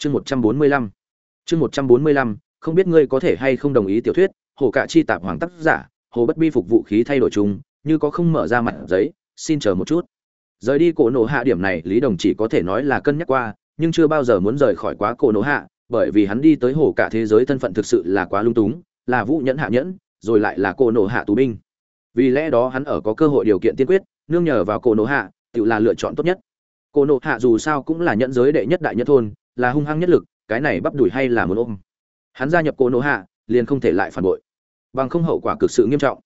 chương một trăm bốn mươi lăm. Chương một trăm bốn mươi lăm, không biết ngươi có thể hay không đồng ý tiểu thuyết, hồ cạ chi tạp hoàng tác giả, hồ bất bi phục vụ khí thay đổi chung, như có không mở ra mặt giấy, xin chờ một chút. Rời đi cổ nổ hạ điểm này, lý đồng chỉ có thể nói là cân nhắc qua, nhưng chưa bao giờ muốn rời khỏi quá cổ nổ hạ, bởi vì hắn đi tới hồ cả thế giới thân phận thực sự là quá lung túng, là vũ nhẫn hạ nhẫn, rồi lại là cổ nổ hạ tù binh. Vì lẽ đó hắn ở có cơ hội điều kiện tiên quyết, nương nhờ vào cổ nổ hạ, tự là lựa chọn tốt nhất. Cổ nổ hạ dù sao cũng là nhẫn giới đệ nhất đại nhất thôn là hung hăng nhất lực, cái này bắp đùi hay là muốn ôm. Hắn gia nhập cổ nô hạ, liền không thể lại phản bội. Bằng không hậu quả cực sự nghiêm trọng.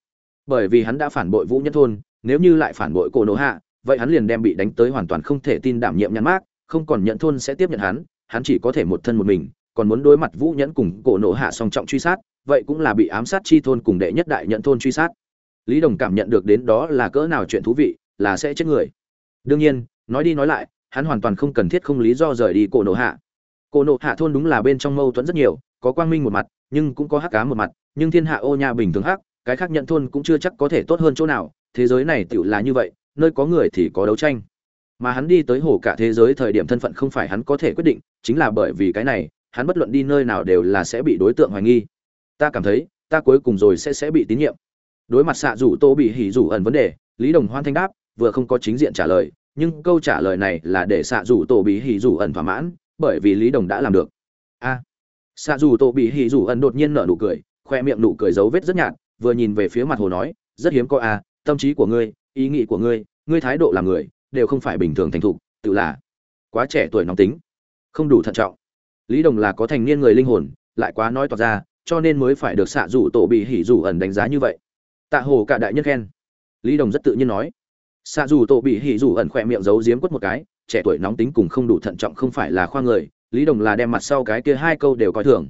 Bởi vì hắn đã phản bội vũ nhất thôn, nếu như lại phản bội cổ nô hạ, vậy hắn liền đem bị đánh tới hoàn toàn không thể tin đảm nhiệm nhãn mát không còn nhận thôn sẽ tiếp nhận hắn hắn chỉ có thể một thân một mình, còn muốn đối mặt vũ nhẫn cùng cổ nổ hạ song trọng truy sát, vậy cũng là bị ám sát chi thôn cùng đệ nhất đại nhận thôn truy sát. Lý đồng cảm nhận được đến đó là cỡ nào chuyện thú vị, là sẽ chết người. Đương nhiên, nói đi nói lại, hắn hoàn toàn không cần thiết không lý do rời đi cổ nổ hạ cổ nộ hạ thôn đúng là bên trong mâu thuẫn rất nhiều, có quang minh một mặt, nhưng cũng có hắc cá một mặt, nhưng thiên hạ ô nha bình thường hắc, cái khác nhận thôn cũng chưa chắc có thể tốt hơn chỗ nào, thế giới này tựu là như vậy, nơi có người thì có đấu tranh. Mà hắn đi tới hồ cả thế giới thời điểm thân phận không phải hắn có thể quyết định, chính là bởi vì cái này, hắn bất luận đi nơi nào đều là sẽ bị đối tượng hoài nghi. Ta cảm thấy, ta cuối cùng rồi sẽ sẽ bị tín nhiệm. Đối mặt xạ rủ tô bị hỉ rủ ẩn vấn đề, lý đồng hoan thanh đáp, vừa không có chính diện trả lời, nhưng câu trả lời này là để xạ rủ tô bị hỉ rủ ẩn thỏa mãn bởi vì lý đồng đã làm được. A. Xạ rủ tổ bị hỉ rủ ẩn đột nhiên nở nụ cười, khoe miệng nụ cười dấu vết rất nhạt, vừa nhìn về phía mặt hồ nói, rất hiếm có a, tâm trí của ngươi, ý nghĩ của ngươi ngươi thái độ làm người, đều không phải bình thường thành thục, tự là quá trẻ tuổi nóng tính, không đủ thận trọng. Lý đồng là có thành niên người linh hồn, lại quá nói toạc ra, cho nên mới phải được xạ rủ tổ bị hỉ rủ ẩn đánh giá như vậy. Tạ hồ cả đại nhân khen. Lý đồng rất tự nhiên nói. Xạ rủ tổ bị hỉ rủ ẩn khỏe miệng giấu giếm quất một cái trẻ tuổi nóng tính cùng không đủ thận trọng không phải là khoa người, lý đồng là đem mặt sau cái kia hai câu đều coi thường.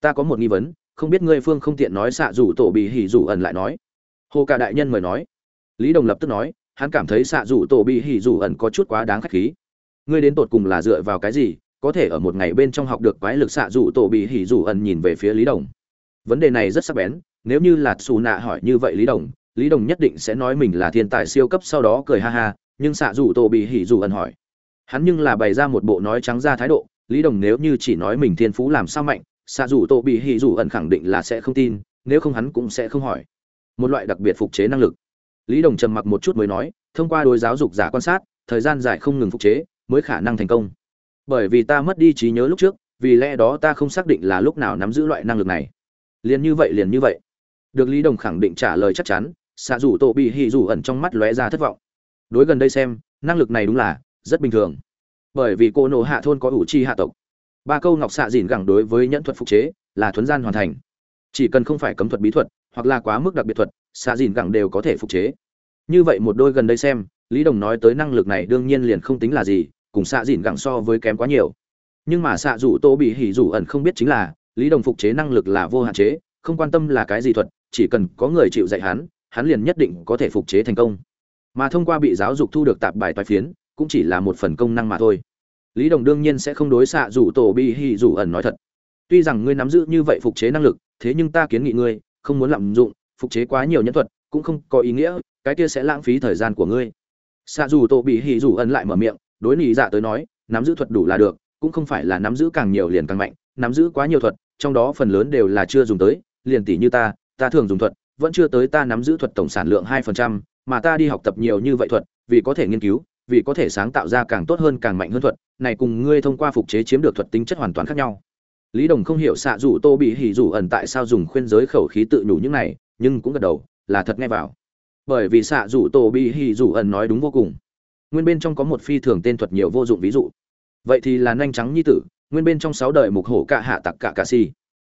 Ta có một nghi vấn, không biết ngươi phương không tiện nói xạ rủ tổ bị hỉ rủ ẩn lại nói. Hồ cả đại nhân mời nói. Lý đồng lập tức nói, hắn cảm thấy xạ rủ tổ bị hỉ rủ ẩn có chút quá đáng khách khí. Ngươi đến tột cùng là dựa vào cái gì, có thể ở một ngày bên trong học được quái lực xạ rủ tổ bị hỉ rủ ẩn nhìn về phía lý đồng? Vấn đề này rất sắc bén, nếu như là xù nạ hỏi như vậy lý đồng lý đồng nhất định sẽ nói mình là thiên tài siêu cấp sau đó cười ha ha, nhưng xạ rủ tổ bị hỉ rủ ẩn hỏi hắn nhưng là bày ra một bộ nói trắng ra thái độ, lý đồng nếu như chỉ nói mình thiên phú làm sao mạnh xạ rủ tổ bị hỉ rủ ẩn khẳng định là sẽ không tin, nếu không hắn cũng sẽ không hỏi. Một loại đặc biệt phục chế năng lực. Lý đồng trầm mặc một chút mới nói, thông qua đối giáo dục giả quan sát, thời gian dài không ngừng phục chế, mới khả năng thành công. Bởi vì ta mất đi trí nhớ lúc trước, vì lẽ đó ta không xác định là lúc nào nắm giữ loại năng lực này. Liền như vậy, liền như vậy. Được lý đồng khẳng định trả lời chắc chắn xạ rủ tổ bị hì rủ ẩn trong mắt lóe ra thất vọng. Đối gần đây xem, năng lực này đúng là rất bình thường. Bởi vì cô nổ hạ thôn có ủ chi hạ tộc. Ba câu ngọc xạ dìn gẳng đối với nhẫn thuật phục chế là thuấn gian hoàn thành. Chỉ cần không phải cấm thuật bí thuật, hoặc là quá mức đặc biệt thuật, xạ dìn gẳng đều có thể phục chế. Như vậy một đôi gần đây xem, lý đồng nói tới năng lực này đương nhiên liền không tính là gì, cùng xạ dìn gẳng so với kém quá nhiều. Nhưng mà xạ dù tô bị hỉ dù ẩn không biết chính là, lý đồng phục chế năng lực là vô hạn chế, không quan tâm là cái gì thuật, chỉ cần có người chịu dạy hắn hắn liền nhất định có thể phục chế thành công. Mà thông qua bị giáo dục thu được tạp bài toái phiến cũng chỉ là một phần công năng mà thôi. Lý đồng đương nhiên sẽ không đối xạ dù tổ bị hỉ dù ẩn nói thật. Tuy rằng ngươi nắm giữ như vậy phục chế năng lực, thế nhưng ta kiến nghị ngươi, không muốn lạm dụng, phục chế quá nhiều nhân thuật, cũng không có ý nghĩa, cái kia sẽ lãng phí thời gian của ngươi. Xạ dù tổ bị hỉ dù ẩn lại mở miệng, đối nị dạ tới nói, nắm giữ thuật đủ là được, cũng không phải là nắm giữ càng nhiều liền càng mạnh, nắm giữ quá nhiều thuật, trong đó phần lớn đều là chưa dùng tới, liền tỷ như ta ta thường dùng thuật, vẫn chưa tới ta nắm giữ thuật tổng sản lượng hai phần trăm, mà ta đi học tập nhiều như vậy thuật, vì có thể nghiên cứu vì có thể sáng tạo ra càng tốt hơn càng mạnh hơn thuật, này cùng ngươi thông qua phục chế chiếm được thuật tính chất hoàn toàn khác nhau. Lý đồng không hiểu xạ dù tô bị hỉ dù ẩn tại sao dùng khuyên giới khẩu khí tự nhủ những này, nhưng cũng gật đầu, là thật nghe vào. Bởi vì xạ dù tô bị hỉ dù ẩn nói đúng vô cùng. Nguyên bên trong có một phi thường tên thuật nhiều vô dụng ví dụ. Vậy thì là nhanh trắng nhi tử, nguyên bên trong sáu đời mục hổ cạ hạ tặc cạ cạ si.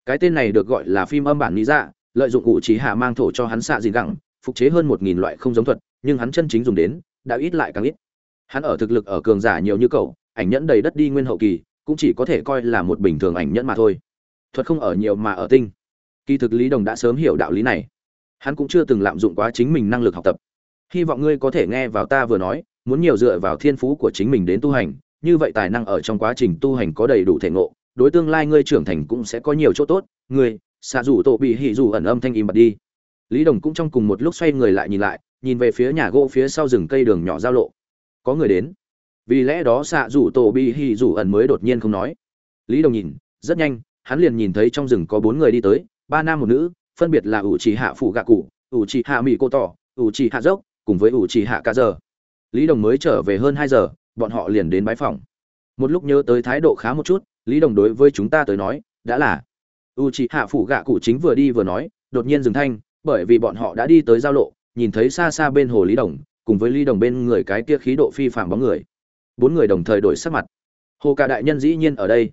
Cái tên này được gọi là phim âm bản lý dạ lợi dụng cụ trí hạ mang thổ cho hắn xạ gì gẳng, phục chế hơn một nghìn loại không giống thuật, nhưng hắn chân chính dùng đến, đã ít lại càng ít hắn ở thực lực ở cường giả nhiều như cậu, ảnh nhẫn đầy đất đi nguyên hậu kỳ, cũng chỉ có thể coi là một bình thường ảnh nhẫn mà thôi. Thuật không ở nhiều mà ở tinh. Kỳ thực lý đồng đã sớm hiểu đạo lý này. Hắn cũng chưa từng lạm dụng quá chính mình năng lực học tập. Hy vọng ngươi có thể nghe vào ta vừa nói, muốn nhiều dựa vào thiên phú của chính mình đến tu hành, như vậy tài năng ở trong quá trình tu hành có đầy đủ thể ngộ, đối tương lai ngươi trưởng thành cũng sẽ có nhiều chỗ tốt. Ngươi, xạ rủ tổ bị hỉ rủ ẩn âm thanh im bật đi. Lý đồng cũng trong cùng một lúc xoay người lại nhìn lại, nhìn về phía nhà gỗ phía sau rừng cây đường nhỏ giao lộ có người đến. Vì lẽ đó xạ rủ tổ bị hì rủ ẩn mới đột nhiên không nói. Lý đồng nhìn, rất nhanh, hắn liền nhìn thấy trong rừng có bốn người đi tới, ba nam một nữ, phân biệt là ủ trì hạ phụ gạ cụ ủ trì hạ mỹ cô tỏ ủ trì hạ dốc cùng với ủ trì hạ ca giờ lý đồng mới trở về hơn hai giờ, bọn họ liền đến bái phòng. Một lúc nhớ tới thái độ khá một chút, lý đồng đối với chúng ta tới nói, đã là. U c hạ phủ gạ cụ chính vừa đi vừa nói, đột nhiên dừng thanh, bởi vì bọn họ đã đi tới giao lộ, nhìn thấy xa xa bên hồ lý đồng cùng với lý đồng bên người cái kia khí độ phi phạm bóng người. Bốn người đồng thời đổi sắc mặt. Hồ cả đại nhân dĩ nhiên ở đây.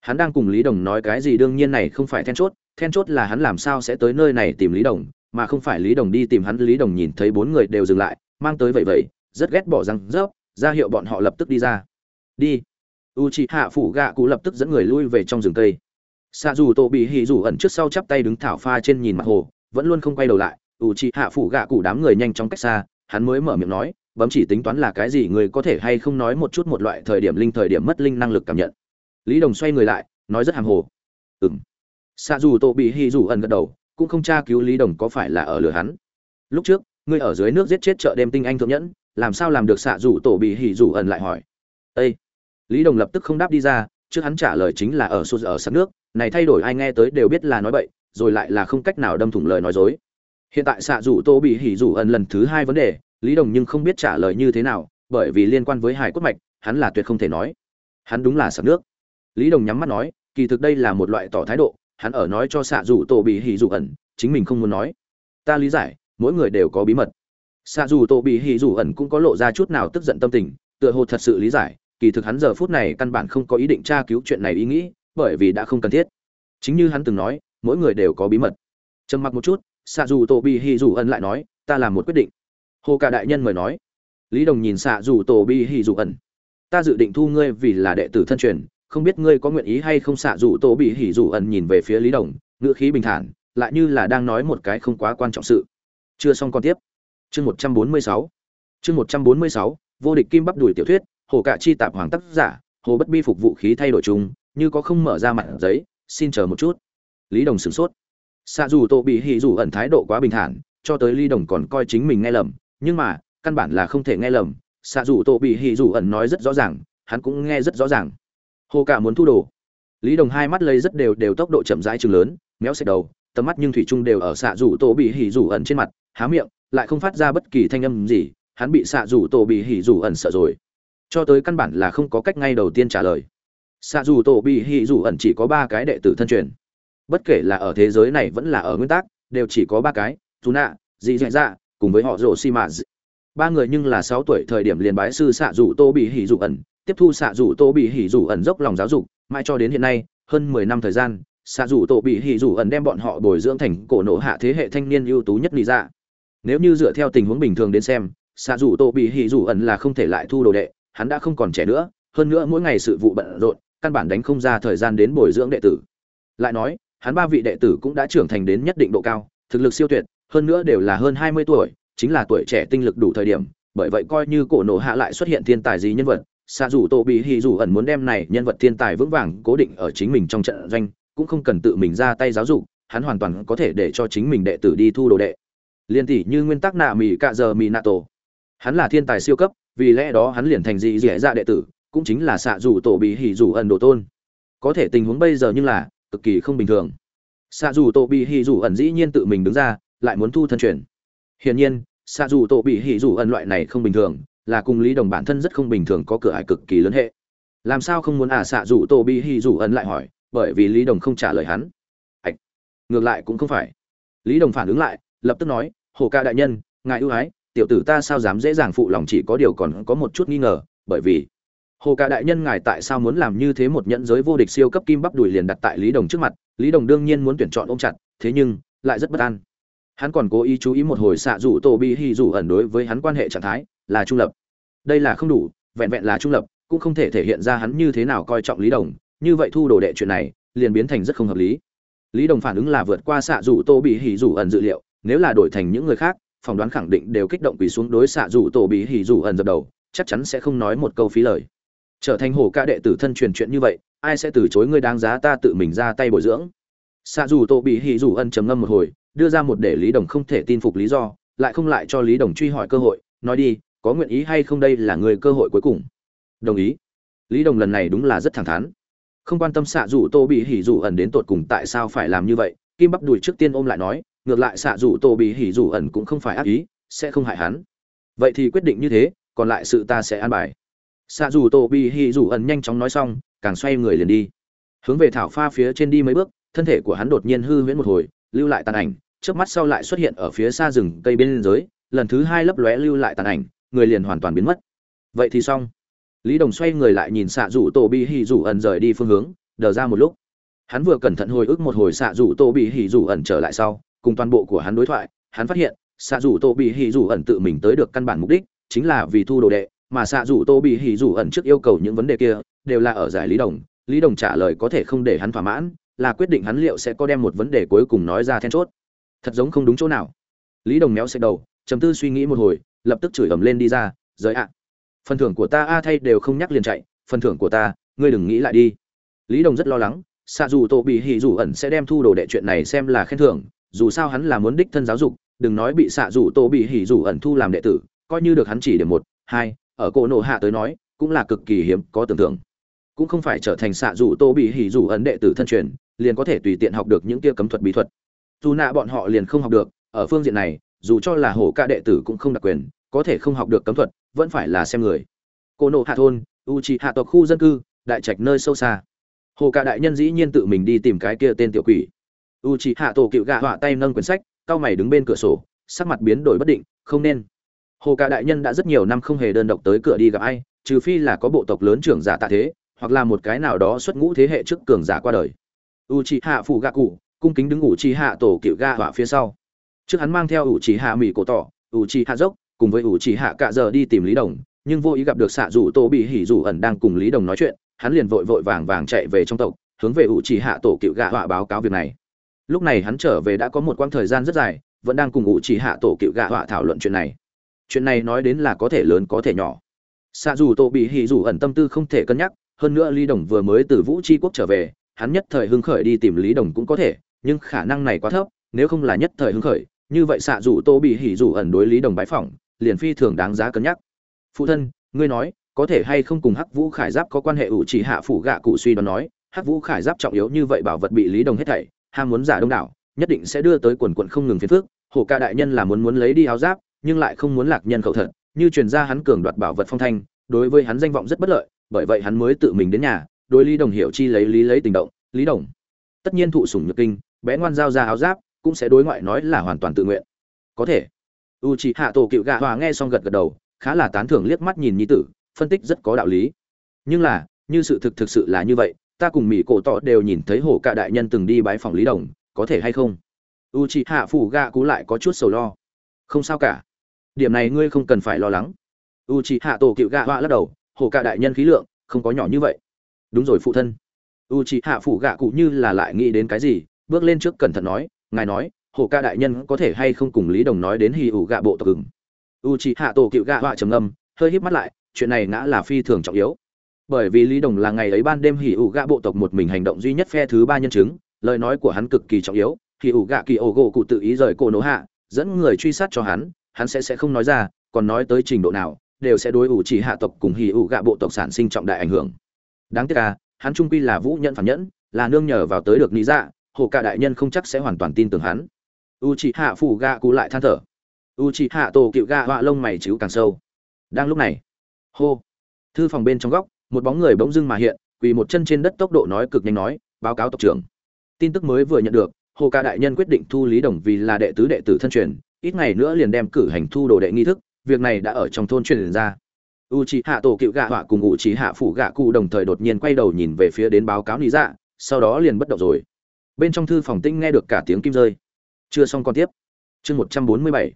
Hắn đang cùng lý đồng nói cái gì đương nhiên này không phải then chốt then chốt là hắn làm sao sẽ tới nơi này tìm lý đồng, mà không phải lý đồng đi tìm hắn. Lý đồng nhìn thấy bốn người đều dừng lại, mang tới vậy vậy rất ghét bỏ răng rớp, ra hiệu bọn họ lập tức đi ra. Đi. U c hạ phủ gạ cụ lập tức dẫn người lui về trong rừng cây. Xạ dù tổ bị hỉ dù ẩn trước sau chắp tay đứng thảo pha trên nhìn mặt hồ, vẫn luôn không quay đầu lại. U c hạ phủ gạ cụ đám người nhanh chóng cách xa hắn mới mở miệng nói, bấm chỉ tính toán là cái gì, người có thể hay không nói một chút một loại thời điểm linh, thời điểm mất linh năng lực cảm nhận. Lý đồng xoay người lại, nói rất hàng hồ. Ừ m xạ dù tổ bị hỉ dù ẩn gật đầu, cũng không tra cứu lý đồng có phải là ở lửa hắn. Lúc trước, ngươi ở dưới nước giết chết chợ đêm tinh anh thượng nhẫn, làm sao làm được xạ dù tổ bị hỉ dù ẩn lại hỏi? Ây lý đồng lập tức không đáp đi ra, trước hắn trả lời chính là ở sụt ở sắt nước, này thay đổi ai nghe tới đều biết là nói bậy, rồi lại là không cách nào đâm thủng lời nói dối hiện tại xạ rủ tô bị hỉ rủ ẩn lần thứ hai vấn đề, lý đồng nhưng không biết trả lời như thế nào, bởi vì liên quan với hải cốt mạch, hắn là tuyệt không thể nói. Hắn đúng là sạt nước. Lý đồng nhắm mắt nói, kỳ thực đây là một loại tỏ thái độ, hắn ở nói cho xạ rủ tổ bị hỉ rủ ẩn, chính mình không muốn nói. Ta lý giải, mỗi người đều có bí mật. Xạ dù tổ bị hỉ rủ ẩn cũng có lộ ra chút nào tức giận tâm tình, tựa hồ thật sự lý giải, kỳ thực hắn giờ phút này căn bản không có ý định tra cứu chuyện này ý nghĩ, bởi vì đã không cần thiết. Chính như hắn từng nói, mỗi người đều có bí mật. Trầm mặc một chút xạ dù tổ bị hỉ dù ẩn lại nói, ta làm một quyết định. Hồ cả đại nhân mời nói, lý đồng nhìn xạ dù tổ bị hỉ dù ẩn. Ta dự định thu ngươi vì là đệ tử thân truyền, không biết ngươi có nguyện ý hay không? Xạ dù tổ bị hỉ dù ẩn nhìn về phía lý đồng, ngữ khí bình thản, lại như là đang nói một cái không quá quan trọng sự. Chưa xong còn tiếp. Chương một trăm bốn mươi sáu. Chương một trăm bốn mươi sáu, vô địch kim bắp đùi tiểu thuyết, hồ cả chi tạp hoàng tác giả, hồ bất bi phục vũ khí thay đổi chung, như có không mở ra mặt giấy, xin chờ một chút. Lý đồng sửng sốt xạ dù tổ bị hỉ dù ẩn thái độ quá bình thản, cho tới lý đồng còn coi chính mình nghe lầm, nhưng mà, căn bản là không thể nghe lầm. Xạ dù tổ bị hỉ dù ẩn nói rất rõ ràng, hắn cũng nghe rất rõ ràng. Hồ cả muốn thu đồ. Lý đồng hai mắt lây rất đều đều tốc độ chậm rãi chừng lớn, méo xẹt đầu, tầm mắt nhưng thủy trung đều ở xạ rủ tổ bị hỉ rủ ẩn trên mặt, há miệng, lại không phát ra bất kỳ thanh âm gì, hắn bị xạ rủ tổ bị hỉ rủ ẩn sợ rồi. Cho tới căn bản là không có cách ngay đầu tiên trả lời. Xạ rủ tổ bị hỉ rủ ẩn chỉ có ba cái đệ tử thân truyền bất kể là ở thế giới này vẫn là ở nguyên tắc, đều chỉ có ba cái dù nạ dị dạ dạ cùng với họ rổ xi mã ba người nhưng là sáu tuổi thời điểm liền bái sư xạ rủ tô bị hỉ rủ ẩn, tiếp thu xạ rủ tô bị hỉ rủ ẩn dốc lòng giáo dục, mãi cho đến hiện nay, hơn mười năm thời gian xạ rủ tô bị hỉ rủ ẩn đem bọn họ bồi dưỡng thành cổ nộ hạ thế hệ thanh niên ưu tú nhất lý ra dạ. nếu như dựa theo tình huống bình thường đến xem xạ rủ tô bị hỉ rủ ẩn là không thể lại thu đồ đệ, hắn đã không còn trẻ nữa, hơn nữa mỗi ngày sự vụ bận rộn, căn bản đánh không ra thời gian đến bồi dưỡng đệ tử. Lại nói hắn ba vị đệ tử cũng đã trưởng thành đến nhất định độ cao, thực lực siêu tuyệt, hơn nữa đều là hơn hai mươi tuổi, chính là tuổi trẻ tinh lực đủ thời điểm, bởi vậy coi như cổ nổ hạ lại xuất hiện thiên tài gì nhân vật xạ dù tô bị hì dù ẩn muốn đem này nhân vật thiên tài vững vàng cố định ở chính mình trong trận doanh, cũng không cần tự mình ra tay giáo dục, hắn hoàn toàn có thể để cho chính mình đệ tử đi thu đồ đệ. Liên tỷ như nguyên tắc nạ mì cạ giờ mì nạ tổ. Hắn là thiên tài siêu cấp, vì lẽ đó hắn liền thành dị dẻ ra dạ đệ tử, cũng chính là xạ dù tổ bị hỉ dù ẩn đồ tôn. Có thể tình huống bây giờ như là cực kỳ không bình thường. Xạ dù tổ bị hỉ dù ẩn dĩ nhiên tự mình đứng ra, lại muốn thu thân truyền. Hiển nhiên xạ dù tổ bị hỉ dù ẩn loại này không bình thường, là cùng lý đồng bản thân rất không bình thường có cửa ải cực kỳ lớn hệ. Làm sao không muốn à xạ dù tổ bị hỉ dù ẩn lại hỏi, bởi vì lý đồng không trả lời hắn. Ạch, ngược lại cũng không phải. Lý đồng phản ứng lại, lập tức nói, hồ ca đại nhân, ngài ưu ái, tiểu tử ta sao dám dễ dàng phụ lòng chỉ có điều còn có một chút nghi ngờ, bởi vì hồ Cả đại nhân ngài tại sao muốn làm như thế một nhẫn giới vô địch siêu cấp kim bắp đùi liền đặt tại lý đồng trước mặt, lý đồng đương nhiên muốn tuyển chọn ôm chặt, thế nhưng, lại rất bất an. Hắn còn cố ý chú ý một hồi xạ rủ tổ bi hy rủ ẩn đối với hắn quan hệ trạng thái, là trung lập. Đây là không đủ, vẹn vẹn là trung lập, cũng không thể thể hiện ra hắn như thế nào coi trọng lý đồng, như vậy thu đồ đệ chuyện này, liền biến thành rất không hợp lý. Lý đồng phản ứng là vượt qua xạ rủ tô bị hỉ rủ ẩn dự liệu, nếu là đổi thành những người khác, phỏng đoán khẳng định đều kích động quỳ xuống đối xạ rủ tổ bị hỉ rủ ẩn dập đầu, chắc chắn sẽ không nói một câu phí lời trở thành hổ ca đệ tử thân truyền chuyện như vậy, ai sẽ từ chối người đáng giá ta tự mình ra tay bồi dưỡng? Xạ rủ tổ bị hỉ rủ ẩn trầm ngâm một hồi, đưa ra một để lý đồng không thể tin phục lý do, lại không lại cho lý đồng truy hỏi cơ hội, nói đi, có nguyện ý hay không đây là người cơ hội cuối cùng. Đồng ý. Lý đồng lần này đúng là rất thẳng thắn. Không quan tâm xạ dù tô bị hỉ dù ẩn đến tột cùng tại sao phải làm như vậy, kim bắp đùi trước tiên ôm lại nói, ngược lại xạ dù tô bị hỉ dù ẩn cũng không phải ác ý, sẽ không hại hắn. Vậy thì quyết định như thế, còn lại sự ta sẽ an bài xạ dù tô bị hỉ dù ẩn nhanh chóng nói xong, càng xoay người liền đi. Hướng về thảo pha phía trên đi mấy bước, thân thể của hắn đột nhiên hư huyễn một hồi, lưu lại tàn ảnh trước mắt sau lại xuất hiện ở phía xa rừng cây bên dưới, lần thứ hai lấp lóe lưu lại tàn ảnh, người liền hoàn toàn biến mất. Vậy thì xong. Lý đồng xoay người lại nhìn xạ rủ tổ bị hỉ rủ ẩn rời đi phương hướng, đờ ra một lúc. Hắn vừa cẩn thận hồi ức một hồi xạ rủ tổ bị hỉ rủ ẩn trở lại sau, cùng toàn bộ của hắn đối thoại, hắn phát hiện, xạ rủ tổ bị hỉ rủ ẩn tự mình tới được căn bản mục đích, chính là vì thu đồ đệ mà xạ dù tô bị hỉ dù ẩn trước yêu cầu những vấn đề kia, đều là ở giải lý đồng. Lý đồng trả lời có thể không để hắn thỏa mãn, là quyết định hắn liệu sẽ có đem một vấn đề cuối cùng nói ra then chốt. Thật giống không đúng chỗ nào. Lý đồng méo xẹt đầu chấm tư suy nghĩ một hồi, lập tức chửi ầm lên đi ra giới ạ. Phần thưởng của ta a thay đều không nhắc liền chạy, phần thưởng của ta, ngươi đừng nghĩ lại đi. Lý đồng rất lo lắng, xạ dù tổ bị hỉ dù ẩn sẽ đem thu đồ đệ chuyện này xem là khen thưởng, dù sao hắn là muốn đích thân giáo dục, đừng nói bị xạ dù tổ bị hỉ dù ẩn thu làm đệ tử, coi như được hắn chỉ điểm một, hai ở cổ nộ hạ tới nói, cũng là cực kỳ hiếm có tưởng tượng. Cũng không phải trở thành xạ dù tô bị hỉ dù ấn đệ tử thân truyền, liền có thể tùy tiện học được những kia cấm thuật bí thuật. Dù nạ bọn họ liền không học được, ở phương diện này, dù cho là hổ ca đệ tử cũng không đặc quyền, có thể không học được cấm thuật, vẫn phải là xem người. Cô nộ hạ thôn u trị hạ tộc khu dân cư, đại trạch nơi sâu xa. Hồ ca đại nhân dĩ nhiên tự mình đi tìm cái kia tên tiểu quỷ. U trị hạ tổ cựu gạ họa tay nâng quyển sách cao mày đứng bên cửa sổ, sắc mặt biến đổi bất định, không nên hồ cả đại nhân đã rất nhiều năm không hề đơn độc tới cửa đi gặp ai, trừ phi là có bộ tộc lớn trưởng giả tạ thế, hoặc là một cái nào đó xuất ngũ thế hệ trước cường giả qua đời. U trị hạ phủ gạ cụ cung kính đứng u trị hạ tổ cựu gạ hỏa phía sau. Trước hắn mang theo u trị hạ mỹ cổ tỏ u trị hạ dốc, cùng với ủ chỉ hạ cạ giờ đi tìm lý đồng, nhưng vô ý gặp được xạ rủ tổ bị hỉ rủ ẩn đang cùng lý đồng nói chuyện, hắn liền vội vội vàng vàng chạy về trong tộc, hướng về ủ chỉ hạ tổ cựu gạ hỏa báo cáo việc này. Lúc này hắn trở về đã có một quãng thời gian rất dài, vẫn đang cùng ủ chỉ hạ tổ cựu gạ hỏa thảo luận chuyện này chuyện này nói đến là có thể lớn có thể nhỏ xạ dù tổ bị hỉ Dù ẩn tâm tư không thể cân nhắc, hơn nữa lý đồng vừa mới từ vũ tri quốc trở về, hắn nhất thời hưng khởi đi tìm lý đồng cũng có thể, nhưng khả năng này quá thấp, nếu không là nhất thời hưng khởi, như vậy xạ dù tô bị hỉ Dù ẩn đối lý đồng bãi phỏng, liền phi thường đáng giá cân nhắc phụ thân, ngươi nói, có thể hay không cùng hắc vũ khải giáp có quan hệ ủ chỉ hạ phủ gạ cụ suy đoán nói, hắc vũ khải giáp trọng yếu như vậy bảo vật bị lý đồng hết thảy, ham muốn giả đông đảo, nhất định sẽ đưa tới quần quận không ngừng phiền phước. hồ ca đại nhân là muốn muốn lấy đi áo giáp nhưng lại không muốn lạc nhân khẩu thật, như truyền ra hắn cường đoạt bảo vật phong thanh, đối với hắn danh vọng rất bất lợi, bởi vậy hắn mới tự mình đến nhà, đối lý đồng hiểu chi lấy lý lấy tình động, lý đồng, tất nhiên thụ sủng nhược kinh, bé ngoan giao ra áo giáp, cũng sẽ đối ngoại nói là hoàn toàn tự nguyện. Có thể. U chị hạ tổ cựu gạ hòa nghe xong gật gật đầu, khá là tán thưởng liếc mắt nhìn nhi tử, phân tích rất có đạo lý. Nhưng là, như sự thực thực sự là như vậy, ta cùng mỹ cổ tỏ đều nhìn thấy hổ cả đại nhân từng đi bái phòng lý đồng, có thể hay không? U chị hạ phủ gạ cú lại có chút sầu lo. Không sao cả điểm này ngươi không cần phải lo lắng. U c hạ tổ cựu gạ họa lắc đầu, hồ cạ đại nhân khí lượng không có nhỏ như vậy. Đúng rồi phụ thân. U c hạ phủ gạ cụ như là lại nghĩ đến cái gì, bước lên trước cẩn thận nói, ngài nói, hồ ca đại nhân có thể hay không cùng lý đồng nói đến hì ủ gạ bộ tộc ứng u c hạ tổ cựu gạ họa trầm âm hơi hít mắt lại, chuyện này ngã là phi thường trọng yếu. Bởi vì lý đồng là ngày ấy ban đêm hì ủ gạ bộ tộc một mình hành động duy nhất phe thứ ba nhân chứng, lời nói của hắn cực kỳ trọng yếu. Hì ủ gạ kỳ ổ gỗ cụ tự ý rời cổ nỗ hạ, dẫn người truy sát cho hắn hắn sẽ sẽ không nói ra, còn nói tới trình độ nào, đều sẽ đối ủ chỉ hạ tộc cùng hì ủ gạ bộ tộc sản sinh trọng đại ảnh hưởng. Đáng tiếc là hắn trung quy là vũ nhân phản nhẫn, là nương nhờ vào tới được lý dạ hồ cả đại nhân không chắc sẽ hoàn toàn tin tưởng hắn. U chỉ hạ phủ gạ cụ lại than thở. U chỉ hạ tổ cựu gạ họa lông mày chíu càng sâu. Đang lúc này, hô, thư phòng bên trong góc, một bóng người bỗng dưng mà hiện, quỳ một chân trên đất tốc độ nói cực nhanh nói, báo cáo tộc trưởng. Tin tức mới vừa nhận được, hồ ca đại nhân quyết định thu lý đồng vì là đệ tứ đệ tử thân truyền ít ngày nữa liền đem cử hành thu đồ đệ nghi thức việc này đã ở trong thôn truyền ra. U c h hạ tổ cựu gạ họa cùng u c h hạ phủ gạ cụ đồng thời đột nhiên quay đầu nhìn về phía đến báo cáo lý dạ sau đó liền bất động rồi. Bên trong thư phòng tinh nghe được cả tiếng kim rơi. Chưa xong còn tiếp. Chương một trăm bốn mươi bảy.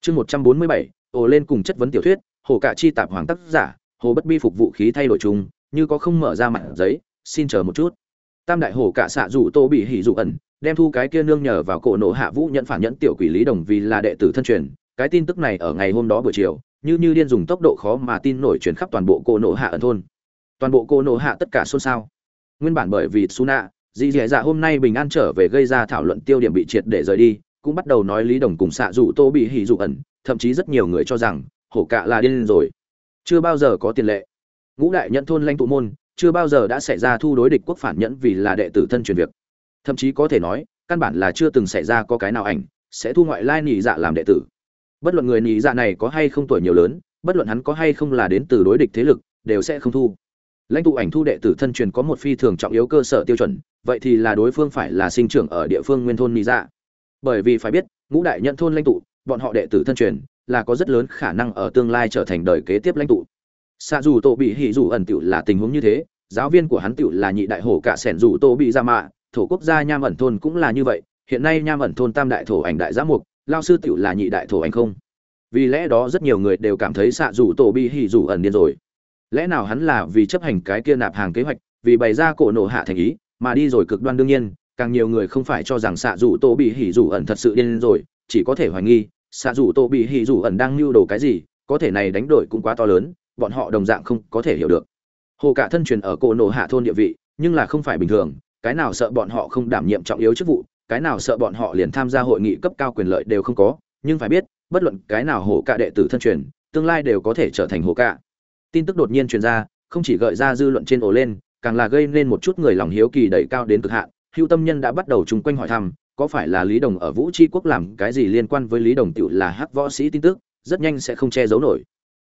Chương một trăm bốn mươi bảy ồ lên cùng chất vấn tiểu thuyết hồ cạ chi tạp hoàng tác giả hồ bất bi phục vụ khí thay đổi trùng, như có không mở ra mặt giấy xin chờ một chút. Tam đại hồ cạ xạ dụ tô bị hỉ dụ ẩn đem thu cái kia nương nhờ vào cổ nộ hạ vũ nhận phản nhẫn tiểu quỷ lý đồng vì là đệ tử thân truyền, cái tin tức này ở ngày hôm đó buổi chiều, như như điên dùng tốc độ khó mà tin nổi truyền khắp toàn bộ cổ nộ hạ ẩn thôn. Toàn bộ cổ nộ hạ tất cả xôn xao. Nguyên bản bởi vì suna dì dẻ dạ, dạ hôm nay bình an trở về gây ra thảo luận tiêu điểm bị triệt để rời đi, cũng bắt đầu nói lý đồng cùng xạ dụ tô bị hỉ dụ ẩn, thậm chí rất nhiều người cho rằng, hổ cạ là điên rồi. Chưa bao giờ có tiền lệ. Ngũ đại nhận thôn lãnh tụ môn, chưa bao giờ đã xảy ra thu đối địch quốc phản nhẫn vì là đệ tử thân truyền việc thậm chí có thể nói, căn bản là chưa từng xảy ra có cái nào ảnh sẽ thu ngoại lai nhị dạ làm đệ tử. Bất luận người nhị dạ này có hay không tuổi nhiều lớn, bất luận hắn có hay không là đến từ đối địch thế lực, đều sẽ không thu. Lãnh tụ ảnh thu đệ tử thân truyền có một phi thường trọng yếu cơ sở tiêu chuẩn, vậy thì là đối phương phải là sinh trưởng ở địa phương nguyên thôn nhị dạ. Bởi vì phải biết, ngũ đại nhận thôn lãnh tụ, bọn họ đệ tử thân truyền là có rất lớn khả năng ở tương lai trở thành đời kế tiếp lãnh tụ. Xa dù tổ bị hỉ dù ẩn tựu là tình huống như thế, giáo viên của hắn tựu là nhị đại hổ cả sẻn dù tổ bị ra mạ thổ quốc gia nham ẩn thôn cũng là như vậy, hiện nay nham ẩn thôn tam đại thổ ảnh đại giám mục, lao sư tựu là nhị đại thổ ảnh không? Vì lẽ đó rất nhiều người đều cảm thấy xạ rủ tổ bị hỉ rủ ẩn điên rồi. Lẽ nào hắn là vì chấp hành cái kia nạp hàng kế hoạch, vì bày ra cổ nổ hạ thành ý, mà đi rồi cực đoan đương nhiên, càng nhiều người không phải cho rằng xạ rủ tổ bị hỉ rủ ẩn thật sự điên rồi, chỉ có thể hoài nghi, xạ rủ tổ bị hỉ rủ ẩn đang lưu đồ cái gì, có thể này đánh đổi cũng quá to lớn, bọn họ đồng dạng không có thể hiểu được. Hồ cả thân truyền ở cổ nổ hạ thôn địa vị, nhưng là không phải bình thường cái nào sợ bọn họ không đảm nhiệm trọng yếu chức vụ, cái nào sợ bọn họ liền tham gia hội nghị cấp cao quyền lợi đều không có, nhưng phải biết, bất luận cái nào hổ cả đệ tử thân truyền, tương lai đều có thể trở thành hổ cả. Tin tức đột nhiên truyền ra, không chỉ gợi ra dư luận trên ổ lên, càng là gây nên một chút người lòng hiếu kỳ đẩy cao đến cực hạn. Hưu tâm nhân đã bắt đầu chung quanh hỏi thăm, có phải là lý đồng ở vũ tri quốc làm cái gì liên quan với lý đồng tựu là hắc võ sĩ tin tức, rất nhanh sẽ không che giấu nổi.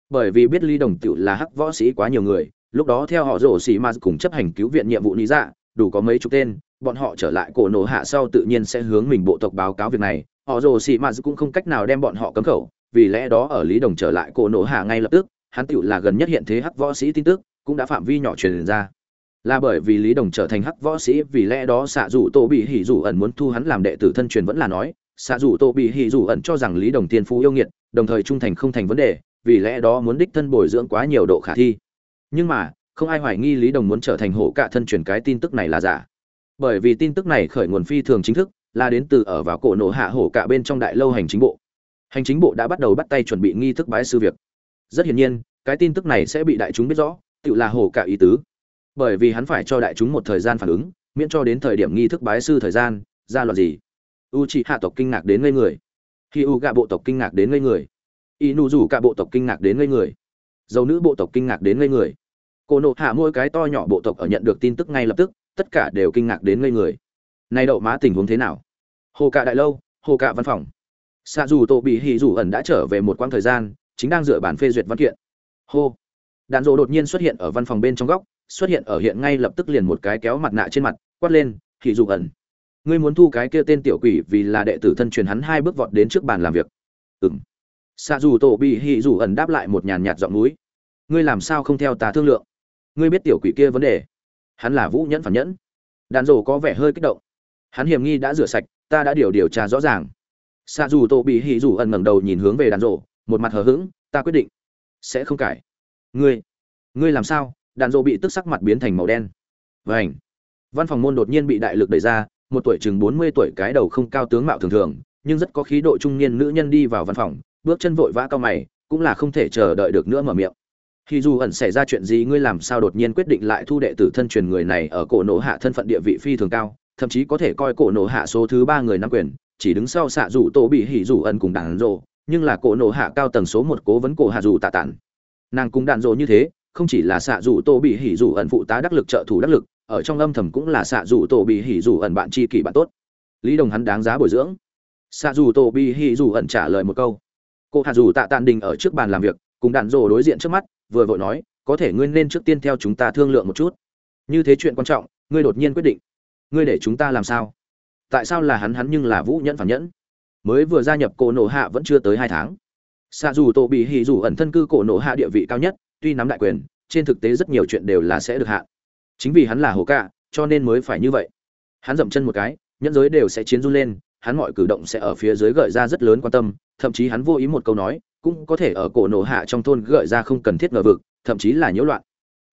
Bởi vì biết lý đồng tựu là hắc võ sĩ quá nhiều người, lúc đó theo họ rổ xì ma cùng chấp hành cứu viện nhiệm vụ lý dạ đủ có mấy chục tên, bọn họ trở lại cổ nổ hạ sau tự nhiên sẽ hướng mình bộ tộc báo cáo việc này. Họ rồ xì ma cũng không cách nào đem bọn họ cấm khẩu, vì lẽ đó ở lý đồng trở lại cổ nổ hạ ngay lập tức, hắn tựu là gần nhất hiện thế hắc võ sĩ tin tức, cũng đã phạm vi nhỏ truyền ra. Là bởi vì lý đồng trở thành hắc võ sĩ, vì lẽ đó xạ dù tô bị hỉ dù ẩn muốn thu hắn làm đệ tử thân truyền vẫn là nói xạ dù tô bị hỉ dù ẩn cho rằng lý đồng tiên phú yêu nghiệt, đồng thời trung thành không thành vấn đề, vì lẽ đó muốn đích thân bồi dưỡng quá nhiều độ khả thi. Nhưng mà không ai hoài nghi lý đồng muốn trở thành hổ cạ thân truyền cái tin tức này là giả. Bởi vì tin tức này khởi nguồn phi thường chính thức, là đến từ ở vào cổ nổ hạ hổ cạ bên trong đại lâu hành chính bộ. Hành chính bộ đã bắt đầu bắt tay chuẩn bị nghi thức bái sư việc. Rất hiển nhiên, cái tin tức này sẽ bị đại chúng biết rõ tự là hổ cạ ý tứ. Bởi vì hắn phải cho đại chúng một thời gian phản ứng, miễn cho đến thời điểm nghi thức bái sư thời gian, ra loạt gì. U c hạ tộc kinh ngạc đến ngây người. Khi u gạ bộ tộc kinh ngạc đến ngây người. Y nụ rủ cả bộ tộc kinh ngạc đến ngây người. Dầu nữ bộ tộc kinh ngạc đến ngây người cô nộ hạ mỗi cái to nhỏ bộ tộc ở nhận được tin tức ngay lập tức, tất cả đều kinh ngạc đến ngây người. Nay đậu má tình huống thế nào? Hồ cạ đại lâu, hồ cạ văn phòng. Xạ dù tổ bị hì dù ẩn đã trở về một quãng thời gian, chính đang dựa bản phê duyệt văn kiện. Hô. Đạn dỗ đột nhiên xuất hiện ở văn phòng bên trong góc, xuất hiện ở hiện ngay lập tức liền một cái kéo mặt nạ trên mặt, quát lên hì dù ẩn, ngươi muốn thu cái kia tên tiểu quỷ vì là đệ tử thân truyền hắn hai bước vọt đến trước bàn làm việc. Ừng xạ dù tổ bị hì dù ẩn đáp lại một nhàn nhạt giọng núi, ngươi làm sao không theo ta thương lượng? Ngươi biết tiểu quỷ kia vấn đề. Hắn là vũ nhẫn phản nhẫn. Đàn rổ có vẻ hơi kích động. Hắn hiểm nghi đã rửa sạch, ta đã điều điều tra rõ ràng. Xạ dù tổ bị hỉ dù ẩn ngẩng đầu nhìn hướng về đàn rổ một mặt hờ hững, ta quyết định. Sẽ không cải ngươi ngươi làm sao? Đàn rổ bị tức sắc mặt biến thành màu đen. Vảnh văn phòng môn đột nhiên bị đại lực đẩy ra, một tuổi chừng bốn mươi tuổi cái đầu không cao tướng mạo thường thường, nhưng rất có khí độ trung niên nữ nhân đi vào văn phòng, bước chân vội vã cao mày, cũng là không thể chờ đợi được nữa mở miệng khi dù ẩn xảy ra chuyện gì ngươi làm sao đột nhiên quyết định lại thu đệ tử thân truyền người này ở cổ nổ hạ thân phận địa vị phi thường cao thậm chí có thể coi cổ nổ hạ số thứ ba người nắm quyền chỉ đứng sau xạ rủ tổ bị hỉ rủ ẩn cùng đàn rồ, nhưng là cổ nổ hạ cao tầng số một cố vấn cổ hạ rủ tạ tản. Nàng cùng đàn rồ như thế không chỉ là xạ rủ tổ bị hỉ rủ ẩn phụ tá đắc lực trợ thủ đắc lực ở trong âm thầm cũng là xạ rủ tổ bị hỉ rủ ẩn bạn tri kỷ bạn tốt. Lý đồng hắn đáng giá bồi dưỡng. Xạ rủ tổ bị hỉ rủ ẩn trả lời một câu. Cô hạ rủ tạ tản đình ở trước bàn làm việc cùng đàn rồ đối diện trước mắt vừa vội nói, có thể ngươi nên trước tiên theo chúng ta thương lượng một chút. Như thế chuyện quan trọng, ngươi đột nhiên quyết định. Ngươi để chúng ta làm sao? Tại sao là hắn hắn nhưng là vũ nhẫn phản nhẫn? Mới vừa gia nhập cổ nổ hạ vẫn chưa tới hai tháng. Xa dù tổ bị hì dù ẩn thân cư cổ nổ hạ địa vị cao nhất, tuy nắm đại quyền, trên thực tế rất nhiều chuyện đều là sẽ được hạ. Chính vì hắn là hồ cạ, cho nên mới phải như vậy. Hắn dậm chân một cái, nhẫn giới đều sẽ chiến run lên, hắn mọi cử động sẽ ở phía dưới gợi ra rất lớn quan tâm, thậm chí hắn vô ý một câu nói cũng có thể ở cổ nổ hạ trong thôn gợi ra không cần thiết ngờ vực, thậm chí là nhiễu loạn.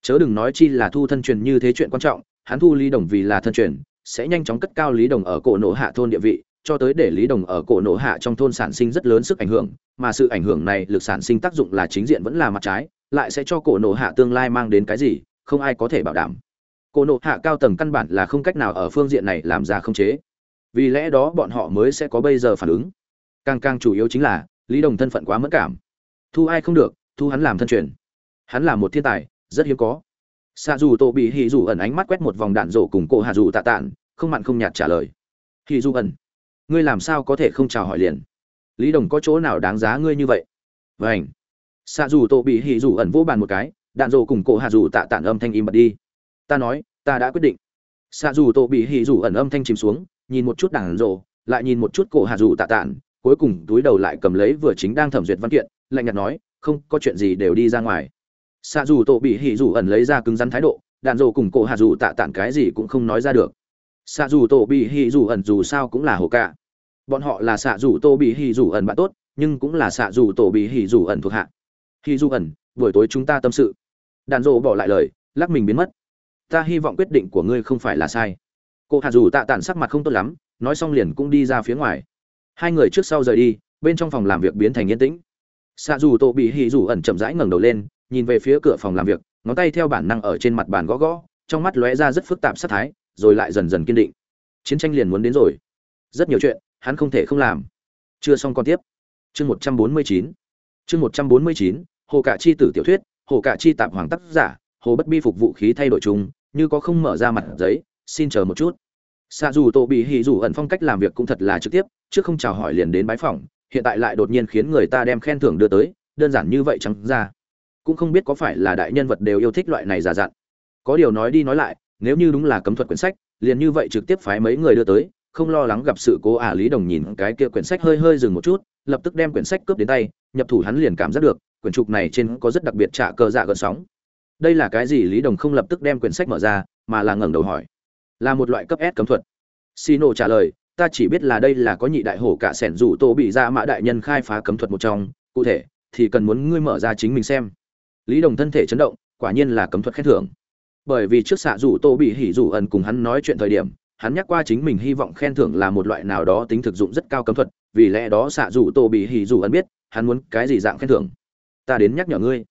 Chớ đừng nói chi là thu thân truyền như thế chuyện quan trọng, hắn thu lý đồng vì là thân truyền, sẽ nhanh chóng cất cao lý đồng ở cổ nổ hạ thôn địa vị, cho tới để lý đồng ở cổ nổ hạ trong thôn sản sinh rất lớn sức ảnh hưởng, mà sự ảnh hưởng này lực sản sinh tác dụng là chính diện vẫn là mặt trái, lại sẽ cho cổ nổ hạ tương lai mang đến cái gì, không ai có thể bảo đảm. Cổ nổ hạ cao tầng căn bản là không cách nào ở phương diện này làm ra không chế. Vì lẽ đó bọn họ mới sẽ có bây giờ phản ứng. Càng càng chủ yếu chính là lý đồng thân phận quá mất cảm. Thu ai không được, thu hắn làm thân truyền. Hắn là một thiên tài, rất hiếm có. Xạ dù tổ bị hì dù ẩn ánh mắt quét một vòng đạn rổ cùng cổ hạ dù tạ tản không mặn không nhạt trả lời. Hì dù ẩn, ngươi làm sao có thể không chào hỏi liền? Lý đồng có chỗ nào đáng giá ngươi như vậy? Vảnh xạ dù tổ bị hì dù ẩn vô bàn một cái, đạn rổ cùng cổ hạ dù tạ tản âm thanh im bật đi. Ta nói, ta đã quyết định. Xạ dù tổ bị hì dù ẩn âm thanh chìm xuống, nhìn một chút đạn rổ, lại nhìn một chút cổ hạ dù tạ tản cuối cùng túi đầu lại cầm lấy vừa chính đang thẩm duyệt văn kiện, lạnh nhạt nói, không, có chuyện gì đều đi ra ngoài. Xạ dù tổ bị hỉ dù ẩn lấy ra cứng rắn thái độ, đạn dồ cùng cổ hạ dù tạ tản cái gì cũng không nói ra được. Xạ dù tổ bị hỉ dù ẩn dù sao cũng là hồ cả bọn họ là xạ dù tổ bị hỉ dù ẩn bạn tốt, nhưng cũng là xạ dù tổ bị hỉ dù ẩn thuộc hạ. Hỉ dù ẩn, buổi tối chúng ta tâm sự. Đạn dồ bỏ lại lời, lắc mình biến mất. Ta hy vọng quyết định của ngươi không phải là sai. Cô hạ dù tạ tản sắc mặt không tốt lắm, nói xong liền cũng đi ra phía ngoài hai người trước sau rời đi, bên trong phòng làm việc biến thành yên tĩnh. Xạ dù tổ bị hỉ dù ẩn chậm rãi ngẩng đầu lên, nhìn về phía cửa phòng làm việc, ngón tay theo bản năng ở trên mặt bàn gõ gõ, trong mắt lóe ra rất phức tạp sát thái, rồi lại dần dần kiên định. Chiến tranh liền muốn đến rồi. Rất nhiều chuyện, hắn không thể không làm. Chưa xong còn tiếp. Chương một trăm bốn mươi chín. Chương một trăm bốn mươi chín, hồ cả chi tử tiểu thuyết, hồ cả chi tạp hoàng tác giả, hồ bất bi phục vũ khí thay đổi chung như có không mở ra mặt giấy, xin chờ một chút. Xạ dù tổ bị hì dù ẩn phong cách làm việc cũng thật là trực tiếp trước không chào hỏi liền đến bái phỏng, hiện tại lại đột nhiên khiến người ta đem khen thưởng đưa tới đơn giản như vậy chẳng ra. Cũng không biết có phải là đại nhân vật đều yêu thích loại này giả dặn có điều nói đi nói lại nếu như đúng là cấm thuật quyển sách liền như vậy trực tiếp phái mấy người đưa tới không lo lắng gặp sự cố ả à, lý đồng nhìn cái kia quyển sách hơi hơi dừng một chút lập tức đem quyển sách cướp đến tay nhập thủ hắn liền cảm giác được quyển trục này trên có rất đặc biệt trả cờ dạ gợn sóng. Đây là cái gì? Lý đồng không lập tức đem quyển sách mở ra mà là ngẩng đầu hỏi. Là một loại cấp s cấm thuật. Sino trả lời ta chỉ biết là đây là có nhị đại hổ cả sẻn rủ tổ bị ra mã đại nhân khai phá cấm thuật một trong. Cụ thể, thì cần muốn ngươi mở ra chính mình xem. Lý đồng thân thể chấn động, quả nhiên là cấm thuật khen thưởng. Bởi vì trước xạ rủ tô bị hỉ rủ ẩn cùng hắn nói chuyện thời điểm, hắn nhắc qua chính mình hy vọng khen thưởng là một loại nào đó tính thực dụng rất cao cấm thuật, vì lẽ đó xạ rủ tô bị hỉ rủ ẩn biết, hắn muốn cái gì dạng khen thưởng. Ta đến nhắc nhở ngươi.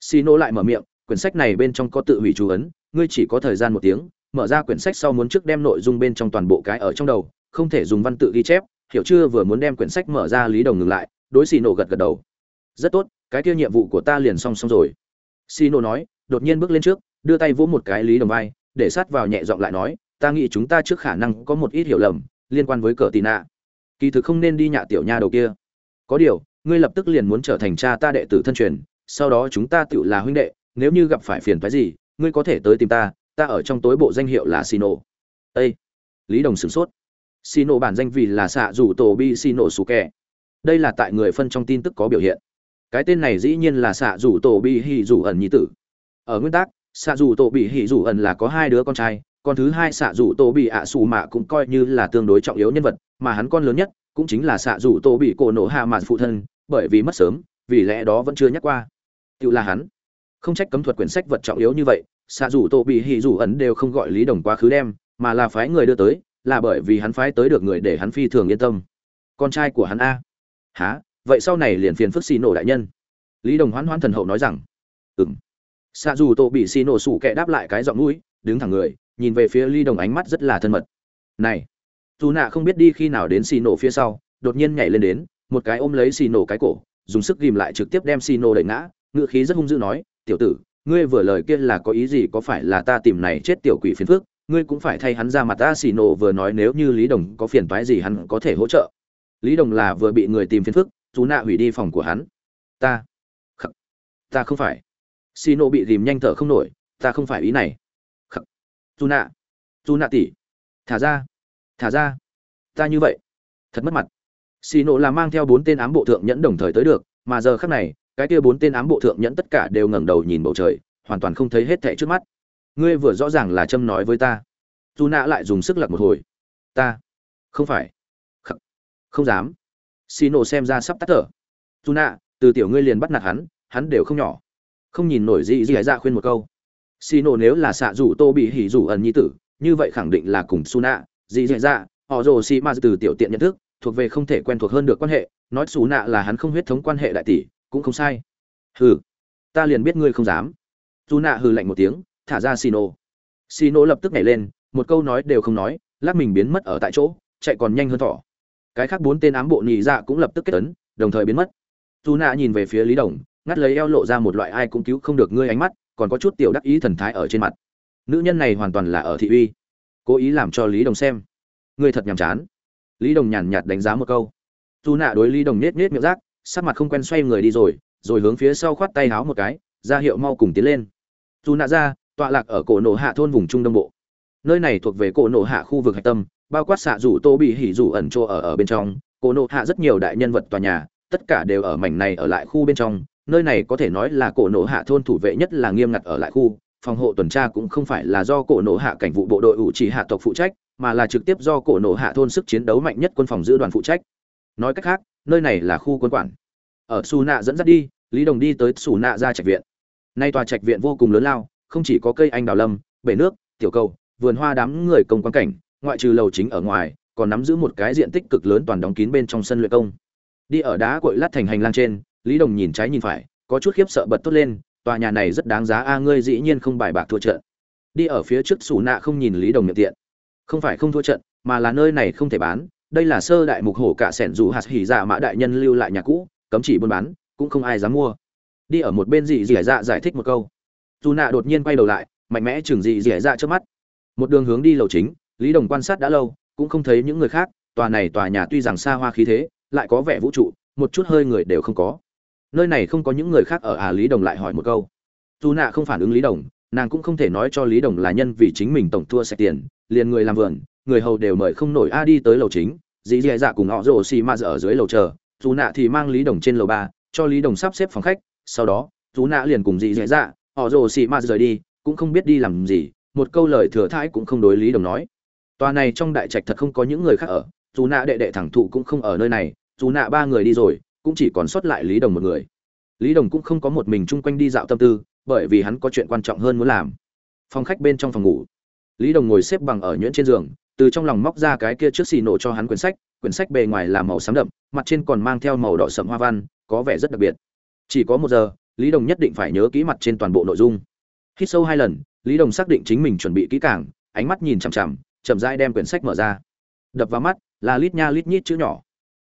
Xi nô lại mở miệng, quyển sách này bên trong có tự hủy chú ấn, ngươi chỉ có thời gian một tiếng, mở ra quyển sách sau muốn trước đem nội dung bên trong toàn bộ cái ở trong đầu không thể dùng văn tự ghi chép, hiểu chưa, vừa muốn đem quyển sách mở ra, lý đồng ngừng lại, đối xì nổ gật gật đầu. Rất tốt, cái kia nhiệm vụ của ta liền xong xong rồi. Xì nổ nói, đột nhiên bước lên trước, đưa tay vỗ một cái lý đồng vai, để sát vào nhẹ giọng lại nói, ta nghĩ chúng ta trước khả năng có một ít hiểu lầm, liên quan với cờ tì nạ. Kỳ thực không nên đi nhạ tiểu nha đầu kia. Có điều, ngươi lập tức liền muốn trở thành cha ta đệ tử thân truyền, sau đó chúng ta tự là huynh đệ, nếu như gặp phải phiền phái gì, ngươi có thể tới tìm ta ta ở trong tối bộ danh hiệu là xì nổ ây lý đồng sửng sốt xì nổ bản danh vì là xạ rủ tổ bi xì nổ sù kẻ. Đây là tại người phân trong tin tức có biểu hiện. Cái tên này dĩ nhiên là xạ rủ tổ bi hỉ rủ ẩn nhi tử. Ở nguyên tắc, xạ rủ tổ bị hỉ rủ ẩn là có hai đứa con trai, con thứ hai xạ rủ tổ bị ạ à xù mạ cũng coi như là tương đối trọng yếu nhân vật, mà hắn con lớn nhất cũng chính là xạ rủ tổ bị cổ nổ hạ mạn phụ thân, bởi vì mất sớm, vì lẽ đó vẫn chưa nhắc qua. Tự là hắn. Không trách cấm thuật quyển sách vật trọng yếu như vậy, xạ rủ tổ bị hỉ rủ ẩn đều không gọi lý đồng quá khứ đem, mà là phái người đưa tới là bởi vì hắn phái tới được người để hắn phi thường yên tâm. Con trai của hắn a. Há vậy sau này liền phiền phức xì nổ đại nhân. Lý đồng hoán hoán thần hậu nói rằng ừ m xạ dù tổ bị xì nổ sủ kệ đáp lại cái giọng mũi, đứng thẳng người, nhìn về phía lý đồng ánh mắt rất là thân mật. Này. Dù nạ không biết đi khi nào đến xì nổ phía sau, đột nhiên nhảy lên đến, một cái ôm lấy xì nổ cái cổ, dùng sức ghìm lại trực tiếp đem xì nổ đẩy ngã ngựa khí rất hung dữ nói, tiểu tử, ngươi vừa lời kia là có ý gì, có phải là ta tìm này chết tiểu quỷ phiền phước ngươi cũng phải thay hắn ra mặt ta xì nổ vừa nói nếu như lý đồng có phiền toái gì hắn có thể hỗ trợ. Lý đồng là vừa bị người tìm phiền phức chú nạ hủy đi phòng của hắn. Ta, khắc, ta không phải. Xì nổ bị dìm nhanh thở không nổi, ta không phải ý này. Khắc chú nạ chú nạ tỉ thả ra thả ra. Ta như vậy, thật mất mặt. Xì nổ là mang theo bốn tên ám bộ thượng nhẫn đồng thời tới được, mà giờ khắc này, cái kia bốn tên ám bộ thượng nhẫn tất cả đều ngẩng đầu nhìn bầu trời, hoàn toàn không thấy hết thẻ trước mắt ngươi vừa rõ ràng là châm nói với ta. Dù nạ lại dùng sức lật một hồi. Ta? Không phải. Không không dám. Xì nổ xem ra sắp tắt thở. Dù nạ, từ tiểu ngươi liền bắt nạt hắn hắn đều không nhỏ. Không nhìn nổi gì gì dạ khuyên một câu. Xì nổ nếu là xạ rủ tô bị hỉ rủ ẩn nhi tử, như vậy khẳng định là cùng su nạ gì dạ dạ họ rồ xì ma từ tiểu tiện nhận thức, thuộc về không thể quen thuộc hơn được quan hệ, nói xù nạ là hắn không huyết thống quan hệ đại tỷ, cũng không sai. Hừ, ta liền biết ngươi không dám. Dù nạ hừ lạnh một tiếng thả ra xì nổ xì nổ lập tức nhảy lên, một câu nói đều không nói, lát mình biến mất ở tại chỗ, chạy còn nhanh hơn thỏ. Cái khác bốn tên ám bộ nhị dạ cũng lập tức kết tấn đồng thời biến mất. Dù nạ nhìn về phía lý đồng, ngắt lấy eo lộ ra một loại ai cũng cứu không được ngươi ánh mắt, còn có chút tiểu đắc ý thần thái ở trên mặt. Nữ nhân này hoàn toàn là ở thị uy. Cố ý làm cho lý đồng xem. Ngươi thật nhàm chán. Lý đồng nhàn nhạt đánh giá một câu. Dù nạ đối lý đồng nết nết miệng rác, sắc mặt không quen xoay người đi rồi rồi hướng phía sau khoát tay háo một cái, ra hiệu mau cùng tiến lên. Dù nạ ra tọa lạc ở cổ nổ hạ thôn vùng trung đông bộ. Nơi này thuộc về cổ nổ hạ khu vực hạch tâm, bao quát xạ rủ tô bị hỉ rủ ẩn chỗ ở ở bên trong. Cổ nổ hạ rất nhiều đại nhân vật tòa nhà, tất cả đều ở mảnh này ở lại khu bên trong. Nơi này có thể nói là cổ nổ hạ thôn thủ vệ nhất là nghiêm ngặt ở lại khu. Phòng hộ tuần tra cũng không phải là do cổ nổ hạ cảnh vụ bộ đội ủ chỉ hạ tộc phụ trách, mà là trực tiếp do cổ nổ hạ thôn sức chiến đấu mạnh nhất quân phòng giữ đoàn phụ trách. Nói cách khác, nơi này là khu quân quản. Ở su nạ dẫn dắt đi, lý đồng đi tới su nạ ra trạch viện. Nay tòa trạch viện vô cùng lớn lao không chỉ có cây anh đào lâm, bể nước, tiểu cầu, vườn hoa đám người công quan cảnh, ngoại trừ lầu chính ở ngoài, còn nắm giữ một cái diện tích cực lớn toàn đóng kín bên trong sân luyện công. Đi ở đá cội lát thành hành lang trên, lý đồng nhìn trái nhìn phải, có chút khiếp sợ bật tốt lên, tòa nhà này rất đáng giá a, ngươi dĩ nhiên không bài bạc thua trận. Đi ở phía trước sủ nạ không nhìn lý đồng miệng tiện. Không phải không thua trận, mà là nơi này không thể bán, đây là sơ đại mục hổ cả sẻn dù hạt hỉ dạ mã đại nhân lưu lại nhà cũ, cấm chỉ buôn bán, cũng không ai dám mua. Đi ở một bên dị dị dạ giải thích một câu dù nạ đột nhiên quay đầu lại, mạnh mẽ chừng dị dì dạ trước mắt. Một đường hướng đi lầu chính, lý đồng quan sát đã lâu, cũng không thấy những người khác, tòa này tòa nhà tuy rằng xa hoa khí thế, lại có vẻ vũ trụ, một chút hơi người đều không có. Nơi này không có những người khác ở à lý đồng lại hỏi một câu. Dù nạ không phản ứng lý đồng, nàng cũng không thể nói cho lý đồng là nhân vì chính mình tổng thua sạch tiền, liền người làm vườn, người hầu đều mời không nổi a đi tới lầu chính dì dì dạ cùng họ rồ xì ma ở dưới lầu chờ, dù nạ thì mang lý đồng trên lầu ba, cho lý đồng sắp xếp phòng khách, sau đó, dù nạ liền cùng dì dì dạ họ rồ xì ma rời đi, cũng không biết đi làm gì, một câu lời thừa thãi cũng không đối lý đồng nói. Tòa này trong đại trạch thật không có những người khác ở, dù nạ đệ đệ thẳng thụ cũng không ở nơi này, dù nạ ba người đi rồi, cũng chỉ còn sót lại lý đồng một người. Lý đồng cũng không có một mình chung quanh đi dạo tâm tư, bởi vì hắn có chuyện quan trọng hơn muốn làm. Phòng khách bên trong phòng ngủ. Lý đồng ngồi xếp bằng ở nhuyễn trên giường, từ trong lòng móc ra cái kia trước xì nổ cho hắn quyển sách quyển sách bề ngoài là màu xám đậm, mặt trên còn mang theo màu đỏ sậm hoa văn, có vẻ rất đặc biệt. Chỉ có một giờ lý đồng nhất định phải nhớ kỹ mặt trên toàn bộ nội dung. Hít sâu hai lần, lý đồng xác định chính mình chuẩn bị kỹ càng, ánh mắt nhìn chằm chằm, chậm rãi đem quyển sách mở ra. Đập vào mắt, là lít nha lít nhít chữ nhỏ.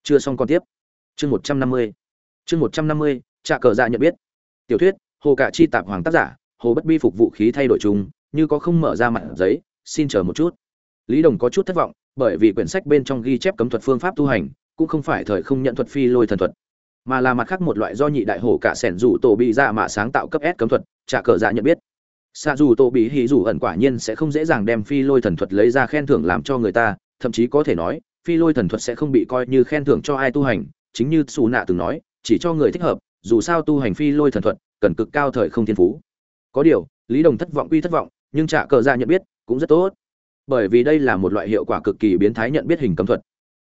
Chưa xong còn tiếp. Chương một trăm năm mươi. Chương một trăm năm mươi trà cờ dạ nhận biết. Tiểu thuyết, hồ Cả chi tạp hoàng tác giả, hồ bất bi phục vũ khí thay đổi chúng như có không mở ra mặt giấy, xin chờ một chút. Lý đồng có chút thất vọng, bởi vì quyển sách bên trong ghi chép cấm thuật phương pháp tu hành, cũng không phải thời không nhận thuật phi lôi thần thuật mà là mặt khác một loại do nhị đại hổ cả sẻn rủ tổ bị dạ ra mà sáng tạo cấp s cấm thuật, trả cờ dạ nhận biết. Xa dù tổ bị hì rủ ẩn quả nhiên sẽ không dễ dàng đem phi lôi thần thuật lấy ra khen thưởng làm cho người ta, thậm chí có thể nói, phi lôi thần thuật sẽ không bị coi như khen thưởng cho ai tu hành, chính như xù nạ từng nói, chỉ cho người thích hợp, dù sao tu hành phi lôi thần thuật, cần cực cao thời không thiên phú. Có điều, lý đồng thất vọng quy thất vọng, nhưng trả cờ dạ nhận biết cũng rất tốt. Bởi vì đây là một loại hiệu quả cực kỳ biến thái nhận biết hình cấm thuật.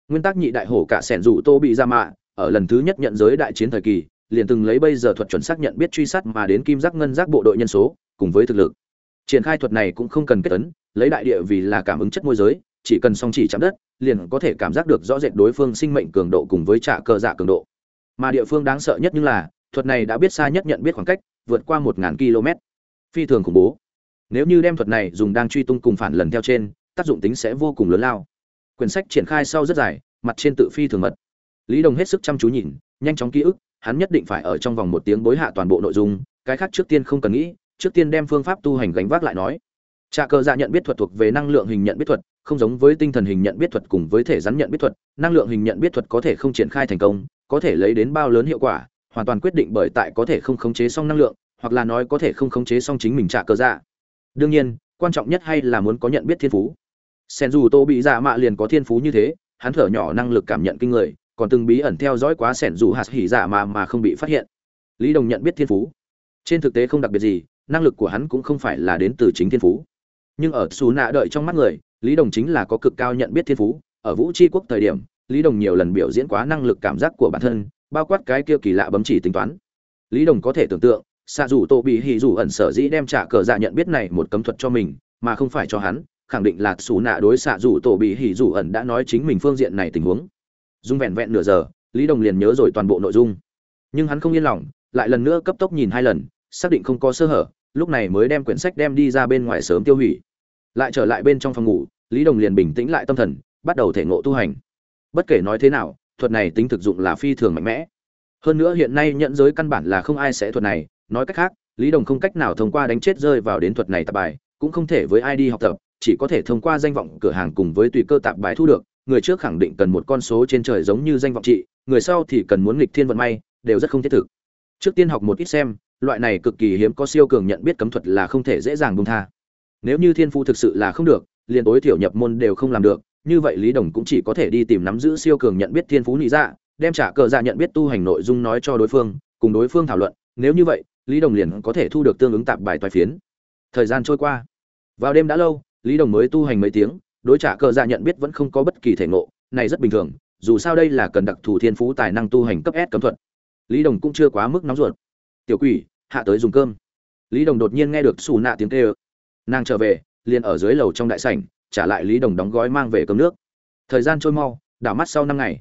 Nguyên tắc nhị đại hổ cả sẻn rủ tô bị ra mạ ở lần thứ nhất nhận giới đại chiến thời kỳ, liền từng lấy bây giờ thuật chuẩn xác nhận biết truy sát mà đến kim giác ngân giác bộ đội nhân số, cùng với thực lực. Triển khai thuật này cũng không cần kết tấn lấy đại địa vì là cảm ứng chất môi giới, chỉ cần song chỉ chạm đất, liền có thể cảm giác được rõ rệt đối phương sinh mệnh cường độ cùng với trả cơ dạ cường độ. Mà địa phương đáng sợ nhất như là, thuật này đã biết xa nhất nhận biết khoảng cách, vượt qua một ngàn km. Phi thường khủng bố. Nếu như đem thuật này dùng đang truy tung cùng phản lần theo trên, tác dụng tính sẽ vô cùng lớn lao. Quyển sách triển khai sau rất dài, mặt trên tự phi thường mật lý đồng hết sức chăm chú nhìn, nhanh chóng ký ức, hắn nhất định phải ở trong vòng một tiếng bối hạ toàn bộ nội dung, cái khác trước tiên không cần nghĩ, trước tiên đem phương pháp tu hành gánh vác lại nói. Trà cờ dạ nhận biết thuật thuộc về năng lượng hình nhận biết thuật, không giống với tinh thần hình nhận biết thuật cùng với thể rắn nhận biết thuật, năng lượng hình nhận biết thuật có thể không triển khai thành công, có thể lấy đến bao lớn hiệu quả, hoàn toàn quyết định bởi tại có thể không khống chế xong năng lượng, hoặc là nói có thể không khống chế xong chính mình trả cơ dạ. Đương nhiên, quan trọng nhất hay là muốn có nhận biết thiên phú. Sen dù tô bị dạ mạ liền có thiên phú như thế, hắn thở nhỏ năng lực cảm nhận kinh người còn từng bí ẩn theo dõi quá sẻn dù hạt hỉ dạ mà mà không bị phát hiện. Lý đồng nhận biết thiên phú. Trên thực tế không đặc biệt gì, năng lực của hắn cũng không phải là đến từ chính thiên phú. Nhưng ở xù nạ đợi trong mắt người, lý đồng chính là có cực cao nhận biết thiên phú. Ở vũ tri quốc thời điểm, lý đồng nhiều lần biểu diễn quá năng lực cảm giác của bản thân, bao quát cái kia kỳ lạ bấm chỉ tính toán. Lý đồng có thể tưởng tượng xạ dù tô bị hì dù ẩn sở dĩ đem trả cờ dạ nhận biết này một cấm thuật cho mình, mà không phải cho hắn, khẳng định là xù nạ đối xạ dù tổ bị hì dù ẩn đã nói chính mình phương diện này tình huống dung vẹn vẹn nửa giờ, lý đồng liền nhớ rồi toàn bộ nội dung. Nhưng hắn không yên lòng, lại lần nữa cấp tốc nhìn hai lần, xác định không có sơ hở, lúc này mới đem quyển sách đem đi ra bên ngoài sớm tiêu hủy. Lại trở lại bên trong phòng ngủ, lý đồng liền bình tĩnh lại tâm thần, bắt đầu thể ngộ tu hành. Bất kể nói thế nào, thuật này tính thực dụng là phi thường mạnh mẽ. Hơn nữa hiện nay nhận giới căn bản là không ai sẽ thuật này, nói cách khác, lý đồng không cách nào thông qua đánh chết rơi vào đến thuật này tạp bài, cũng không thể với ai đi học tập, chỉ có thể thông qua danh vọng cửa hàng cùng với tùy cơ tạp bài thu được người trước khẳng định cần một con số trên trời giống như danh vọng trị, người sau thì cần muốn nghịch thiên vận may, đều rất không thiết thực. Trước tiên học một ít xem, loại này cực kỳ hiếm có siêu cường nhận biết cấm thuật là không thể dễ dàng buông tha. Nếu như thiên phu thực sự là không được, liền tối thiểu nhập môn đều không làm được, như vậy lý đồng cũng chỉ có thể đi tìm nắm giữ siêu cường nhận biết thiên phú nhị dạ đem trả cờ dạ nhận biết tu hành nội dung nói cho đối phương, cùng đối phương thảo luận. Nếu như vậy, lý đồng liền có thể thu được tương ứng tạp bài toái phiến. Thời gian trôi qua. Vào đêm đã lâu, lý đồng mới tu hành mấy tiếng đối trả cờ dạ nhận biết vẫn không có bất kỳ thể ngộ, này rất bình thường, dù sao đây là cần đặc thù thiên phú tài năng tu hành cấp S cấm thuật. Lý đồng cũng chưa quá mức nóng ruột. Tiểu quỷ, hạ tới dùng cơm. Lý đồng đột nhiên nghe được xù nạ tiếng kêu. Nàng trở về, liền ở dưới lầu trong đại sảnh, trả lại lý đồng đóng gói mang về cơm nước. Thời gian trôi mau, đảo mắt sau năm ngày.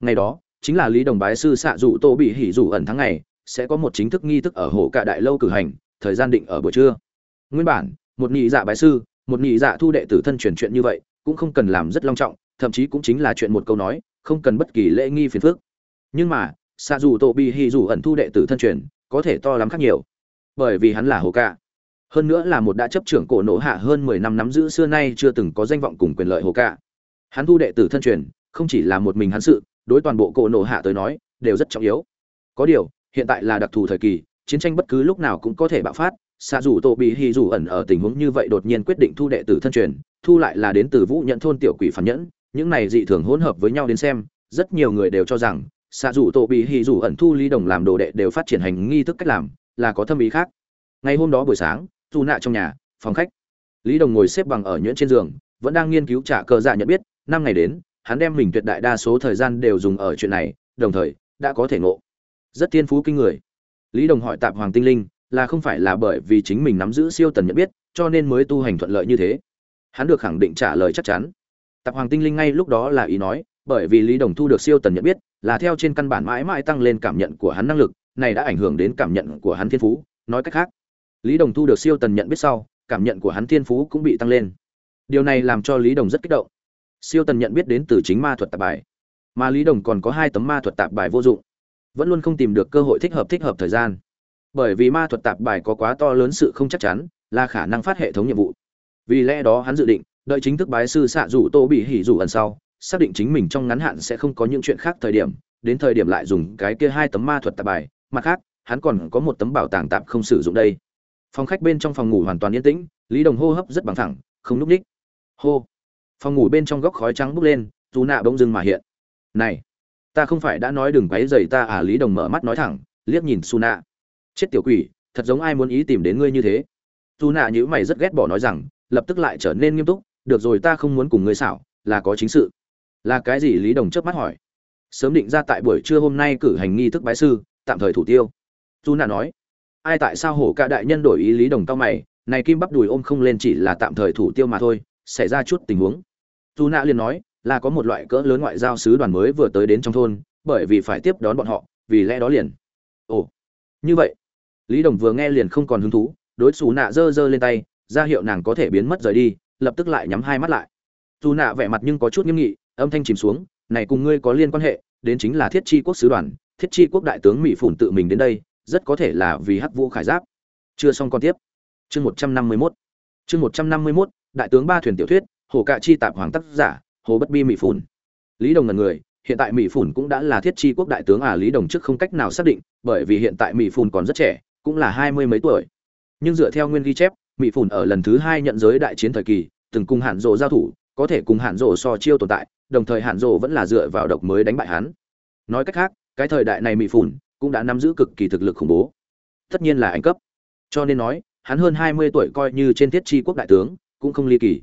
Ngày đó, chính là lý đồng bái sư xạ dụ tô bị hỉ dụ ẩn tháng ngày, sẽ có một chính thức nghi thức ở hồ cạ đại lâu cử hành, thời gian định ở buổi trưa. Nguyên bản, một nhị dạ bái sư một nhị dạ thu đệ tử thân truyền chuyện như vậy, cũng không cần làm rất long trọng, thậm chí cũng chính là chuyện một câu nói, không cần bất kỳ lễ nghi phiền phức. Nhưng mà xạ dù tổ bị hỉ dù ẩn thu đệ tử thân truyền, có thể to lắm khác nhiều. Bởi vì hắn là hồ ca. Hơn nữa là một đã chấp trưởng cổ nổ hạ hơn mười năm nắm giữ xưa nay chưa từng có danh vọng cùng quyền lợi hồ ca. Hắn thu đệ tử thân truyền, không chỉ là một mình hắn sự, đối toàn bộ cổ nổ hạ tới nói, đều rất trọng yếu. Có điều, hiện tại là đặc thù thời kỳ, chiến tranh bất cứ lúc nào cũng có thể bạo phát xạ dù tổ bị hy dù ẩn ở tình huống như vậy đột nhiên quyết định thu đệ tử thân truyền, thu lại là đến từ vũ nhận thôn tiểu quỷ phản nhẫn. Những này dị thường hỗn hợp với nhau đến xem, rất nhiều người đều cho rằng, xạ dù tổ bị hy dù ẩn thu lý đồng làm đồ đệ đều phát triển hành nghi thức cách làm, là có thâm ý khác. Ngày hôm đó buổi sáng dù nạ trong nhà, phòng khách. Lý đồng ngồi xếp bằng ở nhuyễn trên giường, vẫn đang nghiên cứu trả cờ dạ nhận biết. Năm ngày đến, hắn đem mình tuyệt đại đa số thời gian đều dùng ở chuyện này, đồng thời, đã có thể ngộ. Rất thiên phú kinh người. Lý đồng hỏi tạp hoàng tinh linh là không phải là bởi vì chính mình nắm giữ siêu tần nhận biết, cho nên mới tu hành thuận lợi như thế. Hắn được khẳng định trả lời chắc chắn. Tạp hoàng tinh linh ngay lúc đó là ý nói, bởi vì lý đồng thu được siêu tần nhận biết, là theo trên căn bản mãi mãi tăng lên cảm nhận của hắn năng lực, này đã ảnh hưởng đến cảm nhận của hắn thiên phú. Nói cách khác, lý đồng thu được siêu tần nhận biết sau, cảm nhận của hắn thiên phú cũng bị tăng lên. Điều này làm cho lý đồng rất kích động. Siêu tần nhận biết đến từ chính ma thuật tạp bài, mà lý đồng còn có hai tấm ma thuật tạp bài vô dụng. Vẫn luôn không tìm được cơ hội thích hợp thích hợp thời gian bởi vì ma thuật tạp bài có quá to lớn sự không chắc chắn, là khả năng phát hệ thống nhiệm vụ. Vì lẽ đó hắn dự định, đợi chính thức bái sư xạ rủ tô bị hỉ rủ ẩn sau, xác định chính mình trong ngắn hạn sẽ không có những chuyện khác thời điểm, đến thời điểm lại dùng cái kia hai tấm ma thuật tạp bài. Mặt khác, hắn còn có một tấm bảo tàng tạm không sử dụng đây. Phòng khách bên trong phòng ngủ hoàn toàn yên tĩnh, lý đồng hô hấp rất bằng thẳng không núp ních. Hô. Phòng ngủ bên trong góc khói trắng bốc lên, dù nạ bỗng dưng mà hiện. Này, ta không phải đã nói đừng quấy dày ta à lý đồng mở mắt nói thẳng, liếc nhìn su nạ chết tiểu quỷ, thật giống ai muốn ý tìm đến ngươi như thế. Dù nạ nhữ mày rất ghét bỏ nói rằng, lập tức lại trở nên nghiêm túc, được rồi, ta không muốn cùng ngươi xảo, là có chính sự. Là cái gì? Lý đồng chớp mắt hỏi. Sớm định ra tại buổi trưa hôm nay cử hành nghi thức bái sư, tạm thời thủ tiêu. Dù nạ nói. Ai tại sao hổ cả đại nhân đổi ý? Lý đồng cao mày. Này kim bắp đùi ôm không lên chỉ là tạm thời thủ tiêu mà thôi, xảy ra chút tình huống. Dù nạ liền nói, là có một loại cỡ lớn ngoại giao sứ đoàn mới vừa tới đến trong thôn, bởi vì phải tiếp đón bọn họ, vì lẽ đó liền. Ồ, như vậy lý đồng vừa nghe liền không còn hứng thú, đối xù nạ giơ giơ lên tay, ra hiệu nàng có thể biến mất rời đi, lập tức lại nhắm hai mắt lại. Dù nạ vẻ mặt nhưng có chút nghiêm nghị, âm thanh chìm xuống, này cùng ngươi có liên quan hệ, đến chính là thiết chi quốc sứ đoàn, thiết chi quốc đại tướng mỹ phủn tự mình đến đây, rất có thể là vì hắc vũ khải giáp. Chưa xong con tiếp. Chương một trăm năm mươi mốt. Chương một trăm năm mươi mốt, đại tướng ba thuyền tiểu thuyết, hồ cạ chi tạp hoàng tác giả, hồ bất bi mỹ phủn. Lý đồng là người, hiện tại mỹ phủn cũng đã là thiết chi quốc đại tướng à lý đồng trước không cách nào xác định, bởi vì hiện tại mỹ phủn còn rất trẻ cũng là hai mươi mấy tuổi. Nhưng dựa theo nguyên ghi chép, mỹ phủn ở lần thứ hai nhận giới đại chiến thời kỳ, từng cùng hạn rộ giao thủ, có thể cùng hạn rộ so chiêu tồn tại, đồng thời hạn rộ vẫn là dựa vào độc mới đánh bại hắn. Nói cách khác, cái thời đại này mỹ phủn cũng đã nắm giữ cực kỳ thực lực khủng bố. Tất nhiên là anh cấp. Cho nên nói, hắn hơn hai mươi tuổi coi như trên thiết chi quốc đại tướng, cũng không ly kỳ.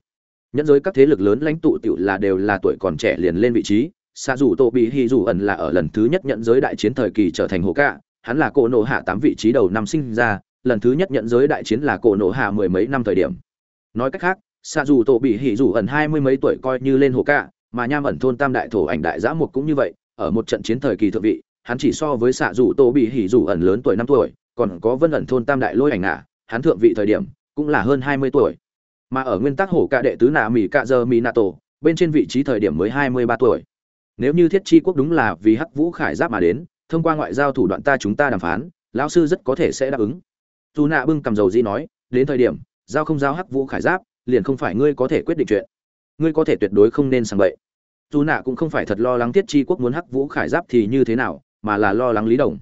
Nhẫn giới các thế lực lớn lãnh tụ tiểu là đều là tuổi còn trẻ liền lên vị trí xa dù tô bị hy dù ẩn là ở lần thứ nhất nhận giới đại chiến thời kỳ trở thành hồ cạ hắn là cổ nổ hạ tám vị trí đầu năm sinh ra, lần thứ nhất nhận giới đại chiến là cổ nổ hạ mười mấy năm thời điểm. Nói cách khác xa dù tô bị hỉ dù ẩn hai mươi mấy tuổi coi như lên hồ cạ mà nham ẩn thôn tam đại thổ ảnh đại giã một cũng như vậy, ở một trận chiến thời kỳ thượng vị, hắn chỉ so với xạ dù tô bị hỉ dù ẩn lớn tuổi năm tuổi, còn có vân ẩn thôn tam đại lôi ảnh ngả, hắn thượng vị thời điểm cũng là hơn hai mươi tuổi. Mà ở nguyên tắc hổ cạ đệ tứ nạ mỹ cạ giờ mỹ tổ, bên trên vị trí thời điểm mới hai mươi ba tuổi. Nếu như thiết chi quốc đúng là vì hắc vũ khải giáp mà đến thông qua ngoại giao thủ đoạn ta chúng ta đàm phán, lão sư rất có thể sẽ đáp ứng. Dù nạ bưng cầm dầu di nói, đến thời điểm, giao không giao hắc vũ khải giáp, liền không phải ngươi có thể quyết định chuyện. Ngươi có thể tuyệt đối không nên sang bậy. Dù nạ cũng không phải thật lo lắng tiết chi quốc muốn hắc vũ khải giáp thì như thế nào, mà là lo lắng lý đồng.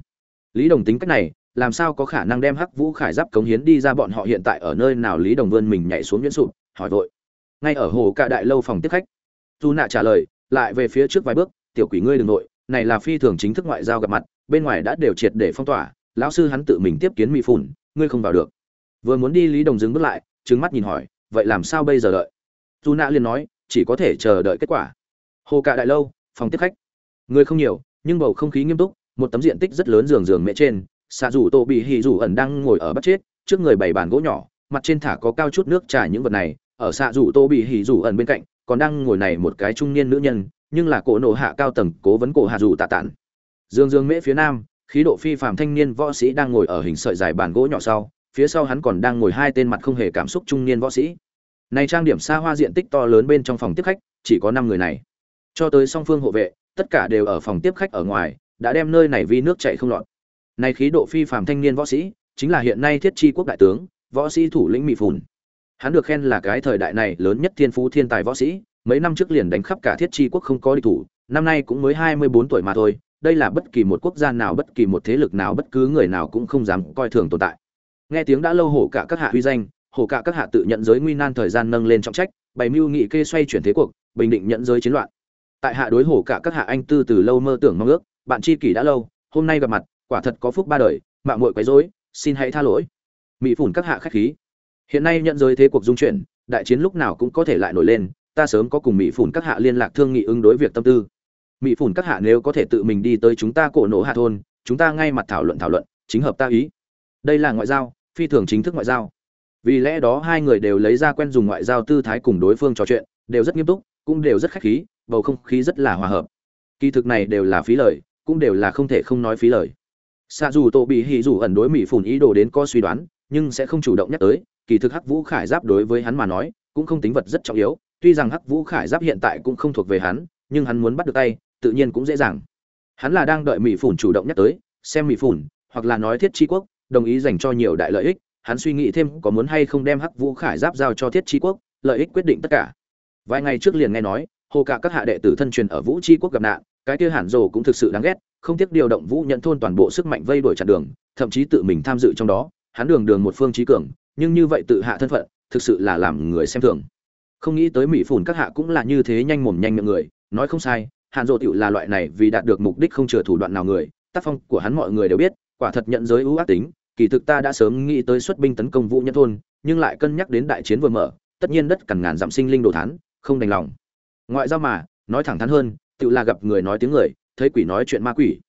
Lý đồng tính cách này, làm sao có khả năng đem hắc vũ khải giáp cống hiến đi ra bọn họ hiện tại ở nơi nào lý đồng vươn mình nhảy xuống nhuyễn sụp, hỏi vội. Ngay ở hồ cạ đại lâu phòng tiếp khách. Dù nạ trả lời, lại về phía trước vài bước, tiểu quỷ ngươi đừng nội này là phi thường chính thức ngoại giao gặp mặt, bên ngoài đã đều triệt để phong tỏa, lão sư hắn tự mình tiếp kiến mỹ phủn, ngươi không vào được. Vừa muốn đi lý đồng dừng bước lại trứng mắt nhìn hỏi, vậy làm sao bây giờ đợi? Dù nạ liền nói, chỉ có thể chờ đợi kết quả. Hồ cạ đại lâu, phòng tiếp khách. Người không nhiều, nhưng bầu không khí nghiêm túc, một tấm diện tích rất lớn giường giường mẹ trên xạ rủ tô bị hì rủ ẩn đang ngồi ở bắt chết, trước người bảy bàn gỗ nhỏ, mặt trên thả có cao chút nước trà những vật này, ở xạ rủ tô bị hì rủ ẩn bên cạnh, còn đang ngồi này một cái trung niên nữ nhân nhưng là cổ nổ hạ cao tầng cố vấn cổ hạ dù tạ tản. Dương dương mễ phía nam, khí độ phi phàm thanh niên võ sĩ đang ngồi ở hình sợi dài bàn gỗ nhỏ sau, phía sau hắn còn đang ngồi hai tên mặt không hề cảm xúc trung niên võ sĩ. Này trang điểm xa hoa diện tích to lớn bên trong phòng tiếp khách, chỉ có năm người này. Cho tới song phương hộ vệ, tất cả đều ở phòng tiếp khách ở ngoài, đã đem nơi này vi nước chạy không lọt. Này khí độ phi phàm thanh niên võ sĩ, chính là hiện nay thiết chi quốc đại tướng, võ sĩ thủ lĩnh mỹ phùn. Hắn được khen là cái thời đại này lớn nhất thiên phú thiên tài võ sĩ mấy năm trước liền đánh khắp cả thiết chi quốc không có đi thủ, năm nay cũng mới hai mươi bốn tuổi mà thôi, đây là bất kỳ một quốc gia nào, bất kỳ một thế lực nào, bất cứ người nào cũng không dám coi thường tồn tại. Nghe tiếng đã lâu hổ cả các hạ uy danh, hổ cả các hạ tự nhận giới nguy nan thời gian nâng lên trọng trách, bày mưu nghị kê xoay chuyển thế cuộc, bình định nhận giới chiến loạn. Tại hạ đối hổ cả các hạ anh tư từ lâu mơ tưởng mong ước, bạn chi kỷ đã lâu, hôm nay gặp mặt, quả thật có phúc ba đời, mạng muội quấy rối, xin hãy tha lỗi. Mỹ phủn các hạ khách khí. Hiện nay nhận giới thế cuộc dung chuyển, đại chiến lúc nào cũng có thể lại nổi lên ta sớm có cùng mỹ phủn các hạ liên lạc thương nghị ứng đối việc tâm tư. Mỹ phủn các hạ nếu có thể tự mình đi tới chúng ta cổ nổ hạ thôn, chúng ta ngay mặt thảo luận thảo luận, chính hợp ta ý. Đây là ngoại giao, phi thường chính thức ngoại giao. Vì lẽ đó hai người đều lấy ra quen dùng ngoại giao tư thái cùng đối phương trò chuyện, đều rất nghiêm túc, cũng đều rất khách khí, bầu không khí rất là hòa hợp. Kỳ thực này đều là phí lời, cũng đều là không thể không nói phí lời. Xa dù tổ bị hỉ dù ẩn đối mỹ phủn ý đồ đến có suy đoán, nhưng sẽ không chủ động nhắc tới, kỳ thực hắc vũ khải giáp đối với hắn mà nói, cũng không tính vật rất trọng yếu tuy rằng hắc vũ khải giáp hiện tại cũng không thuộc về hắn, nhưng hắn muốn bắt được tay, tự nhiên cũng dễ dàng. Hắn là đang đợi mỹ phủn chủ động nhắc tới, xem mỹ phủn, hoặc là nói thiết chi quốc, đồng ý dành cho nhiều đại lợi ích, hắn suy nghĩ thêm có muốn hay không đem hắc vũ khải giáp giao cho thiết chi quốc, lợi ích quyết định tất cả. Vài ngày trước liền nghe nói, hồ cả các hạ đệ tử thân truyền ở vũ chi quốc gặp nạn, cái kia hẳn rồ cũng thực sự đáng ghét, không tiếc điều động vũ nhận thôn toàn bộ sức mạnh vây đuổi chặn đường, thậm chí tự mình tham dự trong đó, hắn đường đường một phương trí cường, nhưng như vậy tự hạ thân phận, thực sự là làm người xem thường không nghĩ tới mỹ phủn các hạ cũng là như thế nhanh mồm nhanh miệng người, nói không sai, hàn dỗ tựu là loại này vì đạt được mục đích không chừa thủ đoạn nào người, tác phong của hắn mọi người đều biết, quả thật nhận giới ưu ác tính, kỳ thực ta đã sớm nghĩ tới xuất binh tấn công vũ nhân thôn, nhưng lại cân nhắc đến đại chiến vừa mở, tất nhiên đất cằn ngàn giảm sinh linh đồ thán, không đành lòng. Ngoại giao mà, nói thẳng thắn hơn tự là gặp người nói tiếng người, thấy quỷ nói chuyện ma quỷ.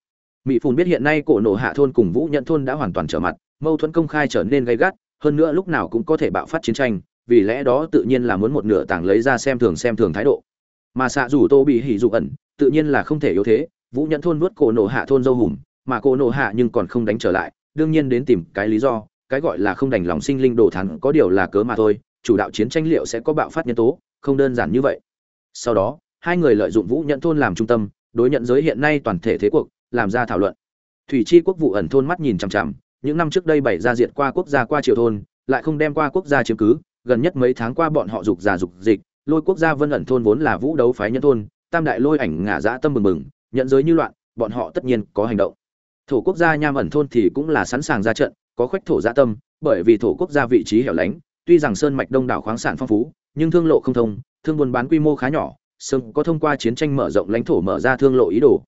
Mỹ phùn biết hiện nay cổ nổ hạ thôn cùng vũ nhận thôn đã hoàn toàn trở mặt, mâu thuẫn công khai trở nên gay gắt, hơn nữa lúc nào cũng có thể bạo phát chiến tranh vì lẽ đó tự nhiên là muốn một nửa tảng lấy ra xem thường xem thường thái độ. Mà xạ rủ tô bị hỉ dụ ẩn, tự nhiên là không thể yếu thế, vũ Nhẫn thôn vớt cổ nổ hạ thôn dâu hùm, mà cổ nổ hạ nhưng còn không đánh trở lại, đương nhiên đến tìm cái lý do, cái gọi là không đành lòng sinh linh đồ thắng có điều là cớ mà thôi, chủ đạo chiến tranh liệu sẽ có bạo phát nhân tố, không đơn giản như vậy. Sau đó, hai người lợi dụng vũ Nhẫn thôn làm trung tâm, đối nhận giới hiện nay toàn thể thế cuộc, làm ra thảo luận. Thủy chi quốc vụ ẩn thôn mắt nhìn chằm chằm, những năm trước đây bảy ra diệt qua quốc gia qua triều thôn, lại không đem qua quốc gia chiếm cứ gần nhất mấy tháng qua bọn họ dục già dục dịch, lôi quốc gia vân ẩn thôn vốn là vũ đấu phái nhân thôn, tam đại lôi ảnh ngả dã tâm mừng mừng, nhận giới như loạn, bọn họ tất nhiên có hành động. Thổ quốc gia nham ẩn thôn thì cũng là sẵn sàng ra trận, có khoách thổ gia tâm, bởi vì thổ quốc gia vị trí hẻo lánh, tuy rằng sơn mạch đông đảo khoáng sản phong phú, nhưng thương lộ không thông, thương buôn bán quy mô khá nhỏ, sớm có thông qua chiến tranh mở rộng lãnh thổ mở ra thương lộ ý đồ.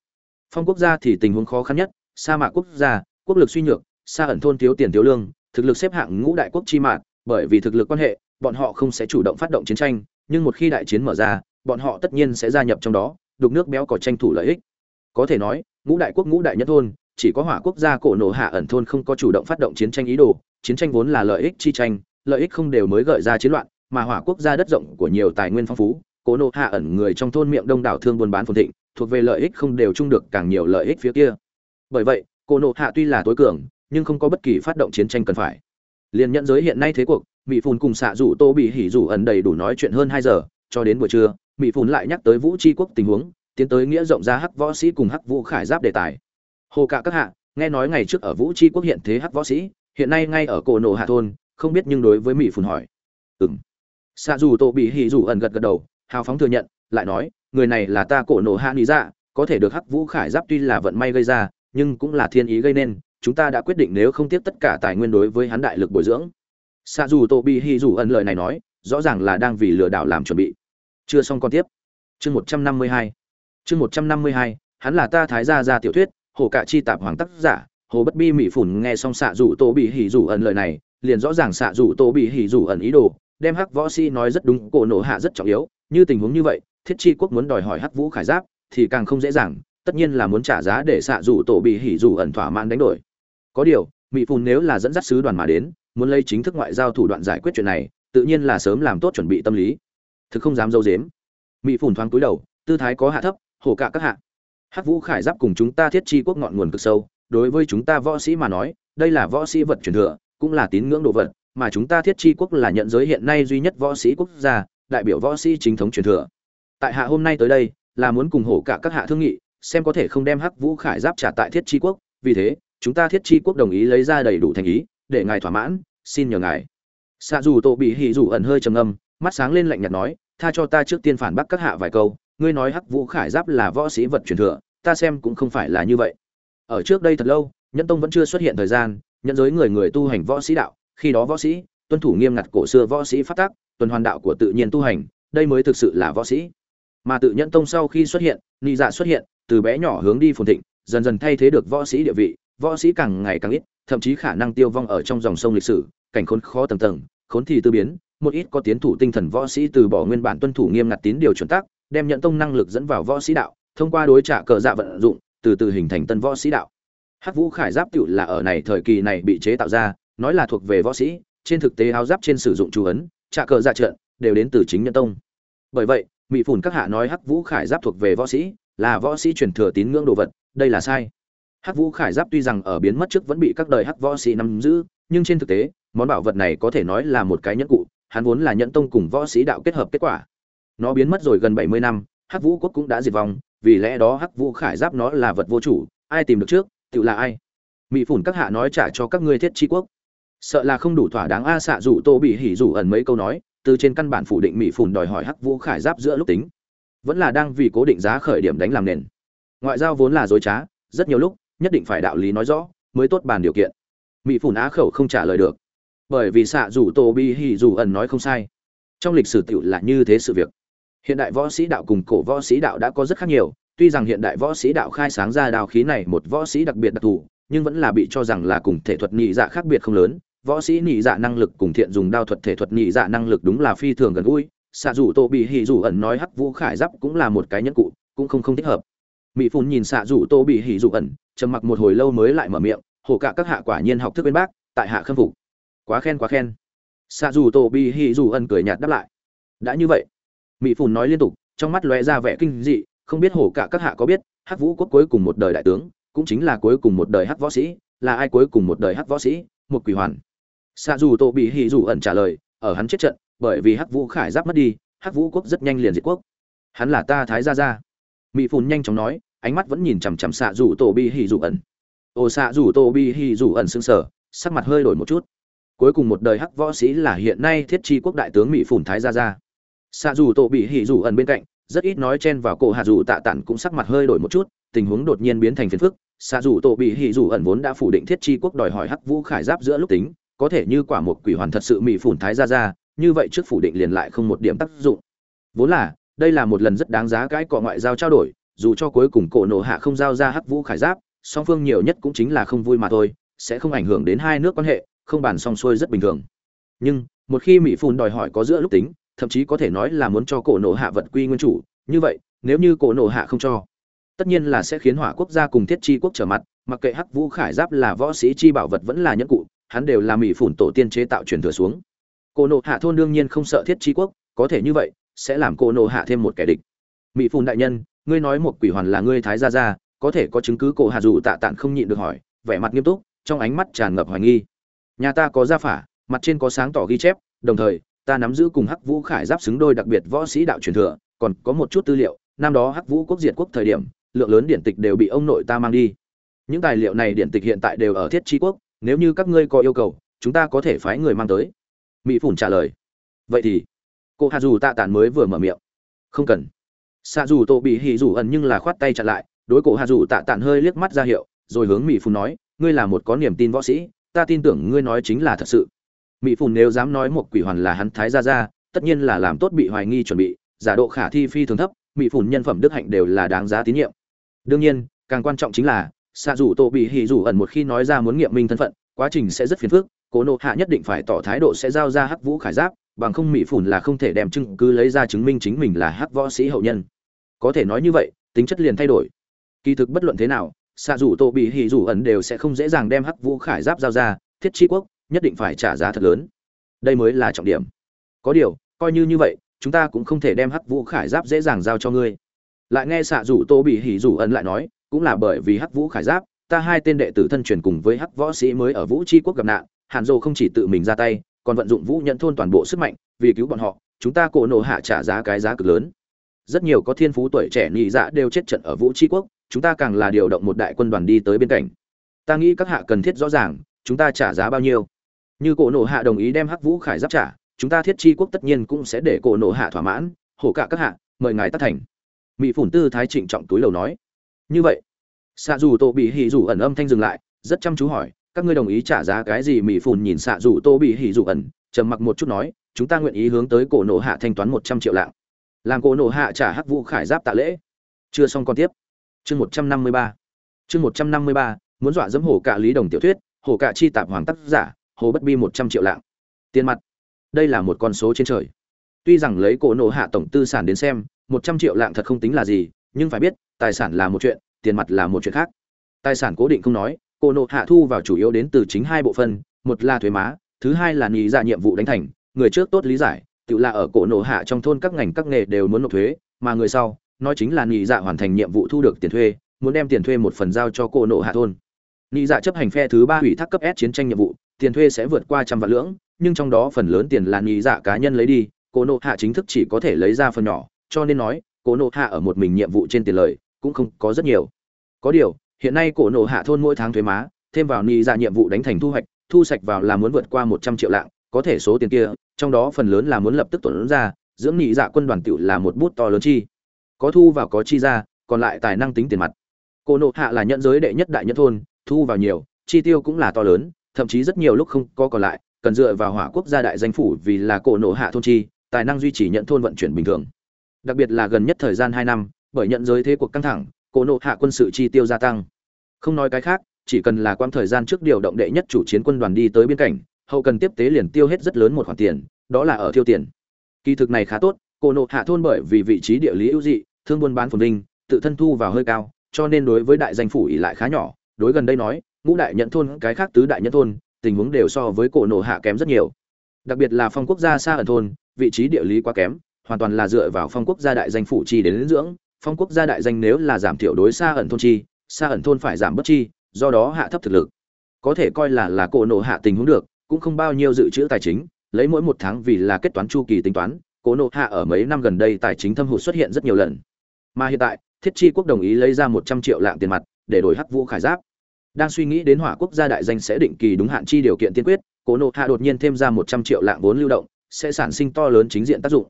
Phong quốc gia thì tình huống khó khăn nhất, sa mạc quốc gia, quốc lực suy nhược, sa ẩn thôn thiếu tiền thiếu lương, thực lực xếp hạng ngũ đại quốc chi mạn bởi vì thực lực quan hệ bọn họ không sẽ chủ động phát động chiến tranh, nhưng một khi đại chiến mở ra, bọn họ tất nhiên sẽ gia nhập trong đó, đục nước béo có tranh thủ lợi ích. Có thể nói, ngũ đại quốc, ngũ đại nhất thôn, chỉ có hỏa quốc gia cổ nổ hạ ẩn thôn không có chủ động phát động chiến tranh ý đồ, chiến tranh vốn là lợi ích chi tranh, lợi ích không đều mới gợi ra chiến loạn, mà hỏa quốc gia đất rộng của nhiều tài nguyên phong phú, cổ nổ hạ ẩn người trong thôn miệng đông đảo thương buôn bán phồn thịnh, thuộc về lợi ích không đều chung được càng nhiều lợi ích phía kia. Bởi vậy, cổ nổ hạ tuy là tối cường, nhưng không có bất kỳ phát động chiến tranh cần phải. Liền nhận giới hiện nay thế cuộc mỹ phùn cùng xạ rủ tô bị hỉ rủ ẩn đầy đủ nói chuyện hơn hai giờ, cho đến buổi trưa mỹ phùn lại nhắc tới vũ tri quốc tình huống, tiến tới nghĩa rộng ra hắc võ sĩ cùng hắc vũ khải giáp đề tài. Hồ cả các hạ, nghe nói ngày trước ở vũ tri quốc hiện thế hắc võ sĩ, hiện nay ngay ở cổ nổ hạ thôn, không biết nhưng đối với mỹ phùn hỏi. Ừng xạ dù tô bị hỉ rủ ẩn gật gật đầu, hào phóng thừa nhận, lại nói, người này là ta cổ nổ hạ lý dạ có thể được hắc vũ khải giáp tuy là vận may gây ra, nhưng cũng là thiên ý gây nên, chúng ta đã quyết định nếu không tiếp tất cả tài nguyên đối với hắn đại lực bồi dưỡng xạ dù Tô bị hỉ dù ẩn lời này nói, rõ ràng là đang vì lừa đảo làm chuẩn bị. Chưa xong còn tiếp. Chương một trăm năm mươi hai. Chương một trăm năm mươi hai, hắn là ta thái gia gia tiểu thuyết, hồ cạ chi tạp hoàng tác giả. Hồ bất bi mỹ phủn nghe xong xạ dù Tô bị hỉ dù ẩn lời này, liền rõ ràng xạ dù Tô bị hỉ dù ẩn ý đồ, đem hắc võ sĩ nói rất đúng, cổ nổ hạ rất trọng yếu. Như tình huống như vậy, thiết chi quốc muốn đòi hỏi hắc vũ khải giáp thì càng không dễ dàng, tất nhiên là muốn trả giá để xạ dù tổ bị hỉ dù ẩn thỏa mãn đánh đổi. Có điều mỹ phùn nếu là dẫn dắt sứ đoàn mà đến muốn lấy chính thức ngoại giao thủ đoạn giải quyết chuyện này, tự nhiên là sớm làm tốt chuẩn bị tâm lý. Thực không dám dâu dếm mỹ phùn thoáng cúi đầu, tư thái có hạ thấp, hổ cả các hạ. Hắc vũ khải giáp cùng chúng ta thiết chi quốc ngọn nguồn cực sâu, đối với chúng ta võ sĩ mà nói, đây là võ sĩ vật truyền thừa, cũng là tín ngưỡng đồ vật, mà chúng ta thiết chi quốc là nhận giới hiện nay duy nhất võ sĩ quốc gia, đại biểu võ sĩ chính thống truyền thừa. Tại hạ hôm nay tới đây, là muốn cùng hổ cả các hạ thương nghị, xem có thể không đem hắc vũ khải giáp trả tại thiết chi quốc. Vì thế, chúng ta thiết chi quốc đồng ý lấy ra đầy đủ thành ý, để ngài thỏa mãn xin nhờ ngài. Xạ dù tổ bị hỉ dù ẩn hơi trầm âm mắt sáng lên lạnh nhạt nói, tha cho ta trước tiên phản bác các hạ vài câu, ngươi nói hắc vũ khải giáp là võ sĩ vật truyền thừa, ta xem cũng không phải là như vậy. Ở trước đây thật lâu, Nhẫn tông vẫn chưa xuất hiện thời gian nhận giới người người tu hành võ sĩ đạo, khi đó võ sĩ, tuân thủ nghiêm ngặt cổ xưa võ sĩ phát tác tuần hoàn đạo của tự nhiên tu hành, đây mới thực sự là võ sĩ. Mà tự Nhẫn tông sau khi xuất hiện, ni dạ xuất hiện, từ bé nhỏ hướng đi phồn thịnh, dần dần thay thế được võ sĩ địa vị võ sĩ càng ngày càng ít, thậm chí khả năng tiêu vong ở trong dòng sông lịch sử, cảnh khốn khó tầng tầng, khốn thì tư biến, một ít có tiến thủ tinh thần võ sĩ từ bỏ nguyên bản tuân thủ nghiêm ngặt tín điều chuẩn tắc, đem nhận tông năng lực dẫn vào võ sĩ đạo, thông qua đối trả cờ dạ vận dụng, từ từ hình thành tân võ sĩ đạo. Hắc vũ khải giáp tựu là ở này thời kỳ này bị chế tạo ra, nói là thuộc về võ sĩ, trên thực tế áo giáp trên sử dụng chú ấn, trả cờ dạ trận, đều đến từ chính nhân tông. Bởi vậy mỹ phủn các hạ nói hắc vũ khải giáp thuộc về võ sĩ, là võ sĩ truyền thừa tín ngưỡng đồ vật, đây là sai hắc vũ khải giáp tuy rằng ở biến mất trước vẫn bị các đời hắc võ sĩ nắm giữ, nhưng trên thực tế, món bảo vật này có thể nói là một cái nhẫn cụ, hắn vốn là nhẫn tông cùng võ sĩ đạo kết hợp kết quả. Nó biến mất rồi gần bảy mươi năm, hắc vũ quốc cũng đã diệt vong, vì lẽ đó hắc vũ khải giáp nó là vật vô chủ, ai tìm được trước, tự là ai? Mỹ phủn các hạ nói trả cho các ngươi thiết chi quốc. Sợ là không đủ thỏa đáng a xạ rủ tô bị hỉ rủ ẩn mấy câu nói, từ trên căn bản phủ định mỹ phủn đòi hỏi hắc vũ khải giáp giữa lúc tính. Vẫn là đang vì cố định giá khởi điểm đánh làm nền. Ngoại giao vốn là dối trá, rất nhiều lúc nhất định phải đạo lý nói rõ, mới tốt bàn điều kiện. Mỹ phủn á khẩu không trả lời được. Bởi vì xạ rủ tô bi hỉ rủ ẩn nói không sai. Trong lịch sử tiểu là như thế sự việc. Hiện đại võ sĩ đạo cùng cổ võ sĩ đạo đã có rất khác nhiều. Tuy rằng hiện đại võ sĩ đạo khai sáng ra đào khí này một võ sĩ đặc biệt đặc thù, nhưng vẫn là bị cho rằng là cùng thể thuật nhị dạ khác biệt không lớn. Võ sĩ nhị dạ năng lực cùng thiện dùng đao thuật thể thuật nhị dạ năng lực đúng là phi thường gần gũi. Xạ dù tô bị hỉ dù ẩn nói hắc vũ khải giáp cũng là một cái nhẫn cụ, cũng không không thích hợp. Mỹ phun nhìn xạ dù tô bị hỉ dù ẩn trầm mặc một hồi lâu mới lại mở miệng hổ cả các hạ quả nhiên học thức bên bác, tại hạ khâm phục. Quá khen quá khen. Xạ dù tổ bị hì dù ẩn cười nhạt đáp lại. Đã như vậy. Mỹ phùn nói liên tục, trong mắt lóe ra vẻ kinh dị, không biết hổ cả các hạ có biết, hắc vũ quốc cuối cùng một đời đại tướng, cũng chính là cuối cùng một đời hắc võ sĩ, là ai cuối cùng một đời hắc võ sĩ? Một quỷ hoàn. Xạ dù tổ bị hì dù ẩn trả lời, ở hắn chết trận, bởi vì hắc vũ khải giáp mất đi, hắc vũ quốc rất nhanh liền diệt quốc. Hắn là ta thái gia gia. Mỹ phùn nhanh chóng nói ánh mắt vẫn nhìn chằm chằm xạ dù tô bi hỉ dù ẩn. Ồ xạ dù tô bi hỉ dù ẩn sững sờ sắc mặt hơi đổi một chút. Cuối cùng một đời hắc võ sĩ là hiện nay thiết chi quốc đại tướng mỹ phủn thái gia gia. Xạ dù tô bị hỉ dù ẩn bên cạnh rất ít nói chen vào cổ hạ dù tạ tản cũng sắc mặt hơi đổi một chút tình huống đột nhiên biến thành phiền phức. Xạ dù tổ bị hỉ dù ẩn vốn đã phủ định thiết chi quốc đòi hỏi hắc vũ khải giáp giữa lúc tính có thể như quả một quỷ hoàn thật sự mỹ phủn thái gia gia, như vậy trước phủ định liền lại không một điểm tác dụng. Vốn là đây là một lần rất đáng giá cái cọ ngoại giao trao đổi dù cho cuối cùng cổ nổ hạ không giao ra hắc vũ khải giáp, song phương nhiều nhất cũng chính là không vui mà thôi, sẽ không ảnh hưởng đến hai nước quan hệ, không bàn song xuôi rất bình thường. Nhưng, một khi mỹ phun đòi hỏi có giữa lúc tính, thậm chí có thể nói là muốn cho cổ nổ hạ vật quy nguyên chủ, như vậy, nếu như cổ nổ hạ không cho, tất nhiên là sẽ khiến hỏa quốc gia cùng thiết chi quốc trở mặt, mặc kệ hắc vũ khải giáp là võ sĩ chi bảo vật vẫn là nhẫn cụ, hắn đều là mỹ phủn tổ tiên chế tạo truyền thừa xuống. Cổ nộ hạ thôn đương nhiên không sợ thiết chi quốc, có thể như vậy, sẽ làm cổ nộ hạ thêm một kẻ địch. Mỹ phủn đại nhân ngươi nói một quỷ hoàn là ngươi thái gia gia, có thể có chứng cứ cổ hạ dù tạ tạn không nhịn được hỏi, vẻ mặt nghiêm túc, trong ánh mắt tràn ngập hoài nghi. Nhà ta có gia phả, mặt trên có sáng tỏ ghi chép, đồng thời, ta nắm giữ cùng hắc vũ khải giáp xứng đôi đặc biệt võ sĩ đạo truyền thừa, còn có một chút tư liệu, năm đó hắc vũ quốc diệt quốc thời điểm, lượng lớn điển tịch đều bị ông nội ta mang đi. Những tài liệu này điển tịch hiện tại đều ở thiết chi quốc, nếu như các ngươi có yêu cầu, chúng ta có thể phái người mang tới. Mỹ phủn trả lời. Vậy thì cô hạ dù tạ tản mới vừa mở miệng. Không cần xạ dù tổ bị hỉ dù ẩn nhưng là khoát tay chặn lại, đối cổ hạ dù tạ tản hơi liếc mắt ra hiệu, rồi hướng mỹ phun nói, ngươi là một có niềm tin võ sĩ, ta tin tưởng ngươi nói chính là thật sự. Mỹ phun nếu dám nói một quỷ hoàn là hắn thái ra ra tất nhiên là làm tốt bị hoài nghi chuẩn bị, giả độ khả thi phi thường thấp mỹ phun nhân phẩm đức hạnh đều là đáng giá tín nhiệm. Đương nhiên, càng quan trọng chính là, xạ dù tổ bị hỉ dù ẩn một khi nói ra muốn nghiệm minh thân phận, quá trình sẽ rất phiền phức, cố nộ hạ nhất định phải tỏ thái độ sẽ giao ra hắc vũ khải giáp bằng không mỹ phủn là không thể đem chứng cứ lấy ra chứng minh chính mình là hắc võ sĩ hậu nhân. Có thể nói như vậy, tính chất liền thay đổi. Kỳ thực bất luận thế nào, xạ dù tô bị hỉ dù ẩn đều sẽ không dễ dàng đem hắc vũ khải giáp giao ra, thiết chi quốc nhất định phải trả giá thật lớn. Đây mới là trọng điểm. Có điều, coi như như vậy, chúng ta cũng không thể đem hắc vũ khải giáp dễ dàng giao cho ngươi. Lại nghe xạ dù tô bị hỉ dù ẩn lại nói, cũng là bởi vì hắc vũ khải giáp, ta hai tên đệ tử thân truyền cùng với hắc võ sĩ mới ở vũ tri quốc gặp nạn, hàn dô không chỉ tự mình ra tay còn vận dụng vũ nhận thôn toàn bộ sức mạnh, vì cứu bọn họ, chúng ta cổ nổ hạ trả giá cái giá cực lớn. Rất nhiều có thiên phú tuổi trẻ nhị dạ đều chết trận ở vũ tri quốc, chúng ta càng là điều động một đại quân đoàn đi tới bên cạnh. Ta nghĩ các hạ cần thiết rõ ràng, chúng ta trả giá bao nhiêu. Như cổ nổ hạ đồng ý đem hắc vũ khải giáp trả, chúng ta thiết tri quốc tất nhiên cũng sẽ để cổ nổ hạ thỏa mãn, hổ cả các hạ, mời ngài tác thành. Mỹ phủn tư thái trịnh trọng túi lầu nói. Như vậy xạ dù tổ bị hỉ dù ẩn âm thanh dừng lại, rất chăm chú hỏi các ngươi đồng ý trả giá cái gì mỹ phùn nhìn xạ dù tô bị hỉ dù ẩn, trầm mặc một chút nói, chúng ta nguyện ý hướng tới cổ nổ hạ thanh toán một trăm triệu lạng. Làm cổ nổ hạ trả hắc vũ khải giáp tạ lễ. Chưa xong còn tiếp. Chương một trăm năm mươi ba. Chương một trăm năm mươi ba, muốn dọa dẫm hổ cả lý đồng tiểu thuyết hổ cả chi tạp hoàng tác giả, hồ bất bi một trăm triệu lạng. Tiền mặt. Đây là một con số trên trời. Tuy rằng lấy cổ nổ hạ tổng tư sản đến xem, một trăm triệu lạng thật không tính là gì, nhưng phải biết, tài sản là một chuyện, tiền mặt là một chuyện khác. Tài sản cố định không nói cổ nộ hạ thu vào chủ yếu đến từ chính hai bộ phận, một là thuế má, thứ hai là nghĩ ra dạ nhiệm vụ đánh thành. Người trước tốt lý giải, tự là ở cổ nộ hạ trong thôn các ngành các nghề đều muốn nộp thuế, mà người sau, nói chính là nghĩ dạ hoàn thành nhiệm vụ thu được tiền thuê, muốn đem tiền thuê một phần giao cho cổ nộ hạ thôn. Nghĩ dạ chấp hành phe thứ ba ủy thác cấp s chiến tranh nhiệm vụ, tiền thuê sẽ vượt qua trăm vạn lưỡng, nhưng trong đó phần lớn tiền là nghĩ dạ cá nhân lấy đi, cổ nộ hạ chính thức chỉ có thể lấy ra phần nhỏ, cho nên nói, cổ nộ hạ ở một mình nhiệm vụ trên tiền lời cũng không có rất nhiều. Có điều hiện nay cổ nộ hạ thôn mỗi tháng thuế má, thêm vào ni dạ nhiệm vụ đánh thành thu hoạch, thu sạch vào là muốn vượt qua một trăm triệu lạng, có thể số tiền kia, trong đó phần lớn là muốn lập tức tuần ra, dưỡng nhị dạ quân đoàn tựu là một bút to lớn chi. Có thu vào có chi ra, còn lại tài năng tính tiền mặt. Cổ nộ hạ là nhận giới đệ nhất đại nhất thôn, thu vào nhiều, chi tiêu cũng là to lớn, thậm chí rất nhiều lúc không có còn lại, cần dựa vào hỏa quốc gia đại danh phủ vì là cổ nổ hạ thôn chi, tài năng duy trì nhận thôn vận chuyển bình thường. Đặc biệt là gần nhất thời gian hai năm, bởi nhận giới thế cuộc căng thẳng, cổ nổ hạ quân sự chi tiêu gia tăng không nói cái khác, chỉ cần là quãng thời gian trước điều động đệ nhất chủ chiến quân đoàn đi tới biên cảnh hậu cần tiếp tế liền tiêu hết rất lớn một khoản tiền, đó là ở tiêu tiền. Kỳ thực này khá tốt, cổ nộ hạ thôn bởi vì vị trí địa lý ưu dị, thương buôn bán phồn vinh, tự thân thu vào hơi cao, cho nên đối với đại danh phủ ỉ lại khá nhỏ. Đối gần đây nói, ngũ đại nhận thôn, cái khác tứ đại nhận thôn, tình huống đều so với cổ nổ hạ kém rất nhiều. Đặc biệt là phong quốc gia xa ở thôn, vị trí địa lý quá kém, hoàn toàn là dựa vào phong quốc gia đại danh phủ chi đến lĩnh dưỡng. Phong quốc gia đại danh nếu là giảm thiểu đối xa ẩn thôn chi xa ẩn thôn phải giảm bất chi, do đó hạ thấp thực lực. Có thể coi là là cổ nổ hạ tình huống được, cũng không bao nhiêu dự trữ tài chính, lấy mỗi một tháng vì là kết toán chu kỳ tính toán, cổ nổ hạ ở mấy năm gần đây tài chính thâm hụt xuất hiện rất nhiều lần. Mà hiện tại, thiết chi quốc đồng ý lấy ra một trăm triệu lạng tiền mặt để đổi hắc vũ khải giáp. Đang suy nghĩ đến hỏa quốc gia đại danh sẽ định kỳ đúng hạn chi điều kiện tiên quyết, cổ nộ hạ đột nhiên thêm ra một trăm triệu lạng vốn lưu động, sẽ sản sinh to lớn chính diện tác dụng.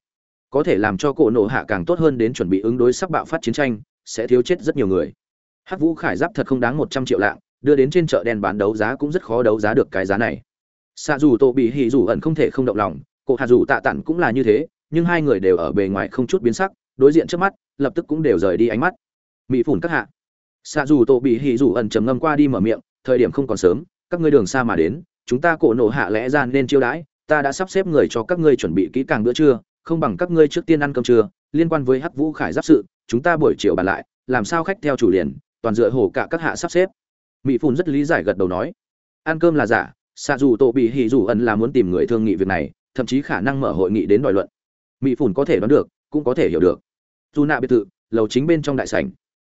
Có thể làm cho cổ nộ hạ càng tốt hơn đến chuẩn bị ứng đối sắc bạo phát chiến tranh, sẽ thiếu chết rất nhiều người hắc vũ khải giáp thật không đáng một trăm triệu lạng, đưa đến trên chợ đen bán đấu giá cũng rất khó đấu giá được cái giá này. Xạ dù tổ bị hỉ dù ẩn không thể không động lòng, cổ hạ dù tạ tản cũng là như thế, nhưng hai người đều ở bề ngoài không chút biến sắc, đối diện trước mắt, lập tức cũng đều rời đi ánh mắt. Mỹ phủn các hạ. Xạ dù tổ bị hỉ dù ẩn trầm ngâm qua đi mở miệng, thời điểm không còn sớm, các ngươi đường xa mà đến, chúng ta cổ nổ hạ lẽ ra nên chiêu đãi, ta đã sắp xếp người cho các ngươi chuẩn bị kỹ càng bữa trưa, không bằng các ngươi trước tiên ăn cơm trưa, liên quan với hắc vũ khải giáp sự, chúng ta buổi chiều bàn lại, làm sao khách theo chủ liền toàn dựa hổ cả các hạ sắp xếp. Mỹ phun rất lý giải gật đầu nói, ăn cơm là giả, xạ dù tổ bị hỉ dù ẩn là muốn tìm người thương nghị việc này, thậm chí khả năng mở hội nghị đến đòi luận. Mỹ phun có thể đoán được, cũng có thể hiểu được. Dù nạ biệt thự, lầu chính bên trong đại sảnh.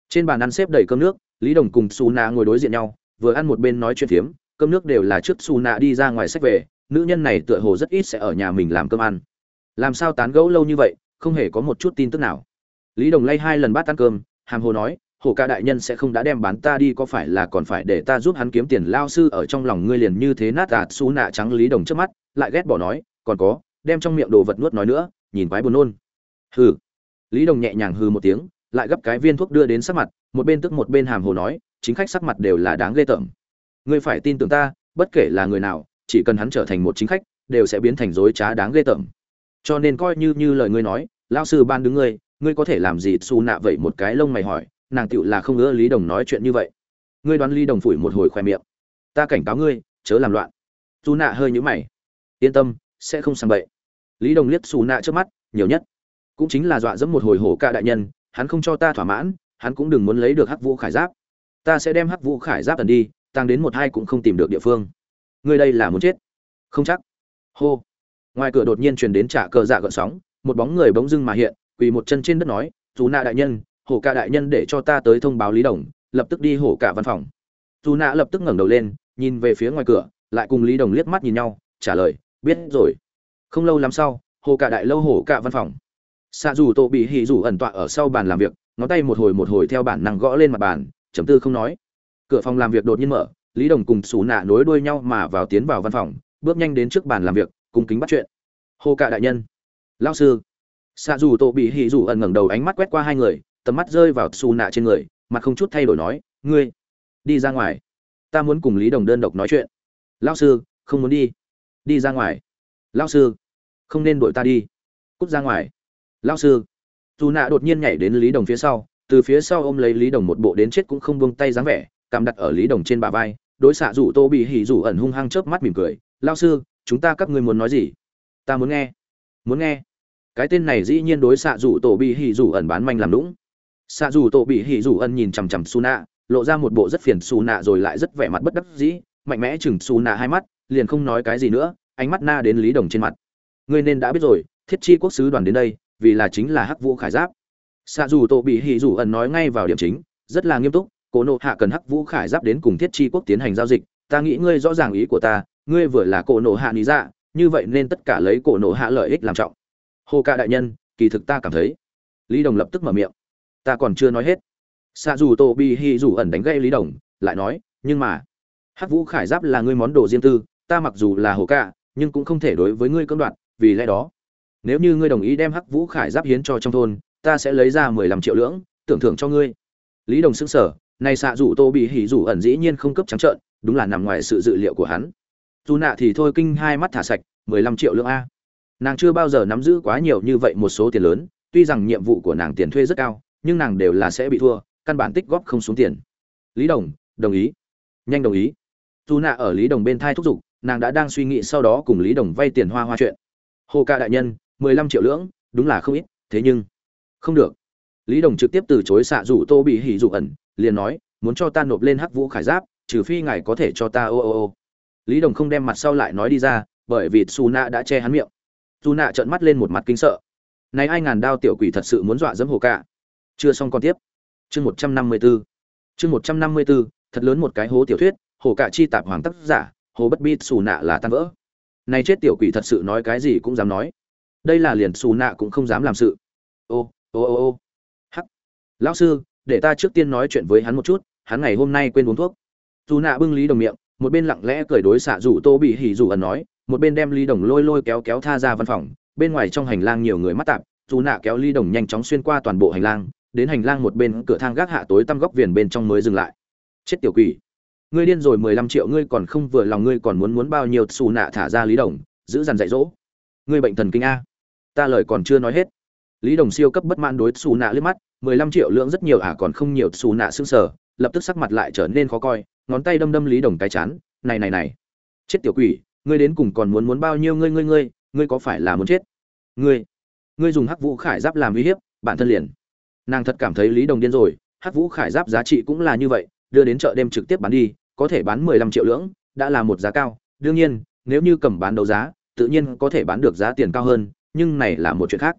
Trên bàn ăn xếp đầy cơm nước, lý đồng cùng su nạ ngồi đối diện nhau, vừa ăn một bên nói chuyện phiếm, cơm nước đều là trước su nạ đi ra ngoài sách về, nữ nhân này tựa hồ rất ít sẽ ở nhà mình làm cơm ăn. Làm sao tán gẫu lâu như vậy, không hề có một chút tin tức nào. Lý đồng lay hai lần bát ăn cơm, hàm hồ nói Hổ ca đại nhân sẽ không đã đem bán ta đi, có phải là còn phải để ta giúp hắn kiếm tiền lao sư ở trong lòng ngươi liền như thế nát ạt xú nạ trắng lý đồng trước mắt, lại ghét bỏ nói, còn có, đem trong miệng đồ vật nuốt nói nữa, nhìn quái buồn nôn. Hừ. Lý đồng nhẹ nhàng hừ một tiếng, lại gấp cái viên thuốc đưa đến sắc mặt, một bên tức một bên hàm hồ nói, chính khách sắc mặt đều là đáng ghê tởm. Ngươi phải tin tưởng ta, bất kể là người nào, chỉ cần hắn trở thành một chính khách, đều sẽ biến thành dối trá đáng ghê tởm. Cho nên coi như như lời ngươi nói, lao sư ban đứng ngươi ngươi có thể làm gì? Xù nạ vậy một cái lông mày hỏi nàng tựu là không ngỡ lý đồng nói chuyện như vậy. Ngươi đoán lý đồng phủi một hồi khoe miệng. Ta cảnh cáo ngươi, chớ làm loạn. Dù nạ hơi nhũ mày. Yên tâm, sẽ không sang bậy. Lý đồng liếc xù nạ trước mắt, nhiều nhất. Cũng chính là dọa dẫm một hồi hổ ca đại nhân, hắn không cho ta thỏa mãn, hắn cũng đừng muốn lấy được hắc vũ khải giáp. Ta sẽ đem hắc vũ khải giáp tần đi tăng đến một hai cũng không tìm được địa phương. Ngươi đây là muốn chết? Không chắc. Hô. Ngoài cửa đột nhiên truyền đến trả cờ dạ gợn sóng, một bóng người bỗng dưng mà hiện, quỳ một chân trên đất nói dù nạ đại nhân hổ Cả đại nhân để cho ta tới thông báo lý đồng, lập tức đi hổ cả văn phòng. Dù nạ lập tức ngẩng đầu lên, nhìn về phía ngoài cửa, lại cùng lý đồng liếc mắt nhìn nhau, trả lời, biết rồi. Không lâu lắm sau hồ cả đại lâu hổ cả văn phòng. Xạ dù tổ bị hỉ dù ẩn tọa ở sau bàn làm việc, ngón tay một hồi một hồi theo bản năng gõ lên mặt bàn, chấm tư không nói. Cửa phòng làm việc đột nhiên mở, lý đồng cùng xù nạ nối đuôi nhau mà vào tiến vào văn phòng, bước nhanh đến trước bàn làm việc cùng kính bắt chuyện. Hồ cả đại nhân. Lao sư. Xạ dù tổ bị hỉ dù ẩn ngẩng đầu ánh mắt quét qua hai người tầm mắt rơi vào xù nạ trên người mặt không chút thay đổi nói, ngươi, đi ra ngoài. Ta muốn cùng lý đồng đơn độc nói chuyện. Lao sư, không muốn đi. Đi ra ngoài. Lao sư, không nên đuổi ta đi. Cút ra ngoài. Lao sư. Dù nạ đột nhiên nhảy đến lý đồng phía sau, từ phía sau ôm lấy lý đồng một bộ đến chết cũng không buông tay dáng vẻ cảm đặt ở lý đồng trên bả vai, đối xạ rủ tô bị hỉ rủ ẩn hung hăng chớp mắt mỉm cười lao sư, chúng ta các ngươi muốn nói gì? Ta muốn nghe. Muốn nghe? Cái tên này dĩ nhiên đối xạ rủ tổ bị hỉ rủ ẩn bán manh làm lũng xạ Dù tổ bị hỉ Dù Ân nhìn chằm chằm su nạ lộ ra một bộ rất phiền su nạ rồi lại rất vẻ mặt bất đắc dĩ, mạnh mẽ chừng su nạ hai mắt, liền không nói cái gì nữa, ánh mắt na đến lý đồng trên mặt. Ngươi nên đã biết rồi, thiết chi quốc sứ đoàn đến đây, vì là chính là hắc vũ khải giáp. Xạ dù tổ bị hỉ dù Ân nói ngay vào điểm chính, rất là nghiêm túc cổ nộ hạ cần hắc vũ khải giáp đến cùng thiết chi quốc tiến hành giao dịch, ta nghĩ ngươi rõ ràng ý của ta, ngươi vừa là cổ nộ hạ lý dạ như vậy nên tất cả lấy cổ nộ hạ lợi ích làm trọng. Hồ ca đại nhân, kỳ thực ta cảm thấy. Lý đồng lập tức mở miệng ta còn chưa nói hết. Xạ dù tô bị hỉ dù ẩn đánh gây lý đồng, lại nói, nhưng mà, hắc vũ khải giáp là ngươi món đồ riêng tư, ta mặc dù là hồ cạ, nhưng cũng không thể đối với ngươi cưỡng đoạt, vì lẽ đó, nếu như ngươi đồng ý đem hắc vũ khải giáp hiến cho trong thôn, ta sẽ lấy ra mười lăm triệu lưỡng, tưởng thưởng cho ngươi. Lý đồng xứng sở này xạ rủ tô bị hỉ rủ ẩn dĩ nhiên không cấp trắng trợn, đúng là nằm ngoài sự dự liệu của hắn. Dù nạ thì thôi kinh hai mắt thả sạch, mười lăm triệu lưỡng a. Nàng chưa bao giờ nắm giữ quá nhiều như vậy một số tiền lớn, tuy rằng nhiệm vụ của nàng tiền thuê rất cao nhưng nàng đều là sẽ bị thua, căn bản tích góp không xuống tiền. Lý đồng đồng ý. Nhanh đồng ý. Dù nạ ở lý đồng bên thai thúc giục, nàng đã đang suy nghĩ sau đó cùng lý đồng vay tiền hoa hoa chuyện. Hồ ca đại nhân, mười lăm triệu lưỡng, đúng là không ít, thế nhưng không được. Lý đồng trực tiếp từ chối xạ rủ tô bị hỉ dụ ẩn, liền nói, muốn cho ta nộp lên hắc vũ khải giáp, trừ phi ngài có thể cho ta ô ô ô. Lý đồng không đem mặt sau lại nói đi ra, bởi vì xù nạ đã che hắn miệng. Dù nạ trợn mắt lên một mặt kinh sợ. Này ai ngàn đao tiểu quỷ thật sự muốn dọa dẫm hồ ca chưa xong còn tiếp. Chương một trăm năm mươi b ố chương một trăm năm mươi b ố thật lớn một cái hố tiểu thuyết, hồ cạ chi tạp hoàng tác giả, hồ bất bi xù nạ là tan vỡ. Này chết tiểu quỷ thật sự nói cái gì cũng dám nói. Đây là liền xù nạ cũng không dám làm sự. Ô ô ô ô. Hắc. Lão sư, để ta trước tiên nói chuyện với hắn một chút, hắn ngày hôm nay quên uống thuốc. Dù nạ bưng lý đồng miệng, một bên lặng lẽ cười đối xạ rủ tô bị hỉ rủ ẩn nói, một bên đem lý đồng lôi lôi kéo kéo tha ra văn phòng, bên ngoài trong hành lang nhiều người mắt tạp dù nạ kéo ly đồng nhanh chóng xuyên qua toàn bộ hành lang đến hành lang một bên cửa thang gác hạ tối tăm góc viền bên trong mới dừng lại. Chết tiểu quỷ. Ngươi điên rồi, mười lăm triệu ngươi còn không vừa lòng ngươi còn muốn muốn bao nhiêu xù nạ thả ra lý đồng, giữ dằn dạy dỗ. Ngươi bệnh thần kinh a. Ta lời còn chưa nói hết. Lý đồng siêu cấp bất mãn đối xù nạ liếc mắt, mười lăm triệu lượng rất nhiều à còn không nhiều, xù nạ sưng sờ, lập tức sắc mặt lại trở nên khó coi, ngón tay đâm đâm lý đồng cái chán, này này này. Chết tiểu quỷ, ngươi đến cùng còn muốn muốn bao nhiêu ngươi ngươi ngươi ngươi có phải là muốn chết? Ngươi ngươi dùng hắc vũ khải giáp làm uy hiếp, bản thân liền nàng thật cảm thấy lý đồng điên rồi Hát vũ khải giáp giá trị cũng là như vậy đưa đến chợ đêm trực tiếp bán đi có thể bán 15 triệu lưỡng, đã là một giá cao, đương nhiên, nếu như cầm bán đấu giá, tự nhiên có thể bán được giá tiền cao hơn, nhưng này là một chuyện khác.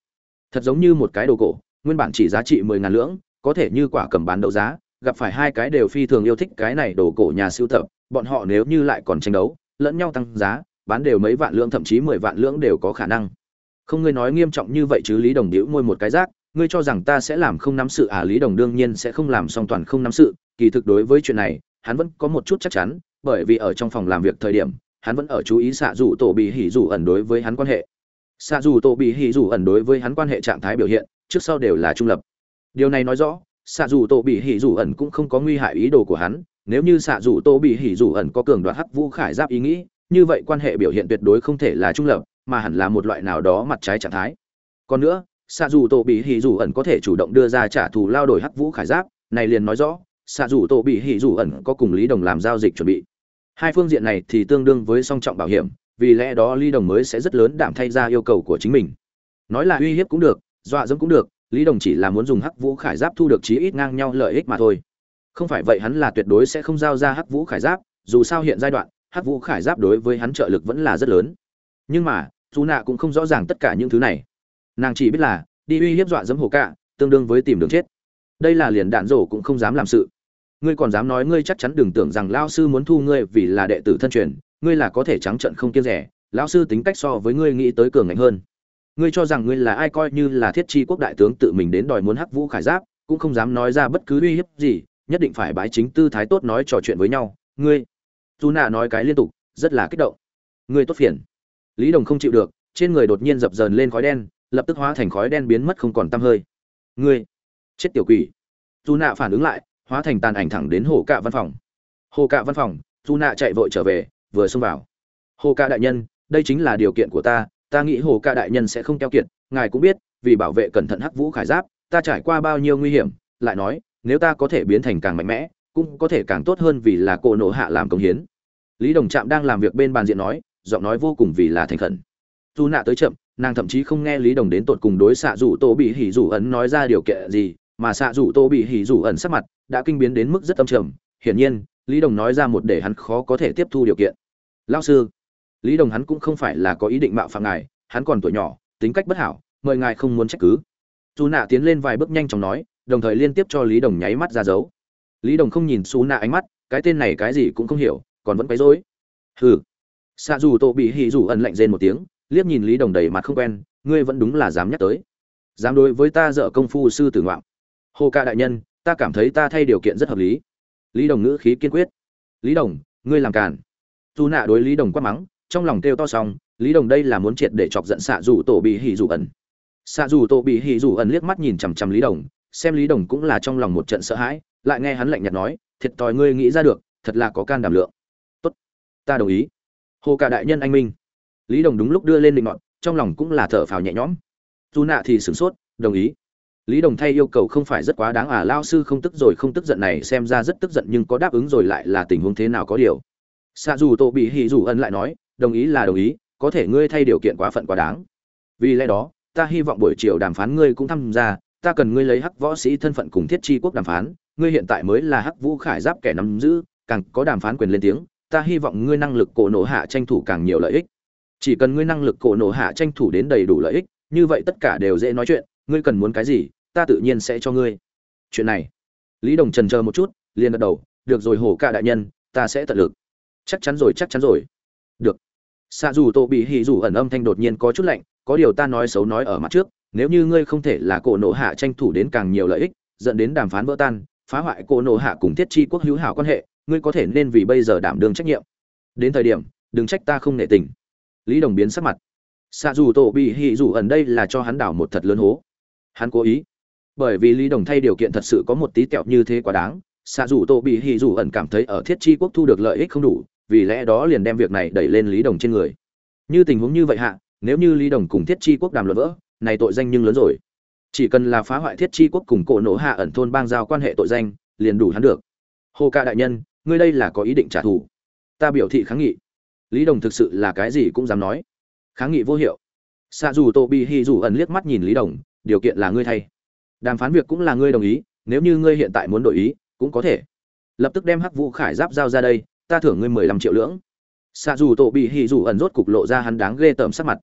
Thật giống như một cái đồ cổ, nguyên bản chỉ giá trị 10 ngàn lưỡng, có thể như quả cầm bán đấu giá, gặp phải hai cái đều phi thường yêu thích cái này đồ cổ nhà sưu tập, bọn họ nếu như lại còn tranh đấu, lẫn nhau tăng giá, bán đều mấy vạn lưỡng thậm chí 10 vạn lưỡng đều có khả năng. Không ngươi nói nghiêm trọng như vậy chứ Lý Đồng Điểu môi một cái rác, ngươi cho rằng ta sẽ làm không nắm sự à lý đồng đương nhiên sẽ không làm song toàn không nắm sự. Kỳ thực đối với chuyện này, hắn vẫn có một chút chắc chắn, bởi vì ở trong phòng làm việc thời điểm, hắn vẫn ở chú ý xạ dù tổ bị hỉ dù ẩn đối với hắn quan hệ. Xạ dù tổ bị hỉ dù ẩn đối với hắn quan hệ trạng thái biểu hiện, trước sau đều là trung lập. Điều này nói rõ xạ dù tổ bị hỉ dù ẩn cũng không có nguy hại ý đồ của hắn. Nếu như xạ dù tổ bị hỉ dù ẩn có cường đoạt hắc vũ khải giáp ý nghĩ, như vậy quan hệ biểu hiện tuyệt đối không thể là trung lập, mà hẳn là một loại nào đó mặt trái trạng thái. Còn nữa xạ dù tổ bị hỉ dù ẩn có thể chủ động đưa ra trả thù lao đổi hắc vũ khải giáp, này liền nói rõ, xạ dù tổ bị hỉ dù ẩn có cùng lý đồng làm giao dịch chuẩn bị. Hai phương diện này thì tương đương với song trọng bảo hiểm, vì lẽ đó lý đồng mới sẽ rất lớn đảm thay ra yêu cầu của chính mình. Nói là uy hiếp cũng được, dọa dẫm cũng được, lý đồng chỉ là muốn dùng hắc vũ khải giáp thu được chí ít ngang nhau lợi ích mà thôi. Không phải vậy hắn là tuyệt đối sẽ không giao ra hắc vũ khải giáp, dù sao hiện giai đoạn, hắc vũ khải giáp đối với hắn trợ lực vẫn là rất lớn. Nhưng mà, dù nạ cũng không rõ ràng tất cả những thứ này nàng chỉ biết là, đi uy hiếp dọa dẫm hồ cạ, tương đương với tìm đường chết. Đây là liền đạn rổ cũng không dám làm sự. Ngươi còn dám nói ngươi chắc chắn đừng tưởng rằng lao sư muốn thu ngươi vì là đệ tử thân truyền, ngươi là có thể trắng trận không kiêng rẻ, lão sư tính cách so với ngươi nghĩ tới cường ngạnh hơn. Ngươi cho rằng ngươi là ai coi như là thiết chi quốc đại tướng tự mình đến đòi muốn hắc vũ khải giáp, cũng không dám nói ra bất cứ uy hiếp gì, nhất định phải bái chính tư thái tốt nói trò chuyện với nhau. Ngươi, dù nạ nói cái liên tục, rất là kích động. Ngươi tốt phiền. Lý đồng không chịu được, trên người đột nhiên dập dờn lên khói đen lập tức hóa thành khói đen biến mất không còn tăm hơi. Ngươi, chết tiểu quỷ. Dù nạ phản ứng lại, hóa thành tàn ảnh thẳng đến hồ cạ văn phòng. Hồ cạ văn phòng dù nạ chạy vội trở về, vừa xông vào. Hồ cạ đại nhân, đây chính là điều kiện của ta ta nghĩ hồ cạ đại nhân sẽ không keo kiệt, ngài cũng biết, vì bảo vệ cẩn thận hắc vũ khải giáp, ta trải qua bao nhiêu nguy hiểm, lại nói, nếu ta có thể biến thành càng mạnh mẽ, cũng có thể càng tốt hơn vì là cô nộ hạ làm công hiến. Lý đồng trạm đang làm việc bên bàn diện nói, giọng nói vô cùng vì là thành khẩn. Dù nạ tới chậm nàng thậm chí không nghe lý đồng đến tột cùng đối xạ rủ tô bị hỉ rủ ấn nói ra điều kiện gì, mà xạ rủ tô bị hỉ rủ ẩn sắc mặt đã kinh biến đến mức rất âm trầm. Hiển nhiên, lý đồng nói ra một để hắn khó có thể tiếp thu điều kiện. Lao sư, lý đồng hắn cũng không phải là có ý định mạo phạm ngài, hắn còn tuổi nhỏ, tính cách bất hảo, mời ngài không muốn trách cứ. Dù nạ tiến lên vài bước nhanh chóng nói, đồng thời liên tiếp cho lý đồng nháy mắt ra dấu. Lý đồng không nhìn xú nạ ánh mắt, cái tên này cái gì cũng không hiểu, còn vẫn quấy rối. Hừ. Xạ dù tô bị hỉ rủ ẩn lạnh rên một tiếng liếc nhìn lý đồng đầy mặt không quen, ngươi vẫn đúng là dám nhắc tới. Dám đối với ta dợ công phu sư tử ngoạm. Hồ ca đại nhân, ta cảm thấy ta thay điều kiện rất hợp lý. Lý đồng ngữ khí kiên quyết. Lý đồng, ngươi làm càn. Dù nạ đối lý đồng quát mắng, trong lòng kêu to xong, lý đồng đây là muốn triệt để chọc giận xạ dù tổ bị hỉ dù ẩn. Xạ dù tổ bị hỉ dù ẩn liếc mắt nhìn chằm chằm lý đồng, xem lý đồng cũng là trong lòng một trận sợ hãi, lại nghe hắn lạnh nhạt nói, thiệt thòi ngươi nghĩ ra được, thật là có can đảm lượng. Tốt, ta đồng ý. Hồ cả đại nhân anh minh lý đồng đúng lúc đưa lên định ngọn trong lòng cũng là thở phào nhẹ nhõm. Dù nạ thì sửng sốt, đồng ý. Lý đồng thay yêu cầu không phải rất quá đáng à lao sư không tức rồi, không tức giận này xem ra rất tức giận nhưng có đáp ứng rồi lại là tình huống thế nào có điều. Xạ dù tô bị hỉ dù ân lại nói, đồng ý là đồng ý, có thể ngươi thay điều kiện quá phận quá đáng. Vì lẽ đó, ta hy vọng buổi chiều đàm phán ngươi cũng tham gia, ta cần ngươi lấy hắc võ sĩ thân phận cùng thiết chi quốc đàm phán, ngươi hiện tại mới là hắc vũ khải giáp kẻ nắm giữ, càng có đàm phán quyền lên tiếng, ta hy vọng ngươi năng lực cổ nổ hạ tranh thủ càng nhiều lợi ích chỉ cần ngươi năng lực cổ nổ hạ tranh thủ đến đầy đủ lợi ích, như vậy tất cả đều dễ nói chuyện, ngươi cần muốn cái gì, ta tự nhiên sẽ cho ngươi. Chuyện này, lý đồng trần chờ một chút, liền gật đầu, được rồi hổ ca đại nhân, ta sẽ tận lực. Chắc chắn rồi, chắc chắn rồi. Được. Xa dù tô bị hì dù ẩn âm thanh đột nhiên có chút lạnh, có điều ta nói xấu nói ở mặt trước, nếu như ngươi không thể là cổ nổ hạ tranh thủ đến càng nhiều lợi ích, dẫn đến đàm phán vỡ tan, phá hoại cổ nổ hạ cùng thiết chi quốc hữu hảo quan hệ, ngươi có thể nên vì bây giờ đảm đương trách nhiệm. Đến thời điểm, đừng trách ta không nể tình lý đồng biến sắc mặt. Xạ dù tổ bị hì dù ẩn đây là cho hắn đảo một thật lớn hố. Hắn cố ý. Bởi vì lý đồng thay điều kiện thật sự có một tí kẹo như thế quá đáng, xạ dù tổ bị hì dù ẩn cảm thấy ở thiết chi quốc thu được lợi ích không đủ, vì lẽ đó liền đem việc này đẩy lên lý đồng trên người. Như tình huống như vậy hạ, nếu như lý đồng cùng thiết chi quốc đàm luận vỡ, này tội danh nhưng lớn rồi. Chỉ cần là phá hoại thiết chi quốc cùng cổ nổ hạ ẩn thôn bang giao quan hệ tội danh, liền đủ hắn được. Hồ ca đại nhân, ngươi đây là có ý định trả thù. Ta biểu thị kháng nghị lý đồng thực sự là cái gì cũng dám nói. Kháng nghị vô hiệu. Xạ dù tô bị hy dù ẩn liếc mắt nhìn lý đồng, điều kiện là ngươi thay. Đàm phán việc cũng là ngươi đồng ý, nếu như ngươi hiện tại muốn đổi ý, cũng có thể. Lập tức đem hắc vũ khải giáp giao ra đây, ta thưởng ngươi mười lăm triệu lưỡng. Xạ dù Tô bị hy dù ẩn rốt cục lộ ra hắn đáng ghê tởm sắc mặt.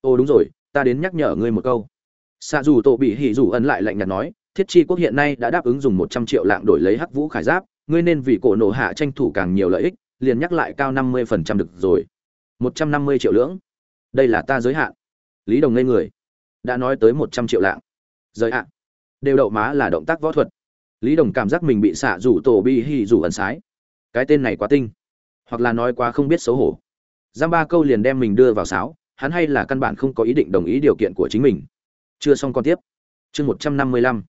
Ô, đúng rồi, ta đến nhắc nhở ngươi một câu. Xạ dù Tô bị hy dù ẩn lại lạnh nhạt nói, thiết chi quốc hiện nay đã đáp ứng dùng một trăm triệu lạng đổi lấy hắc vũ khải giáp, ngươi nên vì cổ nổ hạ tranh thủ càng nhiều lợi ích liền nhắc lại cao năm mươi phần trăm được rồi. một trăm năm mươi triệu lưỡng. Đây là ta giới hạn. Lý đồng ngây người. Đã nói tới một trăm triệu lạng. Giới hạn đều đậu má là động tác võ thuật. Lý đồng cảm giác mình bị xạ rủ tổ bi hì rủ ẩn sái. Cái tên này quá tinh. Hoặc là nói quá không biết xấu hổ. Giam ba câu liền đem mình đưa vào sáo. Hắn hay là căn bản không có ý định đồng ý điều kiện của chính mình. Chưa xong còn tiếp. Chương một trăm năm mươi lăm.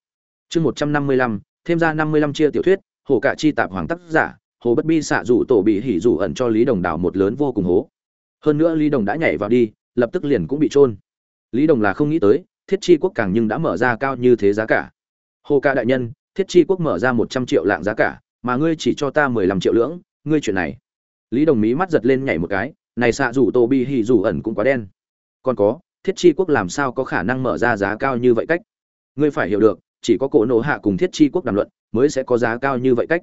Chương một trăm năm mươi lăm. Thêm ra năm mươi lăm chia tiểu thuyết, hồ cả chi tạp hoàng tác giả hồ bất bi xạ rủ tổ bị hỉ rủ ẩn cho lý đồng đào một lớn vô cùng hố. Hơn nữa lý đồng đã nhảy vào đi, lập tức liền cũng bị trôn lý đồng là không nghĩ tới, thiết chi quốc càng nhưng đã mở ra cao như thế giá cả. Hồ ca đại nhân, thiết chi quốc mở ra một trăm triệu lạng giá cả, mà ngươi chỉ cho ta mười lăm triệu lưỡng, ngươi chuyện này. Lý đồng mí mắt giật lên nhảy một cái, này xạ rủ tổ bị hỉ rủ ẩn cũng quá đen. Còn có, thiết chi quốc làm sao có khả năng mở ra giá cao như vậy cách? Ngươi phải hiểu được, chỉ có cổ nổ hạ cùng thiết chi quốc đàm luận, mới sẽ có giá cao như vậy cách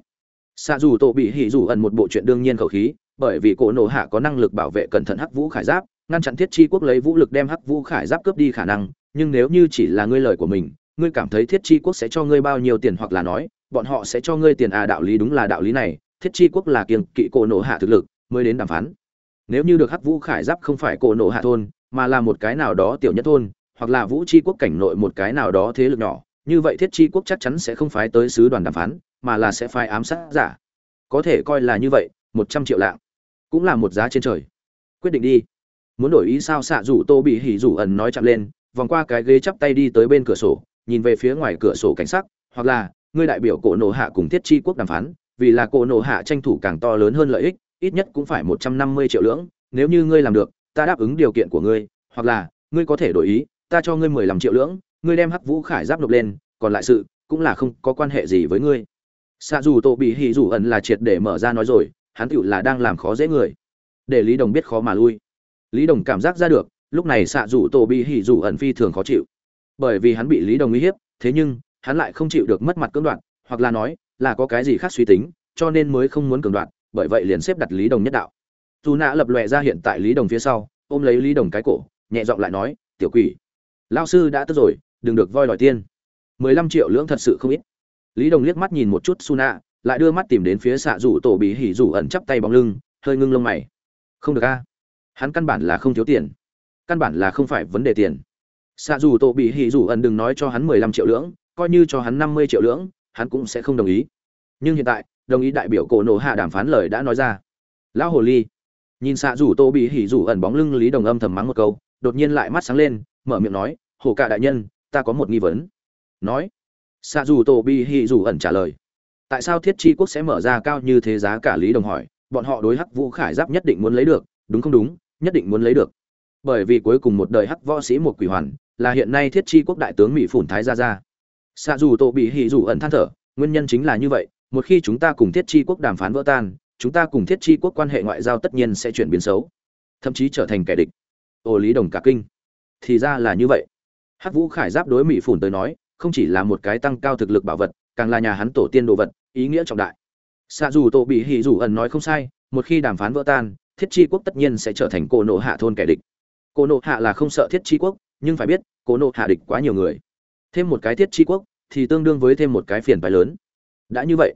xạ dù tổ bị hỉ dù ẩn một bộ chuyện đương nhiên khẩu khí, bởi vì cổ nổ hạ có năng lực bảo vệ cẩn thận hắc vũ khải giáp, ngăn chặn thiết chi quốc lấy vũ lực đem hắc vũ khải giáp cướp đi khả năng, nhưng nếu như chỉ là ngươi lời của mình, ngươi cảm thấy thiết chi quốc sẽ cho ngươi bao nhiêu tiền hoặc là nói, bọn họ sẽ cho ngươi tiền à đạo lý đúng là đạo lý này, thiết chi quốc là kiêng kỵ cổ nổ hạ thực lực, mới đến đàm phán. Nếu như được hắc vũ khải giáp không phải cổ nổ hạ thôn, mà là một cái nào đó tiểu nhất thôn, hoặc là vũ chi quốc cảnh nội một cái nào đó thế lực nhỏ như vậy thiết chi quốc chắc chắn sẽ không phái tới sứ đoàn đàm phán, mà là sẽ phái ám sát giả. Có thể coi là như vậy, một trăm triệu lạng, cũng là một giá trên trời. Quyết định đi. Muốn đổi ý sao xạ rủ tô bị hỉ rủ ẩn nói chậm lên, vòng qua cái ghế chắp tay đi tới bên cửa sổ, nhìn về phía ngoài cửa sổ cảnh sắc, hoặc là, ngươi đại biểu cổ nổ hạ cùng thiết chi quốc đàm phán, vì là cổ nổ hạ tranh thủ càng to lớn hơn lợi ích, ít nhất cũng phải một trăm năm mươi triệu lưỡng, nếu như ngươi làm được, ta đáp ứng điều kiện của ngươi, hoặc là, ngươi có thể đổi ý, ta cho ngươi mười lăm triệu lưỡng ngươi đem hắc vũ khải giáp nộp lên, còn lại sự, cũng là không có quan hệ gì với ngươi. Xạ dù tổ bị hỉ dù ẩn là triệt để mở ra nói rồi, hắn tựu là đang làm khó dễ người. Để lý đồng biết khó mà lui. Lý đồng cảm giác ra được, lúc này xạ dù tổ bị hỉ dù ẩn phi thường khó chịu. Bởi vì hắn bị lý đồng uy hiếp, thế nhưng, hắn lại không chịu được mất mặt cưỡng đoạt, hoặc là nói, là có cái gì khác suy tính, cho nên mới không muốn cưỡng đoạt, bởi vậy liền xếp đặt lý đồng nhất đạo. Dù nạ lập lòe ra hiện tại lý đồng phía sau, ôm lấy lý đồng cái cổ, nhẹ giọng lại nói, tiểu quỷ lao sư đã tức rồi đừng được voi đòi tiên. Mười lăm triệu lưỡng thật sự không ít. Lý đồng liếc mắt nhìn một chút Suna, lại đưa mắt tìm đến phía xạ rủ tổ bị hỉ rủ ẩn chắp tay bóng lưng hơi ngưng lông mày. Không được a. Hắn căn bản là không thiếu tiền. Căn bản là không phải vấn đề tiền. Xạ rủ tổ bị hỉ rủ ẩn đừng nói cho hắn mười lăm triệu lưỡng coi như cho hắn năm mươi triệu lưỡng hắn cũng sẽ không đồng ý. Nhưng hiện tại đồng ý đại biểu cổ nổ hạ đàm phán lời đã nói ra. Lão hồ ly. Nhìn xạ rủ tô bị hỉ rủ ẩn bóng lưng lý đồng âm thầm mắng một câu đột nhiên lại mắt sáng lên mở miệng nói hồ cả đại nhân ta có một nghi vấn. Nói xạ dù tổ bi hì dù ẩn trả lời tại sao thiết chi quốc sẽ mở ra cao như thế giá cả lý đồng hỏi bọn họ đối hắc vũ khải giáp nhất định muốn lấy được đúng không đúng nhất định muốn lấy được. Bởi vì cuối cùng một đời hắc võ sĩ một quỷ hoàn là hiện nay thiết chi quốc đại tướng mỹ phủn thái gia ra, xạ dù tổ bị hì dù ẩn than thở nguyên nhân chính là như vậy một khi chúng ta cùng thiết chi quốc đàm phán vỡ tan chúng ta cùng thiết chi quốc quan hệ ngoại giao tất nhiên sẽ chuyển biến xấu thậm chí trở thành kẻ địch. Ồ lý đồng cả kinh. Thì ra là như vậy hắc vũ khải giáp đối mỹ phủn tới nói, không chỉ là một cái tăng cao thực lực bảo vật, càng là nhà hắn tổ tiên đồ vật, ý nghĩa trọng đại. Xạ dù tổ bị hỉ dù ẩn nói không sai, một khi đàm phán vỡ tan, thiết chi quốc tất nhiên sẽ trở thành cổ nộ hạ thôn kẻ địch. Cổ nộ hạ là không sợ thiết chi quốc, nhưng phải biết, cổ nộ hạ địch quá nhiều người. Thêm một cái thiết chi quốc, thì tương đương với thêm một cái phiền phái lớn. Đã như vậy,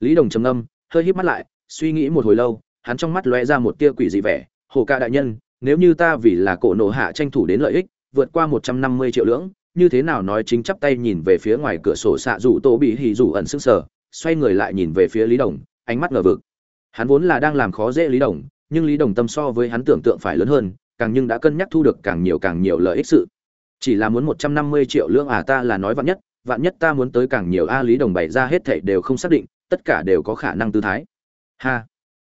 lý đồng trầm âm hơi híp mắt lại, suy nghĩ một hồi lâu, hắn trong mắt lóe ra một tia quỷ dị vẻ, hồ ca đại nhân, nếu như ta vì là cổ nộ hạ tranh thủ đến lợi ích vượt qua một trăm năm mươi triệu lưỡng, như thế nào nói chính chắp tay nhìn về phía ngoài cửa sổ xạ rủ tô bị hỉ rủ ẩn sức sở xoay người lại nhìn về phía lý đồng, ánh mắt ngờ vực. Hắn vốn là đang làm khó dễ lý đồng, nhưng lý đồng tâm so với hắn tưởng tượng phải lớn hơn, càng nhưng đã cân nhắc thu được càng nhiều càng nhiều lợi ích sự. Chỉ là muốn một trăm năm mươi triệu lương à ta là nói vạn nhất vạn nhất ta muốn tới càng nhiều a lý đồng bày ra hết thảy đều không xác định, tất cả đều có khả năng tư thái. Ha.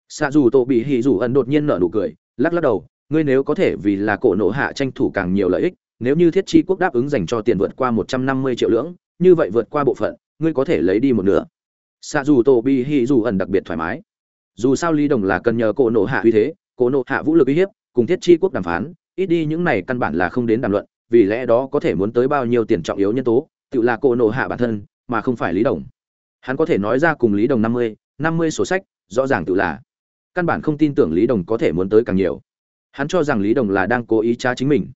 Sa dù tô bị hỉ rủ ẩn đột nhiên nở nụ cười, lắc lắc đầu ngươi nếu có thể vì là cổ nộ hạ tranh thủ càng nhiều lợi ích, nếu như thiết chi quốc đáp ứng dành cho tiền vượt qua một trăm năm mươi triệu lưỡng, như vậy vượt qua bộ phận, ngươi có thể lấy đi một nửa. Xạ dù tổ bi hi dù ẩn đặc biệt thoải mái. Dù sao lý đồng là cần nhờ cổ nộ hạ uy thế, cổ nộ hạ vũ lực uy hiếp, cùng thiết chi quốc đàm phán, ít đi những này căn bản là không đến đàm luận, vì lẽ đó có thể muốn tới bao nhiêu tiền trọng yếu nhân tố, tự là cổ nộ hạ bản thân, mà không phải lý đồng. Hắn có thể nói ra cùng lý đồng năm mươi năm mươi sổ sách, rõ ràng tự là. Căn bản không tin tưởng lý đồng có thể muốn tới càng nhiều hắn cho rằng lý đồng là đang cố ý tra chính mình.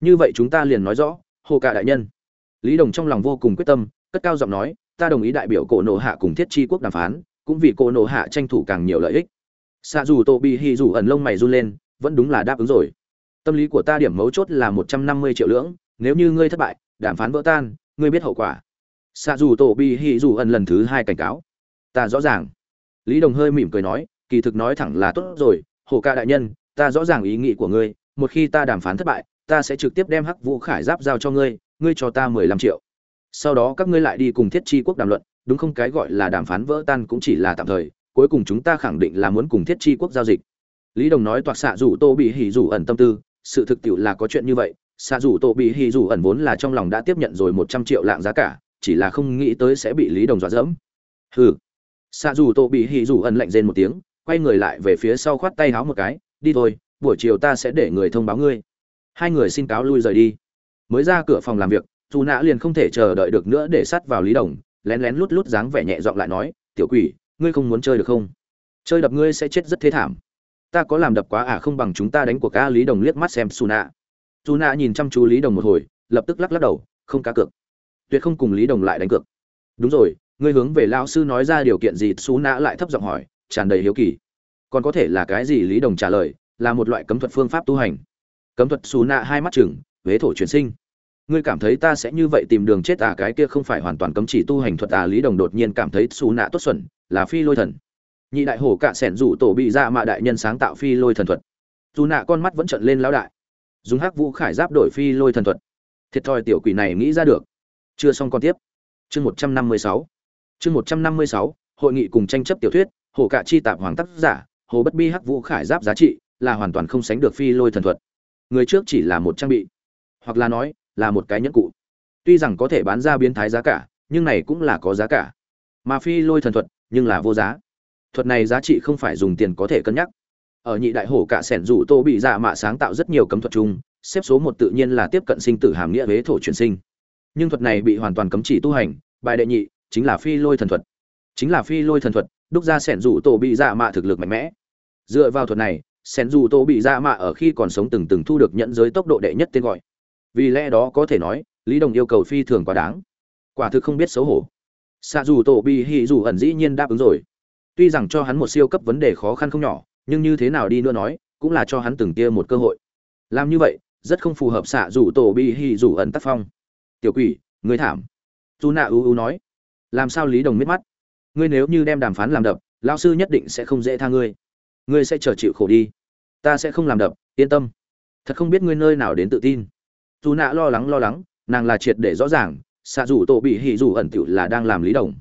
Như vậy chúng ta liền nói rõ, hồ cả đại nhân. Lý đồng trong lòng vô cùng quyết tâm, cất cao giọng nói, ta đồng ý đại biểu cổ nộ hạ cùng thiết chi quốc đàm phán, cũng vì cổ nộ hạ tranh thủ càng nhiều lợi ích. Xạ dù tô bị hì dù ẩn lông mày run lên, vẫn đúng là đáp ứng rồi. Tâm lý của ta điểm mấu chốt là một trăm năm mươi triệu lưỡng, nếu như ngươi thất bại, đàm phán vỡ tan, ngươi biết hậu quả. Xạ dù tô bị hì dù ẩn lần thứ hai cảnh cáo. Ta rõ ràng. Lý đồng hơi mỉm cười nói, kỳ thực nói thẳng là tốt rồi, hồ ca đại nhân ta rõ ràng ý nghĩ của ngươi, một khi ta đàm phán thất bại, ta sẽ trực tiếp đem hắc vũ khải giáp giao cho ngươi ngươi cho ta mười lăm triệu. Sau đó các ngươi lại đi cùng thiết chi quốc đàm luận, đúng không? Cái gọi là đàm phán vỡ tan cũng chỉ là tạm thời, cuối cùng chúng ta khẳng định là muốn cùng thiết chi quốc giao dịch. Lý đồng nói toạc xạ rủ tô bị hỉ rủ ẩn tâm tư, sự thực tiệu là có chuyện như vậy, xạ rủ tô bị hỉ rủ ẩn vốn là trong lòng đã tiếp nhận rồi một trăm triệu lạng giá cả, chỉ là không nghĩ tới sẽ bị lý đồng dọa dẫm. Hừ. Xạ rủ tô bị hỉ rủ ẩn lạnh rên một tiếng, quay người lại về phía sau khoát tay háo một cái đi thôi, buổi chiều ta sẽ để người thông báo ngươi. Hai người xin cáo lui rời đi. Mới ra cửa phòng làm việc, dù nã liền không thể chờ đợi được nữa để sát vào lý đồng, lén lén lút lút dáng vẻ nhẹ giọng lại nói, tiểu quỷ, ngươi không muốn chơi được không? Chơi đập ngươi sẽ chết rất thế thảm. Ta có làm đập quá à không bằng chúng ta đánh của ca lý đồng liếc mắt xem su nạ. Su nạ nhìn chăm chú lý đồng một hồi, lập tức lắc lắc đầu, không cá cược. Tuyệt không cùng lý đồng lại đánh cược. Đúng rồi, ngươi hướng về lao sư nói ra điều kiện gì? Su nạ lại thấp giọng hỏi, tràn đầy hiếu kỳ còn có thể là cái gì lý đồng trả lời, là một loại cấm thuật phương pháp tu hành. Cấm thuật xù nạ hai mắt chừng, huế thổ truyền sinh. Ngươi cảm thấy ta sẽ như vậy tìm đường chết à cái kia không phải hoàn toàn cấm chỉ tu hành thuật à lý đồng đột nhiên cảm thấy xù nạ tốt xuẩn, là phi lôi thần. Nhị đại hổ cạ sẻn rủ tổ bị ra mạ đại nhân sáng tạo phi lôi thần thuật. Dù nạ con mắt vẫn trận lên lão đại. Dùng hắc vũ khải giáp đổi phi lôi thần thuật. Thiệt thòi tiểu quỷ này nghĩ ra được. Chưa xong con tiếp. Chương một trăm năm mươi sáu. Chương một trăm năm mươi sáu, hội nghị cùng tranh chấp tiểu thuyết, hổ cạ chi tạp hoàng tác giả hồ bất bi hắc vũ khải giáp giá trị là hoàn toàn không sánh được phi lôi thần thuật. Người trước chỉ là một trang bị, hoặc là nói, là một cái nhẫn cụ. Tuy rằng có thể bán ra biến thái giá cả, nhưng này cũng là có giá cả. Mà phi lôi thần thuật, nhưng là vô giá. Thuật này giá trị không phải dùng tiền có thể cân nhắc. Ở nhị đại hổ cả sẻn rủ tô bị dạ mạ sáng tạo rất nhiều cấm thuật chung, xếp số một tự nhiên là tiếp cận sinh tử hàm nghĩa huế thổ chuyển sinh. Nhưng thuật này bị hoàn toàn cấm chỉ tu hành, bài đệ nhị, chính là phi lôi thần thuật. Chính là phi lôi thần thuật đúc ra sẻn rủ tổ bị dạ mạ thực lực mạnh mẽ. Dựa vào thuật này, sẻn rủ tổ bị dạ mạ ở khi còn sống từng từng thu được nhận giới tốc độ đệ nhất tên gọi. Vì lẽ đó có thể nói, lý đồng yêu cầu phi thường quá đáng. Quả thực không biết xấu hổ. Xạ dù tổ bị hì dù ẩn dĩ nhiên đáp ứng rồi. Tuy rằng cho hắn một siêu cấp vấn đề khó khăn không nhỏ, nhưng như thế nào đi nữa nói, cũng là cho hắn từng tia một cơ hội. Làm như vậy, rất không phù hợp xạ dù tổ bị hì dù ẩn tác phong. Tiểu quỷ, người thảm. Dù nạ ưu ưu nói. Làm sao lý đồng miết mắt? Ngươi nếu như đem đàm phán làm đập lao sư nhất định sẽ không dễ tha ngươi. Ngươi sẽ chờ chịu khổ đi. Ta sẽ không làm đập, yên tâm. Thật không biết ngươi nơi nào đến tự tin. Dù nạ lo lắng lo lắng, nàng là triệt để rõ ràng, xạ dù tổ bị hỉ dù ẩn tựu là đang làm lý đồng.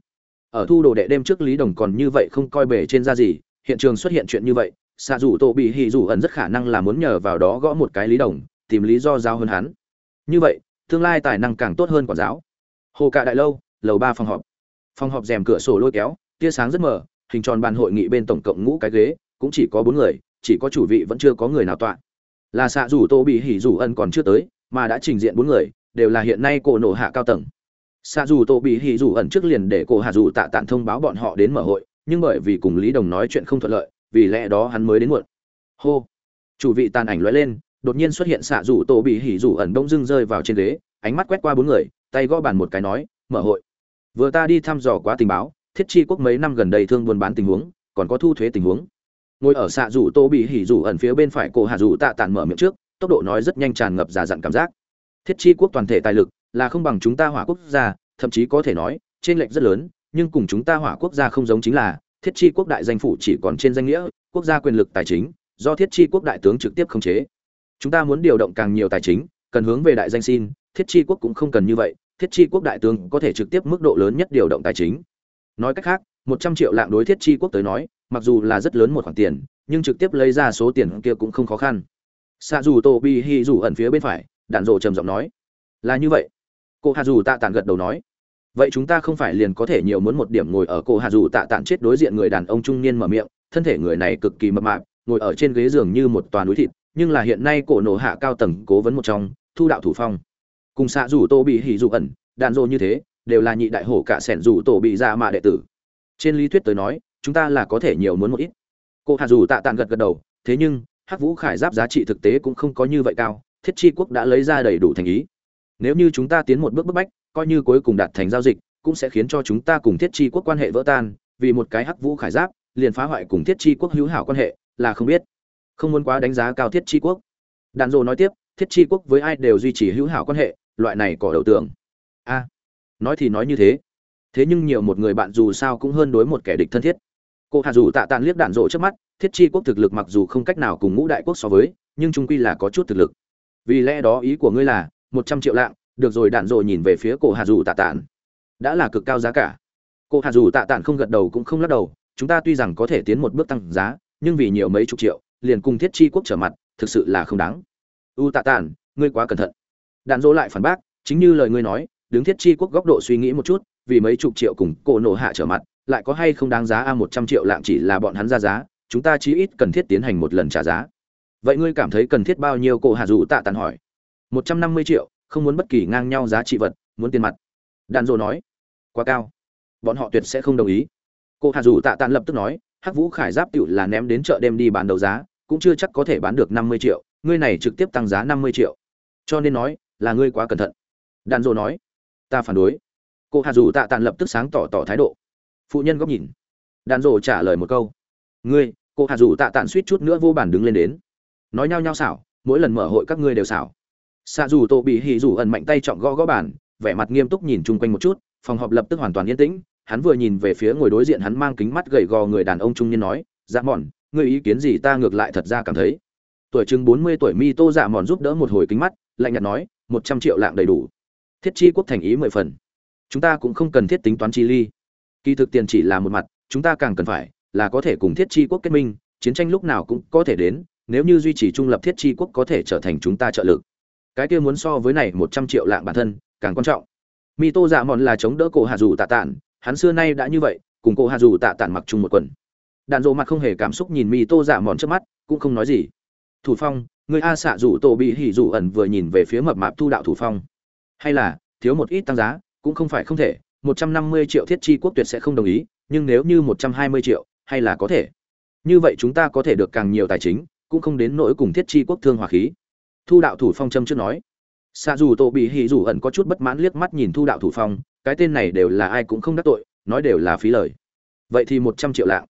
Ở thu đồ đệ đêm trước lý đồng còn như vậy không coi bể trên ra gì, hiện trường xuất hiện chuyện như vậy, xạ dù tổ bị hỉ dù ẩn rất khả năng là muốn nhờ vào đó gõ một cái lý đồng, tìm lý do giao hơn hắn. Như vậy, tương lai tài năng càng tốt hơn quản giáo. Hồ cạ đại lâu, lầu ba phòng họp phòng họp rèm cửa sổ lôi kéo, tia sáng rất mờ, hình tròn bàn hội nghị bên tổng cộng ngũ cái ghế, cũng chỉ có bốn người, chỉ có chủ vị vẫn chưa có người nào tọa. Là xạ dù tô bị hỉ dù ẩn còn chưa tới, mà đã trình diện bốn người, đều là hiện nay cổ nổ hạ cao tầng. Xạ dù tô bị hỉ dù ẩn trước liền để cổ hạ dù tạ tạn thông báo bọn họ đến mở hội, nhưng bởi vì cùng lý đồng nói chuyện không thuận lợi, vì lẽ đó hắn mới đến muộn. Hô! Chủ vị tàn ảnh lóe lên, đột nhiên xuất hiện xạ dù tô bị hỉ dù ẩn đông dưng rơi vào trên ghế, ánh mắt quét qua bốn người, tay gõ bàn một cái nói, mở hội vừa ta đi thăm dò quá tình báo, thiết chi quốc mấy năm gần đây thương buôn bán tình huống, còn có thu thuế tình huống. Ngồi ở xạ rủ tô bị hỉ rủ ẩn phía bên phải cổ hạ rủ tạ tàn mở miệng trước, tốc độ nói rất nhanh tràn ngập giả dặn cảm giác. Thiết chi quốc toàn thể tài lực là không bằng chúng ta hỏa quốc gia, thậm chí có thể nói trên lệnh rất lớn, nhưng cùng chúng ta hỏa quốc gia không giống chính là, thiết chi quốc đại danh phủ chỉ còn trên danh nghĩa, quốc gia quyền lực tài chính, do thiết chi quốc đại tướng trực tiếp khống chế. Chúng ta muốn điều động càng nhiều tài chính, cần hướng về đại danh xin, thiết chi quốc cũng không cần như vậy thiết chi quốc đại tướng có thể trực tiếp mức độ lớn nhất điều động tài chính. Nói cách khác, một trăm triệu lạng đối thiết chi quốc tới nói, mặc dù là rất lớn một khoản tiền, nhưng trực tiếp lấy ra số tiền kia cũng không khó khăn. Xạ dù tô bi hi dù ẩn phía bên phải, đạn rộ trầm giọng nói. Là như vậy. Cô hà dù tạ tản gật đầu nói. Vậy chúng ta không phải liền có thể nhiều muốn một điểm ngồi ở cô hà dù tạ tản chết đối diện người đàn ông trung niên mở miệng, thân thể người này cực kỳ mập mạp, ngồi ở trên ghế giường như một toàn núi thịt, nhưng là hiện nay cổ nổ hạ cao tầng cố vấn một trong, thu đạo thủ phong cùng xạ rủ tô bị hỉ dụ ẩn đạn dô như thế, đều là nhị đại hổ cả sẻn rủ tổ bị ra mạ đệ tử. Trên lý thuyết tới nói, chúng ta là có thể nhiều muốn một ít. Cô hà dù tạ tàn gật gật đầu, thế nhưng, hắc vũ khải giáp giá trị thực tế cũng không có như vậy cao, thiết chi quốc đã lấy ra đầy đủ thành ý. Nếu như chúng ta tiến một bước bức bách, coi như cuối cùng đạt thành giao dịch, cũng sẽ khiến cho chúng ta cùng thiết chi quốc quan hệ vỡ tan, vì một cái hắc vũ khải giáp, liền phá hoại cùng thiết chi quốc hữu hảo quan hệ, là không biết. Không muốn quá đánh giá cao thiết chi quốc. Đàn dồ nói tiếp, thiết chi quốc với ai đều duy trì hữu hảo quan hệ loại này cỏ đầu tường. A, nói thì nói như thế. Thế nhưng nhiều một người bạn dù sao cũng hơn đối một kẻ địch thân thiết. Cô hạ dù tạ tàn liếc đạn rộ trước mắt, thiết chi quốc thực lực mặc dù không cách nào cùng ngũ đại quốc so với, nhưng trung quy là có chút thực lực. Vì lẽ đó ý của ngươi là, một trăm triệu lạng, được rồi đạn rộ nhìn về phía cổ hạ dù tạ tàn đã là cực cao giá cả. Cô hạ dù tạ tàn không gật đầu cũng không lắc đầu, chúng ta tuy rằng có thể tiến một bước tăng giá, nhưng vì nhiều mấy chục triệu, liền cùng thiết chi quốc trở mặt, thực sự là không đáng. U tạ tàn ngươi quá cẩn thận đạn dỗ lại phản bác, chính như lời ngươi nói, đứng thiết chi quốc góc độ suy nghĩ một chút, vì mấy chục triệu cùng cổ nổ hạ trở mặt, lại có hay không đáng giá a một trăm triệu lạng chỉ là bọn hắn ra giá, chúng ta chí ít cần thiết tiến hành một lần trả giá. Vậy ngươi cảm thấy cần thiết bao nhiêu cổ hạ dù tạ tàn hỏi? Một trăm năm mươi triệu, không muốn bất kỳ ngang nhau giá trị vật, muốn tiền mặt. Đạn dỗ nói, quá cao. Bọn họ tuyệt sẽ không đồng ý. Cô hạ dù tạ tàn lập tức nói, hắc vũ khải giáp tựu là ném đến chợ đêm đi bán đấu giá, cũng chưa chắc có thể bán được năm mươi triệu, ngươi này trực tiếp tăng giá năm mươi triệu. Cho nên nói là ngươi quá cẩn thận. Đàn dô nói. Ta phản đối. Cô hạ dù tạ tàn lập tức sáng tỏ tỏ thái độ. Phụ nhân góc nhìn. Đàn dô trả lời một câu. Ngươi, cô hạ dù tạ tàn suýt chút nữa vô bản đứng lên đến. Nói nhau nhau xảo, mỗi lần mở hội các ngươi đều xảo. Xạ dù tô bị hì dù ẩn mạnh tay chọn gõ gõ bản vẻ mặt nghiêm túc nhìn chung quanh một chút, phòng họp lập tức hoàn toàn yên tĩnh, hắn vừa nhìn về phía ngồi đối diện hắn mang kính mắt gầy gò người đàn ông trung niên nói dạ mòn ngươi ý kiến gì ta ngược lại thật ra cảm thấy. Tuổi chừng bốn mươi tuổi mi tô dạ mòn giúp đỡ một hồi kính mắt, lạnh nhạt nói một trăm triệu lạng đầy đủ. Thiết chi quốc thành ý mười phần. Chúng ta cũng không cần thiết tính toán chi ly. Kỳ thực tiền chỉ là một mặt, chúng ta càng cần phải là có thể cùng thiết chi quốc kết minh, chiến tranh lúc nào cũng có thể đến, nếu như duy trì trung lập thiết chi quốc có thể trở thành chúng ta trợ lực. Cái kia muốn so với này một trăm triệu lạng bản thân, càng quan trọng. Mi tô dạ mòn là chống đỡ cổ hạ dù tạ tản hắn xưa nay đã như vậy, cùng cổ hạ dù tạ tản mặc chung một quần. Đạn dộ mặt không hề cảm xúc nhìn mi tô dạ mòn trước mắt, cũng không nói gì thủ phong, người a xạ rủ tổ bị hỉ rủ ẩn vừa nhìn về phía mập mạp thu đạo thủ phong. Hay là, thiếu một ít tăng giá, cũng không phải không thể, một trăm năm mươi triệu thiết chi quốc tuyệt sẽ không đồng ý, nhưng nếu như một trăm hai mươi triệu, hay là có thể. Như vậy chúng ta có thể được càng nhiều tài chính, cũng không đến nỗi cùng thiết chi quốc thương hòa khí. Thu đạo thủ phong châm trước nói. Xạ dù tổ bị hỉ rủ ẩn có chút bất mãn liếc mắt nhìn thu đạo thủ phong, cái tên này đều là ai cũng không đắc tội, nói đều là phí lời. Vậy thì một trăm triệu lạng.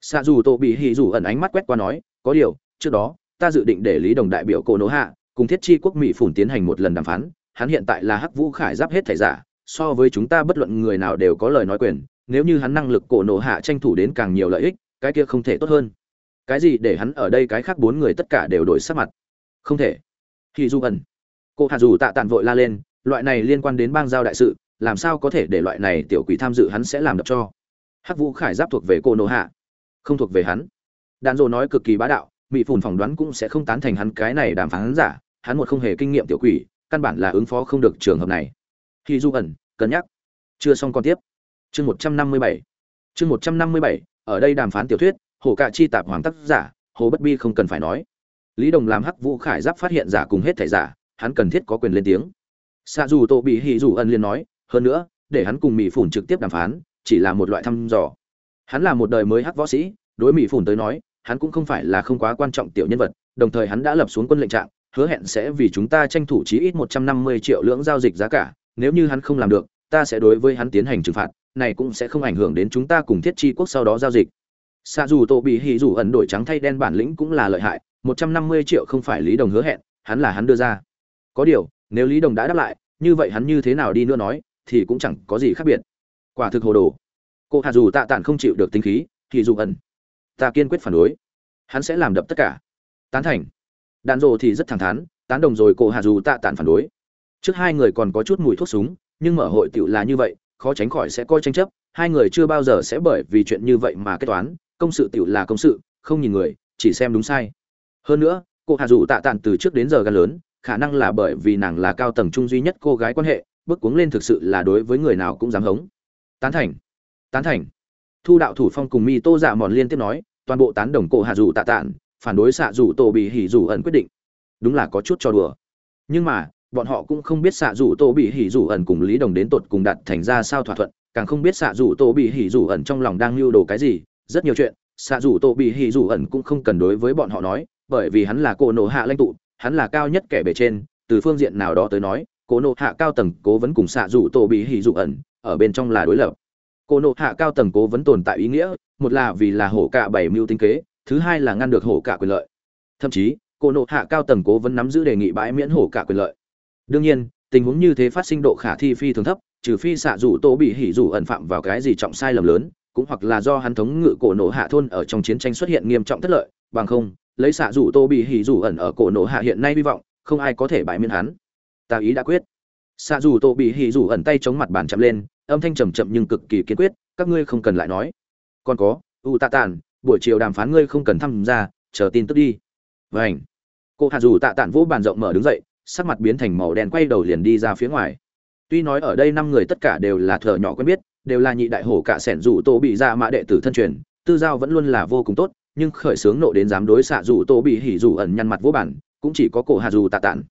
Xạ dù tổ bị hỉ rủ ẩn ánh mắt quét qua nói, có điều, trước đó ta dự định để lý đồng đại biểu cổ nỗ hạ cùng thiết chi quốc mỹ phủn tiến hành một lần đàm phán, hắn hiện tại là hắc vũ khải giáp hết thảy giả, so với chúng ta bất luận người nào đều có lời nói quyền, nếu như hắn năng lực cổ nổ hạ tranh thủ đến càng nhiều lợi ích, cái kia không thể tốt hơn. Cái gì để hắn ở đây cái khác bốn người tất cả đều đổi sắc mặt? Không thể. Khi du ẩn. Cô hạ dù tạ tàn vội la lên, loại này liên quan đến bang giao đại sự, làm sao có thể để loại này tiểu quỷ tham dự hắn sẽ làm đập cho? Hắc vũ khải giáp thuộc về cô nổ hạ, không thuộc về hắn. Đàn dồ nói cực kỳ bá đạo mỹ phùn phỏng đoán cũng sẽ không tán thành hắn cái này đàm phán giả, hắn một không hề kinh nghiệm tiểu quỷ, căn bản là ứng phó không được trường hợp này. Khi du ẩn, cân nhắc. Chưa xong còn tiếp. Chương một trăm năm mươi bảy. Chương một trăm năm mươi bảy, ở đây đàm phán tiểu thuyết, hồ cạ chi tạp hoàng tác giả, hồ bất bi không cần phải nói. Lý đồng làm hắc vũ khải giáp phát hiện giả cùng hết thẻ giả, hắn cần thiết có quyền lên tiếng. Xa dù Tô bị hì dù ân liên nói, hơn nữa, để hắn cùng mỹ phủn trực tiếp đàm phán, chỉ là một loại thăm dò. Hắn là một đời mới hắc võ sĩ, đối mỹ phủn tới nói hắn cũng không phải là không quá quan trọng tiểu nhân vật, đồng thời hắn đã lập xuống quân lệnh trạng, hứa hẹn sẽ vì chúng ta tranh thủ chí ít 150 triệu lượng giao dịch giá cả, nếu như hắn không làm được, ta sẽ đối với hắn tiến hành trừng phạt, này cũng sẽ không ảnh hưởng đến chúng ta cùng thiết chi quốc sau đó giao dịch. Sa dù tô bị hỉ dù ẩn đổi trắng thay đen bản lĩnh cũng là lợi hại, 150 triệu không phải Lý Đồng hứa hẹn, hắn là hắn đưa ra. Có điều, nếu Lý Đồng đã đáp lại, như vậy hắn như thế nào đi nữa nói, thì cũng chẳng có gì khác biệt. Quả thực hồ đồ. Cô Hà dù tạ tản không chịu được tính khí, thì dù ẩn ta kiên quyết phản đối. Hắn sẽ làm đập tất cả. Tán thành. Đạn rồ thì rất thẳng thắn, tán đồng rồi cổ hạ dù tạ tản phản đối. Trước hai người còn có chút mùi thuốc súng, nhưng mở hội tựu là như vậy, khó tránh khỏi sẽ coi tranh chấp. Hai người chưa bao giờ sẽ bởi vì chuyện như vậy mà kết toán. Công sự tựu là công sự, không nhìn người, chỉ xem đúng sai. Hơn nữa cô hạ dù tạ tản từ trước đến giờ gần lớn, khả năng là bởi vì nàng là cao tầng trung duy nhất cô gái quan hệ, bước cuống lên thực sự là đối với người nào cũng dám hống. Tán thành. Tán thành thu đạo thủ phong cùng mi tô dạ mòn liên tiếp nói, toàn bộ tán đồng cổ hạ dù tạ tản phản đối xạ dù tổ bị hỉ dù ẩn quyết định. Đúng là có chút cho đùa. Nhưng mà, bọn họ cũng không biết xạ dù tổ bị hỉ dù ẩn cùng lý đồng đến tột cùng đặt thành ra sao thỏa thuận, càng không biết xạ dù tổ bị hỉ dù ẩn trong lòng đang lưu đồ cái gì. Rất nhiều chuyện xạ dù tổ bị hỉ dù ẩn cũng không cần đối với bọn họ nói, bởi vì hắn là cổ nổ hạ lãnh tụ, hắn là cao nhất kẻ bề trên, từ phương diện nào đó tới nói, cổ nộ hạ cao tầng cố vấn cùng xạ dù tổ bị hỉ dù ẩn, ở bên trong là đối lập cô nộ hạ cao tầng cố vẫn tồn tại ý nghĩa, một là vì là hổ cạ bảy mưu tinh kế, thứ hai là ngăn được hổ cạ quyền lợi. Thậm chí, cô nộ hạ cao tầng cố vẫn nắm giữ đề nghị bãi miễn hổ cạ quyền lợi. Đương nhiên, tình huống như thế phát sinh độ khả thi phi thường thấp, trừ phi xạ rủ tô bị hỉ rủ ẩn phạm vào cái gì trọng sai lầm lớn, cũng hoặc là do hắn thống ngự cổ nộ hạ thôn ở trong chiến tranh xuất hiện nghiêm trọng thất lợi, bằng không, lấy xạ rủ tô bị hỉ rủ ẩn ở cổ nộ hạ hiện nay hy vọng, không ai có thể bãi miễn hắn. Ta ý đã quyết. Xạ rủ tô bị hỉ rủ ẩn tay chống mặt bàn chậm lên âm thanh trầm chậm nhưng cực kỳ kiên quyết, các ngươi không cần lại nói. Còn có, u tạ tản, buổi chiều đàm phán ngươi không cần tham gia, chờ tin tức đi. Vảnh cô hạ dù tạ tản vỗ bàn rộng mở đứng dậy, sắc mặt biến thành màu đen quay đầu liền đi ra phía ngoài. Tuy nói ở đây năm người tất cả đều là thợ nhỏ quen biết, đều là nhị đại hổ cả sẻn dù tô bị dạ ra mã đệ tử thân truyền, tư giao vẫn luôn là vô cùng tốt, nhưng khởi sướng nộ đến dám đối xạ dù tô bị hỉ dù ẩn nhăn mặt vô bản cũng chỉ có cổ hạ dù tạ tản.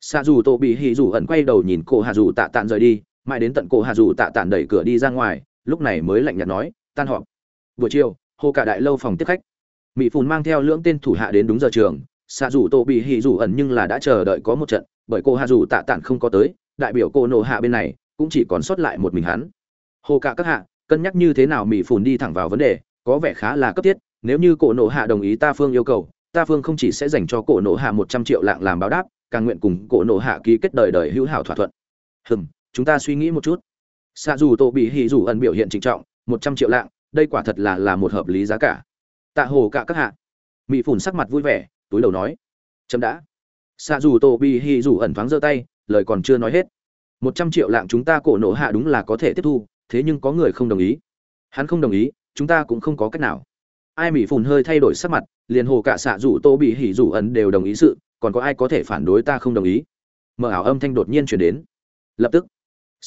Xạ dù tô bị hỉ dù ẩn quay đầu nhìn cổ hạ dù tạ tản rời đi mãi đến tận cổ hạ dù tạ tản đẩy cửa đi ra ngoài, lúc này mới lạnh nhạt nói, tan họp. Buổi chiều, hồ cả đại lâu phòng tiếp khách. Mỹ phùn mang theo lưỡng tên thủ hạ đến đúng giờ trường. Xạ dù tô bị hỉ dù ẩn nhưng là đã chờ đợi có một trận, bởi cô hạ dù tạ tản không có tới, đại biểu cô nộ hạ bên này, cũng chỉ còn sót lại một mình hắn. Hồ cả các hạ, cân nhắc như thế nào mỹ phùn đi thẳng vào vấn đề, có vẻ khá là cấp thiết, nếu như cổ nộ hạ đồng ý ta phương yêu cầu, ta phương không chỉ sẽ dành cho cổ nộ hạ một trăm triệu lạng làm báo đáp, càng nguyện cùng cổ nộ hạ ký kết đời đời hữu hảo thỏa thuận. Hừm chúng ta suy nghĩ một chút. Xạ dù tổ bị hỉ dù ẩn biểu hiện trịnh trọng, một trăm triệu lạng, đây quả thật là là một hợp lý giá cả. Tạ hồ cả các hạ. Mỹ phủn sắc mặt vui vẻ, túi đầu nói. Chấm đã. Xạ dù tổ bị hỉ dù ẩn thoáng giơ tay, lời còn chưa nói hết. Một trăm triệu lạng chúng ta cổ nổ hạ đúng là có thể tiếp thu, thế nhưng có người không đồng ý. Hắn không đồng ý, chúng ta cũng không có cách nào. Ai mỹ phùn hơi thay đổi sắc mặt, liền hồ cả xạ rủ tô bị hỉ rủ ẩn đều đồng ý sự, còn có ai có thể phản đối ta không đồng ý? Mở ảo âm thanh đột nhiên chuyển đến. Lập tức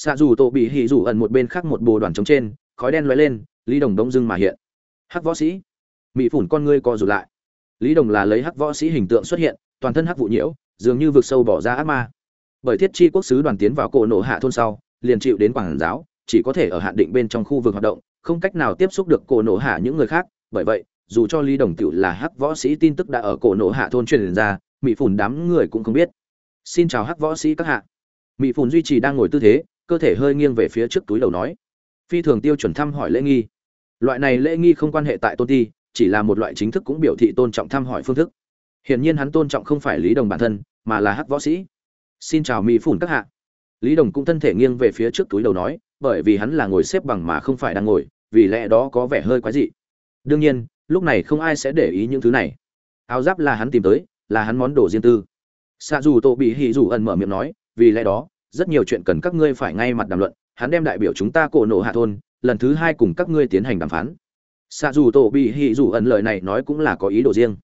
xạ dù tổ bị hỉ dù ẩn một bên khác một bồ đoàn trống trên, khói đen lóe lên, lý đồng đông dưng mà hiện. Hắc võ sĩ. Mỹ phủn con ngươi co rụt lại. Lý đồng là lấy hắc võ sĩ hình tượng xuất hiện, toàn thân hắc vụ nhiễu, dường như vực sâu bỏ ra ác ma. Bởi thiết chi quốc sứ đoàn tiến vào cổ nổ hạ thôn sau, liền chịu đến quảng giáo, chỉ có thể ở hạn định bên trong khu vực hoạt động, không cách nào tiếp xúc được cổ nổ hạ những người khác. Bởi vậy, dù cho lý đồng tiểu là hắc võ sĩ tin tức đã ở cổ nổ hạ thôn truyền ra mỹ phủn đám người cũng không biết. Xin chào hắc võ sĩ các hạ. Mỹ phủn duy trì đang ngồi tư thế cơ thể hơi nghiêng về phía trước túi đầu nói. Phi thường tiêu chuẩn thăm hỏi lễ nghi. Loại này lễ nghi không quan hệ tại tôn ti, chỉ là một loại chính thức cũng biểu thị tôn trọng thăm hỏi phương thức. Hiển nhiên hắn tôn trọng không phải lý đồng bản thân, mà là hắc võ sĩ. Xin chào mỹ phủn các hạ. Lý đồng cũng thân thể nghiêng về phía trước túi đầu nói, bởi vì hắn là ngồi xếp bằng mà không phải đang ngồi, vì lẽ đó có vẻ hơi quái dị. Đương nhiên, lúc này không ai sẽ để ý những thứ này. Áo giáp là hắn tìm tới, là hắn món đồ riêng tư. Xạ dù tổ bị hì dù ẩn mở miệng nói, vì lẽ đó rất nhiều chuyện cần các ngươi phải ngay mặt đàm luận, hắn đem đại biểu chúng ta cổ nổ hạ thôn, lần thứ hai cùng các ngươi tiến hành đàm phán. Xạ dù tổ bị hỉ dù ẩn lời này nói cũng là có ý đồ riêng.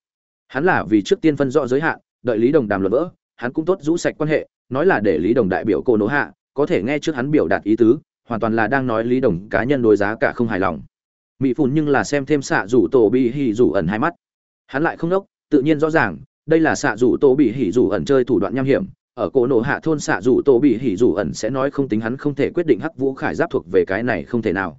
Hắn là vì trước tiên phân rõ giới hạn, đợi lý đồng đàm luận vỡ, hắn cũng tốt rũ sạch quan hệ, nói là để lý đồng đại biểu cổ nổ hạ, có thể nghe trước hắn biểu đạt ý tứ, hoàn toàn là đang nói lý đồng cá nhân đối giá cả không hài lòng. Mỹ phùn nhưng là xem thêm xạ rủ tổ bị hỉ rủ ẩn hai mắt. Hắn lại không đốc, tự nhiên rõ ràng, đây là xạ rủ tổ bị hỉ rủ ẩn chơi thủ đoạn nham hiểm ở cổ nổ hạ thôn xạ dù tổ bị hỉ dù ẩn sẽ nói không tính hắn không thể quyết định hắc vũ khải giáp thuộc về cái này không thể nào.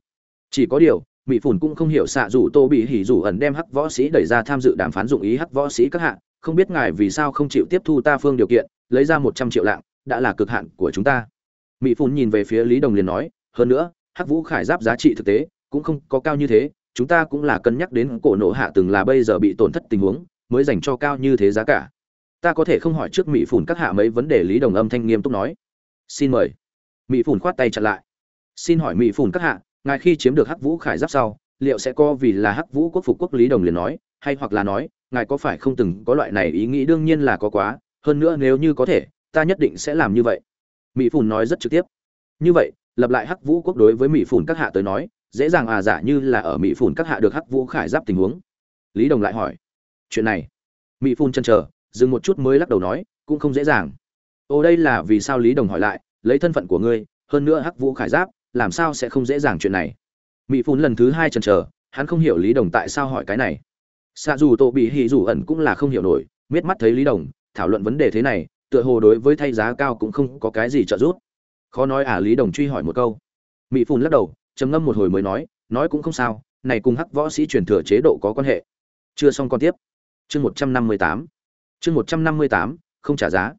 Chỉ có điều mỹ phùn cũng không hiểu xạ dù tô bị hỉ dù ẩn đem hắc võ sĩ đẩy ra tham dự đàm phán dụng ý hắc võ sĩ các hạ, không biết ngài vì sao không chịu tiếp thu ta phương điều kiện, lấy ra một trăm triệu lạng, đã là cực hạn của chúng ta. Mỹ phùn nhìn về phía lý đồng liền nói, hơn nữa, hắc vũ khải giáp giá trị thực tế, cũng không có cao như thế, chúng ta cũng là cân nhắc đến cổ nổ hạ từng là bây giờ bị tổn thất tình huống, mới dành cho cao như thế giá cả ta có thể không hỏi trước mỹ phủn các hạ mấy vấn đề lý đồng âm thanh nghiêm túc nói. Xin mời. Mỹ phủn khoát tay chặn lại. Xin hỏi mỹ phủn các hạ, ngài khi chiếm được hắc vũ khải giáp sau, liệu sẽ co vì là hắc vũ quốc phục quốc lý đồng liền nói, hay hoặc là nói, ngài có phải không từng có loại này ý nghĩ đương nhiên là có quá, hơn nữa nếu như có thể, ta nhất định sẽ làm như vậy. Mỹ phủn nói rất trực tiếp. Như vậy, lập lại hắc vũ quốc đối với mỹ phủn các hạ tới nói, dễ dàng à giả như là ở mỹ phủn các hạ được hắc vũ khải giáp tình huống. Lý đồng lại hỏi. Chuyện này. Mỹ phun chân chờ dừng một chút mới lắc đầu nói, cũng không dễ dàng. Ô đây là vì sao lý đồng hỏi lại, lấy thân phận của ngươi, hơn nữa hắc vũ khải giáp, làm sao sẽ không dễ dàng chuyện này? Mỹ phun lần thứ hai chần chờ, hắn không hiểu lý đồng tại sao hỏi cái này. Xa dù tổ bị hì dù ẩn cũng là không hiểu nổi, miết mắt thấy lý đồng, thảo luận vấn đề thế này, tựa hồ đối với thay giá cao cũng không có cái gì trợ giúp. Khó nói à lý đồng truy hỏi một câu. Mỹ phun lắc đầu, trầm ngâm một hồi mới nói nói cũng không sao, này cùng hắc võ sĩ truyền thừa chế độ có quan hệ. Chưa xong con tiếp. Chương một trăm năm mươi tám chương một trăm năm mươi tám, không trả giá.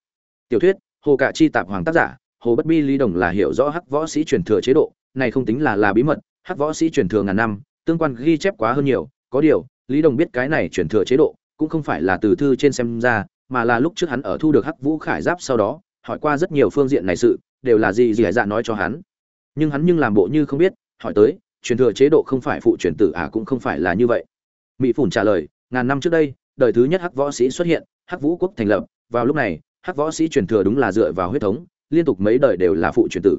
Tiểu thuyết, hồ cạ chi tạp hoàng tác giả, hồ bất bi lý đồng là hiểu rõ hắc võ sĩ truyền thừa chế độ, này không tính là là bí mật, hắc võ sĩ truyền thừa ngàn năm, tương quan ghi chép quá hơn nhiều, có điều, lý đồng biết cái này truyền thừa chế độ, cũng không phải là từ thư trên xem ra, mà là lúc trước hắn ở thu được hắc vũ khải giáp sau đó, hỏi qua rất nhiều phương diện này sự, đều là gì gì dạ nói cho hắn. Nhưng hắn nhưng làm bộ như không biết, hỏi tới, truyền thừa chế độ không phải phụ truyền tử à cũng không phải là như vậy. Mỹ phủn trả lời, ngàn năm trước đây đời thứ nhất hắc võ sĩ xuất hiện, hắc vũ quốc thành lập. Vào lúc này, hắc võ sĩ truyền thừa đúng là dựa vào huyết thống, liên tục mấy đời đều là phụ truyền tử.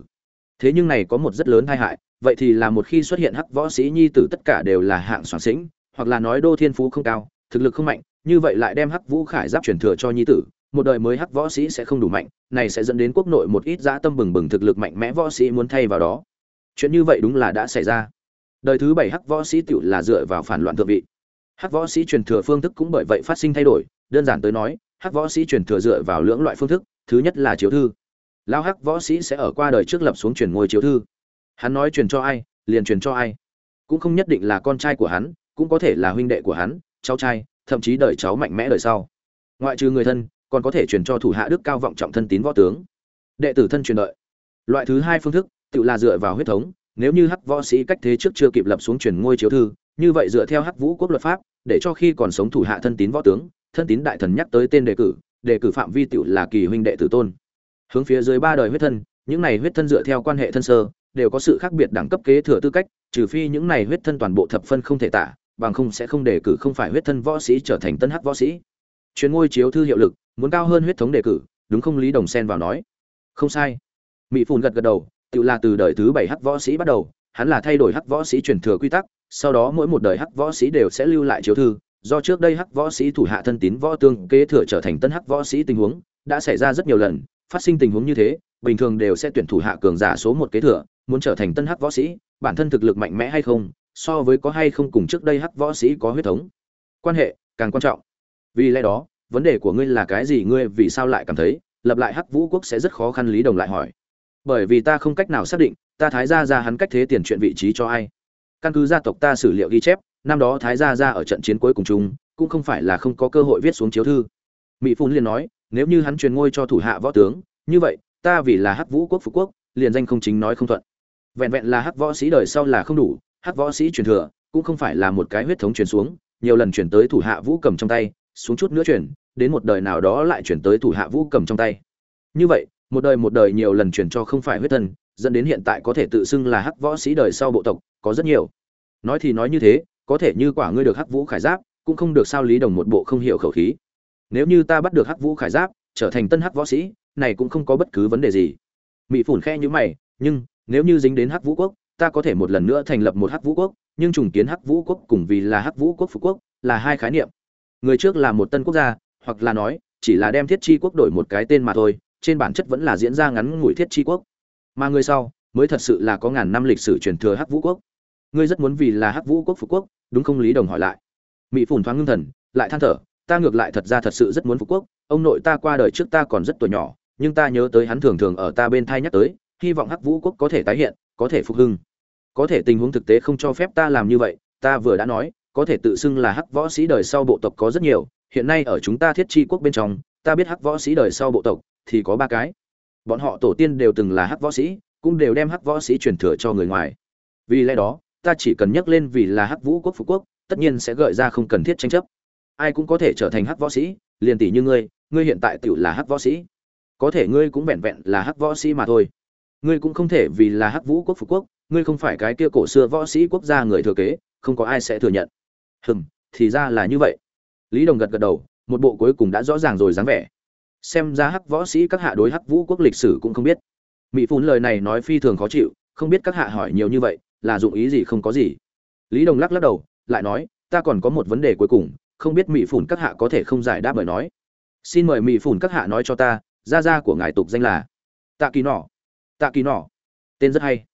Thế nhưng này có một rất lớn tai hại, vậy thì là một khi xuất hiện hắc võ sĩ nhi tử tất cả đều là hạng soạn sĩnh, hoặc là nói đô thiên phú không cao, thực lực không mạnh, như vậy lại đem hắc vũ khải giáp truyền thừa cho nhi tử, một đời mới hắc võ sĩ sẽ không đủ mạnh, này sẽ dẫn đến quốc nội một ít dã tâm bừng bừng thực lực mạnh mẽ võ sĩ muốn thay vào đó. Chuyện như vậy đúng là đã xảy ra. Đời thứ bảy hắc võ sĩ tựu là dựa vào phản loạn thượng vị hắc võ sĩ truyền thừa phương thức cũng bởi vậy phát sinh thay đổi, đơn giản tới nói, hắc võ sĩ truyền thừa dựa vào lưỡng loại phương thức, thứ nhất là chiếu thư. Lão hắc võ sĩ sẽ ở qua đời trước lập xuống truyền ngôi chiếu thư. Hắn nói truyền cho ai, liền truyền cho ai. Cũng không nhất định là con trai của hắn, cũng có thể là huynh đệ của hắn, cháu trai, thậm chí đời cháu mạnh mẽ đời sau. Ngoại trừ người thân, còn có thể truyền cho thủ hạ đức cao vọng trọng thân tín võ tướng. Đệ tử thân truyền đợi. Loại thứ hai phương thức, tự là dựa vào huyết thống, nếu như hắc võ sĩ cách thế trước chưa kịp lập xuống truyền ngôi chiếu thư như vậy dựa theo hắc vũ quốc luật pháp, để cho khi còn sống thủ hạ thân tín võ tướng, thân tín đại thần nhắc tới tên đề cử đề cử phạm vi tựu là kỳ huynh đệ tử tôn. Hướng phía dưới ba đời huyết thân, những này huyết thân dựa theo quan hệ thân sơ, đều có sự khác biệt đẳng cấp kế thừa tư cách, trừ phi những này huyết thân toàn bộ thập phân không thể tả, bằng không sẽ không đề cử không phải huyết thân võ sĩ trở thành tân hắc võ sĩ. Chuyến ngôi chiếu thư hiệu lực, muốn cao hơn huyết thống đề cử, đúng không lý đồng sen vào nói. Không sai. Mỹ phùn gật gật đầu, tự là từ đời thứ bảy hắc võ sĩ bắt đầu, hắn là thay đổi hắc võ sĩ truyền thừa quy tắc sau đó mỗi một đời hắc võ sĩ đều sẽ lưu lại chiếu thư, do trước đây hắc võ sĩ thủ hạ thân tín võ tương kế thừa trở thành tân hắc võ sĩ tình huống, đã xảy ra rất nhiều lần, phát sinh tình huống như thế, bình thường đều sẽ tuyển thủ hạ cường giả số một kế thừa, muốn trở thành tân hắc võ sĩ, bản thân thực lực mạnh mẽ hay không, so với có hay không cùng trước đây hắc võ sĩ có huyết thống. Quan hệ càng quan trọng. Vì lẽ đó, vấn đề của ngươi là cái gì ngươi vì sao lại cảm thấy, lập lại hắc vũ quốc sẽ rất khó khăn lý đồng lại hỏi. Bởi vì ta không cách nào xác định, ta thái gia ra hắn cách thế tiền chuyện vị trí cho ai căn cứ gia tộc ta sử liệu ghi chép, năm đó thái gia ra ở trận chiến cuối cùng chung, cũng không phải là không có cơ hội viết xuống chiếu thư. Mỹ phun liền nói, nếu như hắn truyền ngôi cho thủ hạ võ tướng, như vậy, ta vì là hắc vũ quốc phú quốc, liền danh không chính nói không thuận. Vẹn vẹn là hắc võ sĩ đời sau là không đủ, hắc võ sĩ truyền thừa, cũng không phải là một cái huyết thống truyền xuống, nhiều lần chuyển tới thủ hạ vũ cầm trong tay, xuống chút nữa chuyển đến một đời nào đó lại chuyển tới thủ hạ vũ cầm trong tay. Như vậy, một đời một đời nhiều lần chuyển cho không phải huyết thân, dẫn đến hiện tại có thể tự xưng là hắc võ sĩ đời sau bộ tộc có rất nhiều. Nói thì nói như thế, có thể như quả ngươi được hắc vũ khải giáp, cũng không được sao lý đồng một bộ không hiểu khẩu khí. Nếu như ta bắt được hắc vũ khải giáp, trở thành tân hắc võ sĩ, này cũng không có bất cứ vấn đề gì. Mỹ phủn khe như mày, nhưng, nếu như dính đến hắc vũ quốc, ta có thể một lần nữa thành lập một hắc vũ quốc, nhưng trùng kiến hắc vũ quốc cùng vì là hắc vũ quốc phục quốc, là hai khái niệm. Người trước là một tân quốc gia, hoặc là nói, chỉ là đem thiết chi quốc đổi một cái tên mà thôi, trên bản chất vẫn là diễn ra ngắn ngủi thiết chi quốc. Mà người sau mới thật sự là có ngàn năm lịch sử truyền thừa hắc vũ quốc. Ngươi rất muốn vì là hắc vũ quốc phục quốc, đúng không lý đồng hỏi lại. Mỹ phủn thoáng ngưng thần, lại than thở, ta ngược lại thật ra thật sự rất muốn phục quốc, ông nội ta qua đời trước ta còn rất tuổi nhỏ, nhưng ta nhớ tới hắn thường thường ở ta bên thai nhắc tới, hy vọng hắc vũ quốc có thể tái hiện, có thể phục hưng. Có thể tình huống thực tế không cho phép ta làm như vậy, ta vừa đã nói, có thể tự xưng là hắc võ sĩ đời sau bộ tộc có rất nhiều, hiện nay ở chúng ta thiết chi quốc bên trong, ta biết hắc võ sĩ đời sau bộ tộc thì có ba cái. Bọn họ tổ tiên đều từng là hắc võ sĩ cũng đều đem hắc võ sĩ truyền thừa cho người ngoài. Vì lẽ đó, ta chỉ cần nhắc lên vì là hắc vũ quốc phú quốc, tất nhiên sẽ gợi ra không cần thiết tranh chấp. Ai cũng có thể trở thành hắc võ sĩ, liền tỷ như ngươi ngươi hiện tại tự là hắc võ sĩ. Có thể ngươi cũng vẹn vẹn là hắc võ sĩ mà thôi. Ngươi cũng không thể vì là hắc vũ quốc phú quốc, ngươi không phải cái kia cổ xưa võ sĩ quốc gia người thừa kế, không có ai sẽ thừa nhận. Hừm, thì ra là như vậy. Lý đồng gật gật đầu, một bộ cuối cùng đã rõ ràng rồi dáng vẻ. Xem ra hắc võ sĩ các hạ đối hắc vũ quốc lịch sử cũng không biết mỹ phun lời này nói phi thường khó chịu, không biết các hạ hỏi nhiều như vậy, là dụng ý gì không có gì. Lý đồng lắc lắc đầu, lại nói, ta còn có một vấn đề cuối cùng, không biết mỹ phủn các hạ có thể không giải đáp bởi nói. Xin mời mỹ phủn các hạ nói cho ta, gia gia của ngài tục danh là tạ kỳ nọ. Tạ kỳ nọ. Tên rất hay.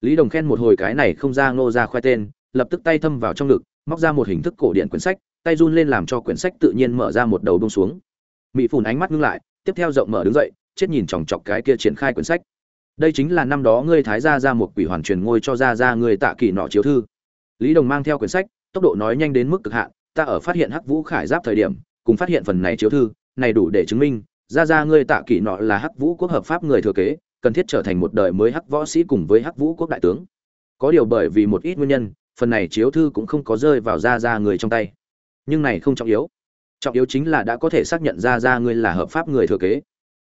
Lý đồng khen một hồi cái này không ra ngô ra khoe tên, lập tức tay thâm vào trong ngực, móc ra một hình thức cổ điện quyển sách, tay run lên làm cho quyển sách tự nhiên mở ra một đầu bông xuống. Mỹ phủn ánh mắt ngưng lại, tiếp theo rộng mở đứng dậy, chết nhìn chòng chọc cái kia triển khai quyển sách đây chính là năm đó ngươi thái gia ra một quỷ hoàn truyền ngôi cho ra ra ngươi tạ kỳ nọ chiếu thư. Lý đồng mang theo quyển sách, tốc độ nói nhanh đến mức cực hạn, ta ở phát hiện hắc vũ khải giáp thời điểm, cùng phát hiện phần này chiếu thư, này đủ để chứng minh ra ra ngươi tạ kỳ nọ là hắc vũ quốc hợp pháp người thừa kế, cần thiết trở thành một đời mới hắc võ sĩ cùng với hắc vũ quốc đại tướng. Có điều bởi vì một ít nguyên nhân, phần này chiếu thư cũng không có rơi vào ra ra người trong tay. Nhưng này không trọng yếu. Trọng yếu chính là đã có thể xác nhận ra ra ngươi là hợp pháp người thừa kế.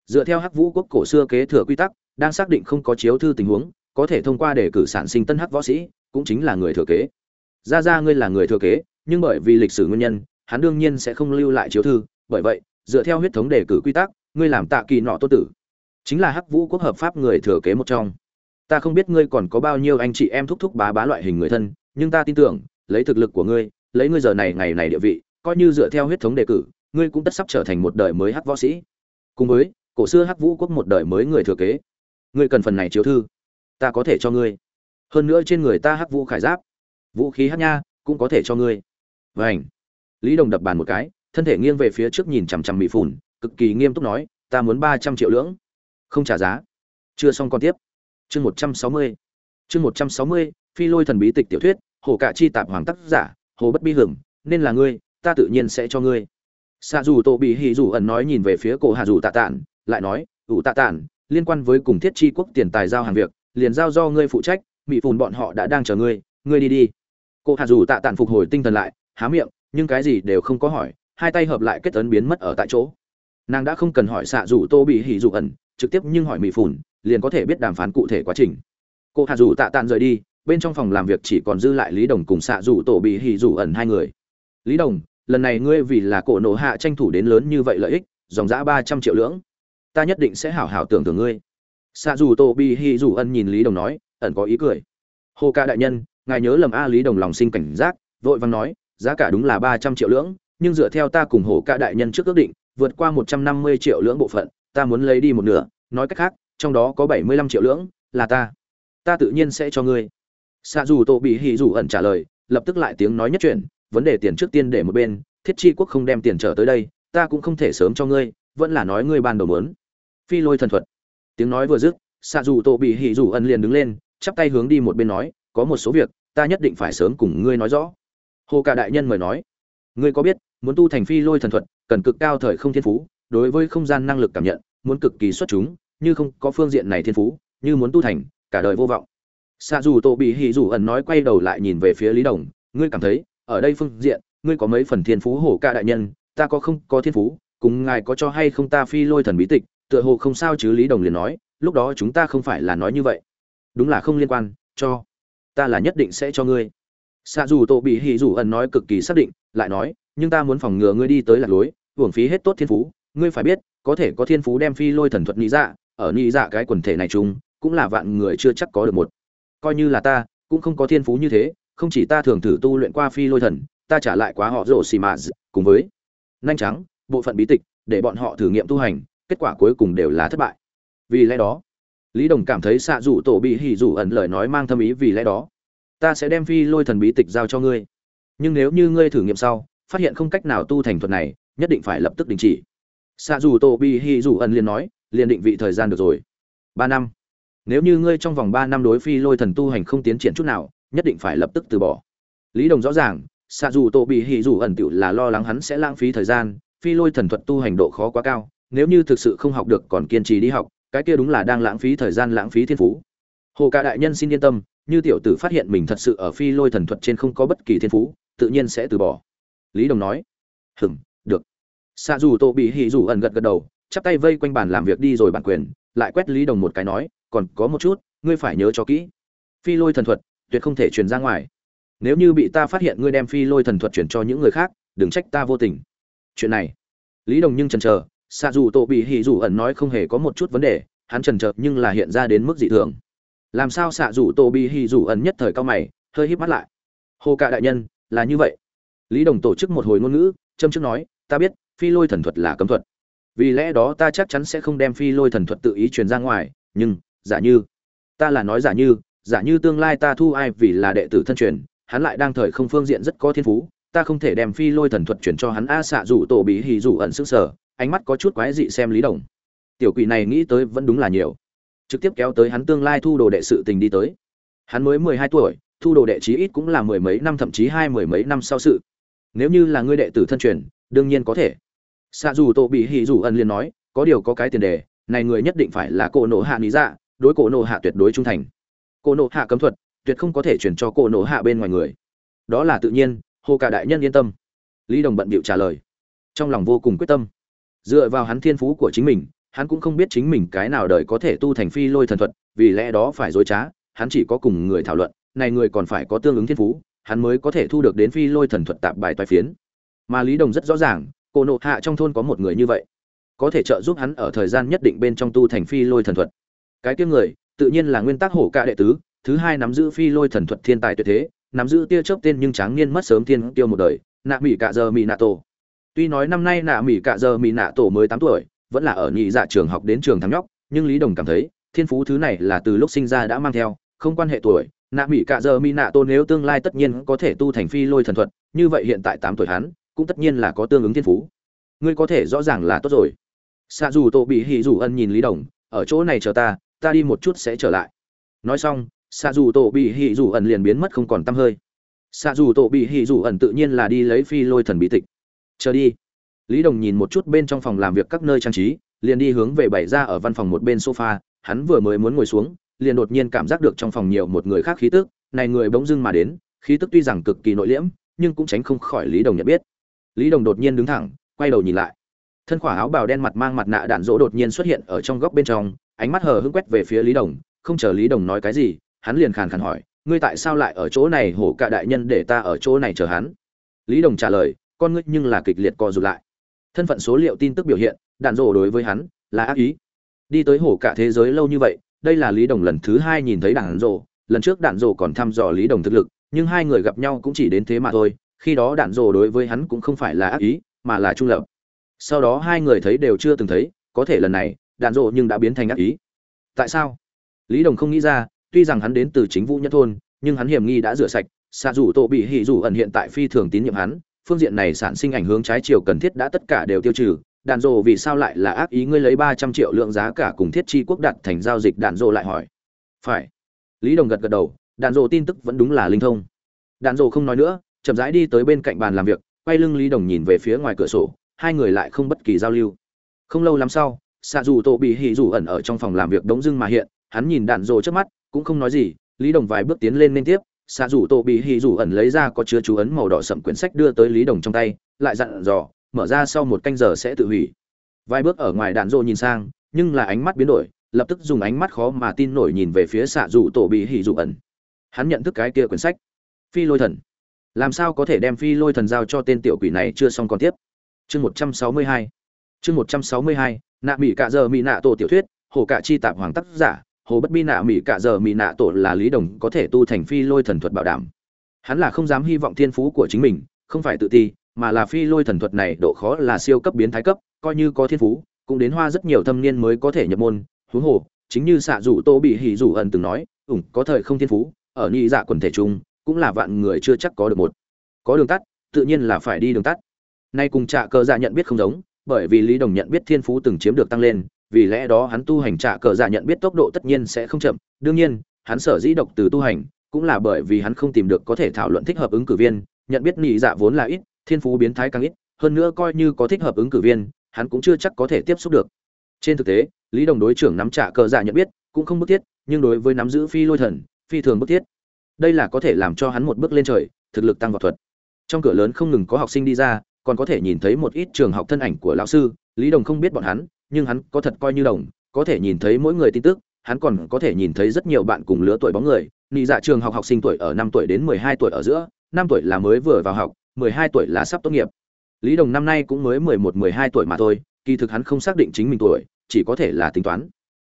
Dựa theo hắc vũ quốc cổ xưa kế thừa quy tắc đang xác định không có chiếu thư tình huống, có thể thông qua để cử sản sinh tân hắc võ sĩ, cũng chính là người thừa kế. Ra ra ngươi là người thừa kế, nhưng bởi vì lịch sử nguyên nhân, hắn đương nhiên sẽ không lưu lại chiếu thư, bởi vậy, dựa theo huyết thống đề cử quy tắc, ngươi làm tạ kỳ nọ tô tử. Chính là hắc vũ quốc hợp pháp người thừa kế một trong. Ta không biết ngươi còn có bao nhiêu anh chị em thúc thúc bá bá loại hình người thân, nhưng ta tin tưởng, lấy thực lực của ngươi, lấy ngươi giờ này ngày này địa vị, coi như dựa theo huyết thống đề cử, ngươi cũng tất sắp trở thành một đời mới hắc võ sĩ. Cùng với, cổ xưa hắc vũ quốc một đời mới người thừa kế ngươi cần phần này chiếu thư, ta có thể cho ngươi. Hơn nữa trên người ta hắc vũ khải giáp, vũ khí hắc nha, cũng có thể cho ngươi. Vảnh lý đồng đập bàn một cái, thân thể nghiêng về phía trước nhìn chằm chằm mỹ phủn cực kỳ nghiêm túc nói, ta muốn ba trăm triệu lưỡng. Không trả giá. Chưa xong còn tiếp. Chương một trăm sáu mươi. Chương một trăm sáu mươi, phi lôi thần bí tịch tiểu thuyết, hồ cạ chi tạp hoàng tác giả, hồ bất bi hưởng, nên là ngươi, ta tự nhiên sẽ cho ngươi. Xạ dù tổ bị hì dù ẩn nói nhìn về phía cổ hạ dù tạ tản lại nói, ủ tạ tản liên quan với cùng thiết chi quốc tiền tài giao hàng việc, liền giao do ngươi phụ trách, mỹ phùn bọn họ đã đang chờ ngươi ngươi đi đi. Cô hạ dù tạ tản phục hồi tinh thần lại, há miệng, nhưng cái gì đều không có hỏi, hai tay hợp lại kết ấn biến mất ở tại chỗ. Nàng đã không cần hỏi xạ dù tô bị hỉ dù ẩn, trực tiếp nhưng hỏi mỹ phùn, liền có thể biết đàm phán cụ thể quá trình. Cô hạ dù tạ tản rời đi, bên trong phòng làm việc chỉ còn dư lại lý đồng cùng xạ dù tổ bị hỉ dù ẩn hai người. Lý đồng, lần này ngươi vì là cổ nổ hạ tranh thủ đến lớn như vậy lợi ích, dòng giã ba trăm triệu lưỡng ta nhất định sẽ hảo hảo tưởng tưởng ngươi. Xạ dù tô bi hi dù ân nhìn lý đồng nói ẩn có ý cười. Hô ca đại nhân ngài nhớ lầm a lý đồng lòng sinh cảnh giác vội vàng nói giá cả đúng là ba trăm triệu lưỡng nhưng dựa theo ta cùng Hổ ca đại nhân trước ước định vượt qua một trăm năm mươi triệu lưỡng bộ phận ta muốn lấy đi một nửa nói cách khác trong đó có bảy mươi lăm triệu lưỡng là ta. Ta tự nhiên sẽ cho ngươi. Xạ dù tô bị hì dù ẩn trả lời lập tức lại tiếng nói nhất chuyển, vấn đề tiền trước tiên để một bên thiết chi quốc không đem tiền trở tới đây ta cũng không thể sớm cho ngươi vẫn là nói ngươi ban đầu muốn phi lôi thần thuật. Tiếng nói vừa dứt xạ dù tổ bị hỉ dù ân liền đứng lên, chắp tay hướng đi một bên nói, có một số việc, ta nhất định phải sớm cùng ngươi nói rõ. Hồ cả đại nhân mời nói, ngươi có biết, muốn tu thành phi lôi thần thuật, cần cực cao thời không thiên phú, đối với không gian năng lực cảm nhận, muốn cực kỳ xuất chúng, như không có phương diện này thiên phú, như muốn tu thành, cả đời vô vọng. Xạ dù tổ bị hỉ dù ẩn nói quay đầu lại nhìn về phía lý đồng, ngươi cảm thấy, ở đây phương diện, ngươi có mấy phần thiên phú hổ ca đại nhân, ta có không có thiên phú, cùng ngài có cho hay không ta phi lôi thần bí tịch tựa hồ không sao chứ lý đồng liền nói, lúc đó chúng ta không phải là nói như vậy. Đúng là không liên quan, cho, ta là nhất định sẽ cho ngươi. Xạ dù tổ bị hỉ dù ẩn nói cực kỳ xác định, lại nói, nhưng ta muốn phòng ngừa ngươi đi tới lạc lối, hưởng phí hết tốt thiên phú. Ngươi phải biết, có thể có thiên phú đem phi lôi thần thuật nghĩ dạ ở nghĩ dạ cái quần thể này chung, cũng là vạn người chưa chắc có được một. Coi như là ta, cũng không có thiên phú như thế, không chỉ ta thường thử tu luyện qua phi lôi thần, ta trả lại quá họ rổ xì mạ cùng với nhanh trắng, bộ phận bí tịch, để bọn họ thử nghiệm tu hành kết quả cuối cùng đều là thất bại. Vì lẽ đó, lý đồng cảm thấy xạ dụ tổ bị hỉ dụ ẩn lời nói mang thâm ý vì lẽ đó. Ta sẽ đem phi lôi thần bí tịch giao cho ngươi. Nhưng nếu như ngươi thử nghiệm sau, phát hiện không cách nào tu thành thuật này, nhất định phải lập tức đình chỉ. Xạ dù tổ bị hỉ dụ ẩn liền nói, liền định vị thời gian được rồi. Ba năm. Nếu như ngươi trong vòng ba năm đối phi lôi thần tu hành không tiến triển chút nào, nhất định phải lập tức từ bỏ. Lý đồng rõ ràng, xạ dù tổ bị hỉ dù ẩn tựu là lo lắng hắn sẽ lãng phí thời gian, phi lôi thần thuật tu hành độ khó quá cao nếu như thực sự không học được còn kiên trì đi học, cái kia đúng là đang lãng phí thời gian lãng phí thiên phú. Hồ cả đại nhân xin yên tâm, như tiểu tử phát hiện mình thật sự ở phi lôi thần thuật trên không có bất kỳ thiên phú, tự nhiên sẽ từ bỏ. Lý đồng nói hừng được. Xạ dù tô bị hỉ dù ẩn gật gật đầu, chắp tay vây quanh bàn làm việc đi rồi bản quyền, lại quét lý đồng một cái nói, còn có một chút, ngươi phải nhớ cho kỹ. Phi lôi thần thuật tuyệt không thể truyền ra ngoài. Nếu như bị ta phát hiện ngươi đem phi lôi thần thuật chuyển cho những người khác, đừng trách ta vô tình. Chuyện này, lý đồng nhưng chần chờ xạ dù tổ bị hỉ dù ẩn nói không hề có một chút vấn đề, hắn trần trợt nhưng là hiện ra đến mức dị thường. Làm sao xạ dù tổ bị hỉ dù ẩn nhất thời cao mày, hơi híp mắt lại. Hồ cạ đại nhân, là như vậy. Lý đồng tổ chức một hồi ngôn ngữ, châm chức nói, ta biết, phi lôi thần thuật là cấm thuật. Vì lẽ đó ta chắc chắn sẽ không đem phi lôi thần thuật tự ý truyền ra ngoài, nhưng, giả như, ta là nói giả như giả như tương lai ta thu ai vì là đệ tử thân truyền, hắn lại đang thời không phương diện rất có thiên phú, ta không thể đem phi lôi thần thuật chuyển cho hắn. A xạ rủ tổ bí hì rủ ẩn sức sở ánh mắt có chút quái dị xem lý đồng. Tiểu quỷ này nghĩ tới vẫn đúng là nhiều. Trực tiếp kéo tới hắn tương lai thu đồ đệ sự tình đi tới. Hắn mới mười hai tuổi, thu đồ đệ chí ít cũng là mười mấy năm thậm chí hai mười mấy năm sau sự. Nếu như là ngươi đệ tử thân truyền, đương nhiên có thể. Xạ dù tổ bị hì Dù Ân liền nói, có điều có cái tiền đề, này người nhất định phải là cổ nộ hạ lý dạ đối cổ nộ hạ tuyệt đối trung thành. Cổ nộ hạ cấm thuật, tuyệt không có thể chuyển cho cổ nộ hạ bên ngoài người. Đó là tự nhiên, hồ cả đại nhân yên tâm. Lý đồng bận bịu trả lời. Trong lòng vô cùng quyết tâm dựa vào hắn thiên phú của chính mình, hắn cũng không biết chính mình cái nào đời có thể tu thành phi lôi thần thuật, vì lẽ đó phải dối trá, hắn chỉ có cùng người thảo luận, này người còn phải có tương ứng thiên phú, hắn mới có thể thu được đến phi lôi thần thuật tạp bài toái phiến. Mà lý đồng rất rõ ràng, cô nộ hạ trong thôn có một người như vậy. Có thể trợ giúp hắn ở thời gian nhất định bên trong tu thành phi lôi thần thuật. Cái tiếng người, tự nhiên là nguyên tắc hổ ca đệ tứ, thứ hai nắm giữ phi lôi thần thuật thiên tài tuyệt thế, nắm giữ tia chớp tên nhưng tráng niên mất sớm thiên tiêu một đời, nạ mỹ cạ giờ mỹ nạ tổ tuy nói năm nay nạ mỹ cạ giờ mỹ nạ tổ mới tám tuổi, vẫn là ở nhị dạ trường học đến trường thắng nhóc, nhưng lý đồng cảm thấy, thiên phú thứ này là từ lúc sinh ra đã mang theo, không quan hệ tuổi, nạ mỹ cạ giờ mỹ nạ tổ nếu tương lai tất nhiên có thể tu thành phi lôi thần thuật, như vậy hiện tại tám tuổi hắn, cũng tất nhiên là có tương ứng thiên phú. Ngươi có thể rõ ràng là tốt rồi. Xạ dù tổ bị hỉ dù ân nhìn lý đồng, ở chỗ này chờ ta ta đi một chút sẽ trở lại. Nói xong, xạ dù tổ bị hỉ dù ẩn liền biến mất không còn t hơi. Xạ dù tổ bị hỉ dù ẩn tự nhiên là đi lấy phi lôi thần bí tịch chờ đi. Lý đồng nhìn một chút bên trong phòng làm việc các nơi trang trí, liền đi hướng về bày ra ở văn phòng một bên sofa, hắn vừa mới muốn ngồi xuống, liền đột nhiên cảm giác được trong phòng nhiều một người khác khí tức, này người bỗng dưng mà đến, khí tức tuy rằng cực kỳ nội liễm, nhưng cũng tránh không khỏi lý đồng nhận biết. Lý đồng đột nhiên đứng thẳng, quay đầu nhìn lại. Thân khỏa áo bào đen mặt mang mặt nạ đạn dỗ đột nhiên xuất hiện ở trong góc bên trong, ánh mắt hờ hững quét về phía lý đồng, không chờ lý đồng nói cái gì, hắn liền khàn khàn hỏi, ngươi tại sao lại ở chỗ này hổ cả đại nhân để ta ở chỗ này chờ hắn? Lý đồng trả lời con ngươi nhưng là kịch liệt co rụt lại. Thân phận số liệu tin tức biểu hiện, đạn dỗ đối với hắn là ác ý. Đi tới hổ cả thế giới lâu như vậy, đây là lý đồng lần thứ hai nhìn thấy đạn dỗ. Lần trước đạn dỗ còn thăm dò lý đồng thực lực, nhưng hai người gặp nhau cũng chỉ đến thế mà thôi. Khi đó đạn dỗ đối với hắn cũng không phải là ác ý, mà là trung lập. Sau đó hai người thấy đều chưa từng thấy, có thể lần này, đạn dỗ nhưng đã biến thành ác ý. Tại sao? Lý đồng không nghĩ ra, tuy rằng hắn đến từ chính vũ nhất thôn, nhưng hắn hiểm nghi đã rửa sạch xạ dù tổ bị hỉ dù ẩn hiện tại phi thường tín nhiệm hắn phương diện này sản sinh ảnh hướng trái chiều cần thiết đã tất cả đều tiêu trừ. Đạn dộ vì sao lại là ác ý? Ngươi lấy ba trăm triệu lượng giá cả cùng thiết chi quốc đặt thành giao dịch, đạn dộ lại hỏi. Phải. Lý đồng gật gật đầu, đạn dộ tin tức vẫn đúng là linh thông. Đạn dộ không nói nữa, chậm rãi đi tới bên cạnh bàn làm việc, quay lưng lý đồng nhìn về phía ngoài cửa sổ, hai người lại không bất kỳ giao lưu. Không lâu lắm sau xạ dù tổ bị hỉ dù ẩn ở trong phòng làm việc đống dưng mà hiện, hắn nhìn đạn dộ trước mắt, cũng không nói gì, lý đồng vài bước tiến lên liên tiếp xạ rủ tổ bị hỉ rủ ẩn lấy ra có chứa chú ấn màu đỏ sậm quyển sách đưa tới lý đồng trong tay, lại dặn dò, mở ra sau một canh giờ sẽ tự hủy. Vài bước ở ngoài đạn rô nhìn sang, nhưng là ánh mắt biến đổi, lập tức dùng ánh mắt khó mà tin nổi nhìn về phía xạ rủ tổ bị hỉ rủ ẩn. Hắn nhận thức cái kia quyển sách. Phi lôi thần. Làm sao có thể đem phi lôi thần giao cho tên tiểu quỷ này chưa xong còn tiếp? Chương một trăm sáu mươi hai. Chương một trăm sáu mươi hai, nạ mỹ cạ giờ mỹ nạ tổ tiểu thuyết, hồ cạ chi tạp hoàng tác giả hồ bất bi nạ mỹ cạ giờ mỹ nạ tổ là lý đồng có thể tu thành phi lôi thần thuật bảo đảm. Hắn là không dám hy vọng thiên phú của chính mình, không phải tự ti, mà là phi lôi thần thuật này độ khó là siêu cấp biến thái cấp, coi như có thiên phú, cũng đến hoa rất nhiều thâm niên mới có thể nhập môn. Huống hồ, chính như xạ rủ tô bị hỉ rủ ẩn từng nói ủng có thời không thiên phú, ở nhị dạ quần thể chung, cũng là vạn người chưa chắc có được một. Có đường tắt, tự nhiên là phải đi đường tắt. Nay cùng trạ cơ dạ nhận biết không giống, bởi vì lý đồng nhận biết thiên phú từng chiếm được tăng lên vì lẽ đó hắn tu hành trạ cờ dạ nhận biết tốc độ tất nhiên sẽ không chậm. Đương nhiên, hắn sở dĩ độc từ tu hành cũng là bởi vì hắn không tìm được có thể thảo luận thích hợp ứng cử viên, nhận biết nhị dạ vốn là ít, thiên phú biến thái càng ít, hơn nữa coi như có thích hợp ứng cử viên, hắn cũng chưa chắc có thể tiếp xúc được. Trên thực tế, lý đồng đối trưởng nắm trả cờ dạ nhận biết cũng không bức thiết, nhưng đối với nắm giữ phi lôi thần, phi thường bức thiết. Đây là có thể làm cho hắn một bước lên trời, thực lực tăng vào thuật. Trong cửa lớn không ngừng có học sinh đi ra, còn có thể nhìn thấy một ít trường học thân ảnh của lão sư, lý đồng không biết bọn hắn nhưng hắn có thật coi như đồng, có thể nhìn thấy mỗi người tin tức, hắn còn có thể nhìn thấy rất nhiều bạn cùng lứa tuổi bóng người. Nị dạ trường học học sinh tuổi ở năm tuổi đến mười hai tuổi ở giữa, năm tuổi là mới vừa vào học, mười hai tuổi là sắp tốt nghiệp. Lý đồng năm nay cũng mới mười một, mười hai tuổi mà thôi, kỳ thực hắn không xác định chính mình tuổi, chỉ có thể là tính toán.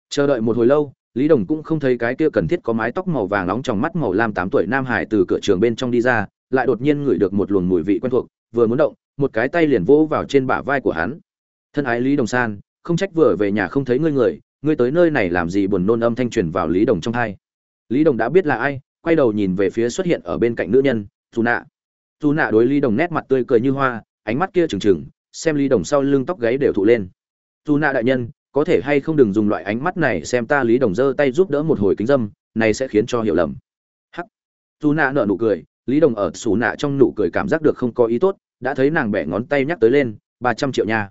Chờ đợi một hồi lâu, lý đồng cũng không thấy cái kia cần thiết có mái tóc màu vàng nóng trong mắt màu lam tám tuổi nam hải từ cửa trường bên trong đi ra, lại đột nhiên ngửi được một luồng mùi vị quen thuộc, vừa muốn động, một cái tay liền vỗ vào trên bả vai của hắn. Thân ái lý đồng san không trách vừa về nhà không thấy ngươi người, ngươi tới nơi này làm gì buồn nôn âm thanh truyền vào lý đồng trong hai. Lý đồng đã biết là ai, quay đầu nhìn về phía xuất hiện ở bên cạnh nữ nhân dù nạ. Dù nạ đối lý đồng nét mặt tươi cười như hoa, ánh mắt kia trừng trừng, xem lý đồng sau lưng tóc gáy đều thụ lên. Dù nạ đại nhân, có thể hay không đừng dùng loại ánh mắt này xem ta lý đồng giơ tay giúp đỡ một hồi kính dâm, này sẽ khiến cho hiểu lầm. Hắc. Dù nạ nở nụ cười, lý đồng ở xù nạ trong nụ cười cảm giác được không có ý tốt, đã thấy nàng bẻ ngón tay nhắc tới lên, ba trăm triệu nha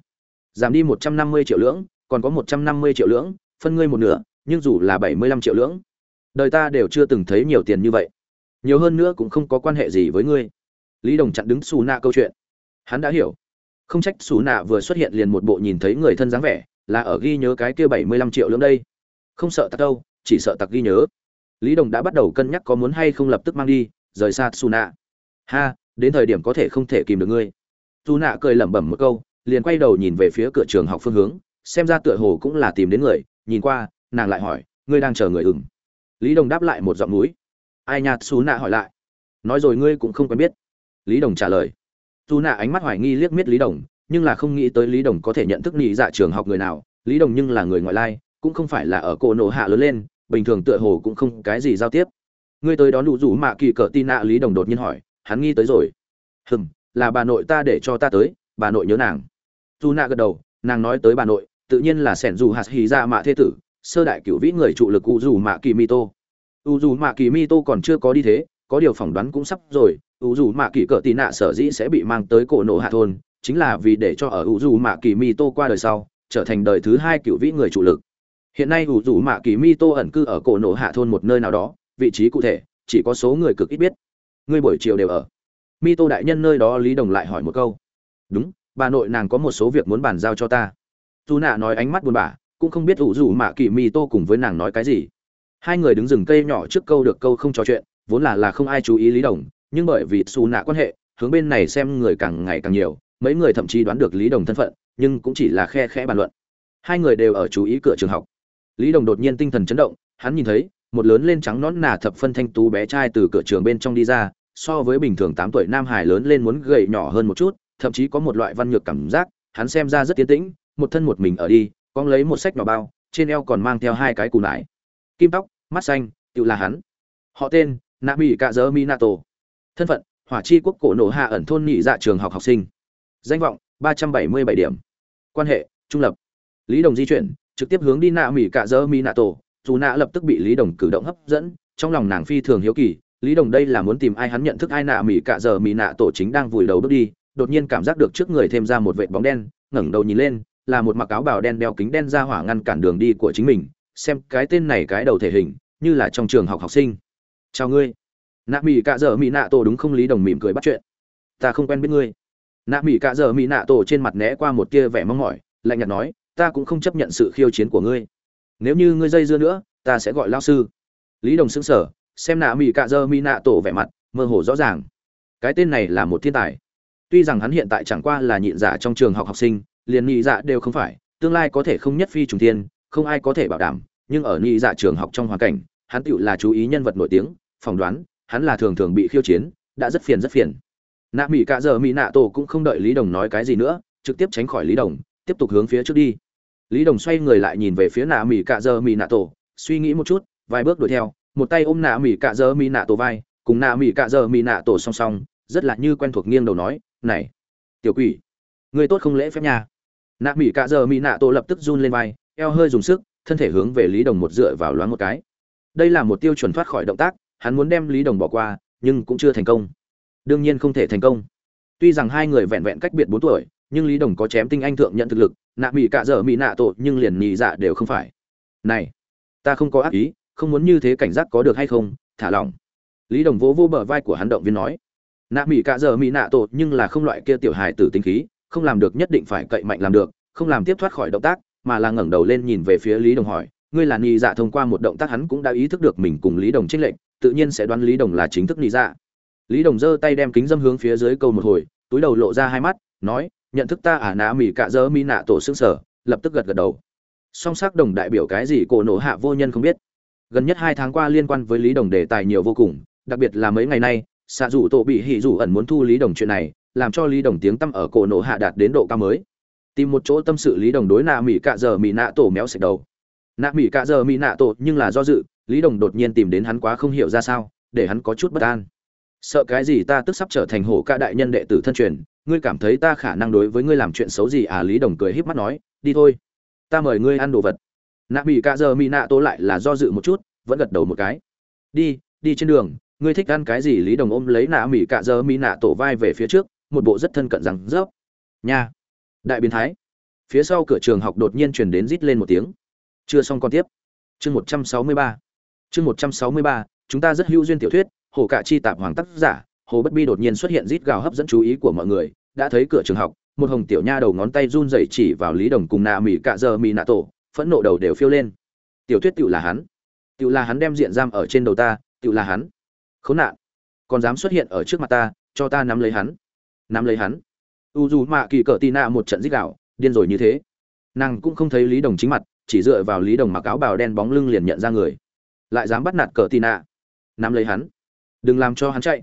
giảm đi một trăm năm mươi triệu lưỡng, còn có một trăm năm mươi triệu lưỡng, phân ngươi một nửa, nhưng dù là bảy mươi lăm triệu lưỡng, đời ta đều chưa từng thấy nhiều tiền như vậy. Nhiều hơn nữa cũng không có quan hệ gì với ngươi. Lý đồng chặn đứng Sú Na câu chuyện. Hắn đã hiểu. Không trách Sú Na vừa xuất hiện liền một bộ nhìn thấy người thân dáng vẻ, là ở ghi nhớ cái kia bảy mươi lăm triệu lưỡng đây. Không sợ tặc đâu, chỉ sợ tặc ghi nhớ. Lý đồng đã bắt đầu cân nhắc có muốn hay không lập tức mang đi, rời xa su Na. ha, đến thời điểm có thể không thể kìm được ngươi. Su nạ cười lẩm bẩm một câu liền quay đầu nhìn về phía cửa trường học phương hướng, xem ra tựa hồ cũng là tìm đến người. Nhìn qua, nàng lại hỏi, ngươi đang chờ người ừng lý đồng đáp lại một giọng núi. Ai nhạt xú nạ hỏi lại. Nói rồi ngươi cũng không quen biết. Lý đồng trả lời. Dù nạ ánh mắt hoài nghi liếc miết lý đồng, nhưng là không nghĩ tới lý đồng có thể nhận thức nhị dạ trường học người nào. Lý đồng nhưng là người ngoại lai, cũng không phải là ở cổ nổ hạ lớn lên, bình thường tựa hồ cũng không cái gì giao tiếp. Ngươi tới đón đủ rủ mạ kỳ cỡ tin nạ, lý đồng đột nhiên hỏi. Hắn nghi tới rồi. Hừm, là bà nội ta để cho ta tới, bà nội nhớ nàng dù nạ gật đầu, nàng nói tới bà nội, tự nhiên là sẻn dù hạt hì ra mạ thế tử, sơ đại cựu vĩ người trụ lực u dù mạ kỳ mi tô. U dù mạ kỳ mi tô còn chưa có đi thế, có điều phỏng đoán cũng sắp rồi, u dù mạ kỳ cỡ tì nạ sở dĩ sẽ bị mang tới cổ nổ hạ thôn, chính là vì để cho ở u dù mạ kỳ mi tô qua đời sau, trở thành đời thứ hai cựu vĩ người trụ lực. Hiện nay u dù mạ kỳ mi tô ẩn cư ở cổ nổ hạ thôn một nơi nào đó, vị trí cụ thể, chỉ có số người cực ít biết. Người buổi chiều đều ở. Mi tô đại nhân nơi đó lý đồng lại hỏi một câu. Đúng bà nội nàng có một số việc muốn bàn giao cho ta. Dù nạ nói ánh mắt buồn bã, cũng không biết ủ rủ mạ kỳ mi tô cùng với nàng nói cái gì. Hai người đứng rừng cây nhỏ trước câu được câu không trò chuyện, vốn là là không ai chú ý lý đồng, nhưng bởi vì xù nạ quan hệ, hướng bên này xem người càng ngày càng nhiều, mấy người thậm chí đoán được lý đồng thân phận, nhưng cũng chỉ là khe khẽ bàn luận. Hai người đều ở chú ý cửa trường học. Lý đồng đột nhiên tinh thần chấn động, hắn nhìn thấy, một lớn lên trắng nón nà thập phân thanh tú bé trai từ cửa trường bên trong đi ra, so với bình thường tám tuổi nam hải lớn lên muốn gầy nhỏ hơn một chút thậm chí có một loại văn nhược cảm giác, hắn xem ra rất tiến tĩnh, một thân một mình ở đi con lấy một sách nhỏ bao, trên eo còn mang theo hai cái cù nải. Kim tóc, mắt xanh, tự là hắn. Họ tên nạ mỹ cạ dơ minato. Thân phận, hỏa chi quốc cổ nổ hạ ẩn thôn nhị dạ trường học học sinh. Danh vọng, ba trăm bảy mươi bảy điểm. Quan hệ, trung lập. Lý đồng di chuyển, trực tiếp hướng đi nạ mỹ cạ dơ minato, dù nạ lập tức bị lý đồng cử động hấp dẫn, trong lòng nàng phi thường hiếu kỳ, lý đồng đây là muốn tìm ai hắn nhận thức ai nạ mỹ cạ dơ mỹ nạ tổ chính đang vùi đầu bước đi đột nhiên cảm giác được trước người thêm ra một vệt bóng đen ngẩng đầu nhìn lên là một mặc áo bào đen đeo kính đen ra hỏa ngăn cản đường đi của chính mình xem cái tên này cái đầu thể hình như là trong trường học học sinh. Chào ngươi. Nạ Mị cạ dở Mị nạ tổ đúng không lý đồng mỉm cười bắt chuyện. Ta không quen biết ngươi. Nạ Mị cạ dở Mị nạ tổ trên mặt né qua một tia vẻ mong mỏi lạnh nhạt nói ta cũng không chấp nhận sự khiêu chiến của ngươi. Nếu như ngươi dây dưa nữa ta sẽ gọi lão sư. Lý đồng sững sờ, xem nạ Mị cạ Giở Mị nạ tổ vẻ mặt mơ hồ rõ ràng. Cái tên này là một thiên tài tuy rằng hắn hiện tại chẳng qua là nhịn giả trong trường học học sinh, liền nhị dạ đều không phải, tương lai có thể không nhất phi trùng thiên, không ai có thể bảo đảm, nhưng ở nhị dạ trường học trong hoàn cảnh, hắn tựu là chú ý nhân vật nổi tiếng, phỏng đoán, hắn là thường thường bị khiêu chiến, đã rất phiền rất phiền. Nạ mỹ cả giờ mỹ nạ tổ cũng không đợi lý đồng nói cái gì nữa, trực tiếp tránh khỏi lý đồng, tiếp tục hướng phía trước đi. Lý đồng xoay người lại nhìn về phía nạ mỹ cạ giờ mỹ nạ tổ, suy nghĩ một chút, vài bước đuổi theo, một tay ôm nạ mỹ cạ giờ mỹ nạ tổ vai, cùng nạ mỹ cạ giờ mỹ nạ tổ song song, rất là như quen thuộc nghiêng đầu nói này, tiểu quỷ người tốt không lễ phép nha. Nạ mỹ cạ giờ mỹ nạ tổ lập tức run lên vai, eo hơi dùng sức, thân thể hướng về lý đồng một dựa vào loáng một cái. Đây là một tiêu chuẩn thoát khỏi động tác, hắn muốn đem lý đồng bỏ qua, nhưng cũng chưa thành công. Đương nhiên không thể thành công. Tuy rằng hai người vẹn vẹn cách biệt bốn tuổi, nhưng lý đồng có chém tinh anh thượng nhận thực lực, nạ mỹ cạ dở mỹ nạ tội nhưng liền nhị dạ đều không phải. Này, ta không có ác ý, không muốn như thế cảnh giác có được hay không, thả lỏng. Lý đồng vỗ vô bờ vai của hắn động viên nói nạ mỹ cạ dở mỹ nạ tổ nhưng là không loại kia tiểu hài tử tinh khí, không làm được nhất định phải cậy mạnh làm được, không làm tiếp thoát khỏi động tác, mà là ngẩng đầu lên nhìn về phía lý đồng hỏi, ngươi là nhị dạ thông qua một động tác hắn cũng đã ý thức được mình cùng lý đồng trích lệnh tự nhiên sẽ đoán lý đồng là chính thức nhị dạ. Lý đồng giơ tay đem kính dâm hướng phía dưới câu một hồi, túi đầu lộ ra hai mắt, nói, nhận thức ta ả à nạ mỹ cạ dơ mỹ nạ tổ xương sở lập tức gật gật đầu. Song sắc đồng đại biểu cái gì cổ nổ hạ vô nhân không biết. Gần nhất hai tháng qua liên quan với lý đồng đề tài nhiều vô cùng, đặc biệt là mấy ngày nay xạ dù tổ bị hỉ dù ẩn muốn thu lý đồng chuyện này, làm cho lý đồng tiếng tăm ở cổ nổ hạ đạt đến độ cao mới. Tìm một chỗ tâm sự lý đồng đối nạ mỹ cạ giờ mỹ nạ tổ méo sạch đầu. Nạ mỹ cạ giờ mỹ nạ tổ nhưng là do dự, lý đồng đột nhiên tìm đến hắn quá không hiểu ra sao, để hắn có chút bất an. Sợ cái gì ta tức sắp trở thành hổ ca đại nhân đệ tử thân truyền, ngươi cảm thấy ta khả năng đối với ngươi làm chuyện xấu gì à? Lý đồng cười híp mắt nói, đi thôi. Ta mời ngươi ăn đồ vật. Nạ mỹ cạ giờ mỹ nạ tổ lại là do dự một chút, vẫn gật đầu một cái. Đi đi trên đường ngươi thích ăn cái gì? Lý đồng ôm lấy nạ mỹ cạ dơ mỹ nạ tổ vai về phía trước, một bộ rất thân cận rằng, rớp, nha. Đại biến thái. Phía sau cửa trường học đột nhiên truyền đến rít lên một tiếng. Chưa xong còn tiếp. Chương một trăm sáu mươi ba. Chương một trăm sáu mươi ba, chúng ta rất hữu duyên tiểu thuyết, hồ cạ chi tạp hoàng tác giả, hồ bất bi đột nhiên xuất hiện rít gào hấp dẫn chú ý của mọi người, đã thấy cửa trường học, một hồng tiểu nha đầu ngón tay run rẩy chỉ vào lý đồng cùng nạ mỹ cạ dơ mỹ nạ tổ, phẫn nộ đầu đều phiêu lên. Tiểu thuyết tự là hắn. Tự là hắn đem diện giam ở trên đầu ta tự là hắn khốn nạn. Còn dám xuất hiện ở trước mặt ta, cho ta nắm lấy hắn. Nắm lấy hắn. U dù mạ kỳ cỡ tì nạ một trận dích đạo điên rồi như thế. Nàng cũng không thấy lý đồng chính mặt, chỉ dựa vào lý đồng mặc áo bào đen bóng lưng liền nhận ra người. Lại dám bắt nạt cỡ tì nạ. Nắm lấy hắn. Đừng làm cho hắn chạy.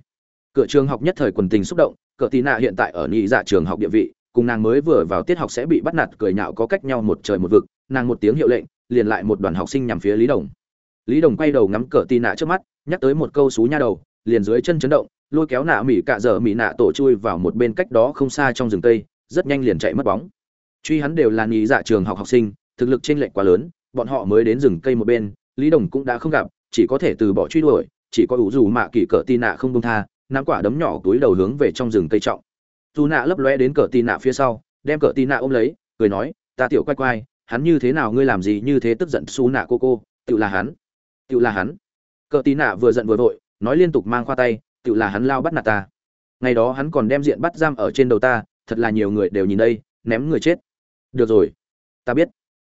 Cửa trường học nhất thời quần tình xúc động cỡ tì nạ hiện tại ở nhị dạ trường học địa vị, cùng nàng mới vừa vào tiết học sẽ bị bắt nạt cười nhạo có cách nhau một trời một vực, nàng một tiếng hiệu lệnh, liền lại một đoàn học sinh nhằm phía lý đồng. Lý đồng quay đầu ngắm cỡ tì nạ trước mắt nhắc tới một câu xú nha đầu, liền dưới chân chấn động, lôi kéo nạ mỹ cạ dở mỹ nạ tổ chui vào một bên cách đó không xa trong rừng tây rất nhanh liền chạy mất bóng. Truy hắn đều là nhị dạ trường học học sinh, thực lực trên lệch quá lớn, bọn họ mới đến rừng cây một bên, lý đồng cũng đã không gặp, chỉ có thể từ bỏ truy đuổi, chỉ có ủ dù mạ kỳ cỡ tì nạ không đông tha, nắm quả đấm nhỏ túi đầu hướng về trong rừng cây trọng. Dù nạ lấp lóe đến cỡ tì nạ phía sau, đem cỡ tì nạ ôm lấy, cười nói, ta tiểu quay quay hắn như thế nào, ngươi làm gì như thế tức giận xú nạ cô cô tự là hắn tự là hắn cờ tí nạ vừa giận vừa vội, nói liên tục mang khoa tay, tự là hắn lao bắt nạt ta. Ngày đó hắn còn đem diện bắt giam ở trên đầu ta, thật là nhiều người đều nhìn đây, ném người chết. Được rồi, ta biết.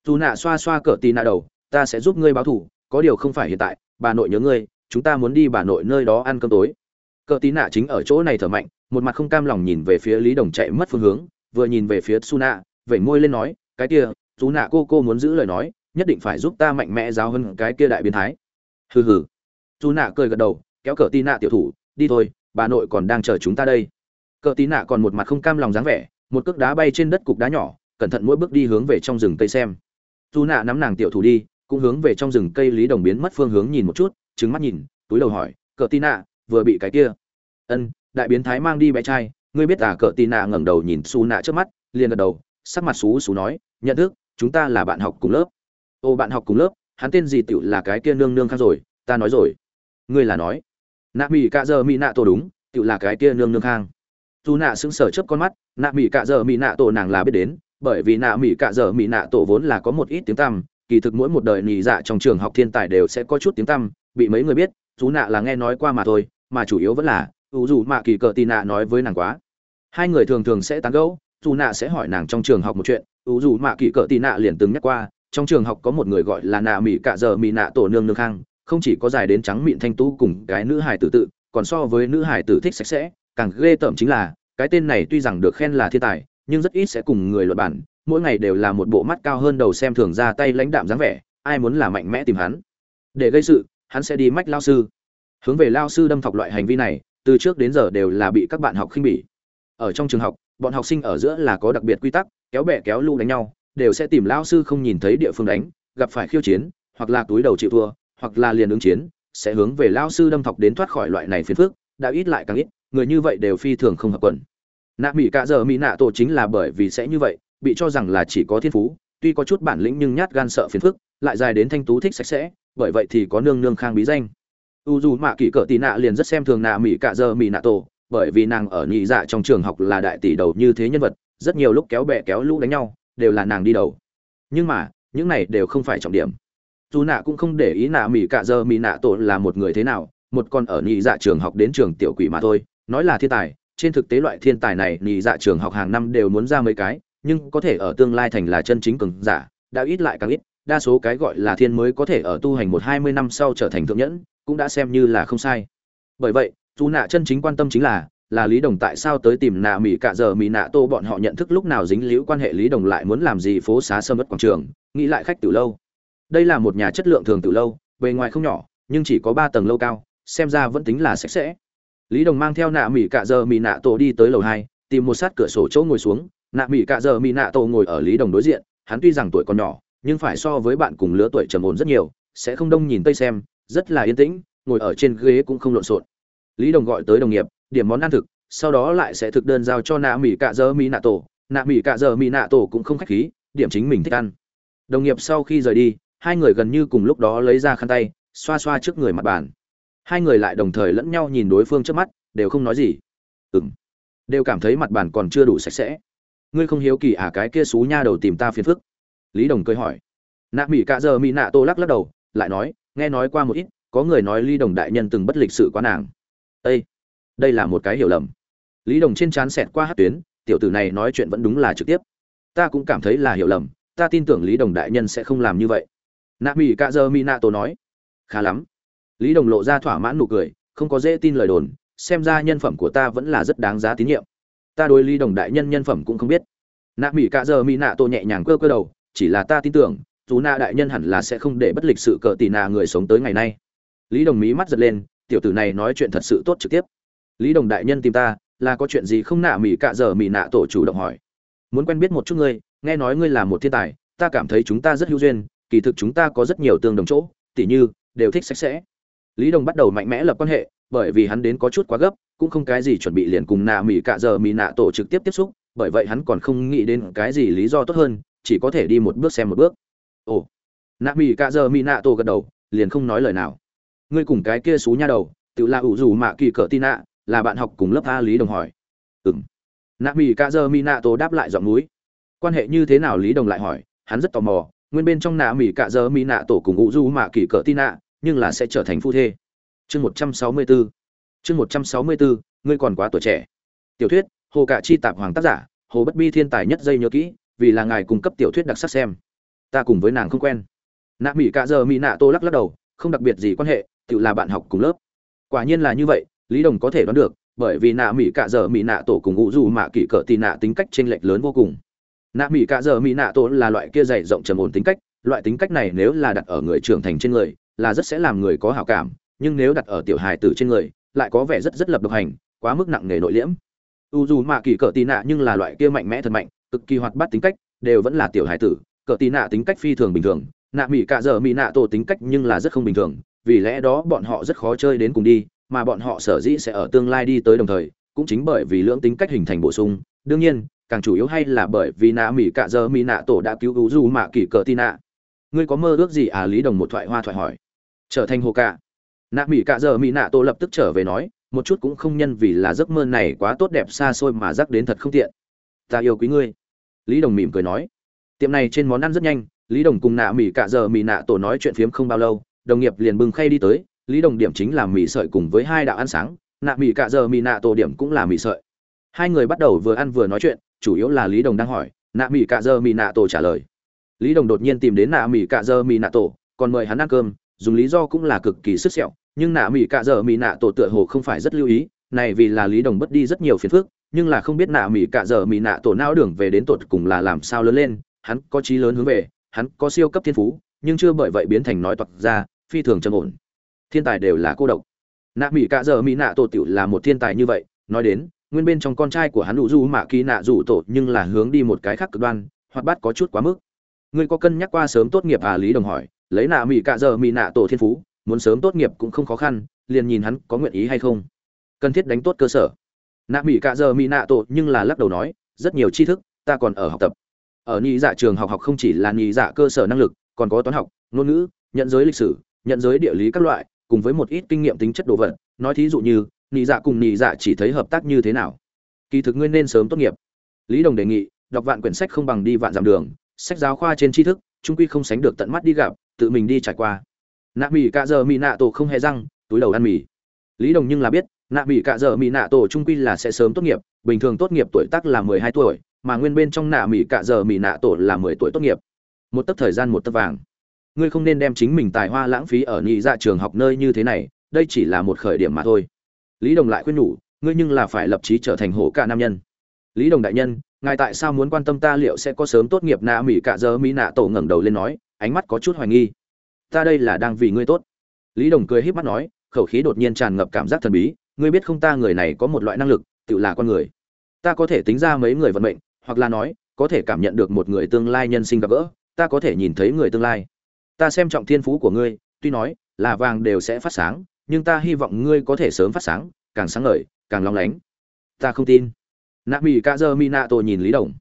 Dù nạ xoa xoa cờ Tí nạ đầu, ta sẽ giúp ngươi báo thủ có điều không phải hiện tại, bà nội nhớ ngươi, chúng ta muốn đi bà nội nơi đó ăn cơm tối. Cờ tí nạ chính ở chỗ này thở mạnh, một mặt không cam lòng nhìn về phía lý đồng chạy mất phương hướng, vừa nhìn về phía su nạ vẩy môi lên nói, cái kia chú nạ cô cô muốn giữ lời nói, nhất định phải giúp ta mạnh mẽ giáo hơn cái kia đại biến thái. Hừ hừ dù nạ cười gật đầu, kéo cờ tì nạ tiểu thủ, đi thôi, bà nội còn đang chờ chúng ta đây. Cờ tì nạ còn một mặt không cam lòng dáng vẻ, một cước đá bay trên đất cục đá nhỏ, cẩn thận mỗi bước đi hướng về trong rừng cây xem. Dù nạ nắm nàng tiểu thủ đi, cũng hướng về trong rừng cây lý đồng biến mất phương hướng nhìn một chút trứng mắt nhìn, túi đầu hỏi, cờ tì nạ, vừa bị cái kia? Ân, đại biến thái mang đi bé trai, ngươi biết à? Cờ tì nạ ngẩng đầu nhìn xù nạ trước mắt, liền gật đầu, sắc mặt xú xú nói, nhận thức, chúng ta là bạn học cùng lớp. Ô, bạn học cùng lớp, hắn tên gì tựu là cái kia nương nương khác rồi, ta nói rồi ngươi là nói. Nạ mỹ cạ giờ mỹ nạ tổ đúng, tự là cái kia nương nương khang. Dù nạ sững sờ chớp con mắt, nạ mỹ cạ giờ mỹ nạ tổ nàng là biết đến, bởi vì nạ mỹ cạ giờ mỹ nạ tổ vốn là có một ít tiếng tăm, kỳ thực mỗi một đời nhị dạ trong trường học thiên tài đều sẽ có chút tiếng tăm, bị mấy người biết chú nạ là nghe nói qua mà thôi, mà chủ yếu vẫn là, ủ dù mạ kỳ cờ tì nạ nói với nàng quá. Hai người thường thường sẽ tán gẫu, dù nạ sẽ hỏi nàng trong trường học một chuyện, ủ dù mạ kỳ cờ tì nạ liền từng nhắc qua, trong trường học có một người gọi là nạ mỹ cạ giờ mỹ nạ tổ nương nương khang không chỉ có dài đến trắng mịn thanh tú cùng cái nữ hải tử tự, còn so với nữ hải tử thích sạch sẽ, càng ghê tởm chính là, cái tên này tuy rằng được khen là thiên tài, nhưng rất ít sẽ cùng người luận bản, mỗi ngày đều là một bộ mắt cao hơn đầu xem thường ra tay lãnh đạm dáng vẻ, ai muốn là mạnh mẽ tìm hắn. Để gây sự, hắn sẽ đi mách lao sư. Hướng về lao sư đâm thọc loại hành vi này, từ trước đến giờ đều là bị các bạn học khinh bỉ. Ở trong trường học, bọn học sinh ở giữa là có đặc biệt quy tắc, kéo bè kéo lu đánh nhau, đều sẽ tìm lao sư không nhìn thấy địa phương đánh, gặp phải khiêu chiến, hoặc là túi đầu chịu thua hoặc là liền ứng chiến, sẽ hướng về lao sư đâm thọc đến thoát khỏi loại này phiền phức, đã ít lại càng ít, người như vậy đều phi thường không hợp quần. Nạ mỹ cả giờ mỹ nạ tổ chính là bởi vì sẽ như vậy, bị cho rằng là chỉ có thiên phú, tuy có chút bản lĩnh nhưng nhát gan sợ phiền phức, lại dài đến thanh tú thích sạch sẽ, bởi vậy thì có nương nương khang bí danh. U dù mạ kỷ cỡ tì nạ liền rất xem thường nạ mỹ cả giờ mỹ nạ tổ, bởi vì nàng ở nhị dạ trong trường học là đại tỷ đầu như thế nhân vật, rất nhiều lúc kéo bè kéo lũ đánh nhau, đều là nàng đi đầu. Nhưng mà, những này đều không phải trọng điểm dù nạ cũng không để ý nạ mỹ cạ giờ mỹ nạ tổ là một người thế nào, một con ở nhị dạ trường học đến trường tiểu quỷ mà thôi. Nói là thiên tài, trên thực tế loại thiên tài này nhị dạ trường học hàng năm đều muốn ra mấy cái, nhưng có thể ở tương lai thành là chân chính cường giả, đã ít lại càng ít, đa số cái gọi là thiên mới có thể ở tu hành một hai mươi năm sau trở thành thượng nhẫn, cũng đã xem như là không sai. Bởi vậy, dù nạ chân chính quan tâm chính là là lý đồng tại sao tới tìm nạ mỹ cạ giờ mỹ nạ tô bọn họ nhận thức lúc nào dính liễu quan hệ lý đồng lại muốn làm gì phố xá sâm mất quảng trường, nghĩ lại khách từ lâu đây là một nhà chất lượng thường từ lâu, bề ngoài không nhỏ, nhưng chỉ có ba tầng lâu cao, xem ra vẫn tính là sạch sẽ. Lý đồng mang theo nạ mỹ cạ giờ mỹ nạ Tổ đi tới lầu hai, tìm một sát cửa sổ chỗ ngồi xuống. Nạ mỹ cạ giờ mỹ nạ Tổ ngồi ở lý đồng đối diện, hắn tuy rằng tuổi còn nhỏ, nhưng phải so với bạn cùng lứa tuổi trầm ổn rất nhiều, sẽ không đông nhìn tây xem, rất là yên tĩnh, ngồi ở trên ghế cũng không lộn xộn. Lý đồng gọi tới đồng nghiệp, điểm món ăn thực, sau đó lại sẽ thực đơn giao cho nạ mỹ cạ dơ mỹ nạ tổ. Nạ mỹ cạ dơ mỹ nạ tổ cũng không khách khí, điểm chính mình thích ăn. Đồng nghiệp sau khi rời đi hai người gần như cùng lúc đó lấy ra khăn tay, xoa xoa trước người mặt bàn. Hai người lại đồng thời lẫn nhau nhìn đối phương trước mắt, đều không nói gì. Ừng đều cảm thấy mặt bàn còn chưa đủ sạch sẽ. Ngươi không hiếu kỳ à cái kia xú nha đầu tìm ta phiền phức? Lý đồng cười hỏi. Nạ mỹ cạ giờ mỹ nạ tô lắc lắc đầu, lại nói, nghe nói qua một ít, có người nói lý đồng đại nhân từng bất lịch sự quá nàng. Â đây là một cái hiểu lầm. Lý đồng trên trán xẹt qua hát tuyến, tiểu tử này nói chuyện vẫn đúng là trực tiếp. Ta cũng cảm thấy là hiểu lầm, ta tin tưởng lý đồng đại nhân sẽ không làm như vậy nạ mỹ cạ giờ mỹ nạ tô nói, khá lắm. Lý đồng lộ ra thỏa mãn nụ cười, không có dễ tin lời đồn, xem ra nhân phẩm của ta vẫn là rất đáng giá tín nhiệm. Ta đối lý đồng đại nhân nhân phẩm cũng không biết. Nạ mỹ cạ giờ mỹ nạ tổ nhẹ nhàng cơ cơ đầu, chỉ là ta tin tưởng, dù nạ đại nhân hẳn là sẽ không để bất lịch sự cờ tì nà người sống tới ngày nay. Lý đồng mí mắt giật lên, tiểu tử này nói chuyện thật sự tốt trực tiếp. Lý đồng đại nhân tìm ta, là có chuyện gì không? Nạ mỹ cạ giờ mỹ nạ tổ chủ động hỏi. Muốn quen biết một chút ngươi, nghe nói ngươi là một thiên tài, ta cảm thấy chúng ta rất hữu duyên kỳ thực chúng ta có rất nhiều tương đồng chỗ, tỉ như, đều thích sạch sẽ. Lý đồng bắt đầu mạnh mẽ lập quan hệ, bởi vì hắn đến có chút quá gấp, cũng không cái gì chuẩn bị liền cùng nạ mỹ cạ giờ mỹ nạ tổ trực tiếp tiếp xúc, bởi vậy hắn còn không nghĩ đến cái gì lý do tốt hơn, chỉ có thể đi một bước xem một bước. Ồ, nạ mỹ cạ giờ mỹ nạ tổ gật đầu, liền không nói lời nào. Ngươi cùng cái kia xú nha đầu tự là ủ dù mạ kỳ cỡ tin nạ là bạn học cùng lớp a lý đồng hỏi. Ừng nạ mỹ cạ giờ mỹ nạ tổ đáp lại giọng núi. Quan hệ như thế nào lý đồng lại hỏi, hắn rất tò mò nguyên bên trong nạ mỹ cạ giờ mỹ nạ tổ cùng ủ du mạ kỳ cỡ tin nạ nhưng là sẽ trở thành phu thê. Chương một trăm sáu mươi bốn chương một trăm sáu mươi bốn ngươi còn quá tuổi trẻ. Tiểu thuyết, hồ cạ chi tạp hoàng tác giả, hồ bất bi thiên tài nhất dây nhớ kỹ, vì là ngài cung cấp tiểu thuyết đặc sắc xem. Ta cùng với nàng không quen. Nạ mỹ cạ giờ mỹ nạ tô lắc lắc đầu, không đặc biệt gì quan hệ, tự là bạn học cùng lớp. Quả nhiên là như vậy, lý đồng có thể đoán được, bởi vì nạ mỹ cạ giờ mỹ nạ tổ cùng ngụ du mạ kỷ cỡ tì nạ tính cách chênh lệch lớn vô cùng nạ mỹ cạ Dở mỹ nạ tổ là loại kia dày rộng trầm ổn tính cách, loại tính cách này nếu là đặt ở người trưởng thành trên người, là rất sẽ làm người có hảo cảm, nhưng nếu đặt ở tiểu hài tử trên người, lại có vẻ rất rất lập độc hành, quá mức nặng nề nội liễm. U dù mạ kỳ cỡ tì nạ nhưng là loại kia mạnh mẽ thật mạnh, cực kỳ hoạt bát tính cách, đều vẫn là tiểu hài tử. Cỡ tì nạ tính cách phi thường bình thường, nạ mỹ cạ Dở mỹ nạ tổ tính cách nhưng là rất không bình thường, vì lẽ đó bọn họ rất khó chơi đến cùng đi, mà bọn họ sở dĩ sẽ ở tương lai đi tới đồng thời, cũng chính bởi vì lưỡng tính cách hình thành bổ sung. Đương nhiên càng chủ yếu hay là bởi vì nạ mỹ cạ giờ mỹ nạ tổ đã cứu u dù mạ kỳ cờ tin nạ ngươi có mơ ước gì à lý đồng một thoại hoa thoại hỏi. Trở thành hồ cạ. Nạ mỹ cạ giờ mỹ nạ tổ lập tức trở về nói, một chút cũng không nhân vì là giấc mơ này quá tốt đẹp xa xôi mà rắc đến thật không tiện. Ta yêu quý ngươi. Lý đồng mỉm cười nói. Tiệm này trên món ăn rất nhanh, lý đồng cùng nạ mỹ cạ giờ mỹ nạ tổ nói chuyện phiếm không bao lâu, đồng nghiệp liền bưng khay đi tới. Lý đồng điểm chính là mì sợi cùng với hai đạo ăn sáng, nạ mỹ cạ giờ mỹ nạ tổ điểm cũng là mì sợi. Hai người bắt đầu vừa ăn vừa nói chuyện chủ yếu là lý đồng đang hỏi, nạ mỹ cạ Dơ mỹ nạ tổ trả lời. Lý đồng đột nhiên tìm đến nạ mỹ cạ Dơ mỹ nạ tổ, còn mời hắn ăn cơm, dùng lý do cũng là cực kỳ sức sẹo, nhưng nạ mỹ cạ Dơ mỹ nạ tổ tựa hồ không phải rất lưu ý, này vì là lý đồng bất đi rất nhiều phiền phức, nhưng là không biết nạ mỹ cạ Dơ mỹ nạ tổ não đường về đến tột cùng là làm sao lớn lên, hắn có trí lớn hướng về, hắn có siêu cấp thiên phú, nhưng chưa bởi vậy biến thành nói toạc ra, phi thường trầm ổn. Thiên tài đều là cô độc. Nạ mỹ cạ Dơ mỹ nạ tổ tiểu là một thiên tài như vậy, nói đến nguyên bên trong con trai của hắn đủ du mạ kỳ nạ rủ tổ nhưng là hướng đi một cái khác cực đoan, hoặc bát có chút quá mức. Ngươi có cân nhắc qua sớm tốt nghiệp à lý đồng hỏi, lấy nạ mỹ cạ giờ mỹ nạ tổ thiên phú, muốn sớm tốt nghiệp cũng không khó khăn, liền nhìn hắn có nguyện ý hay không. Cần thiết đánh tốt cơ sở. Nạ mỹ cạ giờ mỹ nạ tổ nhưng là lắc đầu nói, rất nhiều tri thức, ta còn ở học tập. Ở nhị dạ trường học học không chỉ là nhị dạ cơ sở năng lực, còn có toán học, ngôn ngữ, nhận giới lịch sử, nhận giới địa lý các loại, cùng với một ít kinh nghiệm tính chất đồ vật. Nói thí dụ như nhị dạ cùng nhị dạ chỉ thấy hợp tác như thế nào? Kỳ thực ngươi nên sớm tốt nghiệp. Lý đồng đề nghị, đọc vạn quyển sách không bằng đi vạn dặm đường, sách giáo khoa trên tri thức, trung quy không sánh được tận mắt đi gặp, tự mình đi trải qua. Nạ mỹ cạ giờ mỹ nạ tổ không hề răng, túi đầu ăn mì. Lý đồng nhưng là biết, nạ mỹ cạ giờ mỹ nạ tổ trung quy là sẽ sớm tốt nghiệp, bình thường tốt nghiệp tuổi tác là mười hai tuổi, mà nguyên bên trong nạ mỹ cạ giờ mỹ nạ tổ là mười tuổi tốt nghiệp. Một tấc thời gian một tấc vàng. Ngươi không nên đem chính mình tài hoa lãng phí ở nhị dạ trường học nơi như thế này, đây chỉ là một khởi điểm mà thôi lý đồng lại khuyên nhủ, ngươi nhưng là phải lập trí trở thành hổ cả nam nhân. Lý đồng đại nhân, ngài tại sao muốn quan tâm ta liệu sẽ có sớm tốt nghiệp nạ mỹ Cả giờ mỹ nạ tổ ngẩng đầu lên nói, ánh mắt có chút hoài nghi. Ta đây là đang vì ngươi tốt. Lý đồng cười híp mắt nói, khẩu khí đột nhiên tràn ngập cảm giác thần bí, ngươi biết không ta người này có một loại năng lực, tự là con người. Ta có thể tính ra mấy người vận mệnh, hoặc là nói, có thể cảm nhận được một người tương lai nhân sinh gặp gỡ, ta có thể nhìn thấy người tương lai. Ta xem trọng thiên phú của ngươi, tuy nói, là vàng đều sẽ phát sáng nhưng ta hy vọng ngươi có thể sớm phát sáng, càng sáng ngời, càng long lánh. Ta không tin. Nạ mỹ ca dơ mi nạ tổ nhìn lý đồng.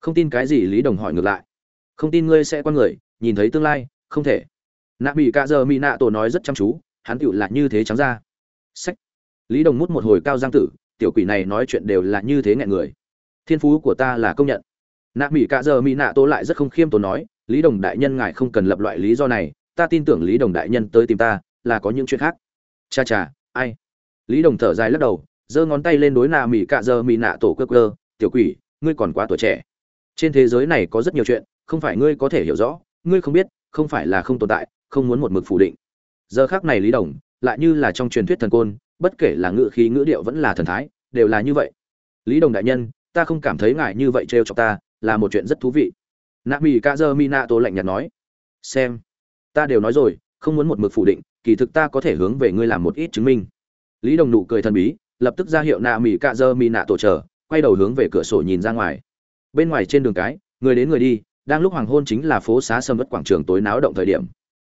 Không tin cái gì lý đồng hỏi ngược lại. Không tin ngươi sẽ con người, nhìn thấy tương lai, không thể. Nạ mỹ ca dơ mi nạ tổ nói rất chăm chú, hắn tựu là như thế trắng ra. Sách. Lý đồng mút một hồi cao giang tử, tiểu quỷ này nói chuyện đều là như thế nghẹn người. Thiên phú của ta là công nhận. Nạ mỹ cạ giờ mỹ nạ tổ lại rất không khiêm tốn nói, lý đồng đại nhân ngài không cần lập loại lý do này, ta tin tưởng lý đồng đại nhân tới tìm ta, là có những chuyện khác cha cha, ai? Lý đồng thở dài lắc đầu, giơ ngón tay lên đối nạ mỹ cạ giờ mỹ nạ tổ cơ cơ, tiểu quỷ, ngươi còn quá tuổi trẻ. Trên thế giới này có rất nhiều chuyện, không phải ngươi có thể hiểu rõ, ngươi không biết, không phải là không tồn tại, không muốn một mực phủ định. Giờ khác này lý đồng lại như là trong truyền thuyết thần côn, bất kể là ngữ khí ngữ điệu vẫn là thần thái, đều là như vậy. Lý đồng đại nhân, ta không cảm thấy ngại như vậy trêu cho ta, là một chuyện rất thú vị. Nạ mỹ ca dơ mi nạ tổ lạnh nhạt nói. Xem, ta đều nói rồi, không muốn một mực phủ định kỳ thực ta có thể hướng về ngươi làm một ít chứng minh. Lý đồng nụ cười thần bí, lập tức ra hiệu nạ mỹ cạ dơ mỹ nạ tổ chờ, quay đầu hướng về cửa sổ nhìn ra ngoài. Bên ngoài trên đường cái, người đến người đi, đang lúc hoàng hôn chính là phố xá sâm vất quảng trường tối náo động thời điểm.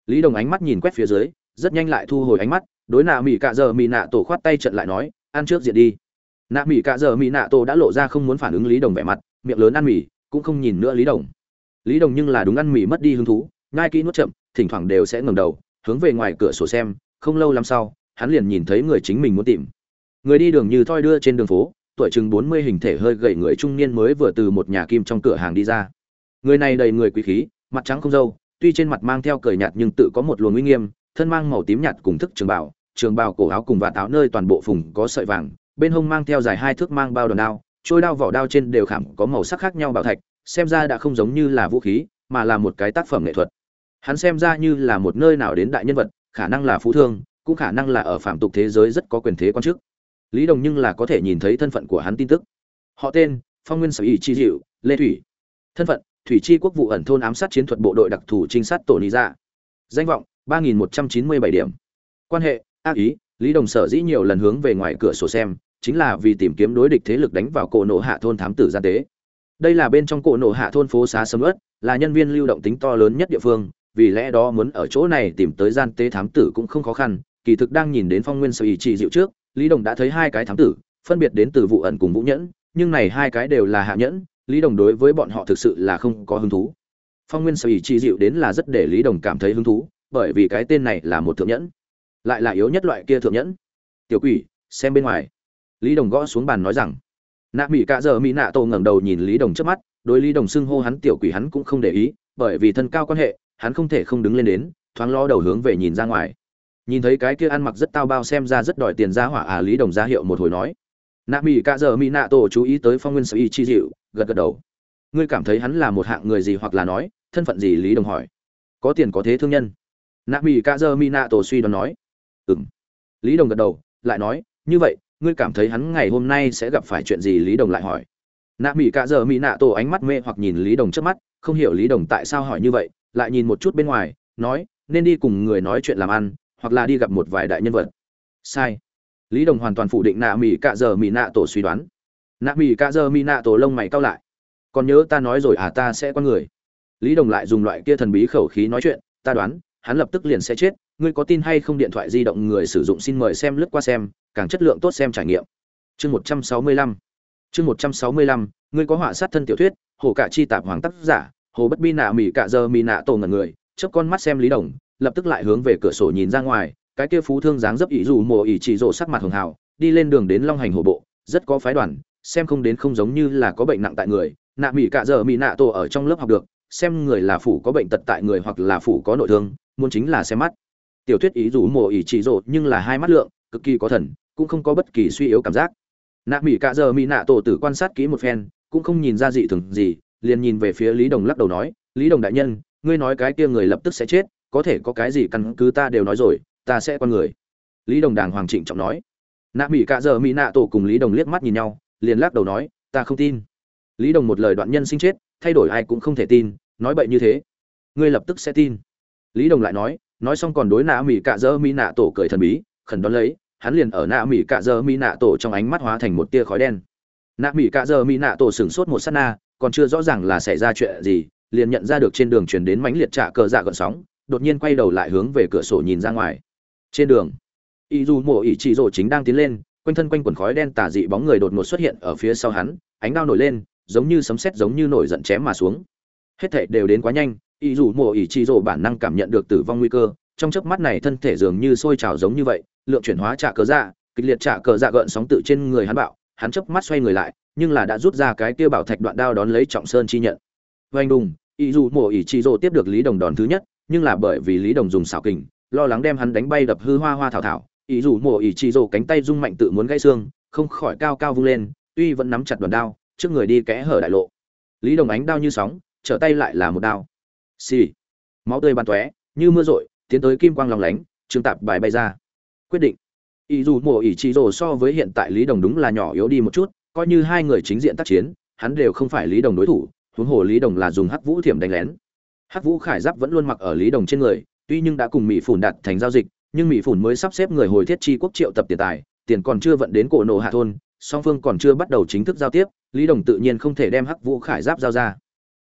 Lý đồng ánh mắt nhìn quét phía dưới, rất nhanh lại thu hồi ánh mắt, đối nạ mỹ cạ dơ mỹ nạ tổ khoát tay trận lại nói, ăn trước diện đi. Nạ mỹ cạ dơ mỹ nạ tổ đã lộ ra không muốn phản ứng lý đồng vẻ mặt, miệng lớn ăn mì cũng không nhìn nữa lý đồng. Lý đồng nhưng là đúng ăn mì mất đi hứng thú ngai kỹ nuốt chậm, thỉnh thoảng đều sẽ ngẩng đầu hướng về ngoài cửa sổ xem, không lâu lắm sau, hắn liền nhìn thấy người chính mình muốn tìm. Người đi đường như thoi đưa trên đường phố, tuổi chừng bốn mươi hình thể hơi gầy người trung niên mới vừa từ một nhà kim trong cửa hàng đi ra. Người này đầy người quý khí, mặt trắng không râu, tuy trên mặt mang theo cười nhạt nhưng tự có một luồng uy nghiêm, thân mang màu tím nhạt cùng thức trường bảo trường bào cổ áo cùng và áo nơi toàn bộ phùng có sợi vàng, bên hông mang theo dài hai thước mang bao đòn đao, trôi đao vỏ đao trên đều khảm có màu sắc khác nhau bảo thạch, xem ra đã không giống như là vũ khí, mà là một cái tác phẩm nghệ thuật hắn xem ra như là một nơi nào đến đại nhân vật, khả năng là phú thương, cũng khả năng là ở phạm tục thế giới rất có quyền thế quan chức. Lý đồng nhưng là có thể nhìn thấy thân phận của hắn tin tức. Họ tên, phong nguyên sở y chi diệu, lê thủy. Thân phận, thủy chi quốc vụ ẩn thôn ám sát chiến thuật bộ đội đặc thù trinh sát tổ lý ra dạ. danh vọng, ba nghìn một trăm chín mươi bảy điểm. Quan hệ, ác ý, lý đồng sở dĩ nhiều lần hướng về ngoài cửa sổ xem, chính là vì tìm kiếm đối địch thế lực đánh vào cổ nổ hạ thôn thám tử gian tế. Đây là bên trong cổ nổ hạ thôn phố xá sầm ớt là nhân viên lưu động tính to lớn nhất địa phương vì lẽ đó muốn ở chỗ này tìm tới gian tế thám tử cũng không khó khăn, kỳ thực đang nhìn đến phong nguyên sở ý trị dịu trước, lý đồng đã thấy hai cái thám tử, phân biệt đến từ vụ ẩn cùng vũ nhẫn, nhưng này hai cái đều là hạ nhẫn, lý đồng đối với bọn họ thực sự là không có hứng thú. Phong nguyên sở ý trị dịu đến là rất để lý đồng cảm thấy hứng thú, bởi vì cái tên này là một thượng nhẫn, lại là yếu nhất loại kia thượng nhẫn. Tiểu quỷ, xem bên ngoài. Lý đồng gõ xuống bàn nói rằng, nạ mỹ cạ giờ mỹ nạ tổ ngẩng đầu nhìn lý đồng trước mắt, đối lý đồng xưng hô hắn tiểu quỷ hắn cũng không để ý, bởi vì thân cao quan hệ hắn không thể không đứng lên đến, thoáng lo đầu hướng về nhìn ra ngoài. Nhìn thấy cái kia ăn mặc rất tao bao xem ra rất đòi tiền ra hỏa à lý đồng ra hiệu một hồi nói. Nạ mỹ cạ giờ mỹ nạ tổ chú ý tới phong nguyên sĩ chi dịu gật gật đầu. Ngươi cảm thấy hắn là một hạng người gì hoặc là nói, thân phận gì? Lý đồng hỏi. Có tiền có thế thương nhân. Nạ mỹ cạ giờ mỹ nạ tổ suy đoán nói. Ừm. lý đồng gật đầu, lại nói, như vậy, ngươi cảm thấy hắn ngày hôm nay sẽ gặp phải chuyện gì? Lý đồng lại hỏi. Nạ mỹ cạ giờ mỹ nạ tổ ánh mắt mê hoặc nhìn lý đồng trước mắt, không hiểu lý đồng tại sao hỏi như vậy lại nhìn một chút bên ngoài, nói, nên đi cùng người nói chuyện làm ăn, hoặc là đi gặp một vài đại nhân vật. Sai. Lý đồng hoàn toàn phủ định nạ mỹ cạ giờ mỹ nạ tổ suy đoán. Nạ mỹ cạ giờ mỹ nạ tổ lông mày cao lại. Còn nhớ ta nói rồi à ta sẽ con người. Lý đồng lại dùng loại kia thần bí khẩu khí nói chuyện, ta đoán, hắn lập tức liền sẽ chết, ngươi có tin hay không điện thoại di động người sử dụng xin mời xem lướt qua xem, càng chất lượng tốt xem trải nghiệm. Chương một trăm sáu mươi lăm. Chương một trăm sáu mươi lăm, ngươi có họa sát thân tiểu thuyết, hồ cả chi tạp hoàng tác giả hồ bất bi nạ mỹ cạ giờ mỹ nạ tổ ngẩn người, chớp con mắt xem lý đồng, lập tức lại hướng về cửa sổ nhìn ra ngoài, cái kia phú thương dáng dấp ỷ dù mùa ỷ chỉ rộ sắc mặt hường hào, đi lên đường đến long hành hồ bộ, rất có phái đoàn, xem không đến không giống như là có bệnh nặng tại người, nạ mỹ cạ giờ mỹ nạ tổ ở trong lớp học được, xem người là phủ có bệnh tật tại người hoặc là phủ có nội thương, muốn chính là xem mắt. Tiểu thuyết ý dù mùa ỷ chỉ rộ nhưng là hai mắt lượng, cực kỳ có thần, cũng không có bất kỳ suy yếu cảm giác. Nạ mỹ cạ giờ mỹ nạ tổ tử quan sát kỹ một phen, cũng không nhìn ra dị thường gì liền nhìn về phía lý đồng lắc đầu nói, lý đồng đại nhân, ngươi nói cái kia người lập tức sẽ chết, có thể có cái gì căn cứ ta đều nói rồi, ta sẽ quan người. Lý đồng đàng hoàng chỉnh trọng nói. Nạ mỹ cạ giờ mỹ nạ tổ cùng lý đồng liếc mắt nhìn nhau, liền lắc đầu nói, ta không tin. Lý đồng một lời đoạn nhân sinh chết, thay đổi ai cũng không thể tin, nói bậy như thế. Ngươi lập tức sẽ tin. Lý đồng lại nói nói xong còn đối nạ mỹ cạ dơ mỹ nạ tổ cười thần bí, khẩn đón lấy, hắn liền ở nạ mỹ cạ dơ mỹ nạ tổ trong ánh mắt hóa thành một tia khói đen. Nạ mỹ cạ dơ mỹ nạ tổ sửng sốt một sát na còn chưa rõ ràng là xảy ra chuyện gì, liền nhận ra được trên đường chuyển đến mánh liệt trả cờ dạ gợn sóng, đột nhiên quay đầu lại hướng về cửa sổ nhìn ra ngoài. Trên đường, y dù mộ ỷ chị rồ chính đang tiến lên, quanh thân quanh quần khói đen tà dị bóng người đột ngột xuất hiện ở phía sau hắn, ánh đao nổi lên, giống như sấm sét giống như nổi giận chém mà xuống. Hết thảy đều đến quá nhanh, y dù mộ ỷ chị rồ bản năng cảm nhận được tử vong nguy cơ, trong chớp mắt này thân thể dường như sôi trào giống như vậy, lượng chuyển hóa trả cờ dạ kịch liệt trả cờ dạ gợn sóng tự trên người hắn bạo, hắn chớp mắt xoay người lại nhưng là đã rút ra cái kia bảo thạch đoạn đao đón lấy trọng sơn chi nhận. Vanh đùng y dù mổ ý chị rồ tiếp được lý đồng đòn thứ nhất, nhưng là bởi vì lý đồng dùng xảo kình, lo lắng đem hắn đánh bay đập hư hoa hoa thảo thảo, ý dù mổ ý chi rồ cánh tay rung mạnh tự muốn gãy xương, không khỏi cao cao vung lên, tuy vẫn nắm chặt đoàn đao, trước người đi kẽ hở đại lộ. Lý đồng ánh đao như sóng, trở tay lại là một đao. Xì、sì. máu tươi bắn tóe, như mưa rội, tiến tới kim quang lòng lánh trương tạp bài bay ra. Quyết định. Ý dù mổ ý chi rồ so với hiện tại lý đồng đúng là nhỏ yếu đi một chút coi như hai người chính diện tác chiến, hắn đều không phải lý đồng đối thủ, huống hồ lý đồng là dùng hắc vũ thiểm đánh lén. Hắc vũ khải giáp vẫn luôn mặc ở lý đồng trên người, tuy nhưng đã cùng mỹ phủn đặt thành giao dịch, nhưng mỹ phủn mới sắp xếp người hồi thiết chi quốc triệu tập tiền tài, tiền còn chưa vận đến cổ nổ hạ thôn, song phương còn chưa bắt đầu chính thức giao tiếp, lý đồng tự nhiên không thể đem hắc vũ khải giáp giao ra.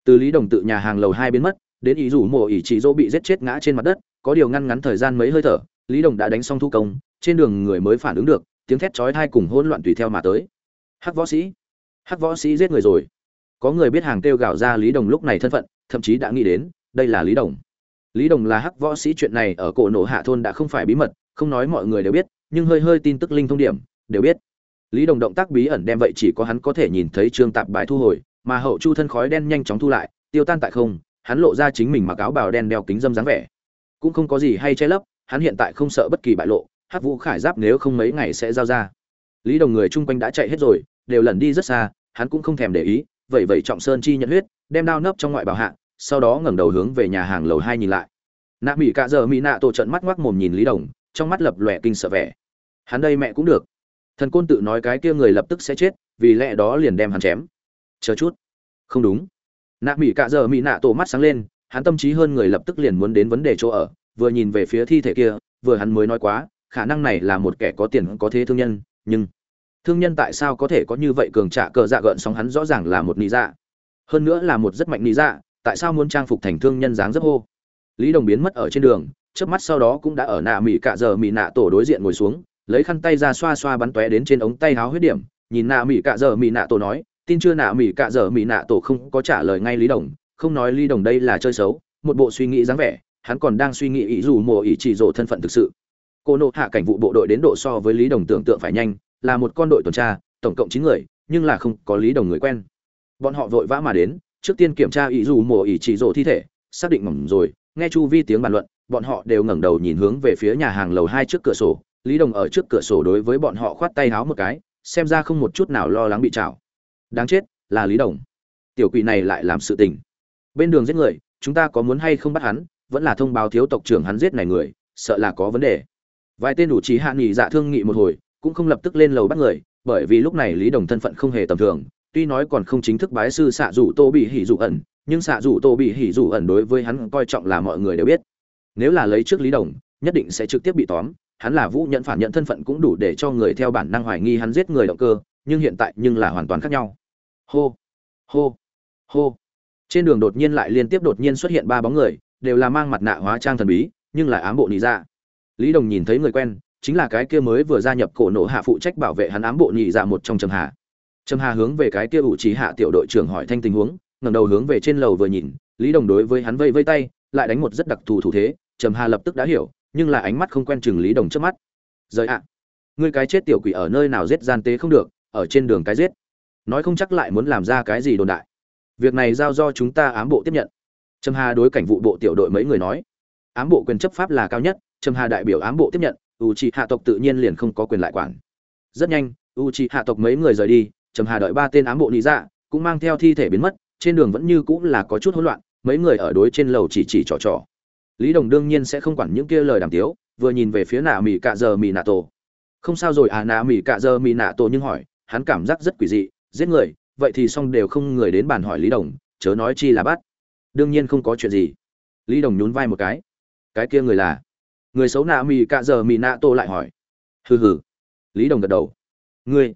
Từ lý đồng tự nhà hàng lầu hai biến mất, đến ý rủ mộ ỷ chỉ dỗ bị giết chết ngã trên mặt đất, có điều ngăn ngắn thời gian mấy hơi thở, lý đồng đã đánh xong thu công, trên đường người mới phản ứng được, tiếng thét chói tai cùng hỗn loạn tùy theo mà tới hắc võ sĩ. Hắc võ sĩ giết người rồi. Có người biết hàng kêu gạo ra lý đồng lúc này thân phận, thậm chí đã nghĩ đến, đây là lý đồng. Lý đồng là hắc võ sĩ chuyện này ở cổ nổ hạ thôn đã không phải bí mật, không nói mọi người đều biết, nhưng hơi hơi tin tức linh thông điểm, đều biết. Lý đồng động tác bí ẩn đem vậy chỉ có hắn có thể nhìn thấy trương tạp bài thu hồi, mà hậu chu thân khói đen nhanh chóng thu lại, tiêu tan tại không, hắn lộ ra chính mình mặc áo bào đen đeo kính dâm dáng vẻ. Cũng không có gì hay che lấp, hắn hiện tại không sợ bất kỳ bại lộ, hắc vũ khải giáp nếu không mấy ngày sẽ giao ra. Lý đồng người chung quanh đã chạy hết rồi đều lẩn đi rất xa, hắn cũng không thèm để ý vậy vậy trọng sơn chi nhận huyết, đem đao nấp trong ngoại bảo hạ, sau đó ngẩng đầu hướng về nhà hàng lầu hai nhìn lại. Nạ mỹ cạ giờ mỹ nạ tổ trận mắt ngoác mồm nhìn lý đồng, trong mắt lập lòe kinh sợ vẻ. Hắn đây mẹ cũng được. Thần côn tự nói cái kia người lập tức sẽ chết, vì lẽ đó liền đem hắn chém. Chờ chút. Không đúng. Nạ mỹ cạ giờ mỹ nạ tổ mắt sáng lên, hắn tâm trí hơn người lập tức liền muốn đến vấn đề chỗ ở, vừa nhìn về phía thi thể kia, vừa hắn mới nói quá, khả năng này là một kẻ có tiền, có thế thương nhân, nhưng thương nhân tại sao có thể có như vậy cường trả cờ dạ gợn sóng hắn rõ ràng là một nị dạ. Hơn nữa là một rất mạnh nị dạ tại sao muốn trang phục thành thương nhân dáng dấp hô? Lý đồng biến mất ở trên đường trước mắt sau đó cũng đã ở nạ mỹ cạ giờ mỹ nạ tổ đối diện ngồi xuống, lấy khăn tay ra xoa xoa bắn tóe đến trên ống tay háo huyết điểm, nhìn nạ mỹ cạ giờ mỹ nạ tổ nói, tin chưa nạ mỹ cạ giờ mỹ nạ tổ không có trả lời ngay lý đồng, không nói lý đồng đây là chơi xấu, một bộ suy nghĩ dáng vẻ, hắn còn đang suy nghĩ ý dù mùa ý chỉ rộ thân phận thực sự. Cô nộ hạ cảnh vụ bộ đội đến độ so với lý đồng tưởng tượng phải nhanh là một con đội tuần tra, tổng cộng chín người, nhưng là không có lý đồng người quen. Bọn họ vội vã mà đến, trước tiên kiểm tra ý dù mổ ý chỉ rổ thi thể, xác định mỏng rồi, nghe chu vi tiếng bàn luận, bọn họ đều ngẩng đầu nhìn hướng về phía nhà hàng lầu hai trước cửa sổ. Lý đồng ở trước cửa sổ đối với bọn họ khoát tay háo một cái, xem ra không một chút nào lo lắng bị chảo đáng chết, là lý đồng. Tiểu quỷ này lại làm sự tình. Bên đường giết người, chúng ta có muốn hay không bắt hắn, vẫn là thông báo thiếu tộc trưởng hắn giết này người, sợ là có vấn đề. Vài tên đủ trí hạ nghỉ dạ thương nghị một hồi cũng không lập tức lên lầu bắt người, bởi vì lúc này lý đồng thân phận không hề tầm thường, tuy nói còn không chính thức bái sư xạ dụ tô bị hỉ dụ ẩn, nhưng xạ dụ tô bị hỉ dụ ẩn đối với hắn coi trọng là mọi người đều biết. Nếu là lấy trước lý đồng, nhất định sẽ trực tiếp bị tóm, hắn là vũ nhận phản nhận thân phận cũng đủ để cho người theo bản năng hoài nghi hắn giết người động cơ, nhưng hiện tại nhưng là hoàn toàn khác nhau. Hô hô hô. Trên đường đột nhiên lại liên tiếp đột nhiên xuất hiện ba bóng người, đều là mang mặt nạ hóa trang thần bí, nhưng lại ám bộ lý ra dạ. lý đồng nhìn thấy người quen chính là cái kia mới vừa gia nhập cổ nổ hạ phụ trách bảo vệ hắn ám bộ nhị dạ một trong trầm hà. Trầm hà hướng về cái kia ủ trí hạ tiểu đội trưởng hỏi thanh tình huống, ngẩng đầu hướng về trên lầu vừa nhìn, lý đồng đối với hắn vây vây tay, lại đánh một rất đặc thù thủ thế, trầm hà lập tức đã hiểu, nhưng là ánh mắt không quen chừng lý đồng trước mắt. Rời ạ. Ngươi cái chết tiểu quỷ ở nơi nào giết gian tế không được, ở trên đường cái giết. Nói không chắc lại muốn làm ra cái gì đồn đại. Việc này giao do chúng ta ám bộ tiếp nhận. Trầm hà đối cảnh vụ bộ tiểu đội mấy người nói. Ám bộ quyền chấp pháp là cao nhất, trầm hà đại biểu ám bộ tiếp nhận u trị hạ tộc tự nhiên liền không có quyền lại quản. Rất nhanh u trị hạ tộc mấy người rời đi, trầm hà đợi ba tên ám bộ lý dạ cũng mang theo thi thể biến mất, trên đường vẫn như cũng là có chút hỗn loạn, mấy người ở đối trên lầu chỉ chỉ trò trò. Lý đồng đương nhiên sẽ không quản những kia lời đàm tiếu, vừa nhìn về phía nạ mỹ cạ giờ mỹ nạ tổ. Không sao rồi à nạ mỹ cạ giờ mỹ nạ tổ nhưng hỏi, hắn cảm giác rất quỷ dị, giết người, vậy thì xong đều không người đến bàn hỏi lý đồng, chớ nói chi là bắt. Đương nhiên không có chuyện gì. Lý đồng nhún vai một cái. Cái kia người là? Người xấu nạ mì cạ giờ mì nạ tổ lại hỏi. Hừ hừ. Lý đồng gật đầu. Ngươi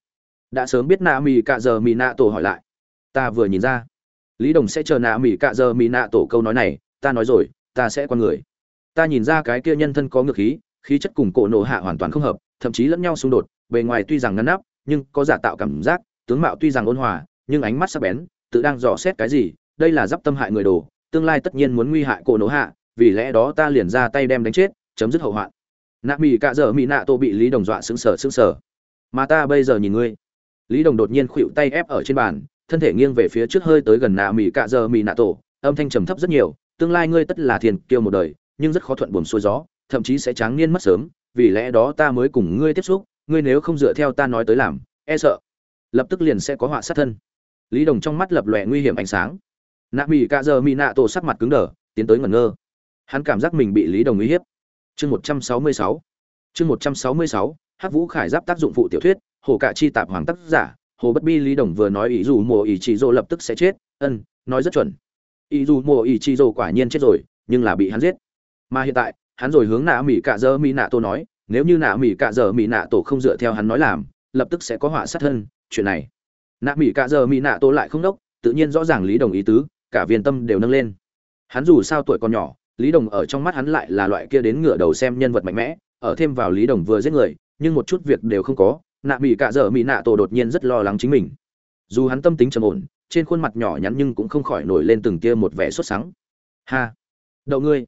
đã sớm biết nạ mì cạ giờ mì nạ tổ hỏi lại. Ta vừa nhìn ra. Lý đồng sẽ chờ nạ mì cạ giờ mì nạ tổ câu nói này. Ta nói rồi, ta sẽ quan người. Ta nhìn ra cái kia nhân thân có ngược khí khí chất cùng cổ nổ hạ hoàn toàn không hợp, thậm chí lẫn nhau xung đột, bề ngoài tuy rằng ngăn nắp, nhưng có giả tạo cảm giác, tướng mạo tuy rằng ôn hòa, nhưng ánh mắt sắc bén, tự đang dò xét cái gì, đây là d tâm hại người đồ, tương lai tất nhiên muốn nguy hại cổ nổ hạ, vì lẽ đó ta liền ra tay đem đánh chết chấm dứt hậu hoạn. Nạ mỹ cạ dở mỹ nạ tô bị lý đồng dọa sững sờ sững sờ. Mà ta bây giờ nhìn ngươi. Lý đồng đột nhiên khuỵu tay ép ở trên bàn, thân thể nghiêng về phía trước hơi tới gần nạ mỹ cạ dở mỹ nạ tổ âm thanh trầm thấp rất nhiều, tương lai ngươi tất là thiền kiêu một đời, nhưng rất khó thuận buồm xuôi gió, thậm chí sẽ tráng niên mất sớm, vì lẽ đó ta mới cùng ngươi tiếp xúc, ngươi nếu không dựa theo ta nói tới làm e sợ, lập tức liền sẽ có họa sát thân. Lý đồng trong mắt lập lòe nguy hiểm ánh sáng. Nạ mỹ cạ giờ mỹ nạ tổ sắc mặt cứng đờ, tiến tới ngẩn ngơ. Hắn cảm giác mình bị lý đồng uy hiếp chương một trăm sáu mươi sáu. Chương một trăm sáu mươi sáu, hắc vũ khải giáp tác dụng phụ tiểu thuyết, hồ cạ chi tạp hoàng tác giả, hồ bất bi lý đồng vừa nói ý dù mùa ý chị dô lập tức sẽ chết, ân, nói rất chuẩn. Ý dù mùa ý chị dô quả nhiên chết rồi, nhưng là bị hắn giết. Mà hiện tại, hắn rồi hướng nạ mỹ cạ dơ mỹ nạ tổ nói, nếu như nạ mỹ cạ dơ mỹ nạ tổ không dựa theo hắn nói làm, lập tức sẽ có họa sát thân, chuyện này. Nạ mỹ cạ dơ mỹ nạ tổ lại không đốc, tự nhiên rõ ràng lý đồng ý tứ, cả viên tâm đều nâng lên. Hắn dù sao tuổi còn nhỏ lý đồng ở trong mắt hắn lại là loại kia đến ngửa đầu xem nhân vật mạnh mẽ, ở thêm vào lý đồng vừa giết người, nhưng một chút việc đều không có, nạ mỹ cạ dở mỹ nạ tổ đột nhiên rất lo lắng chính mình. Dù hắn tâm tính trầm ổn, trên khuôn mặt nhỏ nhắn nhưng cũng không khỏi nổi lên từng tia một vẻ sốt sắng. Ha! Đậu ngươi!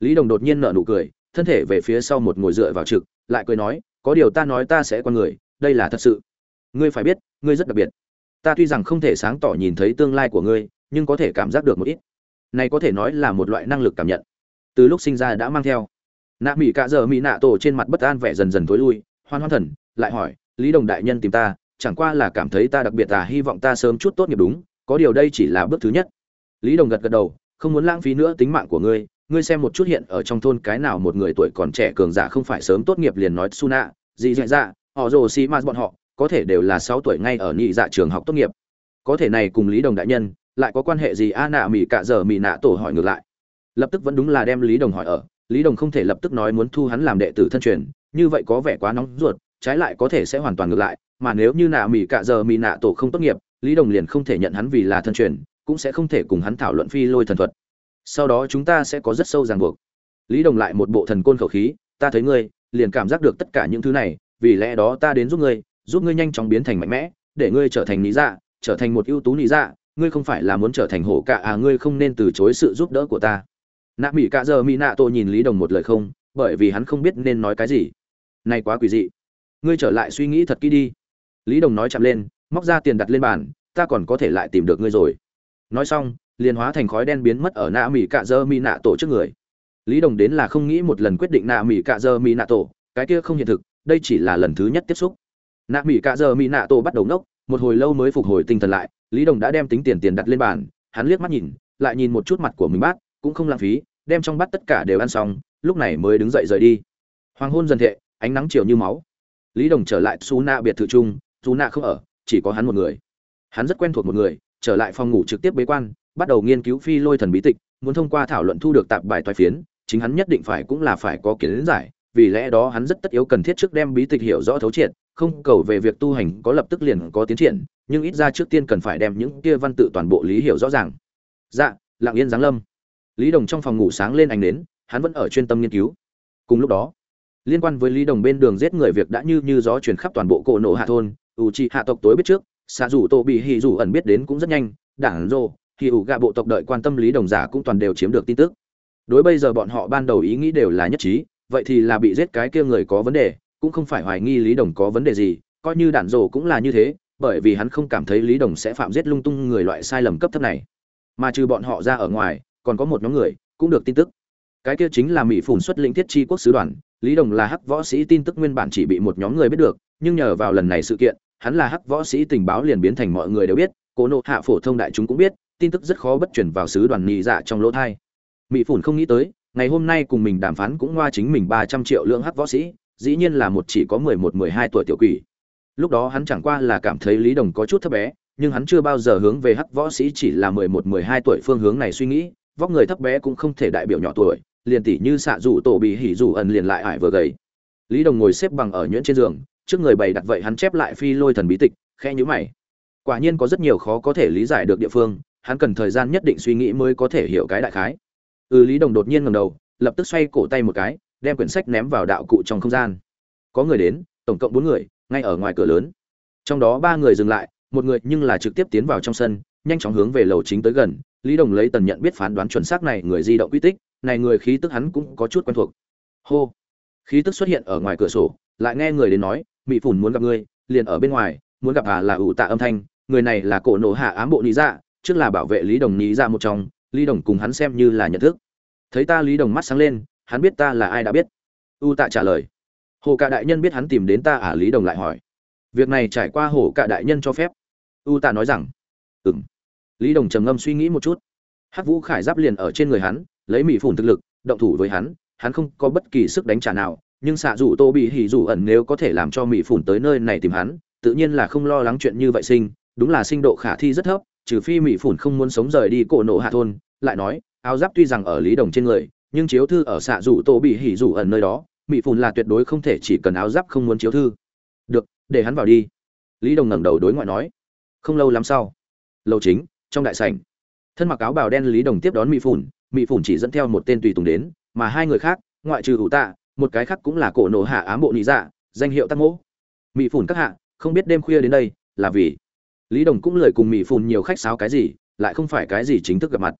Lý đồng đột nhiên nở nụ cười, thân thể về phía sau một ngồi dựa vào trực, lại cười nói, có điều ta nói ta sẽ con người, đây là thật sự. Ngươi phải biết, ngươi rất đặc biệt. Ta tuy rằng không thể sáng tỏ nhìn thấy tương lai của ngươi, nhưng có thể cảm giác được một ít này có thể nói là một loại năng lực cảm nhận. Từ lúc sinh ra đã mang theo. Nạ mỹ cạ giờ mỹ nạ tổ trên mặt bất an vẻ dần dần thối lui, hoan hoan thần, lại hỏi, lý đồng đại nhân tìm ta, chẳng qua là cảm thấy ta đặc biệt à hy vọng ta sớm chút tốt nghiệp đúng, có điều đây chỉ là bước thứ nhất. Lý đồng gật gật đầu, không muốn lãng phí nữa tính mạng của ngươi ngươi xem một chút hiện ở trong thôn cái nào một người tuổi còn trẻ cường giả không phải sớm tốt nghiệp liền nói su nạ gì dạ dạ họ rồ xì ma bọn họ, có thể đều là sáu tuổi ngay ở nhị dạ trường học tốt nghiệp. Có thể này cùng lý đồng đại nhân lại có quan hệ gì a nạ mỹ cạ giờ mỹ nạ tổ hỏi ngược lại. Lập tức vẫn đúng là đem lý đồng hỏi ở. Lý đồng không thể lập tức nói muốn thu hắn làm đệ tử thân truyền, như vậy có vẻ quá nóng ruột, trái lại có thể sẽ hoàn toàn ngược lại, mà nếu như nạ mỹ cạ giờ mỹ nạ tổ không tốt nghiệp, lý đồng liền không thể nhận hắn vì là thân truyền, cũng sẽ không thể cùng hắn thảo luận phi lôi thần thuật. Sau đó chúng ta sẽ có rất sâu ràng buộc. Lý đồng lại một bộ thần côn khẩu khí, ta thấy ngươi, liền cảm giác được tất cả những thứ này, vì lẽ đó ta đến giúp ngươi giúp ngươi nhanh chóng biến thành mạnh mẽ, để ngươi trở thành lý dạ trở thành một ưu tú lý dạ ngươi không phải là muốn trở thành hổ cả à ngươi không nên từ chối sự giúp đỡ của ta. Nạ mỹ cạ giờ mỹ nạ tổ nhìn lý đồng một lời không, bởi vì hắn không biết nên nói cái gì. Này quá quỷ dị. Ngươi trở lại suy nghĩ thật kỹ đi. Lý đồng nói chậm lên, móc ra tiền đặt lên bàn, ta còn có thể lại tìm được ngươi rồi. Nói xong, liền hóa thành khói đen biến mất ở nạ mỹ cạ dơ mỹ nạ tổ trước người. Lý đồng đến là không nghĩ một lần quyết định nạ mỹ cạ dơ mỹ nạ tổ cái kia không hiện thực, đây chỉ là lần thứ nhất tiếp xúc. Nạ mỹ cạ dơ mỹ nạ tổ bắt đầu ngốc một hồi lâu mới phục hồi tinh thần lại, lý đồng đã đem tính tiền tiền đặt lên bàn, hắn liếc mắt nhìn, lại nhìn một chút mặt của mình bác, cũng không lãng phí, đem trong bát tất cả đều ăn xong, lúc này mới đứng dậy rời đi. Hoàng hôn dần thệ, ánh nắng chiều như máu. Lý đồng trở lại su na biệt thự chung su na không ở, chỉ có hắn một người. Hắn rất quen thuộc một người, trở lại phòng ngủ trực tiếp bế quan, bắt đầu nghiên cứu phi lôi thần bí tịch, muốn thông qua thảo luận thu được tạp bài toái phiến, chính hắn nhất định phải cũng là phải có kiến giải, vì lẽ đó hắn rất tất yếu cần thiết trước đem bí tịch hiểu rõ thấu triệt không cầu về việc tu hành có lập tức liền có tiến triển, nhưng ít ra trước tiên cần phải đem những kia văn tự toàn bộ lý hiểu rõ ràng. Dạ lặng yên giáng lâm. Lý đồng trong phòng ngủ sáng lên ánh đến hắn vẫn ở chuyên tâm nghiên cứu. Cùng lúc đó, liên quan với lý đồng bên đường giết người việc đã như như gió truyền khắp toàn bộ cổ nổ hạ thôn u chi hạ tộc tối biết trước xạ rủ tổ bị hì rủ ẩn biết đến cũng rất nhanh, đảng rô hì ủ gạ bộ tộc đợi quan tâm lý đồng giả cũng toàn đều chiếm được tin tức. Đối bây giờ bọn họ ban đầu ý nghĩ đều là nhất trí, vậy thì là bị giết cái kia người có vấn đề cũng không phải hoài nghi lý đồng có vấn đề gì, coi như đản rồ cũng là như thế, bởi vì hắn không cảm thấy lý đồng sẽ phạm giết lung tung người loại sai lầm cấp thấp này. Mà trừ bọn họ ra ở ngoài, còn có một nhóm người cũng được tin tức. Cái kia chính là mỹ phủn xuất lĩnh thiết chi quốc sứ đoàn, lý đồng là hắc võ sĩ tin tức nguyên bản chỉ bị một nhóm người biết được, nhưng nhờ vào lần này sự kiện, hắn là hắc võ sĩ tình báo liền biến thành mọi người đều biết, cố nộ hạ phổ thông đại chúng cũng biết, tin tức rất khó bất chuyển vào sứ đoàn nhị dạ trong lỗ thai. Mỹ phủn không nghĩ tới, ngày hôm nay cùng mình đàm phán cũng ngoa chính mình ba trăm triệu lượng hắc võ sĩ dĩ nhiên là một chỉ có mười một, mười hai tuổi tiểu quỷ. Lúc đó hắn chẳng qua là cảm thấy lý đồng có chút thấp bé, nhưng hắn chưa bao giờ hướng về hắc võ sĩ chỉ là mười một, mười hai tuổi phương hướng này suy nghĩ, vóc người thấp bé cũng không thể đại biểu nhỏ tuổi, liền tỷ như xạ rủ tổ bị hỉ rủ ẩn liền lại ải vừa gầy. Lý đồng ngồi xếp bằng ở nhuyễn trên giường, trước người bày đặt vậy hắn chép lại phi lôi thần bí tịch khe nhữ mày. Quả nhiên có rất nhiều khó có thể lý giải được địa phương, hắn cần thời gian nhất định suy nghĩ mới có thể hiểu cái đại khái. Ừ lý đồng đột nhiên ngầm đầu, lập tức xoay cổ tay một cái đem quyển sách ném vào đạo cụ trong không gian. Có người đến, tổng cộng bốn người, ngay ở ngoài cửa lớn. Trong đó ba người dừng lại, một người nhưng là trực tiếp tiến vào trong sân, nhanh chóng hướng về lầu chính tới gần. Lý đồng lấy tần nhận biết phán đoán chuẩn xác này người di động quy tích, này người khí tức hắn cũng có chút quen thuộc. Hô! Khí tức xuất hiện ở ngoài cửa sổ, lại nghe người đến nói mỹ phủn muốn gặp ngươi, liền ở bên ngoài, muốn gặp hà là ủ tạ âm thanh, người này là cổ nổ hạ ám bộ lý dạ trước là bảo vệ lý đồng lý dạ một trong. Lý đồng cùng hắn xem như là nhận thức. Thấy ta lý đồng mắt sáng lên hắn biết ta là ai đã biết. U tạ trả lời. Hồ cả đại nhân biết hắn tìm đến ta à? Lý đồng lại hỏi. Việc này trải qua hồ cả đại nhân cho phép. U tạ nói rằng. Ừm. Lý đồng trầm ngâm suy nghĩ một chút. Hắc vũ khải giáp liền ở trên người hắn, lấy mỹ phủn thực lực, động thủ với hắn. Hắn không có bất kỳ sức đánh trả nào, nhưng xạ rủ tô bị hỉ rủ ẩn nếu có thể làm cho mỹ phủn tới nơi này tìm hắn, tự nhiên là không lo lắng chuyện như vậy sinh. Đúng là sinh độ khả thi rất thấp, trừ phi mỹ phủn không muốn sống rời đi cổ nộ hạ thôn. Lại nói, áo giáp tuy rằng ở lý đồng trên người nhưng chiếu thư ở xạ rủ tổ bị hỉ rủ ẩn nơi đó mỹ phùn là tuyệt đối không thể chỉ cần áo giáp không muốn chiếu thư. Được, để hắn vào đi. Lý đồng ngẩng đầu đối ngoại nói. Không lâu lắm sau, lâu chính, trong đại sảnh, thân mặc áo bào đen lý đồng tiếp đón mỹ phùn mỹ phùn chỉ dẫn theo một tên tùy tùng đến, mà hai người khác, ngoại trừ hữu tạ, một cái khác cũng là cổ nổ hạ ám bộ nị dạ danh hiệu tắc mỗ. Mỹ phùn các hạ, không biết đêm khuya đến đây là vì? Lý đồng cũng lời cùng mỹ phùn nhiều khách sáo cái gì, lại không phải cái gì chính thức gặp mặt.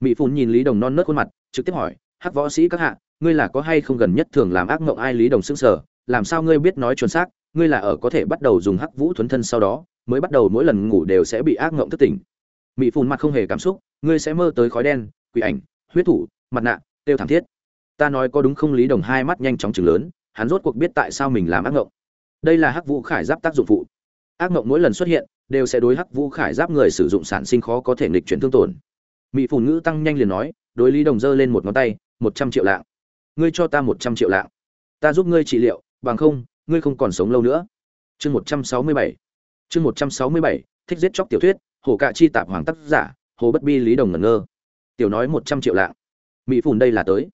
Mỹ phùn nhìn lý đồng non nớt khuôn mặt, trực tiếp hỏi hắc võ sĩ các hạ, ngươi là có hay không gần nhất thường làm ác mộng ai lý đồng xương sở. làm sao ngươi biết nói chuẩn xác? Ngươi là ở có thể bắt đầu dùng hắc vũ thuấn thân sau đó, mới bắt đầu mỗi lần ngủ đều sẽ bị ác mộng thức tỉnh. Mỹ phun mặt không hề cảm xúc, ngươi sẽ mơ tới khói đen, quỷ ảnh, huyết thủ, mặt nạ, tiêu thảm thiết. Ta nói có đúng không? Lý đồng hai mắt nhanh chóng chừng lớn, hắn rốt cuộc biết tại sao mình làm ác mộng. Đây là hắc vũ khải giáp tác dụng phụ. Ác mộng mỗi lần xuất hiện, đều sẽ đối hắc vũ khải giáp người sử dụng sản sinh khó có thể nghịch chuyển thương tổn. Mỹ phun ngữ tăng nhanh liền nói, đối lý đồng giơ lên một ngón tay một trăm triệu lạng. Ngươi cho ta một trăm triệu lạng. Ta giúp ngươi trị liệu, bằng không, ngươi không còn sống lâu nữa. Chương một trăm sáu mươi bảy. Chương một trăm sáu mươi bảy, thích giết chóc tiểu thuyết, hồ cạ chi tạp hoàng tác giả, hồ bất bi lý đồng ngẩn ngơ. Tiểu nói một trăm triệu lạng. Mỹ phùn đây là tới.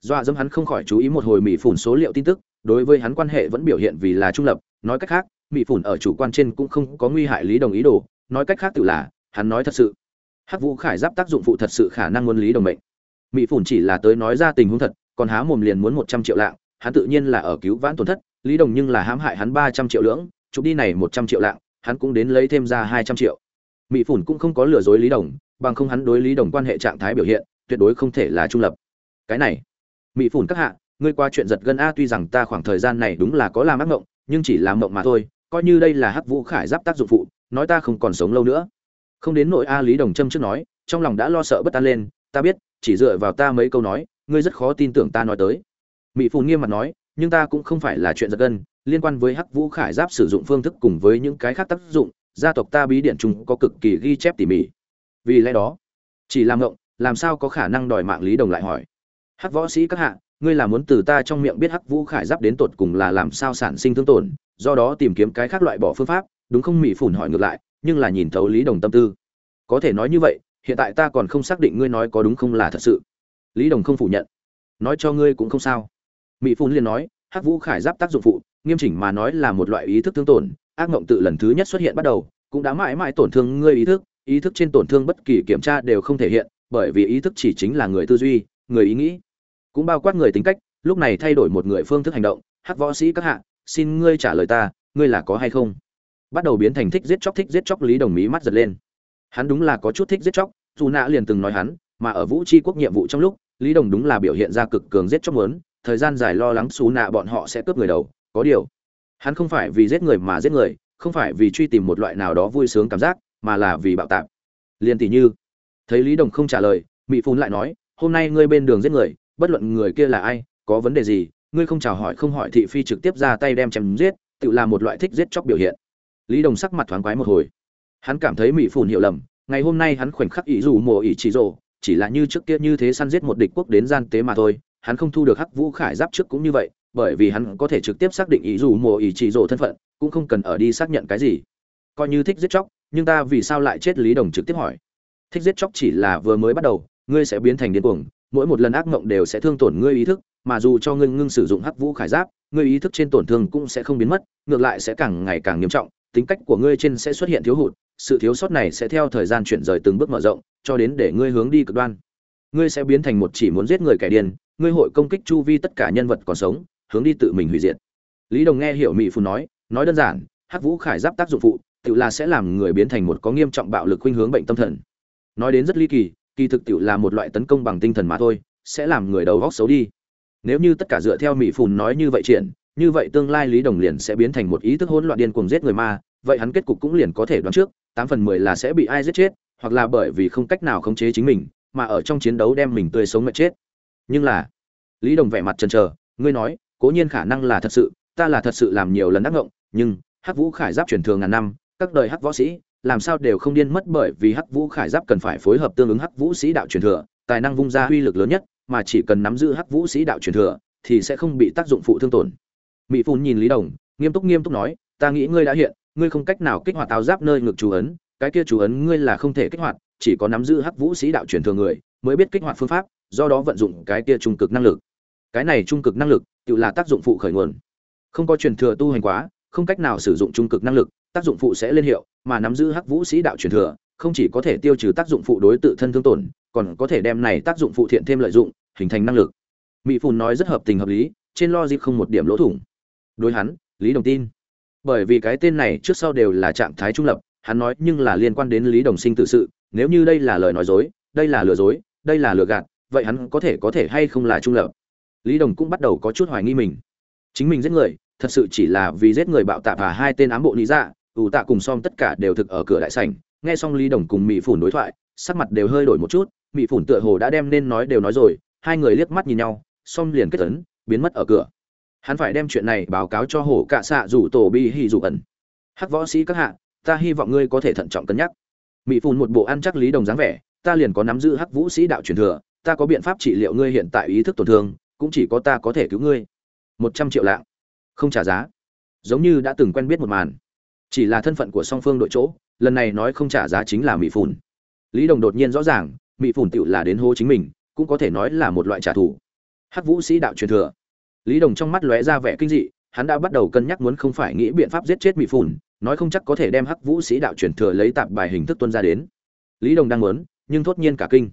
Dọa dẫm hắn không khỏi chú ý một hồi mỹ phùn số liệu tin tức, đối với hắn quan hệ vẫn biểu hiện vì là trung lập, nói cách khác mỹ phùn ở chủ quan trên cũng không có nguy hại lý đồng ý đồ, nói cách khác tự là, hắn nói thật sự. Hắc vũ khải giáp tác dụng phụ thật sự khả năng muốn lý đồng mệnh mỹ Phủn chỉ là tới nói ra tình huống thật, còn há mồm liền muốn một trăm triệu lạng, hắn tự nhiên là ở cứu vãn tổn thất, lý đồng nhưng là hãm hại hắn ba trăm triệu lưỡng, chụp đi này một trăm triệu lạng, hắn cũng đến lấy thêm ra hai trăm triệu. Mỹ phủn cũng không có lừa dối lý đồng, bằng không hắn đối lý đồng quan hệ trạng thái biểu hiện, tuyệt đối không thể là trung lập. Cái này mỹ phủn các hạ, ngươi qua chuyện giật gân a tuy rằng ta khoảng thời gian này đúng là có làm ác mộng, nhưng chỉ làm mộng mà thôi, coi như đây là hắc vũ khải giáp tác dụng phụ, nói ta không còn sống lâu nữa. Không đến nội a lý đồng trâm trước nói, trong lòng đã lo sợ bất an lên ta biết, chỉ dựa vào ta mấy câu nói, ngươi rất khó tin tưởng ta nói tới. Mỹ phù nghiêm mặt nói, nhưng ta cũng không phải là chuyện giật gân, liên quan với hắc vũ khải giáp sử dụng phương thức cùng với những cái khác tác dụng, gia tộc ta bí điện chúng có cực kỳ ghi chép tỉ mỉ. Vì lẽ đó, chỉ làm ngộng, làm sao có khả năng đòi mạng lý đồng lại hỏi. Hắc võ sĩ các hạ, ngươi là muốn từ ta trong miệng biết hắc vũ khải giáp đến tột cùng là làm sao sản sinh thương tổn, do đó tìm kiếm cái khác loại bỏ phương pháp, đúng không mỹ phủn hỏi ngược lại, nhưng là nhìn thấu lý đồng tâm tư. Có thể nói như vậy hiện tại ta còn không xác định ngươi nói có đúng không là thật sự. Lý đồng không phủ nhận. Nói cho ngươi cũng không sao. Mỹ phun liền nói, hắc vũ khải giáp tác dụng phụ, nghiêm chỉnh mà nói là một loại ý thức thương tổn, ác mộng tự lần thứ nhất xuất hiện bắt đầu, cũng đã mãi mãi tổn thương ngươi ý thức ý thức trên tổn thương bất kỳ kiểm tra đều không thể hiện, bởi vì ý thức chỉ chính là người tư duy, người ý nghĩ. Cũng bao quát người tính cách, lúc này thay đổi một người phương thức hành động, hắc võ sĩ các hạ, xin ngươi trả lời ta, ngươi là có hay không? Bắt đầu biến thành thích giết chóc, thích giết chóc, lý đồng mỹ mắt giật lên hắn đúng là có chút thích giết chóc, dù nạ liền từng nói hắn, mà ở vũ tri quốc nhiệm vụ trong lúc, lý đồng đúng là biểu hiện ra cực cường giết chóc lớn thời gian dài lo lắng xú nạ bọn họ sẽ cướp người đầu, có điều, hắn không phải vì giết người mà giết người, không phải vì truy tìm một loại nào đó vui sướng cảm giác, mà là vì bạo tạp liền tỷ như, thấy lý đồng không trả lời mỹ phun lại nói, hôm nay ngươi bên đường giết người, bất luận người kia là ai, có vấn đề gì, ngươi không chào hỏi không hỏi thị phi trực tiếp ra tay đem chém giết, tự là một loại thích giết chóc biểu hiện. Lý đồng sắc mặt thoáng quái một hồi hắn cảm thấy mỹ phun hiểu lầm, ngày hôm nay hắn khoảnh khắc ý dù mùa ý chỉ rộ chỉ là như trước kia như thế săn giết một địch quốc đến gian tế mà thôi, hắn không thu được hắc vũ khải giáp trước cũng như vậy, bởi vì hắn có thể trực tiếp xác định ý dù mùa ý chỉ rộ thân phận, cũng không cần ở đi xác nhận cái gì. Coi như thích giết chóc, nhưng ta vì sao lại chết lý đồng trực tiếp hỏi. Thích giết chóc chỉ là vừa mới bắt đầu, ngươi sẽ biến thành điên cuồng, mỗi một lần ác mộng đều sẽ thương tổn ngươi ý thức, mà dù cho ngươi ngưng sử dụng hắc vũ khải giáp, ngươi ý thức trên tổn thương cũng sẽ không biến mất, ngược lại sẽ càng ngày càng nghiêm trọng tính cách của ngươi trên sẽ xuất hiện thiếu hụt, sự thiếu sót này sẽ theo thời gian chuyển rời từng bước mở rộng, cho đến để ngươi hướng đi cực đoan. Ngươi sẽ biến thành một chỉ muốn giết người kẻ điên, ngươi hội công kích chu vi tất cả nhân vật còn sống, hướng đi tự mình hủy diệt. Lý đồng nghe hiểu mỹ phù nói nói đơn giản, hắc vũ khải giáp tác dụng phụ, tự là sẽ làm người biến thành một có nghiêm trọng bạo lực khuynh hướng bệnh tâm thần. Nói đến rất ly kỳ kỳ thực tự là một loại tấn công bằng tinh thần mà thôi, sẽ làm người đầu góc xấu đi. Nếu như tất cả dựa theo mỹ phùn nói như vậy triển, như vậy tương lai lý đồng liền sẽ biến thành một ý thức hỗn loạn điên cuồng giết người ma vậy hắn kết cục cũng liền có thể đoán trước, tám phần mười là sẽ bị ai giết chết, hoặc là bởi vì không cách nào khống chế chính mình, mà ở trong chiến đấu đem mình tươi sống mệt chết. Nhưng là, lý đồng vẻ mặt chần chờ, ngươi nói, cố nhiên khả năng là thật sự, ta là thật sự làm nhiều lần ác ngộng, nhưng, hắc vũ khải giáp truyền thường ngàn năm, các đời hắc võ sĩ, làm sao đều không điên mất bởi vì hắc vũ khải giáp cần phải phối hợp tương ứng hắc vũ sĩ đạo truyền thừa, tài năng vung ra uy lực lớn nhất, mà chỉ cần nắm giữ hắc vũ sĩ đạo truyền thừa, thì sẽ không bị tác dụng phụ thương tổn. Mỹ phun nhìn lý đồng, nghiêm túc nghiêm túc nói, ta nghĩ ngươi đã hiện ngươi không cách nào kích hoạt áo giáp nơi ngực chú ấn, cái kia chú ấn ngươi là không thể kích hoạt, chỉ có nắm giữ hắc vũ sĩ đạo truyền thừa người mới biết kích hoạt phương pháp, do đó vận dụng cái kia trung cực năng lực. Cái này trung cực năng lực, tự là tác dụng phụ khởi nguồn. Không có truyền thừa tu hành quá, không cách nào sử dụng trung cực năng lực, tác dụng phụ sẽ lên hiệu, mà nắm giữ hắc vũ sĩ đạo truyền thừa, không chỉ có thể tiêu trừ tác dụng phụ đối tự thân thương tổn, còn có thể đem này tác dụng phụ thiện thêm lợi dụng, hình thành năng lực. Mỹ phùn nói rất hợp tình hợp lý, trên logic không một điểm lỗ thủng. Đối hắn, lý đồng tin bởi vì cái tên này trước sau đều là trạng thái trung lập, hắn nói nhưng là liên quan đến lý đồng sinh tự sự, nếu như đây là lời nói dối, đây là lừa dối, đây là lừa gạt, vậy hắn có thể có thể hay không là trung lập? Lý đồng cũng bắt đầu có chút hoài nghi mình. Chính mình giết người, thật sự chỉ là vì giết người bạo tạ và hai tên ám bộ lý dạ ủ tạ cùng xong tất cả đều thực ở cửa đại sảnh, nghe xong lý đồng cùng mỹ phủn đối thoại, sắc mặt đều hơi đổi một chút mỹ phủn tựa hồ đã đem nên nói đều nói rồi, hai người liếc mắt nhìn nhau xong liền kết tấn biến mất ở cửa hắn phải đem chuyện này báo cáo cho hổ cạ xạ rủ tổ bi hì rủ ẩn. Hắc võ sĩ các hạ, ta hy vọng ngươi có thể thận trọng cân nhắc. Mỹ phun một bộ ăn chắc lý đồng dáng vẻ, ta liền có nắm giữ hắc vũ sĩ đạo truyền thừa, ta có biện pháp trị liệu ngươi hiện tại ý thức tổn thương, cũng chỉ có ta có thể cứu ngươi. Một trăm triệu lạng. Không trả giá. Giống như đã từng quen biết một màn. Chỉ là thân phận của song phương đội chỗ, lần này nói không trả giá chính là mỹ phùn. Lý đồng đột nhiên rõ ràng mỹ phùn tựu là đến hô chính mình, cũng có thể nói là một loại trả thù. Hắc vũ sĩ đạo truyền thừa lý đồng trong mắt lóe ra vẻ kinh dị, hắn đã bắt đầu cân nhắc muốn không phải nghĩ biện pháp giết chết mỹ phùn, nói không chắc có thể đem hắc vũ sĩ đạo truyền thừa lấy tạp bài hình thức tuân ra đến. Lý đồng đang muốn, nhưng thốt nhiên cả kinh.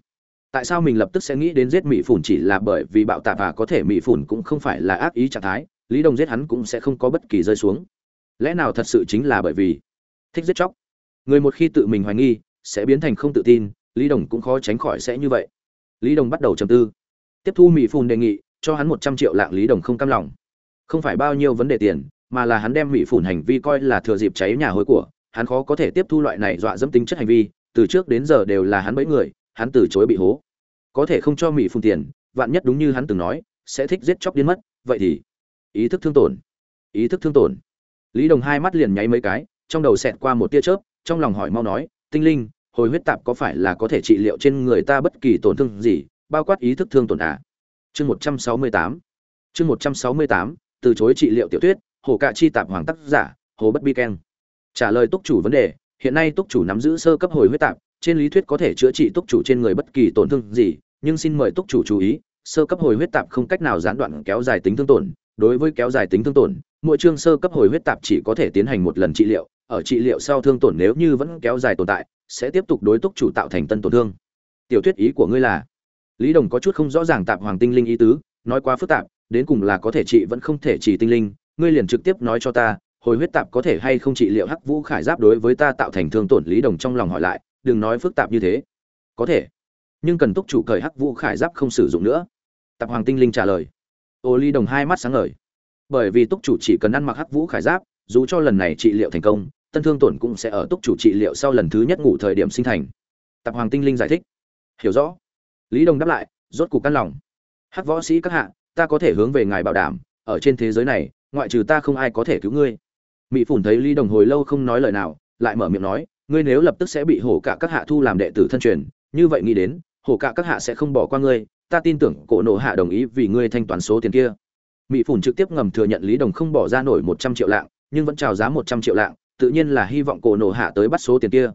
Tại sao mình lập tức sẽ nghĩ đến giết mỹ phủn chỉ là bởi vì bạo tạp và có thể mỹ phủn cũng không phải là ác ý trạng thái, lý đồng giết hắn cũng sẽ không có bất kỳ rơi xuống. Lẽ nào thật sự chính là bởi vì thích giết chóc? Người một khi tự mình hoài nghi, sẽ biến thành không tự tin, lý đồng cũng khó tránh khỏi sẽ như vậy. Lý đồng bắt đầu trầm tư. Tiếp thu mỹ phùn đề nghị cho hắn một trăm triệu lạng lý đồng không cam lòng. Không phải bao nhiêu vấn đề tiền, mà là hắn đem mỹ phủn hành vi coi là thừa dịp cháy nhà hối của, hắn khó có thể tiếp thu loại này dọa dẫm tính chất hành vi, từ trước đến giờ đều là hắn bẫy người, hắn từ chối bị hố. Có thể không cho mỹ phun tiền, vạn nhất đúng như hắn từng nói, sẽ thích giết chóc điên mất, vậy thì ý thức thương tổn, ý thức thương tổn. Lý đồng hai mắt liền nháy mấy cái, trong đầu xẹt qua một tia chớp, trong lòng hỏi mau nói, tinh linh, hồi huyết tạp có phải là có thể trị liệu trên người ta bất kỳ tổn thương gì, bao quát ý thức thương tổn à? Chương một trăm sáu mươi tám, chương một trăm sáu mươi tám, từ chối trị liệu tiểu tuyết hồ cạ chi tạp hoàng tác giả, hồ bất bi keng. Trả lời túc chủ vấn đề, hiện nay túc chủ nắm giữ sơ cấp hồi huyết tạp, trên lý thuyết có thể chữa trị túc chủ trên người bất kỳ tổn thương gì, nhưng xin mời túc chủ chú ý, sơ cấp hồi huyết tạp không cách nào gián đoạn kéo dài tính thương tổn. Đối với kéo dài tính thương tổn, mỗi chương sơ cấp hồi huyết tạp chỉ có thể tiến hành một lần trị liệu, ở trị liệu sau thương tổn nếu như vẫn kéo dài tồn tại, sẽ tiếp tục đối túc chủ tạo thành tân tổn thương. Tiểu thuyết ý của ngươi là lý đồng có chút không rõ ràng tạp hoàng tinh linh ý tứ, nói quá phức tạp, đến cùng là có thể trị vẫn không thể chỉ tinh linh, ngươi liền trực tiếp nói cho ta, hồi huyết tạp có thể hay không trị liệu hắc vũ khải giáp đối với ta tạo thành thương tổn lý đồng trong lòng hỏi lại, đừng nói phức tạp như thế. Có thể. Nhưng cần túc chủ cởi hắc vũ khải giáp không sử dụng nữa. Tạp hoàng tinh linh trả lời. Ô ly đồng hai mắt sáng ngời. Bởi vì túc chủ chỉ cần ăn mặc hắc vũ khải giáp, dù cho lần này trị liệu thành công, tân thương tổn cũng sẽ ở túc chủ trị liệu sau lần thứ nhất ngủ thời điểm sinh thành. Tạp hoàng tinh linh giải thích. Hiểu rõ lý đồng đáp lại, rốt cục căn lòng. Hắc võ sĩ các hạ, ta có thể hướng về ngài bảo đảm, ở trên thế giới này, ngoại trừ ta không ai có thể cứu ngươi. Mỹ phủn thấy lý đồng hồi lâu không nói lời nào, lại mở miệng nói, ngươi nếu lập tức sẽ bị hổ cả các hạ thu làm đệ tử thân truyền, như vậy nghĩ đến, hổ cả các hạ sẽ không bỏ qua ngươi, ta tin tưởng cổ nộ hạ đồng ý vì ngươi thanh toán số tiền kia. Mỹ phủn trực tiếp ngầm thừa nhận lý đồng không bỏ ra nổi một trăm triệu lạng, nhưng vẫn trào giá một trăm triệu lạng, tự nhiên là hy vọng cổ nộ hạ tới bắt số tiền kia.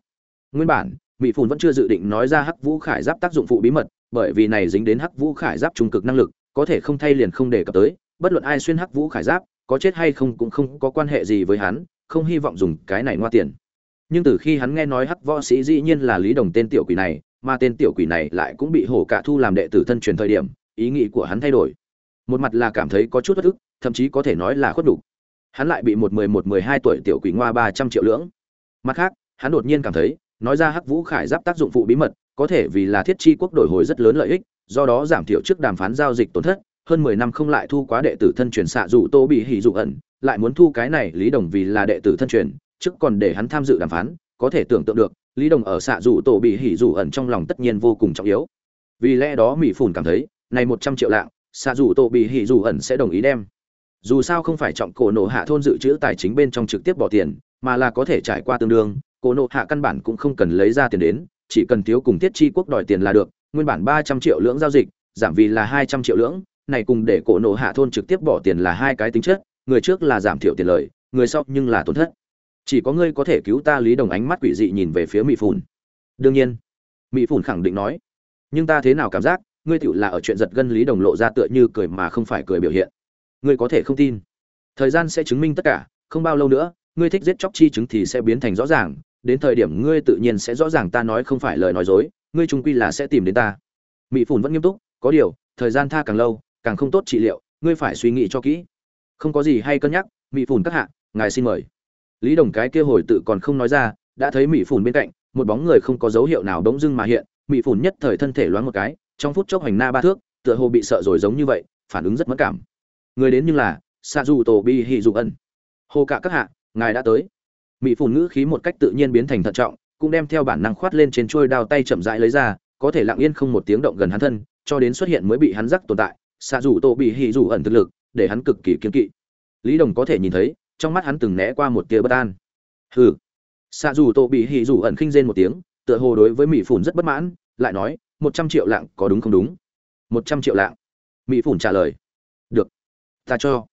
Nguyên bản mỹ phủn vẫn chưa dự định nói ra hắc vũ khải giáp tác dụng phụ bí mật bởi vì này dính đến hắc vũ khải giáp trung cực năng lực, có thể không thay liền không đề cập tới, bất luận ai xuyên hắc vũ khải giáp, có chết hay không cũng không có quan hệ gì với hắn, không hy vọng dùng cái này ngoa tiền. Nhưng từ khi hắn nghe nói hắc võ sĩ dĩ nhiên là lý đồng tên tiểu quỷ này, mà tên tiểu quỷ này lại cũng bị hổ cả thu làm đệ tử thân truyền thời điểm, ý nghĩ của hắn thay đổi. Một mặt là cảm thấy có chút bất ức, thậm chí có thể nói là khuất đủ hắn lại bị một mười một mười hai tuổi tiểu quỷ ngoa ba trăm triệu lưỡng. Mặt khác, hắn đột nhiên cảm thấy, nói ra hắc vũ khải giáp tác dụng phụ bí mật có thể vì là thiết chi quốc đổi hồi rất lớn lợi ích, do đó giảm thiểu trước đàm phán giao dịch tổn thất, hơn mười năm không lại thu quá đệ tử thân truyền xạ dụ tô bị hỉ dụ ẩn, lại muốn thu cái này lý đồng vì là đệ tử thân truyền, trước còn để hắn tham dự đàm phán, có thể tưởng tượng được, lý đồng ở xạ dụ tổ bị hỉ dụ ẩn trong lòng tất nhiên vô cùng trọng yếu. Vì lẽ đó mỹ phủn cảm thấy, này một trăm triệu lạng, xạ dụ tổ bị hỉ dụ ẩn sẽ đồng ý đem. Dù sao không phải trọng cổ nộ hạ thôn dự trữ tài chính bên trong trực tiếp bỏ tiền, mà là có thể trải qua tương đương, cổ nộ hạ căn bản cũng không cần lấy ra tiền đến chỉ cần thiếu cùng tiết chi quốc đòi tiền là được, nguyên bản ba trăm triệu lưỡng giao dịch, giảm vì là hai trăm triệu lưỡng này cùng để cổ nộ hạ thôn trực tiếp bỏ tiền là hai cái tính chất, người trước là giảm thiểu tiền lời, người sau nhưng là tổn thất. Chỉ có ngươi có thể cứu ta lý đồng ánh mắt quỷ dị nhìn về phía mỹ phùn. Đương nhiên mỹ phùn khẳng định nói, nhưng ta thế nào cảm giác, ngươi tiểu là ở chuyện giật gân lý đồng lộ ra tựa như cười mà không phải cười biểu hiện. Ngươi có thể không tin. Thời gian sẽ chứng minh tất cả, không bao lâu nữa, ngươi thích giết chóc chi chứng thì sẽ biến thành rõ ràng đến thời điểm ngươi tự nhiên sẽ rõ ràng ta nói không phải lời nói dối, ngươi trung quy là sẽ tìm đến ta. Mỹ phùn vẫn nghiêm túc, có điều, thời gian tha càng lâu, càng không tốt trị liệu, ngươi phải suy nghĩ cho kỹ. Không có gì hay cân nhắc mỹ phùn các hạ, ngài xin mời. Lý đồng cái kia hồi tự còn không nói ra, đã thấy mỹ phùn bên cạnh, một bóng người không có dấu hiệu nào đống dưng mà hiện mỹ phùn nhất thời thân thể loáng một cái, trong phút chốc hành na ba thước, tựa hồ bị sợ rồi giống như vậy, phản ứng rất mất cảm. Người đến nhưng là sa du tổ bi hì dù ân hồ cả các hạ, ngài đã tới mỹ phùn ngữ khí một cách tự nhiên biến thành thận trọng, cũng đem theo bản năng khoát lên trên trôi đao tay chậm rãi lấy ra, có thể lặng yên không một tiếng động gần hắn thân, cho đến xuất hiện mới bị hắn rắc tồn tại. Xạ rủ tổ bị hỉ rủ ẩn thực lực, để hắn cực kỳ kiên kỵ. Lý đồng có thể nhìn thấy, trong mắt hắn từng né qua một tia bất an. Hừ. Xạ rủ tổ bị hỉ rủ ẩn khinh rên một tiếng, tựa hồ đối với mỹ phùn rất bất mãn, lại nói, một trăm triệu lạng có đúng không đúng? Một trăm triệu lạng. Mỹ phùn trả lời. Được, ta cho.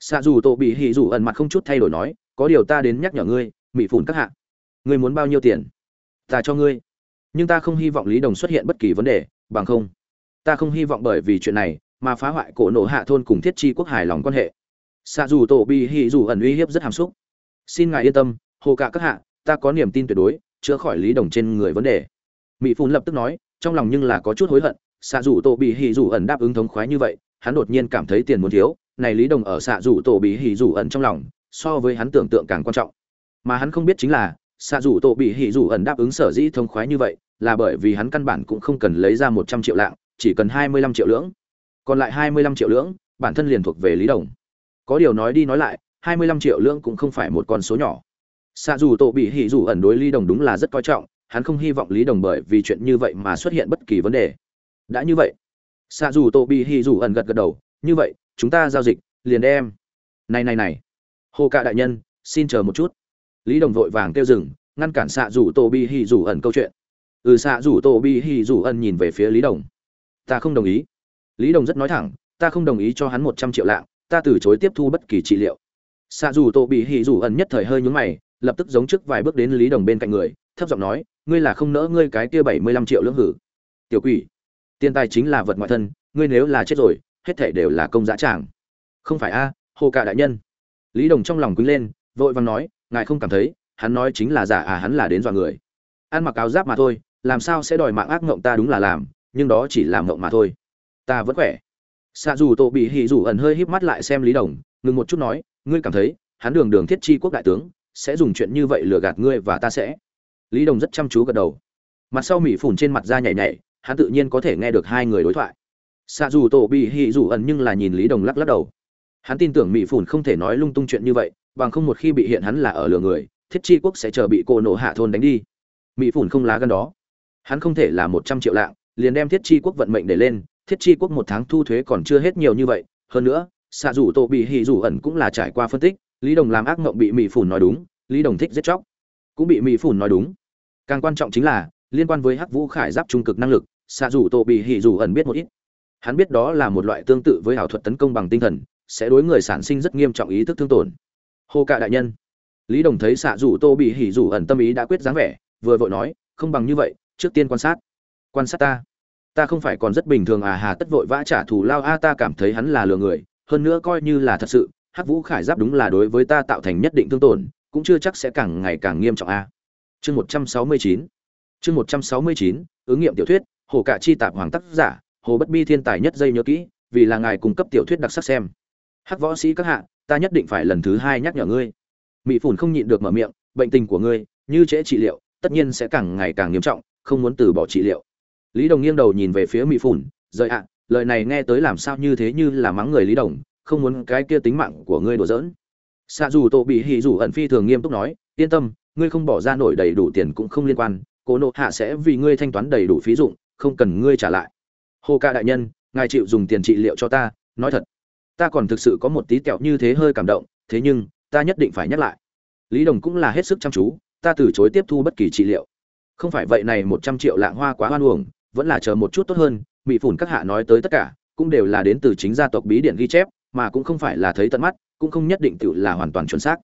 Xạ dù tổ bị hì dù ẩn mặt không chút thay đổi nói có điều ta đến nhắc nhở ngươi mỹ phủn các hạ. Ngươi muốn bao nhiêu tiền? Ta cho ngươi. Nhưng ta không hy vọng lý đồng xuất hiện bất kỳ vấn đề, bằng không. Ta không hy vọng bởi vì chuyện này mà phá hoại cổ nổ hạ thôn cùng thiết chi quốc hài lòng quan hệ. Xạ dù tổ bị hì dù ẩn uy hiếp rất hàm xúc. Xin ngài yên tâm, hồ cả các hạ, ta có niềm tin tuyệt đối, chữa khỏi lý đồng trên người vấn đề. Mỹ phun lập tức nói, trong lòng nhưng là có chút hối hận xạ dù tổ bị hì dù ẩn đáp ứng thống khoái như vậy, hắn đột nhiên cảm thấy tiền muốn thiếu, này lý đồng ở xạ dù tổ bị hì dù ẩn trong lòng so với hắn tưởng tượng càng quan trọng. Mà hắn không biết chính là xạ dù tổ bị hỉ dù ẩn đáp ứng sở dĩ thông khoái như vậy, là bởi vì hắn căn bản cũng không cần lấy ra một trăm triệu lạng, chỉ cần hai mươi lăm triệu lưỡng. Còn lại hai mươi lăm triệu lưỡng, bản thân liền thuộc về lý đồng. Có điều nói đi nói lại, hai mươi lăm triệu lưỡng cũng không phải một con số nhỏ. Xạ dù tổ bị hỉ dù ẩn đối lý đồng đúng là rất coi trọng, hắn không hy vọng lý đồng bởi vì chuyện như vậy mà xuất hiện bất kỳ vấn đề. Đã như vậy xạ dù tổ bị hỉ dù ẩn gật gật đầu, như vậy, chúng ta giao dịch, liền đem. Này này này hồ cạ đại nhân, xin chờ một chút. Lý đồng vội vàng kêu dừng, ngăn cản xạ dù tô bi hì dù ẩn câu chuyện. Ừ xạ dù tô bi hì dù ẩn nhìn về phía lý đồng. Ta không đồng ý. Lý đồng rất nói thẳng, ta không đồng ý cho hắn một trăm triệu lạng, ta từ chối tiếp thu bất kỳ trị liệu. Xạ dù tô bị Hì dù ẩn nhất thời hơi nhúng mày, lập tức giống trước vài bước đến lý đồng bên cạnh người, thấp giọng nói, ngươi là không nỡ ngươi cái kia bảy mươi lăm triệu lưỡng hử? Tiểu quỷ, tiền tài chính là vật ngoại thân, ngươi nếu là chết rồi, hết thể đều là công giá tràng. Không phải a, hồ cả đại nhân lý đồng trong lòng quýnh lên, vội vàng nói, ngài không cảm thấy, hắn nói chính là giả à hắn là đến dọa người. Ăn mặc áo giáp mà thôi, làm sao sẽ đòi mạng ác ngộng ta đúng là làm, nhưng đó chỉ là ngộng mà thôi. Ta vẫn khỏe. Xạ dù tổ bị hỉ dù ẩn hơi híp mắt lại xem lý đồng, ngừng một chút nói, ngươi cảm thấy, hắn đường đường thiết chi quốc đại tướng, sẽ dùng chuyện như vậy lừa gạt ngươi và ta sẽ? Lý đồng rất chăm chú gật đầu. Mặt sau mỹ phủn trên mặt da nhảy nhảy, hắn tự nhiên có thể nghe được hai người đối thoại. Xạ dù tổ bị hỉ dù ẩn nhưng là nhìn lý đồng lắc lắc đầu hắn tin tưởng mỹ phủn không thể nói lung tung chuyện như vậy, bằng không một khi bị hiện hắn là ở lừa người, thiết chi quốc sẽ chờ bị cô nổ hạ thôn đánh đi. Mỹ phủn không lá gan đó. Hắn không thể là một trăm triệu lạng, liền đem thiết chi quốc vận mệnh để lên, thiết chi quốc một tháng thu thuế còn chưa hết nhiều như vậy, hơn nữa xạ rủ tổ bị hỉ dù ẩn cũng là trải qua phân tích, lý đồng làm ác mộng bị mỹ phủn nói đúng, lý đồng thích giết chóc. Cũng bị mỹ phủn nói đúng. Càng quan trọng chính là, liên quan với hắc vũ khải giáp trung cực năng lực xạ rủ tổ bị hỉ dù ẩn biết một ít. Hắn biết đó là một loại tương tự với ảo thuật tấn công bằng tinh thần sẽ đối người sản sinh rất nghiêm trọng ý thức thương tổn. Hô cạ đại nhân. Lý đồng thấy xạ rủ tô bị hỉ rủ ẩn tâm ý đã quyết dáng vẻ, vừa vội nói, không bằng như vậy, trước tiên quan sát. Quan sát ta? Ta không phải còn rất bình thường à hà tất vội vã trả thù lao a, ta cảm thấy hắn là lừa người, hơn nữa coi như là thật sự, hắc vũ khải giáp đúng là đối với ta tạo thành nhất định thương tổn, cũng chưa chắc sẽ càng ngày càng nghiêm trọng a. Chương một trăm sáu mươi chín. Chương một trăm sáu mươi chín, ứng nghiệm tiểu thuyết, hồ cả chi tạp hoàng tác giả, hồ bất bi thiên tài nhất dây nhớ kỹ, vì là ngài cung cấp tiểu thuyết đặc sắc xem hắc võ sĩ các hạ, ta nhất định phải lần thứ hai nhắc nhở ngươi. Mỹ phủn không nhịn được mở miệng, bệnh tình của ngươi, như trễ trị liệu, tất nhiên sẽ càng ngày càng nghiêm trọng, không muốn từ bỏ trị liệu. Lý đồng nghiêng đầu nhìn về phía mỹ phủn, rời ạ, lời này nghe tới làm sao như thế như là mắng người lý đồng, không muốn cái kia tính mạng của ngươi đùa giỡn. Xạ dù tổ bị hỉ dù ẩn phi thường nghiêm túc nói, yên tâm, ngươi không bỏ ra nổi đầy đủ tiền cũng không liên quan, cố nộ hạ sẽ vì ngươi thanh toán đầy đủ phí dụng, không cần ngươi trả lại. Hồ ca đại nhân, ngài chịu dùng tiền trị liệu cho ta, nói thật ta còn thực sự có một tí kẹo như thế hơi cảm động, thế nhưng, ta nhất định phải nhắc lại. Lý đồng cũng là hết sức chăm chú, ta từ chối tiếp thu bất kỳ trị liệu. Không phải vậy này một trăm triệu lạng hoa quá hoan uổng, vẫn là chờ một chút tốt hơn mỹ phủn các hạ nói tới tất cả, cũng đều là đến từ chính gia tộc bí điển ghi chép, mà cũng không phải là thấy tận mắt, cũng không nhất định tự là hoàn toàn chuẩn xác.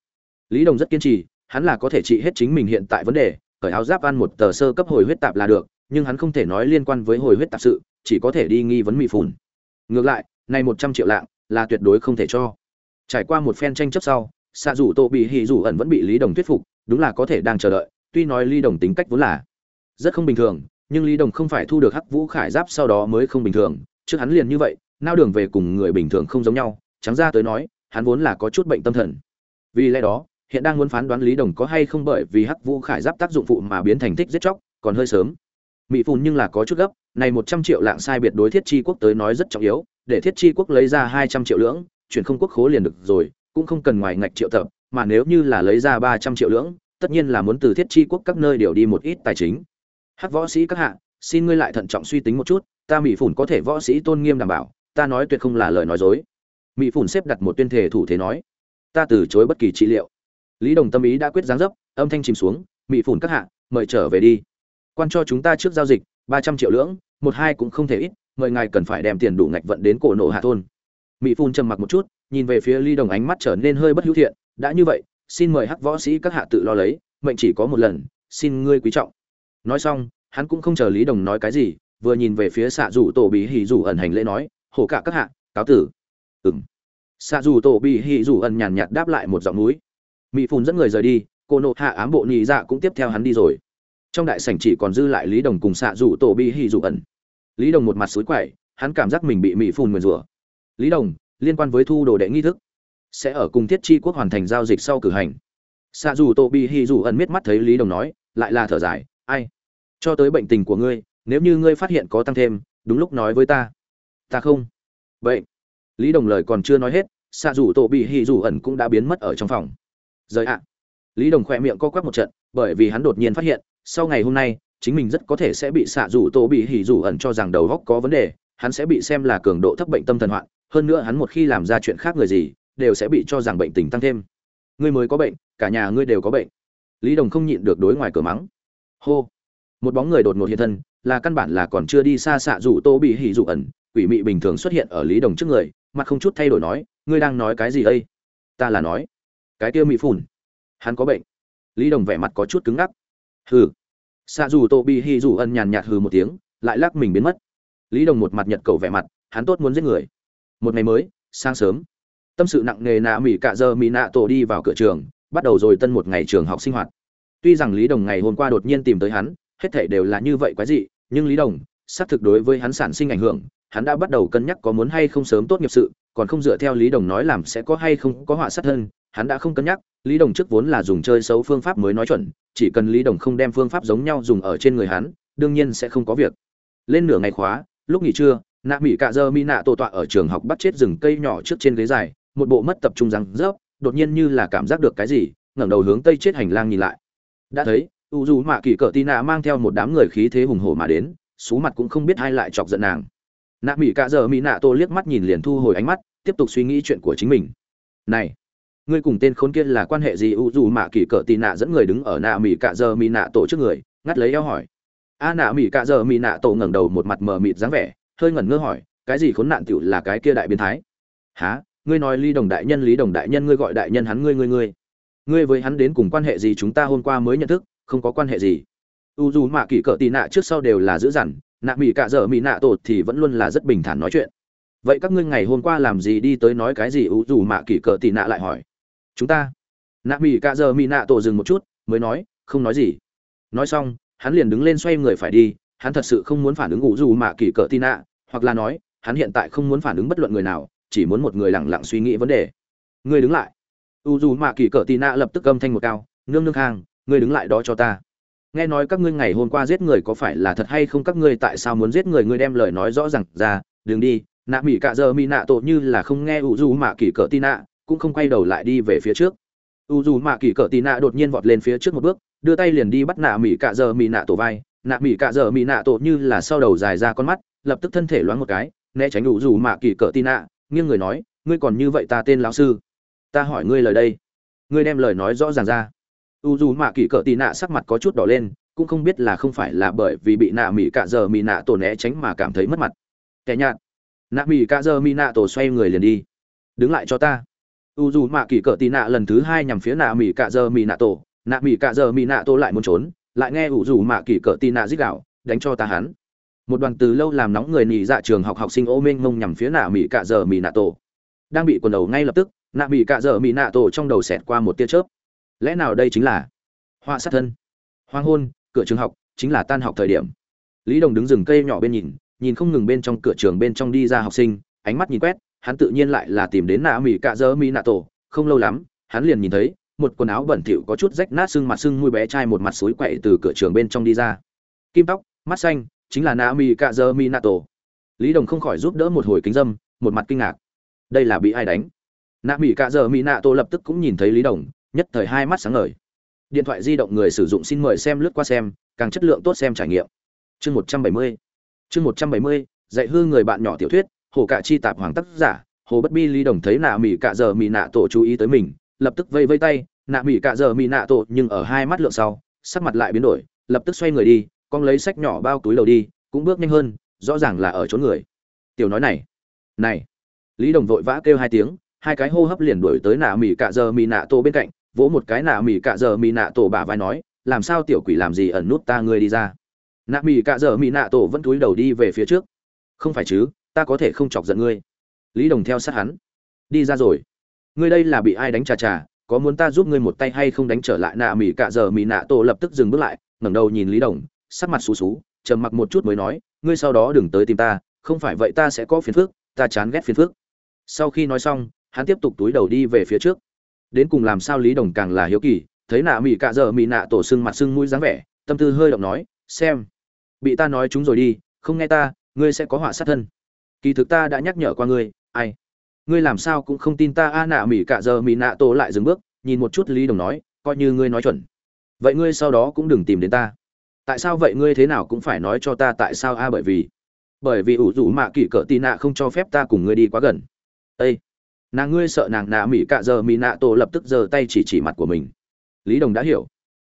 Lý đồng rất kiên trì, hắn là có thể trị hết chính mình hiện tại vấn đề, cởi áo giáp ăn một tờ sơ cấp hồi huyết tạp là được, nhưng hắn không thể nói liên quan với hồi huyết tạp sự, chỉ có thể đi nghi vấn mỹ phủn. Ngược lại, này một trăm triệu lạng là tuyệt đối không thể cho. Trải qua một phen tranh chấp sau xạ dù tô bị hì dù ẩn vẫn bị lý đồng thuyết phục, đúng là có thể đang chờ đợi, tuy nói lý đồng tính cách vốn là rất không bình thường, nhưng lý đồng không phải thu được hắc vũ khải giáp sau đó mới không bình thường, trước hắn liền như vậy, nao đường về cùng người bình thường không giống nhau trắng ra tới nói, hắn vốn là có chút bệnh tâm thần. Vì lẽ đó, hiện đang muốn phán đoán lý đồng có hay không bởi vì hắc vũ khải giáp tác dụng phụ mà biến thành thích giết chóc, còn hơi sớm. Mỹ phun nhưng là có chút gấp này một trăm triệu lạng sai biệt đối thiết chi quốc tới nói rất trọng yếu, để thiết chi quốc lấy ra hai trăm triệu lưỡng, chuyển không quốc khố liền được rồi, cũng không cần ngoài ngạch triệu tập, mà nếu như là lấy ra ba trăm triệu lưỡng, tất nhiên là muốn từ thiết chi quốc các nơi điều đi một ít tài chính. Hắc võ sĩ các hạ, xin ngươi lại thận trọng suy tính một chút, ta mỹ phủn có thể võ sĩ tôn nghiêm đảm bảo, ta nói tuyệt không là lời nói dối. Mỹ phủn xếp đặt một tuyên thể thủ thế nói, ta từ chối bất kỳ trị liệu. Lý đồng tâm ý đã quyết giáng dấp, âm thanh chìm xuống, mỹ phủn các hạ, mời trở về đi. Quan cho chúng ta trước giao dịch ba trăm triệu lưỡng, một hai cũng không thể ít, mời ngài cần phải đem tiền đủ ngạch vận đến cổ nổ hạ thôn. Mỹ phun trầm mặc một chút, nhìn về phía ly đồng ánh mắt trở nên hơi bất hữu thiện, đã như vậy, xin mời hắc võ sĩ các hạ tự lo lấy, mệnh chỉ có một lần, xin ngươi quý trọng. Nói xong, hắn cũng không chờ lý đồng nói cái gì, vừa nhìn về phía xạ dù tổ bị hỉ dù ẩn hành lễ nói hổ cả các hạ, cáo tử. Ừng xạ dù tổ bị hỉ dù ẩn nhàn nhạt đáp lại một giọng núi. Mỹ phun dẫn người rời đi cô nộ hạ ám bộ nhị dạ cũng tiếp theo hắn đi rồi trong đại sảnh chỉ còn dư lại lý đồng cùng xạ rủ tổ bị hỉ Dụ ẩn. Lý đồng một mặt suối quậy, hắn cảm giác mình bị mỹ phun nguyền rủa. Lý đồng, liên quan với thu đồ đệ nghi thức, sẽ ở cùng thiết chi quốc hoàn thành giao dịch sau cử hành. Xạ dù Tổ bị hì dù ẩn miết mắt thấy lý đồng nói, lại là thở dài, ai? Cho tới bệnh tình của ngươi, nếu như ngươi phát hiện có tăng thêm, đúng lúc nói với ta. Ta không. Vậy? Lý đồng lời còn chưa nói hết xạ dù Tổ bị hì dù ẩn cũng đã biến mất ở trong phòng. Rời ạ. Lý đồng khỏe miệng co quắp một trận, bởi vì hắn đột nhiên phát hiện sau ngày hôm nay, chính mình rất có thể sẽ bị xạ rủ tổ bị hỉ rủ ẩn cho rằng đầu góc có vấn đề, hắn sẽ bị xem là cường độ thấp bệnh tâm thần hoạn, hơn nữa hắn một khi làm ra chuyện khác người gì, đều sẽ bị cho rằng bệnh tình tăng thêm. Ngươi mới có bệnh, cả nhà ngươi đều có bệnh. Lý đồng không nhịn được đối ngoài cửa mắng. Hô. Một bóng người đột ngột hiện thân, là căn bản là còn chưa đi xa xạ rủ tô bị hỉ dụ ẩn, quỷ mị bình thường xuất hiện ở lý đồng trước người, mặt không chút thay đổi nói, ngươi đang nói cái gì đây? Ta là nói, cái kia mị phủn hắn có bệnh. Lý đồng vẻ mặt có chút cứng ngắc hừ. Xạ dù tô bị hì dù ân nhàn nhạt hừ một tiếng, lại lắc mình biến mất. Lý đồng một mặt nhật cầu vẻ mặt, hắn tốt muốn giết người. Một ngày mới, sáng sớm, tâm sự nặng nề nạ mỹ cạ giờ mỹ nạ tổ đi vào cửa trường, bắt đầu rồi tân một ngày trường học sinh hoạt. Tuy rằng lý đồng ngày hôm qua đột nhiên tìm tới hắn, hết thể đều là như vậy quái dị, nhưng lý đồng, xác thực đối với hắn sản sinh ảnh hưởng, hắn đã bắt đầu cân nhắc có muốn hay không sớm tốt nghiệp sự, còn không dựa theo lý đồng nói làm sẽ có hay không có họa sát hơn hắn đã không cân nhắc, lý đồng trước vốn là dùng chơi xấu phương pháp mới nói chuẩn, chỉ cần lý đồng không đem phương pháp giống nhau dùng ở trên người hắn, đương nhiên sẽ không có việc. Lên nửa ngày khóa, lúc nghỉ trưa, nạ mỹ cạ dơ mỹ nạ tổ tọa ở trường học bắt chết rừng cây nhỏ trước trên ghế dài, một bộ mất tập trung răng rớp, đột nhiên như là cảm giác được cái gì, ngẩng đầu hướng tây chết hành lang nhìn lại. Đã thấy, u dù mạ kỳ cỡ tì nạ mang theo một đám người khí thế hùng hổ mà đến, xú mặt cũng không biết ai lại chọc giận nàng. Nạ mỹ cạ dơ mỹ nạ tổ liếc mắt nhìn liền thu hồi ánh mắt, tiếp tục suy nghĩ chuyện của chính mình. Này! Ngươi cùng tên khốn kia là quan hệ gì? U dù mạ kỳ cỡ tì nạ dẫn người đứng ở nạ mỹ cạ giờ mỹ nạ tổ trước người, ngắt lấy eo hỏi. A nạ mỹ cạ giờ mỹ nạ tổ ngẩng đầu một mặt mờ mịt dáng vẻ, hơi ngẩn ngơ hỏi, cái gì khốn nạn tiểu là cái kia đại biến thái? Há ngươi nói lý đồng đại nhân, lý đồng đại nhân, ngươi gọi đại nhân hắn, ngươi ngươi ngươi. Ngươi với hắn đến cùng quan hệ gì? Chúng ta hôm qua mới nhận thức, không có quan hệ gì. U dù mạ kỳ cỡ tì nạ trước sau đều là giữ dằn, nạ mỹ cạ dở mỹ nạ tổ thì vẫn luôn là rất bình thản nói chuyện. Vậy các ngươi ngày hôm qua làm gì đi tới nói cái gì? U dù mạ kỳ cỡ tì nạ lại hỏi chúng ta. Nạ mỹ cạ giờ mỹ nạ tổ dừng một chút, mới nói, không nói gì. Nói xong, hắn liền đứng lên xoay người phải đi, hắn thật sự không muốn phản ứng u dù mạ kỳ cỡ tin nạ, hoặc là nói, hắn hiện tại không muốn phản ứng bất luận người nào, chỉ muốn một người lẳng lặng suy nghĩ vấn đề. Ngươi đứng lại. U dù mạ kỳ cỡ tin nạ lập tức âm thanh một cao, nương nương hàng ngươi đứng lại đó cho ta. Nghe nói các ngươi ngày hôm qua giết người có phải là thật hay không, các ngươi tại sao muốn giết người, ngươi đem lời nói rõ ràng ra, đừng đi, nạ mỹ cạ giờ mỹ nạ tổ như là không nghe u dù mạ kỳ cỡ tin nạ cũng không quay đầu lại đi về phía trước. U dù mạ kỳ cỡ tì nạ đột nhiên vọt lên phía trước một bước, đưa tay liền đi bắt nạ mỹ cạ giờ mỹ nạ tổ vai. Nạ mỹ cạ giờ mỹ nạ tổ như là sau đầu dài ra con mắt, lập tức thân thể loáng một cái, né tránh u dù mạ kỳ cỡ tì nạ, nghiêng người nói, ngươi còn như vậy ta tên lão sư. Ta hỏi ngươi lời đây. Ngươi đem lời nói rõ ràng ra. U dù mạ kỳ cỡ tì nạ sắc mặt có chút đỏ lên, cũng không biết là không phải là bởi vì bị nạ mỹ cạ giờ mỹ nạ tổ né tránh mà cảm thấy mất mặt. Kẻ nhạt. Nạ mỹ cạ giờ mỹ nạ tổ xoay người liền đi. Đứng lại cho ta u dù mạ kỳ cỡ tì nạ lần thứ hai nhằm phía nạ mỹ cạ dơ mỹ nạ tổ. Nạ mỹ cạ dơ mỹ nạ tổ lại muốn trốn, lại nghe u dù mạ kỳ cỡ tì nạ dích đạo, đánh cho ta hắn. Một đoàn từ lâu làm nóng người nỉ dạ trường học học sinh ô minh mông nhằm phía nạ mỹ cạ dơ mỹ nạ tổ. Đang bị quần đầu ngay lập tức, nạ mỹ cạ dơ mỹ nạ tổ trong đầu xẹt qua một tia chớp. Lẽ nào đây chính là họa sát thân? Hoang hôn, cửa trường học, chính là tan học thời điểm. Lý đồng đứng rừng cây nhỏ bên nhìn nhìn không ngừng bên trong cửa trường bên trong đi ra học sinh, ánh mắt nhìn quét hắn tự nhiên lại là tìm đến nạ mỹ cạ dơ mỹ nạ tổ, không lâu lắm, hắn liền nhìn thấy, một quần áo bẩn thỉu có chút rách nát sưng mặt sưng mũi bé trai một mặt suối quậy từ cửa trường bên trong đi ra. Kim tóc, mắt xanh, chính là nạ mỹ cạ dơ mỹ nạ tổ. Lý đồng không khỏi giúp đỡ một hồi kính dâm, một mặt kinh ngạc. Đây là bị ai đánh? Nạ mỹ cạ dơ mỹ nạ tổ lập tức cũng nhìn thấy lý đồng, nhất thời hai mắt sáng ngời. Điện thoại di động người sử dụng xin mời xem lướt qua xem, càng chất lượng tốt xem trải nghiệm. Chương một trăm bảy mươi, chương một trăm bảy mươi, dạy hư người bạn nhỏ tiểu thuyết hồ cạ chi tạp hoàng tác giả, hồ bất bi lý đồng thấy nạ mỹ cạ giờ mỹ nạ tổ chú ý tới mình, lập tức vây vây tay, nạ mỹ cạ giờ mỹ nạ tổ nhưng ở hai mắt lượng sau, sắc mặt lại biến đổi, lập tức xoay người đi, con lấy sách nhỏ bao túi đầu đi, cũng bước nhanh hơn, rõ ràng là ở chỗ người. Tiểu nói này này, lý đồng vội vã kêu hai tiếng, hai cái hô hấp liền đuổi tới nạ mỹ cạ giờ mỹ nạ tổ bên cạnh, vỗ một cái nạ mỹ cạ giờ mỹ nạ tổ bả vai nói, làm sao tiểu quỷ làm gì ẩn nút ta ngươi đi ra. Nạ mỹ cạ giờ mỹ nạ tổ vẫn túi đầu đi về phía trước. Không phải chứ ta có thể không chọc giận ngươi. Lý đồng theo sát hắn. Đi ra rồi. Ngươi đây là bị ai đánh trà trà có muốn ta giúp ngươi một tay hay không đánh trở lại nạ mỹ cạ giờ mỹ nạ tổ lập tức dừng bước lại, ngẩng đầu nhìn lý đồng, sắc mặt xú xú, trầm mặc một chút mới nói, ngươi sau đó đừng tới tìm ta, không phải vậy ta sẽ có phiền phức, ta chán ghét phiền phức. Sau khi nói xong, hắn tiếp tục túi đầu đi về phía trước. Đến cùng làm sao lý đồng càng là hiếu kỳ, thấy nạ mỹ cạ giờ mỹ nạ tổ sưng mặt sưng mũi dáng vẻ, tâm tư hơi động nói, xem, bị ta nói chúng rồi đi, không nghe ta, ngươi sẽ có họa sát thân kỳ thực ta đã nhắc nhở qua ngươi, ai? Ngươi làm sao cũng không tin ta a nạ mỹ cạ giờ mỹ nạ tổ lại dừng bước, nhìn một chút lý đồng nói, coi như ngươi nói chuẩn. Vậy ngươi sau đó cũng đừng tìm đến ta. Tại sao vậy ngươi thế nào cũng phải nói cho ta tại sao a bởi vì? Bởi vì ủ rủ mạ kỷ cỡ tì nạ không cho phép ta cùng ngươi đi quá gần. Ây nàng ngươi sợ nàng nạ mỹ cạ giờ mỹ nạ tổ lập tức giơ tay chỉ chỉ mặt của mình. Lý đồng đã hiểu.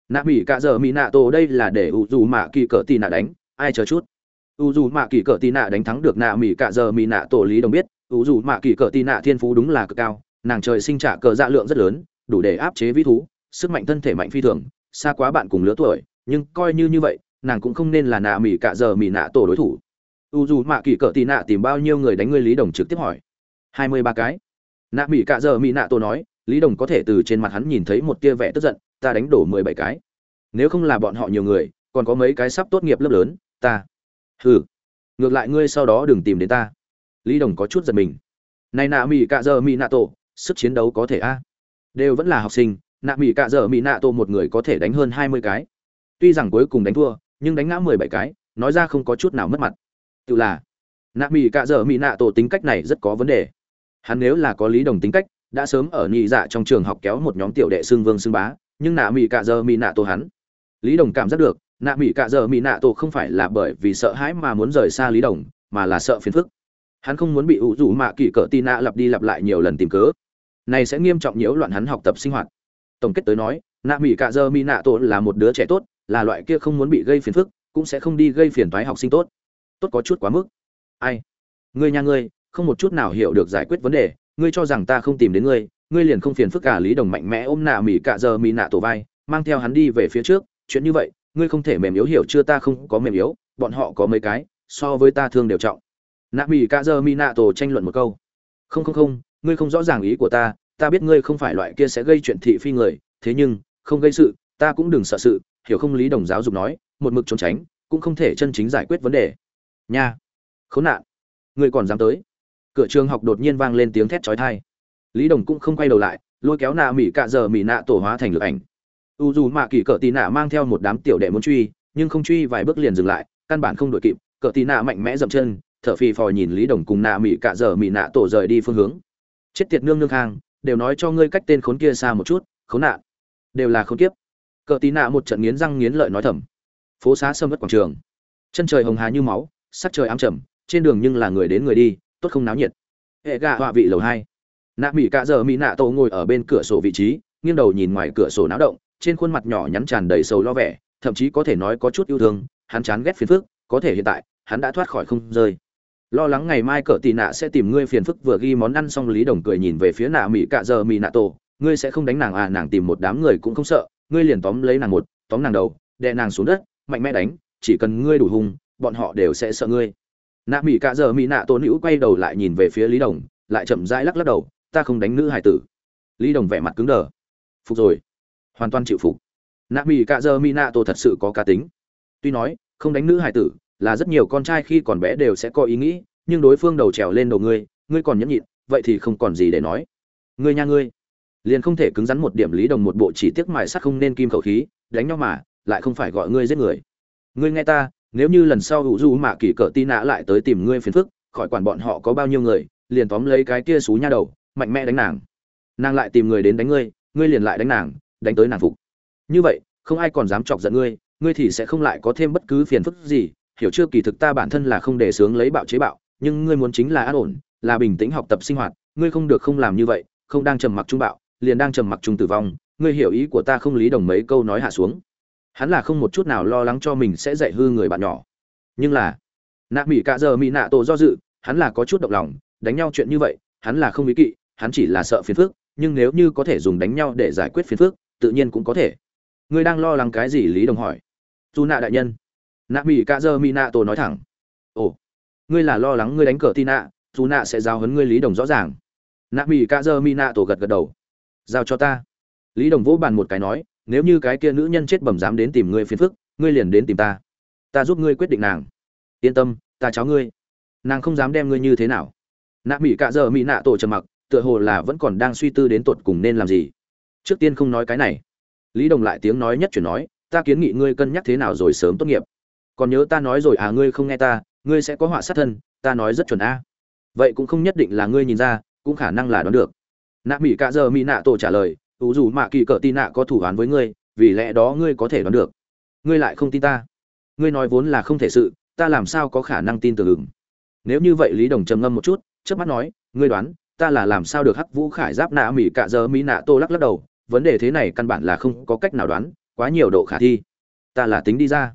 Nạ mỹ cạ giờ mỹ nạ tổ đây là để ủ dù mạ kỳ cỡ tì nạ đánh, ai chờ chút? U dù mạ kỳ cỡ tì nạ đánh thắng được nạ mỹ cạ giờ mỹ nạ tổ lý đồng biết, u dù mạ kỳ cỡ tì nạ thiên phú đúng là cực cao, nàng trời sinh trả cờ dạ lượng rất lớn, đủ để áp chế vĩ thú, sức mạnh thân thể mạnh phi thường, xa quá bạn cùng lứa tuổi, nhưng coi như như vậy, nàng cũng không nên là nạ mỹ cạ giờ mỹ nạ tổ đối thủ. U dù mạ kỳ cỡ tì nạ tìm bao nhiêu người đánh ngươi lý đồng trực tiếp hỏi. Hai mươi ba cái. Nạ mỹ cạ giờ mỹ nạ tổ nói, lý đồng có thể từ trên mặt hắn nhìn thấy một tia vẻ tức giận, ta đánh đổ mười bảy cái. Nếu không là bọn họ nhiều người, còn có mấy cái sắp tốt nghiệp lớp lớn, ta hừ, ngược lại ngươi sau đó đừng tìm đến ta. Lý đồng có chút giật mình. Này nạ mỹ cạ giờ mỹ nạ tổ, sức chiến đấu có thể a? Đều vẫn là học sinh, nạ mỹ cạ giờ mỹ nạ tổ một người có thể đánh hơn hai mươi cái. Tuy rằng cuối cùng đánh thua, nhưng đánh ngã mười bảy cái, nói ra không có chút nào mất mặt. Tự là, nạ mỹ cạ giờ mỹ nạ tổ tính cách này rất có vấn đề. Hắn nếu là có lý đồng tính cách, đã sớm ở nhị dạ trong trường học kéo một nhóm tiểu đệ xương vương xương bá, nhưng nạ mỹ cạ giờ mỹ nạ tổ hắn. Lý đồng cảm giác được nạ mỹ cạ dợ mỹ nạ tổ không phải là bởi vì sợ hãi mà muốn rời xa lý đồng, mà là sợ phiền phức. Hắn không muốn bị ủ rủ mạ kỳ cỡ tì nạ lặp đi lặp lại nhiều lần tìm cớ. Này sẽ nghiêm trọng nhiễu loạn hắn học tập sinh hoạt. Tổng kết tới nói, nạ mỹ cạ Dơ mỹ nạ tổ là một đứa trẻ tốt, là loại kia không muốn bị gây phiền phức, cũng sẽ không đi gây phiền toái học sinh tốt. Tốt có chút quá mức. Ai? Ngươi nhà ngươi, không một chút nào hiểu được giải quyết vấn đề, ngươi cho rằng ta không tìm đến ngươi ngươi liền không phiền phức cả lý đồng mạnh mẽ ôm nạ mỹ cạ Dơ mỹ nạ tổ vai, mang theo hắn đi về phía trước, chuyện như vậy ngươi không thể mềm yếu hiểu chưa, ta không có mềm yếu, bọn họ có mấy cái, so với ta thương đều trọng. Nạ mỹ ca dơ mi nạ tổ tranh luận một câu. Không không không, ngươi không rõ ràng ý của ta ta biết ngươi không phải loại kia sẽ gây chuyện thị phi người, thế nhưng, không gây sự, ta cũng đừng sợ sự, hiểu không, lý đồng giáo dục nói, một mực trốn tránh, cũng không thể chân chính giải quyết vấn đề. Nha. Khốn nạn. Ngươi còn dám tới. Cửa trường học đột nhiên vang lên tiếng thét chói thai lý đồng cũng không quay đầu lại, lôi kéo nạ mỹ cạ giờ mỹ nạ tổ hóa thành lực ảnh u dù mạ kỳ cỡ tì nạ mang theo một đám tiểu đệ muốn truy, nhưng không truy vài bước liền dừng lại, căn bản không đội kịp. Cỡ tì nạ mạnh mẽ dậm chân, thở phì phò nhìn lý đồng cùng nạ mỹ cạ giờ mỹ nạ tổ rời đi phương hướng. Chết tiệt nương nương khang, đều nói cho ngươi cách tên khốn kia xa một chút, khốn nạn, đều là khốn kiếp. Cỡ tì nạ một trận nghiến răng nghiến lợi nói thầm. Phố xá sâm vất quảng trường. Chân trời hồng hà như máu, sắc trời ám trầm, trên đường nhưng là người đến người đi, tốt không náo nhiệt. Hệ gạ họa vị lầu hai. Nạ mỹ cạ giờ mỹ nạ tổ ngồi ở bên cửa sổ vị trí, nghiêng đầu nhìn ngoài cửa sổ náo động trên khuôn mặt nhỏ nhắn tràn đầy sầu lo vẻ, thậm chí có thể nói có chút yêu thương, hắn chán ghét phiền phức, có thể hiện tại, hắn đã thoát khỏi không rơi. Lo lắng ngày mai cỡ tì nạ sẽ tìm ngươi phiền phức vừa ghi món ăn xong lý đồng cười nhìn về phía nạ mỹ cạ giờ mỹ nạ tổ, ngươi sẽ không đánh nàng à nàng tìm một đám người cũng không sợ, ngươi liền tóm lấy nàng một, tóm nàng đầu, đè nàng xuống đất, mạnh mẽ đánh, chỉ cần ngươi đủ hung, bọn họ đều sẽ sợ ngươi. Nạ mỹ cạ giờ mỹ nạ tổ nữ quay đầu lại nhìn về phía lý đồng, lại chậm rãi lắc lắc đầu, ta không đánh nữ hải tử. Lý đồng vẻ mặt cứng đờ. Phục rồi hoàn toàn chịu phục. Nạ mỹ cạ giờ mỹ nạ tổ thật sự có cá tính. Tuy nói, không đánh nữ hải tử là rất nhiều con trai khi còn bé đều sẽ có ý nghĩ, nhưng đối phương đầu trèo lên đầu ngươi ngươi còn nhẫn nhịn, vậy thì không còn gì để nói. Ngươi nha ngươi. Liền không thể cứng rắn một điểm lý đồng một bộ chỉ tiếc mài sắc không nên kim khẩu khí, đánh nhau mà, lại không phải gọi ngươi giết người. Ngươi nghe ta, nếu như lần sau hữu du mạ kỳ cỡ tin nã lại tới tìm ngươi phiền phức, khỏi quản bọn họ có bao nhiêu người, liền tóm lấy cái kia xú nha đầu, mạnh mẽ đánh nàng. Nàng lại tìm người đến đánh ngươi ngươi liền lại đánh nàng đánh tới nàng phục. Như vậy, không ai còn dám chọc giận ngươi ngươi thì sẽ không lại có thêm bất cứ phiền phức gì. Hiểu chưa? Kỳ thực ta bản thân là không để sướng lấy bạo chế bạo, nhưng ngươi muốn chính là an ổn, là bình tĩnh học tập sinh hoạt. Ngươi không được không làm như vậy, không đang trầm mặc trung bạo, liền đang trầm mặc trung tử vong. Ngươi hiểu ý của ta không lý đồng mấy câu nói hạ xuống. Hắn là không một chút nào lo lắng cho mình sẽ dạy hư người bạn nhỏ. Nhưng là, nạ mỹ cạ giờ mỹ nạ tổ do dự, hắn là có chút động lòng, đánh nhau chuyện như vậy, hắn là không ý kỵ, hắn chỉ là sợ phiền phức, nhưng nếu như có thể dùng đánh nhau để giải quyết phiền phức tự nhiên cũng có thể. Ngươi đang lo lắng cái gì, lý đồng hỏi. Dù nạ đại nhân. Nạ mỹ cạ Dơ mỹ nạ tổ nói thẳng. Ồ, ngươi là lo lắng ngươi đánh cờ tin nạ dù nạ sẽ giao hấn ngươi lý đồng rõ ràng. Nạ mỹ cạ Dơ mỹ nạ tổ gật gật đầu. Giao cho ta. Lý đồng vỗ bàn một cái nói, nếu như cái kia nữ nhân chết bẩm dám đến tìm ngươi phiền phức, ngươi liền đến tìm ta. Ta giúp ngươi quyết định nàng. Yên tâm, ta cháu ngươi. Nàng không dám đem ngươi như thế nào. Nạ mỹ cạ Dơ mỹ nạ tổ trầm mặc, tựa hồ là vẫn còn đang suy tư đến tột cùng nên làm gì trước tiên không nói cái này. Lý đồng lại tiếng nói nhất chuyển nói, ta kiến nghị ngươi cân nhắc thế nào rồi sớm tốt nghiệp. Còn nhớ ta nói rồi à ngươi không nghe ta, ngươi sẽ có họa sát thân, ta nói rất chuẩn a. Vậy cũng không nhất định là ngươi nhìn ra, cũng khả năng là đoán được. Nạ mỹ cạ giờ mỹ nạ tổ trả lời ủ dù mạ kỳ cỡ tin nạ có thủ án với ngươi, vì lẽ đó ngươi có thể đoán được. Ngươi lại không tin ta. Ngươi nói vốn là không thể sự, ta làm sao có khả năng tin tưởng ứng nếu như vậy, lý đồng trầm ngâm một chút trước mắt nói, ngươi đoán, ta là làm sao được hắc vũ khải giáp nạ mỹ cạ giờ mỹ nạ tô lắc lắc đầu vấn đề thế này căn bản là không có cách nào đoán, quá nhiều độ khả thi. Ta là tính đi ra.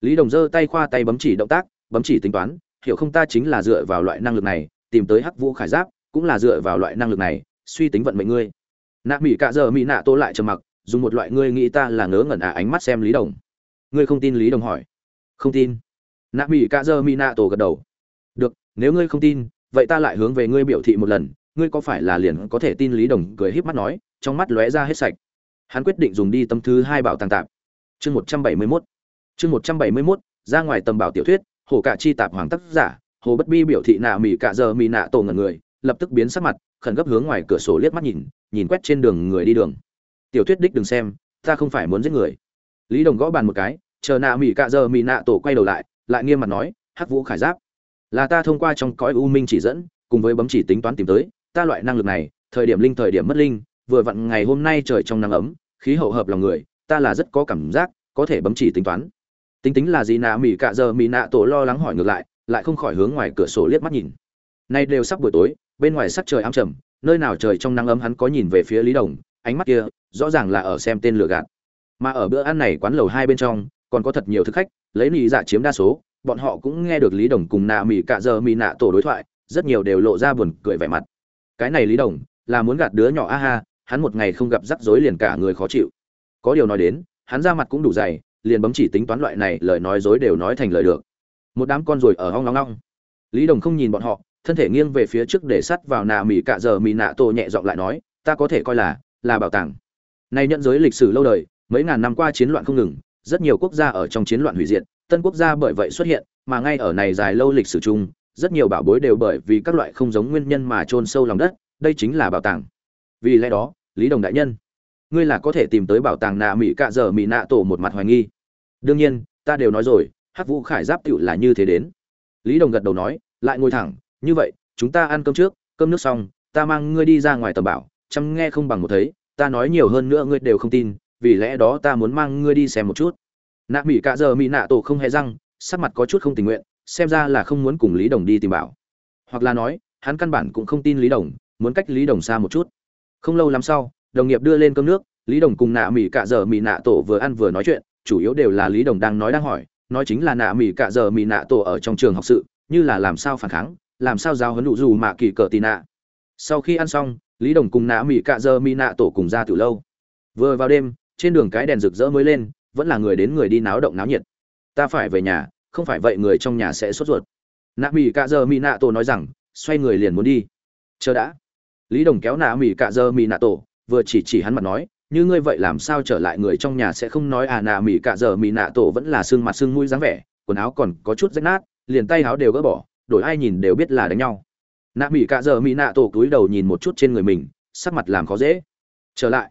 Lý đồng giơ tay khoa tay bấm chỉ động tác, bấm chỉ tính toán, hiểu không ta chính là dựa vào loại năng lực này, tìm tới hắc vũ khải giáp, cũng là dựa vào loại năng lực này, suy tính vận mệnh ngươi. Nạ mỹ cạ giờ mỹ nạ tô lại trầm mặc, dùng một loại ngươi nghĩ ta là ngớ ngẩn à ánh mắt xem lý đồng. Ngươi không tin lý đồng hỏi. Không tin. Nạ mỹ cạ giờ mỹ nạ tổ gật đầu. Được, nếu ngươi không tin, vậy ta lại hướng về ngươi biểu thị một lần, ngươi có phải là liền có thể tin lý đồng cười híp mắt nói? Trong mắt lóe ra hết sạch. Hắn quyết định dùng đi tấm thứ hai bảo tàng tạp. Chương một trăm bảy mươi mốt. Chương một trăm bảy mươi mốt, ra ngoài tầm bảo tiểu thuyết, hồ cả chi tạp hoàng tác giả, hồ bất bi biểu thị nạ mỹ cạ giờ mỹ nạ tổ ngẩn người, lập tức biến sắc mặt, khẩn cấp hướng ngoài cửa sổ liếc mắt nhìn nhìn quét trên đường người đi đường. Tiểu thuyết đích đừng xem, ta không phải muốn giết người. Lý đồng gõ bàn một cái, chờ nạ mỹ cạ giờ mỹ nạ tổ quay đầu lại lại nghiêm mặt nói, hắc vũ khải giáp, là ta thông qua trong cõi u minh chỉ dẫn, cùng với bấm chỉ tính toán tìm tới, ta loại năng lực này, thời điểm linh thời điểm mất linh vừa vặn ngày hôm nay trời trong nắng ấm, khí hậu hợp lòng người, ta là rất có cảm giác, có thể bấm chỉ tính toán. Tính tính là gì nạ mỹ cạ giờ mỹ nạ tổ lo lắng hỏi ngược lại lại không khỏi hướng ngoài cửa sổ liếc mắt nhìn. Nay đều sắp buổi tối, bên ngoài sắc trời ám trầm, nơi nào trời trong nắng ấm hắn có nhìn về phía lý đồng, ánh mắt kia, rõ ràng là ở xem tên lửa gạt. Mà ở bữa ăn này quán lầu hai bên trong, còn có thật nhiều thực khách, lấy lý dạ chiếm đa số, bọn họ cũng nghe được lý đồng cùng nạ mỹ cạ giờ mỹ nạ tổ đối thoại, rất nhiều đều lộ ra buồn cười vẻ mặt. Cái này lý đồng, là muốn gạt đứa nhỏ a ha hắn một ngày không gặp rắc rối liền cả người khó chịu. Có điều nói đến, hắn ra mặt cũng đủ dày, liền bấm chỉ tính toán loại này, lời nói dối đều nói thành lời được. Một đám con ruồi ở hong long long. Lý đồng không nhìn bọn họ, thân thể nghiêng về phía trước để sắt vào nạ mỉ cạ giờ mỉ nạ tổ nhẹ giọng lại nói, ta có thể coi là là bảo tàng. Này nhận giới lịch sử lâu đời, mấy ngàn năm qua chiến loạn không ngừng, rất nhiều quốc gia ở trong chiến loạn hủy diệt, tân quốc gia bởi vậy xuất hiện, mà ngay ở này dài lâu lịch sử chung, rất nhiều bảo bối đều bởi vì các loại không giống nguyên nhân mà chôn sâu lòng đất, đây chính là bảo tàng. Vì lẽ đó lý đồng đại nhân, ngươi là có thể tìm tới bảo tàng nạ mỹ cạ giờ mỹ nạ tổ một mặt hoài nghi. Đương nhiên, ta đều nói rồi, hắc vũ khải giáp tựu là như thế đến. Lý đồng gật đầu nói, lại ngồi thẳng, như vậy, chúng ta ăn cơm trước, cơm nước xong, ta mang ngươi đi ra ngoài tầm bảo, chăm nghe không bằng một thấy, ta nói nhiều hơn nữa ngươi đều không tin, vì lẽ đó ta muốn mang ngươi đi xem một chút. Nạ mỹ cạ giờ mỹ nạ tổ không hề răng, sắc mặt có chút không tình nguyện, xem ra là không muốn cùng lý đồng đi tìm bảo. Hoặc là nói, hắn căn bản cũng không tin lý đồng, muốn cách lý đồng xa một chút không lâu lắm sau, đồng nghiệp đưa lên cơm nước, lý đồng cùng nạ mỹ cạ giờ mỹ nạ tổ vừa ăn vừa nói chuyện, chủ yếu đều là lý đồng đang nói đang hỏi, nói chính là nạ mỹ cạ giờ mỹ nạ tổ ở trong trường học sự, như là làm sao phản kháng, làm sao giao huấn đủ dù mạ kỳ cờ tì nạ. Sau khi ăn xong, lý đồng cùng nạ mỹ cạ dơ mỹ nạ tổ cùng ra từ lâu. Vừa vào đêm, trên đường cái đèn rực rỡ mới lên, vẫn là người đến người đi náo động náo nhiệt. Ta phải về nhà, không phải vậy người trong nhà sẽ sốt ruột. Nạ mỹ cạ dơ mỹ nạ tổ nói rằng, xoay người liền muốn đi. Chờ đã lý đồng kéo nạ mỹ cạ dơ mỹ nạ tổ, vừa chỉ chỉ hắn mặt nói, như ngươi vậy làm sao trở lại người trong nhà sẽ không nói à nạ mỹ cạ dơ mỹ nạ tổ vẫn là xương mặt xương mũi dáng vẻ, quần áo còn có chút rách nát, liền tay áo đều gỡ bỏ, đổi ai nhìn đều biết là đánh nhau. Nạ mỹ cạ dơ mỹ nạ tổ cúi đầu nhìn một chút trên người mình, sắc mặt làm khó dễ. Trở lại.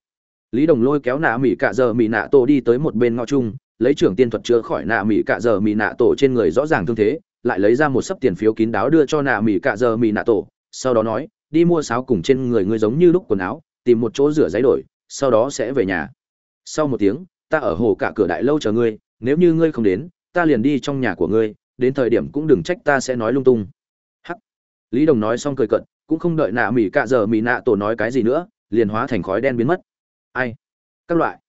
Lý đồng lôi kéo nạ mỹ cạ dơ mỹ nạ tổ đi tới một bên ngõ chung, lấy trưởng tiên thuật chữa khỏi nạ mỹ cạ dơ mỹ nạ tổ trên người rõ ràng thương thế, lại lấy ra một sấp tiền phiếu kín đáo đưa cho nạ mỹ cạ dơ mỹ nạ tổ, sau đó nói đi mua sáo cùng trên người ngươi giống như lúc quần áo, tìm một chỗ rửa giấy đổi, sau đó sẽ về nhà. Sau một tiếng, ta ở hồ cả cửa đại lâu chờ ngươi, nếu như ngươi không đến, ta liền đi trong nhà của ngươi, đến thời điểm cũng đừng trách ta sẽ nói lung tung. Hắc. Lý đồng nói xong cười cận cũng không đợi nạ mỹ cạ giờ mỹ nạ tổ nói cái gì nữa, liền hóa thành khói đen biến mất. Ai? Các loại.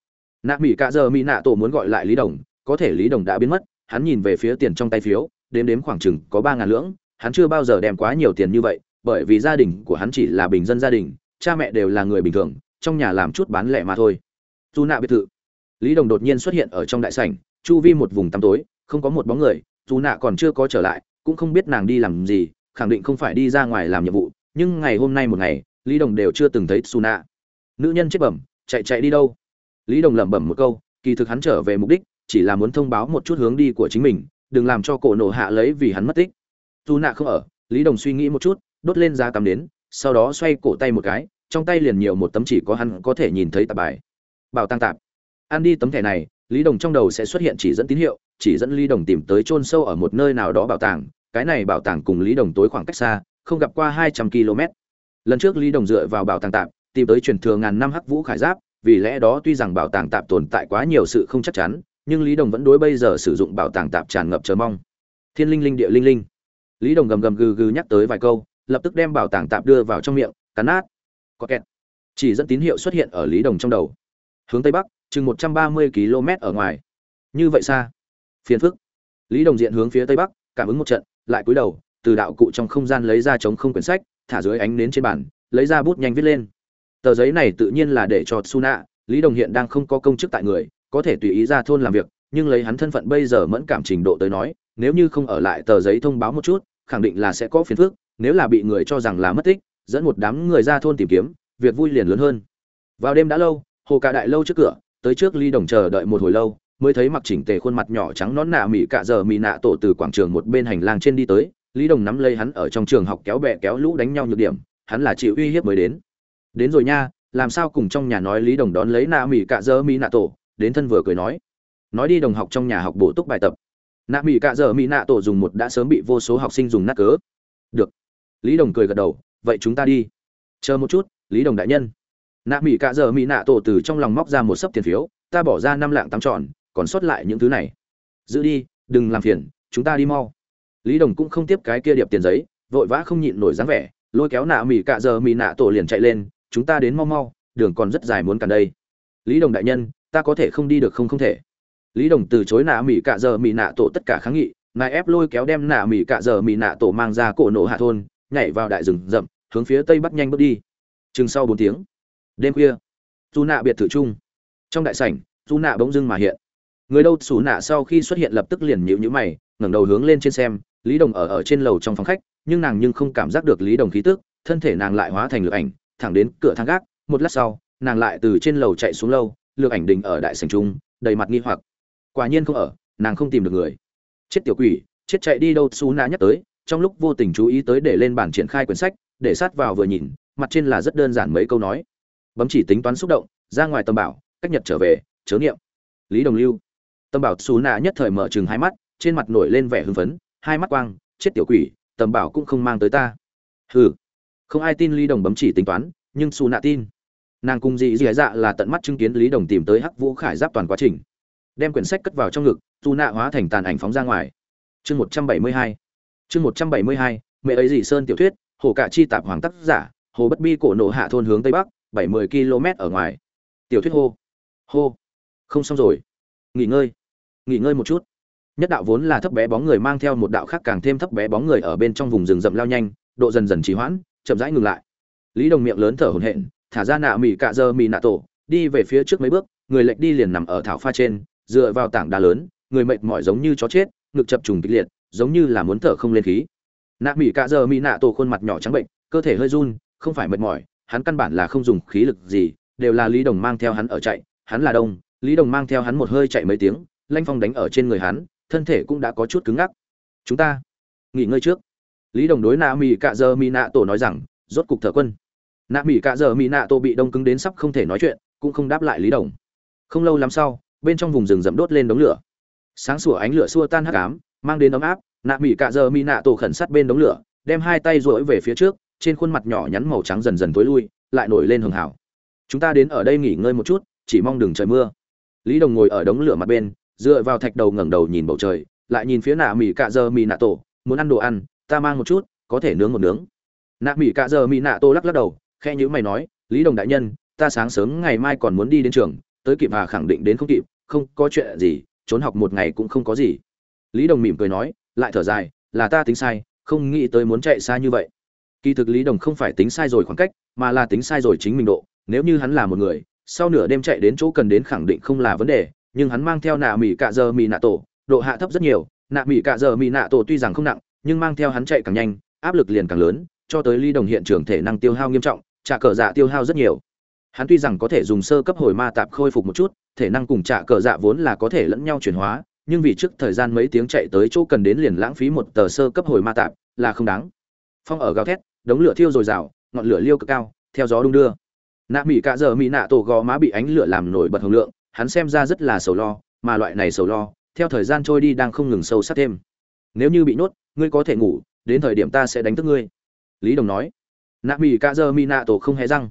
Nạ mỹ cạ giờ mỹ nạ tổ muốn gọi lại lý đồng, có thể lý đồng đã biến mất, hắn nhìn về phía tiền trong tay phiếu, đếm đếm khoảng chừng có ba ngàn lưỡng hắn chưa bao giờ đem quá nhiều tiền như vậy bởi vì gia đình của hắn chỉ là bình dân gia đình, cha mẹ đều là người bình thường, trong nhà làm chút bán lẻ mà thôi. Dù nạ biệt thự. Lý đồng đột nhiên xuất hiện ở trong đại sảnh, chu vi một vùng tăm tối, không có một bóng người, dù nạ còn chưa có trở lại, cũng không biết nàng đi làm gì, khẳng định không phải đi ra ngoài làm nhiệm vụ. Nhưng ngày hôm nay một ngày, lý đồng đều chưa từng thấy su nạ nữ nhân chết bẩm, chạy chạy đi đâu? Lý đồng lẩm bẩm một câu, kỳ thực hắn trở về mục đích chỉ là muốn thông báo một chút hướng đi của chính mình, đừng làm cho cổ nổ hạ lấy vì hắn mất tích. Dù nạ không ở, lý đồng suy nghĩ một chút đốt lên ra tắm đến sau đó xoay cổ tay một cái, trong tay liền nhiều một tấm chỉ có hắn có thể nhìn thấy tạp bài. Bảo tăng tạp. Ăn đi tấm thẻ này, lý đồng trong đầu sẽ xuất hiện chỉ dẫn tín hiệu, chỉ dẫn lý đồng tìm tới chôn sâu ở một nơi nào đó bảo tàng. Cái này bảo tàng cùng lý đồng tối khoảng cách xa, không gặp qua hai trăm km. Lần trước lý đồng dựa vào bảo tàng tạp, tìm tới truyền thừa ngàn năm hắc vũ khải giáp, vì lẽ đó tuy rằng bảo tàng tạp tồn tại quá nhiều sự không chắc chắn, nhưng lý đồng vẫn đối bây giờ sử dụng bảo tàng tạp tràn ngập chờ mong. Thiên linh linh địa linh linh. Lý đồng gầm gầm gừ gừ nhắc tới vài câu lập tức đem bảo tàng tạp đưa vào trong miệng, cắn nát. Có kẹt. Chỉ dẫn tín hiệu xuất hiện ở lý đồng trong đầu. Hướng tây bắc, chừng một trăm ba mươi km ở ngoài. Như vậy xa. Phiền phức. Lý đồng diện hướng phía tây bắc, cảm ứng một trận, lại cúi đầu, từ đạo cụ trong không gian lấy ra chống không quyển sách, thả dưới ánh nến trên bàn, lấy ra bút nhanh viết lên. Tờ giấy này tự nhiên là để cho suna lý đồng hiện đang không có công chức tại người, có thể tùy ý ra thôn làm việc, nhưng lấy hắn thân phận bây giờ mẫn cảm trình độ tới nói, nếu như không ở lại tờ giấy thông báo một chút, khẳng định là sẽ có phiền phức nếu là bị người cho rằng là mất tích, dẫn một đám người ra thôn tìm kiếm, việc vui liền lớn hơn. Vào đêm đã lâu, hồ cả đại lâu trước cửa, tới trước ly đồng chờ đợi một hồi lâu, mới thấy mặc chỉnh tề khuôn mặt nhỏ trắng nón nạ mị cạ giờ mị nạ tổ từ quảng trường một bên hành lang trên đi tới, lý đồng nắm lấy hắn ở trong trường học kéo bẹ kéo lũ đánh nhau nhược điểm, hắn là chịu uy hiếp mới đến. Đến rồi nha, làm sao cùng trong nhà nói lý đồng đón lấy nạ mị cạ giờ mị nạ tổ? Đến thân vừa cười nói. Nói đi đồng học trong nhà học bổ túc bài tập. Nạ mị cạ giờ mị nạ tổ dùng một đã sớm bị vô số học sinh dùng nát cớ. Được lý đồng cười gật đầu, vậy chúng ta đi. Chờ một chút, lý đồng đại nhân. Nạ mỹ cạ giờ mỹ nạ tổ từ trong lòng móc ra một sấp tiền phiếu, ta bỏ ra năm lạng tám tròn còn sót lại những thứ này. Giữ đi, đừng làm phiền, chúng ta đi mau. Lý đồng cũng không tiếp cái kia điệp tiền giấy, vội vã không nhịn nổi dáng vẻ, lôi kéo nạ mỹ cạ giờ mỹ nạ tổ liền chạy lên, chúng ta đến mau mau, đường còn rất dài muốn cản đây. Lý đồng đại nhân, ta có thể không đi được không không thể. Lý đồng từ chối nạ mỹ cạ giờ mỹ nạ tổ tất cả kháng nghị, nài ép lôi kéo đem nạ mỹ cạ giờ mỹ nạ tổ mang ra cổ nổ hạ thôn nhảy vào đại rừng rậm, hướng phía tây bắc nhanh bước đi. Chừng sau bốn tiếng, đêm khuya dù nạ biệt thự chung. Trong đại sảnh dù nạ bỗng dưng mà hiện. Người đâu xù nạ sau khi xuất hiện lập tức liền nhịu nhữ mày, ngẩng đầu hướng lên trên xem, lý đồng ở ở trên lầu trong phòng khách, nhưng nàng nhưng không cảm giác được lý đồng khí tức, thân thể nàng lại hóa thành lược ảnh, thẳng đến cửa thang gác, một lát sau, nàng lại từ trên lầu chạy xuống lâu, lược ảnh đình ở đại sảnh trung đầy mặt nghi hoặc. Quả nhiên không ở, nàng không tìm được người. Chết tiểu quỷ, chết chạy đi đâu xù nạ nhắc tới trong lúc vô tình chú ý tới để lên bản triển khai quyển sách, để sát vào vừa nhìn, mặt trên là rất đơn giản mấy câu nói. Bấm chỉ tính toán xúc động, ra ngoài tâm bảo, cách nhật trở về, chớ niệm. Lý đồng lưu. Tâm bảo xù nạ nhất thời mở chừng hai mắt, trên mặt nổi lên vẻ hưng phấn, hai mắt quang, chết tiểu quỷ tâm bảo cũng không mang tới ta. Hừ. Không ai tin lý đồng bấm chỉ tính toán, nhưng xù nạ tin. Nàng cùng dị dị dạ là tận mắt chứng kiến lý đồng tìm tới hắc vũ khải giáp toàn quá trình. Đem quyển sách cất vào trong ngực dù nạ hóa thành tàn ảnh phóng ra ngoài. Chương một trăm bảy mươi hai chương một trăm bảy mươi hai, mẹ ấy dị sơn tiểu thuyết, hồ Cả chi tạp hoàng tác giả, hồ bất bi cổ nộ hạ thôn hướng tây bắc, bảy mươi km ở ngoài. Tiểu thuyết hô. Hô. Không xong rồi. Nghỉ ngơi. Nghỉ ngơi một chút. Nhất đạo vốn là thấp bé bóng người mang theo một đạo khác càng thêm thấp bé bóng người ở bên trong vùng rừng rậm lao nhanh, độ dần dần trì hoãn, chậm rãi ngừng lại. Lý đồng miệng lớn thở hổn hển, thả ra nạ mỉ cạ dơ mỉ nạ tổ, đi về phía trước mấy bước, người lệch đi liền nằm ở thảo pha trên, dựa vào tảng đá lớn, người mệt mỏi giống như chó chết, ngực chập trùng kịch liệt giống như là muốn thở không lên khí. Nạ mỉ cạ giờ mỉ nạ tổ khuôn mặt nhỏ trắng bệnh, cơ thể hơi run, không phải mệt mỏi, hắn căn bản là không dùng khí lực gì, đều là lý đồng mang theo hắn ở chạy, hắn là đông, lý đồng mang theo hắn một hơi chạy mấy tiếng, lanh phong đánh ở trên người hắn, thân thể cũng đã có chút cứng ngắc. Chúng ta nghỉ ngơi trước. Lý đồng đối nạ mỹ cạ giờ mỹ nạ tổ nói rằng, rốt cục thở quân. Nạ mỹ cạ giờ mỹ nạ tổ bị đông cứng đến sắp không thể nói chuyện, cũng không đáp lại lý đồng. Không lâu lắm sau, bên trong vùng rừng rậm đốt lên đống lửa. Sáng sủa ánh lửa xua tan hắc ám mang đến ấm áp, nạ mỹ cạ giờ mỹ nạ tổ khẩn sát bên đống lửa, đem hai tay rỗi về phía trước, trên khuôn mặt nhỏ nhắn màu trắng dần dần tối lui, lại nổi lên hường hảo. Chúng ta đến ở đây nghỉ ngơi một chút, chỉ mong đừng trời mưa. Lý đồng ngồi ở đống lửa mặt bên, dựa vào thạch đầu ngẩng đầu nhìn bầu trời, lại nhìn phía nạ mỹ cạ giờ mỹ nạ tổ, muốn ăn đồ ăn, ta mang một chút, có thể nướng một nướng. Nạ mỹ cạ giờ mỹ nạ tổ lắc lắc đầu, khe nhữ mày nói, lý đồng đại nhân, ta sáng sớm ngày mai còn muốn đi đến trường, tới kịp và khẳng định đến không kịp, không có chuyện gì, trốn học một ngày cũng không có gì lý đồng mỉm cười nói, lại thở dài, là ta tính sai, không nghĩ tới muốn chạy xa như vậy. Kỳ thực lý đồng không phải tính sai rồi khoảng cách, mà là tính sai rồi chính mình độ, nếu như hắn là một người, sau nửa đêm chạy đến chỗ cần đến khẳng định không là vấn đề, nhưng hắn mang theo nạ mỹ cạ giờ mỹ nạ tổ, độ hạ thấp rất nhiều, nạ mỹ cạ giờ mỹ nạ tổ tuy rằng không nặng, nhưng mang theo hắn chạy càng nhanh, áp lực liền càng lớn, cho tới ly đồng hiện trường thể năng tiêu hao nghiêm trọng, trả cờ dạ tiêu hao rất nhiều. Hắn tuy rằng có thể dùng sơ cấp hồi ma tạp khôi phục một chút, thể năng cùng trả cờ dạ vốn là có thể lẫn nhau chuyển hóa nhưng vì trước thời gian mấy tiếng chạy tới chỗ cần đến liền lãng phí một tờ sơ cấp hồi ma tạp, là không đáng. Phong ở gào thét, đống lửa thiêu dồi dào, ngọn lửa liêu cực cao, theo gió đung đưa. Nạ mỹ cạ giờ mỹ nạ tổ gò má bị ánh lửa làm nổi bật hồng lượng, hắn xem ra rất là sầu lo, mà loại này sầu lo, theo thời gian trôi đi đang không ngừng sâu sắc thêm. Nếu như bị nhốt, ngươi có thể ngủ, đến thời điểm ta sẽ đánh thức ngươi. Lý đồng nói. Nạ mỹ cạ giờ mỹ nạ tổ không hề răng.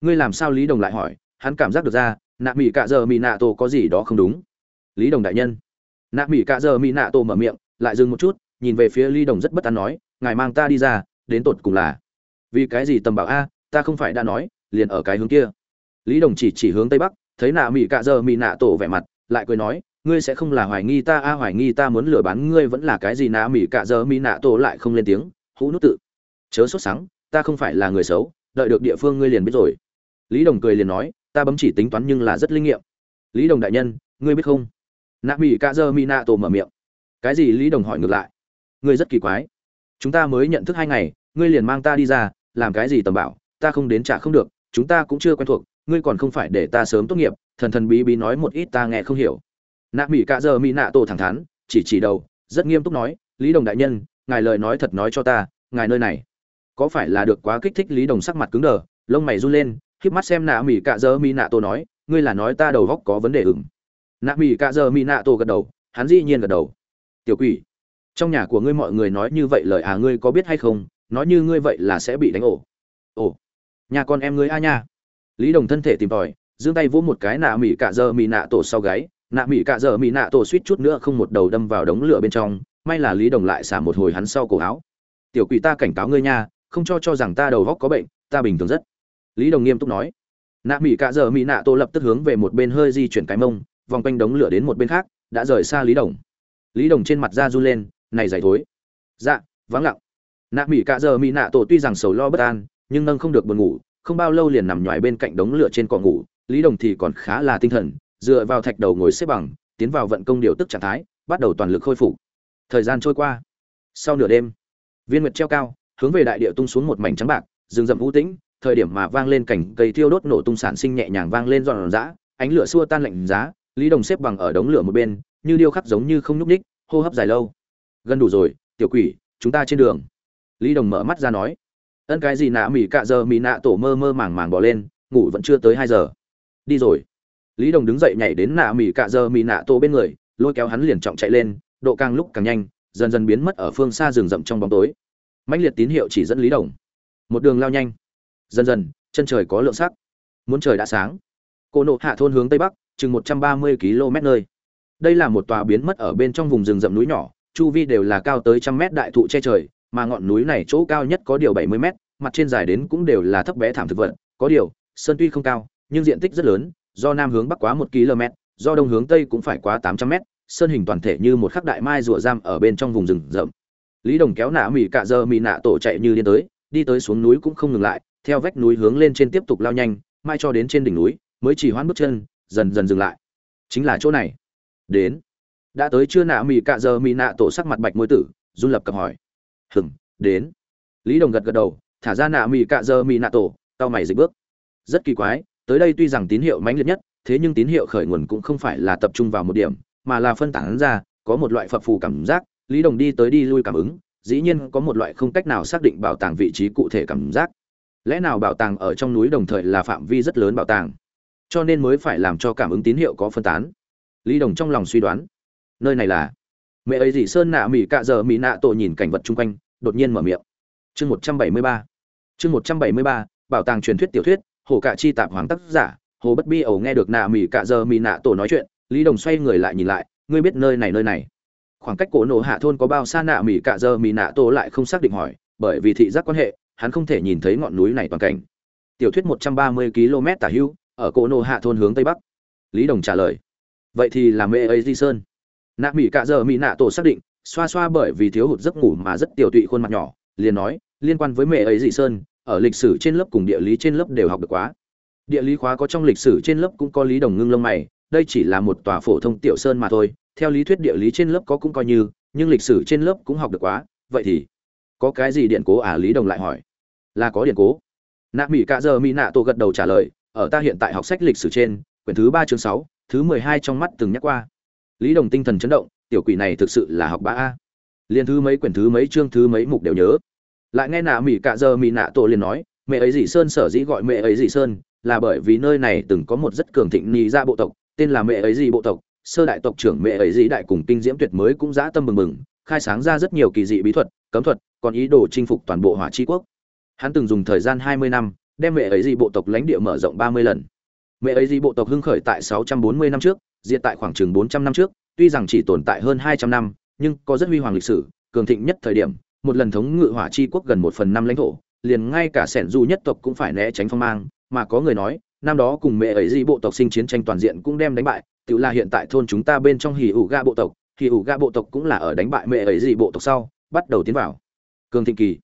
Ngươi làm sao lý đồng lại hỏi, hắn cảm giác được ra, nạ mỹ cạ giờ mỹ nạ tổ có gì đó không đúng. Lý đồng đại nhân nạ mỹ cạ giờ mỹ nạ tổ mở miệng, lại dừng một chút, nhìn về phía lý đồng rất bất an nói, ngài mang ta đi ra, đến tột cùng là vì cái gì tầm bảo a, ta không phải đã nói, liền ở cái hướng kia. Lý đồng chỉ chỉ hướng tây bắc, thấy nạ mỹ cạ giờ mỹ nạ tổ vẻ mặt, lại cười nói, ngươi sẽ không là hoài nghi ta a, hoài nghi ta muốn lừa bán ngươi vẫn là cái gì? Nạ mỹ cạ giờ mỹ nạ tổ lại không lên tiếng hũ nút tự. Chớ sốt sắng, ta không phải là người xấu, đợi được địa phương ngươi liền biết rồi. Lý đồng cười liền nói, ta bấm chỉ tính toán nhưng là rất linh nghiệm. Lý đồng đại nhân, ngươi biết không? Nạ mỹ cạ Dơ mỹ nạ tổ mở miệng. Cái gì lý đồng hỏi ngược lại. Ngươi rất kỳ quái. Chúng ta mới nhận thức hai ngày, ngươi liền mang ta đi ra, làm cái gì tầm bảo, ta không đến trả không được, chúng ta cũng chưa quen thuộc, ngươi còn không phải để ta sớm tốt nghiệp, thần thần bí bí nói một ít ta nghe không hiểu. Nạ mỹ cạ Dơ mỹ nạ tổ thẳng thắn, chỉ chỉ đầu, rất nghiêm túc nói, lý đồng đại nhân, ngài lời nói thật nói cho ta, ngài nơi này có phải là được quá kích thích lý đồng sắc mặt cứng đờ? Lông mày run lên híp mắt xem nạ mỹ cạ Dơ mỹ nạ tổ nói, ngươi là nói ta đầu góc có vấn đề ửng nạ mỹ cạ giờ mỹ nạ tổ gật đầu, hắn dĩ nhiên gật đầu. Tiểu quỷ, trong nhà của ngươi mọi người nói như vậy lời à ngươi có biết hay không? Nói như ngươi vậy là sẽ bị đánh ổ. Ồ nhà con em ngươi a nha. Lý đồng thân thể tìm tòi, giương tay vỗ một cái nạ mỹ cạ giờ mỹ nạ tổ sau gáy. Nạ mỹ cạ giờ mỹ nạ tổ suýt chút nữa không một đầu đâm vào đống lửa bên trong, may là lý đồng lại xả một hồi hắn sau cổ áo. Tiểu quỷ ta cảnh cáo ngươi nha, không cho cho rằng ta đầu góc có bệnh, ta bình thường rất. Lý đồng nghiêm túc nói. Nạ mỹ cạ giờ mỹ nạ tổ lập tức hướng về một bên hơi di chuyển cái mông vòng quanh đống lửa đến một bên khác, đã rời xa lý đồng. Lý đồng trên mặt da run lên, này dày thối. Dạ vắng lặng. Nạ mỹ cạ giờ mỹ nạ tổ tuy rằng sầu lo bất an, nhưng nâng không được buồn ngủ, không bao lâu liền nằm nhoài bên cạnh đống lửa trên cỏ ngủ, lý đồng thì còn khá là tinh thần, dựa vào thạch đầu ngồi xếp bằng, tiến vào vận công điều tức trạng thái, bắt đầu toàn lực khôi phục. Thời gian trôi qua. Sau nửa đêm, viên nguyệt treo cao, hướng về đại địa tung xuống một mảnh trắng bạc, rừng rậm vũ tĩnh, thời điểm mà vang lên cảnh cây thiêu đốt nổ tung sản sinh nhẹ nhàng vang lên giòn giã, ánh lửa xua tan lạnh giá lý đồng xếp bằng ở đống lửa một bên, như điêu khắc giống như không nhúc ních hô hấp dài lâu. Gần đủ rồi, tiểu quỷ, chúng ta trên đường. Lý đồng mở mắt ra nói. Ân cái gì nạ mỹ cạ giờ mỹ nạ tổ mơ mơ màng màng bỏ lên, ngủ vẫn chưa tới hai giờ. Đi rồi. Lý đồng đứng dậy nhảy đến nạ mỹ cạ giờ mỹ nạ tổ bên người, lôi kéo hắn liền trọng chạy lên, độ càng lúc càng nhanh, dần dần biến mất ở phương xa rừng rậm trong bóng tối. Mạnh liệt tín hiệu chỉ dẫn lý đồng. Một đường lao nhanh. Dần dần, chân trời có lượng sắc. Muốn trời đã sáng. Cô nộ hạ thôn hướng tây bắc chừng một trăm ba mươi km nơi. Đây là một tòa biến mất ở bên trong vùng rừng rậm núi nhỏ chu vi đều là cao tới trăm mét đại thụ che trời mà ngọn núi này chỗ cao nhất có điều 70 mét, mặt trên dài đến cũng đều là thấp bé thảm thực vật, có điều, sơn tuy không cao, nhưng diện tích rất lớn, do nam hướng bắc quá 1 km, do đông hướng tây cũng phải quá 800 mét, sơn hình toàn thể như một khắc đại mai rùa giam ở bên trong vùng rừng rậm. Lý đồng kéo nã mỉ cạ giờ mỉ nạ tổ chạy như điên tới đi tới xuống núi cũng không ngừng lại theo vách núi hướng lên trên tiếp tục lao nhanh mai cho đến trên đỉnh núi mới chỉ hoãn bước chân dần dần dừng lại. Chính là chỗ này. Đến. Đã tới chưa nạ mì cạ giờ mì nạ tổ sắc mặt bạch môi tử, run lập cập hỏi. Hừng đến. Lý đồng gật gật đầu, thả ra nạ mì cạ giờ mì nạ tổ tao mày dịch bước. Rất kỳ quái, tới đây tuy rằng tín hiệu mãnh liệt nhất, thế nhưng tín hiệu khởi nguồn cũng không phải là tập trung vào một điểm, mà là phân tán ra, có một loại phập phù cảm giác, lý đồng đi tới đi lui cảm ứng, dĩ nhiên có một loại không cách nào xác định bảo tàng vị trí cụ thể cảm giác. Lẽ nào bảo tàng ở trong núi đồng thời là phạm vi rất lớn bảo tàng? Cho nên mới phải làm cho cảm ứng tín hiệu có phân tán. Lý đồng trong lòng suy đoán, nơi này là mẹ ấy dị sơn nạ mỹ cạ giờ mỹ nạ tổ nhìn cảnh vật chung quanh, đột nhiên mở miệng. Chương một trăm bảy mươi ba, chương một trăm bảy mươi ba, bảo tàng truyền thuyết tiểu thuyết, hồ cạ chi tạp hoàng tác giả, hồ bất bi ẩu nghe được nạ mỹ cạ giờ mỹ nạ tổ nói chuyện, lý đồng xoay người lại nhìn lại, ngươi biết nơi này nơi này. Khoảng cách cổ nổ hạ thôn có bao xa nạ mỹ cạ giờ mỹ nạ tổ lại không xác định hỏi, bởi vì thị giác quan hệ, hắn không thể nhìn thấy ngọn núi này toàn cảnh. Tiểu thuyết một trăm ba mươi km tả hưu ở cổ nổ hạ thôn hướng tây bắc. Lý đồng trả lời, vậy thì là mê ấy, di sơn. Nạ mỹ cạ giờ mỹ nạ tổ xác định, xoa xoa bởi vì thiếu hụt giấc ngủ mà rất tiểu tụy khuôn mặt nhỏ, liền nói, liên quan với mẹ ấy dị sơn, ở lịch sử trên lớp cùng địa lý trên lớp đều học được quá. Địa lý khóa có trong lịch sử trên lớp cũng có lý đồng ngưng lông mày, đây chỉ là một tòa phổ thông tiểu sơn mà thôi, theo lý thuyết địa lý trên lớp có cũng coi như, nhưng lịch sử trên lớp cũng học được quá, vậy thì có cái gì điện cố à? Lý đồng lại hỏi. Là có điện cố. Nạ mỹ cạ giờ mỹ nạ tổ gật đầu trả lời ở ta hiện tại học sách lịch sử trên, quyển thứ ba chương sáu, thứ mười hai trong mắt từng nhắc qua. Lý đồng tinh thần chấn động, tiểu quỷ này thực sự là học bá a. Liên thứ mấy quyển thứ mấy chương thứ mấy mục đều nhớ. Lại nghe nạ mỹ cạ giờ mỹ nạ tổ liền nói, mẹ ấy dị sơn sở dĩ gọi mẹ ấy dị sơn là bởi vì nơi này từng có một rất cường thịnh nị ra dạ bộ tộc, tên là mẹ ấy dị bộ tộc, sơ đại tộc trưởng mẹ ấy dị đại cùng kinh diễm tuyệt mới cũng dã tâm mừng mừng, khai sáng ra rất nhiều kỳ dị bí thuật, cấm thuật, còn ý đồ chinh phục toàn bộ hỏa chi quốc. Hắn từng dùng thời gian hai mươi năm đem mẹ ấy gì bộ tộc lãnh địa mở rộng ba mươi lần. Mẹ ấy gì bộ tộc hưng khởi tại sáu trăm bốn mươi năm trước, diệt tại khoảng chừng bốn trăm năm trước, tuy rằng chỉ tồn tại hơn hai trăm năm, nhưng có rất huy hoàng lịch sử, cường thịnh nhất thời điểm, một lần thống ngự hỏa chi quốc gần một phần năm lãnh thổ, liền ngay cả sẻn du nhất tộc cũng phải né tránh phong mang, mà có người nói, năm đó cùng mẹ ấy di bộ tộc sinh chiến tranh toàn diện cũng đem đánh bại, tự là hiện tại thôn chúng ta bên trong hỉ ủ ga bộ tộc, hỉ ủ ga bộ tộc cũng là ở đánh bại mẹ ấy di bộ tộc sau, bắt đầu tiến vào. Cường thịnh kỳ.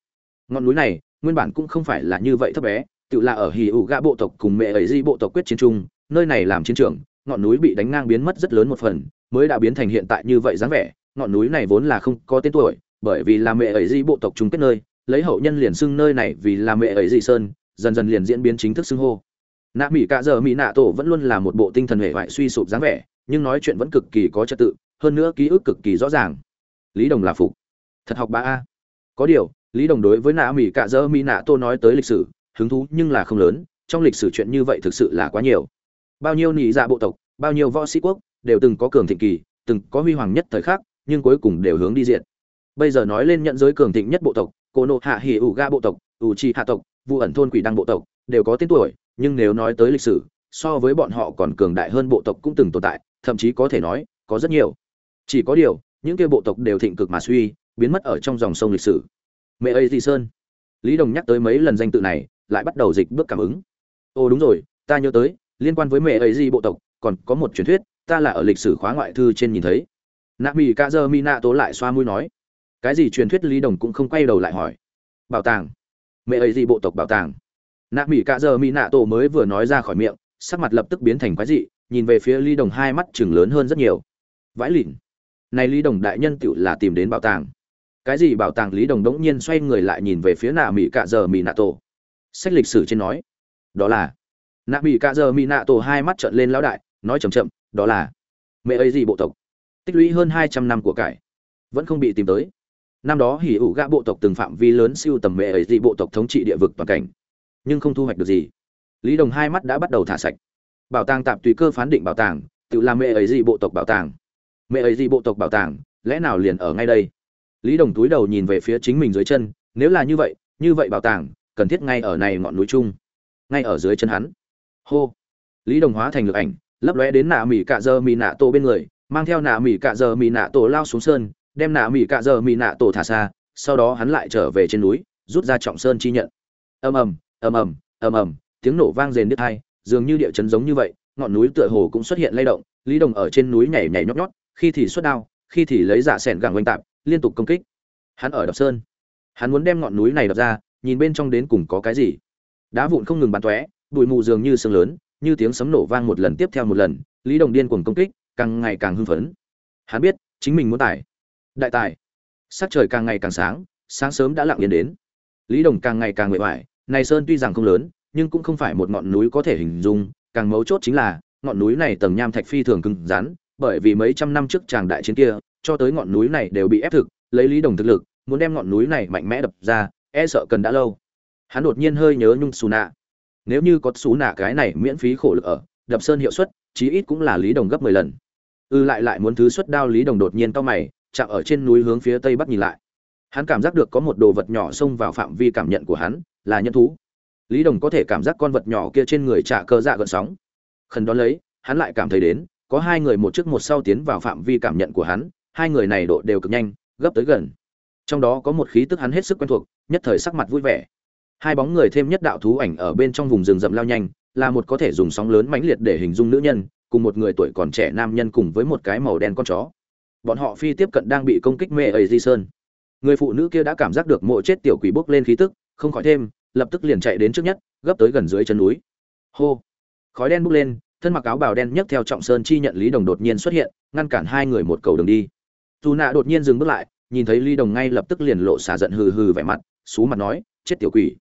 Ngọn núi này, nguyên bản cũng không phải là như vậy thấp bé tự là ở hì ủ gạ bộ tộc cùng mẹ ấy di bộ tộc quyết chiến chung, nơi này làm chiến trường, ngọn núi bị đánh ngang biến mất rất lớn một phần, mới đã biến thành hiện tại như vậy dáng vẻ, ngọn núi này vốn là không có tên tuổi, bởi vì là mẹ ấy di bộ tộc chung kết nơi, lấy hậu nhân liền xưng nơi này vì là mẹ ấy di sơn, dần dần liền diễn biến chính thức xưng hô. Nạ mỹ cả giờ mỹ nạ tổ vẫn luôn là một bộ tinh thần hệ hoại suy sụp dáng vẻ, nhưng nói chuyện vẫn cực kỳ có trật tự, hơn nữa ký ức cực kỳ rõ ràng. Lý đồng là phục thật học ba a. Có điều, lý đồng đối với nạ mỹ cả giờ mỹ nạ Tô nói tới lịch sử hứng thú nhưng là không lớn, trong lịch sử chuyện như vậy thực sự là quá nhiều. Bao nhiêu nị dạ bộ tộc, bao nhiêu võ sĩ quốc đều từng có cường thịnh kỳ, từng có huy hoàng nhất thời khắc, nhưng cuối cùng đều hướng đi diện bây giờ nói lên nhận giới cường thịnh nhất bộ tộc cô nộ hạ hỉ ủ ga bộ tộc, ủ trì hạ tộc vụ ẩn thôn quỷ đăng bộ tộc đều có tên tuổi, nhưng nếu nói tới lịch sử, so với bọn họ còn cường đại hơn bộ tộc cũng từng tồn tại, thậm chí có thể nói, có rất nhiều. Chỉ có điều, những kia bộ tộc đều thịnh cực mà suy, biến mất ở trong dòng sông lịch sử. Mẹ ơi di sơn. Lý đồng nhắc tới mấy lần danh tự này lại bắt đầu dịch bước cảm ứng. Ồ, đúng rồi, ta nhớ tới, liên quan với mẹ ấy gì bộ tộc, còn có một truyền thuyết, ta là ở lịch sử khóa ngoại thư trên nhìn thấy. Nạ mỹ ca dơ mi nạ tố lại xoa mũi nói. Cái gì truyền thuyết lý đồng cũng không quay đầu lại hỏi. Bảo tàng. Mẹ ấy gì bộ tộc bảo tàng. Nạ mỹ cạ giờ mỹ nạ tổ mới vừa nói ra khỏi miệng, sắc mặt lập tức biến thành quái dị, nhìn về phía lý đồng hai mắt chừng lớn hơn rất nhiều. Vãi lìn này lý đồng đại nhân tựu là tìm đến bảo tàng. Cái gì bảo tàng lý đồng đống nhiên xoay người lại nhìn về phía nạ mỹ cạ giờ mỹ nạ tổ sách lịch sử trên nói. Đó là, nạ mỹ cạ giờ mỹ nạ tổ hai mắt trợn lên lão đại, nói chầm chậm, đó là, mẹ ấy gì bộ tộc? Tích lũy hơn hai trăm năm của cải, vẫn không bị tìm tới. Năm đó hỉ ủ gã bộ tộc từng phạm vi lớn siêu tầm mẹ ấy gì bộ tộc thống trị địa vực toàn cảnh, nhưng không thu hoạch được gì. Lý đồng hai mắt đã bắt đầu thả sạch. Bảo tàng tạm tùy cơ phán định bảo tàng, tự làm mẹ ấy gì bộ tộc bảo tàng. Mẹ ấy gì bộ tộc bảo tàng, lẽ nào liền ở ngay đây? Lý đồng túi đầu nhìn về phía chính mình dưới chân, nếu là như vậy như vậy bảo tàng cần thiết ngay ở này ngọn núi chung. Ngay ở dưới chân hắn. Hô. Lý đồng hóa thành lực ảnh, lấp lóe đến nạ mỹ cạ dơ mỹ nạ tổ bên người, mang theo nạ mỹ cạ dơ mỹ nạ tổ lao xuống sơn, đem nạ mỹ cạ dơ mỹ nạ tổ thả xa, sau đó hắn lại trở về trên núi, rút ra trọng sơn chi nhận. Ầm ầm ầm ầm ầm ầm, tiếng nổ vang rền đứt hai dường như địa chấn giống như vậy, ngọn núi tựa hồ cũng xuất hiện lay động, lý đồng ở trên núi nhảy nhảy nhót nhót, khi thì xuất đao, khi thì lấy giả sẻn gẳng oanh tạp, liên tục công kích. Hắn ở đập sơn. Hắn muốn đem ngọn núi này đập ra nhìn bên trong đến cùng có cái gì. Đá vụn không ngừng bắn tóe bụi mù dường như sương lớn như tiếng sấm nổ vang một lần tiếp theo một lần lý đồng điên cuồng công kích càng ngày càng hưng phấn. Hắn biết chính mình muốn tải, đại tài. Sắc trời càng ngày càng sáng sáng sớm đã lặng yên đến. Lý đồng càng ngày càng nguệ hoài này sơn tuy rằng không lớn nhưng cũng không phải một ngọn núi có thể hình dung càng mấu chốt chính là ngọn núi này tầng nham thạch phi thường cứng rắn bởi vì mấy trăm năm trước tràng đại chiến kia cho tới ngọn núi này đều bị ép thực lấy lý đồng thực lực muốn đem ngọn núi này mạnh mẽ đập ra e sợ cần đã lâu. Hắn đột nhiên hơi nhớ nhung xù nạ. Nếu như có xù nạ cái này miễn phí khổ lực ở, đập sơn hiệu suất, chí ít cũng là lý đồng gấp mười lần. Ư ừ lại lại muốn thứ xuất đao lý đồng đột nhiên to mày, chạm ở trên núi hướng phía tây bắc nhìn lại. Hắn cảm giác được có một đồ vật nhỏ xông vào phạm vi cảm nhận của hắn, là nhân thú. Lý đồng có thể cảm giác con vật nhỏ kia trên người trả cơ dạ gợn sóng. Khẩn đón lấy, hắn lại cảm thấy đến, có hai người một trước một sau tiến vào phạm vi cảm nhận của hắn, hai người này độ đều cực nhanh, gấp tới gần trong đó có một khí tức hắn hết sức quen thuộc, nhất thời sắc mặt vui vẻ. Hai bóng người thêm nhất đạo thú ảnh ở bên trong vùng rừng rậm lao nhanh, là một có thể dùng sóng lớn mãnh liệt để hình dung nữ nhân, cùng một người tuổi còn trẻ nam nhân cùng với một cái màu đen con chó. Bọn họ phi tiếp cận đang bị công kích mê ấy di sơn. Người phụ nữ kia đã cảm giác được mộ chết tiểu quỷ bốc lên khí tức, không khỏi thêm, lập tức liền chạy đến trước nhất, gấp tới gần dưới chân núi. Hô! Khói đen bốc lên, thân mặc áo bào đen nhấc theo trọng sơn chi nhận lý đồng đột nhiên xuất hiện, ngăn cản hai người một cầu đường đi. Dù nạ đột nhiên dừng bước lại nhìn thấy lý đồng ngay lập tức liền lộ xả giận hừ hừ vẻ mặt, xú mặt nói, chết tiểu quỷ,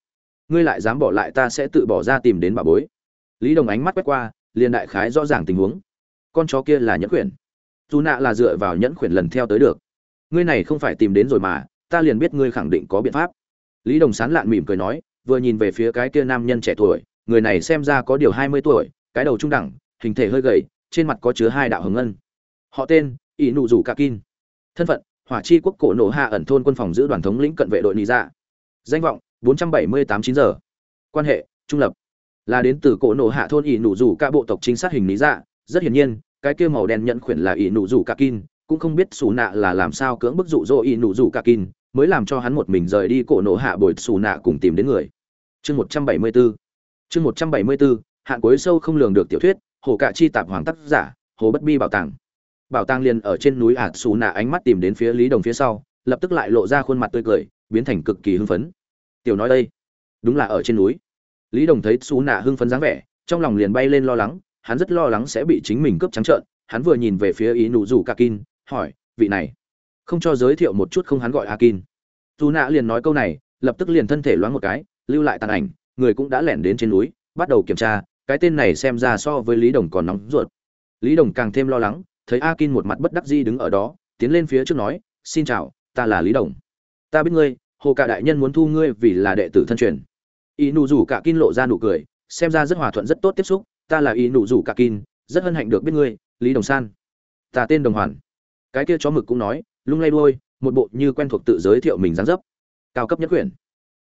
ngươi lại dám bỏ lại ta sẽ tự bỏ ra tìm đến bà bối. Lý đồng ánh mắt quét qua, liền đại khái rõ ràng tình huống. Con chó kia là nhẫn quyển, dù nạ là dựa vào nhẫn quyển lần theo tới được. Ngươi này không phải tìm đến rồi mà, ta liền biết ngươi khẳng định có biện pháp. Lý đồng sán lạn mỉm cười nói, vừa nhìn về phía cái kia nam nhân trẻ tuổi, người này xem ra có điều hai mươi tuổi, cái đầu trung đẳng, hình thể hơi gầy, trên mặt có chứa hai đạo hồng ngân. Họ tên, ỷ nụ rủ ca kin. Thân phận hỏa chi quốc cổ nổ hạ ẩn thôn quân phòng giữ đoàn thống lĩnh cận vệ đội nị dạ. Danh vọng 478 9 giờ. Quan hệ, trung lập. Là đến từ cổ nổ hạ thôn ỷ nụ rủ cả bộ tộc chính sát hình nị dạ. Rất hiển nhiên, cái kia màu đen nhận khuyển là ỷ nụ rủ cả kin, cũng không biết xù nạ là làm sao cưỡng bức dụ dỗ ỷ nụ rủ cả kin, mới làm cho hắn một mình rời đi cổ nổ hạ bồi xù nạ cùng tìm đến người. Chương 174 chương 174 hạn cuối sâu không lường được tiểu thuyết, hồ cạ chi tạp hoàng tác giả, hồ bất bi bảo tàng bảo tàng liền ở trên núi ạt xù nạ ánh mắt tìm đến phía lý đồng phía sau, lập tức lại lộ ra khuôn mặt tươi cười, biến thành cực kỳ hưng phấn. Tiểu nói đây, đúng là ở trên núi. Lý đồng thấy xù nạ hưng phấn dáng vẻ, trong lòng liền bay lên lo lắng, hắn rất lo lắng sẽ bị chính mình cướp trắng trợn, hắn vừa nhìn về phía ý nụ rủ kakin hỏi, vị này, không cho giới thiệu một chút không hắn gọi akin? Dù nạ liền nói câu này, lập tức liền thân thể loáng một cái, lưu lại tàn ảnh, người cũng đã lẻn đến trên núi, bắt đầu kiểm tra, cái tên này xem ra so với lý đồng còn nóng ruột. Lý đồng càng thêm lo lắng thấy akin một mặt bất đắc di đứng ở đó, tiến lên phía trước nói, xin chào, ta là lý đồng. Ta biết ngươi, hồ cả đại nhân muốn thu ngươi vì là đệ tử thân truyền. Y nụ rủ cả kin lộ ra nụ cười, xem ra rất hòa thuận, rất tốt tiếp xúc, ta là y nụ rủ cả kin, rất hân hạnh được biết ngươi, lý đồng san. Ta tên đồng hoàn. Cái kia chó mực cũng nói, lung lay đuôi, một bộ như quen thuộc tự giới thiệu mình dáng dấp. Cao cấp nhất quyển.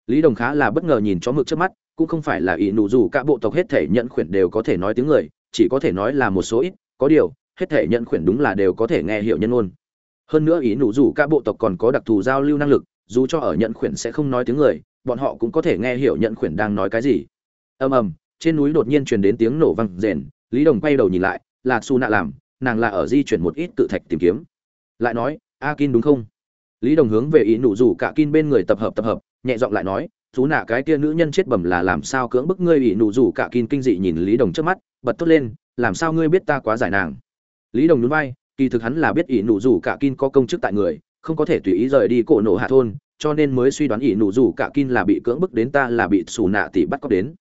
Lý đồng khá là bất ngờ nhìn chó mực trước mắt, cũng không phải là ỷ nụ dù cả bộ tộc hết thể nhận khuyển đều có thể nói tiếng người, chỉ có thể nói là một số ít, có điều hết thể nhận khuyển đúng là đều có thể nghe hiểu nhân ngôn. hơn nữa ý nụ dù cả bộ tộc còn có đặc thù giao lưu năng lực, dù cho ở nhận khuyển sẽ không nói tiếng người, bọn họ cũng có thể nghe hiểu nhận khuyển đang nói cái gì. Ầm ầm, trên núi đột nhiên truyền đến tiếng nổ vang rền, lý đồng quay đầu nhìn lại, là su nạ làm, nàng là ở di chuyển một ít tự thạch tìm kiếm. Lại nói, a kin đúng không? Lý đồng hướng về ý nụ rủ cả kin bên người tập hợp tập hợp, nhẹ giọng lại nói, chú nạ, cái kia nữ nhân chết bẩm là làm sao cưỡng bức ngươi? Ý nụ rủ cả kin kinh dị nhìn lý đồng trước mắt, bật tốt lên, làm sao ngươi biết ta quá giải nàng? Lý đồng nhún vai, kỳ thực hắn là biết ỷ nụ rủ cả kin có công chức tại người, không có thể tùy ý rời đi cổ nổ hạ thôn, cho nên mới suy đoán ỷ nụ rủ cả kin là bị cưỡng bức đến ta là bị xù nạ tỷ bắt cóc đến.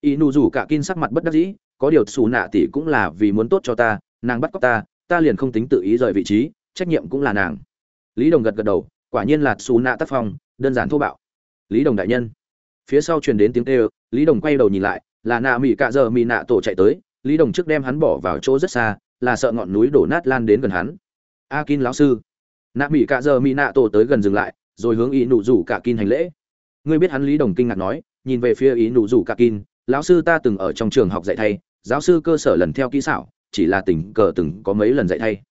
Ỷ nụ rủ cả kin sắc mặt bất đắc dĩ, có điều xù nạ tỷ cũng là vì muốn tốt cho ta, nàng bắt cóc ta ta liền không tính tự ý rời vị trí, trách nhiệm cũng là nàng. Lý đồng gật gật đầu, quả nhiên là xù nạ tác phong, đơn giản thô bạo. Lý đồng đại nhân. Phía sau truyền đến tiếng kêu, lý đồng quay đầu nhìn lại, là nạ mỹ cạ giờ mỹ nạ tổ chạy tới, lý đồng trước đem hắn bỏ vào chỗ rất xa là sợ ngọn núi đổ nát lan đến gần hắn. A kin lão sư, nạ mỹ cạ giờ mỹ nạ tổ tới gần dừng lại, rồi hướng ý nụ rủ cả kin hành lễ. Ngươi biết hắn lý đồng kinh ngạc nói, nhìn về phía ý nụ rủ cả kin lão sư ta từng ở trong trường học dạy thay, giáo sư cơ sở lần theo kỹ xảo, chỉ là tình cờ từng có mấy lần dạy thay.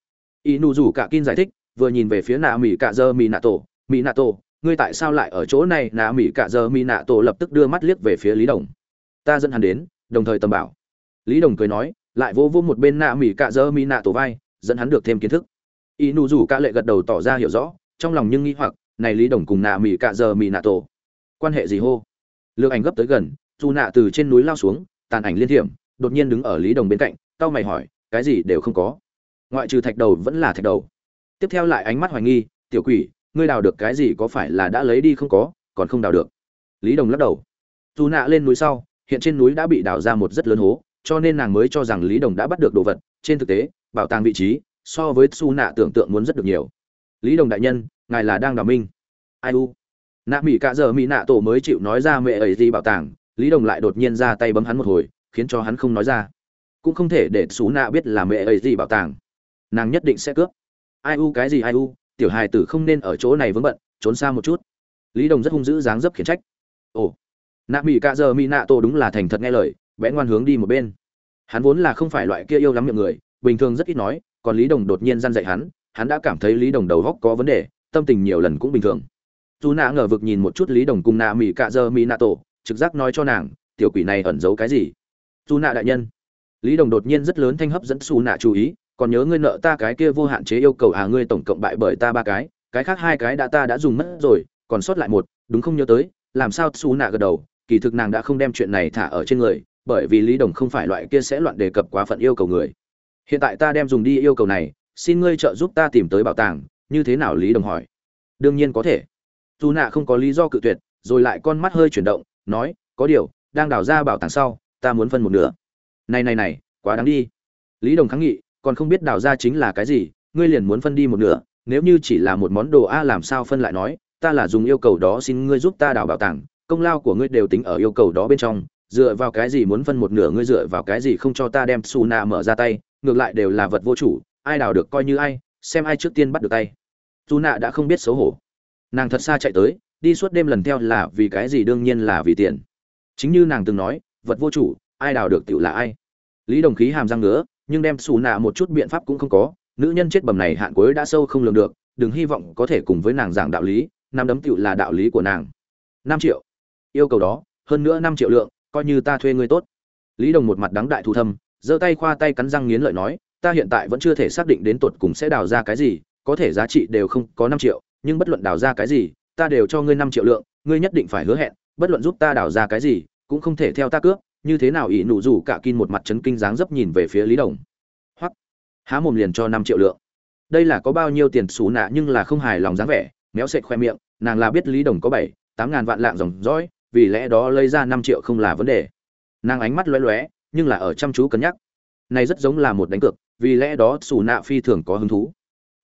Ý nụ rủ cả kin giải thích, vừa nhìn về phía nạ mỹ cạ giờ mỹ nạ tổ mỹ nạ tổ, ngươi tại sao lại ở chỗ này? Nạ mỹ cạ giờ mỹ nạ tổ lập tức đưa mắt liếc về phía lý đồng. Ta dẫn hắn đến, đồng thời tầm bảo. Lý đồng cười nói lại vô vô một bên nạ mỹ cạ dơ mỹ nạ tổ vai, dẫn hắn được thêm kiến thức. Y nụ rủ ca lệ gật đầu tỏ ra hiểu rõ, trong lòng nhưng nghĩ hoặc, này lý đồng cùng nạ mỹ cạ dơ mỹ nạ tổ, quan hệ gì hô? Lược ảnh gấp tới gần, dù nạ từ trên núi lao xuống, tàn ảnh liên thiểm, đột nhiên đứng ở lý đồng bên cạnh, tao mày hỏi, cái gì đều không có? Ngoại trừ thạch đầu vẫn là thạch đầu. Tiếp theo lại ánh mắt hoài nghi, tiểu quỷ, ngươi đào được cái gì có phải là đã lấy đi không có, còn không đào được? Lý đồng lắc đầu. Dù nạ lên núi sau, hiện trên núi đã bị đào ra một rất lớn hố cho nên nàng mới cho rằng lý đồng đã bắt được đồ vật. Trên thực tế, bảo tàng vị trí, so với su nạ tưởng tượng muốn rất được nhiều. Lý đồng đại nhân, ngài là đang đào minh. Ai u? Nạ mỹ cả giờ mỹ nạ tổ mới chịu nói ra mẹ ấy gì bảo tàng. Lý đồng lại đột nhiên ra tay bấm hắn một hồi, khiến cho hắn không nói ra. Cũng không thể để xú nạ biết là mẹ ấy gì bảo tàng. Nàng nhất định sẽ cướp. Ai u, cái gì ai u? Tiểu hài tử không nên ở chỗ này vướng bận, trốn xa một chút. Lý đồng rất hung dữ dáng dấp khiển trách. Ồ. Nạ mỹ cả giờ mỹ nạ tổ đúng là thành thật nghe lời vẽ ngoan hướng đi một bên. Hắn vốn là không phải loại kia yêu lắm miệng người, bình thường rất ít nói, còn lý đồng đột nhiên răn dạy hắn hắn đã cảm thấy lý đồng đầu góc có vấn đề, tâm tình nhiều lần cũng bình thường. Dù nạ ngờ vực nhìn một chút lý đồng cùng nạ mỹ cạ dơ mỹ nạ tổ, trực giác nói cho nàng, tiểu quỷ này ẩn giấu cái gì? Dù nạ đại nhân, lý đồng đột nhiên rất lớn thanh hấp dẫn xù nạ chú ý, còn nhớ ngươi nợ ta cái kia vô hạn chế yêu cầu à ngươi tổng cộng bại bởi ta ba cái cái khác hai cái đã ta đã dùng mất rồi, còn sót lại một, đúng không nhớ tới? Làm sao xù nạ gật đầu, kỳ thực nàng đã không đem chuyện này thả ở trên người bởi vì lý đồng không phải loại kia sẽ loạn đề cập quá phận yêu cầu người. Hiện tại ta đem dùng đi yêu cầu này, xin ngươi trợ giúp ta tìm tới bảo tàng, như thế nào lý đồng hỏi? Đương nhiên có thể. Dù nạ không có lý do cự tuyệt, rồi lại con mắt hơi chuyển động, nói, có điều, đang đào ra bảo tàng sau, ta muốn phân một nửa. Này này này, quá đáng đi. Lý đồng kháng nghị, còn không biết đào ra chính là cái gì, ngươi liền muốn phân đi một nửa, nếu như chỉ là một món đồ a làm sao phân lại nói, ta là dùng yêu cầu đó xin ngươi giúp ta đào bảo tàng, công lao của ngươi đều tính ở yêu cầu đó bên trong dựa vào cái gì muốn phân một nửa ngươi dựa vào cái gì không cho ta đem su na mở ra tay, ngược lại đều là vật vô chủ, ai đào được coi như ai, xem ai trước tiên bắt được tay. Su na đã không biết xấu hổ. Nàng thật xa chạy tới, đi suốt đêm lần theo là vì cái gì đương nhiên là vì tiền. Chính như nàng từng nói, vật vô chủ, ai đào được tựu là ai. Lý đồng khí hàm răng ngứa, nhưng đem xù nạ một chút biện pháp cũng không có, nữ nhân chết bầm này hạn cuối đã sâu không lường được, đừng hy vọng có thể cùng với nàng giảng đạo lý, năm đấm tựu là đạo lý của nàng. Năm triệu. Yêu cầu đó, hơn nữa năm triệu lượng coi như ta thuê ngươi tốt. Lý đồng một mặt đắng đại thu thâm, giơ tay khoa tay cắn răng nghiến lợi nói, ta hiện tại vẫn chưa thể xác định đến tột cùng sẽ đào ra cái gì, có thể giá trị đều không có năm triệu, nhưng bất luận đào ra cái gì, ta đều cho ngươi năm triệu lượng, ngươi nhất định phải hứa hẹn, bất luận giúp ta đào ra cái gì, cũng không thể theo ta cướp, như thế nào ỷ nụ rủ cả kin một mặt chấn kinh dáng dấp nhìn về phía lý đồng. Hoặc há mồm liền cho năm triệu lượng. Đây là có bao nhiêu tiền xú nạ nhưng là không hài lòng dáng vẻ, méo sệt khoe miệng, nàng là biết lý đồng có bảy, tám ngàn vạn lạng dòng dõi vì lẽ đó lấy ra năm triệu không là vấn đề. Nàng ánh mắt lóe lóe, nhưng là ở chăm chú cân nhắc. Này rất giống là một đánh cược, vì lẽ đó xù nạ phi thường có hứng thú.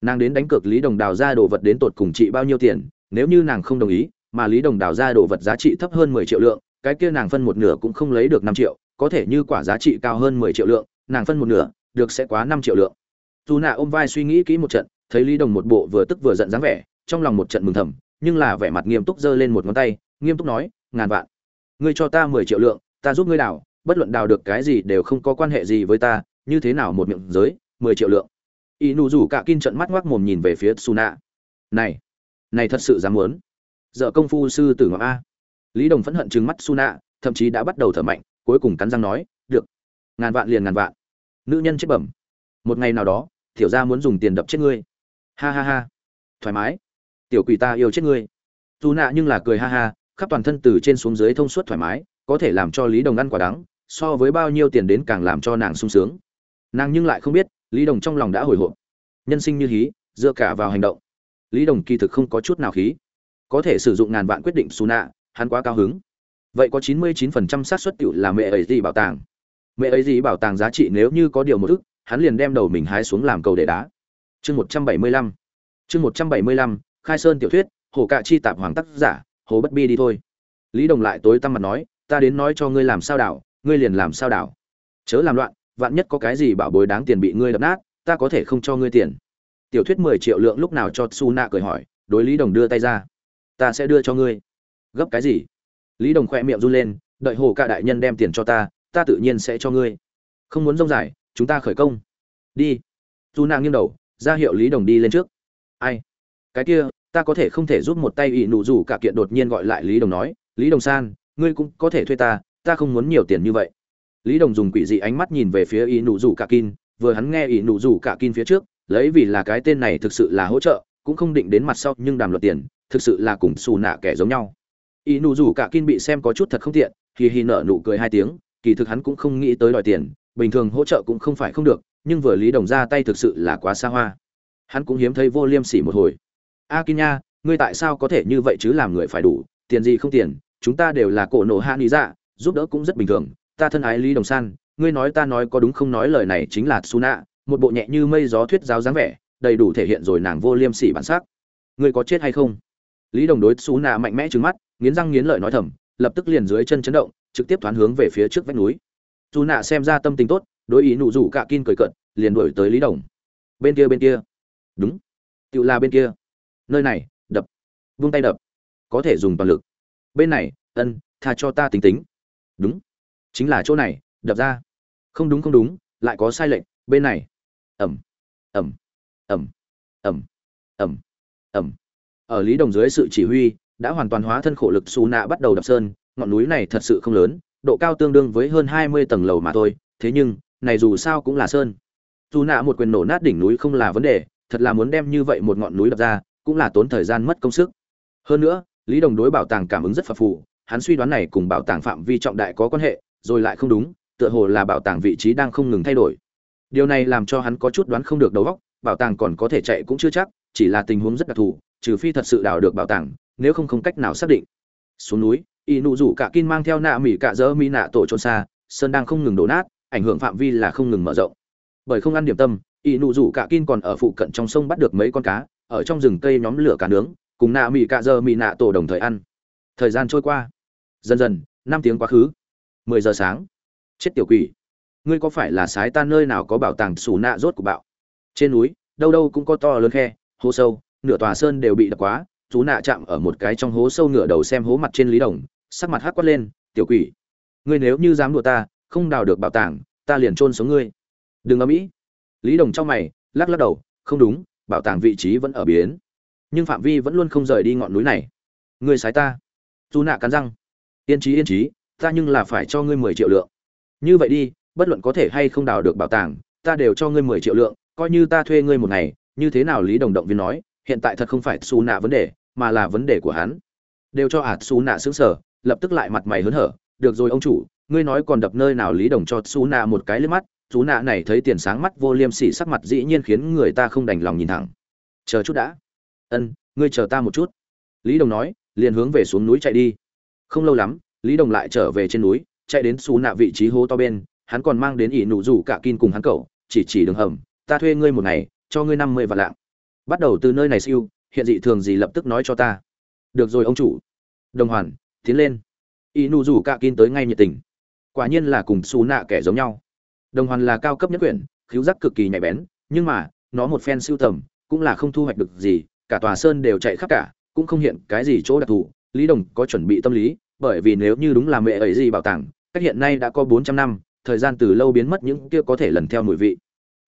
Nàng đến đánh cược lý đồng đào ra đồ vật đến tột cùng trị bao nhiêu tiền, nếu như nàng không đồng ý, mà lý đồng đào ra đồ vật giá trị thấp hơn mười triệu lượng, cái kia nàng phân một nửa cũng không lấy được năm triệu, có thể như quả giá trị cao hơn mười triệu lượng, nàng phân một nửa, được sẽ quá năm triệu lượng. Dù nạ ôm vai suy nghĩ kỹ một trận, thấy lý đồng một bộ vừa tức vừa giận dáng vẻ, trong lòng một trận mừng thầm, nhưng là vẻ mặt nghiêm túc giơ lên một ngón tay, nghiêm túc nói ngàn vạn. Ngươi cho ta mười triệu lượng, ta giúp ngươi đào, bất luận đào được cái gì đều không có quan hệ gì với ta, như thế nào một miệng giới, mười triệu lượng. Y nụ rủ cả kin trận mắt ngoác mồm nhìn về phía suna. Này này thật sự dám muốn. Dợ công phu sư tử ngọc a. Lý đồng phẫn hận trừng mắt suna, thậm chí đã bắt đầu thở mạnh, cuối cùng cắn răng nói, được, ngàn vạn liền ngàn vạn. Nữ nhân chết bẩm, một ngày nào đó, tiểu gia muốn dùng tiền đập chết ngươi. Ha ha ha. Thoải mái, tiểu quỷ ta yêu chết ngươi. Dù nạ nhưng là cười ha ha khắp toàn thân từ trên xuống dưới thông suốt thoải mái, có thể làm cho lý đồng ăn quả đắng, so với bao nhiêu tiền đến càng làm cho nàng sung sướng. Nàng nhưng lại không biết, lý đồng trong lòng đã hồi hộp. Nhân sinh như hí, dựa cả vào hành động. Lý đồng kỳ thực không có chút nào khí. Có thể sử dụng ngàn vạn quyết định xù nạ, hắn quá cao hứng. Vậy có chín mươi chín phần trăm xác suất cựu là mẹ ấy gì bảo tàng? Mẹ ấy gì bảo tàng giá trị nếu như có điều một ức, hắn liền đem đầu mình hái xuống làm cầu để đá. Chương một trăm bảy mươi lăm. Chương một trăm bảy mươi lăm, khai sơn tiểu thuyết, hồ cạ chi tạp hoàng tác giả hồ bất bi đi thôi. Lý đồng lại tối tăm mặt nói, ta đến nói cho ngươi làm sao đảo, ngươi liền làm sao đảo. Chớ làm loạn, vạn nhất có cái gì bảo bối đáng tiền bị ngươi đập nát, ta có thể không cho ngươi tiền. Tiểu thuyết mười triệu lượng lúc nào cho su nạ cười hỏi, đối lý đồng đưa tay ra. Ta sẽ đưa cho ngươi. Gấp cái gì? Lý đồng khoe miệng run lên, đợi hồ ca đại nhân đem tiền cho ta ta tự nhiên sẽ cho ngươi. Không muốn rông dài, chúng ta khởi công. Đi. Su nạ nghiêng đầu, ra hiệu lý đồng đi lên trước. Ai? Cái kia ta có thể không thể giúp một tay ỷ nụ rủ cả kiện đột nhiên gọi lại lý đồng nói, lý đồng san, ngươi cũng có thể thuê ta ta không muốn nhiều tiền như vậy. Lý đồng dùng quỷ dị ánh mắt nhìn về phía ỷ nụ rủ cả kin, vừa hắn nghe ỷ nụ rủ cả kin phía trước, lấy vì là cái tên này thực sự là hỗ trợ, cũng không định đến mặt sau, nhưng đàm luật tiền, thực sự là cùng xù nạ kẻ giống nhau. Y nụ rủ cả kin bị xem có chút thật không tiện khi hi nở nụ cười hai tiếng, kỳ thực hắn cũng không nghĩ tới đòi tiền, bình thường hỗ trợ cũng không phải không được, nhưng vừa lý đồng ra tay thực sự là quá xa hoa. Hắn cũng hiếm thấy vô liêm sỉ một hồi a kin nha, ngươi tại sao có thể như vậy chứ làm người phải đủ, tiền gì không tiền, chúng ta đều là cổ nổ hạ nghĩ dạ giúp đỡ cũng rất bình thường. Ta thân ái lý đồng san, ngươi nói ta nói có đúng không nói lời này chính là suna, một bộ nhẹ như mây gió thuyết giáo dáng vẻ, đầy đủ thể hiện rồi nàng vô liêm sỉ bản sắc. Ngươi có chết hay không? Lý đồng đối suna mạnh mẽ trừng mắt, nghiến răng nghiến lợi nói thầm, lập tức liền dưới chân chấn động, trực tiếp thoáng hướng về phía trước vách núi. Suna xem ra tâm tình tốt, đối ý nụ rủ cạ kin cười cận liền đuổi tới lý đồng. Bên kia bên kia. Đúng. Tự là bên kia nơi này, đập. Vung tay đập. Có thể dùng toàn lực. Bên này, ân, tha cho ta tính tính. Đúng. Chính là chỗ này, đập ra. Không đúng không đúng, lại có sai lệch. Bên này. Ẩm. Ẩm. Ẩm. Ẩm. Ẩm. Ẩm. Ở lý đồng dưới sự chỉ huy, đã hoàn toàn hóa thân khổ lực xù nạ bắt đầu đập sơn. Ngọn núi này thật sự không lớn, độ cao tương đương với hơn hai mươi tầng lầu mà thôi. Thế nhưng, này dù sao cũng là sơn. Dù nạ một quyền nổ nát đỉnh núi không là vấn đề, thật là muốn đem như vậy một ngọn núi đập ra cũng là tốn thời gian mất công sức. Hơn nữa, lý đồng đối bảo tàng cảm ứng rất phập phù, hắn suy đoán này cùng bảo tàng phạm vi trọng đại có quan hệ, rồi lại không đúng, tựa hồ là bảo tàng vị trí đang không ngừng thay đổi. Điều này làm cho hắn có chút đoán không được đầu óc, bảo tàng còn có thể chạy cũng chưa chắc, chỉ là tình huống rất đặc thù, trừ phi thật sự đào được bảo tàng, nếu không không cách nào xác định. Xuống núi, y nụ rủ cả kin mang theo nạ mỹ cạ dỡ mỹ nạ tổ trôn xa sơn đang không ngừng đổ nát, ảnh hưởng phạm vi là không ngừng mở rộng. Bởi không ăn điểm tâm, y nụ rủ cả kin còn ở phụ cận trong sông bắt được mấy con cá ở trong rừng cây nhóm lửa cá nướng, cùng nạ mì cạ dơ mì nạ tổ đồng thời ăn. Thời gian trôi qua. Dần dần, năm tiếng quá khứ. Mười giờ sáng. Chết tiểu quỷ. Ngươi có phải là sái ta nơi nào có bảo tàng xù nạ rốt của bạo? Trên núi, đâu đâu cũng có to lớn khe, hố sâu, nửa tòa sơn đều bị đập quá, chú nạ chạm ở một cái trong hố sâu ngửa đầu xem hố mặt trên lý đồng, sắc mặt hắc quát lên, tiểu quỷ, ngươi nếu như dám đùa ta, không đào được bảo tàng, ta liền chôn sống ngươi. Đừng ở mỹ lý đồng trong mày, lắc lắc đầu, không đúng bảo tàng vị trí vẫn ở biến. Nhưng phạm vi vẫn luôn không rời đi ngọn núi này. Người sái ta. Dù nạ cắn răng. Yên trí yên trí ta nhưng là phải cho ngươi mười triệu lượng. Như vậy đi, bất luận có thể hay không đào được bảo tàng, ta đều cho ngươi mười triệu lượng, coi như ta thuê ngươi một ngày, như thế nào lý đồng động viên nói, hiện tại thật không phải xù nạ vấn đề, mà là vấn đề của hắn. Đều cho ạt xù nạ xứng sở lập tức lại mặt mày hớn hở, được rồi ông chủ, ngươi nói còn đập nơi nào lý đồng cho xù nạ một cái lên mắt chú nạ này thấy tiền sáng mắt vô liêm sỉ sắc mặt dĩ nhiên khiến người ta không đành lòng nhìn thẳng. Chờ chút đã. Ân, ngươi chờ ta một chút. Lý đồng nói, liền hướng về xuống núi chạy đi. Không lâu lắm, lý đồng lại trở về trên núi, chạy đến xù nạ vị trí hố to bên, hắn còn mang đến ỷ nụ rủ cả kin cùng hắn cậu, chỉ chỉ đường hầm, ta thuê ngươi một ngày, cho ngươi năm mươi vạn lạng. Bắt đầu từ nơi này siêu, hiện dị thường gì lập tức nói cho ta. Được rồi ông chủ. Đồng hoàn, tiến lên. Ỷ nụ rủ cả kin tới ngay nhiệt tình. Quả nhiên là cùng xù nạ kẻ giống nhau đồng hoàn là cao cấp nhất quyển khiếu giác cực kỳ nhạy bén, nhưng mà, nó một phen siêu tầm, cũng là không thu hoạch được gì, cả tòa sơn đều chạy khắp cả, cũng không hiện cái gì chỗ đặc thù. Lý đồng có chuẩn bị tâm lý, bởi vì nếu như đúng là mẹ ấy gì bảo tàng, cách hiện nay đã có bốn trăm năm, thời gian từ lâu biến mất những kia có thể lần theo mùi vị.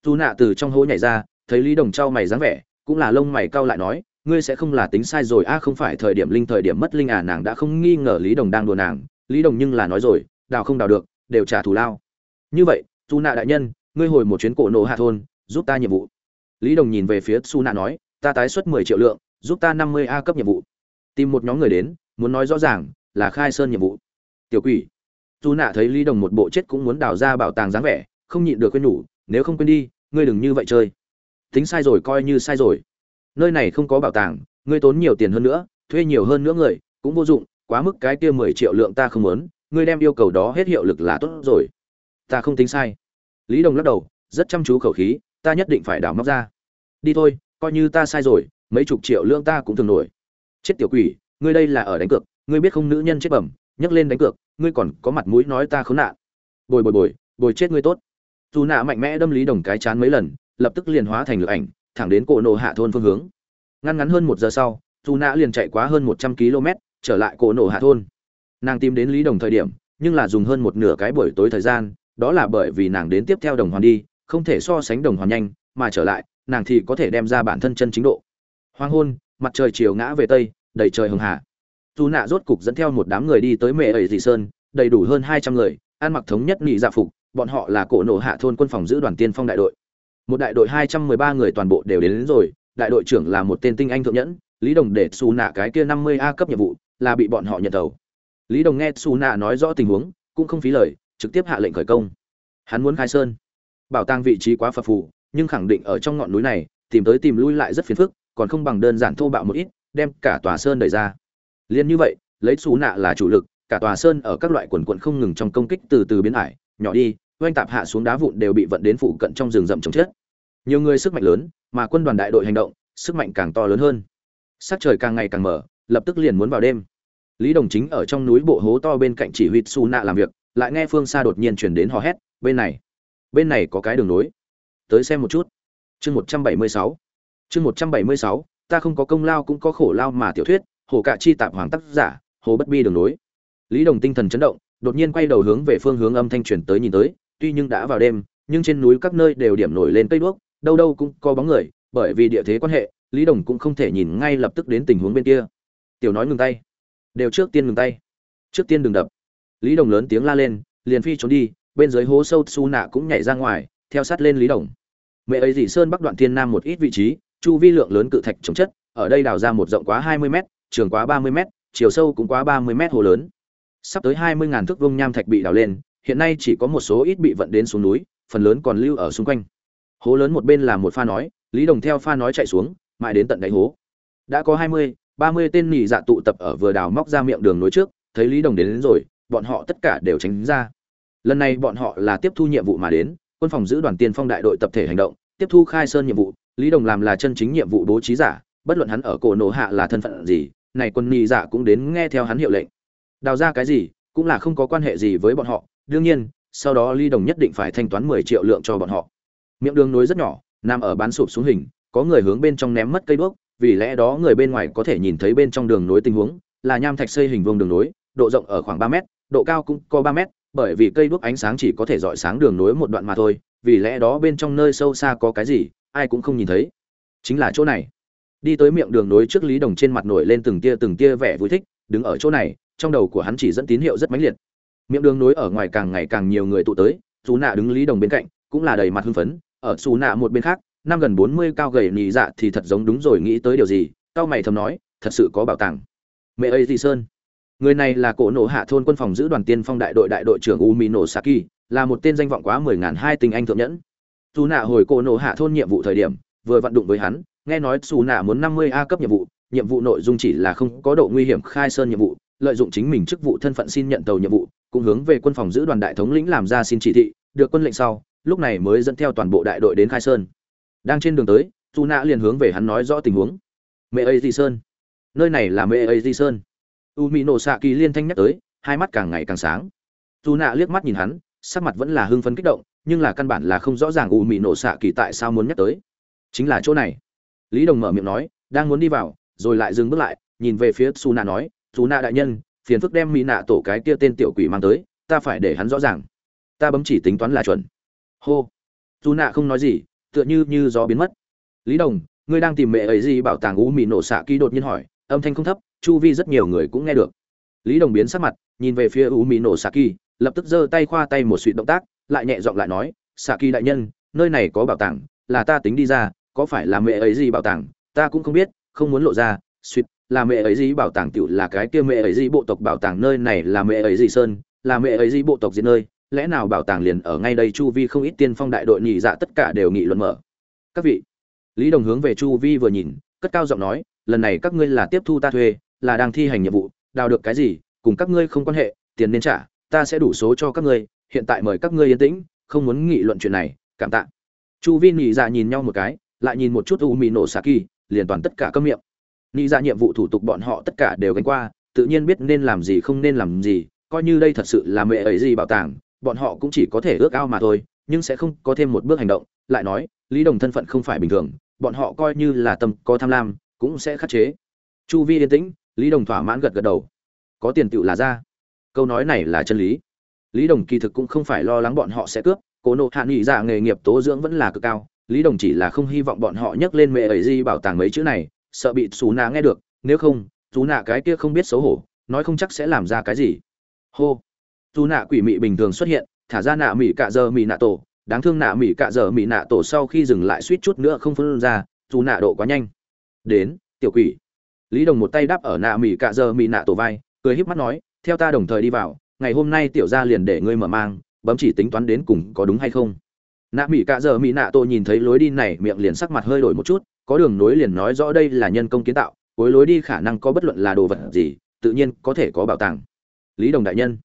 Dù nạ từ trong hố nhảy ra, thấy lý đồng trao mày dáng vẻ, cũng là lông mày cau lại nói, ngươi sẽ không là tính sai rồi, a, không phải thời điểm linh, thời điểm mất linh à nàng đã không nghi ngờ lý đồng đang đùa nàng. Lý đồng nhưng là nói rồi, đào không đào được, đều trả thù lao. Như vậy Su nạ đại nhân, ngươi hồi một chuyến cổ nổ hạ thôn, giúp ta nhiệm vụ. Lý đồng nhìn về phía su nạ nói, ta tái xuất mười triệu lượng, giúp ta năm mươi a cấp nhiệm vụ. Tìm một nhóm người đến, muốn nói rõ ràng, là khai sơn nhiệm vụ. Tiểu quỷ. Su nạ thấy lý đồng một bộ chết cũng muốn đào ra bảo tàng dáng vẻ, không nhịn được quên nhủ, nếu không quên đi, ngươi đừng như vậy chơi. Tính sai rồi coi như sai rồi. Nơi này không có bảo tàng, ngươi tốn nhiều tiền hơn nữa, thuê nhiều hơn nữa người, cũng vô dụng, quá mức cái kia mười triệu lượng ta không muốn, ngươi đem yêu cầu đó hết hiệu lực là tốt rồi. Ta không tính sai lý đồng lắc đầu, rất chăm chú khẩu khí, ta nhất định phải đào móc ra. Đi thôi, coi như ta sai rồi, mấy chục triệu lương ta cũng thường nổi. Chết tiểu quỷ, ngươi đây là ở đánh cược, ngươi biết không nữ nhân chết bẩm, nhấc lên đánh cược, ngươi còn có mặt mũi nói ta khốn nạn. Bồi bồi bồi bồi chết ngươi tốt. Dù nạ mạnh mẽ đâm lý đồng cái chán mấy lần, lập tức liền hóa thành lửa ảnh, thẳng đến cổ nổ hạ thôn phương hướng. Ngăn ngắn hơn một giờ sau, dù nạ liền chạy quá hơn một trăm km, trở lại cổ nổ hạ thôn. Nàng tìm đến lý đồng thời điểm, nhưng là dùng hơn một nửa cái buổi tối thời gian đó là bởi vì nàng đến tiếp theo đồng hoàn đi không thể so sánh đồng hoàn nhanh mà trở lại nàng thì có thể đem ra bản thân chân chính độ. Hoang hôn mặt trời chiều ngã về tây đầy trời hường hà. Dù nạ rốt cục dẫn theo một đám người đi tới mẹ ẩy dị sơn đầy đủ hơn hai trăm người ăn mặc thống nhất nghị dạ phục bọn họ là cổ nổ hạ thôn quân phòng giữ đoàn tiên phong đại đội. Một đại đội hai trăm mười ba người toàn bộ đều đến, đến rồi đại đội trưởng là một tên tinh anh thượng nhẫn lý đồng để xù nạ cái kia năm mươi a cấp nhiệm vụ là bị bọn họ nhận đầu lý đồng nghe xù nạ nói rõ tình huống cũng không phí lời trực tiếp hạ lệnh khởi công. Hắn muốn khai sơn, bảo tàng vị trí quá phập phù, nhưng khẳng định ở trong ngọn núi này, tìm tới tìm lui lại rất phiền phức, còn không bằng đơn giản thô bạo một ít, đem cả tòa sơn đẩy ra. Liên như vậy, lấy xù nạ là chủ lực, cả tòa sơn ở các loại quần quận không ngừng trong công kích từ từ biến ải, nhỏ đi, oanh tạp hạ xuống đá vụn đều bị vận đến phụ cận trong rừng rậm trồng chết. Nhiều người sức mạnh lớn, mà quân đoàn đại đội hành động, sức mạnh càng to lớn hơn. Sắc trời càng ngày càng mở, lập tức liền muốn vào đêm. Lý đồng chính ở trong núi bộ hố to bên cạnh chỉ huy su nạ làm việc lại nghe phương xa đột nhiên chuyển đến hò hét, bên này bên này có cái đường nối. Tới xem một chút. Chương một trăm bảy mươi sáu. Chương một trăm bảy mươi sáu, ta không có công lao cũng có khổ lao mà tiểu thuyết, hồ cạ chi tạp hoàng tác giả, hồ bất bi đường nối. Lý đồng tinh thần chấn động, đột nhiên quay đầu hướng về phương hướng âm thanh truyền tới nhìn tới, tuy nhưng đã vào đêm, nhưng trên núi các nơi đều điểm nổi lên cây đuốc, đâu đâu cũng có bóng người, bởi vì địa thế quan hệ, lý đồng cũng không thể nhìn ngay lập tức đến tình huống bên kia. Tiểu nói ngừng tay. Đều trước tiên ngừng tay. Trước tiên đừng đập lý đồng lớn tiếng la lên liền phi trốn đi bên dưới hố sâu su nạ cũng nhảy ra ngoài theo sát lên lý đồng. Mẹ ấy dị sơn bắc đoạn thiên nam một ít vị trí chu vi lượng lớn cự thạch chống chất ở đây đào ra một rộng quá hai mươi m trường quá ba mươi m chiều sâu cũng quá ba mươi m hồ lớn. Sắp tới hai mươi ngàn thước vông nham thạch bị đào lên hiện nay chỉ có một số ít bị vận đến xuống núi phần lớn còn lưu ở xung quanh. Hố lớn một bên là một pha nói lý đồng theo pha nói chạy xuống mãi đến tận đáy hố. Đã có hai mươi ba mươi tên nhị dạ tụ tập ở vừa đào móc ra miệng đường nối trước thấy lý đồng đến, đến rồi bọn họ tất cả đều tránh ra. Lần này bọn họ là tiếp thu nhiệm vụ mà đến, quân phòng giữ đoàn tiên phong đại đội tập thể hành động, tiếp thu khai sơn nhiệm vụ, lý đồng làm là chân chính nhiệm vụ bố trí giả, bất luận hắn ở cổ nổ hạ là thân phận gì, này quân nhị giả cũng đến nghe theo hắn hiệu lệnh. Đào ra cái gì, cũng là không có quan hệ gì với bọn họ, đương nhiên, sau đó lý đồng nhất định phải thanh toán mười triệu lượng cho bọn họ. Miệng đường nối rất nhỏ, nằm ở bán sụp xuống hình, có người hướng bên trong ném mất cây đuốc, vì lẽ đó người bên ngoài có thể nhìn thấy bên trong đường nối tình huống, là nham thạch xây hình vuông đường nối, độ rộng ở khoảng ba mét độ cao cũng có ba mét, bởi vì cây đuốc ánh sáng chỉ có thể dọi sáng đường nối một đoạn mà thôi, vì lẽ đó bên trong nơi sâu xa có cái gì, ai cũng không nhìn thấy. Chính là chỗ này. Đi tới miệng đường nối trước lý đồng trên mặt nổi lên từng tia từng tia vẻ vui thích, đứng ở chỗ này, trong đầu của hắn chỉ dẫn tín hiệu rất mãnh liệt. Miệng đường nối ở ngoài càng ngày càng nhiều người tụ tới dù nạ đứng lý đồng bên cạnh, cũng là đầy mặt hưng phấn, ở xù nạ một bên khác, năm gần bốn mươi cao gầy nhị dạ thì thật giống đúng rồi, nghĩ tới điều gì cao mày thầm nói, thật sự có bảo tàng. Mẹ ơi gì sơn người này là cổ nộ hạ thôn quân phòng giữ đoàn tiên phong đại đội đại đội trưởng u mỹ nổ saki là một tên danh vọng quá mười ngàn hai tình anh thượng nhẫn. Dù nạ hồi cổ nộ hạ thôn nhiệm vụ thời điểm, vừa vận đụng với hắn, nghe nói dù nạ muốn năm mươi a cấp nhiệm vụ nhiệm vụ nội dung chỉ là không có độ nguy hiểm khai sơn nhiệm vụ, lợi dụng chính mình chức vụ thân phận xin nhận tàu nhiệm vụ, cũng hướng về quân phòng giữ đoàn đại thống lĩnh làm ra xin chỉ thị, được quân lệnh sau, lúc này mới dẫn theo toàn bộ đại đội đến khai sơn. Đang trên đường tới dù nạ liền hướng về hắn nói rõ tình huống. Mẹ ấy di sơn. Nơi này là mẹ ấy di sơn u mỹ nổ xạ kỳ liên thanh nhắc tới, hai mắt càng ngày càng sáng. Dù nạ liếc mắt nhìn hắn, sắc mặt vẫn là hưng phấn kích động, nhưng là căn bản là không rõ ràng u mỹ nổ xạ kỳ tại sao muốn nhắc tới. Chính là chỗ này. Lý đồng mở miệng nói, đang muốn đi vào, rồi lại dừng bước lại, nhìn về phía su nạ nói su nạ đại nhân, phiền phức đem mỹ nạ tổ cái kia tên tiểu quỷ mang tới, ta phải để hắn rõ ràng. Ta bấm chỉ tính toán là chuẩn. Hô. Dù nạ không nói gì, tựa như như gió biến mất. Lý đồng, ngươi đang tìm mẹ ấy gì bảo tàng u mỹ nổ xạ kỳ đột nhiên hỏi, âm thanh không thấp chu vi rất nhiều người cũng nghe được. Lý đồng biến sắc mặt, nhìn về phía u mì nổ xạ kỳ lập tức giơ tay khoa tay một suy động tác, lại nhẹ giọng lại nói xạ kỳ đại nhân, nơi này có bảo tàng, là ta tính đi ra, có phải là mẹ ấy gì bảo tàng? Ta cũng không biết, không muốn lộ ra suýt là mẹ ấy gì bảo tàng tiểu là cái kia mẹ ấy gì bộ tộc bảo tàng nơi này là mẹ ấy gì sơn, là mẹ ấy gì bộ tộc diệt nơi, lẽ nào bảo tàng liền ở ngay đây chu vi không ít tiên phong đại đội nhị dạ tất cả đều nghị luận mở? Các vị. Lý đồng hướng về chu vi vừa nhìn, cất cao giọng nói, lần này các ngươi là tiếp thu ta thuê là đang thi hành nhiệm vụ, đào được cái gì, cùng các ngươi không quan hệ, tiền nên trả, ta sẽ đủ số cho các ngươi, hiện tại mời các ngươi yên tĩnh, không muốn nghị luận chuyện này, cảm tạ. Chu vi nhị dạ nhìn nhau một cái, lại nhìn một chút u mì nổ xà kỳ, liền toàn tất cả các miệng. Nhị dạ nhiệm vụ thủ tục bọn họ tất cả đều gánh qua, tự nhiên biết nên làm gì không nên làm gì, coi như đây thật sự là mẹ ấy gì bảo tàng, bọn họ cũng chỉ có thể ước ao mà thôi, nhưng sẽ không có thêm một bước hành động, lại nói, lý đồng thân phận không phải bình thường, bọn họ coi như là tâm có tham lam, cũng sẽ khắc chế. Chu vi yên tĩnh lý đồng thỏa mãn gật gật đầu. Có tiền tựu là ra. Câu nói này là chân lý. Lý đồng kỳ thực cũng không phải lo lắng bọn họ sẽ cướp. Cố nộ hạ nghị dạ nghề nghiệp tố dưỡng vẫn là cực cao. Lý đồng chỉ là không hy vọng bọn họ nhắc lên mẹ ấy di bảo tàng mấy chữ này. Sợ bị xù nạ nghe được. Nếu không xù nạ cái kia không biết xấu hổ. Nói không chắc sẽ làm ra cái gì. Hô. Dù nạ quỷ mị bình thường xuất hiện. Thả ra nạ mị cạ giờ mị nạ tổ. Đáng thương nạ mị cạ giờ mị nạ tổ sau khi dừng lại suýt chút nữa không phân ra. Dù nạ độ quá nhanh. Đến, tiểu quỷ lý đồng một tay đáp ở nạ mỹ cạ giờ mỹ nạ tổ vai, cười híp mắt nói, theo ta đồng thời đi vào, ngày hôm nay tiểu gia liền để ngươi mở mang, bấm chỉ tính toán đến cùng có đúng hay không? Nạ mỹ cạ giờ mỹ nạ tổ nhìn thấy lối đi này, miệng liền sắc mặt hơi đổi một chút, có đường nối liền nói rõ đây là nhân công kiến tạo, cuối lối đi khả năng có bất luận là đồ vật gì, tự nhiên có thể có bảo tàng. Lý đồng đại nhân.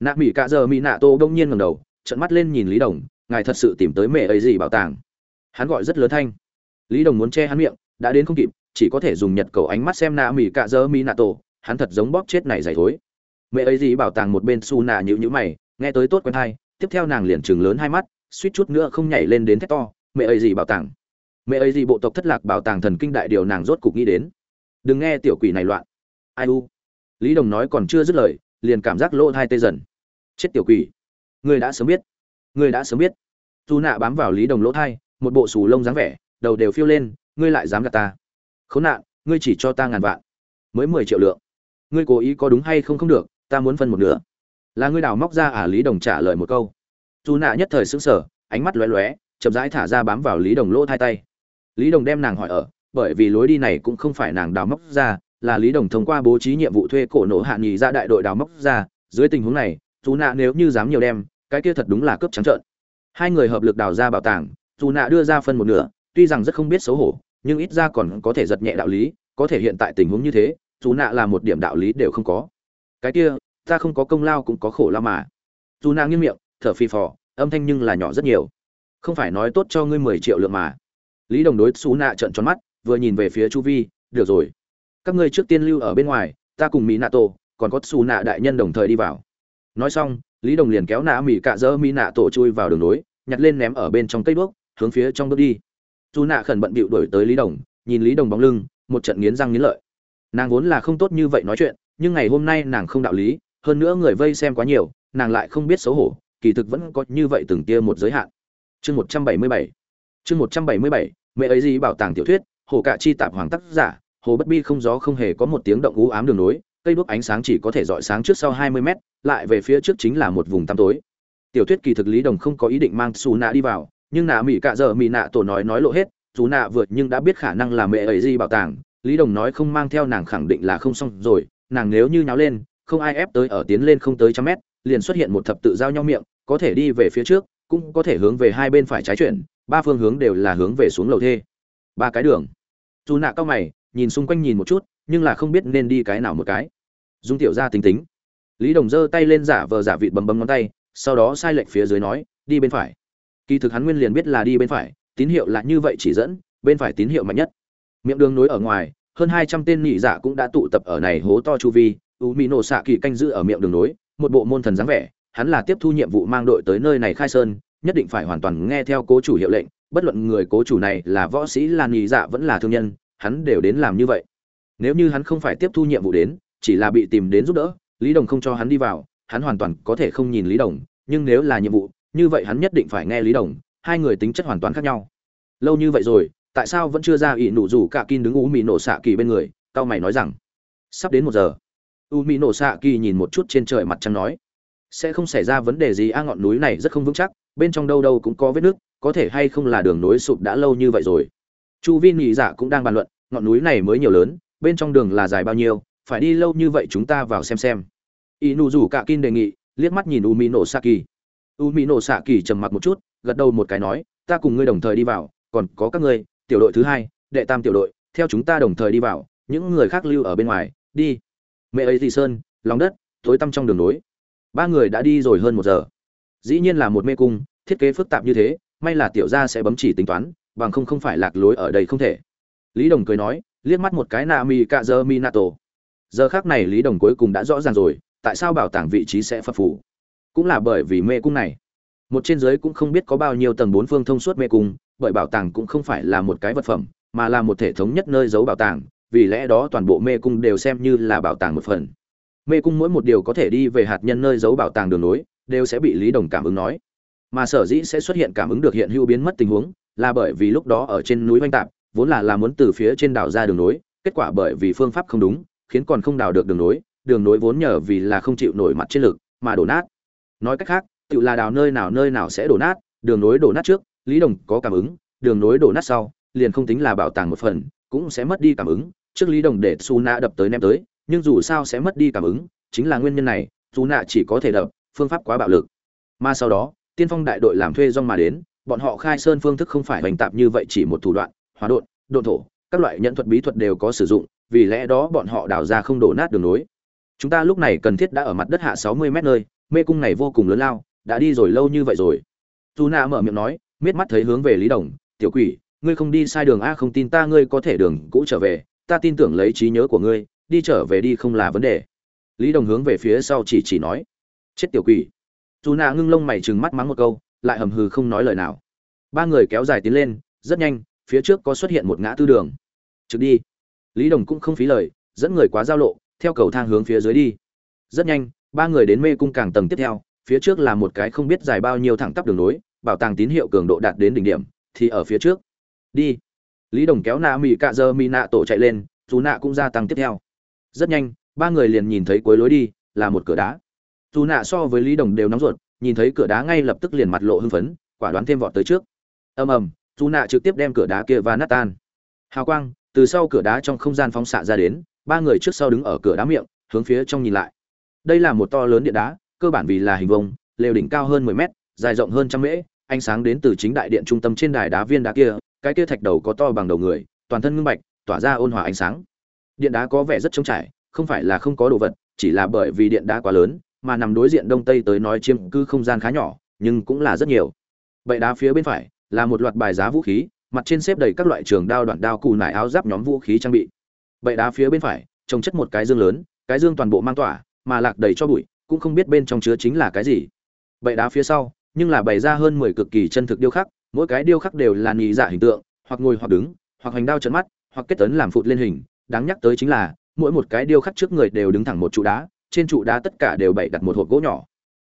Nạ mỹ cạ giờ mỹ nạ tổ đông nhiên ngẩng đầu trận mắt lên nhìn lý đồng, ngài thật sự tìm tới mẹ ấy gì bảo tàng? Hắn gọi rất lớn thanh. Lý đồng muốn che hắn miệng, đã đến không kịp chỉ có thể dùng nhật cầu ánh mắt xem nạ mỹ cạ dơ mỹ nạ tổ, hắn thật giống bóp chết này dày thối. Mẹ ấy gì bảo tàng một bên su nạ nhữ nhữ mày, nghe tới tốt quen thai, tiếp theo nàng liền chừng lớn hai mắt, suýt chút nữa không nhảy lên đến thét to, mẹ ấy gì bảo tàng? Mẹ ấy gì bộ tộc thất lạc bảo tàng thần kinh đại điều nàng rốt cục nghĩ đến. Đừng nghe tiểu quỷ này loạn. Ai u? Lý đồng nói còn chưa dứt lời, liền cảm giác lỗ hai tê dần. Chết tiểu quỷ. Người đã sớm biết. Người đã sớm biết. Dù nạ bám vào lý đồng lỗ thai, một bộ xù lông dáng vẻ, đầu đều phiêu lên, ngươi lại dám gạt ta khốn nạn, ngươi chỉ cho ta ngàn vạn, mới mười triệu lượng. Ngươi cố ý có đúng hay không không được, ta muốn phân một nửa. Là ngươi đào móc ra à lý đồng trả lời một câu. Dù nạ nhất thời sững sờ, ánh mắt lóe lóe, chậm rãi thả ra bám vào lý đồng lỗ thai tay. Lý đồng đem nàng hỏi ở, bởi vì lối đi này cũng không phải nàng đào móc ra, là lý đồng thông qua bố trí nhiệm vụ thuê cổ nổ hạ nghỉ ra đại đội đào móc ra. Dưới tình huống này, dù nạ nếu như dám nhiều đem, cái kia thật đúng là cướp trắng trợn. Hai người hợp lực đào ra bảo tàng, dù nạ đưa ra phân một nửa, tuy rằng rất không biết xấu hổ nhưng ít ra còn có thể giật nhẹ đạo lý, có thể hiện tại tình huống như thế, dù nạ là một điểm đạo lý đều không có. Cái kia, ta không có công lao cũng có khổ lao mà. Dù nạ nghiêng miệng, thở phì phò, âm thanh nhưng là nhỏ rất nhiều. Không phải nói tốt cho ngươi mười triệu lượng mà. Lý đồng đối xú nạ trợn tròn mắt, vừa nhìn về phía chu vi, được rồi. Các ngươi trước tiên lưu ở bên ngoài, ta cùng mỹ nạ tổ còn có xù nạ đại nhân đồng thời đi vào. Nói xong, lý đồng liền kéo nạ mỹ cạ dỡ mỹ nạ tổ chui vào đường nối, nhặt lên ném ở bên trong cây đuốc, hướng phía trong bước đi dù nạ khẩn bận bịu đổi tới lý đồng, nhìn lý đồng bóng lưng, một trận nghiến răng nghiến lợi. Nàng vốn là không tốt như vậy nói chuyện, nhưng ngày hôm nay nàng không đạo lý, hơn nữa người vây xem quá nhiều, nàng lại không biết xấu hổ, kỳ thực vẫn có như vậy từng tia một giới hạn. Chương một trăm bảy mươi bảy, chương một trăm bảy mươi bảy, mẹ ấy gì bảo tàng tiểu thuyết, hồ cạ chi tạp hoàng tác giả, hồ bất bi không gió không hề có một tiếng động ú ám đường nối, cây đuốc ánh sáng chỉ có thể dọi sáng trước sau hai mươi mét, lại về phía trước chính là một vùng tăm tối. Tiểu thuyết kỳ thực lý đồng không có ý định mang xù nạ đi vào nhưng nạ mỹ cạ giờ mỹ nạ tổ nói nói lộ hết, dù nạ vượt nhưng đã biết khả năng là mẹ ấy gì bảo tàng, lý đồng nói không mang theo nàng khẳng định là không xong rồi, nàng nếu như nháo lên, không ai ép tới ở tiến lên không tới trăm mét, liền xuất hiện một thập tự giao nhau miệng, có thể đi về phía trước, cũng có thể hướng về hai bên phải trái chuyển, ba phương hướng đều là hướng về xuống lầu thê. Ba cái đường. Dù nạ cao mày, nhìn xung quanh nhìn một chút, nhưng là không biết nên đi cái nào một cái. Dung tiểu ra tính tính. Lý đồng giơ tay lên giả vờ giả vịt bấm bấm ngón tay, sau đó sai lệch phía dưới nói, đi bên phải kỳ thực hắn nguyên liền biết là đi bên phải, tín hiệu là như vậy chỉ dẫn, bên phải tín hiệu mạnh nhất. Miệng đường nối ở ngoài, hơn hai trăm tên nhị dạ cũng đã tụ tập ở này hố to chu vi u mỹ nổ xạ kỳ canh giữ ở miệng đường nối, một bộ môn thần dáng vẻ, hắn là tiếp thu nhiệm vụ mang đội tới nơi này khai sơn, nhất định phải hoàn toàn nghe theo cố chủ hiệu lệnh, bất luận người cố chủ này là võ sĩ, là nhị dạ vẫn là thương nhân, hắn đều đến làm như vậy. Nếu như hắn không phải tiếp thu nhiệm vụ đến, chỉ là bị tìm đến giúp đỡ, lý đồng không cho hắn đi vào, hắn hoàn toàn có thể không nhìn lý đồng, nhưng nếu là nhiệm vụ như vậy hắn nhất định phải nghe lý đồng, hai người tính chất hoàn toàn khác nhau. Lâu như vậy rồi, tại sao vẫn chưa ra ỷ nụ rủ cả kin đứng u mì nổ xạ kỳ bên người, cao mày nói rằng, sắp đến một giờ. U mì nổ xạ kỳ nhìn một chút trên trời mặt trăng nói, sẽ không xảy ra vấn đề gì, a ngọn núi này rất không vững chắc, bên trong đâu đâu cũng có vết nước có thể hay không là đường nối sụp đã lâu như vậy rồi. Chu vi nhị dạ cũng đang bàn luận, ngọn núi này mới nhiều lớn, bên trong đường là dài bao nhiêu, phải đi lâu như vậy chúng ta vào xem xem. Y nụ rủ cả kin đề nghị, liếc mắt nhìn u mỹ nổ xạ kỳ u mỹ nổ xạ kỳ trầm mặc một chút, gật đầu một cái nói, ta cùng ngươi đồng thời đi vào, còn có các ngươi, tiểu đội thứ hai, đệ tam tiểu đội, theo chúng ta đồng thời đi vào, những người khác lưu ở bên ngoài, đi. Mẹ ấy thì sơn, lòng đất, tối tăm trong đường nối ba người đã đi rồi hơn một giờ. Dĩ nhiên là một mê cung, thiết kế phức tạp như thế, may là tiểu gia sẽ bấm chỉ tính toán, bằng không không phải lạc lối ở đây không thể. Lý đồng cười nói, liếc mắt một cái nạ mi cạ dơ mi nato giờ khác này lý đồng cuối cùng đã rõ ràng rồi, tại sao bảo tàng vị trí sẽ phập phủ cũng là bởi vì mê cung này. Một trên giới cũng không biết có bao nhiêu tầng bốn phương thông suốt mê cung, bởi bảo tàng cũng không phải là một cái vật phẩm, mà là một thể thống nhất nơi giấu bảo tàng, vì lẽ đó toàn bộ mê cung đều xem như là bảo tàng một phần. Mê cung mỗi một điều có thể đi về hạt nhân nơi giấu bảo tàng đường nối, đều sẽ bị lý đồng cảm ứng nói. Mà sở dĩ sẽ xuất hiện cảm ứng được hiện hữu biến mất tình huống, là bởi vì lúc đó ở trên núi oanh tạp, vốn là là muốn từ phía trên đảo ra đường nối, kết quả bởi vì phương pháp không đúng, khiến còn không đào được đường nối đường nối vốn nhờ vì là không chịu nổi mặt chiến lực, mà đổ nát nói cách khác tự là đào nơi nào nơi nào sẽ đổ nát, đường nối đổ nát trước, lý đồng có cảm ứng, đường nối đổ nát sau, liền không tính là bảo tàng một phần, cũng sẽ mất đi cảm ứng. Trước lý đồng để su nạ đập tới ném tới, nhưng dù sao sẽ mất đi cảm ứng, chính là nguyên nhân này su nạ chỉ có thể đập, phương pháp quá bạo lực. Mà sau đó, tiên phong đại đội làm thuê rong mà đến, bọn họ khai sơn phương thức không phải hoành tạp như vậy, chỉ một thủ đoạn hóa độn độn thổ, các loại nhận thuật bí thuật đều có sử dụng, vì lẽ đó bọn họ đào ra không đổ nát đường nối. Chúng ta lúc này cần thiết đã ở mặt đất hạ sáu mươi mét nơi mê cung này vô cùng lớn lao, đã đi rồi lâu như vậy rồi. Dù nạ mở miệng nói, miết mắt thấy hướng về lý đồng, tiểu quỷ, ngươi không đi sai đường a, không tin ta ngươi có thể đường cũ trở về, ta tin tưởng lấy trí nhớ của ngươi, đi trở về đi không là vấn đề. Lý đồng hướng về phía sau chỉ chỉ nói, chết tiểu quỷ. Dù nạ ngưng lông mày trừng mắt mắng một câu, lại hầm hừ không nói lời nào. Ba người kéo dài tiến lên, rất nhanh, phía trước có xuất hiện một ngã tư đường. Trực đi. Lý đồng cũng không phí lời, dẫn người quá giao lộ, theo cầu thang hướng phía dưới đi. Rất nhanh ba người đến mê cung càng tầng tiếp theo, phía trước là một cái không biết dài bao nhiêu thẳng tắp đường nối, bảo tàng tín hiệu cường độ đạt đến đỉnh điểm, thì ở phía trước. Đi. Lý đồng kéo nạ mỹ cạ dơ mỹ nạ tổ chạy lên, dù nạ cũng gia tăng tiếp theo. Rất nhanh, ba người liền nhìn thấy cuối lối đi, là một cửa đá. Dù nạ so với lý đồng đều nóng ruột, nhìn thấy cửa đá ngay lập tức liền mặt lộ hưng phấn, quả đoán thêm vọt tới trước. Ầm ầm, dù nạ trực tiếp đem cửa đá kia và nát tan. Hào quang, từ sau cửa đá trong không gian phóng xạ ra đến, ba người trước sau đứng ở cửa đá miệng, hướng phía trong nhìn lại đây là một to lớn điện đá, cơ bản vì là hình vông lều đỉnh cao hơn 10 mét, dài rộng hơn trăm mễ, ánh sáng đến từ chính đại điện trung tâm trên đài đá viên đá kia, cái kia thạch đầu có to bằng đầu người, toàn thân ngưng bạch, tỏa ra ôn hòa ánh sáng. Điện đá có vẻ rất trống trải, không phải là không có đồ vật, chỉ là bởi vì điện đá quá lớn, mà nằm đối diện đông tây tới nói chiếm cư không gian khá nhỏ, nhưng cũng là rất nhiều. Bệ đá phía bên phải là một loạt bài giá vũ khí, mặt trên xếp đầy các loại trường đao đoạn đao cù nải áo giáp nhóm vũ khí trang bị. Bệ đá phía bên phải trồng chất một cái dương lớn, cái dương toàn bộ mang tỏa mà lạc đầy cho bụi, cũng không biết bên trong chứa chính là cái gì. Bậy đá phía sau, nhưng là bày ra hơn mười cực kỳ chân thực điêu khắc, mỗi cái điêu khắc đều là nhị giả hình tượng, hoặc ngồi hoặc đứng, hoặc hành đao trận mắt, hoặc kết tấn làm phụt lên hình. Đáng nhắc tới chính là, mỗi một cái điêu khắc trước người đều đứng thẳng một trụ đá, trên trụ đá tất cả đều bày đặt một hộp gỗ nhỏ.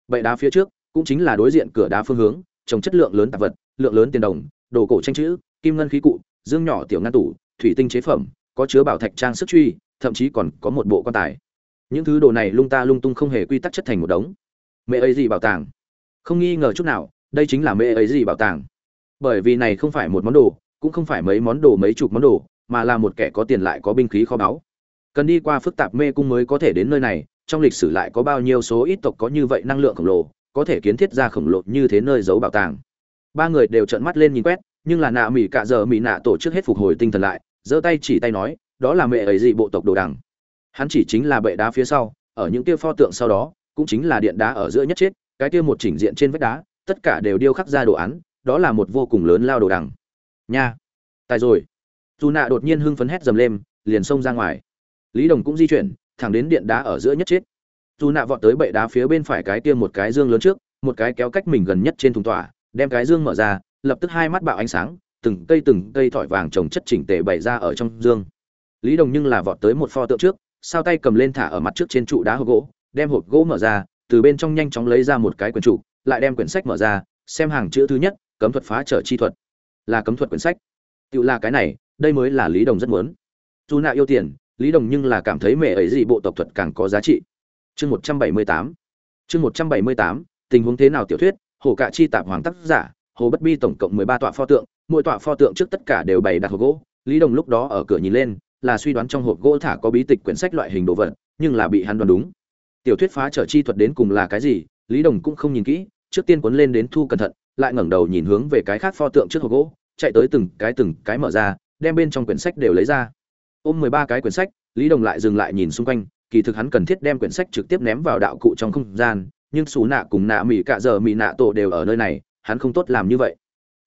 Bậy đá phía trước, cũng chính là đối diện cửa đá phương hướng, trồng chất lượng lớn tạp vật, lượng lớn tiền đồng, đồ cổ tranh chữ, kim ngân khí cụ, dương nhỏ tiểu ngăn tủ, thủy tinh chế phẩm, có chứa bảo thạch trang sức truy, thậm chí còn có một bộ quan tài những thứ đồ này lung ta lung tung không hề quy tắc chất thành một đống. Mẹ ấy gì bảo tàng? Không nghi ngờ chút nào, đây chính là mẹ ấy gì bảo tàng. Bởi vì này không phải một món đồ, cũng không phải mấy món đồ mấy chục món đồ, mà là một kẻ có tiền lại có binh khí kho báu. Cần đi qua phức tạp mê cung mới có thể đến nơi này, trong lịch sử lại có bao nhiêu số ít tộc có như vậy năng lượng khổng lồ, có thể kiến thiết ra khổng lồ như thế nơi giấu bảo tàng. Ba người đều trợn mắt lên nhìn quét, nhưng là nạ mỹ cạ giờ mỹ nạ tổ chức hết phục hồi tinh thần lại, giơ tay chỉ tay nói, đó là mẹ ấy gì bộ tộc đồ đằng hắn chỉ chính là bệ đá phía sau, ở những kia pho tượng sau đó, cũng chính là điện đá ở giữa nhất chết, cái kia một chỉnh diện trên vách đá, tất cả đều điêu khắc ra đồ án, đó là một vô cùng lớn lao đồ đằng. Nha! Tài rồi! Dù nạ đột nhiên hưng phấn hét dầm lên, liền xông ra ngoài. Lý đồng cũng di chuyển, thẳng đến điện đá ở giữa nhất chết. Dù nạ vọt tới bệ đá phía bên phải cái kia một cái dương lớn trước, một cái kéo cách mình gần nhất trên thùng tỏa, đem cái dương mở ra, lập tức hai mắt bạo ánh sáng, từng cây từng cây thỏi vàng trồng chất chỉnh tề bày ra ở trong dương. Lý đồng nhưng là vọt tới một pho tượng trước sao tay cầm lên thả ở mặt trước trên trụ đá hộp gỗ, đem hộp gỗ mở ra, từ bên trong nhanh chóng lấy ra một cái quyển trụ, lại đem quyển sách mở ra, xem hàng chữ thứ nhất, cấm thuật phá trở chi thuật. Là cấm thuật quyển sách. Tự là cái này, đây mới là lý đồng rất muốn. Dù nạ yêu tiền, lý đồng nhưng là cảm thấy mẹ ấy gì bộ tộc thuật càng có giá trị. Chương một trăm bảy mươi tám. Chương một trăm bảy mươi tám, tình huống thế nào tiểu thuyết, hồ cạ chi tạp hoàng tác giả, hồ bất bi tổng cộng mười ba tọa pho tượng, mỗi tọa pho tượng trước tất cả đều bày đặt hộp gỗ. Lý đồng lúc đó ở cửa nhìn lên là suy đoán trong hộp gỗ thả có bí tịch quyển sách loại hình đồ vật, nhưng là bị hắn đoán đúng. Tiểu thuyết phá trở chi thuật đến cùng là cái gì, lý đồng cũng không nhìn kỹ, trước tiên cuốn lên đến thu cẩn thận, lại ngẩng đầu nhìn hướng về cái khác pho tượng trước hộp gỗ, chạy tới từng cái từng cái mở ra, đem bên trong quyển sách đều lấy ra. Ôm mười ba cái quyển sách, lý đồng lại dừng lại nhìn xung quanh, kỳ thực hắn cần thiết đem quyển sách trực tiếp ném vào đạo cụ trong không gian, nhưng Sú nạ cùng nạ mỹ cả giờ mỹ nạ tổ đều ở nơi này, hắn không tốt làm như vậy.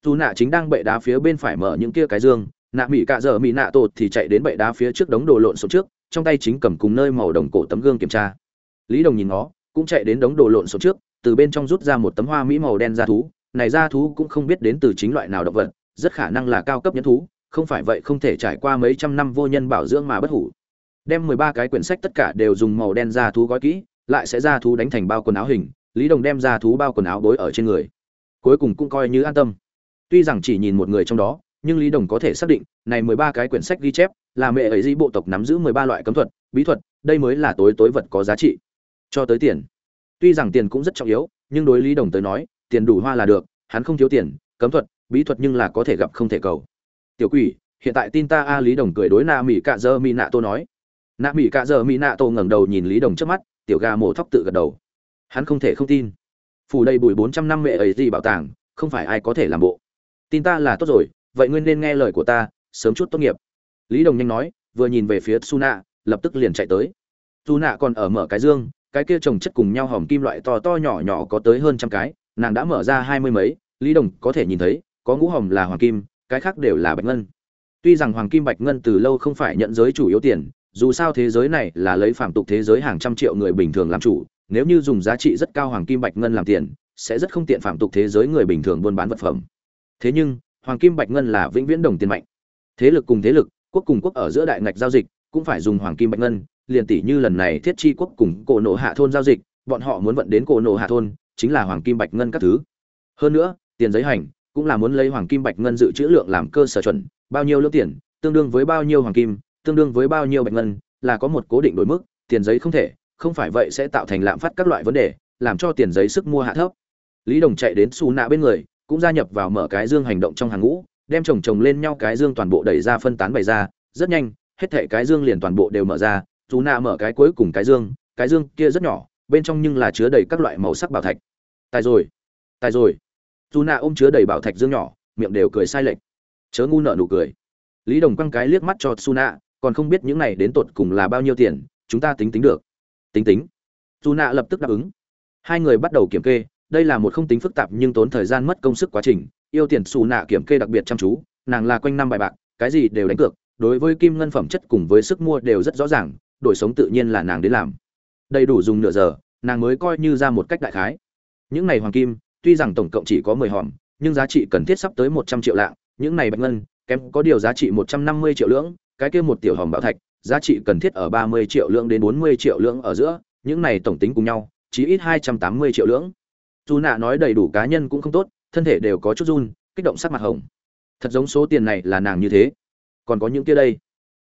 Dù nạ chính đang bệ đá phía bên phải mở những kia cái dương nạ mỹ cạ giờ mỹ nạ tổ thì chạy đến bệ đá phía trước đống đồ lộn xộn trước, trong tay chính cầm cùng nơi màu đồng cổ tấm gương kiểm tra. Lý đồng nhìn nó, cũng chạy đến đống đồ lộn xộn trước, từ bên trong rút ra một tấm hoa mỹ màu đen da thú. Này da thú cũng không biết đến từ chính loại nào động vật, rất khả năng là cao cấp nhẫn thú, không phải vậy không thể trải qua mấy trăm năm vô nhân bảo dưỡng mà bất hủ. Đem mười ba cái quyển sách tất cả đều dùng màu đen da thú gói kỹ, lại sẽ da thú đánh thành bao quần áo hình, lý đồng đem da thú bao quần áo bối ở trên người. Cuối cùng cũng coi như an tâm. Tuy rằng chỉ nhìn một người trong đó nhưng lý đồng có thể xác định, này mười ba cái quyển sách ghi chép là mẹ ấy di bộ tộc nắm giữ mười ba loại cấm thuật, bí thuật, đây mới là tối tối vật có giá trị. Cho tới tiền. Tuy rằng tiền cũng rất trọng yếu, nhưng đối lý đồng tới nói, tiền đủ hoa là được, hắn không thiếu tiền, cấm thuật, bí thuật nhưng là có thể gặp không thể cầu. Tiểu quỷ, hiện tại tin ta a, lý đồng cười đối na mỹ cạ dơ mỹ nạ tô nói. Na mỹ cạ dơ mỹ nạ tô ngẩng đầu nhìn lý đồng trước mắt, tiểu gà mổ thóc tự gật đầu. Hắn không thể không tin. Phủ đầy bùi bốn trăm năm mẹ ấy gì bảo tàng, không phải ai có thể làm bộ. Tin ta là tốt rồi vậy ngươi nên nghe lời của ta, sớm chút tốt nghiệp. Lý đồng nhanh nói, vừa nhìn về phía su nạ lập tức liền chạy tới. Su nạ còn ở mở cái dương, cái kia trồng chất cùng nhau hòm kim loại to to nhỏ nhỏ có tới hơn trăm cái, nàng đã mở ra hai mươi mấy, lý đồng có thể nhìn thấy, có ngũ hòm là hoàng kim, cái khác đều là bạch ngân. Tuy rằng hoàng kim bạch ngân từ lâu không phải nhận giới chủ yếu tiền, dù sao thế giới này là lấy phạm tục thế giới hàng trăm triệu người bình thường làm chủ, nếu như dùng giá trị rất cao hoàng kim bạch ngân làm tiền, sẽ rất không tiện phạm tục thế giới người bình thường buôn bán vật phẩm. Thế nhưng hoàng kim bạch ngân là vĩnh viễn đồng tiền mạnh. Thế lực cùng thế lực, quốc cùng quốc ở giữa đại ngạch giao dịch, cũng phải dùng hoàng kim bạch ngân, liền tỷ như lần này thiết chi quốc cùng cổ nổ hạ thôn giao dịch, bọn họ muốn vận đến cổ nổ hạ thôn, chính là hoàng kim bạch ngân các thứ. Hơn nữa, tiền giấy hành, cũng là muốn lấy hoàng kim bạch ngân dự trữ lượng làm cơ sở chuẩn, bao nhiêu lượng tiền, tương đương với bao nhiêu hoàng kim, tương đương với bao nhiêu bạch ngân, là có một cố định đổi mức, tiền giấy không thể, không phải vậy sẽ tạo thành lạm phát các loại vấn đề, làm cho tiền giấy sức mua hạ thấp. Lý đồng chạy đến xù nạ bên người cũng gia nhập vào mở cái dương hành động trong hàng ngũ, đem chồng chồng lên nhau cái dương toàn bộ đẩy ra phân tán bày ra, rất nhanh, hết thảy cái dương liền toàn bộ đều mở ra, dù nạ mở cái cuối cùng cái dương cái dương kia rất nhỏ, bên trong nhưng là chứa đầy các loại màu sắc bảo thạch. Tài rồi tài rồi. Dù nạ ôm chứa đầy bảo thạch dương nhỏ, miệng đều cười sai lệch. Chớ ngu nợ nụ cười. Lý đồng quăng cái liếc mắt cho su nạ, còn không biết những này đến tột cùng là bao nhiêu tiền, chúng ta tính tính được. Tính tính. Dù nạ lập tức đáp ứng. Hai người bắt đầu kiểm kê đây là một không tính phức tạp nhưng tốn thời gian mất công sức quá trình, yêu tiền xù nạ kiểm kê đặc biệt chăm chú, nàng là quanh năm bài bạc, cái gì đều đánh cược, đối với kim ngân phẩm chất cùng với sức mua đều rất rõ ràng, đổi sống tự nhiên là nàng đến làm. Đầy đủ dùng nửa giờ, nàng mới coi như ra một cách đại khái. Những này hoàng kim, tuy rằng tổng cộng chỉ có mười hòm, nhưng giá trị cần thiết sắp tới một trăm triệu lạng, những này bạch ngân, kém có điều giá trị một trăm năm mươi triệu lưỡng, cái kia một tiểu hòm bảo thạch, giá trị cần thiết ở ba mươi triệu lượng đến bốn mươi triệu lượng ở giữa, những này tổng tính cùng nhau chỉ ít hai trăm tám mươi triệu lượng dù nạ nói đầy đủ cá nhân cũng không tốt, thân thể đều có chút run, kích động sắc mặt hồng. Thật giống số tiền này là nàng như thế. Còn có những kia đây.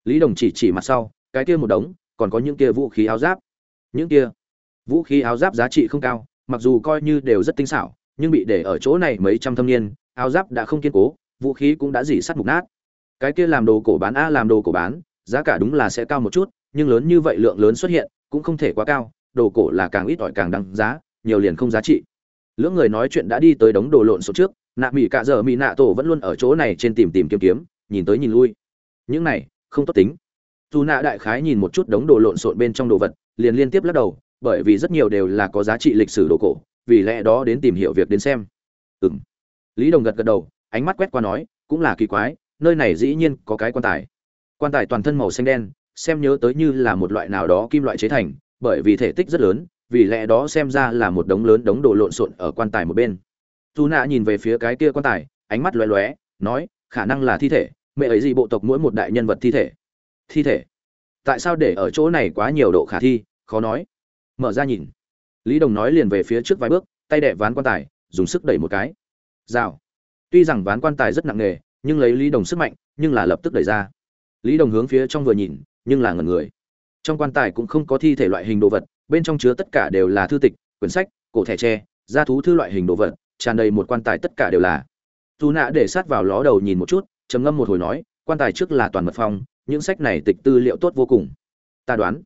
Lý đồng chỉ chỉ mặt sau, cái kia một đống, còn có những kia vũ khí áo giáp. Những kia vũ khí áo giáp giá trị không cao, mặc dù coi như đều rất tinh xảo, nhưng bị để ở chỗ này mấy trăm thâm niên, áo giáp đã không kiên cố, vũ khí cũng đã dỉ sắt mục nát. Cái kia làm đồ cổ bán a, làm đồ cổ bán, giá cả đúng là sẽ cao một chút, nhưng lớn như vậy lượng lớn xuất hiện, cũng không thể quá cao, đồ cổ là càng ít ỏi càng đăng giá, nhiều liền không giá trị lưỡng người nói chuyện đã đi tới đống đồ lộn xộn trước, nạ mỹ cạ giờ mỹ nạ tổ vẫn luôn ở chỗ này trên tìm tìm kiếm kiếm, nhìn tới nhìn lui. Những này, không tốt tính. Dù nạ đại khái nhìn một chút đống đồ lộn xộn bên trong đồ vật, liền liên tiếp lắc đầu, bởi vì rất nhiều đều là có giá trị lịch sử đồ cổ, vì lẽ đó đến tìm hiểu việc đến xem. Ừ m lý đồng gật gật đầu, ánh mắt quét qua nói, cũng là kỳ quái, nơi này dĩ nhiên có cái quan tài. Quan tài toàn thân màu xanh đen, xem nhớ tới như là một loại nào đó kim loại chế thành, bởi vì thể tích rất lớn vì lẽ đó xem ra là một đống lớn đống đồ lộn xộn ở quan tài một bên. Dù nạ nhìn về phía cái kia quan tài, ánh mắt lóe lóe, nói, khả năng là thi thể, mẹ ấy gì bộ tộc mỗi một đại nhân vật thi thể? Thi thể? Tại sao để ở chỗ này quá nhiều độ khả thi? Khó nói. Mở ra nhìn. Lý đồng nói liền về phía trước vài bước, tay đẻ ván quan tài, dùng sức đẩy một cái. Rào. Tuy rằng ván quan tài rất nặng nề, nhưng lấy lý đồng sức mạnh, nhưng là lập tức đẩy ra. Lý đồng hướng phía trong vừa nhìn, nhưng là ngẩn người. Trong quan tài cũng không có thi thể loại hình đồ vật bên trong chứa tất cả đều là thư tịch, quyển sách, cổ thẻ tre, gia thú thư loại hình đồ vật, tràn đầy một quan tài tất cả đều là. Dù nạ để sát vào ló đầu nhìn một chút, trầm ngâm một hồi nói, quan tài trước là toàn mật phong, những sách này tịch tư liệu tốt vô cùng. Ta đoán,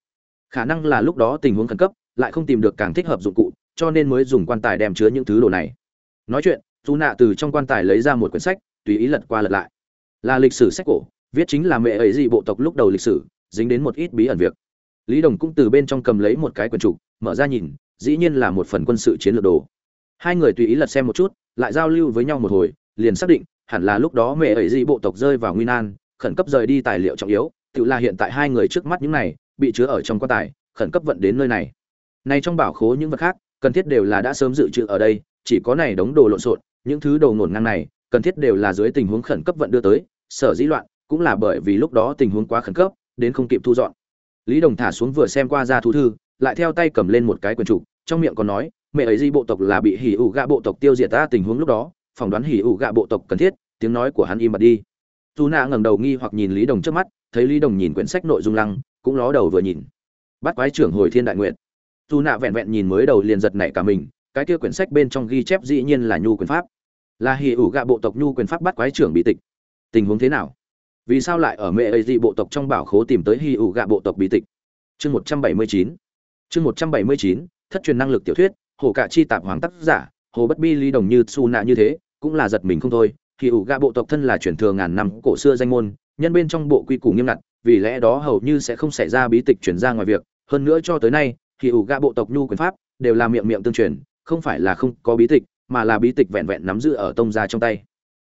khả năng là lúc đó tình huống khẩn cấp, lại không tìm được càng thích hợp dụng cụ, cho nên mới dùng quan tài đem chứa những thứ đồ này. Nói chuyện, dù nạ từ trong quan tài lấy ra một quyển sách, tùy ý lật qua lật lại. Là lịch sử sách cổ, viết chính là mẹ ấy dị bộ tộc lúc đầu lịch sử, dính đến một ít bí ẩn việc lý đồng cũng từ bên trong cầm lấy một cái quần trục mở ra nhìn, dĩ nhiên là một phần quân sự chiến lược đồ. Hai người tùy ý lật xem một chút, lại giao lưu với nhau một hồi, liền xác định, hẳn là lúc đó mẹ ấy di bộ tộc rơi vào nguy nan, khẩn cấp rời đi tài liệu trọng yếu, tự là hiện tại hai người trước mắt những này, bị chứa ở trong quan tài, khẩn cấp vận đến nơi này. Này trong bảo khố những vật khác, cần thiết đều là đã sớm dự trữ ở đây, chỉ có này đống đồ lộn xộn, những thứ đồ ngổn ngang này, cần thiết đều là dưới tình huống khẩn cấp vận đưa tới, sở dĩ loạn, cũng là bởi vì lúc đó tình huống quá khẩn cấp, đến không kịp thu dọn lý đồng thả xuống vừa xem qua ra thú thư, lại theo tay cầm lên một cái quyển trục, trong miệng còn nói, mẹ ấy di bộ tộc là bị hỉ ủ gạ bộ tộc tiêu diệt ta tình huống lúc đó, phỏng đoán hỉ ủ gạ bộ tộc cần thiết. Tiếng nói của hắn im bặt đi. Tu nạ ngẩng đầu nghi hoặc nhìn lý đồng trước mắt, thấy lý đồng nhìn quyển sách nội dung lăng, cũng ló đầu vừa nhìn. Bắt quái trưởng hồi thiên đại nguyện tu nạ vẹn vẹn nhìn mới đầu liền giật nảy cả mình, cái kia quyển sách bên trong ghi chép dĩ nhiên là nhu quyền pháp. Là hỉ ủ gạ bộ tộc nhu quyền pháp bắt quái trưởng bị tịch. Tình huống thế nào? Vì sao lại ở mẹ ấy dị bộ tộc trong bảo khố tìm tới hy ủ gạ bộ tộc bí tịch? Chương một trăm bảy mươi chín. Chương một trăm bảy mươi chín, thất truyền năng lực tiểu thuyết, hồ cạ chi tạp hoàng tác giả, hồ bất bi ly đồng như su nạ như thế, cũng là giật mình không thôi. Hy ủ gạ bộ tộc thân là truyền thừa ngàn năm cổ xưa danh môn, nhân bên trong bộ quy củ nghiêm ngặt, vì lẽ đó hầu như sẽ không xảy ra bí tịch chuyển ra ngoài việc. Hơn nữa cho tới nay hy ủ gạ bộ tộc nhu quyền pháp đều là miệng miệng tương truyền, không phải là không có bí tịch, mà là bí tịch vẹn vẹn nắm giữ ở tông gia trong tay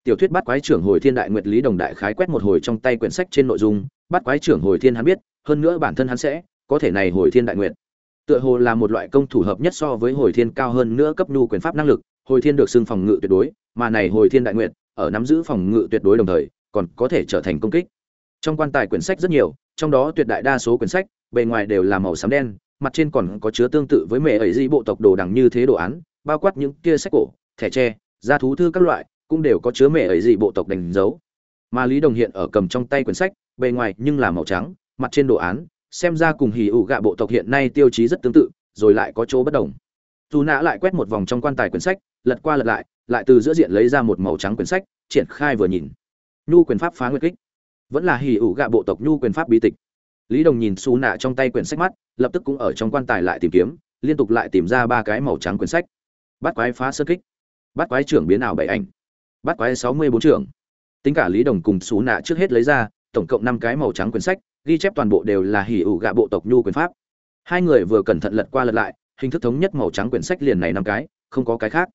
tiểu thuyết bắt quái trưởng hồi thiên đại nguyệt lý đồng đại khái quét một hồi trong tay quyển sách trên nội dung, bắt quái trưởng hồi thiên hắn biết, hơn nữa bản thân hắn sẽ, có thể này hồi thiên đại nguyệt. Tựa hồ là một loại công thủ hợp nhất so với hồi thiên cao hơn nữa cấp nhu quyền pháp năng lực, hồi thiên được xưng phòng ngự tuyệt đối, mà này hồi thiên đại nguyệt, ở nắm giữ phòng ngự tuyệt đối đồng thời, còn có thể trở thành công kích. Trong quan tài quyển sách rất nhiều, trong đó tuyệt đại đa số quyển sách, bề ngoài đều là màu xám đen, mặt trên còn có chứa tương tự với mẹ ấy di bộ tộc đồ đằng như thế đồ án, bao quát những kia sách cổ, thẻ tre, gia thú thư các loại cũng đều có chứa mẹ ấy gì bộ tộc đánh dấu. Mà lý đồng hiện ở cầm trong tay quyển sách, bề ngoài nhưng là màu trắng, mặt trên đồ án, xem ra cùng hì ủ gạ bộ tộc hiện nay tiêu chí rất tương tự, rồi lại có chỗ bất đồng. Dù nã lại quét một vòng trong quan tài quyển sách, lật qua lật lại lại từ giữa diện lấy ra một màu trắng quyển sách, triển khai vừa nhìn. Nhu quyền pháp phá nguyệt kích. Vẫn là hì ủ gạ bộ tộc nhu quyền pháp bí tịch. Lý đồng nhìn xù nạ trong tay quyển sách mắt, lập tức cũng ở trong quan tài lại tìm kiếm, liên tục lại tìm ra ba cái màu trắng quyển sách. Bắt quái phá sơ kích. Bắt quái trưởng biến ảo bảy ảnh bắt quái sáu mươi bốn trưởng. Tính cả lý đồng cùng Xú nạ trước hết lấy ra, tổng cộng năm cái màu trắng quyển sách, ghi chép toàn bộ đều là hỉ ủ gạ bộ tộc nhu quyền pháp. Hai người vừa cẩn thận lật qua lật lại, hình thức thống nhất màu trắng quyển sách liền này năm cái, không có cái khác.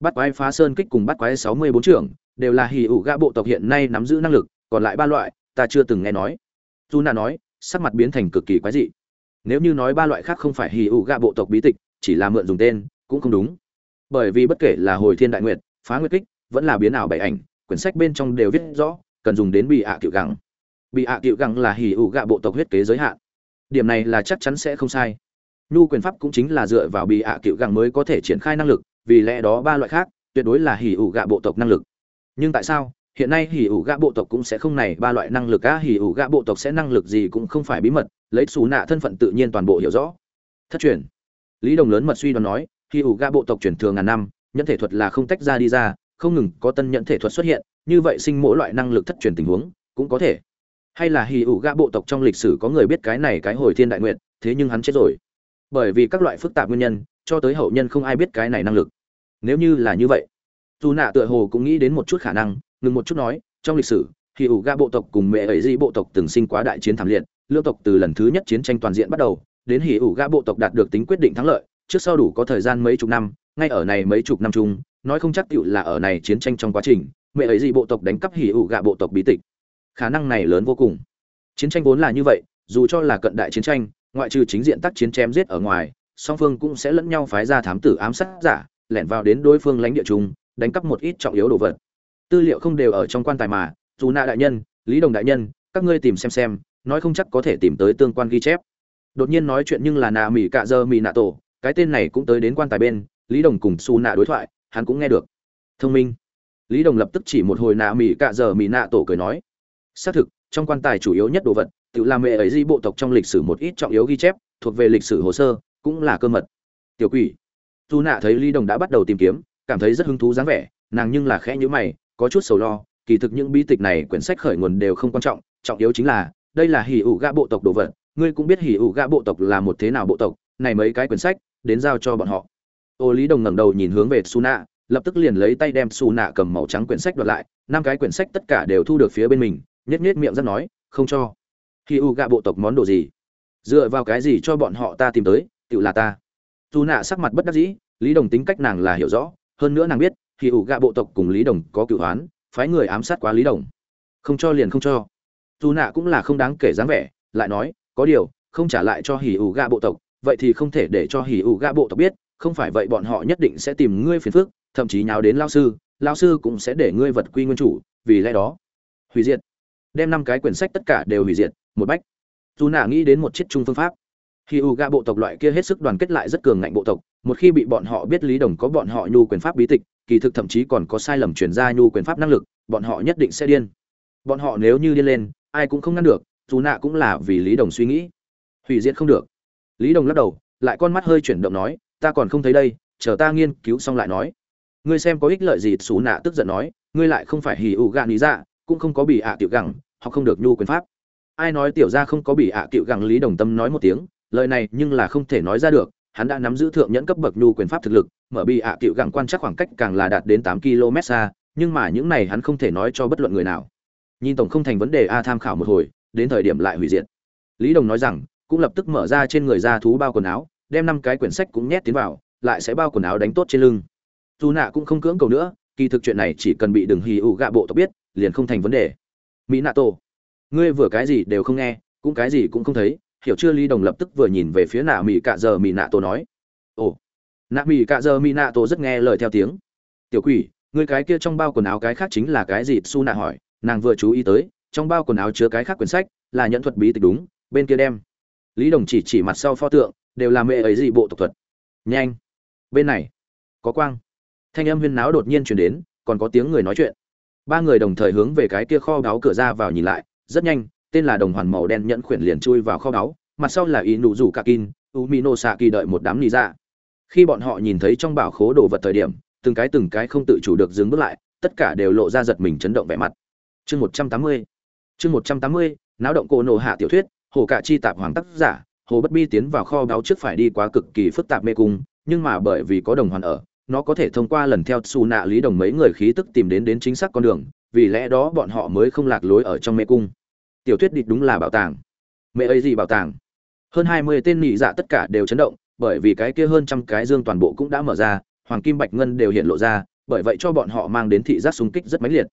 Bắt quái phá sơn kích cùng bắt quái sáu mươi bốn trưởng, đều là hỉ ủ gạ bộ tộc hiện nay nắm giữ năng lực, còn lại ba loại, ta chưa từng nghe nói. Dù nạ nói, sắc mặt biến thành cực kỳ quái dị. Nếu như nói ba loại khác không phải hỉ ủ gạ bộ tộc bí tịch, chỉ là mượn dùng tên, cũng không đúng. Bởi vì bất kể là hồi thiên đại nguyệt, phá nguyệt kích vẫn là biến ảo bảy ảnh, quyển sách bên trong đều viết rõ, cần dùng đến bị ạ à gẳng. bị ạ à gẳng là hỉ ủ gạ bộ tộc huyết kế giới hạn. Điểm này là chắc chắn sẽ không sai. Nhu quyền pháp cũng chính là dựa vào bị ạ tiểu gẳng mới có thể triển khai năng lực, vì lẽ đó ba loại khác, tuyệt đối là hỉ ủ gạ bộ tộc năng lực. Nhưng tại sao? Hiện nay hỉ ủ gạ bộ tộc cũng sẽ không này ba loại năng lực á, hỉ ủ gạ bộ tộc sẽ năng lực gì cũng không phải bí mật, lấy xù nạ thân phận tự nhiên toàn bộ hiểu rõ. Thất truyền. Lý đồng lớn mật suy đoán nói, hỉ ủ gạ bộ tộc truyền thường ngàn năm nhân thể thuật là không tách ra đi ra không ngừng có tân nhận thể thuật xuất hiện, như vậy sinh mỗi loại năng lực thất truyền tình huống, cũng có thể. Hay là hì ủ Gã bộ tộc trong lịch sử có người biết cái này cái hồi thiên đại nguyện thế nhưng hắn chết rồi. Bởi vì các loại phức tạp nguyên nhân, cho tới hậu nhân không ai biết cái này năng lực. Nếu như là như vậy, dù nạ tựa hồ cũng nghĩ đến một chút khả năng, ngừng một chút nói, trong lịch sử, hì ủ Gã bộ tộc cùng mẹ ấy di bộ tộc từng sinh quá đại chiến thảm liệt lương tộc từ lần thứ nhất chiến tranh toàn diện bắt đầu, đến hì ủ Gã bộ tộc đạt được tính quyết định thắng lợi, trước sau đủ có thời gian mấy chục năm, ngay ở này mấy chục năm chung nói không chắc tựu là ở này chiến tranh trong quá trình, mẹ ấy gì bộ tộc đánh cắp hỉ ủ gạ bộ tộc bí tịch. Khả năng này lớn vô cùng. Chiến tranh vốn là như vậy, dù cho là cận đại chiến tranh, ngoại trừ chính diện tác chiến chém giết ở ngoài, song phương cũng sẽ lẫn nhau phái ra thám tử ám sát giả, lẻn vào đến đối phương lãnh địa chung, đánh cắp một ít trọng yếu đồ vật. Tư liệu không đều ở trong quan tài mà, dù nạ đại nhân, lý đồng đại nhân, các ngươi tìm xem xem, nói không chắc có thể tìm tới tương quan ghi chép. Đột nhiên nói chuyện nhưng là nạ mỹ cạ dơ mỹ nạ tổ, cái tên này cũng tới đến quan tài bên, lý đồng cùng xù nạ đối thoại hắn cũng nghe được. Thông minh. Lý đồng lập tức chỉ một hồi nạ mỹ cạ giờ mỹ nạ tổ cười nói. Xác thực, trong quan tài chủ yếu nhất đồ vật tự làm mẹ ấy di bộ tộc trong lịch sử một ít trọng yếu ghi chép, thuộc về lịch sử hồ sơ, cũng là cơ mật. Tiểu quỷ. Dù nạ thấy lý đồng đã bắt đầu tìm kiếm, cảm thấy rất hứng thú dáng vẻ, nàng nhưng là khẽ nhữ mày, có chút sầu lo, kỳ thực những bi tịch này quyển sách khởi nguồn đều không quan trọng trọng yếu chính là, đây là hỉ ủ gã bộ tộc đồ vật, ngươi cũng biết hỉ ủ gã bộ tộc là một thế nào bộ tộc, này mấy cái quyển sách, đến giao cho bọn họ ô lý đồng ngẩng đầu nhìn hướng về su nạ lập tức liền lấy tay đem su nạ cầm màu trắng quyển sách đoạt lại năm cái quyển sách tất cả đều thu được phía bên mình nhất nhất miệng rất nói không cho. Hỉ U gạ bộ tộc món đồ gì? Dựa vào cái gì cho bọn họ ta tìm tới tự là ta. Su nạ sắc mặt bất đắc dĩ lý đồng tính cách nàng là hiểu rõ hơn nữa nàng biết khi u gạ bộ tộc cùng lý đồng có cựu oán, phái người ám sát quá lý đồng. Không cho liền không cho. Dù nạ cũng là không đáng kể dáng vẻ lại nói có điều không trả lại cho hỉ ủ gạ bộ tộc vậy thì không thể để cho hỉ ủ gạ bộ tộc biết không phải vậy bọn họ nhất định sẽ tìm ngươi phiền phức, thậm chí nhào đến Lão sư Lão sư cũng sẽ để ngươi vật quy nguyên chủ, vì lẽ đó, hủy diệt. Đem năm cái quyển sách tất cả đều hủy diệt, một bách. Chu Na nghĩ đến một chiếc trung phương pháp. Khi bộ tộc loại kia hết sức đoàn kết lại rất cường ngạnh bộ tộc, một khi bị bọn họ biết lý đồng có bọn họ nhu quyền pháp bí tịch, kỳ thực thậm chí còn có sai lầm truyền ra nhu quyền pháp năng lực, bọn họ nhất định sẽ điên. Bọn họ nếu như điên lên, ai cũng không ngăn được Chu Na cũng là vì lý đồng suy nghĩ. Hủy diệt không được. Lý đồng lắc đầu, lại con mắt hơi chuyển động nói ta còn không thấy đây, chờ ta nghiên cứu xong lại nói. Ngươi xem có ích lợi gì xú nạ tức giận nói, ngươi lại không phải hì ụ gạn lý dạ cũng không có bị ạ à tiểu gẳng, họ không được nhu quyền pháp. Ai nói tiểu gia không có bị ạ à tiểu gẳng lý đồng tâm nói một tiếng, lời này nhưng là không thể nói ra được, hắn đã nắm giữ thượng nhẫn cấp bậc nhu quyền pháp thực lực, mở bị ạ à tiểu gẳng quan chắc khoảng cách càng là đạt đến tám km xa, nhưng mà những này hắn không thể nói cho bất luận người nào. Nhìn tổng không thành vấn đề a tham khảo một hồi, đến thời điểm lại hủy diệt. Lý đồng nói rằng, cũng lập tức mở ra trên người ra thú bao quần áo đem năm cái quyển sách cũng nhét tiến vào, lại sẽ bao quần áo đánh tốt trên lưng. Dù nạ cũng không cưỡng cầu nữa, kỳ thực chuyện này chỉ cần bị đừng hì ụ gạ bộ tộc biết, liền không thành vấn đề. Mỹ nạ tổ, ngươi vừa cái gì đều không nghe, cũng cái gì cũng không thấy, hiểu chưa? Lý đồng lập tức vừa nhìn về phía nạ mỹ cạ giờ mỹ nạ tổ nói. Ồ, nạ mỹ cạ giờ mỹ nạ tổ rất nghe lời theo tiếng. Tiểu quỷ, ngươi cái kia trong bao quần áo cái khác chính là cái gì? Su nạ hỏi. Nàng vừa chú ý tới, trong bao quần áo chứa cái khác quyển sách, là nhận thuật bí tịch đúng, bên kia đem. Lý đồng chỉ chỉ mặt sau pho tượng đều là mẹ ấy gì bộ tộc thuật. Nhanh. Bên này, có quang. Thanh âm huyên náo đột nhiên chuyển đến, còn có tiếng người nói chuyện. Ba người đồng thời hướng về cái kia kho báu cửa ra vào nhìn lại, rất nhanh, tên là đồng hoàn màu đen nhẫn khuyển liền chui vào kho báu, mặt sau là ý nụ rủ cả kin u mino xạ kỳ đợi một đám đi ra dạ. khi bọn họ nhìn thấy trong bảo khố đồ vật thời điểm, từng cái từng cái không tự chủ được dừng bước lại, tất cả đều lộ ra giật mình chấn động vẻ mặt. Chương một trăm tám mươi, chương một trăm tám mươi, náo động cổ nổ hạ tiểu thuyết, hồ cả chi tạp hoàng tác giả hồ bất bi tiến vào kho báu trước phải đi quá cực kỳ phức tạp mê cung, nhưng mà bởi vì có đồng hoàn ở, nó có thể thông qua lần theo xù nạ lý đồng mấy người khí tức tìm đến đến chính xác con đường, vì lẽ đó bọn họ mới không lạc lối ở trong mê cung. Tiểu thuyết địch đúng là bảo tàng. Mẹ ấy gì bảo tàng? Hơn hai mươi tên nhị dạ tất cả đều chấn động, bởi vì cái kia hơn trăm cái dương toàn bộ cũng đã mở ra, hoàng kim bạch ngân đều hiện lộ ra, bởi vậy cho bọn họ mang đến thị giác xung kích rất mãnh liệt.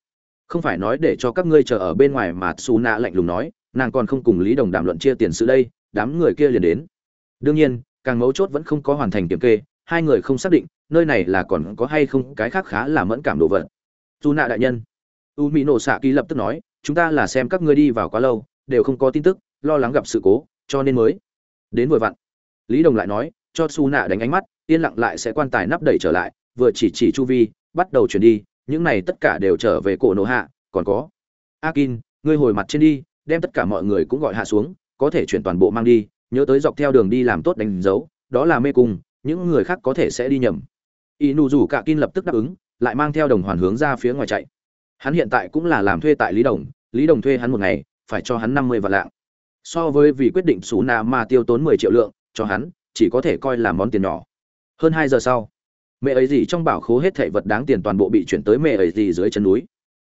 Không phải nói để cho các ngươi chờ ở bên ngoài mà xù nạ lạnh lùng nói, nàng còn không cùng lý đồng đàm luận chia tiền sự đây đám người kia liền đến. Đương nhiên, càng mấu chốt vẫn không có hoàn thành kiểm kê, hai người không xác định nơi này là còn có hay không cái khác khá là mẫn cảm đồ vật. Dù nạ đại nhân, u mỹ nổ xạ ký lập tức nói, chúng ta là xem các ngươi đi vào quá lâu, đều không có tin tức, lo lắng gặp sự cố, cho nên mới đến vừa vặn. Lý đồng lại nói, cho su nạ đánh ánh mắt, yên lặng lại sẽ quan tài nắp đẩy trở lại, vừa chỉ chỉ chu vi, bắt đầu chuyển đi, những này tất cả đều trở về cổ nổ hạ, còn có. Akin, ngươi hồi mặt trên đi, đem tất cả mọi người cũng gọi hạ xuống có thể chuyển toàn bộ mang đi, nhớ tới dọc theo đường đi làm tốt đánh dấu, đó là mê cung, những người khác có thể sẽ đi nhầm. Y nụ rủ cả kin lập tức đáp ứng, lại mang theo đồng hoàn hướng ra phía ngoài chạy. Hắn hiện tại cũng là làm thuê tại lý đồng lý đồng thuê hắn một ngày, phải cho hắn năm mươi vạn lạng. So với vì quyết định xú nà mà tiêu tốn mười triệu lượng, cho hắn, chỉ có thể coi là món tiền nhỏ. Hơn hai giờ sau, mẹ ấy gì trong bảo khố hết thảy vật đáng tiền toàn bộ bị chuyển tới mẹ ấy gì dưới chân núi.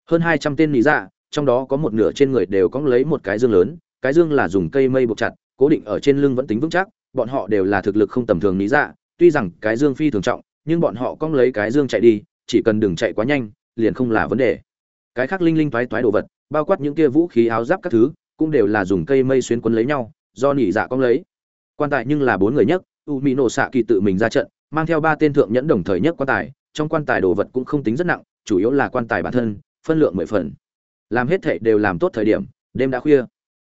Hơn hai trăm tên lý dạ trong đó có một nửa trên người đều có lấy một cái dương lớn cái dương là dùng cây mây buộc chặt, cố định ở trên lưng vẫn tính vững chắc, bọn họ đều là thực lực không tầm thường lý dạ tuy rằng cái dương phi thường trọng, nhưng bọn họ cong lấy cái dương chạy đi, chỉ cần đừng chạy quá nhanh, liền không là vấn đề. Cái khác linh linh toái toái đồ vật, bao quát những kia vũ khí áo giáp các thứ, cũng đều là dùng cây mây xuyên quấn lấy nhau, do nỉ dạ cong lấy. Quan tài nhưng là bốn người nhất, u mỹ nổ xạ kỳ tự mình ra trận, mang theo ba tên thượng nhẫn đồng thời nhất quan tài, trong quan tài đồ vật cũng không tính rất nặng, chủ yếu là quan tài bản thân, phân lượng mười phần. Làm hết thệ đều làm tốt thời điểm, đêm đã khuya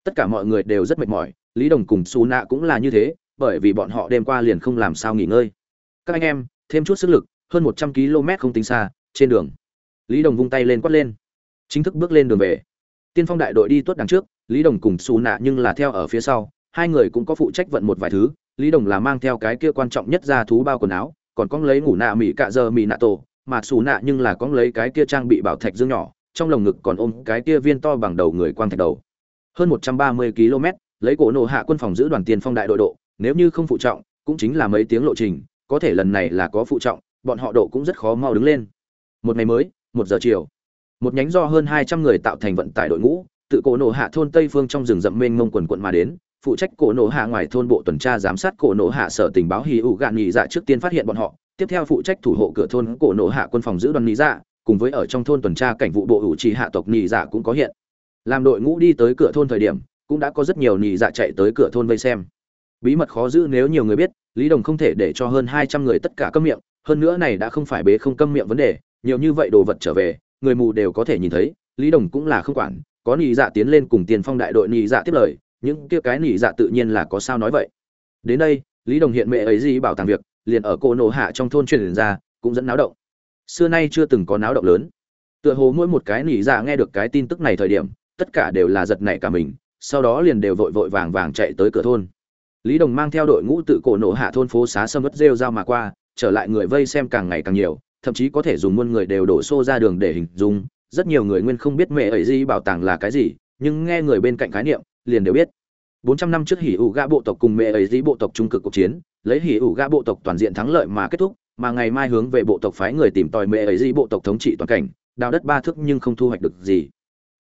tất cả mọi người đều rất mệt mỏi, lý đồng cùng su nạ cũng là như thế, bởi vì bọn họ đêm qua liền không làm sao nghỉ ngơi. Các anh em, thêm chút sức lực, hơn một trăm km không tính xa, trên đường. Lý đồng vung tay lên quát lên. Chính thức bước lên đường về. Tiên phong đại đội đi tuốt đằng trước, lý đồng cùng xù nạ nhưng là theo ở phía sau, hai người cũng có phụ trách vận một vài thứ, lý đồng là mang theo cái kia quan trọng nhất ra thú bao quần áo, còn con lấy ngủ nạ mỹ cạ giờ mỹ nạ tổ, mà xù nạ nhưng là con lấy cái kia trang bị bảo thạch dương nhỏ, trong lồng ngực còn ôm cái kia viên to bằng đầu người quang thạch đầu hơn một trăm ba mươi km, lấy cổ nổ hạ quân phòng giữ đoàn tiền phong đại đội độ, nếu như không phụ trọng, cũng chính là mấy tiếng lộ trình, có thể lần này là có phụ trọng, bọn họ độ cũng rất khó mau đứng lên. Một ngày mới, một giờ chiều. Một nhánh do hơn hai trăm người tạo thành vận tải đội ngũ, tự cổ nổ hạ thôn tây phương trong rừng rậm mênh mông quần quận mà đến, phụ trách cổ nổ hạ ngoài thôn bộ tuần tra giám sát cổ nổ hạ sở tình báo hì ụ gạn nhị dạ trước tiên phát hiện bọn họ, tiếp theo phụ trách thủ hộ cửa thôn cổ nổ hạ quân phòng giữ đoàn nhị dạ cùng với ở trong thôn tuần tra cảnh vụ bộ ủ trì hạ tộc nhị dạ cũng có hiện làm đội ngũ đi tới cửa thôn thời điểm, cũng đã có rất nhiều nhị dạ chạy tới cửa thôn vây xem. Bí mật khó giữ nếu nhiều người biết, lý đồng không thể để cho hơn hai trăm người tất cả câm miệng, hơn nữa này đã không phải bế không câm miệng vấn đề, nhiều như vậy đồ vật trở về, người mù đều có thể nhìn thấy, lý đồng cũng là không quản, có nhị dạ tiến lên cùng tiền phong đại đội nhị dạ tiếp lời, những kia cái nhị dạ tự nhiên là có sao nói vậy. Đến đây, lý đồng hiện mẹ ấy gì bảo tàng việc, liền ở cô nổ hạ trong thôn truyền ra, cũng dẫn náo động. Xưa nay chưa từng có náo động lớn. Tựa hồ mỗi một cái nhị dạ nghe được cái tin tức này thời điểm tất cả đều là giật nảy cả mình, sau đó liền đều vội vội vàng vàng chạy tới cửa thôn. Lý đồng mang theo đội ngũ tự cổ nổ hạ thôn phố xá sâm ất rêu rao mà qua, trở lại người vây xem càng ngày càng nhiều, thậm chí có thể dùng muôn người đều đổ xô ra đường để hình dung, rất nhiều người nguyên không biết mẹ ấy gì bảo tàng là cái gì, nhưng nghe người bên cạnh khái niệm, liền đều biết. 400 năm trước hỉ ủ gã bộ tộc cùng mẹ ấy dĩ bộ tộc trung cực cuộc chiến, lấy hỉ ủ gã bộ tộc toàn diện thắng lợi mà kết thúc, mà ngày mai hướng về bộ tộc phái người tìm tòi mẹ ấy dĩ bộ tộc thống trị toàn cảnh, đào đất ba thước nhưng không thu hoạch được gì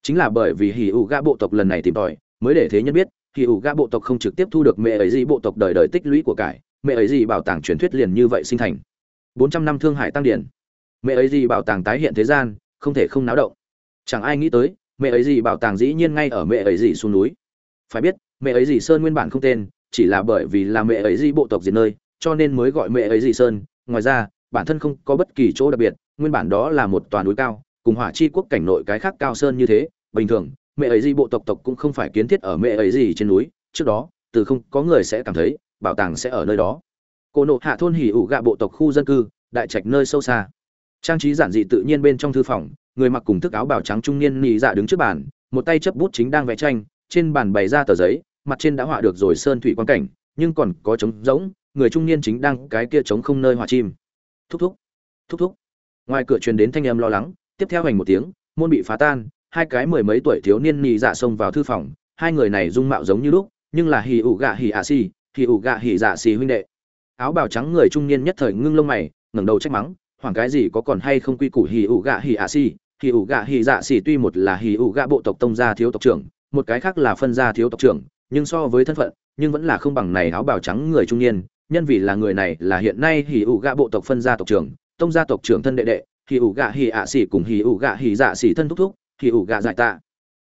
chính là bởi vì hỉ ủ gã bộ tộc lần này tìm tòi, mới để thế nhân biết, hỉ ủ gã bộ tộc không trực tiếp thu được mẹ ấy gì bộ tộc đời đời tích lũy của cải, mẹ ấy gì bảo tàng truyền thuyết liền như vậy sinh thành. 400 năm thương hải tăng điển. Mẹ ấy gì bảo tàng tái hiện thế gian, không thể không náo động. Chẳng ai nghĩ tới, mẹ ấy gì bảo tàng dĩ nhiên ngay ở mẹ ấy gì xuống núi. Phải biết, mẹ ấy gì sơn nguyên bản không tên, chỉ là bởi vì là mẹ ấy gì bộ tộc diệt nơi, cho nên mới gọi mẹ ấy gì sơn. Ngoài ra, bản thân không có bất kỳ chỗ đặc biệt, nguyên bản đó là một toàn núi cao cùng hỏa chi quốc cảnh nội cái khác cao sơn như thế, bình thường, mẹ ấy gì bộ tộc tộc cũng không phải kiến thiết ở mẹ ấy gì trên núi, trước đó, từ không có người sẽ cảm thấy, bảo tàng sẽ ở nơi đó. Cô nộ hạ thôn hỉ ủ gạ bộ tộc khu dân cư, đại trạch nơi sâu xa. Trang trí giản dị tự nhiên bên trong thư phòng, người mặc cùng thức áo bào trắng trung niên nị dạ đứng trước bàn, một tay chấp bút chính đang vẽ tranh, trên bàn bày ra tờ giấy, mặt trên đã họa được rồi sơn thủy quan cảnh, nhưng còn có trống rỗng, người trung niên chính đang cái kia trống không nơi họa chim. Thúc thúc thúc thúc. Ngoài cửa truyền đến thanh âm lo lắng tiếp theo hành một tiếng, môn bị phá tan, hai cái mười mấy tuổi thiếu niên nhì dạ xông vào thư phòng, hai người này dung mạo giống như lúc, nhưng là hì ủ gạ hì ạ xì, hì ủ gạ hì dạ xì huynh đệ. Áo bào trắng người trung niên nhất thời ngưng lông mày, ngẩng đầu trách mắng, hoảng cái gì có còn hay không quy củ hì ủ gạ hì ạ xì? Hì ủ gạ hì dạ xì tuy một là hì ủ gạ bộ tộc tông gia thiếu tộc trưởng, một cái khác là phân gia thiếu tộc trưởng, nhưng so với thân phận, nhưng vẫn là không bằng này áo bào trắng người trung niên, nhân vì là người này là hiện nay hì ủ gạ bộ tộc phân gia tộc trưởng, tông gia tộc trưởng thân đệ đệ hì ủ gạ hì ạ xỉ cùng hì ủ gạ hì dạ xỉ thân thúc thúc, hì ủ gạ dại tạ.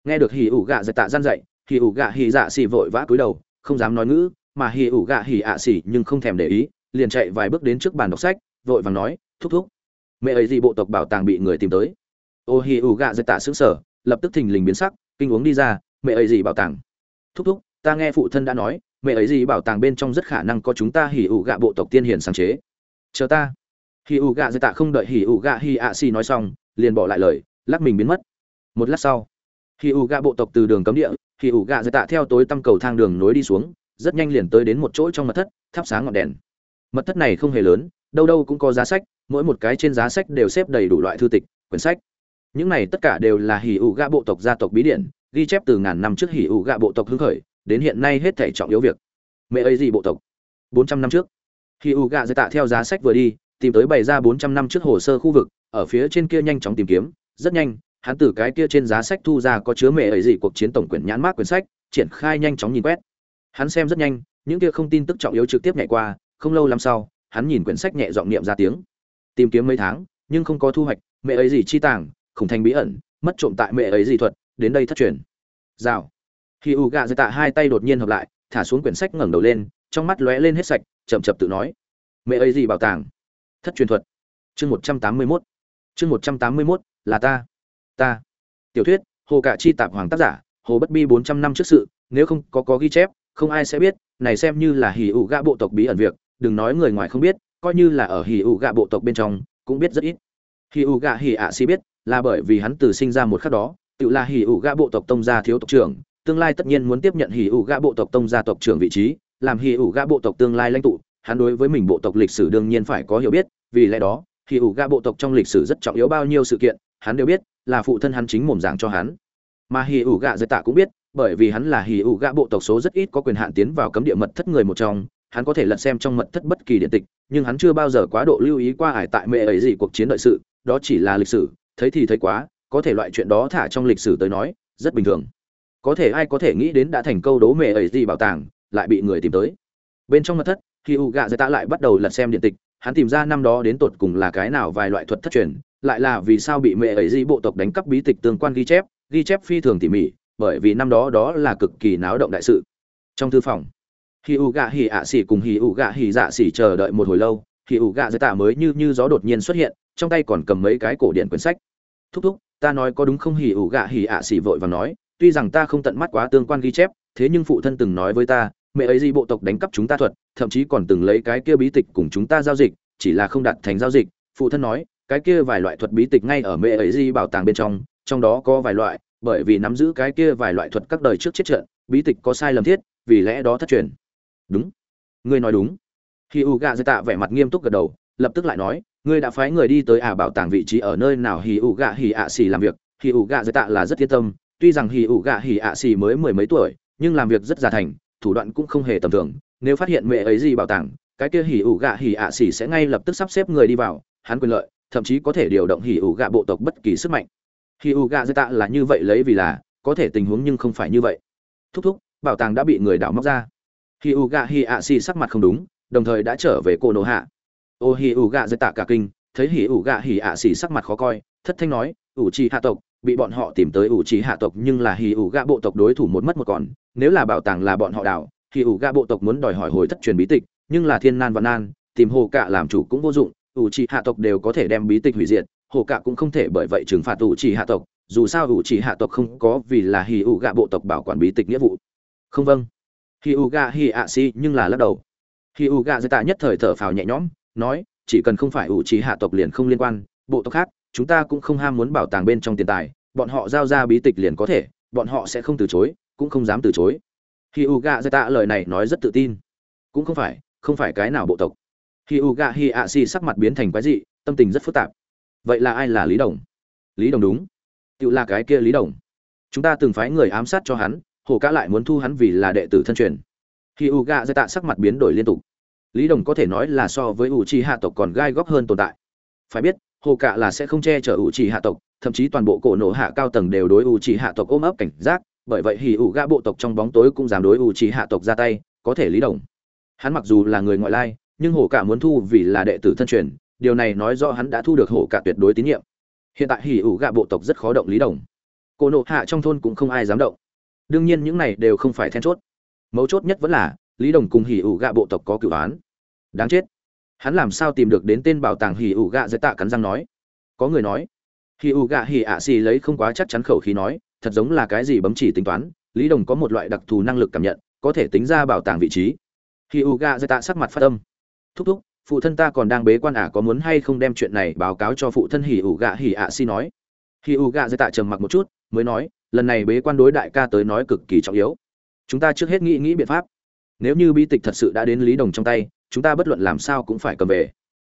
Nghe được hì ủ gạ dại tạ gian dạy, hì ủ gạ hì dạ xỉ vội vã cúi đầu, không dám nói ngữ, mà hì ủ gạ hì ạ xỉ nhưng không thèm để ý, liền chạy vài bước đến trước bàn đọc sách, vội vàng nói, thúc thúc, mẹ ấy gì bộ tộc bảo tàng bị người tìm tới. Ô hì ủ gạ dạy tạ xứng sở lập tức thình lình biến sắc, kinh uống đi ra, mẹ ấy gì bảo tàng? Thúc thúc, ta nghe phụ thân đã nói, mẹ ấy gì bảo tàng bên trong rất khả năng có chúng ta hỉ ủ gạ bộ tộc tiên hiền sáng chế. Chờ ta hỉ ủ gạ dạy tạ không đợi hỉ ủ gạ hi ạ xì nói xong, liền bỏ lại lời, lắc mình biến mất. Một lát sau hỉ ủ gạ bộ tộc từ đường cấm địa hỉ ủ gạ dạy tạ theo tối tăm cầu thang đường nối đi xuống, rất nhanh liền tới đến một chỗ trong mật thất, thắp sáng ngọn đèn. Mật thất này không hề lớn, đâu đâu cũng có giá sách, mỗi một cái trên giá sách đều xếp đầy đủ loại thư tịch, quyển sách. Những này tất cả đều là hỉ ủ gạ bộ tộc gia tộc bí điển, ghi chép từ ngàn năm trước hỉ ủ gạ bộ tộc hưng khởi, đến hiện nay hết thể trọng yếu việc. Mẹ ấy gì bộ tộc? Bốn trăm năm trước hỉ ủ gạ dạy tạ theo giá sách vừa đi tìm tới bày ra bốn trăm năm trước hồ sơ khu vực, ở phía trên kia nhanh chóng tìm kiếm. Rất nhanh, hắn từ cái kia trên giá sách thu ra có chứa mẹ ấy gì cuộc chiến tổng quyển nhãn mát quyển sách, triển khai nhanh chóng nhìn quét. Hắn xem rất nhanh, những kia không tin tức trọng yếu trực tiếp nhảy qua, không lâu lắm sau, hắn nhìn quyển sách nhẹ giọng niệm ra tiếng. Tìm kiếm mấy tháng, nhưng không có thu hoạch mẹ ấy gì chi tàng, khủng thành bí ẩn, mất trộm tại mẹ ấy gì thuật, đến đây thất truyền. Rào. Khi u gạ dạy tạ hai tay đột nhiên hợp lại, thả xuống quyển sách ngẩng đầu lên, trong mắt lóe lên hết sạch, chậm chậm tự nói. Mẹ ấy gì bảo tàng? Thất truyền thuật. Chương một trăm tám mươi mốt. Chương một trăm tám mươi mốt, là ta. Ta. Tiểu thuyết, hồ cạ chi tạp hoàng tác giả, hồ bất bi bốn trăm năm trước sự, nếu không có có ghi chép, không ai sẽ biết, này xem như là hì ụ gạ bộ tộc bí ẩn việc, đừng nói người ngoài không biết, coi như là ở hì ụ gạ bộ tộc bên trong, cũng biết rất ít. Hì ụ gạ hì ạ si biết, là bởi vì hắn từ sinh ra một khắc đó, tự là hì ụ gạ bộ tộc tông gia thiếu tộc trưởng, tương lai tất nhiên muốn tiếp nhận hì ụ gạ bộ tộc tông gia tộc trưởng vị trí, làm hì ụ gạ bộ tộc tương lai lãnh tụ hắn đối với mình bộ tộc lịch sử đương nhiên phải có hiểu biết, vì lẽ đó hì ủ gạ bộ tộc trong lịch sử rất trọng yếu bao nhiêu sự kiện, hắn đều biết, là phụ thân hắn chính mồm giảng cho hắn. Mà hì ủ gạ dạy tạ cũng biết, bởi vì hắn là hì ủ gạ bộ tộc số rất ít có quyền hạn tiến vào cấm địa mật thất người một trong, hắn có thể lật xem trong mật thất bất kỳ điện tịch, nhưng hắn chưa bao giờ quá độ lưu ý qua ải tại mẹ ấy gì cuộc chiến đợi sự, đó chỉ là lịch sử, thấy thì thấy quá, có thể loại chuyện đó thả trong lịch sử tới nói, rất bình thường. Có thể ai có thể nghĩ đến đã thành câu đố mẹ ấy gì bảo tàng, lại bị người tìm tới. Bên trong mật thất khi u gạ dạy tạ lại bắt đầu lật xem điện tịch, hắn tìm ra năm đó đến tột cùng là cái nào vài loại thuật thất truyền, lại là vì sao bị mẹ ấy Di bộ tộc đánh cắp bí tịch tương quan ghi chép ghi chép phi thường tỉ mỉ, bởi vì năm đó đó là cực kỳ náo động đại sự. Trong thư phòng, hì ụ gạ hì ạ xỉ cùng hì ụ gạ hì dạ xỉ chờ đợi một hồi lâu, hì ụ gạ dạy tạ mới như như gió đột nhiên xuất hiện, trong tay còn cầm mấy cái cổ điện quyển sách. Thúc thúc, ta nói có đúng không? Hì ụ gạ hì ạ xỉ vội và nói. Tuy rằng ta không tận mắt quá tương quan ghi chép, thế nhưng phụ thân từng nói với ta mẹ ấy gì bộ tộc đánh cắp chúng ta thuật, thậm chí còn từng lấy cái kia bí tịch cùng chúng ta giao dịch, chỉ là không đặt thành giao dịch. Phụ thân nói, cái kia vài loại thuật bí tịch ngay ở mẹ ấy gì bảo tàng bên trong trong đó có vài loại, bởi vì nắm giữ cái kia vài loại thuật các đời trước chết trận, bí tịch có sai lầm thiết, vì lẽ đó thất truyền. Đúng. Ngươi nói đúng. Khi u gạ dạy tạ vẻ mặt nghiêm túc gật đầu, lập tức lại nói, ngươi đã phái người đi tới ả bảo tàng vị trí ở nơi nào? Hì ủ gạ hì ạ xì làm việc. Hì ủ gạ dạy tạ là rất yên tâm, tuy rằng hì ủ gạ hì ạ xì mới mười mấy tuổi, nhưng làm việc rất già thành thủ đoạn cũng không hề tầm thường, nếu phát hiện mẹ ấy gì bảo tàng, cái kia hỉ ủ gạ hỉ ạ xỉ sẽ ngay lập tức sắp xếp người đi vào, hắn quyền lợi, thậm chí có thể điều động hỉ ủ gạ bộ tộc bất kỳ sức mạnh. Hỉ ủ gạ dây tạ là như vậy lấy vì là, có thể tình huống nhưng không phải như vậy. Thúc thúc, bảo tàng đã bị người đảo móc ra. Hỉ ủ gạ hỉ ạ xỉ sắc mặt không đúng, đồng thời đã trở về cô nổ hạ. Ô hỉ ủ gạ dây tạ cả kinh, thấy hỉ ủ gạ hỉ ạ xỉ sắc mặt khó coi, thất thanh nói, ủ trì hạ tộc bị bọn họ tìm tới ủ trì hạ tộc nhưng là hì ủ gạ bộ tộc đối thủ một mất một còn. Nếu là bảo tàng là bọn họ đảo, hì ủ gạ bộ tộc muốn đòi hỏi hồi thất truyền bí tịch, nhưng là thiên nan và nan, tìm hồ cạ làm chủ cũng vô dụng, ủ trì hạ tộc đều có thể đem bí tịch hủy diệt, hồ cạ cũng không thể bởi vậy trừng phạt ủ trì hạ tộc. Dù sao ủ trì hạ tộc không có vì là hì ủ gạ bộ tộc bảo quản bí tịch nghĩa vụ. Không vâng. Hì ủ gạ hì ạ si nhưng là lắc đầu. Hì ủ gạ dạy tạ nhất thời thở phào nhẹ nhõm, nói, chỉ cần không phải ủ trì hạ tộc liền không liên quan, bộ tộc khác chúng ta cũng không ham muốn bảo tàng bên trong tiền tài, bọn họ giao ra bí tịch liền có thể, bọn họ sẽ không từ chối, cũng không dám từ chối. Khi u gạ dạy tạ lời này nói rất tự tin. Cũng không phải không phải cái nào bộ tộc. Khi u gạ hi ạ si sắc mặt biến thành quái dị, tâm tình rất phức tạp. Vậy là ai là lý đồng? Lý đồng đúng. Tự là cái kia lý đồng. Chúng ta từng phái người ám sát cho hắn, hồ cá lại muốn thu hắn vì là đệ tử thân truyền. Khi u gạ tạ sắc mặt biến đổi liên tục. Lý đồng có thể nói là so với u chi hạ tộc còn gai góc hơn tồn tại. Phải biết hồ cạ là sẽ không che chở u trì hạ tộc, thậm chí toàn bộ cổ nổ hạ cao tầng đều đối u trì hạ tộc ôm ấp cảnh giác, bởi vậy hì ủ gã bộ tộc trong bóng tối cũng dám đối u trì hạ tộc ra tay, có thể lý đồng hắn mặc dù là người ngoại lai, nhưng hồ cạ muốn thu vì là đệ tử thân truyền, điều này nói rõ hắn đã thu được hồ cạ tuyệt đối tín nhiệm. Hiện tại hì ủ gã bộ tộc rất khó động lý đồng cổ nổ hạ trong thôn cũng không ai dám động. Đương nhiên những này đều không phải then chốt. Mấu chốt nhất vẫn là, lý đồng cùng hỉ ủ gạ bộ tộc có cựu án đáng chết hắn làm sao tìm được đến tên bảo tàng hỉ ủ gạ dạy tạ cắn răng nói? Có người nói hỉ ủ gạ hỉ ạ xì lấy không quá chắc chắn khẩu khí nói thật giống là cái gì bấm chỉ tính toán lý đồng có một loại đặc thù năng lực cảm nhận có thể tính ra bảo tàng vị trí. Hỉ ủ gạ dạy tạ sắc mặt phát âm. Thúc thúc phụ thân ta còn đang bế quan ả à, có muốn hay không đem chuyện này báo cáo cho phụ thân hỉ ủ gạ hỉ ạ xì nói? Hỉ ủ gạ dạy tạ trầm mặc một chút mới nói lần này bế quan đối đại ca tới nói cực kỳ trọng yếu. Chúng ta trước hết nghĩ nghĩ biện pháp nếu như bi tịch thật sự đã đến lý đồng trong tay, chúng ta bất luận làm sao cũng phải cầm về.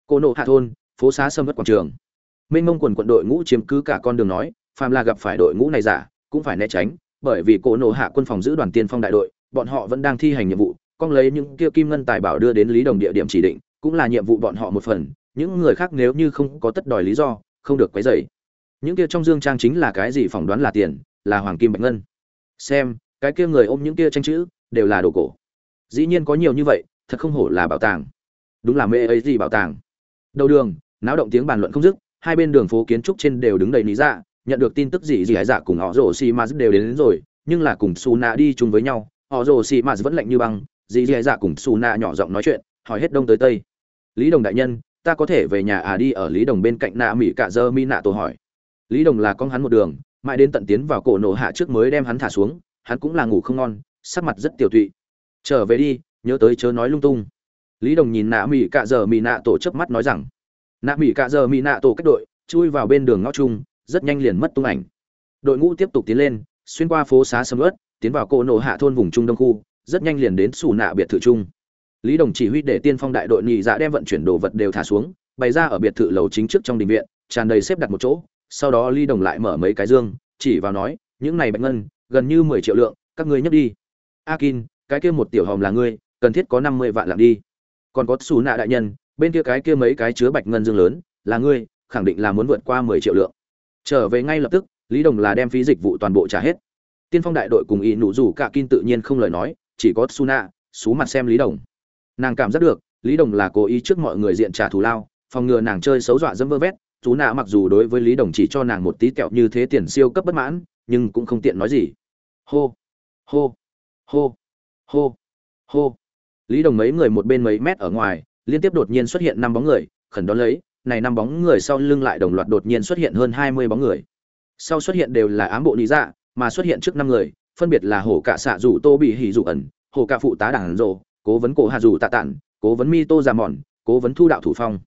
Cô nộ hạ thôn, phố xá sâm mất quảng trường. Mênh mông quần quận đội ngũ chiếm cứ cả con đường nói, phàm là gặp phải đội ngũ này giả, cũng phải né tránh, bởi vì cô nộ hạ quân phòng giữ đoàn tiên phong đại đội, bọn họ vẫn đang thi hành nhiệm vụ, con lấy những kia kim ngân tài bảo đưa đến lý đồng địa điểm chỉ định, cũng là nhiệm vụ bọn họ một phần, những người khác nếu như không có tất đòi lý do, không được quấy rầy. Những kia trong dương trang chính là cái gì phỏng đoán là tiền, là hoàng kim bạch ngân. Xem, cái kia người ôm những kia tranh chữ, đều là đồ cổ dĩ nhiên có nhiều như vậy thật không hổ là bảo tàng. Đúng là mê ấy gì bảo tàng. Đầu đường náo động tiếng bàn luận không dứt hai bên đường phố kiến trúc trên đều đứng đầy lý dạ nhận được tin tức gì gì hải dạ cùng họ rồ xì m đều đến, đến rồi nhưng là cùng su na đi chung với nhau họ rồ xì m vẫn lạnh như băng dì dì dạ cùng su na nhỏ giọng nói chuyện hỏi hết đông tới tây. Lý đồng đại nhân ta có thể về nhà à đi ở lý đồng bên cạnh nạ mỹ cạ dơ mi nạ tổ hỏi. Lý đồng là con hắn một đường mãi đến tận tiến vào cổ nổ hạ trước mới đem hắn thả xuống hắn cũng là ngủ không ngon sắc mặt rất tiểu tụy trở về đi, nhớ tới chớ nói lung tung. Lý đồng nhìn nạ mỹ cạ giờ mỹ nạ tổ chớp mắt nói rằng, nạ mỹ cạ giờ mỹ nạ tổ cách đội, chui vào bên đường ngõ chung, rất nhanh liền mất tung ảnh. Đội ngũ tiếp tục tiến lên, xuyên qua phố xá sầm ớt tiến vào cỗ nổ hạ thôn vùng trung đông khu, rất nhanh liền đến sủ nạ biệt thự trung lý đồng chỉ huy để tiên phong đại đội nhị dạ đem vận chuyển đồ vật đều thả xuống, bày ra ở biệt thự lầu chính trước trong đình viện, tràn đầy xếp đặt một chỗ, sau đó lý đồng lại mở mấy cái dương, chỉ vào nói, những này bạch ngân, gần như mười triệu lượng, các ngươi nhấc đi. Akin cái kia một tiểu hòm là ngươi, cần thiết có năm mươi vạn lạng đi. Còn có xù nạ đại nhân, bên kia cái kia mấy cái chứa bạch ngân dương lớn, là ngươi, khẳng định là muốn vượt qua mười triệu lượng. Trở về ngay lập tức, lý đồng là đem phí dịch vụ toàn bộ trả hết. Tiên phong đại đội cùng Y nụ rủ cả kin tự nhiên không lời nói, chỉ có su nạ xú mặt xem lý đồng. Nàng cảm giác được, lý đồng là cố ý trước mọi người diện trả thù lao, phòng ngừa nàng chơi xấu dọa dẫm vơ vét. Chú nạ mặc dù đối với lý đồng chỉ cho nàng một tí kẹo như thế tiền siêu cấp bất mãn, nhưng cũng không tiện nói gì. Hô hô hô hô hô. Lý đồng mấy người một bên mấy mét ở ngoài, liên tiếp đột nhiên xuất hiện năm bóng người, khẩn đón lấy, này năm bóng người sau lưng lại đồng loạt đột nhiên xuất hiện hơn hai mươi bóng người. Sau xuất hiện đều là ám bộ lý dạ mà xuất hiện trước năm người, phân biệt là hổ cạ xạ rủ tô bị hỉ rủ ẩn, hổ cạ phụ tá đảng rộ, cố vấn cổ hạ rủ tạ tản, cố vấn mi tô già mòn, cố vấn thu đạo thủ phong.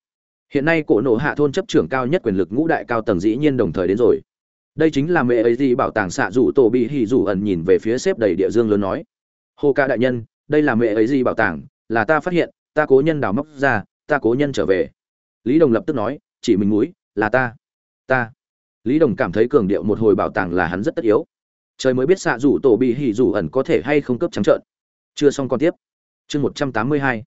Hiện nay cổ nổ hạ thôn chấp trưởng cao nhất quyền lực ngũ đại cao tầng dĩ nhiên đồng thời đến rồi. Đây chính là mẹ ấy gì bảo tàng xạ rủ tổ bị hỉ rủ ẩn nhìn về phía xếp đầy địa dương lớn nói hồ ca đại nhân, đây là mẹ ấy gì bảo tàng, là ta phát hiện, ta cố nhân đào móc ra, ta cố nhân trở về. Lý đồng lập tức nói, chỉ mình mũi, là ta. Ta. Lý đồng cảm thấy cường điệu một hồi bảo tàng là hắn rất tất yếu. Trời mới biết xạ rủ tổ bị hỉ rủ ẩn có thể hay không cấp trắng trợn. Chưa xong còn tiếp. Chương một trăm tám mươi hai.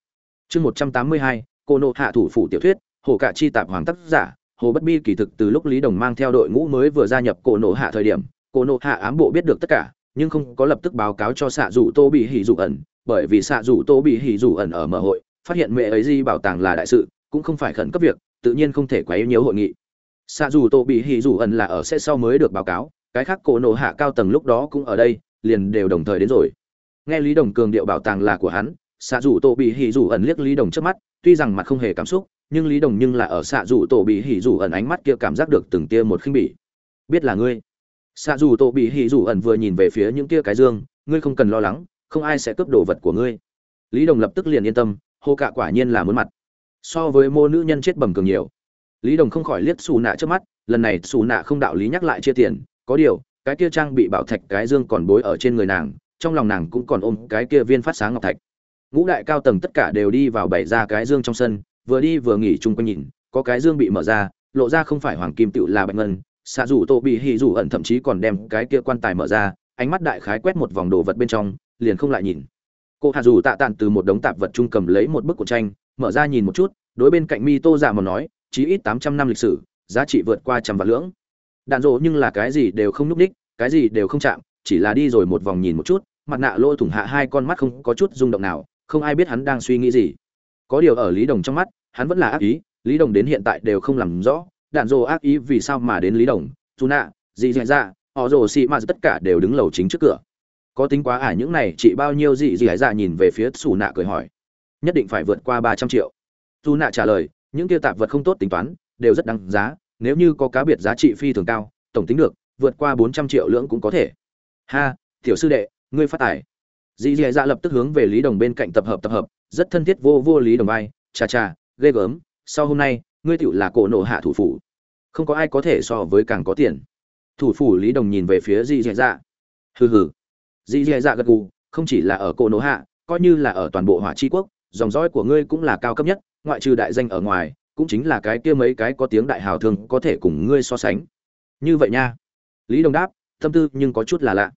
Chương một trăm tám mươi hai, cô nộ hạ thủ phủ tiểu thuyết, hồ cạ chi tạp hoàng tác giả, hồ bất bi kỳ thực từ lúc lý đồng mang theo đội ngũ mới vừa gia nhập cổ nộ hạ thời điểm cổ nộ hạ ám bộ biết được tất cả nhưng không có lập tức báo cáo cho xạ dù tô bị hỉ dù ẩn, bởi vì xạ dù tô bị hỉ dù ẩn ở mở hội, phát hiện mẹ ấy di bảo tàng là đại sự, cũng không phải khẩn cấp việc, tự nhiên không thể quấy nhiễu hội nghị. Xạ dù tô bị hỉ dù ẩn là ở sẽ sau mới được báo cáo, cái khác cổ nổ hạ cao tầng lúc đó cũng ở đây, liền đều đồng thời đến rồi. Nghe lý đồng cường điệu bảo tàng là của hắn, xạ dù tô bị hỉ dù ẩn liếc lý đồng trước mắt, tuy rằng mặt không hề cảm xúc, nhưng lý đồng nhưng là ở xạ dù tổ bị hỉ dù ẩn ánh mắt kia cảm giác được từng tia một khinh bỉ. Biết là ngươi xạ dù tổ bị hỉ dù ẩn vừa nhìn về phía những kia cái dương, ngươi không cần lo lắng, không ai sẽ cướp đồ vật của ngươi. Lý đồng lập tức liền yên tâm, hô cạ quả nhiên là muốn mặt. So với mô nữ nhân chết bầm cường nhiều. Lý đồng không khỏi liếc xù nạ trước mắt, lần này xù nạ không đạo lý nhắc lại chia tiền, có điều, cái kia trang bị bảo thạch cái dương còn bối ở trên người nàng, trong lòng nàng cũng còn ôm cái kia viên phát sáng ngọc thạch. Ngũ đại cao tầng tất cả đều đi vào bày ra cái dương trong sân, vừa đi vừa nghỉ chung quanh nhìn, có cái dương bị mở ra, lộ ra không phải hoàng kim tựu là bạch ngân xạ rủ tô bị hì rủ ẩn thậm chí còn đem cái kia quan tài mở ra, ánh mắt đại khái quét một vòng đồ vật bên trong, liền không lại nhìn. Cô hạ dù tạ tàn từ một đống tạp vật trung cầm lấy một bức của tranh, mở ra nhìn một chút, đối bên cạnh mi tô giả mà nói, chí ít tám trăm năm lịch sử, giá trị vượt qua trăm vạn lưỡng. Đạn rộ nhưng là cái gì đều không núp đích cái gì đều không chạm, chỉ là đi rồi một vòng nhìn một chút, mặt nạ lôi thủng hạ hai con mắt không có chút rung động nào, không ai biết hắn đang suy nghĩ gì. Có điều ở lý đồng trong mắt, hắn vẫn là ác ý, lý đồng đến hiện tại đều không làm rõ đạn dồ ác ý vì sao mà đến lý đồng, dù nạ dị dạ dạ họ rồ xị mà tất cả đều đứng lầu chính trước cửa. Có tính quá à những này, chị bao nhiêu dị dị dạ nhìn về phía xù nạ cười hỏi. Nhất định phải vượt qua ba trăm triệu. Dù nạ trả lời, những kia tạp vật không tốt tính toán, đều rất đáng giá, nếu như có cá biệt giá trị phi thường cao, tổng tính được, vượt qua bốn trăm triệu lưỡng cũng có thể. Ha, tiểu sư đệ, ngươi phát tài. Dì dì dạ lập tức hướng về lý đồng bên cạnh tập hợp tập hợp, rất thân thiết vô vô lý đồng vai, chà chà, ghê gớm, sau hôm nay ngươi tựu là cổ nộ hạ thủ phủ. Không có ai có thể so với càng có tiền. Thủ phủ lý đồng nhìn về phía dì dẹ dạ. Hừ hừ. Dì dẹ dạ gật gù, không chỉ là ở cổ nộ hạ, coi như là ở toàn bộ hỏa tri quốc, dòng dõi của ngươi cũng là cao cấp nhất, ngoại trừ đại danh ở ngoài, cũng chính là cái kia mấy cái có tiếng đại hào thường có thể cùng ngươi so sánh. Như vậy nha. Lý đồng đáp, tâm tư nhưng có chút là lạ.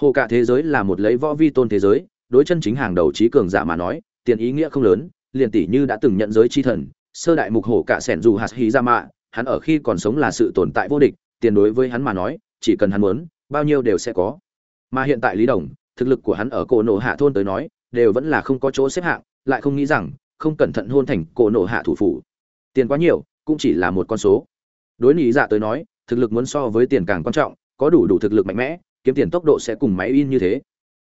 Hồ cả thế giới là một lấy võ vi tôn thế giới, đối chân chính hàng đầu trí cường giả mà nói, tiền ý nghĩa không lớn, liền tỷ như đã từng nhận giới chi thần sơ đại mục hổ cả sẻn dù hạt hí ra mạ, hắn ở khi còn sống là sự tồn tại vô địch, tiền đối với hắn mà nói, chỉ cần hắn muốn, bao nhiêu đều sẽ có. Mà hiện tại lý đồng, thực lực của hắn ở cổ nổ hạ thôn tới nói, đều vẫn là không có chỗ xếp hạng, lại không nghĩ rằng, không cẩn thận hôn thành cổ nổ hạ thủ phủ. Tiền quá nhiều, cũng chỉ là một con số. Đối lý dạ tới nói, thực lực muốn so với tiền càng quan trọng, có đủ đủ thực lực mạnh mẽ, kiếm tiền tốc độ sẽ cùng máy in như thế.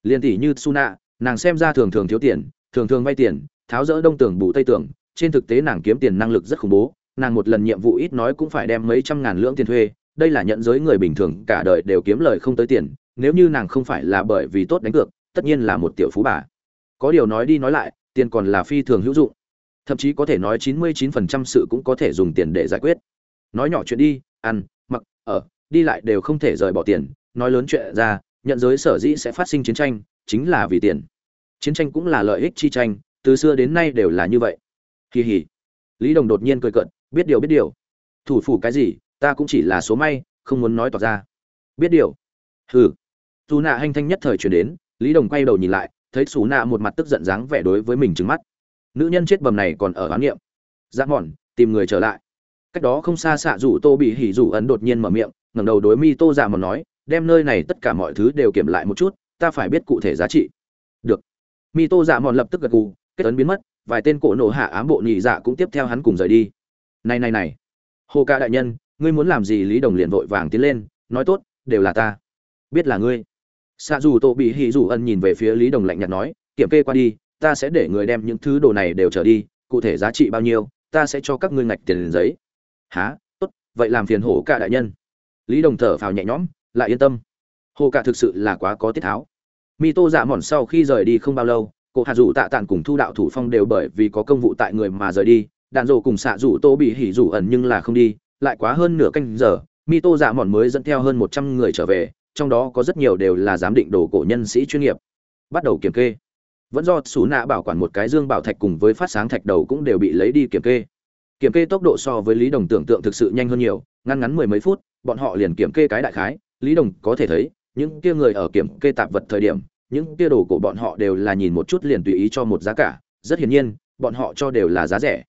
Liên tỷ như suna, nàng xem ra thường thường thiếu tiền, thường thường vay tiền, tháo rỡ đông tường bù tây tường trên thực tế nàng kiếm tiền năng lực rất khủng bố, nàng một lần nhiệm vụ ít nói cũng phải đem mấy trăm ngàn lưỡng tiền thuê, đây là nhận giới người bình thường cả đời đều kiếm lời không tới tiền, nếu như nàng không phải là bởi vì tốt đánh cược, tất nhiên là một tiểu phú bà. Có điều nói đi nói lại, tiền còn là phi thường hữu dụng. Thậm chí có thể nói chín mươi 99% sự cũng có thể dùng tiền để giải quyết. Nói nhỏ chuyện đi, ăn, mặc, ở, đi lại đều không thể rời bỏ tiền. Nói lớn chuyện ra, nhận giới sở dĩ sẽ phát sinh chiến tranh, chính là vì tiền. Chiến tranh cũng là lợi ích chi tranh, từ xưa đến nay đều là như vậy kỳ hỉ lý đồng đột nhiên cười cợt, biết điều biết điều. Thủ phủ cái gì, ta cũng chỉ là số may, không muốn nói tỏ ra. Biết điều. Hừ. Dù nạ hanh thanh nhất thời chuyển đến, lý đồng quay đầu nhìn lại, thấy xù nạ một mặt tức giận dáng vẻ đối với mình trừng mắt. Nữ nhân chết bầm này còn ở quán niệm. Giác mòn, tìm người trở lại. Cách đó không xa xạ rủ tô bị hỉ rủ ấn đột nhiên mở miệng, ngẩng đầu đối mi tô dạ mòn nói, đem nơi này tất cả mọi thứ đều kiểm lại một chút, ta phải biết cụ thể giá trị. Được. Mi tô dạ mòn lập tức gật gù, kết ấn biến mất vài tên cổ nổ hạ ám bộ nhị dạ cũng tiếp theo hắn cùng rời đi. Này này này. Hồ ca đại nhân, ngươi muốn làm gì? Lý đồng liền vội vàng tiến lên, nói tốt, đều là ta. Biết là ngươi. Xạ dù tô bị hỉ dù ân nhìn về phía lý đồng lạnh nhạt nói, kiểm kê qua đi, ta sẽ để người đem những thứ đồ này đều trở đi, cụ thể giá trị bao nhiêu, ta sẽ cho các ngươi ngạch tiền giấy. Há tốt, vậy làm phiền hổ ca đại nhân. Lý đồng thở phào nhẹ nhõm, lại yên tâm. Hồ cả thực sự là quá có tiết tháo. Mi tô dạ mòn sau khi rời đi không bao lâu Cổ hạ dù tạ tàn cùng thu đạo thủ phong đều bởi vì có công vụ tại người mà rời đi, đạn dộ cùng xạ rủ tô bị hỉ rủ ẩn nhưng là không đi, lại quá hơn nửa canh giờ, mi tô dạ mòn mới dẫn theo hơn một trăm người trở về, trong đó có rất nhiều đều là giám định đồ cổ nhân sĩ chuyên nghiệp. Bắt đầu kiểm kê. Vẫn do xú nạ bảo quản một cái dương bảo thạch cùng với phát sáng thạch đầu cũng đều bị lấy đi kiểm kê. Kiểm kê tốc độ so với lý đồng tưởng tượng thực sự nhanh hơn nhiều ngăn ngắn mười mấy phút, bọn họ liền kiểm kê cái đại khái, lý đồng có thể thấy, những kia người ở kiểm kê tạp vật thời điểm những kia đồ của bọn họ đều là nhìn một chút liền tùy ý cho một giá cả, rất hiển nhiên, bọn họ cho đều là giá rẻ.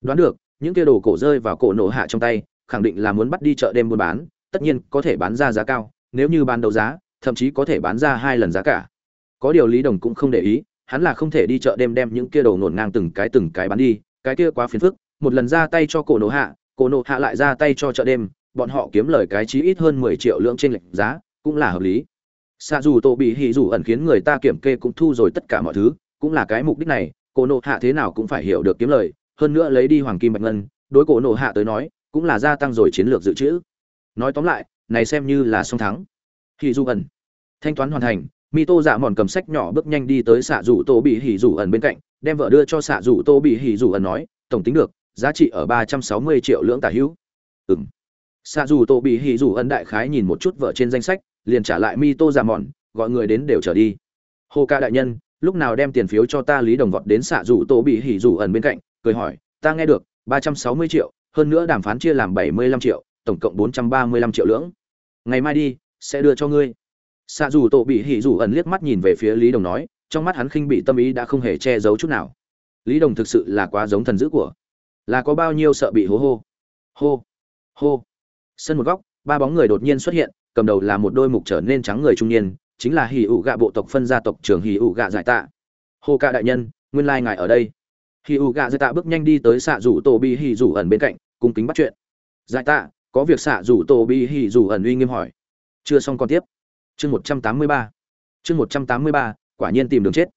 Đoán được, những kia đồ cổ rơi vào cổ nổ hạ trong tay, khẳng định là muốn bắt đi chợ đêm buôn bán, tất nhiên có thể bán ra giá cao, nếu như bán đấu giá, thậm chí có thể bán ra hai lần giá cả. Có điều lý đồng cũng không để ý, hắn là không thể đi chợ đêm đem những kia đồ nổ ngang từng cái từng cái bán đi, cái kia quá phiền phức, một lần ra tay cho cổ nổ hạ, cổ nổ hạ lại ra tay cho chợ đêm, bọn họ kiếm lời cái chí ít hơn mười triệu lượng trên lệnh giá, cũng là hợp lý xa dù tổ bị hỉ dù ẩn khiến người ta kiểm kê cũng thu rồi tất cả mọi thứ, cũng là cái mục đích này, cổ nộ hạ thế nào cũng phải hiểu được kiếm lời, hơn nữa lấy đi hoàng kim bạch ngân, đối cổ nộ hạ tới nói, cũng là gia tăng rồi chiến lược dự trữ. Nói tóm lại, này xem như là song thắng. Hỉ dù ẩn. Thanh toán hoàn thành mi tô dạ mòn cầm sách nhỏ bước nhanh đi tới xạ Dù tô bị hỉ Dù ẩn bên cạnh, đem vợ đưa cho xạ Dù tô bị hỉ Dù ẩn nói, tổng tính được, giá trị ở ba trăm sáu mươi triệu lưỡng tả hữu. Ừng xạ Dù tô bị hỉ Dù ẩn đại khái nhìn một chút vợ trên danh sách liền trả lại mi tô ra mòn, gọi người đến đều trở đi. Hồ ca đại nhân, lúc nào đem tiền phiếu cho ta lý đồng vọt đến xạ rủ tô bị hỉ rủ ẩn bên cạnh, cười hỏi, ta nghe được, ba trăm sáu mươi triệu, hơn nữa đàm phán chia làm bảy mươi lăm triệu, tổng cộng bốn trăm ba mươi lăm triệu lưỡng. Ngày mai đi, sẽ đưa cho ngươi. Xạ dù tổ bị hỉ dù ẩn liếc mắt nhìn về phía lý đồng nói, trong mắt hắn khinh bị tâm ý đã không hề che giấu chút nào. Lý đồng thực sự là quá giống thần dữ của. Là có bao nhiêu sợ bị hố hô? Hô hô. Sân một góc ba bóng người đột nhiên xuất hiện, cầm đầu là một đôi mục trở nên trắng người trung niên, chính là hỉ ủ gạ bộ tộc phân gia tộc trưởng hỉ ủ gạ giải tạ. Hô ca đại nhân, nguyên lai ngài ở đây. Hỉ ủ gạ giải tạ bước nhanh đi tới xạ rủ tổ bi hỉ rủ ẩn bên cạnh, cung kính bắt chuyện. Giải tạ, có việc xạ rủ tổ bi hỉ rủ ẩn uy nghiêm hỏi. Chưa xong còn tiếp. Chương một trăm tám mươi ba. Chương một trăm tám mươi ba, quả nhiên tìm đường chết.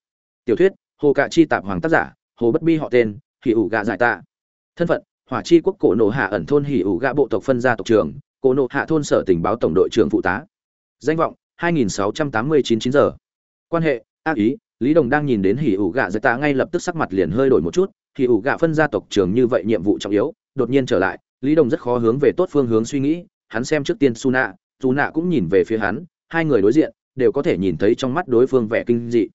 Tiểu thuyết, hồ cạ chi tạp hoàng tác giả, hồ bất bi họ tên, hỉ ủ gạ giải tạ. Thân phận, hỏa chi quốc cổ nổ hạ ẩn thôn hỉ ủ gạ bộ tộc phân gia tộc trưởng cổ Nộ hạ thôn sở tình báo tổng đội trưởng phụ tá. Danh vọng 2689 9 giờ. Quan hệ, ác ý, lý đồng đang nhìn đến hỉ ủ gạ giải tạ ngay lập tức sắc mặt liền hơi đổi một chút. Hỉ ủ gạ phân gia tộc trưởng như vậy nhiệm vụ trọng yếu, đột nhiên trở lại, lý đồng rất khó hướng về tốt phương hướng suy nghĩ, hắn xem trước tiên su nạ dù nạ cũng nhìn về phía hắn, hai người đối diện, đều có thể nhìn thấy trong mắt đối phương vẻ kinh dị.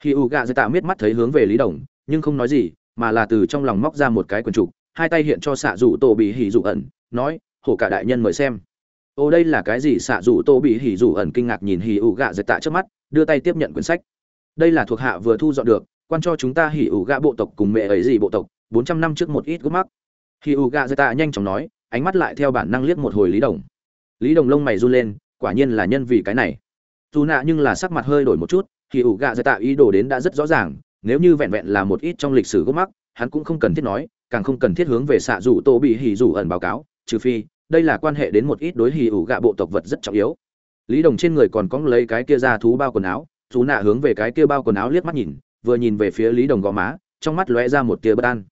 Khi u gạ dây tạ miết mắt thấy hướng về lý đồng, nhưng không nói gì, mà là từ trong lòng móc ra một cái quần trục, hai tay hiện cho xạ rủ tổ bị hỉ rủ ẩn, nói hổ cả đại nhân mời xem. Ô, đây là cái gì? Xạ rủ tô bị hỉ rủ ẩn kinh ngạc nhìn hỉ ủ gạ dây tạ trước mắt, đưa tay tiếp nhận quyển sách. Đây là thuộc hạ vừa thu dọn được, quan cho chúng ta hỉ ủ gạ bộ tộc cùng mẹ ấy gì bộ tộc, bốn trăm năm trước một ít gốc mắc. Hỉ ủ gạ dây tạ nhanh chóng nói, ánh mắt lại theo bản năng liếc một hồi lý đồng. Lý đồng lông mày run lên, quả nhiên là nhân vì cái này. Dù nạ nhưng là sắc mặt hơi đổi một chút, hỉ ủ gạ giải tạ ý đồ đến đã rất rõ ràng, nếu như vẹn vẹn là một ít trong lịch sử gốc mắc, hắn cũng không cần thiết nói, càng không cần thiết hướng về xạ rủ tô bị hỉ rủ ẩn báo cáo, trừ phi đây là quan hệ đến một ít đối hì ủ gạ bộ tộc vật rất trọng yếu. Lý đồng trên người còn có lấy cái kia ra thú bao quần áo chú nạ hướng về cái kia bao quần áo liếc mắt nhìn, vừa nhìn về phía lý đồng gò má, trong mắt lóe ra một tia bất an.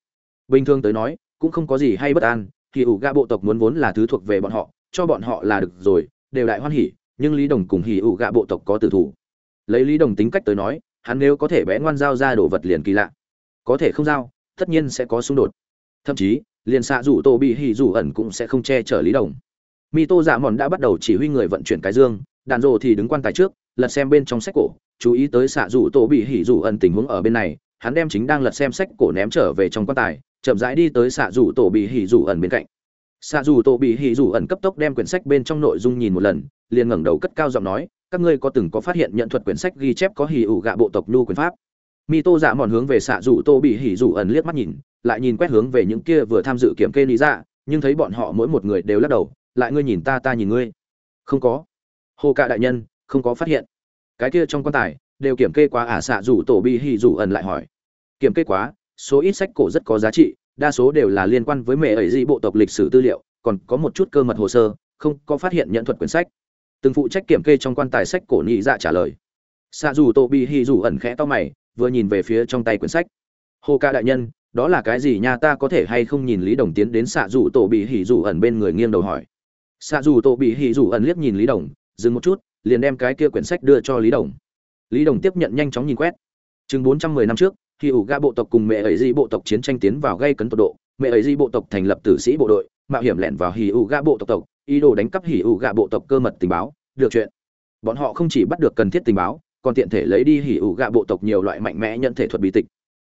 Bình thường tới nói, cũng không có gì hay bất an, hì ủ gạ bộ tộc muốn vốn là thứ thuộc về bọn họ, cho bọn họ là được rồi, đều đại hoan hỉ, nhưng lý đồng cùng hì ủ gạ bộ tộc có tử thủ. Lấy lý đồng tính cách tới nói, hắn nếu có thể bé ngoan giao ra đồ vật liền kỳ lạ. Có thể không giao, tất nhiên sẽ có xung đột. Thậm chí liền xạ rủ tô bị hỉ rủ ẩn cũng sẽ không che chở lý đồng. Mi tô dạ mòn đã bắt đầu chỉ huy người vận chuyển cái dương đàn rồ thì đứng quan tài trước, lật xem bên trong sách cổ, chú ý tới xạ rủ tô bị hỉ rủ ẩn tình huống ở bên này, hắn đem chính đang lật xem sách cổ ném trở về trong quan tài, chậm rãi đi tới xạ rủ tổ bị hỉ rủ ẩn bên cạnh. Xạ dù tổ bị hỉ dù ẩn cấp tốc đem quyển sách bên trong nội dung nhìn một lần, liền ngẩng đầu cất cao giọng nói, các ngươi có từng có phát hiện nhận thuật quyển sách ghi chép có hỉ ủ gạ bộ tộc nhu quyền pháp? Mi tô dạ mòn hướng về xạ dù tô bị hỉ dù ẩn liếc mắt nhìn lại nhìn quét hướng về những kia vừa tham dự kiểm kê lý dạ nhưng thấy bọn họ mỗi một người đều lắc đầu, lại ngươi nhìn ta ta nhìn ngươi. Không có. Hồ cạ đại nhân, không có phát hiện. Cái kia trong quan tài, đều kiểm kê quá ả xạ rủ tổ bi hỉ rủ ẩn lại hỏi. Kiểm kê quá, số ít sách cổ rất có giá trị, đa số đều là liên quan với mẹ ấy di bộ tộc lịch sử tư liệu, còn có một chút cơ mật hồ sơ, không có phát hiện nhận thuật quyển sách. Từng phụ trách kiểm kê trong quan tài sách cổ nhị dạ trả lời. Xạ dù tô bi hy dù ẩn khẽ to mày, vừa nhìn về phía trong tay quyển sách. Hồ ca đại nhân đó là cái gì nha, ta có thể hay không nhìn lý đồng tiến đến xạ dù tổ bị hỉ dù ẩn bên người nghiêng đầu hỏi. Xạ dù tổ bị hỉ dù ẩn liếc nhìn lý đồng, dừng một chút, liền đem cái kia quyển sách đưa cho lý đồng. Lý đồng tiếp nhận nhanh chóng nhìn quét. Chừng bốn trăm mười năm trước, khi ủ ga bộ tộc cùng mẹ ấy di bộ tộc chiến tranh tiến vào gây cấn tột độ, mẹ ấy di bộ tộc thành lập tử sĩ bộ đội, mạo hiểm lẻn vào hì ủ ga bộ tộc tộc, ý đồ đánh cắp hì ủ ga bộ tộc cơ mật tình báo, được chuyện. Bọn họ không chỉ bắt được cần thiết tình báo, còn tiện thể lấy đi hỉ ủ ga bộ tộc nhiều loại mạnh mẽ nhận thể thuật bí tịch.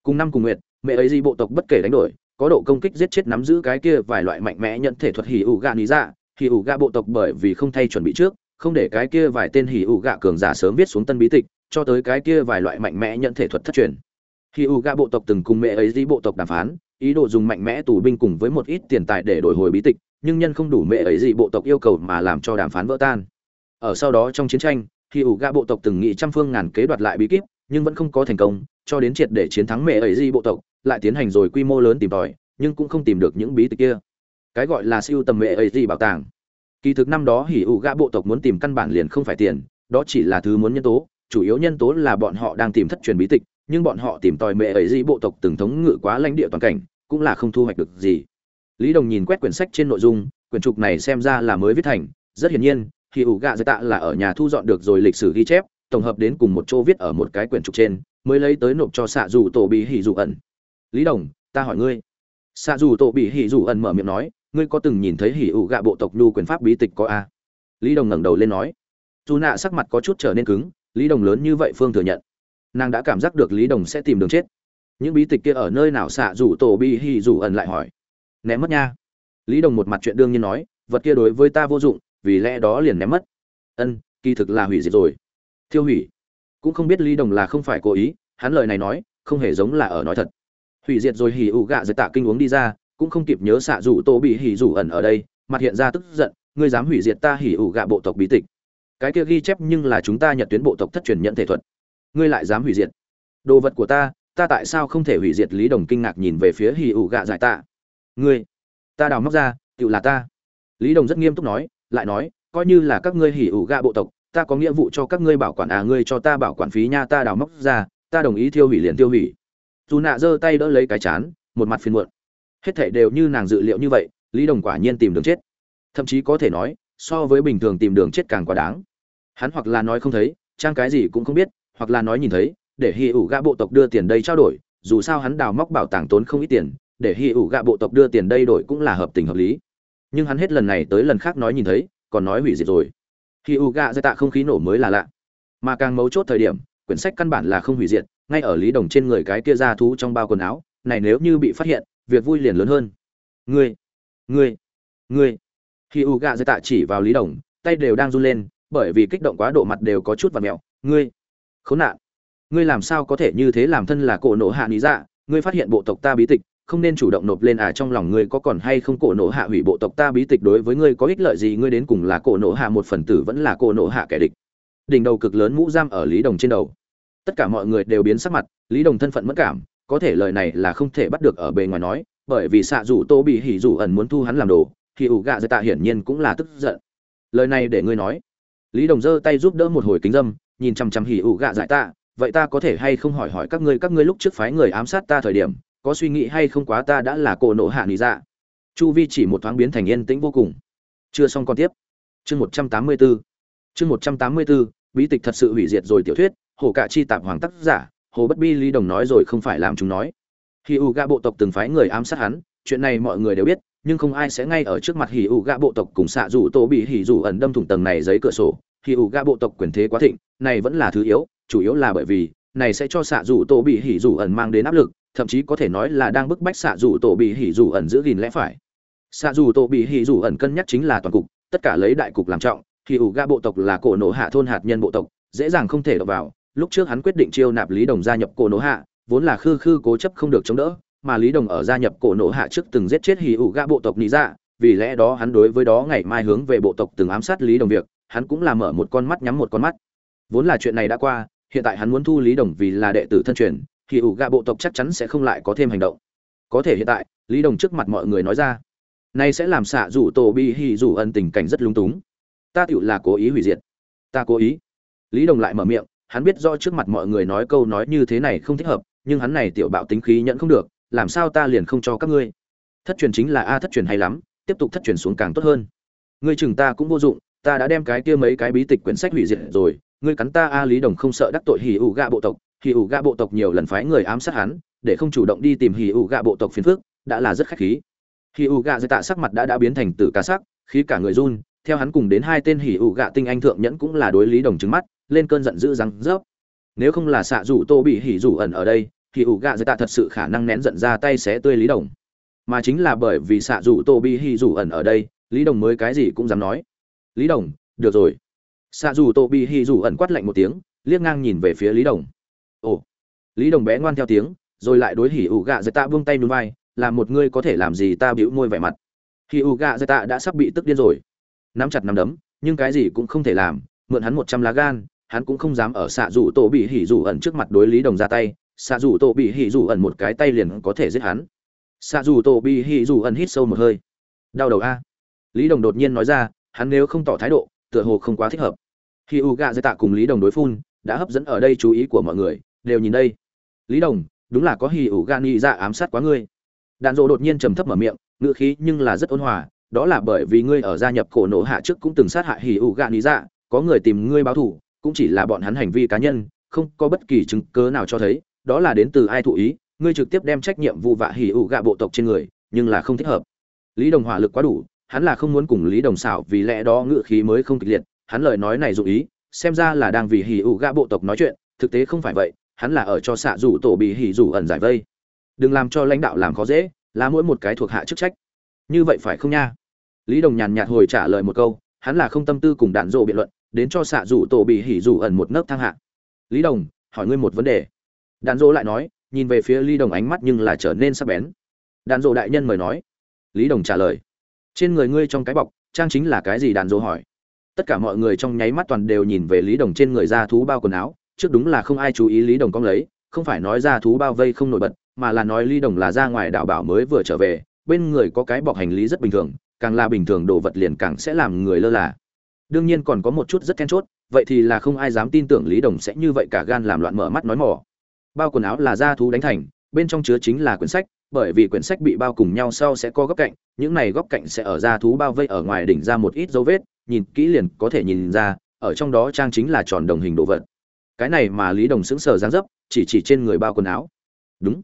Cùng năm cùng nguyệt mẹ ấy di bộ tộc bất kể đánh đổi, có độ công kích giết chết nắm giữ cái kia vài loại mạnh mẽ nhận thể thuật hỉ ủ gạ lý dạ. Hỉ ủ gạ bộ tộc bởi vì không thay chuẩn bị trước, không để cái kia vài tên hỉ ủ gạ cường giả sớm viết xuống tân bí tịch, cho tới cái kia vài loại mạnh mẽ nhận thể thuật thất truyền. Hỉ ủ gạ bộ tộc từng cùng mẹ ấy gì bộ tộc đàm phán, ý đồ dùng mạnh mẽ tù binh cùng với một ít tiền tài để đổi hồi bí tịch, nhưng nhân không đủ mẹ ấy gì bộ tộc yêu cầu mà làm cho đàm phán vỡ tan. Ở sau đó trong chiến tranh, hỉ ủ gạ bộ tộc từng nghị trăm phương ngàn kế đoạt lại bí kíp, nhưng vẫn không có thành công, cho đến triệt để chiến thắng mẹ ấy gì bộ tộc lại tiến hành rồi quy mô lớn tìm tòi, nhưng cũng không tìm được những bí tịch kia. Cái gọi là siêu tầm mẹ ấy gì bảo tàng. Kỳ thực năm đó hỉ ủ gạ bộ tộc muốn tìm căn bản liền không phải tiền, đó chỉ là thứ muốn nhân tố, chủ yếu nhân tố là bọn họ đang tìm thất truyền bí tịch, nhưng bọn họ tìm tòi mẹ ấy gì bộ tộc từng thống ngự quá lãnh địa toàn cảnh, cũng là không thu hoạch được gì. Lý đồng nhìn quét quyển sách trên nội dung, quyển trục này xem ra là mới viết thành, rất hiển nhiên, hỉ ủ gạ dạy tạ là ở nhà thu dọn được rồi lịch sử ghi chép, tổng hợp đến cùng một chỗ viết ở một cái quyển trục trên, mới lấy tới nộp cho xạ dù tổ bị hỉ dù ẩn lý đồng, ta hỏi ngươi. Xạ dù tổ bị hỉ dù ẩn mở miệng nói, ngươi có từng nhìn thấy hỉ ủ gạ bộ tộc lưu quyền pháp bí tịch có a? Lý đồng ngẩng đầu lên nói. Dù nạ sắc mặt có chút trở nên cứng, lý đồng lớn như vậy phương thừa nhận. Nàng đã cảm giác được lý đồng sẽ tìm đường chết. Những bí tịch kia ở nơi nào? Xạ dù tổ bị hỉ dù ẩn lại hỏi. Ném mất nha. Lý đồng một mặt chuyện đương nhiên nói, vật kia đối với ta vô dụng, vì lẽ đó liền ném mất. Ân, kỳ thực là hủy diệt rồi. Thiêu hủy. Cũng không biết lý đồng là không phải cố ý, hắn lời này nói, không hề giống là ở nói thật hủy diệt rồi hỉ ủ gạ giật tạ kinh uống đi ra, cũng không kịp nhớ xạ rủ tô bị hỉ rủ ẩn ở đây, mặt hiện ra tức giận, ngươi dám hủy diệt ta hỉ ủ gạ bộ tộc bí tịch. Cái kia ghi chép nhưng là chúng ta nhật tuyến bộ tộc thất truyền nhận thể thuật. Ngươi lại dám hủy diệt. Đồ vật của ta ta tại sao không thể hủy diệt? Lý đồng kinh ngạc nhìn về phía hỉ ủ gạ giải tạ. Ngươi, ta đào móc ra tự là ta. Lý đồng rất nghiêm túc nói, lại nói, coi như là các ngươi hỉ ủ gạ bộ tộc, ta có nghĩa vụ cho các ngươi bảo quản à ngươi cho ta bảo quản phí nha, ta đào móc ra, ta đồng ý tiêu hủy liền tiêu hủy dù nạ giơ tay đỡ lấy cái chán, một mặt phiền muộn. Hết thảy đều như nàng dự liệu như vậy, lý đồng quả nhiên tìm đường chết. Thậm chí có thể nói, so với bình thường tìm đường chết càng quá đáng. Hắn hoặc là nói không thấy, trang cái gì cũng không biết, hoặc là nói nhìn thấy, để hy ủ gạ bộ tộc đưa tiền đây trao đổi, dù sao hắn đào móc bảo tàng tốn không ít tiền, để hy ủ gạ bộ tộc đưa tiền đây đổi cũng là hợp tình hợp lý. Nhưng hắn hết lần này tới lần khác nói nhìn thấy, còn nói hủy diệt rồi. Hy ủ gạ dây tạ không khí nổ mới là lạ. Mà càng mấu chốt thời điểm, quyển sách căn bản là không hủy diệt ngay ở lý đồng trên người cái kia ra thú trong bao quần áo, này nếu như bị phát hiện, việc vui liền lớn hơn. Ngươi ngươi ngươi. Khi u gạ dây tạ chỉ vào lý đồng, tay đều đang run lên, bởi vì kích động quá độ mặt đều có chút và mẹo. Ngươi, khốn nạn. Ngươi làm sao có thể như thế làm thân là cổ nổ hạ lý dạ? Ngươi phát hiện bộ tộc ta bí tịch, không nên chủ động nộp lên à trong lòng ngươi có còn hay không cổ nổ hạ hủy bộ tộc ta bí tịch đối với ngươi có ích lợi gì? Ngươi đến cùng là cổ nổ hạ một phần tử vẫn là cổ nổ hạ kẻ địch. Đỉnh đầu cực lớn mũ giam ở lý đồng trên đầu tất cả mọi người đều biến sắc mặt, lý đồng thân phận mất cảm, có thể lời này là không thể bắt được ở bề ngoài nói, bởi vì xạ dù tô bị hỉ dù ẩn muốn thu hắn làm đồ, thì ủ gạ dạ tạ hiển nhiên cũng là tức giận. Lời này để ngươi nói. Lý đồng giơ tay giúp đỡ một hồi kính dâm, nhìn chằm chằm hỉ ủ gạ dạ tạ, vậy ta có thể hay không hỏi hỏi các ngươi các ngươi lúc trước phái người ám sát ta thời điểm, có suy nghĩ hay không quá ta đã là cổ nộ hạ nghĩ dạ. Chu vi chỉ một thoáng biến thành yên tĩnh vô cùng. Chưa xong còn tiếp. Chương một trăm tám mươi bốn chương một trăm tám mươi bốn bí tịch thật sự hủy diệt rồi tiểu thuyết hồ cạ chi tạp hoàng tác giả, hồ bất bi lý đồng nói rồi không phải làm chúng nói. Hì u gạ bộ tộc từng phái người ám sát hắn, chuyện này mọi người đều biết, nhưng không ai sẽ ngay ở trước mặt hỉ ủ gạ bộ tộc cùng xạ rủ tổ bị hỉ rủ ẩn đâm thủng tầng này giấy cửa sổ. Hỉ ủ gạ bộ tộc quyền thế quá thịnh, này vẫn là thứ yếu, chủ yếu là bởi vì, này sẽ cho xạ rủ tổ bị hỉ rủ ẩn mang đến áp lực, thậm chí có thể nói là đang bức bách xạ rủ tổ bị hỉ rủ ẩn giữ gìn lẽ phải. Xạ rủ tổ bị hỉ rủ ẩn cân nhắc chính là toàn cục, tất cả lấy đại cục làm trọng hỉ ủ gạ bộ tộc là cổ nổ hạ thôn hạt nhân bộ tộc, dễ dàng không thể đọc vào lúc trước hắn quyết định chiêu nạp lý đồng gia nhập cổ nổ hạ, vốn là khư khư cố chấp không được chống đỡ, mà lý đồng ở gia nhập cổ nổ hạ trước từng giết chết hì ủ gã bộ tộc lý dạ vì lẽ đó hắn đối với đó ngày mai hướng về bộ tộc từng ám sát lý đồng việc, hắn cũng là mở một con mắt nhắm một con mắt. Vốn là chuyện này đã qua, hiện tại hắn muốn thu lý đồng vì là đệ tử thân truyền hì ủ gã bộ tộc chắc chắn sẽ không lại có thêm hành động. Có thể hiện tại, lý đồng trước mặt mọi người nói ra, nay sẽ làm xạ rủ tổ bi hì rủ ân tình cảnh rất lung túng. Ta tựu là cố ý hủy diệt. Ta cố ý. Lý đồng lại mở miệng hắn biết rõ trước mặt mọi người nói câu nói như thế này không thích hợp, nhưng hắn này tiểu bạo tính khí nhận không được, làm sao ta liền không cho các ngươi? Thất truyền chính là a, thất truyền hay lắm, tiếp tục thất truyền xuống càng tốt hơn. Ngươi chừng ta cũng vô dụng, ta đã đem cái kia mấy cái bí tịch quyển sách hủy diệt rồi, ngươi cắn ta a, lý đồng không sợ đắc tội hỉ ủ gạ bộ tộc, hỉ ủ gạ bộ tộc nhiều lần phái người ám sát hắn, để không chủ động đi tìm hỉ ủ gạ bộ tộc phiền phước đã là rất khách khí. Hỉ ủ gạ dây tạ sắc mặt đã đã biến thành tử cá sắc, khí cả người run, theo hắn cùng đến hai tên hỉ ủ gạ tinh anh thượng nhẫn cũng là đối lý đồng trứng mắt lên cơn giận dữ răng rớp. Nếu không là xạ rủ tô bị hỉ rủ ẩn ở đây, thì ủ gạ dây tạ thật sự khả năng nén giận ra tay xé tươi lý đồng. Mà chính là bởi vì xạ rủ tô bị hỉ rủ ẩn ở đây, lý đồng mới cái gì cũng dám nói. Lý đồng, được rồi. Xạ rủ tô bị hỉ rủ ẩn quát lạnh một tiếng, liếc ngang nhìn về phía lý đồng. Ồ. Lý đồng bé ngoan theo tiếng, rồi lại đối hỉ ủ gạ dạy tạ buông tay núi vai, là một ngươi có thể làm gì ta bĩu môi vẻ mặt. Hỉ ủ gạ dạy tạ đã sắp bị tức điên rồi. Nắm chặt nắm đấm, nhưng cái gì cũng không thể làm, mượn hắn một trăm lá gan hắn cũng không dám ở xạ dù tổ bị hỉ dù ẩn trước mặt đối lý đồng ra tay, xạ dù tổ bị hỉ dù ẩn một cái tay liền có thể giết hắn. Xạ dù tổ bị hỉ dù ẩn hít sâu một hơi. Đau đầu a. Lý đồng đột nhiên nói ra, hắn nếu không tỏ thái độ, tựa hồ không quá thích hợp. Khi u gạ dây tạ cùng lý đồng đối phun, đã hấp dẫn ở đây chú ý của mọi người, đều nhìn đây. Lý đồng, đúng là có hì ủ gan nghĩ ra dạ ám sát quá ngươi. Đạn dộ đột nhiên trầm thấp mở miệng ngựa khí nhưng là rất ôn hòa, đó là bởi vì ngươi ở gia nhập cổ nổ hạ trước cũng từng sát hại hì ủ gan nghĩ ra dạ, có người tìm ngươi báo thù cũng chỉ là bọn hắn hành vi cá nhân, không có bất kỳ chứng cớ nào cho thấy, đó là đến từ ai thụ ý, ngươi trực tiếp đem trách nhiệm vụ vạ hỉ ủ gạ bộ tộc trên người, nhưng là không thích hợp. Lý đồng hỏa lực quá đủ, hắn là không muốn cùng lý đồng xảo vì lẽ đó ngựa khí mới không kịch liệt, hắn lời nói này dụ ý, xem ra là đang vì hỉ ủ gạ bộ tộc nói chuyện, thực tế không phải vậy, hắn là ở cho xạ rủ tổ bị hỉ rủ ẩn giải vây. Đừng làm cho lãnh đạo làm khó dễ, là mỗi một cái thuộc hạ chức trách. Như vậy phải không nha? Lý đồng nhàn nhạt hồi trả lời một câu, hắn là không tâm tư cùng đạn dộ biện luận đến cho xạ rủ tổ bị hỉ rủ ẩn một nấc thang hạ. Lý đồng, hỏi ngươi một vấn đề. Đàn dỗ lại nói, nhìn về phía lý đồng ánh mắt nhưng là trở nên sắc bén. Đàn dỗ đại nhân mời nói. Lý đồng trả lời. Trên người ngươi trong cái bọc, trang chính là cái gì? Đàn dỗ hỏi. Tất cả mọi người trong nháy mắt toàn đều nhìn về lý đồng trên người ra thú bao quần áo. Trước đúng là không ai chú ý lý đồng cong lấy, không phải nói ra thú bao vây không nổi bật, mà là nói lý đồng là ra ngoài đảo bảo mới vừa trở về. Bên người có cái bọc hành lý rất bình thường, càng là bình thường đồ vật liền càng sẽ làm người lơ là đương nhiên còn có một chút rất then chốt, vậy thì là không ai dám tin tưởng lý đồng sẽ như vậy cả gan làm loạn mở mắt nói mỏ. Bao quần áo là da thú đánh thành, bên trong chứa chính là quyển sách, bởi vì quyển sách bị bao cùng nhau sau sẽ có góc cạnh, những này góc cạnh sẽ ở da thú bao vây ở ngoài đỉnh ra một ít dấu vết, nhìn kỹ liền có thể nhìn ra, ở trong đó trang chính là tròn đồng hình đồ vật. Cái này mà lý đồng sững sờ dáng dấp, chỉ chỉ trên người bao quần áo. Đúng.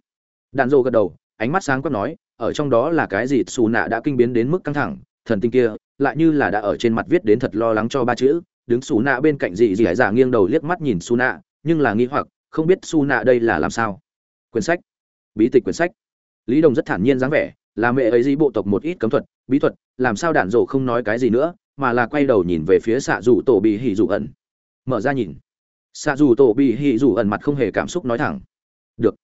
Đạn dô gật đầu, ánh mắt sáng quát nói, ở trong đó là cái gì, xù nạ đã kinh biến đến mức căng thẳng, thần tinh kia lại như là đã ở trên mặt viết đến thật lo lắng cho ba chữ, đứng xù nạ bên cạnh dị dị hải giả nghiêng đầu liếc mắt nhìn xù nạ nhưng là nghi hoặc, không biết xù nạ đây là làm sao. Quyển sách. Bí tịch quyển sách. Lý đồng rất thản nhiên dáng vẻ, là mẹ ấy di bộ tộc một ít cấm thuật, bí thuật, làm sao đản rổ không nói cái gì nữa, mà là quay đầu nhìn về phía xạ dù tổ bị hỉ dù ẩn. Mở ra nhìn. Xạ dù tổ bị hỉ dù ẩn mặt không hề cảm xúc nói thẳng. Được.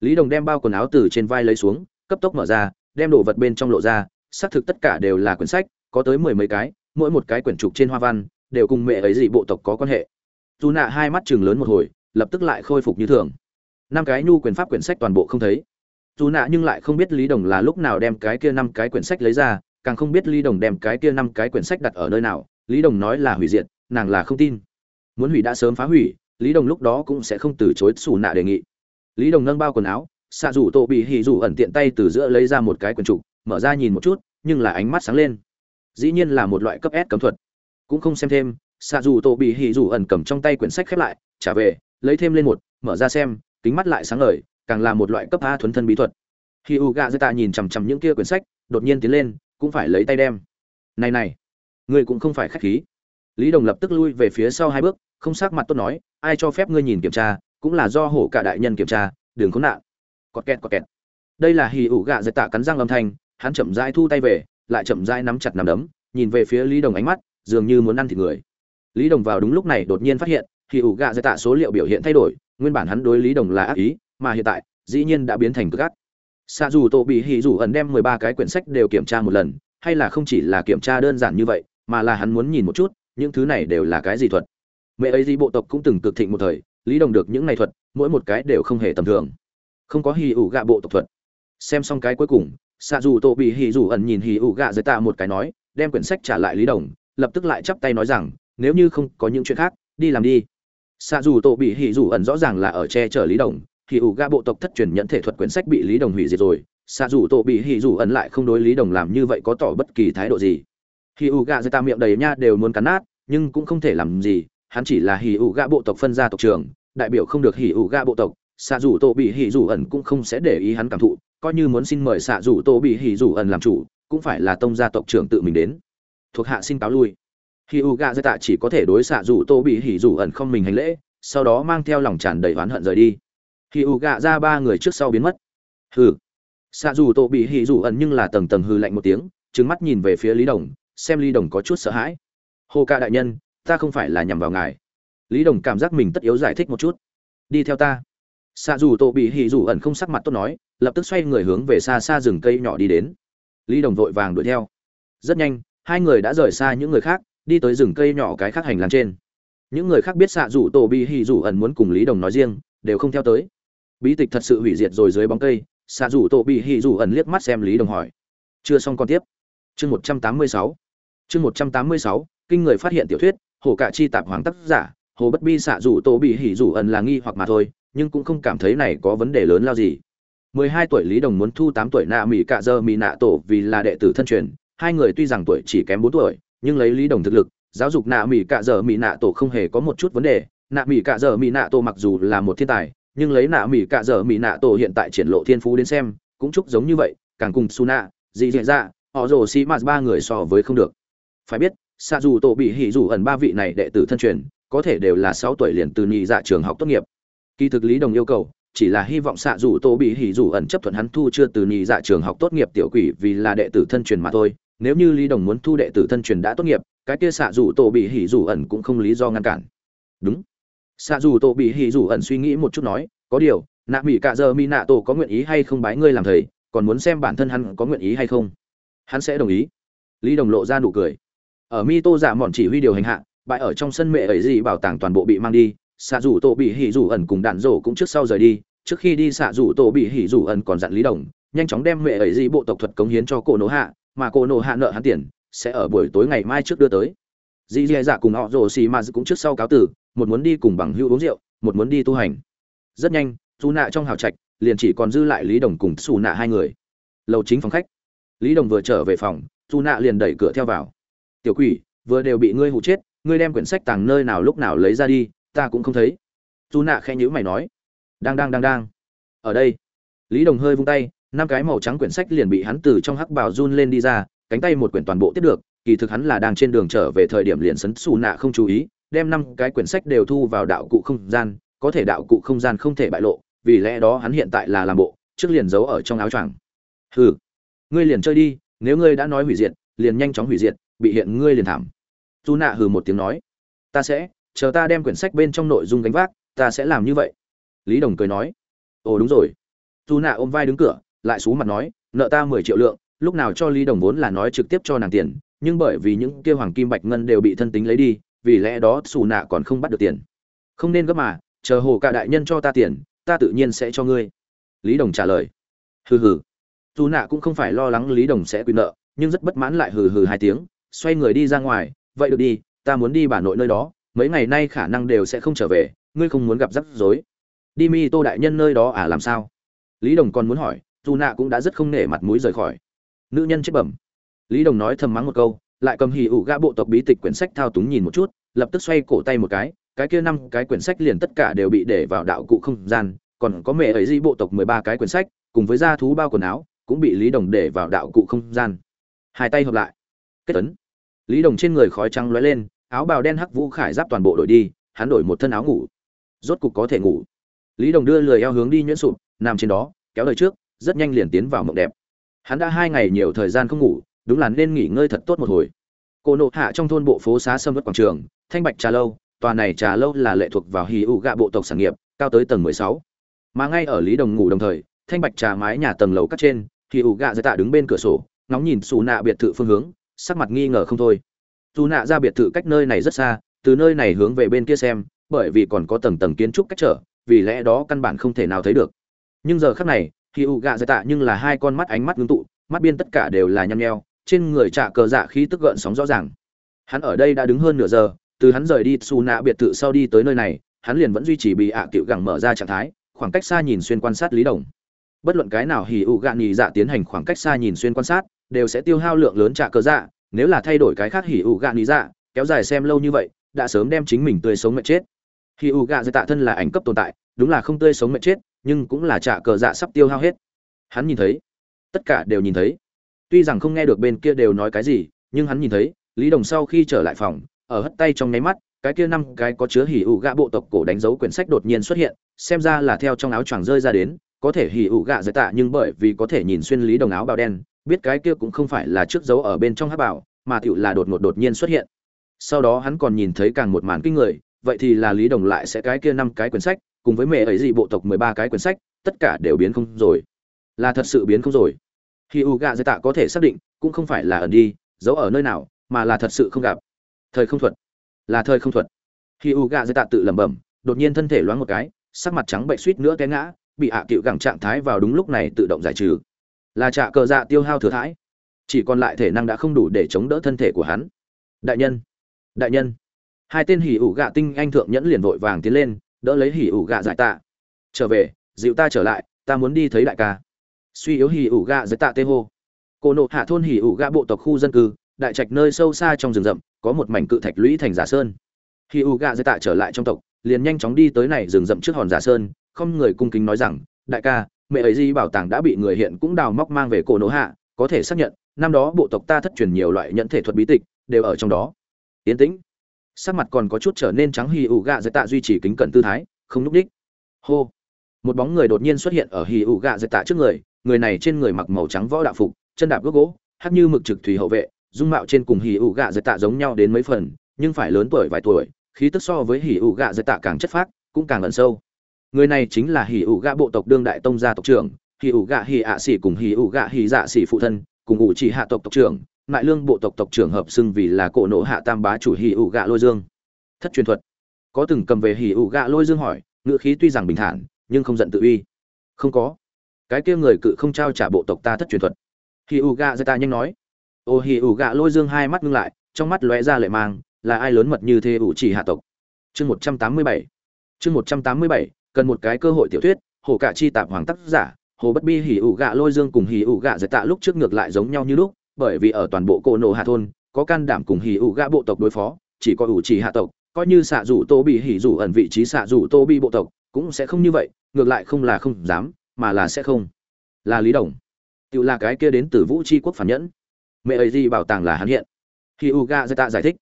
Lý đồng đem bao quần áo từ trên vai lấy xuống, cấp tốc mở ra, đem đồ vật bên trong lộ ra, xác thực tất cả đều là quyển sách có tới mười mấy cái, mỗi một cái quyển trục trên hoa văn, đều cùng mẹ ấy gì bộ tộc có quan hệ. Dù nạ hai mắt chừng lớn một hồi, lập tức lại khôi phục như thường. Năm cái nhu quyền pháp quyển sách toàn bộ không thấy. Dù nạ nhưng lại không biết lý đồng là lúc nào đem cái kia năm cái quyển sách lấy ra, càng không biết lý đồng đem cái kia năm cái quyển sách đặt ở nơi nào. Lý đồng nói là hủy diệt, nàng là không tin. Muốn hủy đã sớm phá hủy, lý đồng lúc đó cũng sẽ không từ chối xù nạ đề nghị. Lý đồng nâng bao quần áo, xạ rủ tổ bị hì rủ ẩn tiện tay từ giữa lấy ra một cái quyển trục, mở ra nhìn một chút, nhưng là ánh mắt sáng lên dĩ nhiên là một loại cấp s cấm thuật. Cũng không xem thêm xạ dù tổ bị hỉ rủ ẩn cầm trong tay quyển sách khép lại, trả về, lấy thêm lên một, mở ra xem, kính mắt lại sáng ngời, càng là một loại cấp a thuấn thân bí thuật. Khi u gạ dư tạ nhìn chằm chằm những kia quyển sách, đột nhiên tiến lên, cũng phải lấy tay đem. Này này, ngươi cũng không phải khách khí. Lý đồng lập tức lui về phía sau hai bước, không sắc mặt tốt nói, ai cho phép ngươi nhìn kiểm tra, cũng là do hổ cả đại nhân kiểm tra, đừng khốn nạn. Cọt kẹt cọt kẹt. Đây là hì ủ gạ dạy tạ cắn răng âm thanh, hắn chậm rãi thu tay về lại chậm rãi nắm chặt nắm đấm, nhìn về phía lý đồng ánh mắt, dường như muốn ăn thịt người. Lý đồng vào đúng lúc này đột nhiên phát hiện khi ủ gạ giải tạ số liệu biểu hiện thay đổi, nguyên bản hắn đối lý đồng là ác ý, mà hiện tại, dĩ nhiên đã biến thành cực ác. Sa dù Tô bị hỉ dù ẩn đem mười ba cái quyển sách đều kiểm tra một lần, hay là không chỉ là kiểm tra đơn giản như vậy, mà là hắn muốn nhìn một chút, những thứ này đều là cái gì thuật. Mẹ ấy gì bộ tộc cũng từng cực thịnh một thời, lý đồng được những này thuật, mỗi một cái đều không hề tầm thường. Không có hỉ ủ gạ bộ tộc thuật. Xem xong cái cuối cùng xạ dù tổ bị hì dù ẩn nhìn hì ủ gạ dưới tạ một cái nói, đem quyển sách trả lại lý đồng, lập tức lại chắp tay nói rằng, nếu như không có những chuyện khác, đi làm đi. Xạ dù tổ bị hì dù ẩn rõ ràng là ở che chở lý đồng hì ủ gạ bộ tộc thất truyền nhận thể thuật quyển sách bị lý đồng hủy diệt rồi xạ dù tổ bị hì dù ẩn lại không đối lý đồng làm như vậy có tỏ bất kỳ thái độ gì. Hì ủ gạ dưới tạ miệng đầy nha đều muốn cắn nát, nhưng cũng không thể làm gì, hắn chỉ là hì ủ gạ bộ tộc phân ra tộc trường đại biểu không được hì ủ gạ bộ tộc xạ dù tổ bị hỉ dù ẩn cũng không sẽ để ý hắn cảm thụ, coi như muốn xin mời xạ dù tổ bị hỉ dù ẩn làm chủ, cũng phải là tông gia tộc trưởng tự mình đến. Thuộc hạ xin cáo lui. Hì u gạ dạ dư tạ chỉ có thể đối xạ dù tô bị hỉ dù ẩn không mình hành lễ, sau đó mang theo lòng tràn đầy oán hận rời đi. Hì u gạ dạ ra ba người trước sau biến mất. Hừ. Xạ dù Tô bị hỉ dù ẩn nhưng là tầng tầng hư lạnh một tiếng trứng mắt nhìn về phía lý đồng, xem lý đồng có chút sợ hãi. Hồ ca đại nhân, ta không phải là nhằm vào ngài. Lý đồng cảm giác mình tất yếu giải thích một chút. Đi theo ta xạ dù tổ bị hỉ dù ẩn không sắc mặt tốt nói, lập tức xoay người hướng về xa xa rừng cây nhỏ đi đến. Lý đồng vội vàng đuổi theo. Rất nhanh, hai người đã rời xa những người khác, đi tới rừng cây nhỏ cái khác hành lang trên. Những người khác biết xạ dù tổ bị hỉ dù ẩn muốn cùng lý đồng nói riêng, đều không theo tới. Bí tịch thật sự hủy diệt rồi dưới bóng cây xạ dù tổ bị hỉ dù ẩn liếc mắt xem lý đồng hỏi. Chưa xong còn tiếp. Chương một trăm tám mươi sáu. Chương một trăm tám mươi sáu, kinh người phát hiện tiểu thuyết, hồ cạ chi tạp hoàng tác giả hồ bất bi xạ dù tô bị hỉ dù ẩn là nghi hoặc mà thôi, nhưng cũng không cảm thấy này có vấn đề lớn lao gì. Mười hai tuổi lý đồng muốn thu 8 tuổi nạ mỹ cạ dơ mỹ nạ tổ vì là đệ tử thân truyền, hai người tuy rằng tuổi chỉ kém bốn tuổi, nhưng lấy lý đồng thực lực, giáo dục nạ mỹ cạ dơ mỹ nạ tổ không hề có một chút vấn đề. Nạ mỹ cạ dơ mỹ nạ tổ mặc dù là một thiên tài, nhưng lấy nạ mỹ cạ dơ mỹ nạ tổ hiện tại triển lộ thiên phú đến xem, cũng chúc giống như vậy, càng cùng su nạ dị dạ dạ họ rồ xi mạt ba người so với không được. Phải biết xa dù tổ bị hỉ dù ẩn ba vị này đệ tử thân truyền có thể đều là sáu tuổi liền từ nhị dạ trường học tốt nghiệp. Kỳ thực lý đồng yêu cầu, chỉ là hy vọng xạ dù tổ bị hỉ dù ẩn chấp thuận hắn thu chưa từ nhị dạ trường học tốt nghiệp tiểu quỷ vì là đệ tử thân truyền mà thôi. Nếu như lý đồng muốn thu đệ tử thân truyền đã tốt nghiệp, cái kia xạ dù tổ bị hỉ dù ẩn cũng không lý do ngăn cản. Đúng. Xạ dù tổ bị hỉ dù ẩn suy nghĩ một chút nói, có điều, nạ mỹ cạ giờ mi nạ tổ có nguyện ý hay không bái ngươi làm thầy, còn muốn xem bản thân hắn có nguyện ý hay không? Hắn sẽ đồng ý. Lý đồng lộ ra nụ cười. Ở mi tô giả dạ mòn chỉ huy điều hành hạ bại ở trong sân mẹ ấy gì bảo tàng toàn bộ bị mang đi, xạ rủ tổ bị hỉ rủ ẩn cùng đạn rổ cũng trước sau rời đi. Trước khi đi, xạ rủ tổ bị hỉ rủ ẩn còn dặn lý đồng, nhanh chóng đem mẹ ấy gì bộ tộc thuật cống hiến cho cô nổ hạ, mà cô nổ hạ nợ hắn tiền, sẽ ở buổi tối ngày mai trước đưa tới. Dì dì dạ cùng họ rồ xì mà cũng trước sau cáo tử, một muốn đi cùng bằng hữu uống rượu, một muốn đi tu hành. Rất nhanh dù nạ trong hào trạch, liền chỉ còn dư lại lý đồng cùng xù nạ hai người. Lầu chính phòng khách. Lý đồng vừa trở về phòng dù nạ liền đẩy cửa theo vào. Tiểu quỷ, vừa đều bị ngươi hụ chết ngươi đem quyển sách tàng nơi nào lúc nào lấy ra đi, ta cũng không thấy. Dù nạ khẽ nhữ mày nói. Đang đang đang đang. Ở đây. Lý đồng hơi vung tay, năm cái màu trắng quyển sách liền bị hắn từ trong hắc bào run lên đi ra, cánh tay một quyển toàn bộ tiếp được, kỳ thực hắn là đang trên đường trở về thời điểm liền sấn xù nạ không chú ý, đem năm cái quyển sách đều thu vào đạo cụ không gian, có thể đạo cụ không gian không thể bại lộ, vì lẽ đó hắn hiện tại là làm bộ, trước liền giấu ở trong áo choàng. Hừ, ngươi liền chơi đi, nếu ngươi đã nói hủy diệt, liền nhanh chóng hủy diệt, bị hiện ngươi liền thảm dù nạ hừ một tiếng nói, ta sẽ, chờ ta đem quyển sách bên trong nội dung gánh vác, ta sẽ làm như vậy. Lý đồng cười nói, ồ, đúng rồi. Dù nạ ôm vai đứng cửa, lại xú mặt nói, nợ ta mười triệu lượng, lúc nào cho lý đồng vốn là nói trực tiếp cho nàng tiền, nhưng bởi vì những kia hoàng kim bạch ngân đều bị thân tính lấy đi, vì lẽ đó xù nạ còn không bắt được tiền. Không nên gấp mà, chờ hồ cả đại nhân cho ta tiền, ta tự nhiên sẽ cho ngươi. Lý đồng trả lời, hừ hừ. Dù nạ cũng không phải lo lắng lý đồng sẽ quyền nợ, nhưng rất bất mãn lại hừ hừ hai tiếng, xoay người đi ra ngoài vậy được đi, ta muốn đi bà nội nơi đó, mấy ngày nay khả năng đều sẽ không trở về, ngươi không muốn gặp rắc rối. Đi mi tô đại nhân nơi đó à làm sao? Lý đồng còn muốn hỏi, dù nạ cũng đã rất không nể mặt mũi rời khỏi. Nữ nhân chết bẩm. Lý đồng nói thầm mắng một câu, lại cầm hì ủ gã bộ tộc bí tịch quyển sách thao túng nhìn một chút, lập tức xoay cổ tay một cái cái kia năm cái quyển sách liền tất cả đều bị để vào đạo cụ không gian, còn có mẹ ấy di bộ tộc mười ba cái quyển sách, cùng với gia thú bao quần áo, cũng bị lý đồng để vào đạo cụ không gian. Hai tay hợp lại. Kết tấn lý đồng trên người khói trắng lóe lên, áo bào đen hắc vũ khải giáp toàn bộ đổi đi, hắn đổi một thân áo ngủ. Rốt cục có thể ngủ. Lý đồng đưa lười eo hướng đi nhuyễn sụp, nằm trên đó, kéo lời trước, rất nhanh liền tiến vào mộng đẹp. Hắn đã hai ngày nhiều thời gian không ngủ, đúng là nên nghỉ ngơi thật tốt một hồi. Cô nộ hạ trong thôn bộ phố xá sâm vất quảng trường, thanh bạch trà lâu, tòa này trà lâu là lệ thuộc vào hì ụ gạ bộ tộc sản nghiệp, cao tới tầng mười sáu. Mà ngay ở lý đồng ngủ đồng thời, thanh bạch trà mái nhà tầng lầu cắt trên, hì ụ gạ dây tạ đứng bên cửa sổ, ngóng nhìn xù nạ biệt thự phương hướng sắc mặt nghi ngờ không thôi. Dù nạ ra biệt thự cách nơi này rất xa, từ nơi này hướng về bên kia xem, bởi vì còn có tầng tầng kiến trúc cách trở, vì lẽ đó căn bản không thể nào thấy được. Nhưng giờ khác này khi u gạ dạy tạ nhưng là hai con mắt ánh mắt ngưng tụ, mắt biên tất cả đều là nhăm nheo, trên người trạ cờ dạ khí tức gợn sóng rõ ràng. Hắn ở đây đã đứng hơn nửa giờ, từ hắn rời đi xù nạ biệt thự sau đi tới nơi này, hắn liền vẫn duy trì bị ạ à cựu gẳng mở ra trạng thái, khoảng cách xa nhìn xuyên quan sát lý đồng. Bất luận cái nào hì ụ gạ nhì dạ tiến hành khoảng cách xa nhìn xuyên quan sát đều sẽ tiêu hao lượng lớn trả cờ dạ nếu là thay đổi cái khác hỉ ủ gạ lý dạ kéo dài xem lâu như vậy, đã sớm đem chính mình tươi sống mệt chết. Hỉ ủ gạ dạ tạ thân là ảnh cấp tồn tại, đúng là không tươi sống mệt chết, nhưng cũng là trả cờ dạ sắp tiêu hao hết. Hắn nhìn thấy, tất cả đều nhìn thấy. Tuy rằng không nghe được bên kia đều nói cái gì, nhưng hắn nhìn thấy, lý đồng sau khi trở lại phòng, ở hất tay trong nháy mắt, cái kia năm cái có chứa hỉ ủ gạ bộ tộc cổ đánh dấu quyển sách đột nhiên xuất hiện, xem ra là theo trong áo choàng rơi ra đến, có thể hỉ ủ gạ giải tạ nhưng bởi vì có thể nhìn xuyên lý đồng áo bào đen biết cái kia cũng không phải là trước dấu ở bên trong hắc bảo, mà tiểu là đột ngột đột nhiên xuất hiện. Sau đó hắn còn nhìn thấy càng một màn kinh người, vậy thì là lý đồng lại sẽ cái kia năm cái quyển sách, cùng với mẹ ấy gì bộ tộc mười ba cái quyển sách, tất cả đều biến không rồi. Là thật sự biến không rồi. Khi u gạ tạ có thể xác định, cũng không phải là ẩn đi, giấu ở nơi nào, mà là thật sự không gặp. Thời không thuật. Là thời không thuật. Khi u gạ tạ tự lẩm bẩm, đột nhiên thân thể loáng một cái, sắc mặt trắng bệnh suýt nữa té ngã, bị hạ à cựu gẳng trạng thái vào đúng lúc này tự động giải trừ là trạ cờ dạ tiêu hao thừa thãi. Chỉ còn lại thể năng đã không đủ để chống đỡ thân thể của hắn. Đại nhân đại nhân. Hai tên hỉ ủ gạ tinh anh thượng nhẫn liền vội vàng tiến lên, đỡ lấy hỉ ủ gạ giải tạ. Trở về, dịu ta trở lại, ta muốn đi thấy đại ca. Suy yếu hỉ ủ gạ giải tạ tê hô. Cô nộ hạ thôn hỉ ủ gạ bộ tộc khu dân cư, đại trạch nơi sâu xa trong rừng rậm, có một mảnh cự thạch lũy thành giả sơn. Hỉ ủ gạ giải tạ trở lại trong tộc, liền nhanh chóng đi tới này rừng rậm trước hòn giả sơn, không người cung kính nói rằng, đại ca mẹ ấy di bảo tàng đã bị người hiện cũng đào móc mang về cổ nổ hạ, có thể xác nhận, năm đó bộ tộc ta thất truyền nhiều loại nhận thể thuật bí tịch, đều ở trong đó. Yến tĩnh. Sắc mặt còn có chút trở nên trắng hì ủ gạ dạy tạ duy trì kính cẩn tư thái, không núp đích. Hô. Một bóng người đột nhiên xuất hiện ở hì ủ gạ dạy tạ trước người người này trên người mặc màu trắng võ đạo phục, chân đạp gốc gỗ hắt như mực trực thủy hậu vệ, dung mạo trên cùng hì ủ gạ dạy tạ giống nhau đến mấy phần, nhưng phải lớn tuổi vài tuổi, khí tức so với hì ủ gạ dạy tạ càng chất phác, cũng càng ẩn sâu người này chính là Hỉ ủ gạ bộ tộc đương đại tông gia tộc trưởng, Hỉ ủ gạ Hỉ ạ xỉ cùng Hỉ ủ gạ Hỉ dạ xỉ phụ thân, cùng ủ chỉ hạ tộc tộc trưởng, mại lương bộ tộc tộc trưởng hợp xưng vì là cổ nộ hạ tam bá chủ Hỉ ủ gạ lôi dương. Thất truyền thuật. Có từng cầm về Hỉ ủ gạ lôi dương hỏi, ngữ khí tuy rằng bình thản, nhưng không giận tự uy. Không có. Cái kia người cự không trao trả bộ tộc ta thất truyền thuật. Hỉ ủ gạ ta nhanh nói. Ô Hỉ ủ gạ lôi dương hai mắt ngưng lại, trong mắt lóe ra lệ mang, là ai lớn mật như thế ủ chỉ hạ tộc? Chương một trăm tám mươi bảy. Chương một trăm tám mươi bảy cần một cái cơ hội tiểu thuyết, hồ cả chi tạp hoàng tác giả, hồ bất bi hỉ ủ gạ lôi dương cùng hỉ ủ gạ giải tạ lúc trước ngược lại giống nhau như lúc, bởi vì ở toàn bộ cổ nổ hạ thôn, có can đảm cùng hỉ ủ gạ bộ tộc đối phó, chỉ có ủ chỉ hạ tộc, coi như xạ rủ tô bị hỉ rủ ẩn vị trí xạ rủ tô bị bộ tộc, cũng sẽ không như vậy, ngược lại không là không dám, mà là sẽ không. Là lý đồng. Tự là cái kia đến từ vũ tri quốc phản nhẫn. Mẹ ấy gì bảo tàng là hắn hiện. Hỉ ủ gạ giải tạ giải thích.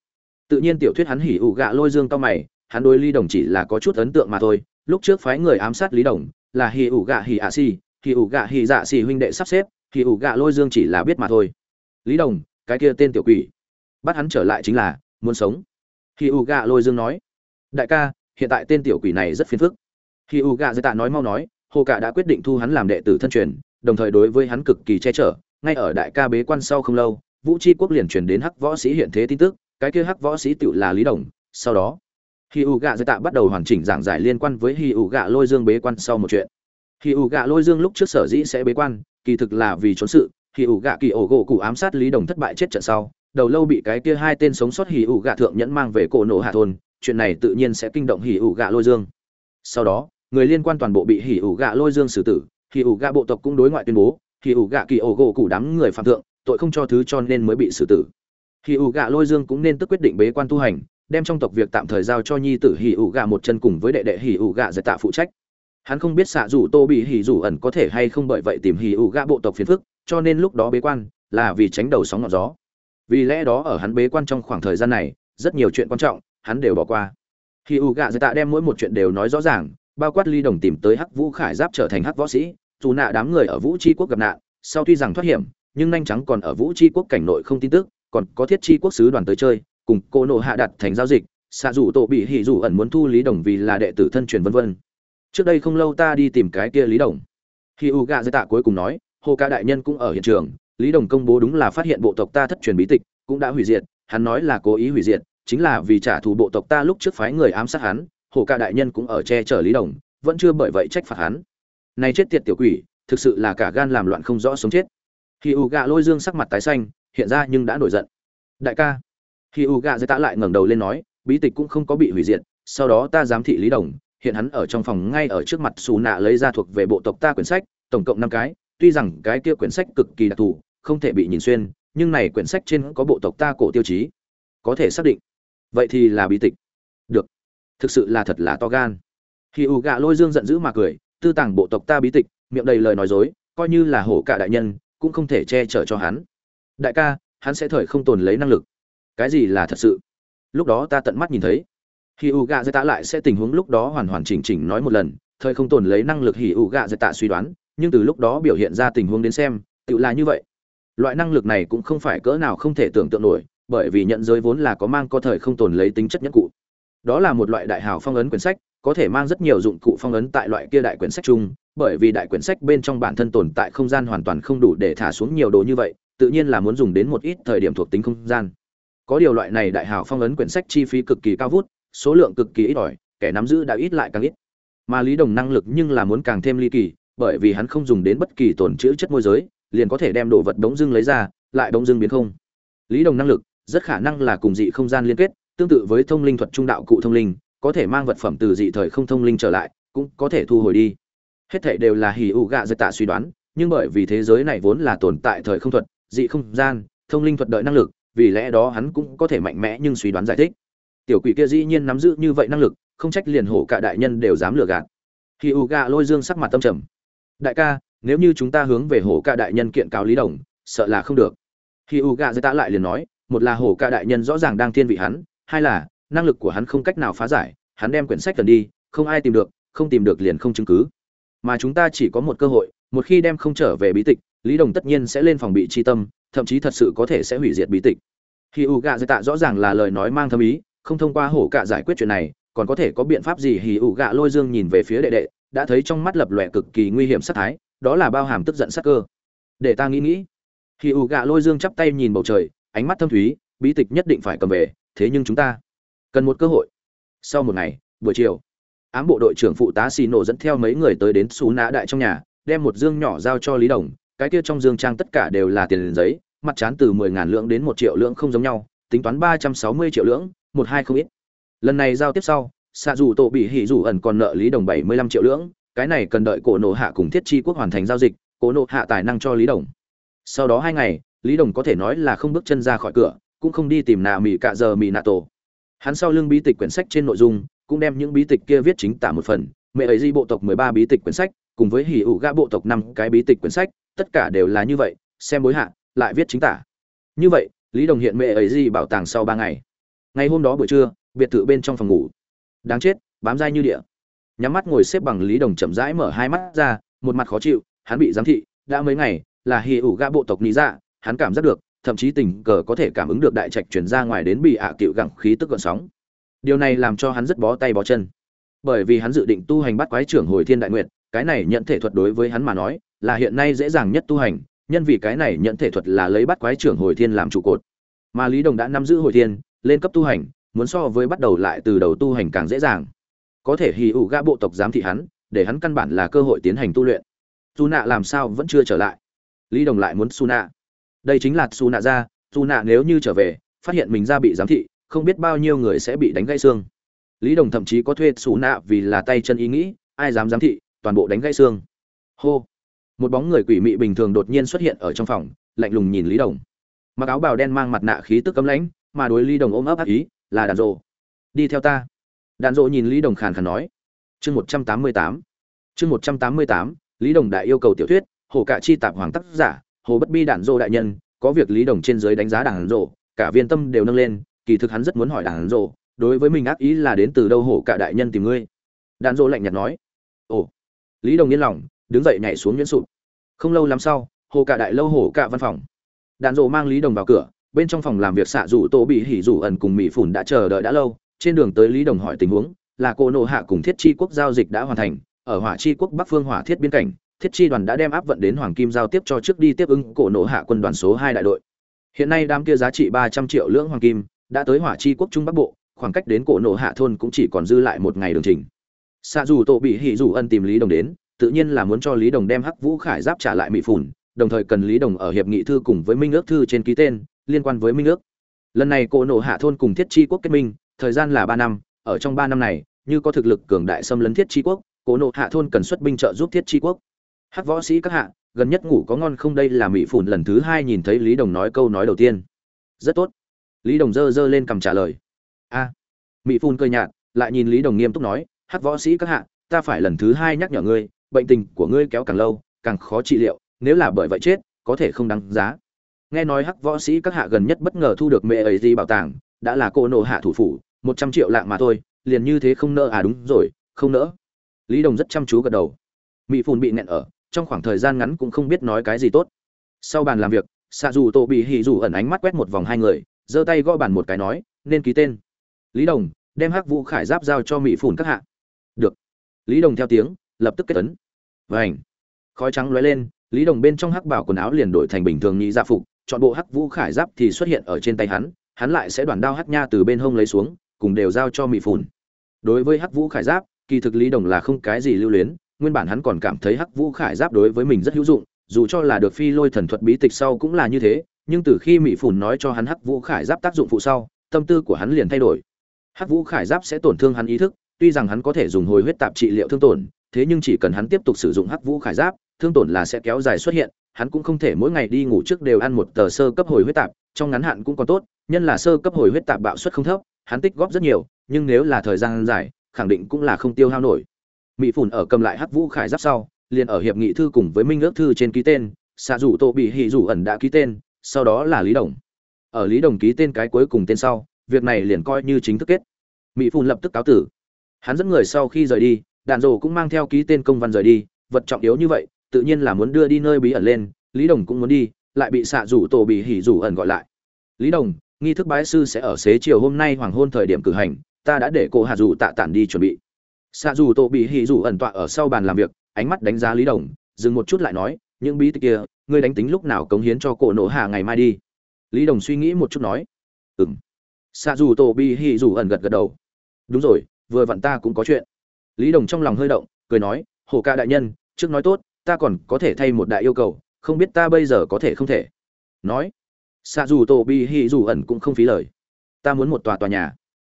Tự nhiên tiểu thuyết hắn hỉ ủ gạ lôi dương cao mày, hắn đối lý đồng chỉ là có chút ấn tượng mà thôi lúc trước phái người ám sát lý đồng, là hỉ ủ gạ hỉ ạ xì hỉ ủ gạ hỉ dạ xì huynh đệ sắp xếp hỉ ủ gạ lôi dương chỉ là biết mà thôi. Lý đồng, cái kia tên tiểu quỷ. Bắt hắn trở lại chính là, muốn sống. Hỉ ủ gạ lôi dương nói. Đại ca, hiện tại tên tiểu quỷ này rất phiền phức. Hỉ ủ gạ dây tạ nói mau nói, hồ cạ đã quyết định thu hắn làm đệ tử thân truyền, đồng thời đối với hắn cực kỳ che chở. Ngay ở đại ca bế quan sau không lâu, vũ tri quốc liền truyền đến hắc võ sĩ hiện thế tin tức, cái kia hắc võ sĩ tự là lý đồng, sau đó Hỉ U Gạ Dư Tạ bắt đầu hoàn chỉnh giảng giải liên quan với Hỉ U Gạ Lôi Dương bế quan sau một chuyện. Hỉ U Gạ Lôi Dương lúc trước sở dĩ sẽ bế quan, kỳ thực là vì trốn sự, Hỉ U Gạ Kỳ ổ gỗ cụ ám sát Lý Đồng thất bại chết trận sau, đầu lâu bị cái kia hai tên sống sót Hỉ U Gạ thượng nhẫn mang về cổ nổ hạ thôn, chuyện này tự nhiên sẽ kinh động Hỉ U Gạ Lôi Dương. Sau đó, người liên quan toàn bộ bị Hỉ U Gạ Lôi Dương xử tử, Hỉ U Gạ bộ tộc cũng đối ngoại tuyên bố, Hỉ U Gạ Kỳ ổ gỗ cụ đám người phạm thượng, tội không cho thứ cho nên mới bị xử tử. Hỉ U Gạ Lôi Dương cũng nên tức quyết định bế quan tu hành, đem trong tộc việc tạm thời giao cho nhi tử hỉ ủ gạ một chân cùng với đệ đệ hỉ ủ gạ giải tạ phụ trách. Hắn không biết xạ rủ tô bị hỉ rủ ẩn có thể hay không bởi vậy tìm hỉ ủ gạ bộ tộc phiền phức, cho nên lúc đó bế quan là vì tránh đầu sóng ngọn gió. Vì lẽ đó ở hắn bế quan trong khoảng thời gian này, rất nhiều chuyện quan trọng hắn đều bỏ qua. Hỉ ủ gạ giải tạ đem mỗi một chuyện đều nói rõ ràng, bao quát ly đồng tìm tới hắc vũ khải giáp trở thành hắc võ sĩ, dù nạ đám người ở vũ tri quốc gặp nạn, sau tuy rằng thoát hiểm, nhưng nhanh trắng còn ở vũ tri quốc cảnh nội không tin tức, còn có thiết tri quốc sứ đoàn tới chơi cùng cô nộ hạ đặt thành giao dịch, xạ dù tổ bị hỉ dù ẩn muốn thu lý đồng vì là đệ tử thân truyền vân vân. Trước đây không lâu ta đi tìm cái kia lý đồng. Khi u gạ dây tạ cuối cùng nói, hồ ca đại nhân cũng ở hiện trường, lý đồng công bố đúng là phát hiện bộ tộc ta thất truyền bí tịch, cũng đã hủy diệt, hắn nói là cố ý hủy diệt, chính là vì trả thù bộ tộc ta lúc trước phái người ám sát hắn, hồ ca đại nhân cũng ở che chở lý đồng, vẫn chưa bởi vậy trách phạt hắn. Này chết tiệt tiểu quỷ, thực sự là cả gan làm loạn không rõ sống chết. Khi u gạ lôi dương sắc mặt tái xanh, hiện ra nhưng đã nổi giận. Đại ca khi u gạ dây tạ lại ngẩng đầu lên nói, bí tịch cũng không có bị hủy diệt, sau đó ta giám thị lý đồng, hiện hắn ở trong phòng ngay ở trước mặt xù nạ lấy ra thuộc về bộ tộc ta quyển sách, tổng cộng năm cái, tuy rằng cái kia quyển sách cực kỳ đặc thù, không thể bị nhìn xuyên, nhưng này quyển sách trên có bộ tộc ta cổ tiêu chí. Có thể xác định. Vậy thì là bí tịch. Được. Thực sự là thật là to gan. Khi u gạ lôi dương giận dữ mà cười, tư tàng bộ tộc ta bí tịch, miệng đầy lời nói dối, coi như là hổ cả đại nhân, cũng không thể che chở cho hắn. Đại ca, hắn sẽ thời không tồn lấy năng lực cái gì là thật sự? Lúc đó ta tận mắt nhìn thấy. Khi u gạ dây tạ lại sẽ tình huống lúc đó hoàn hoàn chỉnh chỉnh nói một lần, thời không tồn lấy năng lực hỉ U gạ dạy tạ suy đoán, nhưng từ lúc đó biểu hiện ra tình huống đến xem tự là như vậy. Loại năng lực này cũng không phải cỡ nào không thể tưởng tượng nổi, bởi vì nhận giới vốn là có mang có thời không tồn lấy tính chất nhất cụ. Đó là một loại đại hào phong ấn quyển sách, có thể mang rất nhiều dụng cụ phong ấn tại loại kia đại quyển sách chung, bởi vì đại quyển sách bên trong bản thân tồn tại không gian hoàn toàn không đủ để thả xuống nhiều đồ như vậy, tự nhiên là muốn dùng đến một ít thời điểm thuộc tính không gian có điều loại này đại hào phong ấn quyển sách chi phí cực kỳ cao vút, số lượng cực kỳ ít ỏi, kẻ nắm giữ đã ít lại càng ít. Mà lý đồng năng lực nhưng là muốn càng thêm ly kỳ, bởi vì hắn không dùng đến bất kỳ tổn chữ chất môi giới, liền có thể đem đồ vật đống dưng lấy ra, lại đống dưng biến không. Lý đồng năng lực, rất khả năng là cùng dị không gian liên kết, tương tự với thông linh thuật trung đạo cụ thông linh, có thể mang vật phẩm từ dị thời không thông linh trở lại, cũng có thể thu hồi đi. Hết thảy đều là hỉ ủ gạ dạy tạ suy đoán, nhưng bởi vì thế giới này vốn là tồn tại thời không thuật, dị không gian, thông linh thuật đợi năng lực vì lẽ đó hắn cũng có thể mạnh mẽ nhưng suy đoán giải thích. Tiểu quỷ kia dĩ nhiên nắm giữ như vậy năng lực, không trách liền hổ cả đại nhân đều dám lừa gạt. Khi u gà lôi dương sắc mặt tâm trầm. Đại ca, nếu như chúng ta hướng về hổ cả đại nhân kiện cáo lý đồng, sợ là không được. Khi u gà dạy tạ lại liền nói, một là hổ cả đại nhân rõ ràng đang thiên vị hắn, hai là, năng lực của hắn không cách nào phá giải, hắn đem quyển sách cần đi, không ai tìm được, không tìm được liền không chứng cứ. Mà chúng ta chỉ có một cơ hội, một khi đem không trở về bí tịch, lý đồng tất nhiên sẽ lên phòng bị chi tâm thậm chí thật sự có thể sẽ hủy diệt bí tịch. Khi u gạ dạy tạ rõ ràng là lời nói mang thâm ý, không thông qua hổ cạ giải quyết chuyện này, còn có thể có biện pháp gì hì ủ gạ lôi dương nhìn về phía đệ đệ, đã thấy trong mắt lập lòe cực kỳ nguy hiểm sát thái, đó là bao hàm tức giận sắc cơ. Để ta nghĩ nghĩ. Hì ủ gạ lôi dương chắp tay nhìn bầu trời, ánh mắt thâm thúy, bí tịch nhất định phải cầm về, thế nhưng chúng ta cần một cơ hội. Sau một ngày, buổi chiều, ám bộ đội trưởng phụ tá xì nổ dẫn theo mấy người tới đến xú nã đại trong nhà, đem một dương nhỏ giao cho lý đồng cái kia trong dương trang tất cả đều là tiền giấy, mặt trán từ 10.000 lượng đến một triệu lượng không giống nhau, tính toán ba trăm sáu mươi triệu lượng, một hai không ít. Lần này giao tiếp sau xạ dù tổ bị hỉ dù ẩn còn nợ lý đồng bảy mươi lăm triệu lượng, cái này cần đợi cổ nộ hạ cùng thiết chi quốc hoàn thành giao dịch, cổ nộ hạ tài năng cho lý đồng. Sau đó hai ngày, lý đồng có thể nói là không bước chân ra khỏi cửa, cũng không đi tìm nạ mỹ cả giờ mỹ nạ tổ. Hắn sau lưng bí tịch quyển sách trên nội dung, cũng đem những bí tịch kia viết chính tả một phần, mẹ ấy di bộ tộc mười ba bí tịch quyển sách, cùng với hỉ ủ gã bộ tộc năm cái bí tịch quyển sách tất cả đều là như vậy, xem bối hạ, lại viết chính tả. Như vậy, lý đồng hiện mẹ ấy di bảo tàng sau ba ngày. Ngày hôm đó buổi trưa, biệt thự bên trong phòng ngủ. Đáng chết, bám dai như địa. Nhắm mắt ngồi xếp bằng lý đồng chậm rãi mở hai mắt ra, một mặt khó chịu, hắn bị giám thị, đã mấy ngày, là hì ủ gã bộ tộc lý dạ hắn cảm giác được, thậm chí tình cờ có thể cảm ứng được đại trạch chuyển ra ngoài đến bị ạ à cựu gặng khí tức gợn sóng. Điều này làm cho hắn rất bó tay bó chân. Bởi vì hắn dự định tu hành bắt quái trưởng hồi thiên đại nguyện cái này nhận thể thuật đối với hắn mà nói là hiện nay dễ dàng nhất tu hành, nhân vì cái này nhận thể thuật là lấy bắt quái trưởng hồi thiên làm trụ cột. Mà lý đồng đã nắm giữ hồi thiên, lên cấp tu hành, muốn so với bắt đầu lại từ đầu tu hành càng dễ dàng. Có thể hì ủ gã bộ tộc giám thị hắn, để hắn căn bản là cơ hội tiến hành tu luyện. Chu nạ làm sao vẫn chưa trở lại? Lý đồng lại muốn su nạ đây chính là su nạ ra, su nạ nếu như trở về, phát hiện mình ra bị giám thị, không biết bao nhiêu người sẽ bị đánh gãy xương. Lý đồng thậm chí có thuê su nạ vì là tay chân ý nghĩ, ai dám giám thị, toàn bộ đánh gãy xương. Hô một bóng người quỷ mị bình thường đột nhiên xuất hiện ở trong phòng, lạnh lùng nhìn lý đồng. Mặc áo bào đen mang mặt nạ khí tức cấm lãnh, mà đối lý đồng ôm ấp ác ý, là đàn rộ đi theo ta. Đàn rộ nhìn lý đồng khàn khàn nói. Chương một trăm tám mươi tám. Chương một trăm tám mươi tám, lý đồng đại yêu cầu tiểu thuyết, hồ cạ chi tạp hoàng tác giả, hồ bất bi đản rộ đại nhân, có việc lý đồng trên dưới đánh giá đản rộ cả viên tâm đều nâng lên, kỳ thực hắn rất muốn hỏi đản rộ đối với mình ác ý là đến từ đâu hổ cả đại nhân tìm ngươi? Đản rộ lạnh nhạt nói. Ồ. Lý đồng yên lòng đứng dậy nhảy xuống nhuyễn sụp. Không lâu lắm sau, hồ cả đại lâu hồ cả văn phòng. Đàn rộ mang lý đồng vào cửa, bên trong phòng làm việc xạ rủ tô bị hỉ rủ ẩn cùng mỹ phủn đã chờ đợi đã lâu, trên đường tới lý đồng hỏi tình huống, là cô nộ hạ cùng thiết chi quốc giao dịch đã hoàn thành, ở hỏa chi quốc bắc phương hỏa thiết biên cảnh, thiết chi đoàn đã đem áp vận đến hoàng kim giao tiếp cho trước đi tiếp ứng cổ nộ hạ quân đoàn số hai đại đội. Hiện nay đám kia giá trị ba trăm triệu lưỡng hoàng kim đã tới hỏa chi quốc trung bắc bộ, khoảng cách đến cổ nộ hạ thôn cũng chỉ còn dư lại một ngày đường trình. Xạ dù tổ bị hỉ dù ân tìm lý đồng đến tự nhiên là muốn cho lý đồng đem hắc vũ khải giáp trả lại mỹ phủn đồng thời cần lý đồng ở hiệp nghị thư cùng với minh ước thư trên ký tên, liên quan với minh ước. Lần này cổ nộ hạ thôn cùng thiết chi quốc kết minh, thời gian là ba năm, ở trong ba năm này, như có thực lực cường đại xâm lấn thiết chi quốc cổ nộ hạ thôn cần xuất binh trợ giúp thiết chi quốc. Hắc võ sĩ các hạ, gần nhất ngủ có ngon không đây là mỹ phủn lần thứ hai nhìn thấy lý đồng nói câu nói đầu tiên. Rất tốt. Lý đồng dơ dơ lên cầm trả lời. A. Mỹ Phủn cười nhạt, lại nhìn lý đồng nghiêm túc nói, hắc võ sĩ các hạ, ta phải lần thứ hai nhắc nhở ngươi bệnh tình của ngươi kéo càng lâu, càng khó trị liệu, nếu là bởi vậy chết, có thể không đáng giá. Nghe nói hắc võ sĩ các hạ gần nhất bất ngờ thu được mẹ ấy gì bảo tàng, đã là cô nộ hạ thủ phủ, một trăm triệu lạng mà thôi, liền như thế không nỡ à đúng rồi, không nỡ. Lý đồng rất chăm chú gật đầu. Mỹ phùn bị nẹn ở, trong khoảng thời gian ngắn cũng không biết nói cái gì tốt. Sau bàn làm việc xạ dù tổ bị hỉ dù ẩn ánh mắt quét một vòng hai người, giơ tay gõ bàn một cái nói, nên ký tên. Lý đồng, đem hắc vũ khải giáp giao cho mỹ phùn các hạ. Được. Lý đồng theo tiếng, lập tức kết tấn vảnh khói trắng lóe lên, lý đồng bên trong hắc bảo quần áo liền đổi thành bình thường nhị dạ phục, chọn bộ hắc vũ khải giáp thì xuất hiện ở trên tay hắn hắn lại sẽ đoàn đao hắc nha từ bên hông lấy xuống, cùng đều giao cho Mị phùn. Đối với hắc vũ khải giáp, kỳ thực lý đồng là không cái gì lưu luyến, nguyên bản hắn còn cảm thấy hắc vũ khải giáp đối với mình rất hữu dụng, dù cho là được phi lôi thần thuật bí tịch sau cũng là như thế, nhưng từ khi mỹ phùn nói cho hắn hắc vũ khải giáp tác dụng phụ sau, tâm tư của hắn liền thay đổi. Hắc vũ khải giáp sẽ tổn thương hắn ý thức, tuy rằng hắn có thể dùng hồi huyết tạp trị liệu thương tổn thế nhưng chỉ cần hắn tiếp tục sử dụng hắc vũ khải giáp, thương tổn là sẽ kéo dài xuất hiện, hắn cũng không thể mỗi ngày đi ngủ trước đều ăn một tờ sơ cấp hồi huyết tạp, trong ngắn hạn cũng còn tốt, nhân là sơ cấp hồi huyết tạp bạo suất không thấp, hắn tích góp rất nhiều, nhưng nếu là thời gian dài, khẳng định cũng là không tiêu hao nổi. Mỹ phủn ở cầm lại hắc vũ khải giáp sau, liền ở hiệp nghị thư cùng với minh ước thư trên ký tên xạ rủ tô bị hỉ rủ ẩn đã ký tên, sau đó là lý đồng. Ở lý đồng ký tên cái cuối cùng tên sau, việc này liền coi như chính thức kết. Mỹ phun lập tức cáo tử. Hắn dẫn người sau khi rời đi đạn rồ cũng mang theo ký tên công văn rời đi, vật trọng yếu như vậy, tự nhiên là muốn đưa đi nơi bí ẩn lên, lý đồng cũng muốn đi, lại bị xạ rủ tổ bị hỉ rủ ẩn gọi lại. Lý đồng, nghi thức bái sư sẽ ở xế chiều hôm nay hoàng hôn thời điểm cử hành, ta đã để cô hạ rủ tạ tản đi chuẩn bị. Xạ rủ tổ bị hỉ rủ ẩn tọa ở sau bàn làm việc, ánh mắt đánh giá lý đồng, dừng một chút lại nói, những bí tích kia, ngươi đánh tính lúc nào cống hiến cho cổ nổ hạ ngày mai đi. Lý đồng suy nghĩ một chút nói ừ m xạ dù tổ bị hỉ dù ẩn gật gật đầu, đúng rồi, vừa vặn ta cũng có chuyện lý đồng trong lòng hơi động, cười nói, hồ ca đại nhân, trước nói tốt, ta còn có thể thay một đại yêu cầu, không biết ta bây giờ có thể không thể. Nói xạ dù tổ bi hì dù ẩn cũng không phí lời. Ta muốn một tòa tòa nhà.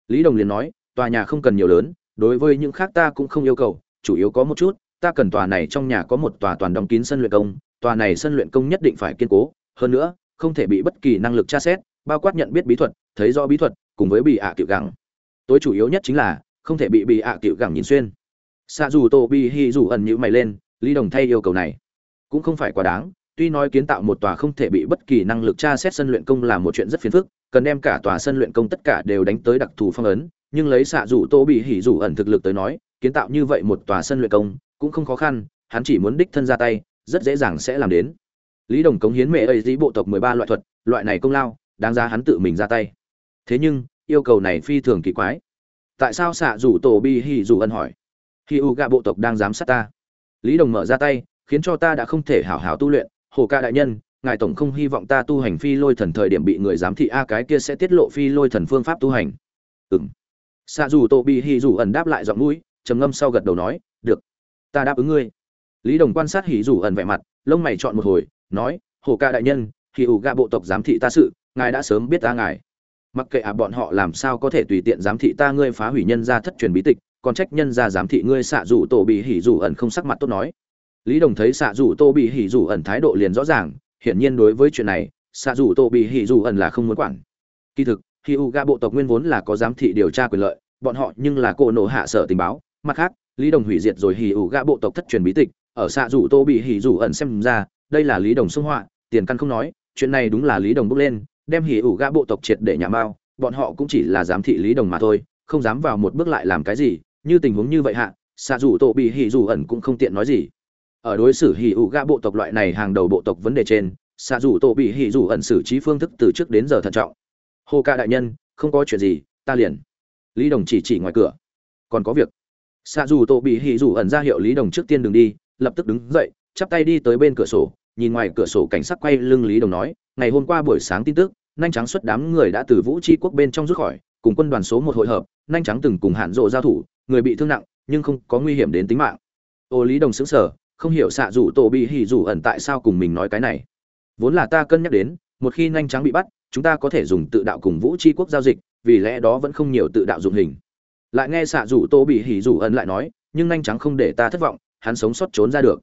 Lý đồng liền nói, tòa nhà không cần nhiều lớn, đối với những khác ta cũng không yêu cầu, chủ yếu có một chút, ta cần tòa này trong nhà có một tòa toàn đóng kín sân luyện công, tòa này sân luyện công nhất định phải kiên cố, hơn nữa, không thể bị bất kỳ năng lực tra xét, bao quát nhận biết bí thuật, thấy rõ bí thuật, cùng với bị ạ à cựu gẳng. Tối chủ yếu nhất chính là không thể bị bị ạ à cựu gẳng nhìn xuyên. Xa dù tô bị hy dù ẩn nhữ mày lên, lý đồng thay yêu cầu này. Cũng không phải quá đáng, tuy nói kiến tạo một tòa không thể bị bất kỳ năng lực tra xét sân luyện công là một chuyện rất phiền phức, cần đem cả tòa sân luyện công tất cả đều đánh tới đặc thù phong ấn, nhưng lấy xạ dù tô bị hỉ dù ẩn thực lực tới nói, kiến tạo như vậy một tòa sân luyện công, cũng không khó khăn, hắn chỉ muốn đích thân ra tay, rất dễ dàng sẽ làm đến. Lý đồng cống hiến mẹ ấy dĩ bộ tộc mười ba loại thuật, loại này công lao, đáng giá hắn tự mình ra tay. Thế nhưng, yêu cầu này phi thường kỳ quái tại sao xạ rủ tổ bi hỉ rủ ân hỏi. Khi u gạ bộ tộc đang giám sát ta. Lý đồng mở ra tay, khiến cho ta đã không thể hảo hảo tu luyện. Hồ ca đại nhân, ngài tổng không hy vọng ta tu hành phi lôi thần thời điểm bị người giám thị a, cái kia sẽ tiết lộ phi lôi thần phương pháp tu hành. Ừ m xạ dù tổ bị hì dù ẩn đáp lại giọng mũi, trầm ngâm sau gật đầu nói, được, ta đáp ứng ngươi. Lý đồng quan sát hỉ dù ẩn vẻ mặt, lông mày chọn một hồi, nói, hồ ca đại nhân khi ủ gạ bộ tộc giám thị ta sự, ngài đã sớm biết ta ngài mặc kệ à bọn họ làm sao có thể tùy tiện giám thị ta ngươi phá hủy nhân gia thất truyền bí tịch, còn trách nhân gia giám thị ngươi xạ rủ tổ bị hỉ rủ ẩn không sắc mặt tốt nói. Lý đồng thấy xạ rủ tô bị hỉ rủ ẩn thái độ liền rõ ràng, hiển nhiên đối với chuyện này, xạ rủ tô bị hỉ rủ ẩn là không muốn quản. Kỳ thực, khi u ga bộ tộc nguyên vốn là có giám thị điều tra quyền lợi, bọn họ nhưng là cô nổ hạ sở tình báo. Mặt khác, lý đồng hủy diệt rồi hỉ u ga bộ tộc thất truyền bí tịch, ở xạ rủ tô bị hỉ rủ ẩn xem ra, đây là lý đồng xung họa, tiền căn không nói, chuyện này đúng là lý đồng bước lên đem hỉ ủ gã bộ tộc triệt để nhà Mao, bọn họ cũng chỉ là giám thị lý đồng mà thôi không dám vào một bước lại làm cái gì như tình huống như vậy hạ xạ dù tô bị hỉ dù ẩn cũng không tiện nói gì. Ở đối xử hỉ ủ gã bộ tộc loại này hàng đầu bộ tộc vấn đề trên xạ dù tô bị hỉ dù ẩn xử trí phương thức từ trước đến giờ thận trọng. Hô ca đại nhân không có chuyện gì ta liền. Lý đồng chỉ chỉ ngoài cửa. Còn có việc. Xạ dù tô bị hỉ dù ẩn ra hiệu lý đồng trước tiên đừng đi lập tức đứng dậy chắp tay đi tới bên cửa sổ nhìn ngoài cửa sổ cảnh sắc quay lưng lý đồng nói, ngày hôm qua buổi sáng tin tức nhanh trắng xuất đám người đã từ vũ tri quốc bên trong rút khỏi, cùng quân đoàn số một hội hợp nhanh trắng từng cùng hạn rộ giao thủ, người bị thương nặng, nhưng không có nguy hiểm đến tính mạng. Ô lý đồng xứng sở không hiểu xạ rủ tổ bị hỉ rủ ẩn tại sao cùng mình nói cái này. Vốn là ta cân nhắc đến, một khi nhanh trắng bị bắt, chúng ta có thể dùng tự đạo cùng vũ tri quốc giao dịch, vì lẽ đó vẫn không nhiều tự đạo dụng hình. Lại nghe xạ rủ tô bị hỉ rủ ẩn lại nói, nhưng nhanh trắng không để ta thất vọng, hắn sống sót trốn ra được.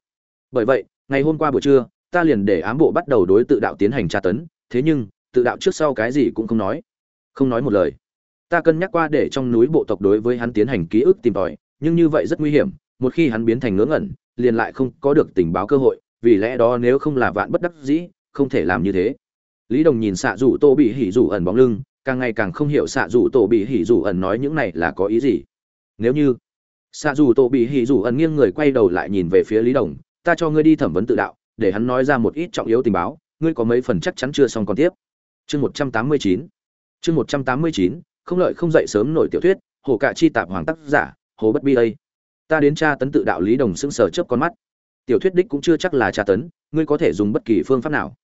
Bởi vậy, ngày hôm qua buổi trưa ta liền để ám bộ bắt đầu đối tự đạo tiến hành tra tấn, thế nhưng, tự đạo trước sau cái gì cũng không nói. Không nói một lời. Ta cân nhắc qua để trong núi bộ tộc đối với hắn tiến hành ký ức tìm tòi, nhưng như vậy rất nguy hiểm, một khi hắn biến thành ngớ ngẩn, liền lại không có được tình báo cơ hội, vì lẽ đó nếu không là vạn bất đắc dĩ, không thể làm như thế. Lý đồng nhìn xạ rủ tô bị hỉ rủ ẩn bóng lưng, càng ngày càng không hiểu xạ rủ tổ bị hỉ rủ ẩn nói những này là có ý gì. Nếu như, xạ rủ tổ bị hỉ rủ ẩn nghiêng người quay đầu lại nhìn về phía lý đồng, ta cho ngươi đi thẩm vấn tự đạo để hắn nói ra một ít trọng yếu tình báo, ngươi có mấy phần chắc chắn chưa xong còn tiếp. Chương một trăm tám mươi chín. Chương một trăm tám mươi chín, không lợi không dậy sớm nổi tiểu thuyết, hồ cạ chi tạp hoàng tác giả, hồ bất bi đây. Ta đến tra tấn tự đạo lý đồng sững sờ chớp con mắt. Tiểu thuyết đích cũng chưa chắc là tra tấn, ngươi có thể dùng bất kỳ phương pháp nào.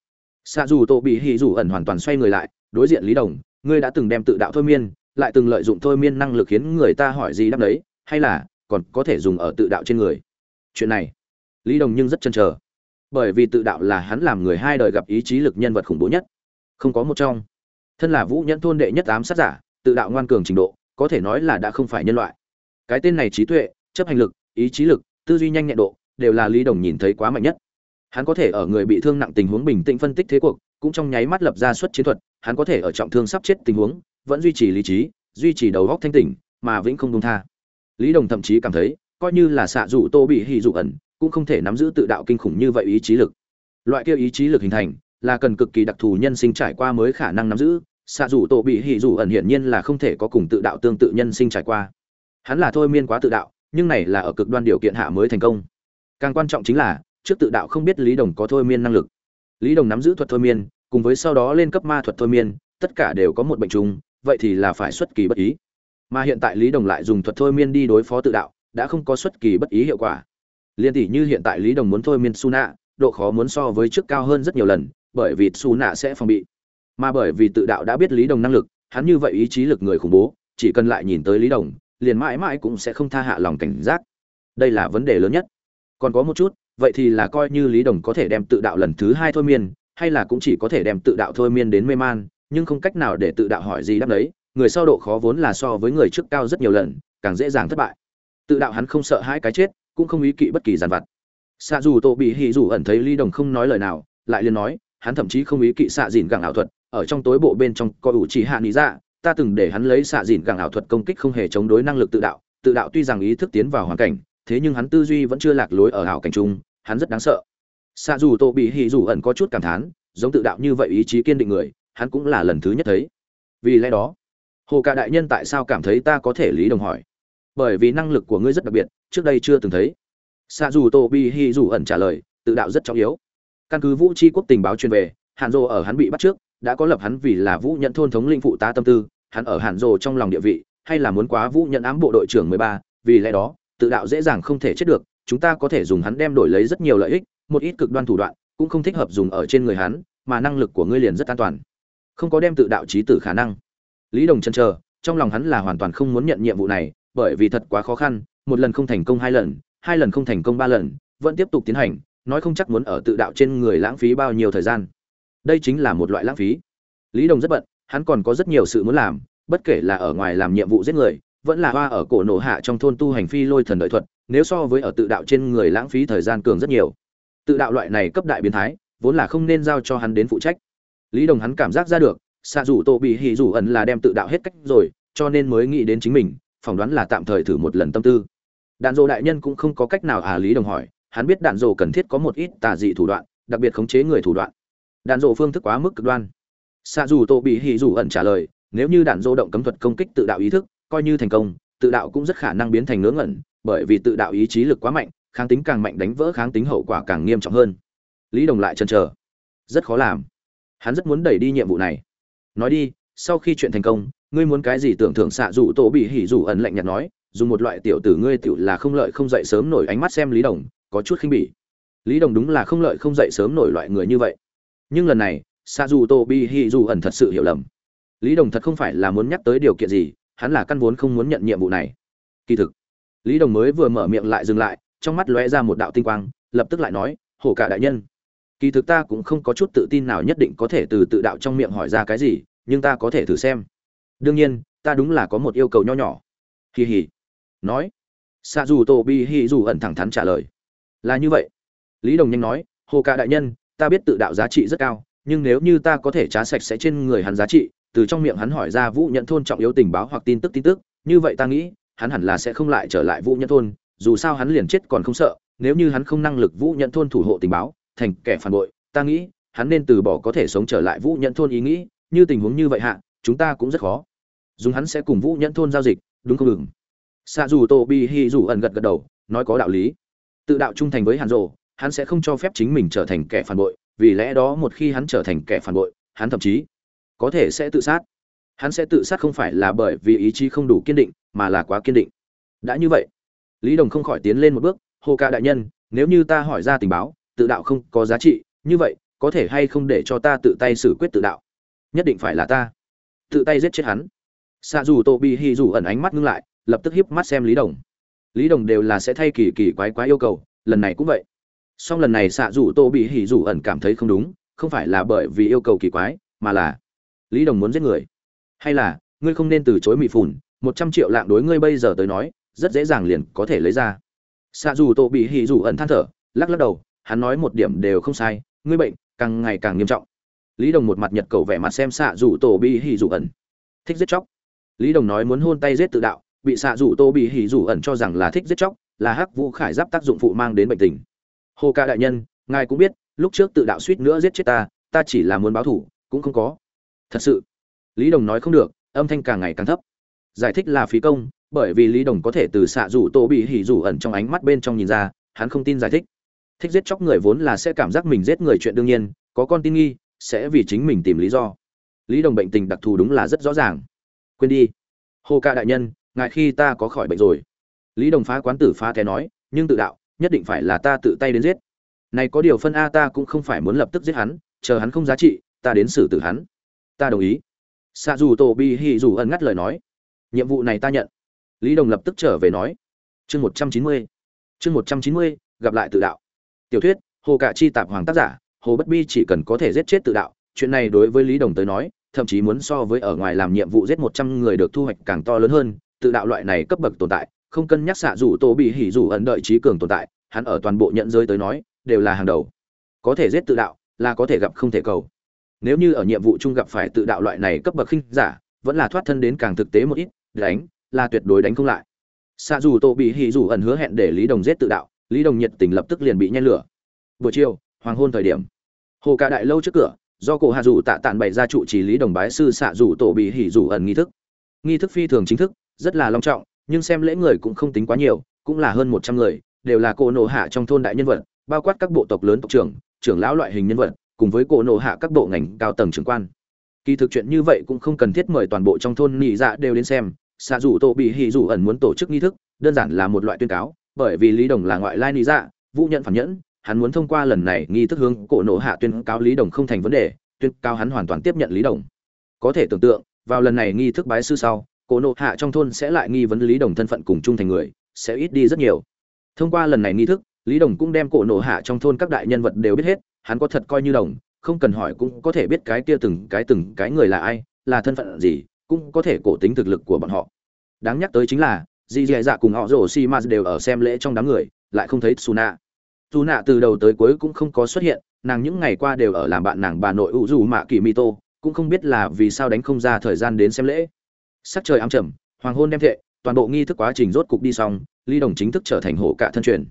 Xạ dù tổ bị hỉ dù ẩn hoàn toàn xoay người lại, đối diện lý đồng, ngươi đã từng đem tự đạo thôi miên, lại từng lợi dụng thôi miên năng lực khiến người ta hỏi gì đáp đấy hay là còn có thể dùng ở tự đạo trên người. Chuyện này, lý đồng nhưng rất chân chờ bởi vì tự đạo là hắn làm người hai đời gặp ý chí lực nhân vật khủng bố nhất. Không có một trong. Thân là vũ nhẫn thôn đệ nhất ám sát giả, tự đạo ngoan cường trình độ, có thể nói là đã không phải nhân loại. Cái tên này trí tuệ, chấp hành lực, ý chí lực, tư duy nhanh nhẹn độ, đều là lý đồng nhìn thấy quá mạnh nhất. Hắn có thể ở người bị thương nặng tình huống bình tĩnh phân tích thế cuộc, cũng trong nháy mắt lập ra suất chiến thuật, hắn có thể ở trọng thương sắp chết tình huống, vẫn duy trì lý trí, duy trì đầu góc thanh tỉnh, mà vĩnh không đông tha. Lý đồng thậm chí cảm thấy, coi như là xạ dụ tô bị hì dụ ẩn cũng không thể nắm giữ tự đạo kinh khủng như vậy ý chí lực. Loại kia ý chí lực hình thành, là cần cực kỳ đặc thù nhân sinh trải qua mới khả năng nắm giữ, xạ dù tô bị hỉ dù ẩn hiển nhiên là không thể có cùng tự đạo tương tự nhân sinh trải qua. Hắn là thôi miên quá tự đạo, nhưng này là ở cực đoan điều kiện hạ mới thành công. Càng quan trọng chính là, trước tự đạo không biết lý đồng có thôi miên năng lực. Lý đồng nắm giữ thuật thôi miên, cùng với sau đó lên cấp ma thuật thôi miên, tất cả đều có một bệnh chung, vậy thì là phải xuất kỳ bất ý. Mà hiện tại lý đồng lại dùng thuật thôi miên đi đối phó tự đạo, đã không có xuất kỳ bất ý hiệu quả liên tỷ như hiện tại lý đồng muốn thôi miên su nạ độ khó muốn so với trước cao hơn rất nhiều lần, bởi vì su nạ sẽ phòng bị. Mà bởi vì tự đạo đã biết lý đồng năng lực, hắn như vậy ý chí lực người khủng bố, chỉ cần lại nhìn tới lý đồng, liền mãi mãi cũng sẽ không tha hạ lòng cảnh giác. Đây là vấn đề lớn nhất. Còn có một chút, vậy thì là coi như lý đồng có thể đem tự đạo lần thứ hai thôi miên, hay là cũng chỉ có thể đem tự đạo thôi miên đến mê man, nhưng không cách nào để tự đạo hỏi gì đáp đấy người sau độ khó vốn là so với người trước cao rất nhiều lần, càng dễ dàng thất bại. Tự đạo hắn không sợ hai cái chết cũng không ý kỵ bất kỳ giàn vặt. Xạ dù tổ bị hì dù ẩn thấy lý đồng không nói lời nào, lại liền nói, hắn thậm chí không ý kỵ xạ dìn gẳng ảo thuật, ở trong tối bộ bên trong coi ủ chỉ hạ lý ra dạ, ta từng để hắn lấy xạ dìn gẳng ảo thuật công kích không hề chống đối năng lực tự đạo tự đạo tuy rằng ý thức tiến vào hoàn cảnh, thế nhưng hắn tư duy vẫn chưa lạc lối ở ảo cảnh chung, hắn rất đáng sợ. Xạ dù tổ bị hì dù ẩn có chút cảm thán, giống tự đạo như vậy ý chí kiên định người, hắn cũng là lần thứ nhất thấy. Vì lẽ đó, hồ cả đại nhân tại sao cảm thấy ta có thể lý đồng hỏi? Bởi vì năng lực của ngươi rất đặc biệt, trước đây chưa từng thấy. Xạ dù tô bi hi dù ẩn trả lời, tự đạo rất trọng yếu. Căn cứ vũ tri quốc tình báo truyền về, hàn dô ở hắn bị bắt trước, đã có lập hắn vì là vũ nhận thôn thống linh phụ tá tâm tư, hắn ở hàn dô trong lòng địa vị, hay là muốn quá vũ nhận ám bộ đội trưởng mười ba, vì lẽ đó, tự đạo dễ dàng không thể chết được, chúng ta có thể dùng hắn đem đổi lấy rất nhiều lợi ích, một ít cực đoan thủ đoạn, cũng không thích hợp dùng ở trên người hắn, mà năng lực của ngươi liền rất an toàn. Không có đem tự đạo trí tử khả năng. Lý đồng chân chờ, trong lòng hắn là hoàn toàn không muốn nhận nhiệm vụ này bởi vì thật quá khó khăn, một lần không thành công hai lần hai lần không thành công ba lần, vẫn tiếp tục tiến hành, nói không chắc muốn ở tự đạo trên người lãng phí bao nhiêu thời gian. Đây chính là một loại lãng phí. Lý đồng rất bận, hắn còn có rất nhiều sự muốn làm, bất kể là ở ngoài làm nhiệm vụ giết người, vẫn là hoa ở cổ nổ hạ trong thôn tu hành phi lôi thần đợi thuật, nếu so với ở tự đạo trên người lãng phí thời gian cường rất nhiều. Tự đạo loại này cấp đại biến thái, vốn là không nên giao cho hắn đến phụ trách. Lý đồng hắn cảm giác ra được xạ dù tổ bị hỉ dù ẩn là đem tự đạo hết cách rồi, cho nên mới nghĩ đến chính mình phỏng đoán là tạm thời thử một lần tâm tư. Đạn dộ đại nhân cũng không có cách nào à lý đồng hỏi, hắn biết đạn dộ cần thiết có một ít tà dị thủ đoạn, đặc biệt khống chế người thủ đoạn. Đạn dộ phương thức quá mức cực đoan. Xạ dù tô bị hỉ dù ẩn trả lời, nếu như đạn dộ động cấm thuật công kích tự đạo ý thức, coi như thành công, tự đạo cũng rất khả năng biến thành ngớ ngẩn, bởi vì tự đạo ý chí lực quá mạnh, kháng tính càng mạnh đánh vỡ kháng tính hậu quả càng nghiêm trọng hơn. Lý đồng lại chần chờ. Rất khó làm. Hắn rất muốn đẩy đi nhiệm vụ này. Nói đi, sau khi chuyện thành công ngươi muốn cái gì tưởng thưởng xạ dụ tổ bị hỉ dụ ẩn lạnh nhạt nói dùng một loại tiểu tử ngươi tiểu là không lợi không dậy sớm nổi ánh mắt xem lý đồng, có chút khinh bỉ. Lý đồng đúng là không lợi không dậy sớm nổi loại người như vậy. Nhưng lần này, xạ dù tổ bị hỉ dù ẩn thật sự hiểu lầm. Lý đồng thật không phải là muốn nhắc tới điều kiện gì, hắn là căn vốn không muốn nhận nhiệm vụ này. Kỳ thực, lý đồng mới vừa mở miệng lại dừng lại, trong mắt lóe ra một đạo tinh quang, lập tức lại nói, hổ cả đại nhân, kỳ thực ta cũng không có chút tự tin nào nhất định có thể từ tự đạo trong miệng hỏi ra cái gì, nhưng ta có thể thử xem đương nhiên, ta đúng là có một yêu cầu nho nhỏ. Hì hì. Nói. Xạ dù tổ bi hì dù ẩn thẳng thắn trả lời. Là như vậy. Lý đồng nhanh nói, hồ ca đại nhân, ta biết tự đạo giá trị rất cao, nhưng nếu như ta có thể trá sạch sẽ trên người hắn giá trị, từ trong miệng hắn hỏi ra vũ nhận thôn trọng yếu tình báo hoặc tin tức tin tức, như vậy ta nghĩ, hắn hẳn là sẽ không lại trở lại vũ nhận thôn, dù sao hắn liền chết còn không sợ, nếu như hắn không năng lực vũ nhận thôn thủ hộ tình báo, thành kẻ phản bội, ta nghĩ, hắn nên từ bỏ có thể sống trở lại vũ nhận thôn ý nghĩ, như tình huống như vậy hạ chúng ta cũng rất khó. Dùng hắn sẽ cùng vũ nhẫn thôn giao dịch, đúng không ngừng xạ dù tô bi hi dù ẩn gật gật đầu, nói có đạo lý. Tự đạo trung thành với hàn rộ hắn sẽ không cho phép chính mình trở thành kẻ phản bội, vì lẽ đó một khi hắn trở thành kẻ phản bội, hắn thậm chí có thể sẽ tự sát. Hắn sẽ tự sát không phải là bởi vì ý chí không đủ kiên định, mà là quá kiên định. Đã như vậy, lý đồng không khỏi tiến lên một bước, hồ ca đại nhân, nếu như ta hỏi ra tình báo, tự đạo không có giá trị, như vậy, có thể hay không để cho ta tự tay xử quyết tự đạo? Nhất định phải là ta tự tay giết chết hắn. Xạ dù tô bị hy dù ẩn ánh mắt ngưng lại, lập tức hiếp mắt xem lý đồng. Lý đồng đều là sẽ thay kỳ kỳ quái quái yêu cầu, lần này cũng vậy. Song lần này xạ dù tô bị hỉ dù ẩn cảm thấy không đúng, không phải là bởi vì yêu cầu kỳ quái, mà là lý đồng muốn giết người. Hay là, ngươi không nên từ chối mị phủn một trăm triệu lạng đối ngươi bây giờ tới nói, rất dễ dàng liền có thể lấy ra. Xạ dù tô bị hỉ dù ẩn than thở, lắc lắc đầu, hắn nói một điểm đều không sai, ngươi bệnh càng ngày càng nghiêm trọng lý đồng một mặt nhật cầu vẻ mặt xem xạ rủ tô bị hỉ rủ ẩn. Thích giết chóc. Lý đồng nói muốn hôn tay giết tự đạo, bị xạ rủ tô bị hỉ rủ ẩn cho rằng là thích giết chóc, là hắc vũ khải giáp tác dụng phụ mang đến bệnh tình. Hồ ca đại nhân, ngài cũng biết, lúc trước tự đạo suýt nữa giết chết ta ta chỉ là muốn báo thủ cũng không có. Thật sự. Lý đồng nói không được, âm thanh càng ngày càng thấp. Giải thích là phí công, bởi vì lý đồng có thể từ xạ rủ tô bị hỉ rủ ẩn trong ánh mắt bên trong nhìn ra, hắn không tin giải thích. Thích giết chóc người vốn là sẽ cảm giác mình giết người chuyện đương nhiên, có con tin nghi sẽ vì chính mình tìm lý do. Lý đồng bệnh tình đặc thù đúng là rất rõ ràng. Quên đi. Hồ ca đại nhân ngại khi ta có khỏi bệnh rồi. Lý đồng phá quán tử phá thế nói, nhưng tự đạo, nhất định phải là ta tự tay đến giết. Này có điều phân a ta cũng không phải muốn lập tức giết hắn, chờ hắn không giá trị, ta đến xử tử hắn. Ta đồng ý. Xạ dù tổ bi hì dù ẩn ngắt lời nói. Nhiệm vụ này ta nhận. Lý đồng lập tức trở về nói. Chương một trăm chín mươi. Chương một trăm chín mươi, gặp lại tự đạo. Tiểu thuyết, hồ cạ chi tạp hoàng tác giả hồ bất bi chỉ cần có thể giết chết tự đạo, chuyện này đối với lý đồng tới nói, thậm chí muốn so với ở ngoài làm nhiệm vụ giết một trăm người được thu hoạch càng to lớn hơn, tự đạo loại này cấp bậc tồn tại, không cân nhắc xạ rủ tô bị hỉ rủ ẩn đợi trí cường tồn tại, hắn ở toàn bộ nhận giới tới nói, đều là hàng đầu. Có thể giết tự đạo, là có thể gặp không thể cầu. Nếu như ở nhiệm vụ chung gặp phải tự đạo loại này cấp bậc khinh giả, vẫn là thoát thân đến càng thực tế một ít, đánh, là tuyệt đối đánh không lại. Xạ dù tô bị hỉ rủ ẩn hứa hẹn để lý đồng giết tự đạo, lý đồng nhiệt tình lập tức liền bị nhen lửa. Buổi chiều hoàng hôn thời điểm. Hồ cả đại lâu trước cửa, do cổ hạ dù tạ tản bày ra trụ trì lý đồng bái sư xạ dù tổ bị hỉ dù ẩn nghi thức. Nghi thức phi thường chính thức, rất là long trọng, nhưng xem lễ người cũng không tính quá nhiều, cũng là hơn một trăm người, đều là cổ nộ hạ trong thôn đại nhân vật, bao quát các bộ tộc lớn tộc trưởng trưởng lão loại hình nhân vật, cùng với cổ nộ hạ các bộ ngành cao tầng trưởng quan. Kỳ thực chuyện như vậy cũng không cần thiết mời toàn bộ trong thôn nhị dạ đều đến xem xạ dù tổ bị hỉ dù ẩn muốn tổ chức nghi thức, đơn giản là một loại tuyên cáo, bởi vì lý đồng là ngoại lai nhị dạ vũ nhận phản nhẫn hắn muốn thông qua lần này nghi thức hướng cổ nộ hạ tuyên cáo lý đồng không thành vấn đề, tuyên cáo hắn hoàn toàn tiếp nhận lý đồng. Có thể tưởng tượng, vào lần này nghi thức bái sư sau, cổ nộ hạ trong thôn sẽ lại nghi vấn lý đồng thân phận cùng chung thành người, sẽ ít đi rất nhiều. Thông qua lần này nghi thức, lý đồng cũng đem cổ nộ hạ trong thôn các đại nhân vật đều biết hết, hắn có thật coi như đồng, không cần hỏi cũng có thể biết cái kia từng cái từng cái người là ai, là thân phận gì, cũng có thể cổ tính thực lực của bọn họ. Đáng nhắc tới chính là dì dì dạ cùng họ rổ xi ma đều ở xem lễ trong đám người, lại không thấy Suna. Suna từ đầu tới cuối cũng không có xuất hiện, nàng những ngày qua đều ở làm bạn nàng bà nội ủ dù mạ kỳ tô, cũng không biết là vì sao đánh không ra thời gian đến xem lễ. Sắc trời ám trầm, hoàng hôn đem thệ, toàn bộ nghi thức quá trình rốt cục đi xong, Ly Đồng chính thức trở thành hổ cạ thân truyền.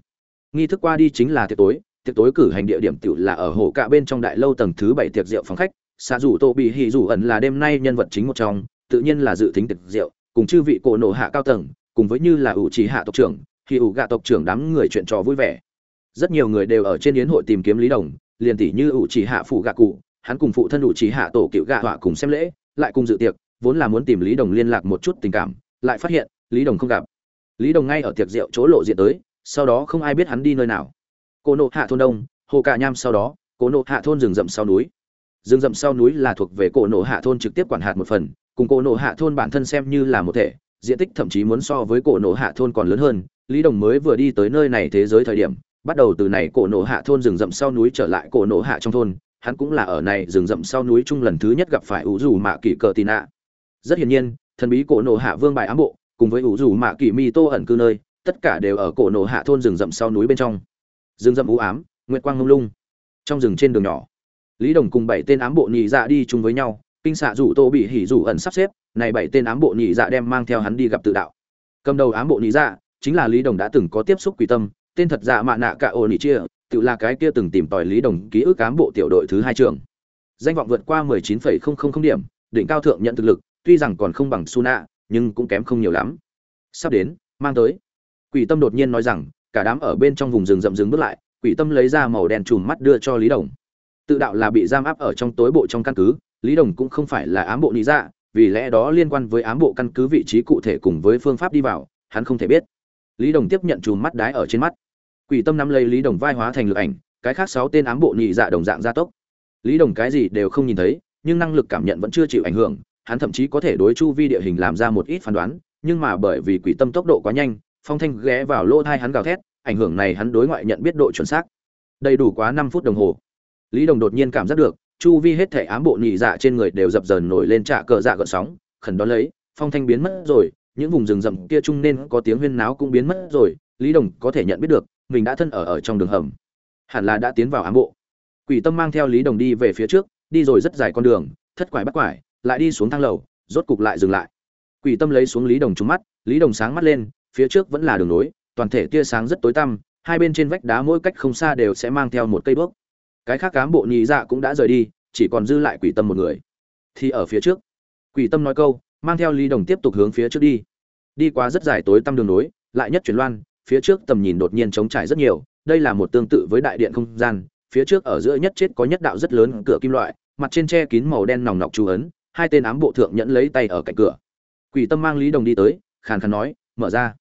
Nghi thức qua đi chính là tiệc tối, tiệc tối cử hành địa điểm tiểu là ở hổ cạ bên trong đại lâu tầng thứ bảy tiệc rượu phòng khách, xạ rủ Tô bị hì rủ ẩn là đêm nay nhân vật chính một trong, tự nhiên là dự tính tiệc rượu, cùng chư vị cổ nổ hạ cao tầng, cùng với như là ủ trì hạ tộc trưởng, khi ủ gạ tộc trưởng đám người chuyện trò vui vẻ rất nhiều người đều ở trên yến hội tìm kiếm lý đồng, liền tỷ như ủ Chỉ hạ phụ gạ cụ, hắn cùng phụ thân ủ Chỉ hạ tổ cựu gạ họa cùng xem lễ, lại cùng dự tiệc, vốn là muốn tìm lý đồng liên lạc một chút tình cảm, lại phát hiện, lý đồng không gặp. Lý đồng ngay ở tiệc rượu chỗ lộ diện tới, sau đó không ai biết hắn đi nơi nào. Cô nộ hạ thôn đông, hồ cà nham sau đó, cô nộ hạ thôn rừng rậm sau núi. Rừng rậm sau núi là thuộc về cổ nộ hạ thôn trực tiếp quản hạt một phần, cùng cổ nộ hạ thôn bản thân xem như là một thể, diện tích thậm chí muốn so với cổ nộ hạ thôn còn lớn hơn. Lý đồng mới vừa đi tới nơi này thế giới thời điểm bắt đầu từ này cổ nổ hạ thôn rừng rậm sau núi trở lại cổ nổ hạ trong thôn, hắn cũng là ở này rừng rậm sau núi chung lần thứ nhất gặp phải ủ dù mạ kỳ cờ tì nạ. Rất hiển nhiên, thần bí cổ nổ hạ vương bài ám bộ, cùng với ủ dù mạ kỳ mi tô ẩn cư nơi, tất cả đều ở cổ nổ hạ thôn rừng rậm sau núi bên trong. Rừng rậm u ám, nguyệt quang lung lung. Trong rừng trên đường nhỏ, lý đồng cùng bảy tên ám bộ nhị dạ đi chung với nhau, kinh xạ rủ tô bị hỉ rủ ẩn sắp xếp, này bảy tên ám bộ nhị dạ đem mang theo hắn đi gặp tự đạo. Cầm đầu ám bộ nhị dạ chính là lý đồng đã từng có tiếp xúc quỷ tâm tên thật dạ mạ nạ cả ô nị chia tự là cái kia từng tìm tòi lý đồng ký ức cán bộ tiểu đội thứ hai trường. Danh vọng vượt qua 19,000 điểm đỉnh cao thượng nhận thực lực tuy rằng còn không bằng Suna, nhưng cũng kém không nhiều lắm. Sắp đến mang tới. Quỷ tâm đột nhiên nói rằng cả đám ở bên trong vùng rừng rậm rừng bước lại quỷ tâm lấy ra màu đen chùm mắt đưa cho lý đồng. Tự đạo là bị giam áp ở trong tối bộ trong căn cứ lý đồng cũng không phải là ám bộ lý dạ vì lẽ đó liên quan với ám bộ căn cứ vị trí cụ thể cùng với phương pháp đi vào hắn không thể biết lý đồng tiếp nhận chùm mắt đái ở trên mắt. Quỷ tâm nắm lấy lý đồng vai hóa thành lực ảnh, cái khác sáu tên ám bộ nhị dạ đồng dạng gia tốc. Lý đồng cái gì đều không nhìn thấy, nhưng năng lực cảm nhận vẫn chưa chịu ảnh hưởng, hắn thậm chí có thể đối chu vi địa hình làm ra một ít phán đoán, nhưng mà bởi vì quỷ tâm tốc độ quá nhanh, phong thanh ghé vào lỗ thai hắn gào thét, ảnh hưởng này hắn đối ngoại nhận biết độ chuẩn xác. Đầy đủ quá năm phút đồng hồ. Lý đồng đột nhiên cảm giác được, chu vi hết thể ám bộ nhị dạ trên người đều dập dờn nổi lên trạ cờ dạ gợn sóng, khẩn đón lấy, phong thanh biến mất rồi những vùng rừng rậm kia chung nên có tiếng huyên náo cũng biến mất rồi, lý đồng có thể nhận biết được, mình đã thân ở ở trong đường hầm. Hẳn là đã tiến vào ám bộ. Quỷ tâm mang theo lý đồng đi về phía trước, đi rồi rất dài con đường, thất quải bắt quải, lại đi xuống thang lầu, rốt cục lại dừng lại. Quỷ tâm lấy xuống lý đồng trúng mắt, lý đồng sáng mắt lên, phía trước vẫn là đường nối, toàn thể tia sáng rất tối tăm, hai bên trên vách đá mỗi cách không xa đều sẽ mang theo một cây bước cái khác cám bộ nhị dạ cũng đã rời đi, chỉ còn dư lại quỷ tâm một người. Thì ở phía trước, quỷ tâm nói câu, mang theo lý đồng tiếp tục hướng phía trước đi đi qua rất dài tối tăm đường nối, lại nhất chuyển loan, phía trước tầm nhìn đột nhiên trống trải rất nhiều, đây là một tương tự với đại điện không gian, phía trước ở giữa nhất chết có nhất đạo rất lớn cửa kim loại, mặt trên che kín màu đen nòng nọc chú ấn, hai tên ám bộ thượng nhẫn lấy tay ở cạnh cửa. Quỷ tâm mang lý đồng đi tới, khàn khàn nói, mở ra.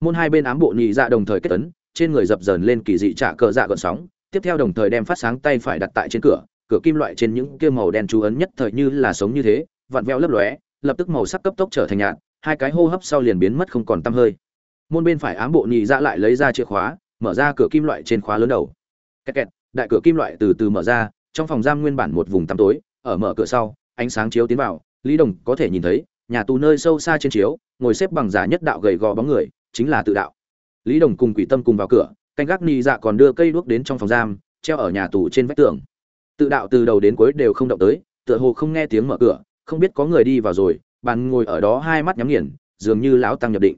Môn hai bên ám bộ nhị dạ đồng thời kết ấn, trên người dập dờn lên kỳ dị trả cờ dạ gợn sóng, tiếp theo đồng thời đem phát sáng tay phải đặt tại trên cửa cửa kim loại trên những kia màu đen chú ấn nhất thời như là sống như thế, vặn vẹo lấp lóe, lập tức màu sắc cấp tốc trở thành nhạt hai cái hô hấp sau liền biến mất không còn tăm hơi. Môn bên phải ám bộ nhị dạ lại lấy ra chìa khóa, mở ra cửa kim loại trên khóa lớn đầu. Kẹt kẹt, đại cửa kim loại từ từ mở ra, trong phòng giam nguyên bản một vùng tăm tối, ở mở cửa sau, ánh sáng chiếu tiến vào, lý đồng có thể nhìn thấy, nhà tù nơi sâu xa trên chiếu, ngồi xếp bằng giả nhất đạo gầy gò bóng người, chính là tự đạo. Lý đồng cùng quỷ tâm cùng vào cửa, canh gác ni dạ còn đưa cây đuốc đến trong phòng giam, treo ở nhà tù trên vách tường. Tự đạo từ đầu đến cuối đều không động tới, tựa hồ không nghe tiếng mở cửa, không biết có người đi vào rồi bàn ngồi ở đó hai mắt nhắm nghiền, dường như lão tăng nhập định.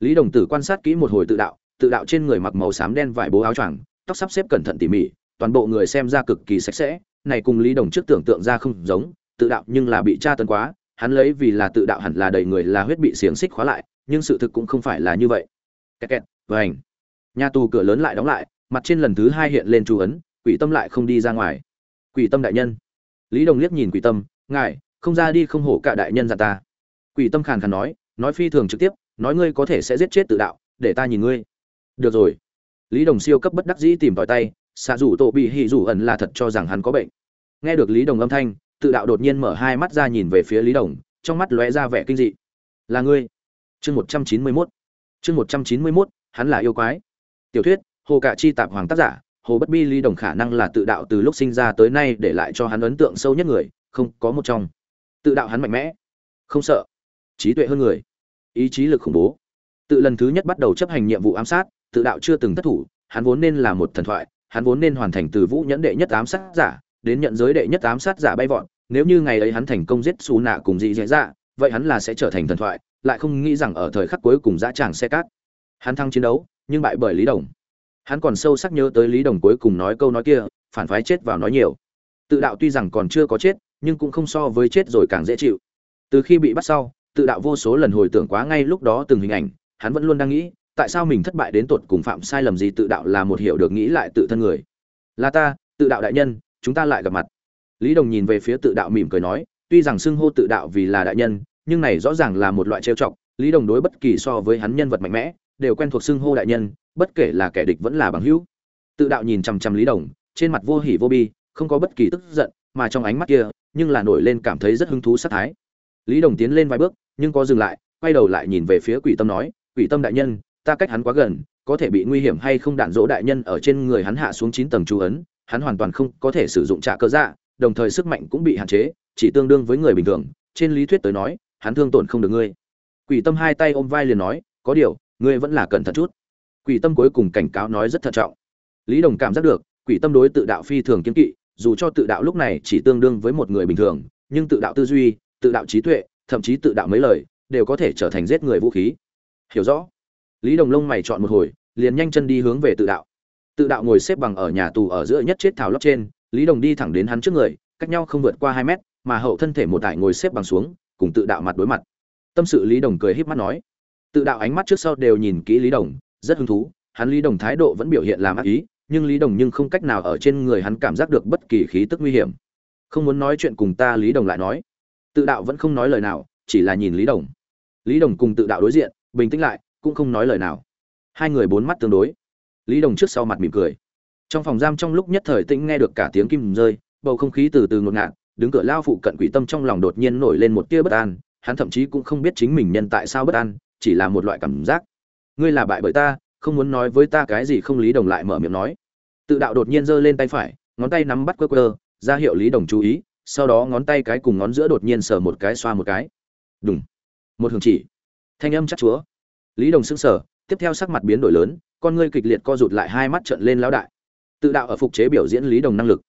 Lý đồng tử quan sát kỹ một hồi tự đạo tự đạo trên người mặc màu xám đen vải bố áo choàng, tóc sắp xếp cẩn thận tỉ mỉ, toàn bộ người xem ra cực kỳ sạch sẽ, này cùng lý đồng trước tưởng tượng ra không giống, tự đạo nhưng là bị tra tấn quá, hắn lấy vì là tự đạo hẳn là đầy người là huyết bị xiềng xích khóa lại, nhưng sự thực cũng không phải là như vậy. Kẹt kẹt vảnh nhà tù cửa lớn lại đóng lại, mặt trên lần thứ hai hiện lên chú ấn, quỷ tâm lại không đi ra ngoài. Quỷ tâm đại nhân. Lý đồng liếc nhìn quỷ tâm, ngài không ra đi không hổ cả đại nhân ra ta. Quỷ tâm khàn khàn nói nói phi thường trực tiếp, nói ngươi có thể sẽ giết chết tự đạo, để ta nhìn ngươi. Được rồi. Lý đồng siêu cấp bất đắc dĩ tìm tòi tay, xạ rủ tổ bị hỉ rủ ẩn là thật cho rằng hắn có bệnh. Nghe được lý đồng âm thanh, tự đạo đột nhiên mở hai mắt ra nhìn về phía lý đồng, trong mắt lóe ra vẻ kinh dị. Là ngươi. Chương một trăm chín mươi mốt. Chương một trăm chín mươi mốt, hắn là yêu quái. Tiểu thuyết, hồ cạ chi tạp hoàng tác giả, hồ bất bi lý đồng khả năng là tự đạo từ lúc sinh ra tới nay để lại cho hắn ấn tượng sâu nhất người, không có một trong tự đạo hắn mạnh mẽ. Không sợ. Trí tuệ hơn người. Ý chí lực khủng bố. Tự lần thứ nhất bắt đầu chấp hành nhiệm vụ ám sát, tự đạo chưa từng thất thủ, hắn vốn nên là một thần thoại, hắn vốn nên hoàn thành từ vũ nhẫn đệ nhất ám sát giả, đến nhận giới đệ nhất ám sát giả bay vọt, nếu như ngày ấy hắn thành công giết xù nạ cùng dị dễ dạ vậy hắn là sẽ trở thành thần thoại, lại không nghĩ rằng ở thời khắc cuối cùng dã tràng xe cát. Hắn thăng chiến đấu, nhưng bại bởi lý đồng. Hắn còn sâu sắc nhớ tới lý đồng cuối cùng nói câu nói kia, phản phái chết vào nói nhiều. Tự đạo tuy rằng còn chưa có chết nhưng cũng không so với chết rồi càng dễ chịu. Từ khi bị bắt sau, tự đạo vô số lần hồi tưởng quá ngay lúc đó từng hình ảnh, hắn vẫn luôn đang nghĩ, tại sao mình thất bại đến tột cùng phạm sai lầm gì tự đạo là một hiểu được nghĩ lại tự thân người. Là ta, tự đạo đại nhân, chúng ta lại gặp mặt. Lý đồng nhìn về phía tự đạo mỉm cười nói, tuy rằng xưng hô tự đạo vì là đại nhân, nhưng này rõ ràng là một loại trêu chọc, lý đồng đối bất kỳ so với hắn nhân vật mạnh mẽ, đều quen thuộc xưng hô đại nhân, bất kể là kẻ địch vẫn là bằng hữu. Tự đạo nhìn chằm chằm lý đồng, trên mặt vô hỉ vô bi, không có bất kỳ tức giận, mà trong ánh mắt kia nhưng là nổi lên cảm thấy rất hứng thú sát thái. Lý đồng tiến lên vài bước, nhưng có dừng lại, quay đầu lại nhìn về phía quỷ tâm nói, quỷ tâm đại nhân, ta cách hắn quá gần, có thể bị nguy hiểm hay không đạn dỗ đại nhân ở trên người hắn hạ xuống chín tầng chú ấn, hắn hoàn toàn không có thể sử dụng trả cơ dạ đồng thời sức mạnh cũng bị hạn chế, chỉ tương đương với người bình thường. Trên lý thuyết tới nói, hắn thương tổn không được ngươi. Quỷ tâm hai tay ôm vai liền nói, có điều, ngươi vẫn là cẩn thận chút. Quỷ tâm cuối cùng cảnh cáo nói rất thận trọng. Lý đồng cảm giác được, quỷ tâm đối tự đạo phi thường kiên kỵ dù cho tự đạo lúc này chỉ tương đương với một người bình thường, nhưng tự đạo tư duy, tự đạo trí tuệ, thậm chí tự đạo mấy lời, đều có thể trở thành giết người vũ khí. Hiểu rõ? Lý đồng lông mày chọn một hồi, liền nhanh chân đi hướng về tự đạo. Tự đạo ngồi xếp bằng ở nhà tù ở giữa nhất chết thảo lóc trên, lý đồng đi thẳng đến hắn trước người, cách nhau không vượt qua hai mét, mà hậu thân thể một tải ngồi xếp bằng xuống, cùng tự đạo mặt đối mặt. Tâm sự lý đồng cười híp mắt nói. Tự đạo ánh mắt trước sau đều nhìn kỹ lý đồng, rất hứng thú, hắn lý đồng thái độ vẫn biểu hiện làm ác ý nhưng lý đồng nhưng không cách nào ở trên người hắn cảm giác được bất kỳ khí tức nguy hiểm. Không muốn nói chuyện cùng ta, lý đồng lại nói. Tự đạo vẫn không nói lời nào, chỉ là nhìn lý đồng. Lý đồng cùng tự đạo đối diện, bình tĩnh lại, cũng không nói lời nào. Hai người bốn mắt tương đối. Lý đồng trước sau mặt mỉm cười. Trong phòng giam trong lúc nhất thời tĩnh nghe được cả tiếng kim rơi, bầu không khí từ từ ngột ngạt, đứng cửa lao phụ cận quỷ tâm trong lòng đột nhiên nổi lên một tia bất an, hắn thậm chí cũng không biết chính mình nhân tại sao bất an, chỉ là một loại cảm giác. Ngươi là bại bởi ta không muốn nói với ta cái gì không lý đồng lại mở miệng nói. Tự đạo đột nhiên giơ lên tay phải, ngón tay nắm bắt quơ quơ, ra hiệu lý đồng chú ý, sau đó ngón tay cái cùng ngón giữa đột nhiên sờ một cái xoa một cái. Đúng một hướng chỉ. Thanh âm chắc chúa. Lý đồng sững sờ, tiếp theo sắc mặt biến đổi lớn, con ngươi kịch liệt co rụt lại hai mắt trợn lên lão đại. Tự đạo ở phục chế biểu diễn lý đồng năng lực.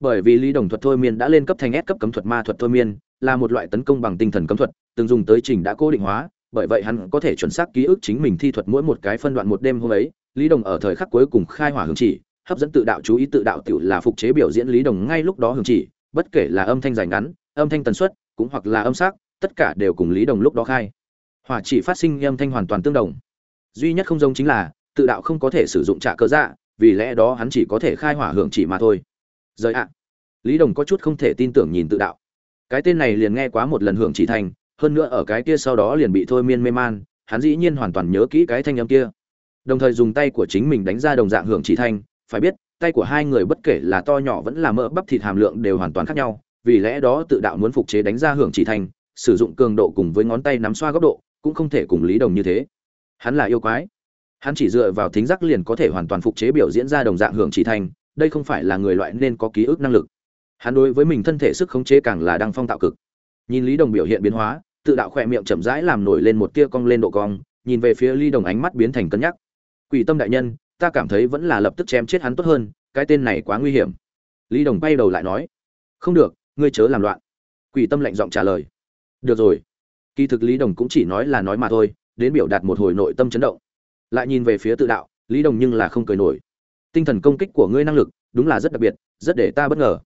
Bởi vì lý đồng thuật thôi miên đã lên cấp thành S cấp cấm thuật ma thuật thôi miên, là một loại tấn công bằng tinh thần cấm thuật, từng dùng tới trình đã cố định hóa bởi vậy hắn có thể chuẩn xác ký ức chính mình thi thuật mỗi một cái phân đoạn một đêm hôm ấy, lý đồng ở thời khắc cuối cùng khai hỏa hưởng chỉ, hấp dẫn tự đạo chú ý tự đạo tiểu là phục chế biểu diễn lý đồng ngay lúc đó hưởng chỉ, bất kể là âm thanh dài ngắn, âm thanh tần suất, cũng hoặc là âm sắc, tất cả đều cùng lý đồng lúc đó khai. Hỏa chỉ phát sinh âm thanh hoàn toàn tương đồng. Duy nhất không giống chính là, tự đạo không có thể sử dụng trả cơ dạ vì lẽ đó hắn chỉ có thể khai hỏa hưởng chỉ mà thôi. Rời ạ. Lý đồng có chút không thể tin tưởng nhìn tự đạo. Cái tên này liền nghe quá một lần hưởng chỉ thành hơn nữa ở cái kia sau đó liền bị thôi miên mê man, hắn dĩ nhiên hoàn toàn nhớ kỹ cái thanh âm kia. Đồng thời dùng tay của chính mình đánh ra đồng dạng hưởng chỉ thanh, phải biết, tay của hai người bất kể là to nhỏ vẫn là mỡ bắp thịt hàm lượng đều hoàn toàn khác nhau, vì lẽ đó tự đạo muốn phục chế đánh ra hưởng chỉ thanh, sử dụng cường độ cùng với ngón tay nắm xoa góc độ, cũng không thể cùng lý đồng như thế. Hắn là yêu quái. Hắn chỉ dựa vào thính giác liền có thể hoàn toàn phục chế biểu diễn ra đồng dạng hưởng chỉ thanh, đây không phải là người loại nên có ký ức năng lực. Hắn đối với mình thân thể sức khống chế càng là đăng phong tạo cực. Nhìn lý đồng biểu hiện biến hóa tự đạo khỏe miệng chậm rãi làm nổi lên một tia cong lên độ cong, nhìn về phía lý đồng ánh mắt biến thành cân nhắc. Quỷ tâm đại nhân, ta cảm thấy vẫn là lập tức chém chết hắn tốt hơn, cái tên này quá nguy hiểm. Lý đồng bay đầu lại nói, không được, ngươi chớ làm loạn. Quỷ tâm lạnh giọng trả lời, được rồi. Kỳ thực lý đồng cũng chỉ nói là nói mà thôi, đến biểu đạt một hồi nội tâm chấn động. Lại nhìn về phía tự đạo lý đồng nhưng là không cười nổi. Tinh thần công kích của ngươi năng lực, đúng là rất đặc biệt, rất để ta bất ngờ.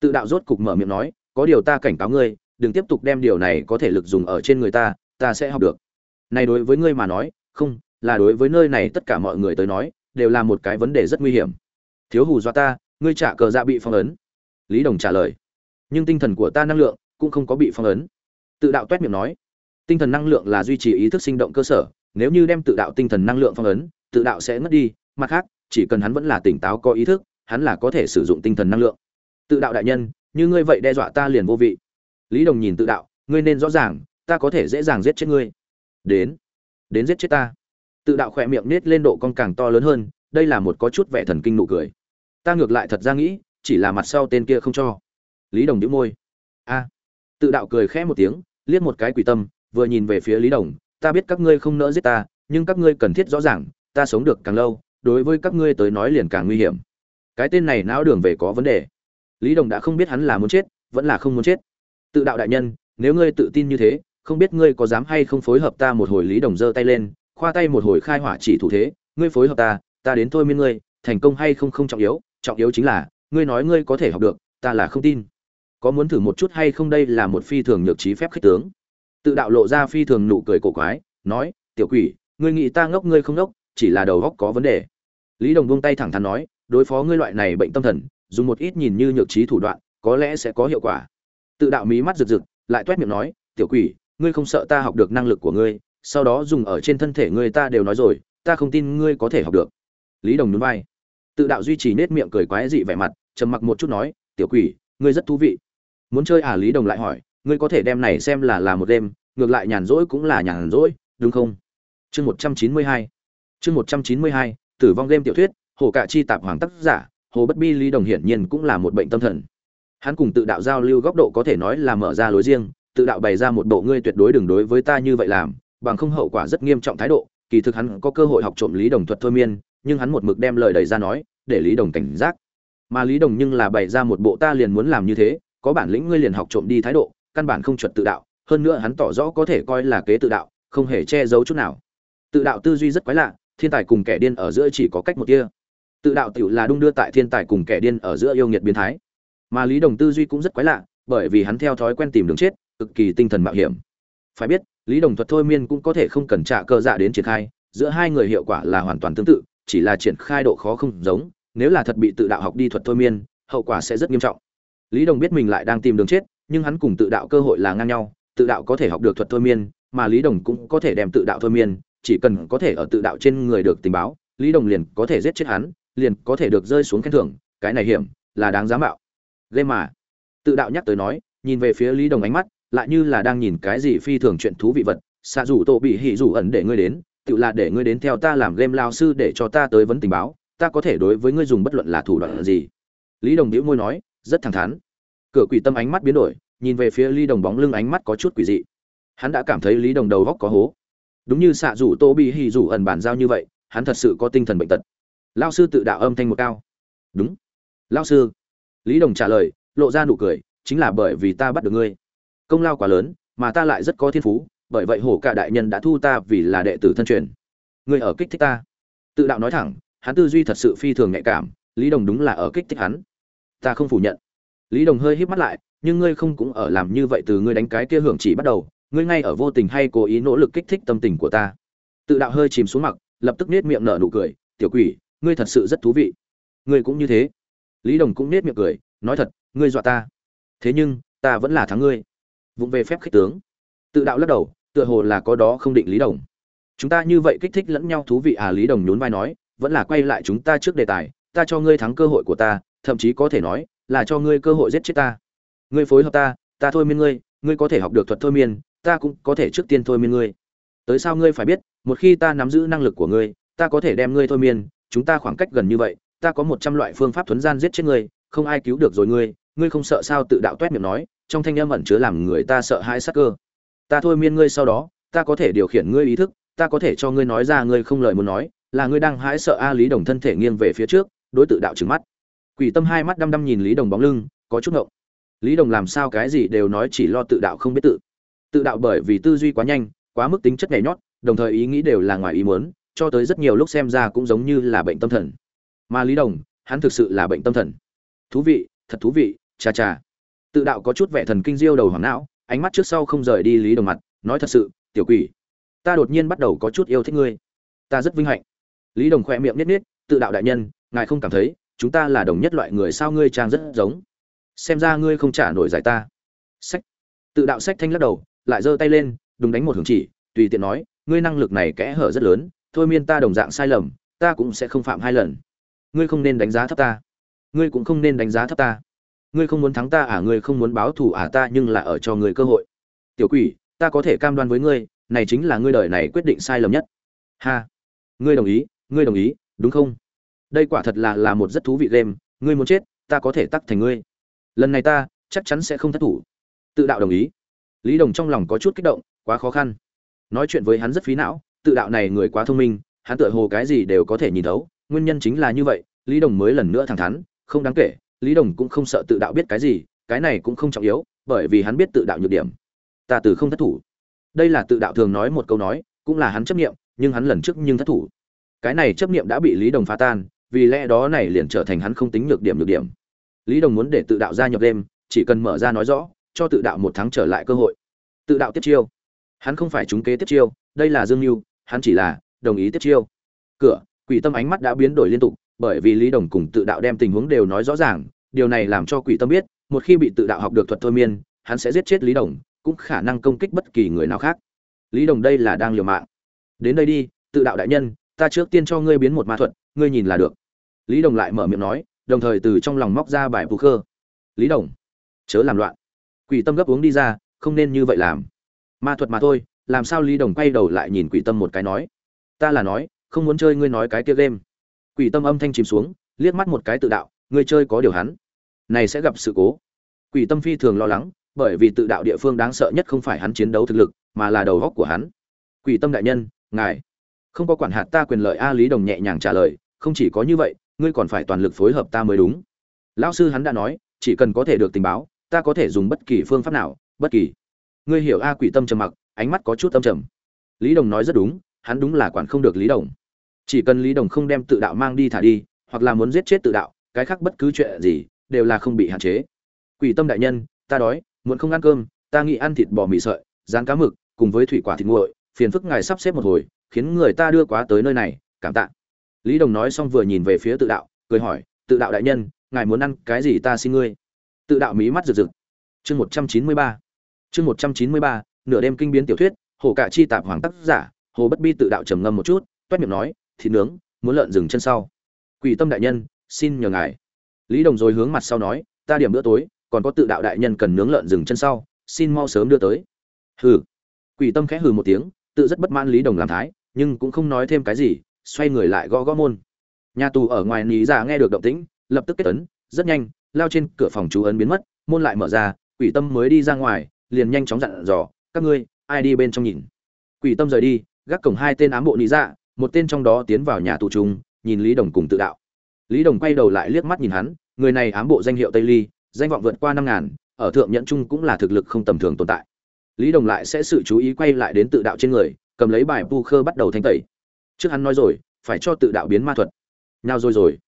Tự đạo rốt cục mở miệng nói, có điều ta cảnh cáo ngươi đừng tiếp tục đem điều này có thể lực dùng ở trên người ta ta sẽ học được. Này đối với ngươi mà nói, không, là đối với nơi này tất cả mọi người tới nói, đều là một cái vấn đề rất nguy hiểm. Thiếu hù dọa ta, ngươi trả cờ dạ bị phong ấn. Lý đồng trả lời. Nhưng tinh thần của ta năng lượng cũng không có bị phong ấn. Tự đạo toét miệng nói. Tinh thần năng lượng là duy trì ý thức sinh động cơ sở, nếu như đem tự đạo tinh thần năng lượng phong ấn, tự đạo sẽ ngất đi, mặt khác, chỉ cần hắn vẫn là tỉnh táo có ý thức, hắn là có thể sử dụng tinh thần năng lượng. Tự đạo đại nhân, như ngươi vậy đe dọa ta liền vô vị lý đồng nhìn tự đạo, ngươi nên rõ ràng, ta có thể dễ dàng giết chết ngươi. Đến đến giết chết ta. Tự đạo khỏe miệng nết lên độ con càng to lớn hơn, đây là một có chút vẻ thần kinh nụ cười. Ta ngược lại thật ra nghĩ, chỉ là mặt sau tên kia không cho. Lý đồng đĩu môi. A. Tự đạo cười khẽ một tiếng, liếc một cái quỷ tâm, vừa nhìn về phía lý đồng, ta biết các ngươi không nỡ giết ta, nhưng các ngươi cần thiết rõ ràng, ta sống được càng lâu, đối với các ngươi tới nói liền càng nguy hiểm. Cái tên này não đường về có vấn đề. Lý đồng đã không biết hắn là muốn chết, vẫn là không muốn chết tự đạo đại nhân, nếu ngươi tự tin như thế, không biết ngươi có dám hay không phối hợp ta một hồi lý đồng giơ tay lên, khoa tay một hồi khai hỏa chỉ thủ thế, ngươi phối hợp ta ta đến thôi miên ngươi, thành công hay không không trọng yếu trọng yếu chính là, ngươi nói ngươi có thể học được, ta là không tin. Có muốn thử một chút hay không đây là một phi thường nhược trí phép khích tướng. Tự đạo lộ ra phi thường nụ cười cổ quái, nói, tiểu quỷ, ngươi nghĩ ta ngốc ngươi không ngốc, chỉ là đầu góc có vấn đề. Lý đồng buông tay thẳng thắn nói, đối phó ngươi loại này bệnh tâm thần, dùng một ít nhìn như nhược trí thủ đoạn, có lẽ sẽ có hiệu quả tự đạo mí mắt rực rực, lại toét miệng nói, tiểu quỷ, ngươi không sợ ta học được năng lực của ngươi, sau đó dùng ở trên thân thể ngươi ta đều nói rồi, ta không tin ngươi có thể học được. Lý đồng nhún vai. Tự đạo duy trì nết miệng cười quái dị vẻ mặt, trầm mặc một chút nói, tiểu quỷ, ngươi rất thú vị. Muốn chơi à? Lý đồng lại hỏi, ngươi có thể đem này xem là là một đêm, ngược lại nhàn rỗi cũng là nhàn rỗi, đúng không? Chương một trăm chín mươi hai. Chương một trăm chín mươi hai, tử vong game tiểu thuyết, hồ cạ chi tạp hoàng tác giả, hồ bất bi lý đồng hiển nhiên cũng là một bệnh tâm thần hắn cùng tự đạo giao lưu góc độ có thể nói là mở ra lối riêng, tự đạo bày ra một bộ ngươi tuyệt đối đừng đối với ta như vậy làm, bằng không hậu quả rất nghiêm trọng thái độ, kỳ thực hắn có cơ hội học trộm lý đồng thuật thôi miên, nhưng hắn một mực đem lời đầy ra nói, để lý đồng cảnh giác. Mà lý đồng nhưng là bày ra một bộ ta liền muốn làm như thế, có bản lĩnh ngươi liền học trộm đi thái độ, căn bản không chuẩn tự đạo, hơn nữa hắn tỏ rõ có thể coi là kế tự đạo, không hề che giấu chút nào. Tự đạo tư duy rất quái lạ, thiên tài cùng kẻ điên ở giữa chỉ có cách một kia. Tự đạo tiểu là đung đưa tại thiên tài cùng kẻ điên ở giữa yêu nghiệt biến thái mà lý đồng tư duy cũng rất quái lạ, bởi vì hắn theo thói quen tìm đường chết, cực kỳ tinh thần mạo hiểm. Phải biết, lý đồng thuật thôi miên cũng có thể không cần trả cơ dạ đến triển khai, giữa hai người hiệu quả là hoàn toàn tương tự, chỉ là triển khai độ khó không giống, nếu là thật bị tự đạo học đi thuật thôi miên, hậu quả sẽ rất nghiêm trọng. Lý đồng biết mình lại đang tìm đường chết, nhưng hắn cùng tự đạo cơ hội là ngang nhau, tự đạo có thể học được thuật thôi miên, mà lý đồng cũng có thể đem tự đạo thôi miên, chỉ cần có thể ở tự đạo trên người được tình báo, lý đồng liền có thể giết chết hắn, liền có thể được rơi xuống khen thưởng, cái này hiểm, là đáng giá mạo game mà. Tự đạo nhắc tới nói, nhìn về phía lý đồng ánh mắt, lại như là đang nhìn cái gì phi thường chuyện thú vị vật xạ rủ tổ bị hỉ rủ ẩn để ngươi đến, tự là để ngươi đến theo ta làm game lao sư để cho ta tới vấn tình báo, ta có thể đối với ngươi dùng bất luận là thủ đoạn gì? Lý đồng đĩu môi nói, rất thẳng thắn. Cửa quỷ tâm ánh mắt biến đổi, nhìn về phía lý đồng bóng lưng ánh mắt có chút quỷ dị. Hắn đã cảm thấy lý đồng đầu góc có hố. Đúng như xạ rủ tô bị hỉ rủ ẩn bản giao như vậy, hắn thật sự có tinh thần bệnh tật. Lao sư tự đạo âm thanh một cao. Đúng. Lao sư lý đồng trả lời, lộ ra nụ cười, chính là bởi vì ta bắt được ngươi. Công lao quá lớn, mà ta lại rất có thiên phú, bởi vậy hổ cả đại nhân đã thu ta vì là đệ tử thân truyền. Ngươi ở kích thích ta. Tự đạo nói thẳng, hắn tư duy thật sự phi thường nhạy cảm, lý đồng đúng là ở kích thích hắn. Ta không phủ nhận. Lý đồng hơi híp mắt lại, nhưng ngươi không cũng ở làm như vậy từ ngươi đánh cái kia hưởng chỉ bắt đầu, ngươi ngay ở vô tình hay cố ý nỗ lực kích thích tâm tình của ta. Tự đạo hơi chìm xuống mặt, lập tức nết miệng nở nụ cười, tiểu quỷ, ngươi thật sự rất thú vị. Ngươi cũng như thế lý đồng cũng nết miệng cười, nói thật, ngươi dọa ta. Thế nhưng, ta vẫn là thắng ngươi. Vụng về phép khích tướng. Tự đạo lắc đầu, tựa hồ là có đó không định lý đồng. Chúng ta như vậy kích thích lẫn nhau thú vị à lý đồng nhún vai nói, vẫn là quay lại chúng ta trước đề tài, ta cho ngươi thắng cơ hội của ta, thậm chí có thể nói là cho ngươi cơ hội giết chết ta. Ngươi phối hợp ta ta thôi miên ngươi ngươi có thể học được thuật thôi miên, ta cũng có thể trước tiên thôi miên ngươi. Tới sao ngươi phải biết, một khi ta nắm giữ năng lực của ngươi, ta có thể đem ngươi thôi miên, chúng ta khoảng cách gần như vậy ta có một trăm loại phương pháp thuấn gian giết chết ngươi, không ai cứu được rồi ngươi ngươi không sợ sao? Tự đạo toét miệng nói, trong thanh âm ẩn chứa làm người ta sợ hãi sắc cơ. Ta thôi miên ngươi sau đó, ta có thể điều khiển ngươi ý thức, ta có thể cho ngươi nói ra ngươi không lời muốn nói, là ngươi đang hãi sợ a lý đồng thân thể nghiêng về phía trước, đối tự đạo trừng mắt. Quỷ tâm hai mắt đăm đăm nhìn lý đồng bóng lưng, có chút ngộng. Lý đồng làm sao cái gì đều nói chỉ lo tự đạo không biết tự. Tự đạo bởi vì tư duy quá nhanh, quá mức tính chất nhảy nhót, đồng thời ý nghĩ đều là ngoài ý muốn, cho tới rất nhiều lúc xem ra cũng giống như là bệnh tâm thần mà lý đồng, hắn thực sự là bệnh tâm thần. Thú vị, thật thú vị, cha cha. Tự đạo có chút vẻ thần kinh diêu đầu hoàng não, ánh mắt trước sau không rời đi lý đồng mặt, nói thật sự, tiểu quỷ, ta đột nhiên bắt đầu có chút yêu thích ngươi. Ta rất vinh hạnh. Lý đồng khoe miệng nít nít tự đạo đại nhân, ngài không cảm thấy, chúng ta là đồng nhất loại người sao ngươi trang rất giống. Xem ra ngươi không trả nổi giải ta. Sách. Tự đạo sách thanh lắc đầu, lại giơ tay lên, đúng đánh một hướng chỉ, tùy tiện nói, ngươi năng lực này kẽ hở rất lớn, thôi miên ta đồng dạng sai lầm, ta cũng sẽ không phạm hai lần ngươi không nên đánh giá thấp ta. Ngươi cũng không nên đánh giá thấp ta. Ngươi không muốn thắng ta à ngươi không muốn báo thù à ta nhưng là ở cho ngươi cơ hội. Tiểu quỷ, ta có thể cam đoan với ngươi, này chính là ngươi đời này quyết định sai lầm nhất. Ha. Ngươi đồng ý, ngươi đồng ý, đúng không? Đây quả thật là là một rất thú vị game, ngươi muốn chết, ta có thể tắt thành ngươi. Lần này ta, chắc chắn sẽ không thất thủ. Tự đạo đồng ý. Lý đồng trong lòng có chút kích động, quá khó khăn. Nói chuyện với hắn rất phí não, tự đạo này người quá thông minh, hắn tựa hồ cái gì đều có thể nhìn thấu nguyên nhân chính là như vậy, lý đồng mới lần nữa thẳng thắn, không đáng kể, lý đồng cũng không sợ tự đạo biết cái gì, cái này cũng không trọng yếu, bởi vì hắn biết tự đạo nhược điểm. Ta từ không thất thủ. Đây là tự đạo thường nói một câu nói, cũng là hắn chấp nghiệm nhưng hắn lần trước nhưng thất thủ. Cái này chấp nghiệm đã bị lý đồng phá tan, vì lẽ đó này liền trở thành hắn không tính nhược điểm nhược điểm. Lý đồng muốn để tự đạo gia nhập đêm chỉ cần mở ra nói rõ, cho tự đạo một tháng trở lại cơ hội. Tự đạo tiếp chiêu. Hắn không phải trúng kế tiếp chiêu, đây là dương mưu hắn chỉ là đồng ý tiếp chiêu. Cửa quỷ tâm ánh mắt đã biến đổi liên tục, bởi vì lý đồng cùng tự đạo đem tình huống đều nói rõ ràng, điều này làm cho quỷ tâm biết, một khi bị tự đạo học được thuật thôi miên, hắn sẽ giết chết lý đồng, cũng khả năng công kích bất kỳ người nào khác. Lý đồng đây là đang liều mạng. Đến đây đi, tự đạo đại nhân, ta trước tiên cho ngươi biến một ma thuật, ngươi nhìn là được. Lý đồng lại mở miệng nói, đồng thời từ trong lòng móc ra bài vũ khơ. Lý đồng, chớ làm loạn. Quỷ tâm gấp uống đi ra, không nên như vậy làm. Ma thuật mà thôi, làm sao lý đồng quay đầu lại nhìn quỷ tâm một cái nói, ta là nói không muốn chơi ngươi nói cái kia game. Quỷ tâm âm thanh chìm xuống, liếc mắt một cái tự đạo, ngươi chơi có điều hắn. Này sẽ gặp sự cố. Quỷ tâm phi thường lo lắng, bởi vì tự đạo địa phương đáng sợ nhất không phải hắn chiến đấu thực lực, mà là đầu góc của hắn. Quỷ tâm đại nhân, ngài. Không có quản hạt ta quyền lợi a lý đồng nhẹ nhàng trả lời, không chỉ có như vậy, ngươi còn phải toàn lực phối hợp ta mới đúng. Lão sư hắn đã nói, chỉ cần có thể được tình báo, ta có thể dùng bất kỳ phương pháp nào, bất kỳ. Ngươi hiểu a quỷ tâm trầm mặc, ánh mắt có chút tâm trầm. Lý đồng nói rất đúng, hắn đúng là quản không được lý đồng chỉ cần lý đồng không đem tự đạo mang đi thả đi, hoặc là muốn giết chết tự đạo, cái khác bất cứ chuyện gì, đều là không bị hạn chế. Quỷ tâm đại nhân, ta đói, muốn không ăn cơm, ta nghĩ ăn thịt bò mì sợi, rán cá mực, cùng với thủy quả thịt nguội, phiền phức ngài sắp xếp một hồi, khiến người ta đưa quá tới nơi này, cảm tạ. Lý đồng nói xong vừa nhìn về phía tự đạo, cười hỏi, tự đạo đại nhân, ngài muốn ăn cái gì ta xin ngươi? Tự đạo mí mắt rực rực. Chương một trăm chín mươi ba. Chương một trăm chín mươi ba, nửa đêm kinh biến tiểu thuyết, hồ cạ chi tạp hoàng tác giả, hồ bất bi tự đạo trầm ngâm một chút, toét miệng nói thịt nướng, muốn lợn rừng chân sau. Quỷ tâm đại nhân, xin nhờ ngài. Lý đồng rồi hướng mặt sau nói, ta điểm bữa tối, còn có tự đạo đại nhân cần nướng lợn rừng chân sau, xin mau sớm đưa tới. Hừ. Quỷ tâm khẽ hừ một tiếng, tự rất bất mãn lý đồng làm thái, nhưng cũng không nói thêm cái gì, xoay người lại gõ gõ môn. Nhà tù ở ngoài ní già nghe được động tĩnh, lập tức kết ấn, rất nhanh, lao trên cửa phòng chú ấn biến mất, môn lại mở ra, quỷ tâm mới đi ra ngoài, liền nhanh chóng dặn dò, các ngươi, ai đi bên trong nhìn? Quỷ tâm rời đi, gác cổng hai tên ám bộ lý dạ một tên trong đó tiến vào nhà tù trung nhìn lý đồng cùng tự đạo. Lý đồng quay đầu lại liếc mắt nhìn hắn, người này ám bộ danh hiệu tây ly, danh vọng vượt qua năm ngàn, ở thượng nhẫn trung cũng là thực lực không tầm thường tồn tại. Lý đồng lại sẽ sự chú ý quay lại đến tự đạo trên người, cầm lấy bài pu khơ bắt đầu thanh tẩy. Trước hắn nói rồi, phải cho tự đạo biến ma thuật. Nào rồi rồi.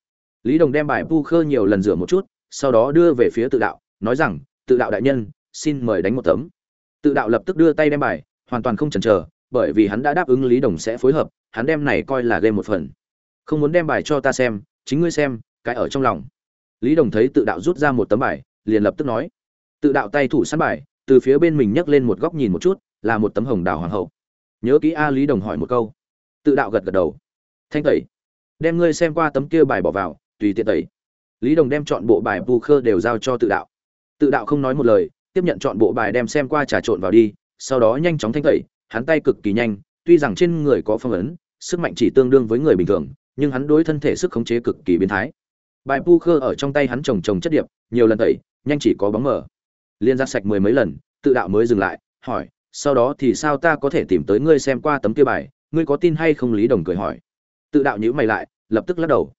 Lý đồng đem bài pu khơ nhiều lần rửa một chút, sau đó đưa về phía tự đạo, nói rằng, tự đạo đại nhân, xin mời đánh một tấm. Tự đạo lập tức đưa tay đem bài, hoàn toàn không chần chờ bởi vì hắn đã đáp ứng lý đồng sẽ phối hợp, hắn đem này coi là game một phần. Không muốn đem bài cho ta xem, chính ngươi xem, cái ở trong lòng. Lý đồng thấy tự đạo rút ra một tấm bài, liền lập tức nói. Tự đạo tay thủ sẵn bài, từ phía bên mình nhấc lên một góc nhìn một chút, là một tấm hồng đào hoàng hậu. Nhớ kỹ a lý đồng hỏi một câu. Tự đạo gật gật đầu. Thanh tẩy. Đem ngươi xem qua tấm kia bài bỏ vào, tùy tiện tẩy. Lý đồng đem chọn bộ bài poker khơ đều giao cho tự đạo. Tự đạo không nói một lời, tiếp nhận chọn bộ bài đem xem qua trà trộn vào đi, sau đó nhanh chóng thanh tẩy hắn tay cực kỳ nhanh, tuy rằng trên người có phong ấn, sức mạnh chỉ tương đương với người bình thường, nhưng hắn đối thân thể sức khống chế cực kỳ biến thái. Bài poker ở trong tay hắn trồng trồng chất điệp, nhiều lần tẩy, nhanh chỉ có bóng mở liên ra sạch mười mấy lần, tự đạo mới dừng lại, hỏi, sau đó thì sao ta có thể tìm tới ngươi xem qua tấm kia bài, ngươi có tin hay không? Lý đồng cười hỏi. Tự đạo nhíu mày lại, lập tức lắc đầu.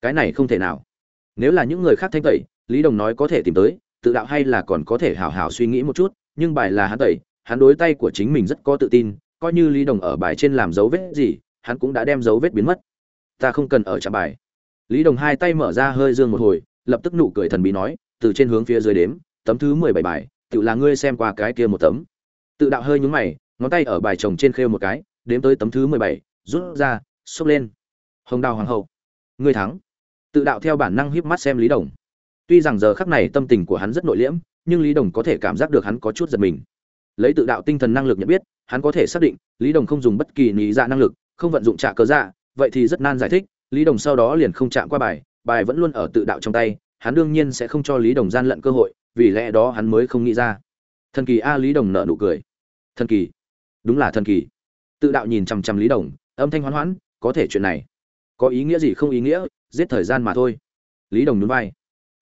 Cái này không thể nào. Nếu là những người khác thanh tẩy, lý đồng nói có thể tìm tới, tự đạo hay là còn có thể hào hào suy nghĩ một chút, nhưng bài là hắn tẩy hắn đối tay của chính mình rất có tự tin, coi như lý đồng ở bài trên làm dấu vết gì, hắn cũng đã đem dấu vết biến mất. Ta không cần ở trạm bài. Lý đồng hai tay mở ra hơi dương một hồi, lập tức nụ cười thần bí nói, từ trên hướng phía dưới đếm, tấm thứ mười bảy bài, tự là ngươi xem qua cái kia một tấm. Tự đạo hơi nhúng mày, ngón tay ở bài chồng trên khêu một cái, đếm tới tấm thứ mười bảy, rút ra, xốc lên. Hồng đào hoàng hậu, ngươi thắng. Tự đạo theo bản năng híp mắt xem lý đồng. Tuy rằng giờ khắc này tâm tình của hắn rất nội liễm, nhưng lý đồng có thể cảm giác được hắn có chút giật mình lấy tự đạo tinh thần năng lực nhận biết, hắn có thể xác định, lý đồng không dùng bất kỳ lý dạ năng lực, không vận dụng trả cớ dạ vậy thì rất nan giải thích, lý đồng sau đó liền không chạm qua bài bài vẫn luôn ở tự đạo trong tay, hắn đương nhiên sẽ không cho lý đồng gian lận cơ hội, vì lẽ đó hắn mới không nghĩ ra. Thần kỳ a lý đồng nợ nụ cười. Thần kỳ. Đúng là thần kỳ. Tự đạo nhìn chằm chằm lý đồng, âm thanh hoán hoãn có thể chuyện này. Có ý nghĩa gì không ý nghĩa, giết thời gian mà thôi. Lý đồng nhún vai.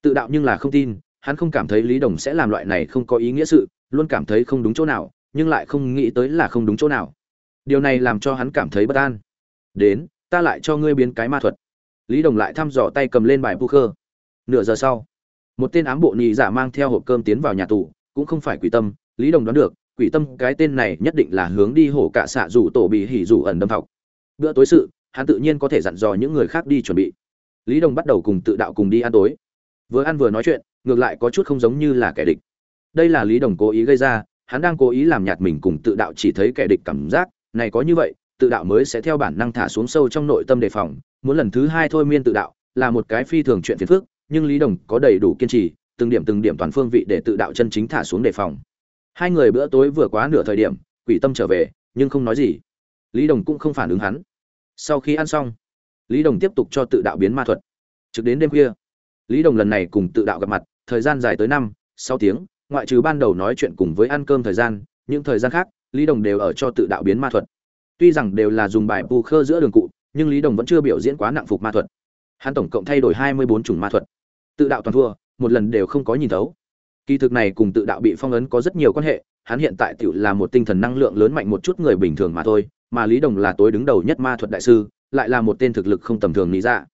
Tự đạo nhưng là không tin, hắn không cảm thấy lý đồng sẽ làm loại này không có ý nghĩa sự luôn cảm thấy không đúng chỗ nào, nhưng lại không nghĩ tới là không đúng chỗ nào. Điều này làm cho hắn cảm thấy bất an. Đến, ta lại cho ngươi biến cái ma thuật. Lý đồng lại thăm dò tay cầm lên bài poker nửa giờ sau, một tên ám bộ nhị giả mang theo hộp cơm tiến vào nhà tù, cũng không phải quỷ tâm, lý đồng đoán được, quỷ tâm cái tên này nhất định là hướng đi hổ cả xạ rủ tổ bị hỉ rủ ẩn đâm học bữa tối sự, hắn tự nhiên có thể dặn dò những người khác đi chuẩn bị. Lý đồng bắt đầu cùng tự đạo cùng đi ăn tối. Vừa ăn vừa nói chuyện, ngược lại có chút không giống như là kẻ địch đây là lý đồng cố ý gây ra, hắn đang cố ý làm nhạt mình cùng tự đạo chỉ thấy kẻ địch cảm giác, này có như vậy, tự đạo mới sẽ theo bản năng thả xuống sâu trong nội tâm đề phòng, muốn lần thứ hai thôi miên tự đạo, là một cái phi thường chuyện phiền phức, nhưng lý đồng có đầy đủ kiên trì, từng điểm từng điểm toàn phương vị để tự đạo chân chính thả xuống đề phòng. Hai người bữa tối vừa quá nửa thời điểm, quỷ tâm trở về, nhưng không nói gì. Lý đồng cũng không phản ứng hắn. Sau khi ăn xong, lý đồng tiếp tục cho tự đạo biến ma thuật. Trực đến đêm khuya, lý đồng lần này cùng tự đạo gặp mặt, thời gian dài tới năm, sáu tiếng ngoại trừ ban đầu nói chuyện cùng với ăn cơm thời gian, những thời gian khác, lý đồng đều ở cho tự đạo biến ma thuật. Tuy rằng đều là dùng bài pu khơ giữa đường cụ, nhưng lý đồng vẫn chưa biểu diễn quá nặng phục ma thuật. Hắn tổng cộng thay đổi hai mươi bốn chủng ma thuật. Tự đạo toàn thua, một lần đều không có nhìn thấu. Kỳ thực này cùng tự đạo bị phong ấn có rất nhiều quan hệ, hắn hiện tại tự là một tinh thần năng lượng lớn mạnh một chút người bình thường mà thôi, mà lý đồng là tối đứng đầu nhất ma thuật đại sư, lại là một tên thực lực không tầm thường lý ra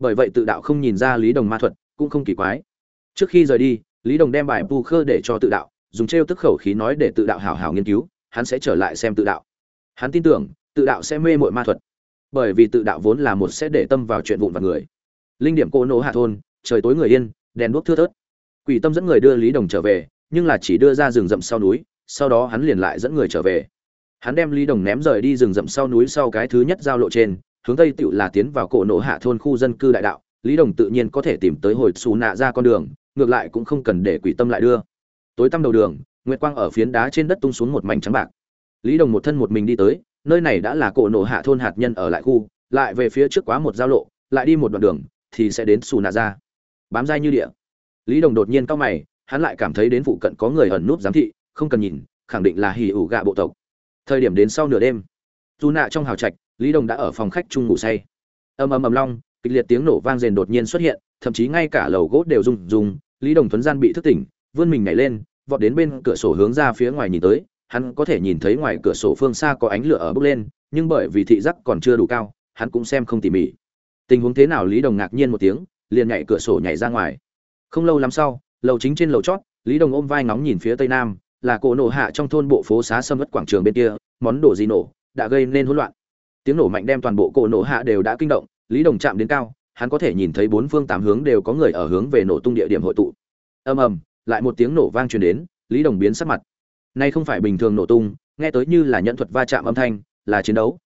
bởi vậy tự đạo không nhìn ra lý đồng ma thuật cũng không kỳ quái. Trước khi rời đi lý đồng đem bài pu khơ để cho tự đạo, dùng t r e o tức khẩu khí nói để tự đạo hảo hảo nghiên cứu, hắn sẽ trở lại xem tự đạo. Hắn tin tưởng, tự đạo sẽ mê mội ma thuật, bởi vì tự đạo vốn là một sẽ để tâm vào chuyện vụn vặt người. Linh điểm cô nỗ hạ thôn, trời tối người yên, đèn đuốc thưa thớt. Quỷ tâm dẫn người đưa lý đồng trở về, nhưng là chỉ đưa ra rừng rậm sau núi, sau đó hắn liền lại dẫn người trở về. Hắn đem lý đồng ném rời đi rừng rậm sau núi sau cái thứ nhất giao lộ trên, hướng tây tựu là tiến vào cổ nổ hạ thôn khu dân cư đại đạo. Lý đồng tự nhiên có thể tìm tới hồi xù nạ ra con đường ngược lại cũng không cần để quỷ tâm lại đưa. Tối tăm đầu đường, nguyệt quang ở phiến đá trên đất tung xuống một mảnh trắng bạc. Lý đồng một thân một mình đi tới, nơi này đã là cổ nổ hạ thôn hạt nhân ở lại khu, lại về phía trước quá một giao lộ, lại đi một đoạn đường, thì sẽ đến xù nạ ra. Bám dai như địa. Lý đồng đột nhiên cao mày, hắn lại cảm thấy đến phụ cận có người ẩn núp giám thị, không cần nhìn, khẳng định là hì ủ gạ bộ tộc. Thời điểm đến sau nửa đêm, dù nạ trong hào trạch, lý đồng đã ở phòng khách chung ngủ say. Ầm ầm ầm long, kịch liệt tiếng nổ vang rền đột nhiên xuất hiện, thậm chí ngay cả lầu gỗ đều rung rung lý đồng Tuấn gian bị thức tỉnh, vươn mình nhảy lên, vọt đến bên cửa sổ hướng ra phía ngoài nhìn tới. Hắn có thể nhìn thấy ngoài cửa sổ phương xa có ánh lửa ở bốc lên, nhưng bởi vì thị giác còn chưa đủ cao, hắn cũng xem không tỉ mỉ. Tình huống thế nào lý đồng ngạc nhiên một tiếng, liền nhảy cửa sổ nhảy ra ngoài. Không lâu lắm sau, lầu chính trên lầu chót, lý đồng ôm vai ngóng nhìn phía tây nam, là cổ nổ hạ trong thôn bộ phố xá sâm ất quảng trường bên kia, món đồ gì nổ, đã gây nên hỗn loạn. Tiếng nổ mạnh đem toàn bộ cổ nổ hạ đều đã kinh động, lý đồng chạm đến cao hắn có thể nhìn thấy bốn phương tám hướng đều có người ở hướng về nổ tung địa điểm hội tụ. Ầm ầm, lại một tiếng nổ vang truyền đến, lý đồng biến sắc mặt. Nay không phải bình thường nổ tung, nghe tới như là nhận thuật va chạm âm thanh, là chiến đấu.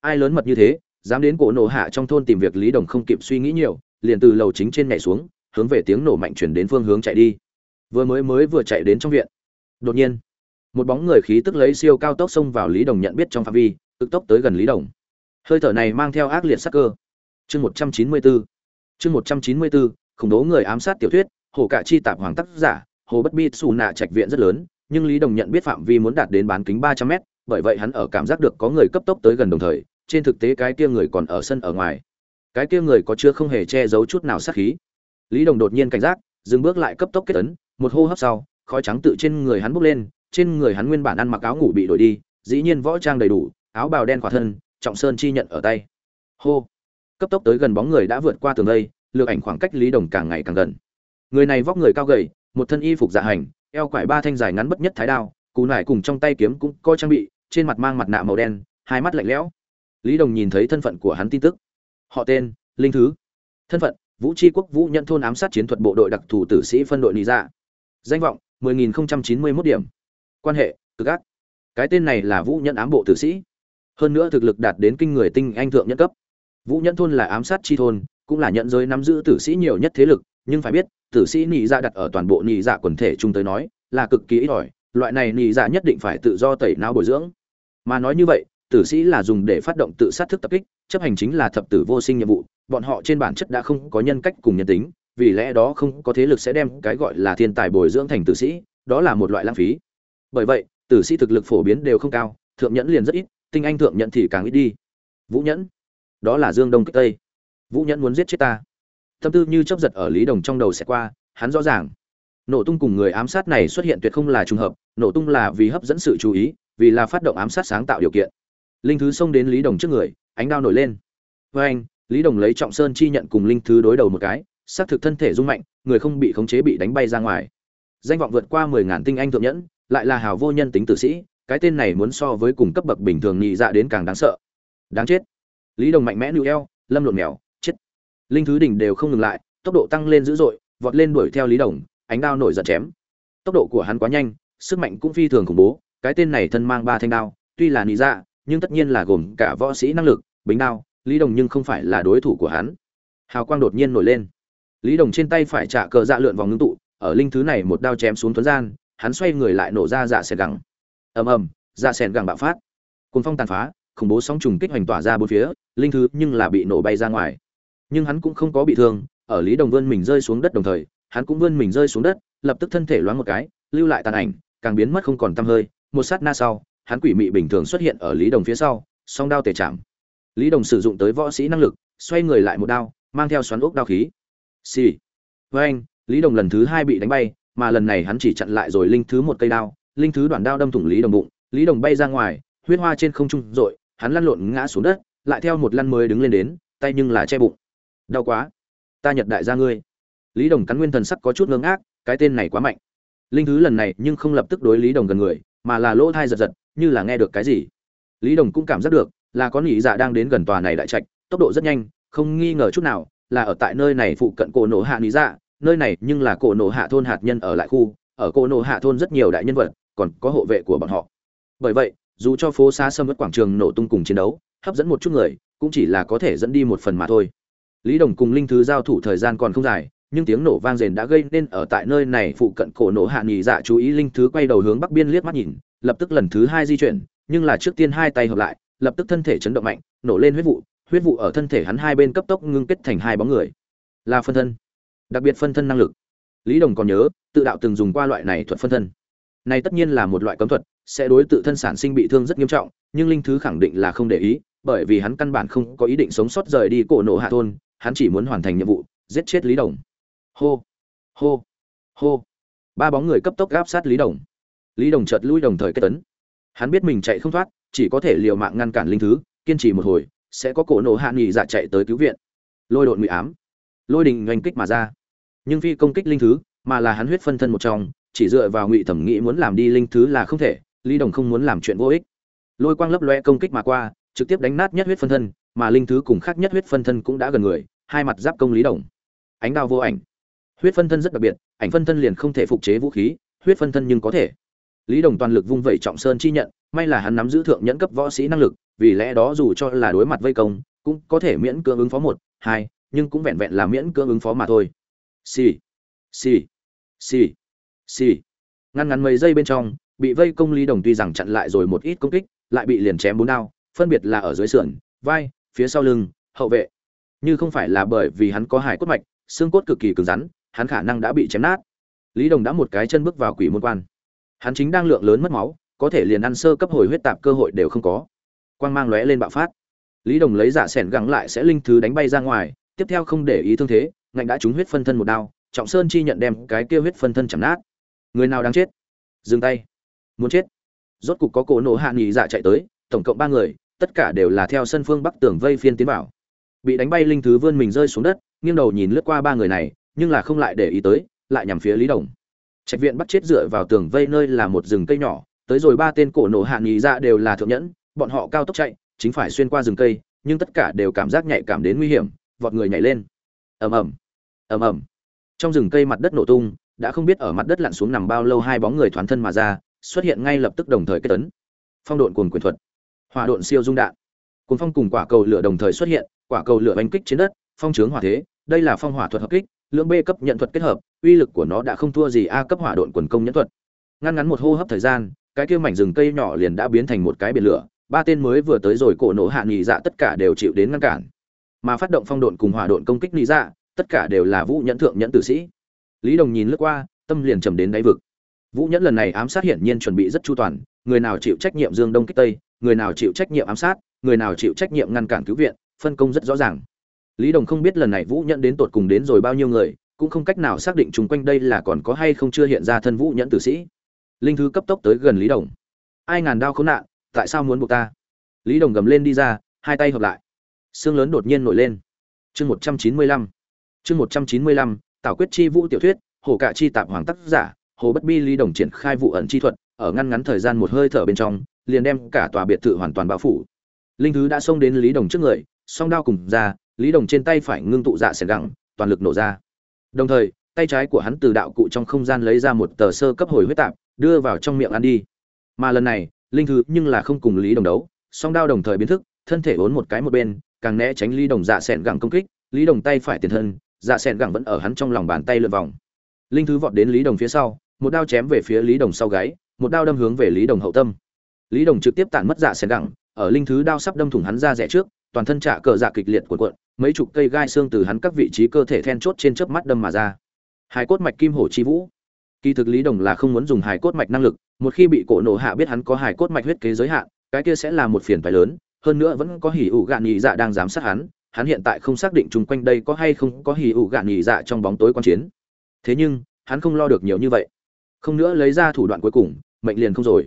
Ai lớn mật như thế, dám đến cổ nổ hạ trong thôn tìm việc lý đồng không kịp suy nghĩ nhiều, liền từ lầu chính trên nhảy xuống, hướng về tiếng nổ mạnh chuyển đến phương hướng chạy đi. Vừa mới mới vừa chạy đến trong viện. Đột nhiên, một bóng người khí tức lấy siêu cao tốc xông vào lý đồng nhận biết trong phạm vi tức tốc tới gần lý đồng. Hơi thở này mang theo ác liệt sắc cơ chương một trăm chín mươi bốn chương một trăm chín mươi bốn khủng bố người ám sát tiểu thuyết, hồ cả chi tạp hoàng tác giả, hồ bất bi xù nạ trạch viện rất lớn, nhưng lý đồng nhận biết phạm vi muốn đạt đến bán kính ba trăm mét, bởi vậy hắn ở cảm giác được có người cấp tốc tới gần đồng thời, trên thực tế cái kia người còn ở sân ở ngoài. Cái kia người có chưa không hề che giấu chút nào sát khí. Lý đồng đột nhiên cảnh giác, dừng bước lại cấp tốc kết ấn, một hô hấp sau, khói trắng tự trên người hắn bốc lên, trên người hắn nguyên bản ăn mặc áo ngủ bị đổi đi, dĩ nhiên võ trang đầy đủ, áo bào đen khỏa thân, trọng sơn chi nhận ở tay. Hô! Cấp tốc tới gần bóng người đã vượt qua tường đây, lược ảnh khoảng cách lý đồng càng ngày càng gần. Người này vóc người cao gầy, một thân y phục dạ hành, eo quải ba thanh dài ngắn bất nhất thái đao, cù nải cùng trong tay kiếm cũng coi trang bị, trên mặt mang mặt nạ màu đen, hai mắt lạnh lẽo. Lý đồng nhìn thấy thân phận của hắn tin tức. Họ tên, linh thứ. Thân phận, vũ tri quốc vũ nhận thôn ám sát chiến thuật bộ đội đặc thù tử sĩ phân đội lý dạ. Danh vọng 10.091 điểm. Quan hệ, cực ác cái tên này là vũ nhận ám bộ tử sĩ. Hơn nữa thực lực đạt đến kinh người tinh anh thượng nhất cấp vũ nhẫn thôn là ám sát chi thôn, cũng là nhận giới nắm giữ tử sĩ nhiều nhất thế lực, nhưng phải biết, tử sĩ nị dạ đặt ở toàn bộ nị dạ quần thể chung tới nói, là cực kỳ ít ỏi, loại này nị dạ nhất định phải tự do tẩy não bồi dưỡng. Mà nói như vậy, tử sĩ là dùng để phát động tự sát thức tập kích, chấp hành chính là thập tử vô sinh nhiệm vụ, bọn họ trên bản chất đã không có nhân cách cùng nhân tính, vì lẽ đó không có thế lực sẽ đem cái gọi là thiên tài bồi dưỡng thành tử sĩ, đó là một loại lãng phí. Bởi vậy, tử sĩ thực lực phổ biến đều không cao, thượng nhẫn liền rất ít, tinh anh thượng nhẫn thì càng ít đi. Vũ nhẫn đó là dương đông kích tây. Vũ nhẫn muốn giết chết ta. Tâm tư như chấp giật ở lý đồng trong đầu sẽ qua, hắn rõ ràng. Nổ tung cùng người ám sát này xuất hiện tuyệt không là trùng hợp, nổ tung là vì hấp dẫn sự chú ý, vì là phát động ám sát sáng tạo điều kiện. Linh thứ xông đến lý đồng trước người, ánh đao nổi lên. Với anh, lý đồng lấy trọng sơn chi nhận cùng linh thứ đối đầu một cái, xác thực thân thể rung mạnh, người không bị khống chế bị đánh bay ra ngoài. Danh vọng vượt qua mười ngàn tinh anh thượng nhẫn, lại là hào vô nhân tính tử sĩ, cái tên này muốn so với cùng cấp bậc bình thường nhị dạ đến càng đáng sợ. Đáng chết lý đồng mạnh mẽ nữ eo, lâm lộn mèo, chết. Linh thứ đỉnh đều không ngừng lại, tốc độ tăng lên dữ dội, vọt lên đuổi theo lý đồng, ánh đao nổi giật chém. Tốc độ của hắn quá nhanh, sức mạnh cũng phi thường khủng bố, cái tên này thân mang ba thanh đao, tuy là nị dạ nhưng tất nhiên là gồm cả võ sĩ năng lực, bính đao, lý đồng nhưng không phải là đối thủ của hắn. Hào quang đột nhiên nổi lên. Lý đồng trên tay phải trả cờ dạ lượn vòng ngưng tụ, ở linh thứ này một đao chém xuống thuấn gian, hắn xoay người lại nổ ra dạ xẻ gẳng. Ầm ầm dạ xẻn gẳng bạo phát. Cùng phong tàn phá khủng bố sóng trùng kích hoành tỏa ra bốn phía, linh thứ nhưng là bị nổ bay ra ngoài nhưng hắn cũng không có bị thương, ở lý đồng vươn mình rơi xuống đất đồng thời, hắn cũng vươn mình rơi xuống đất, lập tức thân thể loáng một cái, lưu lại tàn ảnh, càng biến mất không còn tăm hơi một sát na sau, hắn quỷ mị bình thường xuất hiện ở lý đồng phía sau, song đao tề chạm lý đồng sử dụng tới võ sĩ năng lực, xoay người lại một đao, mang theo xoắn ốc đao khí xì、sì. với lý đồng lần thứ hai bị đánh bay, mà lần này hắn chỉ chặn lại rồi linh thứ một cây đao, linh thứ đoạn đao đâm thủng lý đồng bụng lý đồng bay ra ngoài, huyết hoa trên không trung rồi hắn lăn lộn ngã xuống đất, lại theo một lăn mới đứng lên đến, tay nhưng là che bụng. Đau quá. Ta nhật đại gia ngươi. Lý đồng cắn nguyên thần sắc có chút ngưng ác cái tên này quá mạnh. Linh thứ lần này nhưng không lập tức đối lý đồng gần người, mà là lỗ thai giật giật, như là nghe được cái gì. Lý đồng cũng cảm giác được, là có nỉ dạ đang đến gần tòa này đại trạch, tốc độ rất nhanh, không nghi ngờ chút nào, là ở tại nơi này phụ cận cổ nổ hạ nỉ dạ nơi này nhưng là cổ nổ hạ thôn hạt nhân ở lại khu, ở cổ nổ hạ thôn rất nhiều đại nhân vật, còn có hộ vệ của bọn họ. Bởi vậy dù cho phố xa sâm mất quảng trường nổ tung cùng chiến đấu, hấp dẫn một chút người, cũng chỉ là có thể dẫn đi một phần mà thôi. Lý đồng cùng linh thứ giao thủ thời gian còn không dài, nhưng tiếng nổ vang rền đã gây nên ở tại nơi này phụ cận cổ nổ hạ nghỉ dạ chú ý linh thứ quay đầu hướng bắc biên liếc mắt nhìn, lập tức lần thứ hai di chuyển, nhưng là trước tiên hai tay hợp lại, lập tức thân thể chấn động mạnh, nổ lên huyết vụ huyết vụ ở thân thể hắn hai bên cấp tốc ngưng kết thành hai bóng người. Là phân thân, đặc biệt phân thân năng lực. Lý đồng còn nhớ, tự đạo từng dùng qua loại này thuật phân thân. Này tất nhiên là một loại cấm thuật sẽ đối tự thân sản sinh bị thương rất nghiêm trọng, nhưng linh thứ khẳng định là không để ý, bởi vì hắn căn bản không có ý định sống sót rời đi cổ nổ hạ thôn, hắn chỉ muốn hoàn thành nhiệm vụ, giết chết lý đồng. Hô hô hô. Ba bóng người cấp tốc gáp sát lý đồng. Lý đồng chợt lui đồng thời kết tấn. Hắn biết mình chạy không thoát, chỉ có thể liều mạng ngăn cản linh thứ, kiên trì một hồi, sẽ có cổ nổ hạ nghỉ dạ chạy tới cứu viện. Lôi đột ngụy ám. Lôi đình oanh kích mà ra. Nhưng phi công kích linh thứ, mà là hắn huyết phân thân một trong, chỉ dựa vào ngụy thẩm nghĩ muốn làm đi linh thứ là không thể lý đồng không muốn làm chuyện vô ích. Lôi quang lấp loé công kích mà qua, trực tiếp đánh nát nhất huyết phân thân, mà linh thứ cùng khác nhất huyết phân thân cũng đã gần người, hai mặt giáp công lý đồng. Ánh đao vô ảnh. Huyết phân thân rất đặc biệt, ảnh phân thân liền không thể phục chế vũ khí, huyết phân thân nhưng có thể. Lý đồng toàn lực vung vẩy trọng sơn chi nhận, may là hắn nắm giữ thượng nhẫn cấp võ sĩ năng lực, vì lẽ đó dù cho là đối mặt vây công, cũng có thể miễn cưỡng ứng phó một, hai, nhưng cũng vẹn vẹn là miễn cưỡng ứng phó mà thôi. Xì. Xì. Xì. Xì. Ngăn ngắn mấy giây bên trong bị vây công lý đồng tuy rằng chặn lại rồi một ít công kích, lại bị liền chém bốn đao, phân biệt là ở dưới sườn, vai, phía sau lưng, hậu vệ. Như không phải là bởi vì hắn có hải cốt mạch, xương cốt cực kỳ cứng rắn, hắn khả năng đã bị chém nát. Lý đồng đã một cái chân bước vào quỷ môn quan. Hắn chính đang lượng lớn mất máu, có thể liền ăn sơ cấp hồi huyết tạp cơ hội đều không có. Quang mang lóe lên bạo phát. Lý đồng lấy giả sẻn gắng lại sẽ linh thứ đánh bay ra ngoài, tiếp theo không để ý thương thế, ngạnh đã trúng huyết phân thân một đao, trọng sơn chi nhận đem cái kia huyết phân thân chầm nát. Người nào đang chết? Dừng tay muốn chết. Rốt cục có cổ nổ hạ nghỉ dạ chạy tới, tổng cộng ba người, tất cả đều là theo sân phương bắc tường vây phiên tiến vào. Bị đánh bay linh thứ vươn mình rơi xuống đất, nghiêng đầu nhìn lướt qua ba người này, nhưng là không lại để ý tới, lại nhằm phía lý đồng. Trạch viện bắt chết dựa vào tường vây nơi là một rừng cây nhỏ, tới rồi ba tên cổ nổ hạ nghỉ dạ đều là thượng nhẫn, bọn họ cao tốc chạy, chính phải xuyên qua rừng cây, nhưng tất cả đều cảm giác nhạy cảm đến nguy hiểm, vọt người nhảy lên. Ầm ầm ầm ầm. Trong rừng cây mặt đất nổ tung, đã không biết ở mặt đất lặn xuống nằm bao lâu hai bóng người thoáng thân mà ra xuất hiện ngay lập tức đồng thời kết tấn phong độn cuồng quyền thuật. Hỏa độn siêu dung đạn. Cuồng phong cùng quả cầu lửa đồng thời xuất hiện, quả cầu lửa đánh kích trên đất, phong trướng hỏa thế, đây là phong hỏa thuật hợp kích lượng b cấp nhận thuật kết hợp, uy lực của nó đã không thua gì a cấp hỏa độn quần công nhẫn thuật. Ngăn ngắn một hô hấp thời gian, cái kia mảnh rừng cây nhỏ liền đã biến thành một cái biển lửa, ba tên mới vừa tới rồi cổ nổ hạ nghỉ dạ tất cả đều chịu đến ngăn cản. Mà phát động phong độn cùng hỏa độn công kích nghỉ dạ tất cả đều là vũ nhẫn thượng nhẫn tử sĩ. Lý đồng nhìn lướt qua, tâm liền trầm đến đáy vực vũ nhẫn lần này ám sát hiển nhiên chuẩn bị rất chu toàn, người nào chịu trách nhiệm dương đông kích tây, người nào chịu trách nhiệm ám sát, người nào chịu trách nhiệm ngăn cản cứu viện, phân công rất rõ ràng. Lý đồng không biết lần này vũ nhẫn đến tột cùng đến rồi bao nhiêu người, cũng không cách nào xác định chung quanh đây là còn có hay không chưa hiện ra thân vũ nhẫn tử sĩ. Linh thứ cấp tốc tới gần lý đồng. Ai ngàn đao khốn nạn, tại sao muốn buộc ta? Lý đồng gầm lên đi ra, hai tay hợp lại. Xương lớn đột nhiên nổi lên. Chương một trăm chín mươi lăm. Chương một trăm chín mươi lăm, tảo quyết chi vũ tiểu thuyết, Hổ cạ chi tạp hoàng tác giả hồ bất bi lý đồng triển khai vụ ẩn chi thuật, ở ngăn ngắn thời gian một hơi thở bên trong, liền đem cả tòa biệt thự hoàn toàn bao phủ. Linh thứ đã xông đến lý đồng trước người, song đao cùng ra, lý đồng trên tay phải ngưng tụ dạ xẻng gẳng, toàn lực nổ ra. Đồng thời, tay trái của hắn từ đạo cụ trong không gian lấy ra một tờ sơ cấp hồi huyết tạp, đưa vào trong miệng ăn đi. Mà lần này, linh thứ nhưng là không cùng lý đồng đấu, song đao đồng thời biến thức, thân thể vốn một cái một bên, càng né tránh lý đồng dạ xẻng gẳng công kích, lý đồng tay phải tiền thân dạ xẻng gẳng vẫn ở hắn trong lòng bàn tay lượn vòng. Linh thứ vọt đến lý đồng phía sau một đao chém về phía lý đồng sau gáy, một đao đâm hướng về lý đồng hậu tâm. Lý đồng trực tiếp tản mất dạ xẻn đẳng. ở linh thứ đao sắp đâm thủng hắn ra rẻ trước, toàn thân trả cờ dạ kịch liệt của cuộn, mấy chục cây gai xương từ hắn các vị trí cơ thể then chốt trên chớp mắt đâm mà ra. Hải cốt mạch kim hổ chi vũ. Kỳ thực lý đồng là không muốn dùng hải cốt mạch năng lực, một khi bị cổ nổ hạ biết hắn có hải cốt mạch huyết kế giới hạn, cái kia sẽ là một phiền phải lớn, hơn nữa vẫn có hỉ ủ gạn nhị dạ đang giám sát hắn hắn hiện tại không xác định chung quanh đây có hay không có hỉ ủ gạn nhị dạ trong bóng tối quan chiến. Thế nhưng, hắn không lo được nhiều như vậy không nữa lấy ra thủ đoạn cuối cùng, mệnh liền không rồi.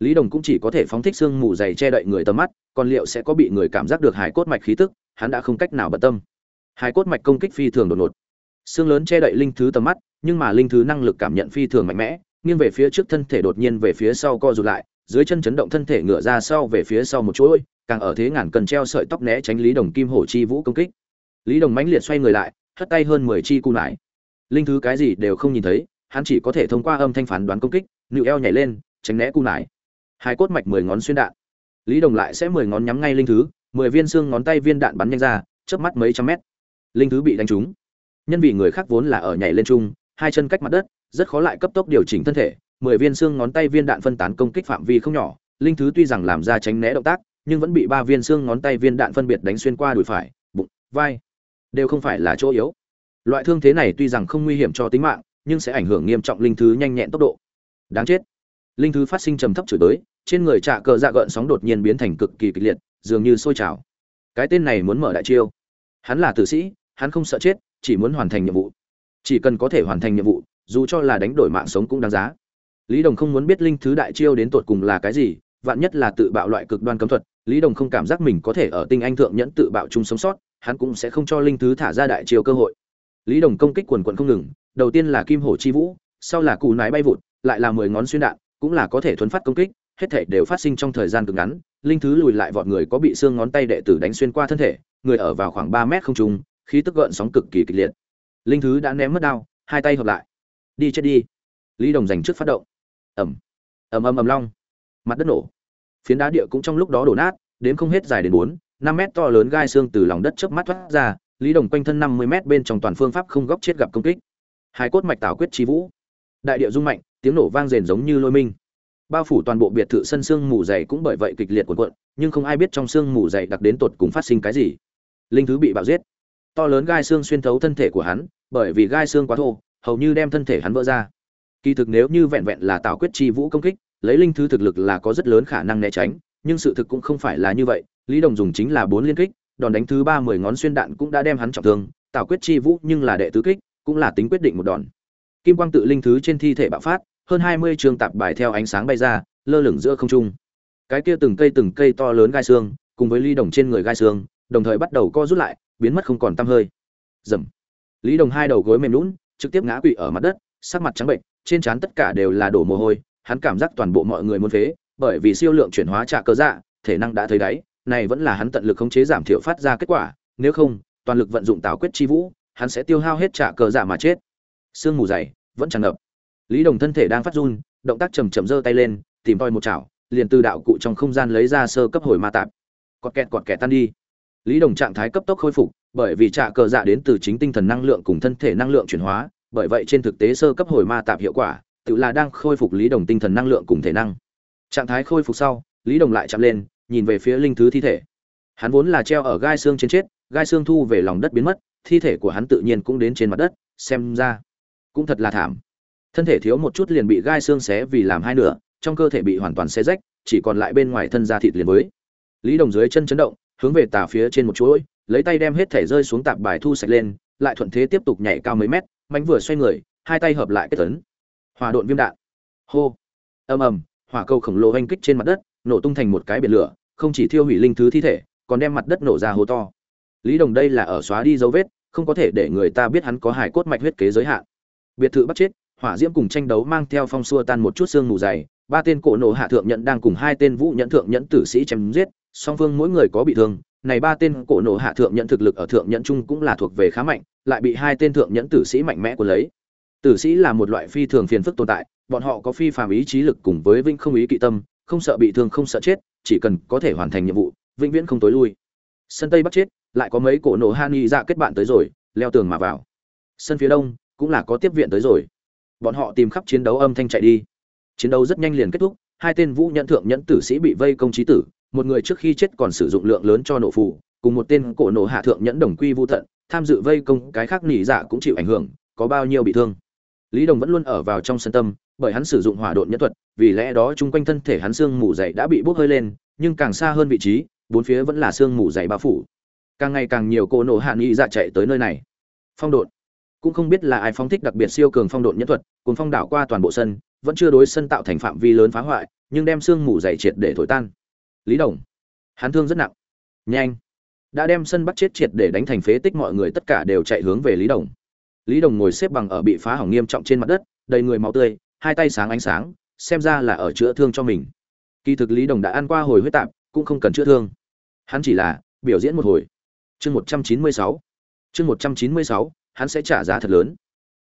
Lý đồng cũng chỉ có thể phóng thích xương mù dày che đậy người tầm mắt, còn liệu sẽ có bị người cảm giác được hải cốt mạch khí tức, hắn đã không cách nào bận tâm. Hải cốt mạch công kích phi thường đột ngột. Xương lớn che đậy linh thứ tầm mắt, nhưng mà linh thứ năng lực cảm nhận phi thường mạnh mẽ, nghiêng về phía trước thân thể đột nhiên về phía sau co rụt lại, dưới chân chấn động thân thể ngựa ra sau về phía sau một chuỗi, càng ở thế ngàn cần treo sợi tóc né tránh lý đồng kim hổ chi vũ công kích. Lý đồng mãnh liệt xoay người lại, hất tay hơn mười chi cung nải. Linh thứ cái gì đều không nhìn thấy hắn chỉ có thể thông qua âm thanh phán đoán công kích, nịu eo nhảy lên, tránh né cu nải. Hai cốt mạch mười ngón xuyên đạn. Lý đồng lại sẽ mười ngón nhắm ngay linh thứ, mười viên xương ngón tay viên đạn bắn nhanh ra, chớp mắt mấy trăm mét. Linh thứ bị đánh trúng. Nhân vì người khác vốn là ở nhảy lên chung, hai chân cách mặt đất, rất khó lại cấp tốc điều chỉnh thân thể. Mười viên xương ngón tay viên đạn phân tán công kích phạm vi không nhỏ. Linh thứ tuy rằng làm ra tránh né động tác, nhưng vẫn bị ba viên xương ngón tay viên đạn phân biệt đánh xuyên qua đùi phải, bụng, vai. Đều không phải là chỗ yếu. Loại thương thế này tuy rằng không nguy hiểm cho tính mạng nhưng sẽ ảnh hưởng nghiêm trọng linh thứ nhanh nhẹn tốc độ. Đáng chết. Linh thứ phát sinh trầm thấp chửi tới trên người trạ cờ dạ gợn sóng đột nhiên biến thành cực kỳ kịch liệt, dường như sôi trào. Cái tên này muốn mở đại chiêu. Hắn là tử sĩ, hắn không sợ chết, chỉ muốn hoàn thành nhiệm vụ. Chỉ cần có thể hoàn thành nhiệm vụ, dù cho là đánh đổi mạng sống cũng đáng giá. Lý đồng không muốn biết linh thứ đại chiêu đến tột cùng là cái gì, vạn nhất là tự bạo loại cực đoan cấm thuật, lý đồng không cảm giác mình có thể ở tinh anh thượng nhẫn tự bạo chung sống sót, hắn cũng sẽ không cho linh thứ thả ra đại chiêu cơ hội. Lý đồng công kích quần quận không ngừng đầu tiên là kim hổ chi vũ, sau là cù nái bay vụt, lại là mười ngón xuyên đạn, cũng là có thể thuấn phát công kích, hết thể đều phát sinh trong thời gian cực ngắn, linh thứ lùi lại vọt người có bị xương ngón tay đệ tử đánh xuyên qua thân thể, người ở vào khoảng ba mét không trung, khí tức gợn sóng cực kỳ kịch liệt. Linh thứ đã ném mất đao, hai tay hợp lại. Đi chết đi. Lý đồng dành trước phát động. Ẩm ẩm ầm ầm long. Mặt đất nổ. Phiến đá địa cũng trong lúc đó đổ nát đến không hết dài đến bốn, năm mét to lớn gai xương từ lòng đất chớp mắt thoát ra, lý đồng quanh thân năm mươi mét bên trong toàn phương pháp không góc chết gặp công kích hai cốt mạch tảo quyết chi vũ. Đại địa rung mạnh, tiếng nổ vang rền giống như lôi minh. Bao phủ toàn bộ biệt thự sân xương mù dày cũng bởi vậy kịch liệt cuộn cuộn, nhưng không ai biết trong xương mù dày đặc đến tột cùng phát sinh cái gì. Linh thứ bị bạo giết. To lớn gai xương xuyên thấu thân thể của hắn, bởi vì gai xương quá thô, hầu như đem thân thể hắn vỡ ra. Kỳ thực nếu như vẹn vẹn là tạo quyết chi vũ công kích, lấy linh thứ thực lực là có rất lớn khả năng né tránh, nhưng sự thực cũng không phải là như vậy, lý đồng dùng chính là bốn liên kích, đòn đánh thứ ba mười ngón xuyên đạn cũng đã đem hắn trọng thương tạo quyết chi vũ nhưng là đệ tứ kích cũng là tính quyết định một đòn. Kim quang tự linh thứ trên thi thể bạo phát, hơn hai mươi trường tạp bài theo ánh sáng bay ra, lơ lửng giữa không trung. Cái kia từng cây từng cây to lớn gai xương, cùng với ly đồng trên người gai xương, đồng thời bắt đầu co rút lại, biến mất không còn tăm hơi. Dầm lý đồng hai đầu gối mềm lún trực tiếp ngã quỵ ở mặt đất, sắc mặt trắng bệnh, trên trán tất cả đều là đổ mồ hôi, hắn cảm giác toàn bộ mọi người muốn phế, bởi vì siêu lượng chuyển hóa trả cơ dạ thể năng đã thấy đáy, này vẫn là hắn tận lực khống chế giảm thiểu phát ra kết quả, nếu không, toàn lực vận dụng tạo quyết chi vũ hắn sẽ tiêu hao hết trả cờ dạ mà chết. Sương mù dày, vẫn tràn ngập. Lý đồng thân thể đang phát run, động tác chầm chậm giơ tay lên, tìm toi một chảo, liền từ đạo cụ trong không gian lấy ra sơ cấp hồi ma tạp. Cọt kẹt cọt kẹt tan đi. Lý đồng trạng thái cấp tốc khôi phục, bởi vì trả cờ dạ đến từ chính tinh thần năng lượng cùng thân thể năng lượng chuyển hóa, bởi vậy trên thực tế sơ cấp hồi ma tạp hiệu quả, tự là đang khôi phục lý đồng tinh thần năng lượng cùng thể năng. Trạng thái khôi phục sau, lý đồng lại chạm lên, nhìn về phía linh thứ thi thể. Hắn vốn là treo ở gai xương trên chết, gai xương thu về lòng đất biến mất thi thể của hắn tự nhiên cũng đến trên mặt đất, xem ra cũng thật là thảm. Thân thể thiếu một chút liền bị gai xương xé vì làm hai nửa, trong cơ thể bị hoàn toàn xé rách, chỉ còn lại bên ngoài thân da thịt liền với lý đồng dưới chân chấn động, hướng về tà phía trên một chuỗi, lấy tay đem hết thể rơi xuống tạp bài thu sạch lên, lại thuận thế tiếp tục nhảy cao mấy mét, mánh vừa xoay người, hai tay hợp lại kết tấn hòa độn viêm đạn. Hô. Ầm ầm, hỏa cầu khổng lồ oanh kích trên mặt đất, nổ tung thành một cái biển lửa, không chỉ thiêu hủy linh thứ thi thể, còn đem mặt đất nổ ra hố to. Lý đồng đây là ở xóa đi dấu vết không có thể để người ta biết hắn có hải cốt mạch huyết kế giới hạn. Biệt thự bắt chết, hỏa diễm cùng tranh đấu mang theo phong xua tan một chút xương mù dày, ba tên cổ nổ hạ thượng nhận đang cùng hai tên vũ nhẫn thượng nhẫn tử sĩ chém giết, song phương mỗi người có bị thương. Này ba tên cổ nổ hạ thượng nhẫn thực lực ở thượng nhẫn chung cũng là thuộc về khá mạnh, lại bị hai tên thượng nhẫn tử sĩ mạnh mẽ của lấy. Tử sĩ là một loại phi thường phiền phức tồn tại, bọn họ có phi phàm ý chí lực cùng với vinh không ý kỵ tâm, không sợ bị thương không sợ chết, chỉ cần có thể hoàn thành nhiệm vụ, vĩnh viễn không tối lui. Sân tây bắc chết lại có mấy cổ nổ han y dạ kết bạn tới rồi, leo tường mà vào. Sân phía đông cũng là có tiếp viện tới rồi. Bọn họ tìm khắp chiến đấu âm thanh chạy đi. Chiến đấu rất nhanh liền kết thúc, hai tên vũ nhận thượng nhẫn tử sĩ bị vây công trí tử, một người trước khi chết còn sử dụng lượng lớn cho nổ phù, cùng một tên cổ nổ hạ thượng nhẫn đồng quy vô tận, tham dự vây công cái khác nỉ dạ cũng chịu ảnh hưởng, có bao nhiêu bị thương. Lý đồng vẫn luôn ở vào trong sân tâm, bởi hắn sử dụng hỏa độn nhẫn thuật, vì lẽ đó chung quanh thân thể hắn xương mù dày đã bị bốc hơi lên, nhưng càng xa hơn vị trí, bốn phía vẫn là xương mù dày bao phủ càng ngày càng nhiều cô nổ hạ nghị dạ chạy tới nơi này. Phong độn. Cũng không biết là ai phóng thích đặc biệt siêu cường phong độn nhẫn thuật cùng phong đảo qua toàn bộ sân, vẫn chưa đối sân tạo thành phạm vi lớn phá hoại, nhưng đem xương mù dày triệt để thổi tan. Lý đồng. Hắn thương rất nặng. Nhanh. Đã đem sân bắt chết triệt để đánh thành phế tích, mọi người tất cả đều chạy hướng về lý đồng. Lý đồng ngồi xếp bằng ở bị phá hỏng nghiêm trọng trên mặt đất, đầy người máu tươi, hai tay sáng ánh sáng, xem ra là ở chữa thương cho mình. Kỳ thực lý đồng đã ăn qua hồi huyết tạp, cũng không cần chữa thương. Hắn chỉ là biểu diễn một hồi chương một trăm chín mươi sáu. Chương một trăm chín mươi sáu, hắn sẽ trả giá thật lớn.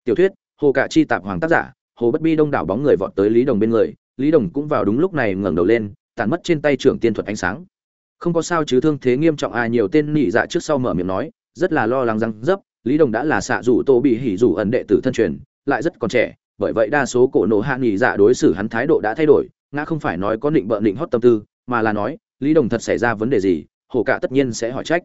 Tiểu thuyết, hồ cạ chi tạp hoàng tác giả, hồ bất bi đông đảo bóng người vọt tới lý đồng bên người, lý đồng cũng vào đúng lúc này ngẩng đầu lên, tản mất trên tay trưởng tiên thuật ánh sáng. Không có sao chứ thương thế nghiêm trọng à nhiều tên nị dạ trước sau mở miệng nói, rất là lo lắng răng dấp, lý đồng đã là xạ rủ tô bị hỉ rủ ẩn đệ tử thân truyền, lại rất còn trẻ, bởi vậy đa số cổ nộ hạ nị dạ đối xử hắn thái độ đã thay đổi, ngã không phải nói có định bợ định hót tâm tư, mà là nói, lý đồng thật xảy ra vấn đề gì, Hồ cả tất nhiên sẽ hỏi trách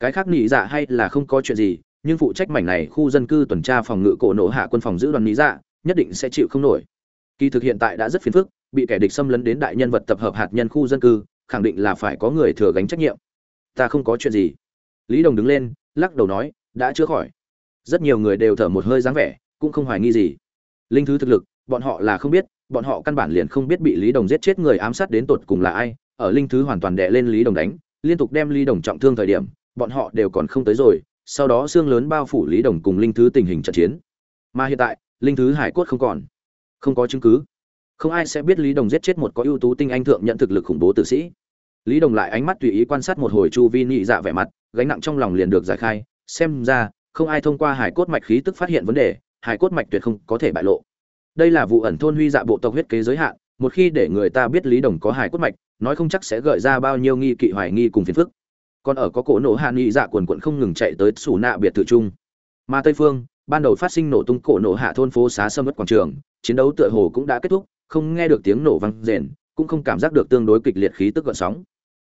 cái khác nị dạ hay là không có chuyện gì, nhưng phụ trách mảnh này khu dân cư tuần tra phòng ngự cổ nổ hạ quân phòng giữ đoàn nị dạ nhất định sẽ chịu không nổi. Kỳ thực hiện tại đã rất phiền phức, bị kẻ địch xâm lấn đến đại nhân vật tập hợp hạt nhân khu dân cư, khẳng định là phải có người thừa gánh trách nhiệm. Ta không có chuyện gì. Lý đồng đứng lên, lắc đầu nói, đã chữa khỏi. Rất nhiều người đều thở một hơi dáng vẻ, cũng không hoài nghi gì. Linh thứ thực lực, bọn họ là không biết, bọn họ căn bản liền không biết bị lý đồng giết chết người ám sát đến tột cùng là ai, ở linh thứ hoàn toàn đè lên lý đồng đánh, liên tục đem lý đồng trọng thương thời điểm bọn họ đều còn không tới rồi, sau đó xương lớn bao phủ lý đồng cùng linh thứ tình hình trận chiến. Mà hiện tại, linh thứ hải cốt không còn. Không có chứng cứ. Không ai sẽ biết lý đồng giết chết một có ưu tú tinh anh thượng nhận thực lực khủng bố tử sĩ. Lý đồng lại ánh mắt tùy ý quan sát một hồi chu vi nhị dạ vẻ mặt, gánh nặng trong lòng liền được giải khai. Xem ra, không ai thông qua hải cốt mạch khí tức phát hiện vấn đề, hải cốt mạch tuyệt không có thể bại lộ. Đây là vụ ẩn thôn huy dạ bộ tộc huyết kế giới hạn, một khi để người ta biết lý đồng có hải cốt mạch, nói không chắc sẽ gợi ra bao nhiêu nghi kỵ hoài nghi cùng phiền phức còn ở có cổ nổ hạ nghị dạ quần quận không ngừng chạy tới sủ nạ biệt thự chung. Mà tây phương, ban đầu phát sinh nổ tung cổ nổ hạ thôn phố xá sâm mất quảng trường, chiến đấu tựa hồ cũng đã kết thúc, không nghe được tiếng nổ vang rền, cũng không cảm giác được tương đối kịch liệt khí tức gợn sóng.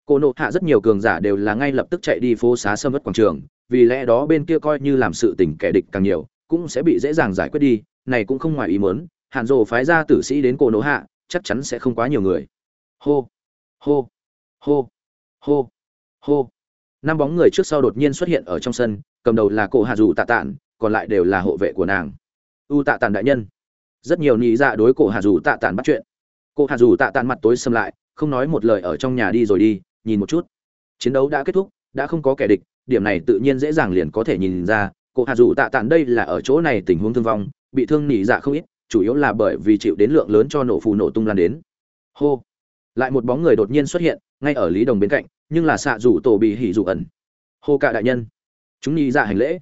Cổ nổ hạ rất nhiều cường giả đều là ngay lập tức chạy đi phố xá sâm mất quảng trường, vì lẽ đó bên kia coi như làm sự tình kẻ địch càng nhiều, cũng sẽ bị dễ dàng giải quyết đi, này cũng không ngoài ý muốn hạn rồ phái ra tử sĩ đến cổ nổ hạ, chắc chắn sẽ không quá nhiều người. Hô hô hô hô hô năm bóng người trước sau đột nhiên xuất hiện ở trong sân, cầm đầu là cổ hạ dù tạ tản, còn lại đều là hộ vệ của nàng. U tạ tản đại nhân. Rất nhiều nị dạ đối cổ hạ dù tạ tản bắt chuyện. Cổ hạ dù tạ tản mặt tối xâm lại, không nói một lời ở trong nhà đi rồi đi, nhìn một chút. Chiến đấu đã kết thúc, đã không có kẻ địch, điểm này tự nhiên dễ dàng liền có thể nhìn ra. Cổ hạ dù tạ tản đây là ở chỗ này tình huống thương vong, bị thương nị dạ không ít, chủ yếu là bởi vì chịu đến lượng lớn cho nổ phù nổ tung lan đến. Hô. Lại một bóng người đột nhiên xuất hiện, ngay ở lý đồng bên cạnh nhưng là xạ rủ tổ bị hỉ rủ ẩn. Hô cạ đại nhân. Chúng nhi dạ hành lễ.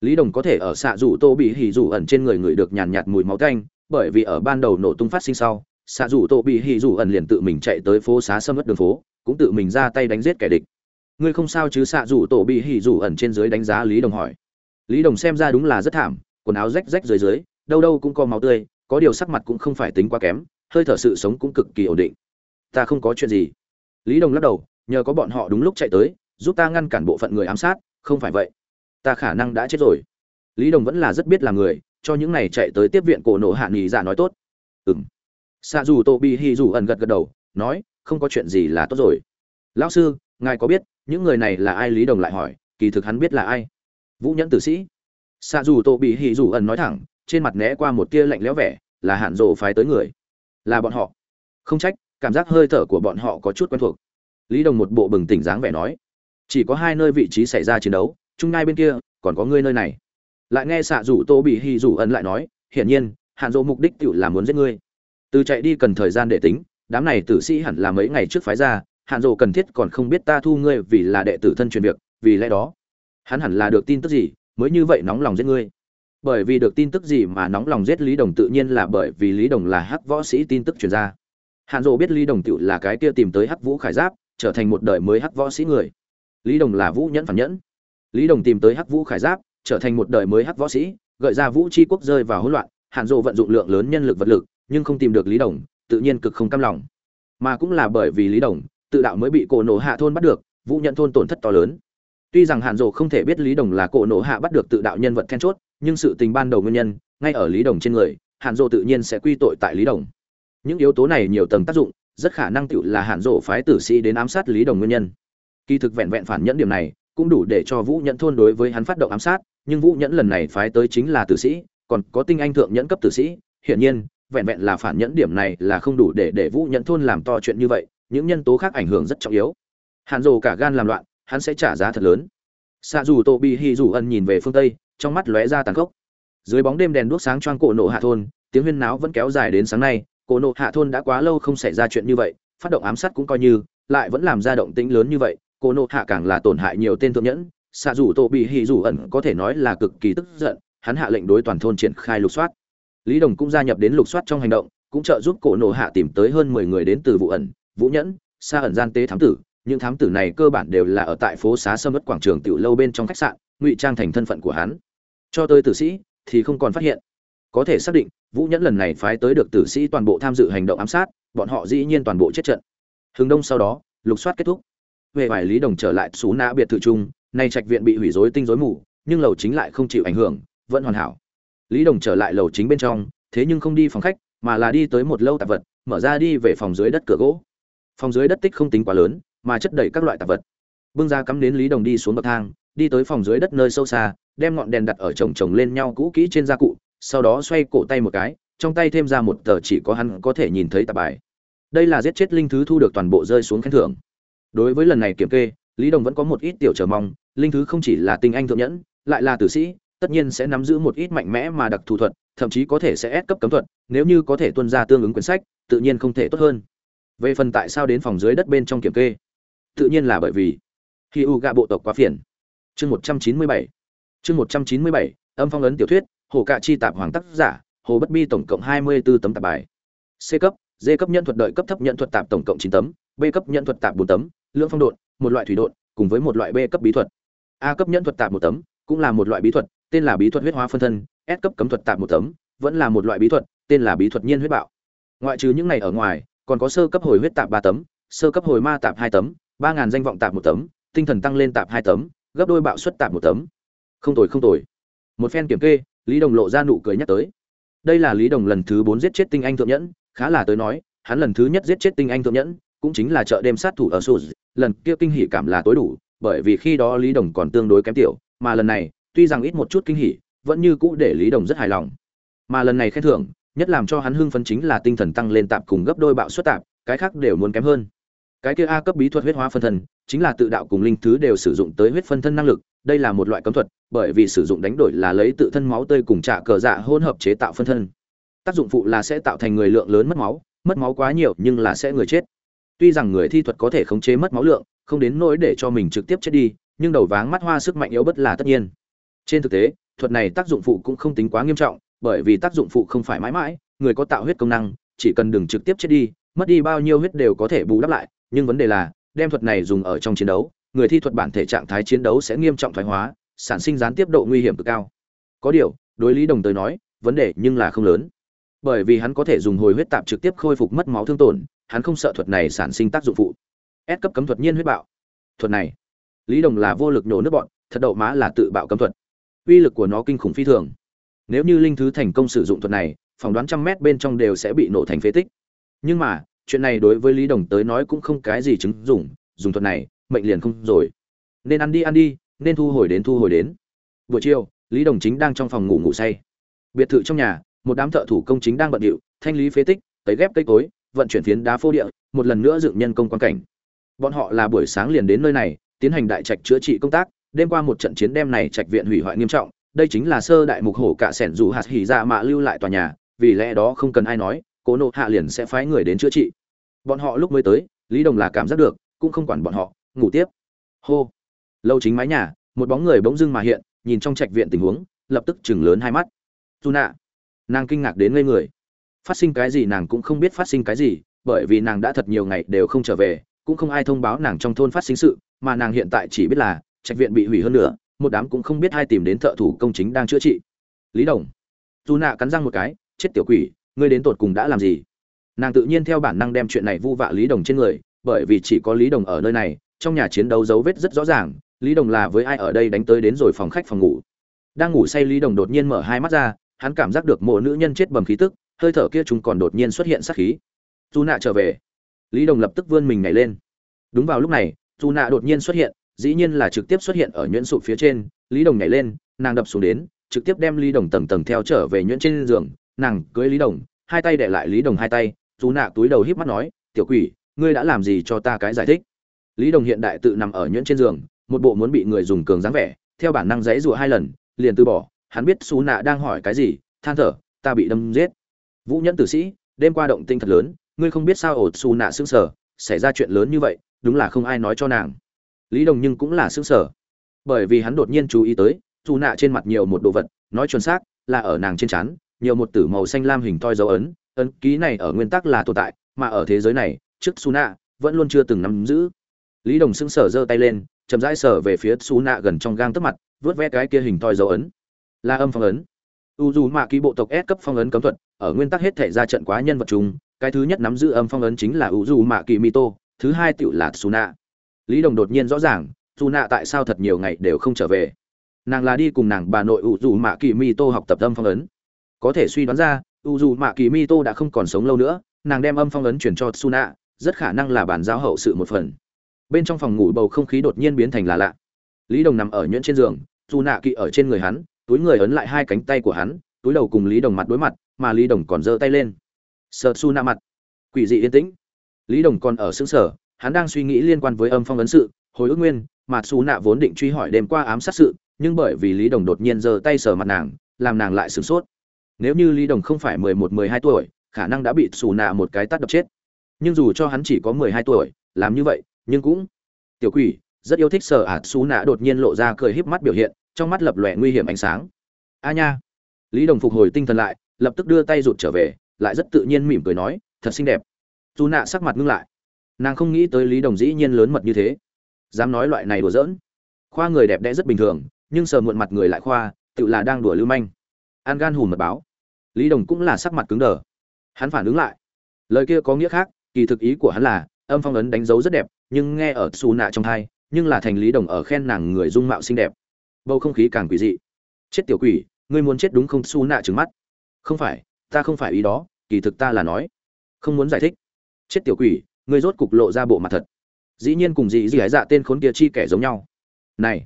Lý đồng có thể ở xạ rủ tô bị hỉ rủ ẩn trên người người được nhàn nhạt mùi máu canh bởi vì ở ban đầu nổ tung phát sinh sau, xạ rủ tô bị hỉ rủ ẩn liền tự mình chạy tới phố xá sâm mất đường phố, cũng tự mình ra tay đánh giết kẻ địch. Ngươi không sao chứ? Xạ rủ tổ bị hỉ rủ ẩn trên dưới đánh giá lý đồng hỏi. Lý đồng xem ra đúng là rất thảm, quần áo rách rách dưới dưới, đâu đâu cũng có máu tươi, có điều sắc mặt cũng không phải tính quá kém, hơi thở sự sống cũng cực kỳ ổn định. Ta không có chuyện gì. Lý đồng lắc đầu nhờ có bọn họ đúng lúc chạy tới, giúp ta ngăn cản bộ phận người ám sát, không phải vậy, ta khả năng đã chết rồi. Lý đồng vẫn là rất biết làm người, cho những này chạy tới tiếp viện cổ nổ hạ nghỉ dạ nói tốt. Ừ m xạ dù tô bi hi dù ẩn gật gật đầu, nói, không có chuyện gì là tốt rồi. Lão sư, ngài có biết, những người này là ai? Lý đồng lại hỏi, kỳ thực hắn biết là ai? Vũ nhẫn tử sĩ. Xạ dù tô bị hi dù ẩn nói thẳng, trên mặt né qua một tia lạnh lẽo vẻ, là hạn rộ phái tới người. Là bọn họ. Không trách, cảm giác hơi thở của bọn họ có chút quen thuộc lý đồng một bộ bừng tỉnh dáng vẻ nói, chỉ có hai nơi vị trí xảy ra chiến đấu trung ngai bên kia, còn có ngươi nơi này. Lại nghe xạ rủ tô bị hy rủ ấn lại nói, hiển nhiên hạn dỗ mục đích tự là muốn giết ngươi. Từ chạy đi cần thời gian để tính, đám này tử sĩ hẳn là mấy ngày trước phái ra hạn dỗ cần thiết còn không biết ta thu ngươi vì là đệ tử thân truyền việc, vì lẽ đó, hắn hẳn là được tin tức gì, mới như vậy nóng lòng giết ngươi. Bởi vì được tin tức gì mà nóng lòng giết lý đồng tự nhiên là bởi vì lý đồng là hắc võ sĩ tin tức truyền ra. Hạn dỗ biết lý đồng tự là cái kia tìm tới hắc vũ khải giáp trở thành một đời mới hắc võ sĩ người. Lý đồng là vũ nhẫn phản nhẫn. Lý đồng tìm tới hắc vũ khải giáp, trở thành một đời mới hắc võ sĩ, gợi ra vũ tri quốc rơi vào hỗn loạn, hạn dộ vận dụng lượng lớn nhân lực vật lực, nhưng không tìm được lý đồng, tự nhiên cực không cam lòng. Mà cũng là bởi vì lý đồng, tự đạo mới bị cổ nổ hạ thôn bắt được, vũ nhận thôn tổn thất to lớn. Tuy rằng hạn dộ không thể biết lý đồng là cổ nổ hạ bắt được tự đạo nhân vật then chốt, nhưng sự tình ban đầu nguyên nhân, ngay ở lý đồng trên người, hạn dộ tự nhiên sẽ quy tội tại lý đồng. Những yếu tố này nhiều tầng tác dụng rất khả năng tựu là hạn dỗ phái tử sĩ đến ám sát lý đồng nguyên nhân. Kỳ thực vẹn vẹn phản nhẫn điểm này, cũng đủ để cho vũ nhẫn thôn đối với hắn phát động ám sát, nhưng vũ nhẫn lần này phái tới chính là tử sĩ, còn có tinh anh thượng nhẫn cấp tử sĩ. Hiển nhiên, vẹn vẹn là phản nhẫn điểm này là không đủ để để vũ nhẫn thôn làm to chuyện như vậy, những nhân tố khác ảnh hưởng rất trọng yếu. Hạn rộ cả gan làm loạn, hắn sẽ trả giá thật lớn. Xa dù tô bi hi dù ân nhìn về phương tây, trong mắt lóe ra tàn khốc. Dưới bóng đêm đèn đuốc sáng choang cổ nổ hạ thôn, tiếng huyên náo vẫn kéo dài đến sáng nay cổ nộ hạ thôn đã quá lâu không xảy ra chuyện như vậy, phát động ám sát cũng coi như, lại vẫn làm ra động tĩnh lớn như vậy, cổ nộ hạ càng là tổn hại nhiều tên thượng nhẫn xạ dù tổ bị hì dù ẩn có thể nói là cực kỳ tức giận, hắn hạ lệnh đối toàn thôn triển khai lục soát. Lý đồng cũng gia nhập đến lục soát trong hành động, cũng trợ giúp cổ nộ hạ tìm tới hơn mười người đến từ vụ ẩn, vũ nhẫn xa ẩn gian tế thám tử. Những thám tử này cơ bản đều là ở tại phố xá sâm ất quảng trường tiểu lâu bên trong khách sạn, ngụy trang thành thân phận của hắn. Cho tới tử sĩ thì không còn phát hiện có thể xác định, vũ nhẫn lần này phái tới được tử sĩ toàn bộ tham dự hành động ám sát, bọn họ dĩ nhiên toàn bộ chết trận. Hướng đông sau đó, lục soát kết thúc. Về vài lý đồng trở lại xú nã biệt thự trung nay trạch viện bị hủy rối tinh rối mù, nhưng lầu chính lại không chịu ảnh hưởng, vẫn hoàn hảo. Lý đồng trở lại lầu chính bên trong, thế nhưng không đi phòng khách, mà là đi tới một lâu tạp vật, mở ra đi về phòng dưới đất cửa gỗ. Phòng dưới đất tích không tính quá lớn, mà chất đầy các loại tạp vật. Bưng ra cắm đến lý đồng đi xuống bậc thang, đi tới phòng dưới đất nơi sâu xa, đem ngọn đèn đặt ở chồng chồng lên nhau cũ kỹ trên gia cụ sau đó xoay cổ tay một cái, trong tay thêm ra một tờ chỉ có hắn có thể nhìn thấy tạp bài. Đây là giết chết linh thứ thu được toàn bộ rơi xuống khen thưởng. Đối với lần này kiểm kê, lý đồng vẫn có một ít tiểu chờ mong, linh thứ không chỉ là tinh anh thượng nhẫn, lại là tử sĩ, tất nhiên sẽ nắm giữ một ít mạnh mẽ mà đặc thù thuật, thậm chí có thể sẽ ép cấp cấm thuật, nếu như có thể tuân ra tương ứng quyển sách, tự nhiên không thể tốt hơn. Về phần tại sao đến phòng dưới đất bên trong kiểm kê? Tự nhiên là bởi vì khi u gạ bộ tộc quá phiền. Chương một trăm chín mươi bảy. Chương một trăm chín mươi bảy, âm phong ấn tiểu thuyết hồ cạ chi tạp hoàng tác giả, hồ bất bi tổng cộng hai mươi 24 tấm tạp bài. C cấp, d cấp nhận thuật đợi cấp thấp nhận thuật tạp tổng cộng chín tấm, b cấp nhận thuật tạp bốn tấm, lưỡng phong độn, một loại thủy độn, cùng với một loại b cấp bí thuật. A cấp nhận thuật tạp một tấm, cũng là một loại bí thuật, tên là bí thuật huyết hóa phân thân, s cấp cấm thuật tạp một tấm, vẫn là một loại bí thuật, tên là bí thuật nhiên huyết bạo. Ngoại trừ những này ở ngoài, còn có sơ cấp hồi huyết tạp ba tấm, sơ cấp hồi ma tạp hai tấm, ba ngàn danh vọng tạp một tấm, tinh thần tăng lên tạp hai tấm, gấp đôi bạo suất tạp một tấm. Không tồi không tồi. Một phen kiểm kê lý đồng lộ ra nụ cười nhắc tới. Đây là lý đồng lần thứ bốn giết chết tinh anh thượng nhẫn, khá là tới nói, hắn lần thứ nhất giết chết tinh anh thượng nhẫn, cũng chính là chợ đêm sát thủ ở sô lần kia kinh hỉ cảm là tối đủ, bởi vì khi đó lý đồng còn tương đối kém tiểu, mà lần này, tuy rằng ít một chút kinh hỉ, vẫn như cũ để lý đồng rất hài lòng. Mà lần này khen thưởng, nhất làm cho hắn hưng phấn chính là tinh thần tăng lên tạp cùng gấp đôi bạo suất tạp cái khác đều muốn kém hơn. Cái kia a cấp bí thuật huyết hóa phân thân, chính là tự đạo cùng linh thứ đều sử dụng tới huyết phân thân năng lực đây là một loại cấm thuật, bởi vì sử dụng đánh đổi là lấy tự thân máu tươi cùng trả cờ dạ hỗn hợp chế tạo phân thân. Tác dụng phụ là sẽ tạo thành người lượng lớn mất máu mất máu quá nhiều nhưng là sẽ người chết. Tuy rằng người thi thuật có thể khống chế mất máu lượng, không đến nỗi để cho mình trực tiếp chết đi, nhưng đầu váng mắt hoa sức mạnh yếu bất là tất nhiên. Trên thực tế, thuật này tác dụng phụ cũng không tính quá nghiêm trọng, bởi vì tác dụng phụ không phải mãi mãi, người có tạo huyết công năng, chỉ cần đừng trực tiếp chết đi, mất đi bao nhiêu huyết đều có thể bù đắp lại, nhưng vấn đề là, đem thuật này dùng ở trong chiến đấu người thi thuật bản thể trạng thái chiến đấu sẽ nghiêm trọng thoái hóa, sản sinh gián tiếp độ nguy hiểm cực cao. Có điều, đối lý đồng tới nói, vấn đề nhưng là không lớn. Bởi vì hắn có thể dùng hồi huyết tạp trực tiếp khôi phục mất máu thương tổn, hắn không sợ thuật này sản sinh tác dụng phụ. Ép cấp cấm thuật nhiên huyết bạo. Thuật này, lý đồng là vô lực nhổ nước bọn, thật đậu má là tự bạo cấm thuật. Uy lực của nó kinh khủng phi thường. Nếu như linh thứ thành công sử dụng thuật này, phỏng đoán trăm mét bên trong đều sẽ bị nổ thành phế tích. Nhưng mà, chuyện này đối với lý đồng tới nói cũng không cái gì chứng dùng dùng thuật này mệnh liền không rồi. Nên ăn đi ăn đi, nên thu hồi đến, thu hồi đến. Buổi chiều, lý đồng chính đang trong phòng ngủ ngủ say. Biệt thự trong nhà, một đám thợ thủ công chính đang bận điệu, thanh lý phế tích, tấy ghép cây cối, vận chuyển phiến đá phô địa, một lần nữa dựng nhân công quan cảnh. Bọn họ là buổi sáng liền đến nơi này, tiến hành đại trạch chữa trị công tác, đêm qua một trận chiến đem này trạch viện hủy hoại nghiêm trọng, đây chính là sơ đại mục hổ cả sẻn dù hạt hỉ dạ mạ lưu lại tòa nhà, vì lẽ đó không cần ai nói, cố nộ hạ liền sẽ phái người đến chữa trị. Bọn họ lúc mới tới, lý đồng là cảm giác được, cũng không quản bọn họ ngủ tiếp. Hô. Lâu chính mái nhà, một bóng người bỗng dưng mà hiện, nhìn trong trạch viện tình huống, lập tức chừng lớn hai mắt. Dù nạ. Nàng kinh ngạc đến ngây người. Phát sinh cái gì nàng cũng không biết phát sinh cái gì, bởi vì nàng đã thật nhiều ngày đều không trở về, cũng không ai thông báo nàng trong thôn phát sinh sự, mà nàng hiện tại chỉ biết là, trạch viện bị hủy hơn nữa một đám cũng không biết ai tìm đến thợ thủ công chính đang chữa trị. Lý đồng. Dù nạ cắn răng một cái, chết tiểu quỷ, ngươi đến tột cùng đã làm gì? Nàng tự nhiên theo bản năng đem chuyện này vu vạ lý đồng trên người, bởi vì chỉ có lý đồng ở nơi này trong nhà chiến đấu dấu vết rất rõ ràng, lý đồng là với ai ở đây đánh tới đến rồi phòng khách phòng ngủ. Đang ngủ say lý đồng đột nhiên mở hai mắt ra, hắn cảm giác được mộ nữ nhân chết bầm khí tức, hơi thở kia chúng còn đột nhiên xuất hiện sát khí. Dù nạ trở về. Lý đồng lập tức vươn mình nhảy lên. Đúng vào lúc này dù nạ đột nhiên xuất hiện, dĩ nhiên là trực tiếp xuất hiện ở nhuyễn sụp phía trên. Lý đồng nhảy lên, nàng đập xuống đến, trực tiếp đem lý đồng tầng tầng theo trở về nhuyễn trên giường. Nàng cưới lý đồng, hai tay để lại lý đồng hai tay. Dù nạ túi đầu híp mắt nói, tiểu quỷ, ngươi đã làm gì cho ta cái giải thích? Lý đồng hiện đại tự nằm ở nhuyễn trên giường, một bộ muốn bị người dùng cường dáng vẻ, theo bản năng dãy rụa hai lần, liền từ bỏ. Hắn biết xú nạ đang hỏi cái gì, than thở, ta bị đâm giết. Vũ nhẫn tử sĩ, đêm qua động tinh thật lớn, ngươi không biết sao ổ xù nạ xương sở xảy ra chuyện lớn như vậy, đúng là không ai nói cho nàng. Lý đồng nhưng cũng là xương sở bởi vì hắn đột nhiên chú ý tới xù nạ trên mặt nhiều một đồ vật, nói chuẩn xác, là ở nàng trên trán, nhiều một tử màu xanh lam hình toi dấu ấn. Ấn ký này ở nguyên tắc là tồn tại, mà ở thế giới này, trước su nạ vẫn luôn chưa từng nắm giữ lý đồng sững sờ giơ tay lên, chậm rãi sờ về phía xú nạ gần trong gang tấc mặt, vớt ve cái kia hình thoi dấu ấn. Là âm phong ấn. U dù mạ ký bộ tộc S cấp phong ấn cấm thuật, ở nguyên tắc hết thể ra trận quá nhân vật chung, cái thứ nhất nắm giữ âm phong ấn chính là u dù mạ kỳ mito, thứ hai tựu là suna lý đồng đột nhiên rõ ràng suna tại sao thật nhiều ngày đều không trở về. Nàng là đi cùng nàng bà nội u dù mạ kỳ mito học tập âm phong ấn. Có thể suy đoán ra, u dù mạ kỳ mito đã không còn sống lâu nữa, nàng đem âm phong ấn chuyển cho suna rất khả năng là bản giáo hậu sự một phần bên trong phòng ngủ bầu không khí đột nhiên biến thành là lạ. Lý đồng nằm ở nhuyễn trên giường, dù nạ kỵ ở trên người hắn, túi người ấn lại hai cánh tay của hắn, túi đầu cùng lý đồng mặt đối mặt, mà lý đồng còn giơ tay lên. Sợ su nạ mặt. Quỷ dị yên tĩnh. Lý đồng còn ở xứng sở hắn đang suy nghĩ liên quan với âm phong ấn sự, hồi ức nguyên, mà su nạ vốn định truy hỏi đêm qua ám sát sự, nhưng bởi vì lý đồng đột nhiên giơ tay sờ mặt nàng, làm nàng lại sửng sốt. Nếu như lý đồng không phải mười một, mười hai tuổi, khả năng đã bị xù nạ một cái tắt đập chết. Nhưng dù cho hắn chỉ có mười hai tuổi, làm như vậy nhưng cũng tiểu quỷ, rất yêu thích sở ạt xú nạ đột nhiên lộ ra cười híp mắt biểu hiện, trong mắt lập lòe nguy hiểm ánh sáng. A nha. Lý đồng phục hồi tinh thần lại, lập tức đưa tay rụt trở về, lại rất tự nhiên mỉm cười nói, thật xinh đẹp. Dù nạ sắc mặt ngưng lại. Nàng không nghĩ tới lý đồng dĩ nhiên lớn mật như thế. Dám nói loại này đùa giỡn. Khoa người đẹp đẽ rất bình thường, nhưng sờ muộn mặt người lại khoa, tự là đang đùa lưu manh. An gan hùm mật báo. Lý đồng cũng là sắc mặt cứng đờ. Hắn phản ứng lại. Lời kia có nghĩa khác, kỳ thực ý của hắn là, âm phong ấn đánh dấu rất đẹp nhưng nghe ở xù nạ trong hai nhưng là thành lý đồng ở khen nàng người dung mạo xinh đẹp. Bầu không khí càng quỷ dị. Chết tiểu quỷ, ngươi muốn chết đúng không? Xù nạ trừng mắt. Không phải, ta không phải ý đó, kỳ thực ta là nói, không muốn giải thích. Chết tiểu quỷ, ngươi rốt cục lộ ra bộ mặt thật. Dĩ nhiên cùng dị dị gái dạ tên khốn kia chi kẻ giống nhau. Này,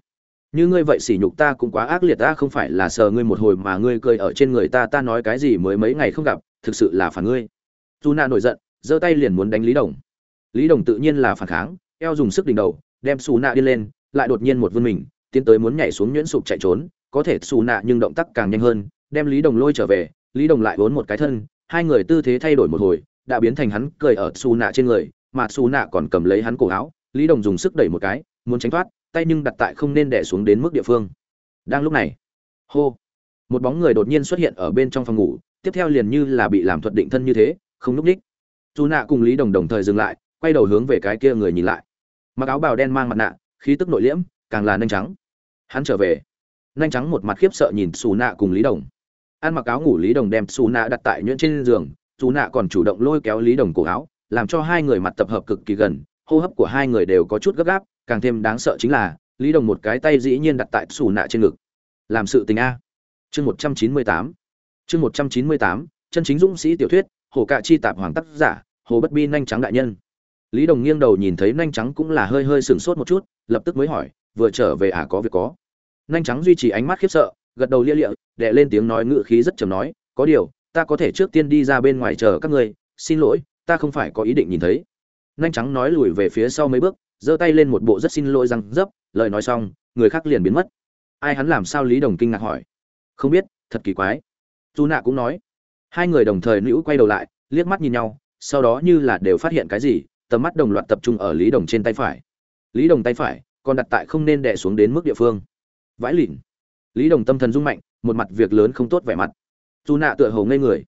như ngươi vậy sỉ nhục ta cũng quá ác liệt ta, không phải là sờ ngươi một hồi mà ngươi cười ở trên người ta ta nói cái gì mới mấy ngày không gặp, thực sự là phản ngươi. Dù nạ nổi giận, giơ tay liền muốn đánh lý đồng lý đồng tự nhiên là phản kháng, eo dùng sức đỉnh đầu, đem xù nạ đi lên, lại đột nhiên một vươn mình, tiến tới muốn nhảy xuống nhuyễn sụp chạy trốn, có thể xù nạ nhưng động tác càng nhanh hơn, đem lý đồng lôi trở về, lý đồng lại vốn một cái thân, hai người tư thế thay đổi một hồi, đã biến thành hắn cười ở xù nạ trên người, mà xù nạ còn cầm lấy hắn cổ áo, lý đồng dùng sức đẩy một cái, muốn tránh thoát, tay nhưng đặt tại không nên đẻ xuống đến mức địa phương. Đang lúc này, hô, một bóng người đột nhiên xuất hiện ở bên trong phòng ngủ, tiếp theo liền như là bị làm thuật định thân như thế, không núp ních. Dù nạ cùng lý đồng đồng thời dừng lại quay đầu hướng về cái kia người nhìn lại. Mặc áo bào đen mang mặt nạ, khí tức nội liễm, càng là nhanh trắng. Hắn trở về. Nhanh trắng một mặt khiếp sợ nhìn xù nạ cùng lý đồng. Ăn mặc áo ngủ, lý đồng đem xù nạ đặt tại nhuyễn trên giường. Xù nạ còn chủ động lôi kéo lý đồng cổ áo, làm cho hai người mặt tập hợp cực kỳ gần. Hô hấp của hai người đều có chút gấp gáp, càng thêm đáng sợ chính là, lý đồng một cái tay dĩ nhiên đặt tại xù nạ trên ngực. Làm sự tình a. Chương một trăm chín mươi tám. Chương một trăm chín mươi tám, chân chính dũng sĩ tiểu thuyết, hồ cạ chi tạp hoàng tác giả, hồ bất bi nhanh trắng đại nhân lý đồng nghiêng đầu nhìn thấy nhanh trắng cũng là hơi hơi sửng sốt một chút, lập tức mới hỏi, vừa trở về à có việc có. Nhanh trắng duy trì ánh mắt khiếp sợ, gật đầu lia lịa đệ lên tiếng nói ngự khí rất chầm nói, có điều, ta có thể trước tiên đi ra bên ngoài chờ các ngươi, xin lỗi, ta không phải có ý định nhìn thấy. Nhanh trắng nói lùi về phía sau mấy bước, giơ tay lên một bộ rất xin lỗi răng dấp, lời nói xong, người khác liền biến mất. Ai hắn làm sao lý đồng kinh ngạc hỏi. Không biết, thật kỳ quái. Dù nạ cũng nói. Hai người đồng thời nữ quay đầu lại, liếc mắt nhìn nhau, sau đó như là đều phát hiện cái gì tầm mắt đồng loạt tập trung ở lý đồng trên tay phải. Lý đồng tay phải còn đặt tại không nên đè xuống đến mức địa phương. Vãi lìn lý đồng tâm thần rung mạnh, một mặt việc lớn không tốt vẻ mặt. Dù nạ tựa hồ ngây người.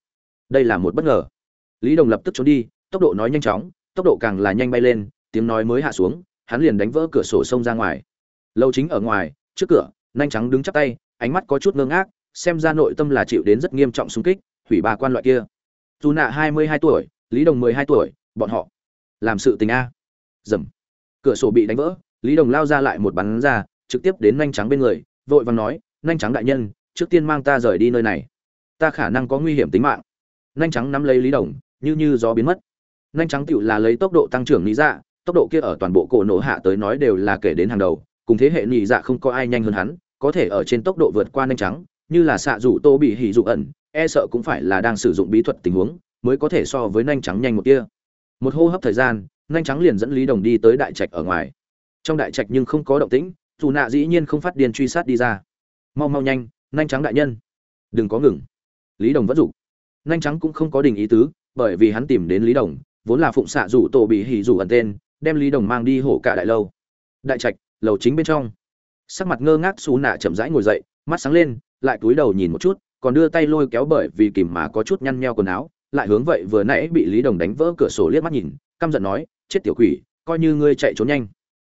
Đây là một bất ngờ. Lý đồng lập tức trốn đi, tốc độ nói nhanh chóng, tốc độ càng là nhanh bay lên, tiếng nói mới hạ xuống, hắn liền đánh vỡ cửa sổ xông ra ngoài. Lâu chính ở ngoài, trước cửa, nhanh trắng đứng chắp tay, ánh mắt có chút ngơ ngác, xem ra nội tâm là chịu đến rất nghiêm trọng xung kích, hủy ba quan loại kia. Dù nạ hai mươi hai tuổi, lý đồng mười hai tuổi, bọn họ làm sự tình a. Dầm. Cửa sổ bị đánh vỡ, lý đồng lao ra lại một bắn ra, trực tiếp đến nhanh trắng bên người, vội vàng nói nhanh trắng đại nhân, trước tiên mang ta rời đi nơi này. Ta khả năng có nguy hiểm tính mạng. Nhanh trắng nắm lấy lý đồng, như như gió biến mất. Nhanh trắng tựu là lấy tốc độ tăng trưởng lý dạ tốc độ kia ở toàn bộ cổ nổ hạ tới nói đều là kể đến hàng đầu, cùng thế hệ nhị dạ không có ai nhanh hơn hắn, có thể ở trên tốc độ vượt qua nhanh trắng, như là xạ rủ tô bị hỉ dụ ẩn e sợ cũng phải là đang sử dụng bí thuật tình huống, mới có thể so với nhanh trắng nhanh một kia một hô hấp thời gian, nhanh trắng liền dẫn lý đồng đi tới đại trạch ở ngoài. Trong đại trạch nhưng không có động tĩnh, dù nạ dĩ nhiên không phát điên truy sát đi ra. Mau mau nhanh nhanh trắng đại nhân. Đừng có ngừng. Lý đồng vẫn dục. Nhanh trắng cũng không có đình ý tứ, bởi vì hắn tìm đến lý đồng, vốn là phụng xạ rủ tổ bị hỉ rủ ẩn tên, đem lý đồng mang đi hổ cả đại lâu. Đại trạch, lầu chính bên trong. Sắc mặt ngơ ngác xù nạ chậm rãi ngồi dậy, mắt sáng lên, lại túi đầu nhìn một chút, còn đưa tay lôi kéo bởi vì kìm mà có chút nhăn nheo quần áo lại hướng vậy vừa nãy bị lý đồng đánh vỡ cửa sổ liếc mắt nhìn, căm giận nói, chết tiểu quỷ, coi như ngươi chạy trốn nhanh.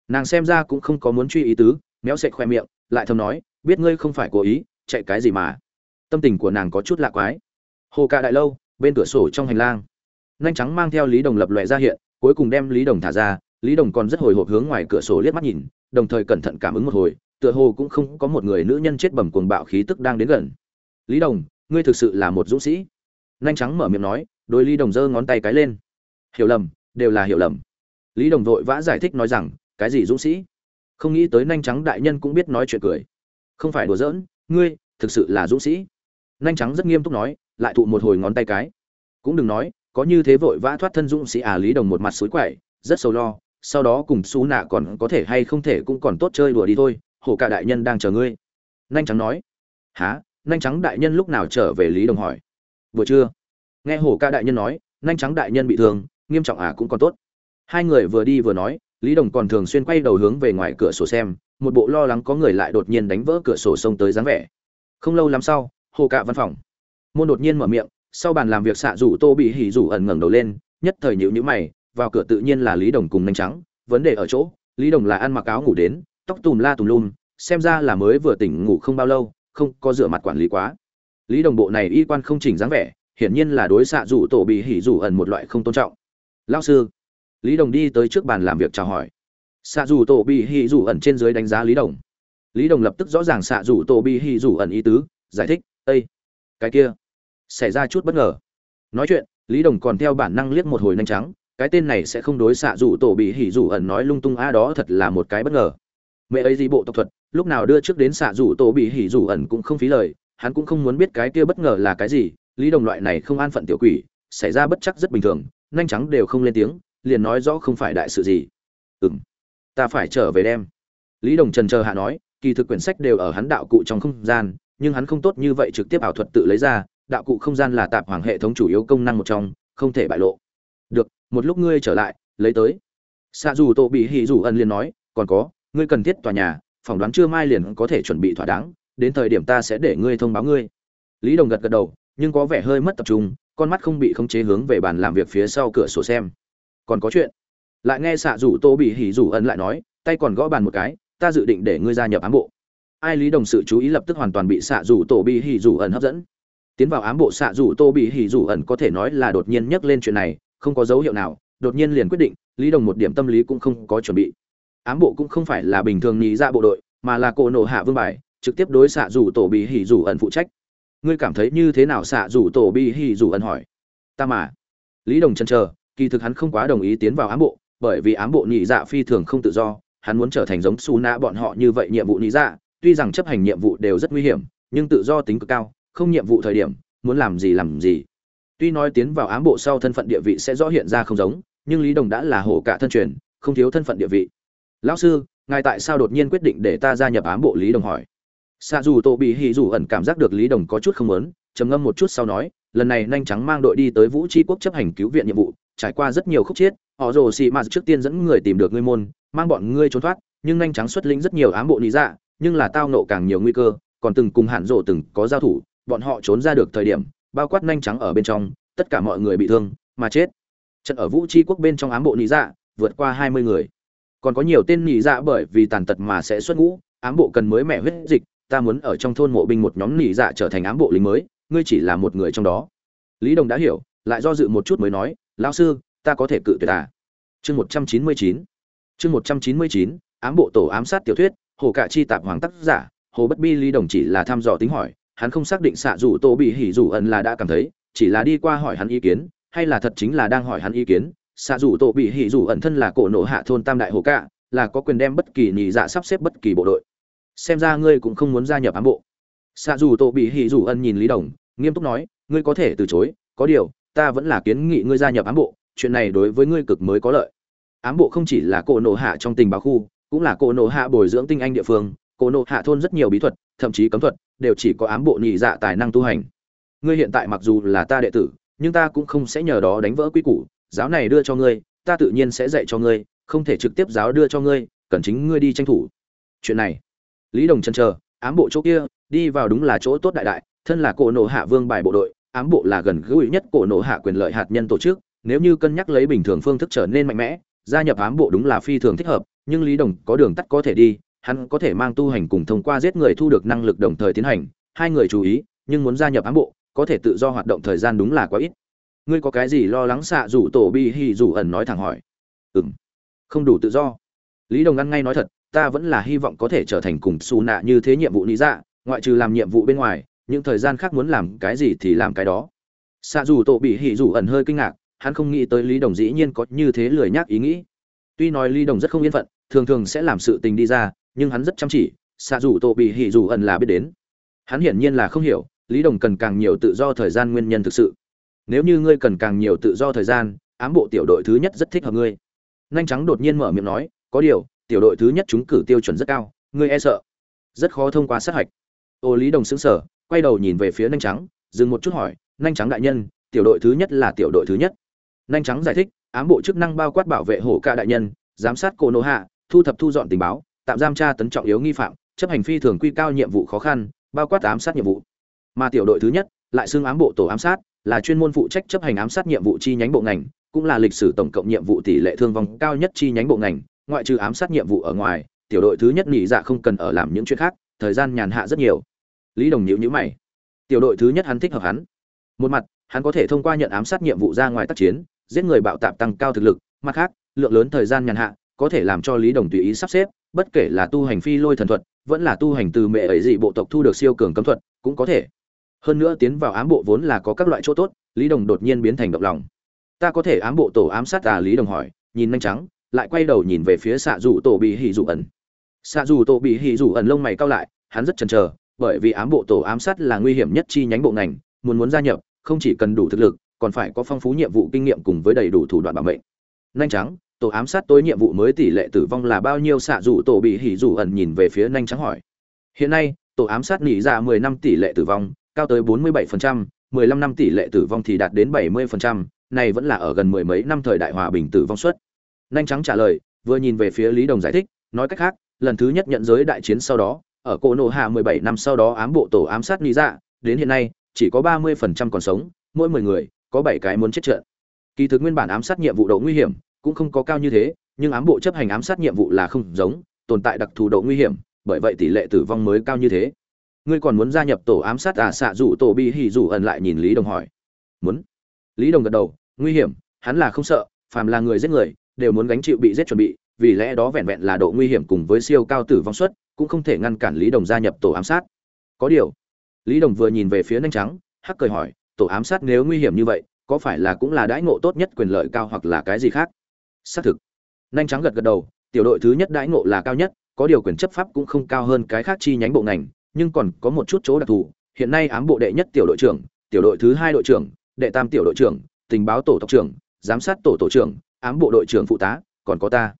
Nàng xem ra cũng không có muốn truy ý tứ, méo sệ khoe miệng, lại thầm nói, biết ngươi không phải cố ý, chạy cái gì mà? Tâm tình của nàng có chút lạ quái. Hồ cạ đại lâu, bên cửa sổ trong hành lang. Nhanh trắng mang theo lý đồng lập lòe ra hiện, cuối cùng đem lý đồng thả ra, lý đồng còn rất hồi hộp hướng ngoài cửa sổ liếc mắt nhìn, đồng thời cẩn thận cảm ứng một hồi, tựa hồ cũng không có một người nữ nhân chết bẩm cuồng bạo khí tức đang đến gần. Lý đồng, ngươi thực sự là một dũng sĩ nhanh trắng mở miệng nói, đôi lý đồng giơ ngón tay cái lên. Hiểu lầm, đều là hiểu lầm. Lý đồng vội vã giải thích nói rằng, cái gì dũng sĩ? Không nghĩ tới nhanh trắng đại nhân cũng biết nói chuyện cười. Không phải đùa giỡn, ngươi, thực sự là dũng sĩ. Nhanh trắng rất nghiêm túc nói, lại thụ một hồi ngón tay cái. Cũng đừng nói, có như thế vội vã thoát thân dũng sĩ à lý đồng một mặt suối quậy, rất sầu lo, sau đó cùng xú nạ còn có thể hay không thể cũng còn tốt chơi đùa đi thôi, hổ cả đại nhân đang chờ ngươi. Nhanh trắng nói. Há nhanh trắng đại nhân lúc nào trở về lý đồng hỏi vừa chưa nghe hổ ca đại nhân nói nhanh trắng đại nhân bị thương, nghiêm trọng à cũng còn tốt. Hai người vừa đi vừa nói, lý đồng còn thường xuyên quay đầu hướng về ngoài cửa sổ xem, một bộ lo lắng có người lại đột nhiên đánh vỡ cửa sổ xông tới dáng vẻ. Không lâu lắm sau, hồ cạ văn phòng. Môn đột nhiên mở miệng, sau bàn làm việc xạ rủ tô bị hỉ rủ ẩn ngẩng đầu lên, nhất thời nhịu nhữ mày, vào cửa tự nhiên là lý đồng cùng nhanh trắng, vấn đề ở chỗ, lý đồng là ăn mặc áo ngủ đến, tóc tùm la tùm lum, xem ra là mới vừa tỉnh ngủ không bao lâu, không có rửa mặt quản lý quá lý đồng bộ này y quan không chỉnh dáng vẻ, hiển nhiên là đối xạ rủ tổ bị hỉ rủ ẩn một loại không tôn trọng. Lao sư, lý đồng đi tới trước bàn làm việc chào hỏi. Xạ rủ tổ bị hỉ rủ ẩn trên dưới đánh giá lý đồng. Lý đồng lập tức rõ ràng xạ rủ tổ bị hỉ rủ ẩn ý tứ, giải thích ây cái kia, xảy ra chút bất ngờ. Nói chuyện, lý đồng còn theo bản năng liếc một hồi nhanh trắng cái tên này sẽ không đối xạ rủ tổ bị hỉ rủ ẩn nói lung tung, a, đó thật là một cái bất ngờ. Mẹ ấy gì bộ tộc thuật, lúc nào đưa trước đến xạ rủ tổ bị hỉ rủ ẩn cũng không phí lời hắn cũng không muốn biết cái kia bất ngờ là cái gì, lý đồng loại này không an phận tiểu quỷ, xảy ra bất chắc rất bình thường, nhanh trắng đều không lên tiếng, liền nói rõ không phải đại sự gì. Ừm, ta phải trở về đem. Lý đồng trần chờ hạ nói, kỳ thực quyển sách đều ở hắn đạo cụ trong không gian, nhưng hắn không tốt như vậy trực tiếp ảo thuật tự lấy ra, đạo cụ không gian là tạp hoàng hệ thống chủ yếu công năng một trong, không thể bại lộ. Được, một lúc ngươi trở lại, lấy tới. Xạ dù tô bị hỉ dù ân liền nói, còn có, ngươi cần thiết tòa nhà, phỏng đoán chưa mai liền có thể chuẩn bị thỏa đáng đến thời điểm ta sẽ để ngươi thông báo ngươi. Lý đồng gật gật đầu, nhưng có vẻ hơi mất tập trung, con mắt không bị khống chế hướng về bàn làm việc phía sau cửa sổ xem. Còn có chuyện. Lại nghe xạ rủ tô bị hỉ rủ ân lại nói, tay còn gõ bàn một cái, ta dự định để ngươi gia nhập ám bộ. Ai lý đồng sự chú ý lập tức hoàn toàn bị xạ rủ tổ bị hỉ rủ ẩn hấp dẫn. Tiến vào ám bộ xạ rủ tô bị hỉ rủ ẩn có thể nói là đột nhiên nhắc lên chuyện này, không có dấu hiệu nào, đột nhiên liền quyết định, lý đồng một điểm tâm lý cũng không có chuẩn bị. Ám bộ cũng không phải là bình thường nghĩ ra dạ bộ đội, mà là cổ nổ hạ vương bài trực tiếp đối xạ rủ tổ bị hỉ rủ ẩn phụ trách. Ngươi cảm thấy như thế nào xạ rủ tổ bị hỉ rủ ẩn hỏi? Ta mà. Lý đồng chân chờ, kỳ thực hắn không quá đồng ý tiến vào ám bộ, bởi vì ám bộ nhị dạ phi thường không tự do, hắn muốn trở thành giống su nã bọn họ như vậy nhiệm vụ nhị dạ tuy rằng chấp hành nhiệm vụ đều rất nguy hiểm, nhưng tự do tính cực cao, không nhiệm vụ thời điểm, muốn làm gì làm gì. Tuy nói tiến vào ám bộ sau thân phận địa vị sẽ rõ hiện ra không giống, nhưng lý đồng đã là hổ cả thân truyền, không thiếu thân phận địa vị. Lão sư, ngài tại sao đột nhiên quyết định để ta gia nhập ám bộ lý đồng hỏi? Xa dù tổ bị hì dù ẩn cảm giác được lý đồng có chút không lớn trầm ngâm một chút sau nói, lần này nhanh trắng mang đội đi tới vũ tri quốc chấp hành cứu viện nhiệm vụ, trải qua rất nhiều khúc chiết họ rồ xì mạt trước tiên dẫn người tìm được ngươi môn, mang bọn ngươi trốn thoát, nhưng nhanh trắng xuất lĩnh rất nhiều ám bộ lý dạ nhưng là tao nộ càng nhiều nguy cơ, còn từng cùng hạn rộ từng có giao thủ, bọn họ trốn ra được thời điểm, bao quát nhanh trắng ở bên trong, tất cả mọi người bị thương, mà chết. Trận ở vũ tri quốc bên trong ám bộ lý dạ vượt qua hai mươi người. Còn có nhiều tên nhị dạ bởi vì tàn tật mà sẽ xuất ngũ, ám bộ cần mới mẻ huyết dịch ta muốn ở trong thôn mộ binh một nhóm nỉ dạ trở thành ám bộ lính mới, ngươi chỉ là một người trong đó. Lý đồng đã hiểu, lại do dự một chút mới nói, lão sư, ta có thể cự tuyệt à? Chương một trăm chín mươi chín, chương một trăm chín mươi chín, ám bộ tổ ám sát tiểu thuyết, hồ cạ chi tạp hoàng tác giả, hồ bất bi lý đồng chỉ là thăm dò tính hỏi, hắn không xác định xạ rủ tô bị hỉ rủ ẩn là đã cảm thấy, chỉ là đi qua hỏi hắn ý kiến, hay là thật chính là đang hỏi hắn ý kiến, xạ rủ tổ bị hỉ rủ ẩn thân là cổ nổ hạ thôn tam đại hồ cạ là có quyền đem bất kỳ nhị dạ sắp xếp bất kỳ bộ đội xem ra ngươi cũng không muốn gia nhập ám bộ. Xạ Dù tổ bị hỉ Dù Ân nhìn lý đồng, nghiêm túc nói, ngươi có thể từ chối, có điều, ta vẫn là kiến nghị ngươi gia nhập ám bộ, chuyện này đối với ngươi cực mới có lợi. Ám bộ không chỉ là cổ nổ hạ trong tình báo khu, cũng là cổ nổ hạ bồi dưỡng tinh anh địa phương, cổ nổ hạ thôn rất nhiều bí thuật, thậm chí cấm thuật, đều chỉ có ám bộ nhị dạ tài năng tu hành. Ngươi hiện tại mặc dù là ta đệ tử, nhưng ta cũng không sẽ nhờ đó đánh vỡ quy củ, giáo này đưa cho ngươi, ta tự nhiên sẽ dạy cho ngươi, không thể trực tiếp giáo đưa cho ngươi, cần chính ngươi đi tranh thủ. Chuyện này lý đồng chân chờ, ám bộ chỗ kia, đi vào đúng là chỗ tốt đại đại, thân là cổ nộ hạ vương bài bộ đội, ám bộ là gần gũi nhất cổ nổ hạ quyền lợi hạt nhân tổ chức, nếu như cân nhắc lấy bình thường phương thức trở nên mạnh mẽ, gia nhập ám bộ đúng là phi thường thích hợp, nhưng lý đồng có đường tắt có thể đi, hắn có thể mang tu hành cùng thông qua giết người thu được năng lực đồng thời tiến hành, hai người chú ý, nhưng muốn gia nhập ám bộ, có thể tự do hoạt động thời gian đúng là quá ít. Ngươi có cái gì lo lắng xạ rủ tổ bi hi rủ ẩn nói thẳng hỏi. Ừ m không đủ tự do. Lý đồng ăn ngay nói thật ta vẫn là hy vọng có thể trở thành cùng xù nạ như thế nhiệm vụ lý dạ ngoại trừ làm nhiệm vụ bên ngoài, những thời gian khác muốn làm cái gì thì làm cái đó. Xạ dù tổ bị hỉ dù ẩn hơi kinh ngạc, hắn không nghĩ tới lý đồng dĩ nhiên có như thế lười nhác ý nghĩ. Tuy nói lý đồng rất không yên phận, thường thường sẽ làm sự tình đi ra, nhưng hắn rất chăm chỉ xạ dù tổ bị hỉ dù ẩn là biết đến. Hắn hiển nhiên là không hiểu, lý đồng cần càng nhiều tự do thời gian nguyên nhân thực sự. Nếu như ngươi cần càng nhiều tự do thời gian, ám bộ tiểu đội thứ nhất rất thích hợp ngươi. Nhanh trắng đột nhiên mở miệng nói, có điều tiểu đội thứ nhất chúng cử tiêu chuẩn rất cao, ngươi e sợ. Rất khó thông qua sát hạch. Ô lý đồng xứng sở quay đầu nhìn về phía nhanh trắng, dừng một chút hỏi nhanh trắng đại nhân, tiểu đội thứ nhất là tiểu đội thứ nhất? Nhanh trắng giải thích, ám bộ chức năng bao quát bảo vệ hổ ca đại nhân, giám sát cô nô hạ, thu thập thu dọn tình báo, tạm giam tra tấn trọng yếu nghi phạm, chấp hành phi thường quy cao nhiệm vụ khó khăn, bao quát ám sát nhiệm vụ. Mà tiểu đội thứ nhất lại xưng ám bộ tổ ám sát, là chuyên môn phụ trách chấp hành ám sát nhiệm vụ chi nhánh bộ ngành, cũng là lịch sử tổng cộng nhiệm vụ tỷ lệ thương vong cao nhất chi nhánh bộ ngành ngoại trừ ám sát nhiệm vụ ở ngoài, tiểu đội thứ nhất nghỉ dạ không cần ở làm những chuyện khác, thời gian nhàn hạ rất nhiều. Lý đồng nhịu nhữ mày. Tiểu đội thứ nhất hắn thích hợp hắn. Một mặt, hắn có thể thông qua nhận ám sát nhiệm vụ ra ngoài tác chiến, giết người bạo tạp tăng cao thực lực, mặt khác, lượng lớn thời gian nhàn hạ, có thể làm cho lý đồng tùy ý sắp xếp, bất kể là tu hành phi lôi thần thuật, vẫn là tu hành từ mẹ ấy dị bộ tộc thu được siêu cường cấm thuật, cũng có thể. Hơn nữa tiến vào ám bộ vốn là có các loại chỗ tốt, lý đồng đột nhiên biến thành động lòng. Ta có thể ám bộ tổ ám sát à? Lý đồng hỏi, nhìn nhanh trắng lại quay đầu nhìn về phía xạ dù tổ bị hỉ dù ẩn. Xạ dù tổ bị hỉ dù ẩn lông mày cao lại, hắn rất chần chờ, bởi vì ám bộ tổ ám sát là nguy hiểm nhất chi nhánh bộ ngành, muốn muốn gia nhập, không chỉ cần đủ thực lực, còn phải có phong phú nhiệm vụ kinh nghiệm cùng với đầy đủ thủ đoạn bảo mệnh. Nhanh trắng, tổ ám sát tối nhiệm vụ mới tỷ lệ tử vong là bao nhiêu? Xạ dù tổ bị hỉ dù ẩn nhìn về phía nhanh trắng hỏi. Hiện nay, tổ ám sát nghỉ ra mười năm tỷ lệ tử vong, cao tới bốn mươi bảy phần trăm, mười lăm năm tỷ lệ tử vong thì đạt đến bảy mươi phần trăm, này vẫn là ở gần mười mấy năm thời đại hòa bình tử vong suất nhanh trắng trả lời, vừa nhìn về phía lý đồng giải thích, nói cách khác, lần thứ nhất nhận giới đại chiến sau đó, ở cổ nộ hạ 17 năm sau đó ám bộ tổ ám sát lý dạ đến hiện nay, chỉ có 30% còn sống, mỗi 10 người, có 7 cái muốn chết trận. Kỳ thực nguyên bản ám sát nhiệm vụ độ nguy hiểm cũng không có cao như thế, nhưng ám bộ chấp hành ám sát nhiệm vụ là không giống, tồn tại đặc thù độ nguy hiểm, bởi vậy tỷ lệ tử vong mới cao như thế. Ngươi còn muốn gia nhập tổ ám sát à xạ rủ tổ bi hỉ rủ ẩn lại nhìn lý đồng hỏi. Muốn. Lý đồng gật đầu, nguy hiểm, hắn là không sợ, phàm là người giết người đều muốn gánh chịu bị giết chuẩn bị, vì lẽ đó vẹn vẹn là độ nguy hiểm cùng với siêu cao tử vong suất, cũng không thể ngăn cản lý đồng gia nhập tổ ám sát. Có điều, lý đồng vừa nhìn về phía nhanh trắng, hắc cười hỏi, tổ ám sát nếu nguy hiểm như vậy, có phải là cũng là đãi ngộ tốt nhất quyền lợi cao hoặc là cái gì khác? Xác thực. Nhanh trắng gật gật đầu, tiểu đội thứ nhất đãi ngộ là cao nhất, có điều quyền chấp pháp cũng không cao hơn cái khác chi nhánh bộ ngành, nhưng còn có một chút chỗ đặc thù, hiện nay ám bộ đệ nhất tiểu đội trưởng, tiểu đội thứ hai đội trưởng, đệ tam tiểu đội trưởng, tình báo tổ tộc trưởng, giám sát tổ tổ trưởng ám bộ đội trưởng phụ tá, còn có ta.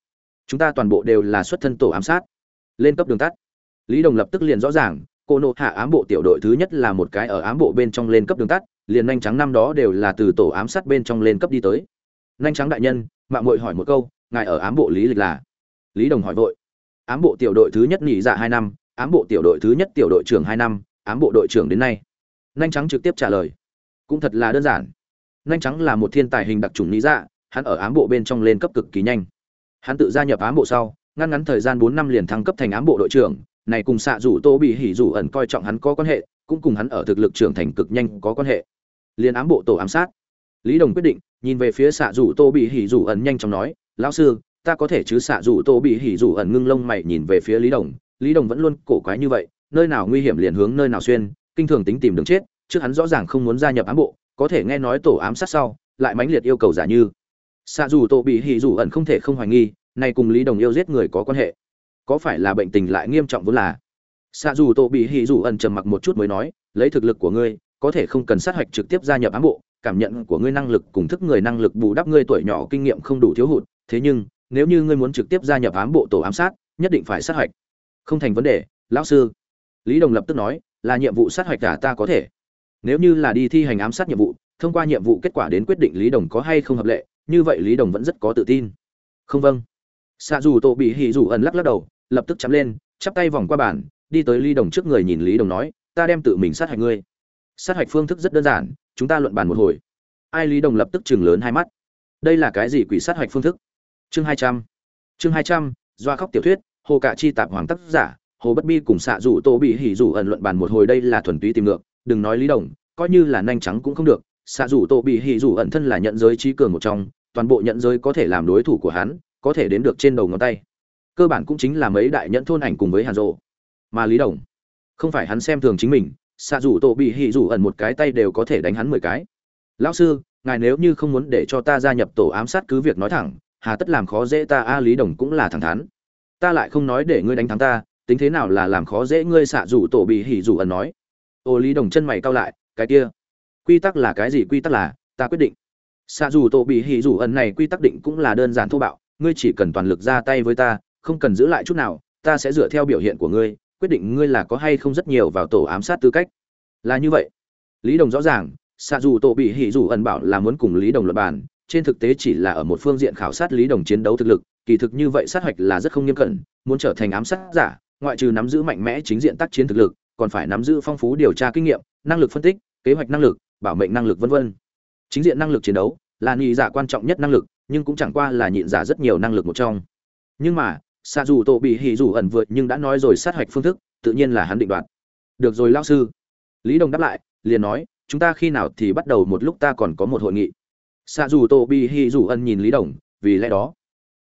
Chúng ta toàn bộ đều là xuất thân tổ ám sát. Lên cấp đường tắt. Lý đồng lập tức liền rõ ràng, cô nộ hạ ám bộ tiểu đội thứ nhất là một cái ở ám bộ bên trong lên cấp đường tắt, liền nhanh trắng năm đó đều là từ tổ ám sát bên trong lên cấp đi tới. Nhanh trắng đại nhân, mạng mội hỏi một câu, ngài ở ám bộ lý lịch là? Lý đồng hỏi vội. Ám bộ tiểu đội thứ nhất nghỉ dạ hai năm, ám bộ tiểu đội thứ nhất tiểu đội trưởng hai năm, ám bộ đội trưởng đến nay. Nhanh trắng trực tiếp trả lời. Cũng thật là đơn giản. Nhanh trắng là một thiên tài hình đặc trùng lý dạ hắn ở ám bộ bên trong lên cấp cực kỳ nhanh. Hắn tự gia nhập ám bộ sau, ngăn ngắn thời gian bốn năm liền thăng cấp thành ám bộ đội trưởng, này cùng xạ rủ tô bị hỉ rủ ẩn coi trọng hắn có quan hệ, cũng cùng hắn ở thực lực trưởng thành cực nhanh có quan hệ. Liền ám bộ tổ ám sát. Lý đồng quyết định, nhìn về phía xạ rủ tô bị hỉ rủ ẩn nhanh chóng nói, lão sư, ta có thể chứ? Xạ rủ tô bị hỉ rủ ẩn ngưng lông mày nhìn về phía lý đồng. Lý đồng vẫn luôn cổ quái như vậy, nơi nào nguy hiểm liền hướng nơi nào xuyên, kinh thường tính tìm đường chết, trước hắn rõ ràng không muốn gia nhập ám bộ, có thể nghe nói tổ ám sát sau, lại mãnh liệt yêu cầu giả như xạ dù tổ bị hỉ dù ẩn không thể không hoài nghi này cùng lý đồng yêu giết người có quan hệ. Có phải là bệnh tình lại nghiêm trọng vốn là? Xạ dù tổ bị hỉ dù ẩn trầm mặc một chút mới nói, lấy thực lực của ngươi, có thể không cần sát hạch trực tiếp gia nhập ám bộ, cảm nhận của ngươi năng lực cùng thức người năng lực bù đắp ngươi tuổi nhỏ kinh nghiệm không đủ thiếu hụt, thế nhưng, nếu như ngươi muốn trực tiếp gia nhập ám bộ tổ ám sát, nhất định phải sát hạch. Không thành vấn đề, lão sư. Lý đồng lập tức nói, là nhiệm vụ sát hạch cả ta có thể. Nếu như là đi thi hành ám sát nhiệm vụ, thông qua nhiệm vụ kết quả đến quyết định lý đồng có hay không hợp lệ như vậy lý đồng vẫn rất có tự tin. Không vâng. Xạ dù tổ bị hỉ dù ẩn lắc lắc đầu, lập tức chắm lên, chắp tay vòng qua bàn, đi tới lý đồng trước người nhìn lý đồng nói, ta đem tự mình sát hạch ngươi. Sát hạch phương thức rất đơn giản, chúng ta luận bàn một hồi. Ai lý đồng lập tức chừng lớn hai mắt. Đây là cái gì quỷ sát hạch phương thức? Chương hai trăm. Chương hai trăm, doa khóc tiểu thuyết, hồ cạ chi tạp hoàng tác giả, hồ bất bi cùng xạ rủ tô bị hỉ rủ ẩn luận bàn một hồi, đây là thuần túy tìm ngược, đừng nói lý đồng, coi như là nhanh trắng cũng không được xạ rủ tô bị hỉ rủ ẩn thân là nhận giới trí cường một trong, toàn bộ nhận giới có thể làm đối thủ của hắn, có thể đến được trên đầu ngón tay. Cơ bản cũng chính là mấy đại nhẫn thôn ảnh cùng với hàn rộ mà lý đồng, không phải hắn xem thường chính mình, xạ rủ tô bị hỉ rủ ẩn một cái tay đều có thể đánh hắn mười cái. Lão sư, ngài nếu như không muốn để cho ta gia nhập tổ ám sát cứ việc nói thẳng, hà tất làm khó dễ ta, a, lý đồng cũng là thẳng thắn. Ta lại không nói để ngươi đánh thắng ta, tính thế nào là làm khó dễ ngươi, xạ rủ tổ bị hỉ rủ ẩn nói. Ô, lý đồng chân mày cao lại, cái kia quy tắc là cái gì quy tắc là, ta quyết định. Xạ Dù tổ bị hỉ Dù ẩn này quy tắc định cũng là đơn giản thô bạo, ngươi chỉ cần toàn lực ra tay với ta, không cần giữ lại chút nào, ta sẽ dựa theo biểu hiện của ngươi, quyết định ngươi là có hay không rất nhiều vào tổ ám sát tư cách. Là như vậy. Lý đồng rõ ràng, xạ dù tổ bị hỉ dù ẩn bảo là muốn cùng lý đồng luật bàn, trên thực tế chỉ là ở một phương diện khảo sát lý đồng chiến đấu thực lực, kỳ thực như vậy sát hạch là rất không nghiêm cẩn, muốn trở thành ám sát giả, ngoại trừ nắm giữ mạnh mẽ chính diện tác chiến thực lực, còn phải nắm giữ phong phú điều tra kinh nghiệm, năng lực phân tích, kế hoạch năng lực bảo mệnh năng lực vân vân. Chính diện năng lực chiến đấu là nhị giả quan trọng nhất năng lực, nhưng cũng chẳng qua là nhịn giả rất nhiều năng lực một trong. Nhưng mà Sa dù tô bị hỉ dù ẩn vượt nhưng đã nói rồi sát hạch phương thức, tự nhiên là hắn định đoạt. Được rồi lão sư. Lý đồng đáp lại, liền nói, chúng ta khi nào thì bắt đầu một lúc ta còn có một hội nghị. Sa dù tô bị hỉ dù ẩn nhìn lý đồng vì lẽ đó,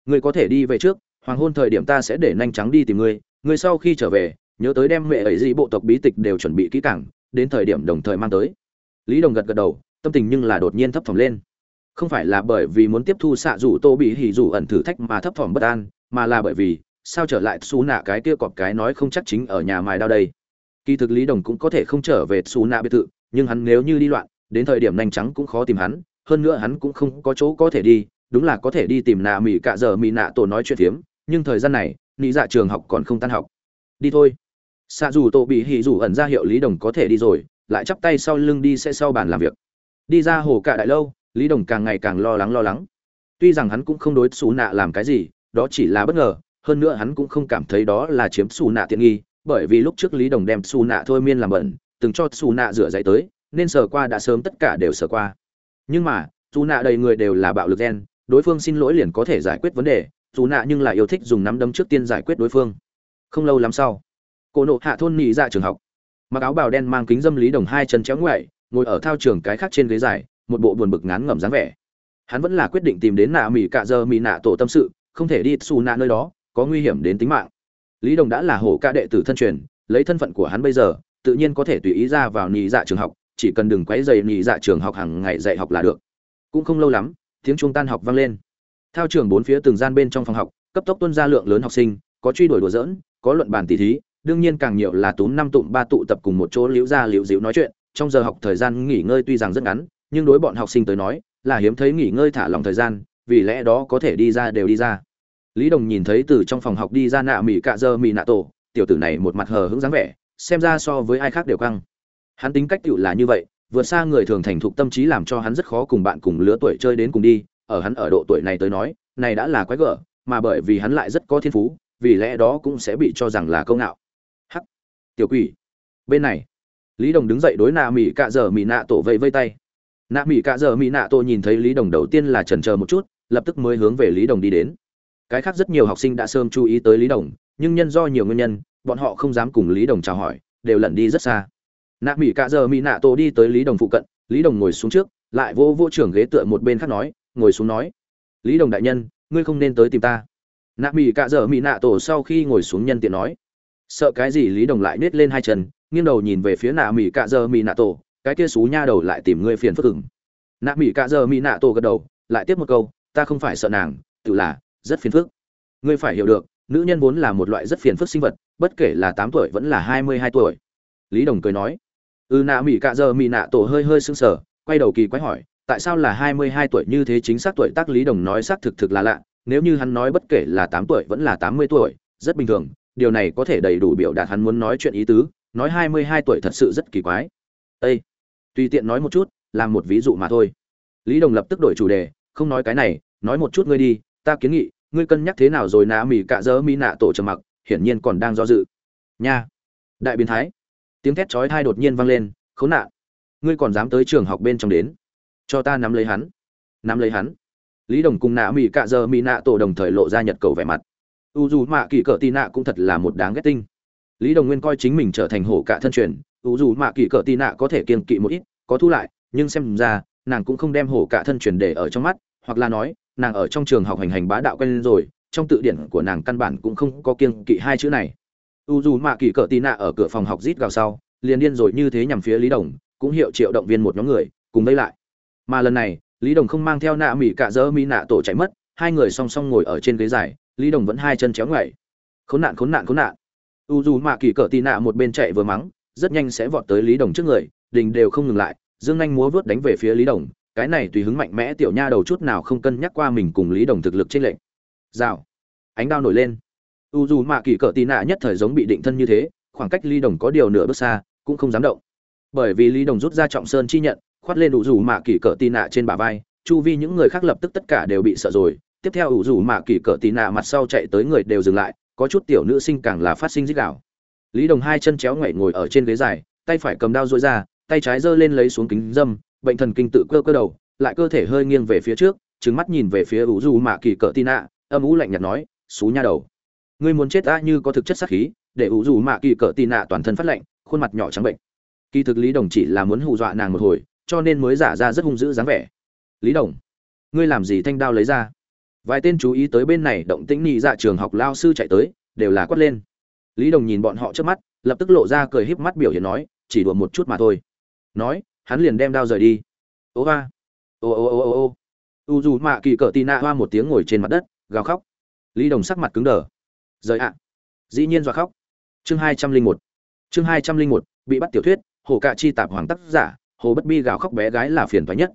ngươi có thể đi về trước, hoàng hôn thời điểm ta sẽ để nhanh trắng đi tìm ngươi ngươi sau khi trở về, nhớ tới đem mẹ ấy gì bộ tộc bí tịch đều chuẩn bị kỹ càng, đến thời điểm đồng thời mang tới lý đồng gật gật đầu, tâm tình nhưng là đột nhiên thấp thỏm lên. Không phải là bởi vì muốn tiếp thu xạ rủ tô bị hỉ rủ ẩn thử thách mà thấp thỏm bất an, mà là bởi vì, sao trở lại xú nạ cái kia cọp cái nói không chắc chính ở nhà mài đao đây. Kỳ thực lý đồng cũng có thể không trở về xú nạ biệt thự, nhưng hắn nếu như đi loạn, đến thời điểm nhanh trắng cũng khó tìm hắn, hơn nữa hắn cũng không có chỗ có thể đi, đúng là có thể đi tìm nạ mỹ cạ giờ mỹ nạ tổ nói chuyện phiếm, nhưng thời gian này nghĩ dạ trường học còn không tan học. Đi thôi. Xạ dù tổ bị hỉ rủ ẩn ra hiệu lý đồng có thể đi rồi lại chắp tay sau lưng đi sẽ sau bàn làm việc. Đi ra hồ cả đại lâu, lý đồng càng ngày càng lo lắng lo lắng. Tuy rằng hắn cũng không đối xù nạ làm cái gì, đó chỉ là bất ngờ, hơn nữa hắn cũng không cảm thấy đó là chiếm xù nạ tiện nghi, bởi vì lúc trước lý đồng đem xù nạ thôi miên làm bẩn, từng cho xù nạ rửa giấy tới, nên sờ qua đã sớm tất cả đều sờ qua. Nhưng mà, xù nạ đầy người đều là bạo lực gen, đối phương xin lỗi liền có thể giải quyết vấn đề, xù nạ nhưng lại yêu thích dùng nắm đấm trước tiên giải quyết đối phương. Không lâu lắm sau, cổ nộ hạ thôn nhị ra dạ trường học mặc áo bào đen mang kính dâm lý đồng hai chân chéo ngoại, ngồi ở thao trường cái khác trên ghế dài, một bộ buồn bực ngán ngẩm dáng vẻ. Hắn vẫn là quyết định tìm đến nạ mỹ cạ giờ mỹ nạ tổ tâm sự, không thể đi xù nạ nơi đó, có nguy hiểm đến tính mạng. Lý đồng đã là hổ ca đệ tử thân truyền, lấy thân phận của hắn bây giờ, tự nhiên có thể tùy ý ra vào nhị dạ trường học, chỉ cần đừng quấy dày nhị dạ trường học hàng ngày dạy học là được. Cũng không lâu lắm, tiếng trung tan học vang lên. Thao trường bốn phía từng gian bên trong phòng học, cấp tốc tuân ra lượng lớn học sinh, có truy đuổi đùa dỡn có luận bàn tỉ thí đương nhiên càng nhiều là túm năm tụm ba tụ tập cùng một chỗ liễu ra liễu dịu nói chuyện, trong giờ học thời gian nghỉ ngơi tuy rằng rất ngắn, nhưng đối bọn học sinh tới nói, là hiếm thấy nghỉ ngơi thả lòng thời gian, vì lẽ đó có thể đi ra đều đi ra. Lý đồng nhìn thấy từ trong phòng học đi ra nạ mỹ cạ dơ mỹ nạ tổ, tiểu tử này một mặt hờ hững dáng vẻ, xem ra so với ai khác đều căng. Hắn tính cách tựu là như vậy, vượt xa người thường thành thục tâm trí làm cho hắn rất khó cùng bạn cùng lứa tuổi chơi đến cùng đi, ở hắn ở độ tuổi này tới nói, này đã là quái gở, mà bởi vì hắn lại rất có thiên phú, vì lẽ đó cũng sẽ bị cho rằng là câu ngạo tiểu quỷ. Bên này, lý đồng đứng dậy đối nạ mỹ cạ dở mỹ nạ tổ vẫy vây tay. Nạ mỹ cạ dở mỹ nạ tổ nhìn thấy lý đồng đầu tiên là chần chờ một chút, lập tức mới hướng về lý đồng đi đến. Cái khác rất nhiều học sinh đã sớm chú ý tới lý đồng, nhưng nhân do nhiều nguyên nhân, bọn họ không dám cùng lý đồng chào hỏi, đều lẩn đi rất xa. Nạ mỹ cạ giờ mỹ nạ tổ đi tới lý đồng phụ cận, lý đồng ngồi xuống trước, lại vô vô trưởng ghế tựa một bên khác nói, ngồi xuống nói. Lý đồng đại nhân, ngươi không nên tới tìm ta. Nạ mỹ cạ giờ mỹ nạ tổ sau khi ngồi xuống nhân tiện nói sợ cái gì lý đồng lại nết lên hai chân, nghiêng đầu nhìn về phía nạ mỹ cạ giờ mỹ nạ tổ, cái kia xú nha đầu lại tìm ngươi phiền phức ừng nạ mỹ cạ giờ mỹ nạ tổ gật đầu, lại tiếp một câu, ta không phải sợ nàng, tự là rất phiền phức. Ngươi phải hiểu được, nữ nhân vốn là một loại rất phiền phức sinh vật, bất kể là tám tuổi vẫn là hai mươi hai tuổi. Lý đồng cười nói. Ừ nạ mỹ cạ giờ mỹ nạ tổ hơi hơi sưng sờ, quay đầu kỳ quái hỏi, tại sao là hai mươi hai tuổi như thế chính xác tuổi tác? Lý đồng nói xác thực thực là lạ, nếu như hắn nói bất kể là tám tuổi vẫn là tám mươi tuổi, rất bình thường điều này có thể đầy đủ biểu đạt hắn muốn nói chuyện ý tứ, nói hai mươi hai tuổi thật sự rất kỳ quái. Ây tùy tiện nói một chút, làm một ví dụ mà thôi. Lý đồng lập tức đổi chủ đề, không nói cái này, nói một chút ngươi đi, ta kiến nghị, ngươi cân nhắc thế nào rồi nạ mỉ cạ dỡ mỹ nạ tổ trầm mặc, hiển nhiên còn đang do dự. Nha. Đại biến thái. Tiếng thét chói tai đột nhiên vang lên, khốn nạn. Ngươi còn dám tới trường học bên trong đến. Cho ta nắm lấy hắn. Nắm lấy hắn. Lý đồng cùng nạ mỹ cạ dơ mỹ nạ tổ đồng thời lộ ra nhật cầu vẻ mặt u dù mạ kỳ cỡ tì nạ cũng thật là một đáng ghét tinh. Lý đồng nguyên coi chính mình trở thành hổ cạ thân truyền, u dù mạ kỳ cỡ tì nạ có thể kiên kỵ một ít, có thu lại, nhưng xem ra, nàng cũng không đem hổ cạ thân truyền để ở trong mắt, hoặc là nói, nàng ở trong trường học hành hành bá đạo quen lên rồi, trong tự điển của nàng căn bản cũng không có kiên kỵ hai chữ này. U dù mạ kỳ cỡ tì nạ ở cửa phòng học rít gào sau, liền điên rồi như thế nhằm phía lý đồng, cũng hiệu triệu động viên một nhóm người, cùng vây lại. Mà lần này, lý đồng không mang theo nạ mỹ cạ dỡ mỹ nạ tổ chạy mất, hai người song song ngồi ở trên ghế dài lý đồng vẫn hai chân chéo ngoại khốn nạn khốn nạn khốn nạn. U dù mạ kỳ cỡ tì nạ một bên chạy vừa mắng, rất nhanh sẽ vọt tới lý đồng trước người, đình đều không ngừng lại, dương anh múa vớt đánh về phía lý đồng, cái này tùy hứng mạnh mẽ tiểu nha đầu chút nào không cân nhắc qua mình cùng lý đồng thực lực trên lệnh rào. Ánh đao nổi lên. U dù mạ kỳ cỡ tì nạ nhất thời giống bị định thân như thế, khoảng cách lý đồng có điều nửa bước xa, cũng không dám động. Bởi vì lý đồng rút ra trọng sơn chi nhận, khoát lên u dù mạ kỳ cỡ tì nạ trên bả vai, chu vi những người khác lập tức tất cả đều bị sợ rồi tiếp theo ủ rủ mạ kỳ cỡ tì nạ mặt sau chạy tới người đều dừng lại, có chút tiểu nữ sinh càng là phát sinh dích đạo. Lý đồng hai chân chéo ngoảy ngồi ở trên ghế dài, tay phải cầm đao dối ra, tay trái giơ lên lấy xuống kính dâm, bệnh thần kinh tự cơ cơ đầu, lại cơ thể hơi nghiêng về phía trước trứng mắt nhìn về phía ủ rủ mạ kỳ cỡ tì nạ, âm ú lạnh nhạt nói, xú nha đầu, ngươi muốn chết ta như có thực chất sát khí. Để ủ rủ mạ kỳ cỡ tì nạ toàn thân phát lạnh, khuôn mặt nhỏ trắng bệnh. Kỳ thực lý đồng chỉ là muốn hù dọa nàng một hồi, cho nên mới giả ra rất hung dữ dáng vẻ. Lý đồng, ngươi làm gì thanh đao lấy ra? Vài tên chú ý tới bên này, động tĩnh nhị dạ trường học lao sư chạy tới, đều là quát lên. Lý đồng nhìn bọn họ trước mắt, lập tức lộ ra cười híp mắt biểu hiện nói, chỉ đùa một chút mà thôi. Nói, hắn liền đem đao rời đi. Ô va. Ô ô ô ô ô. U dù mạ kỳ cỡ tì nạ hoa một tiếng ngồi trên mặt đất, gào khóc. Lý đồng sắc mặt cứng đờ. Rời ạ. Dĩ nhiên do khóc. Chương hai trăm linh một. Chương hai trăm linh một, bị bắt tiểu thuyết, hồ cạ chi tạp hoàng tác giả, hồ bất bi gào khóc bé gái là phiền thoái nhất.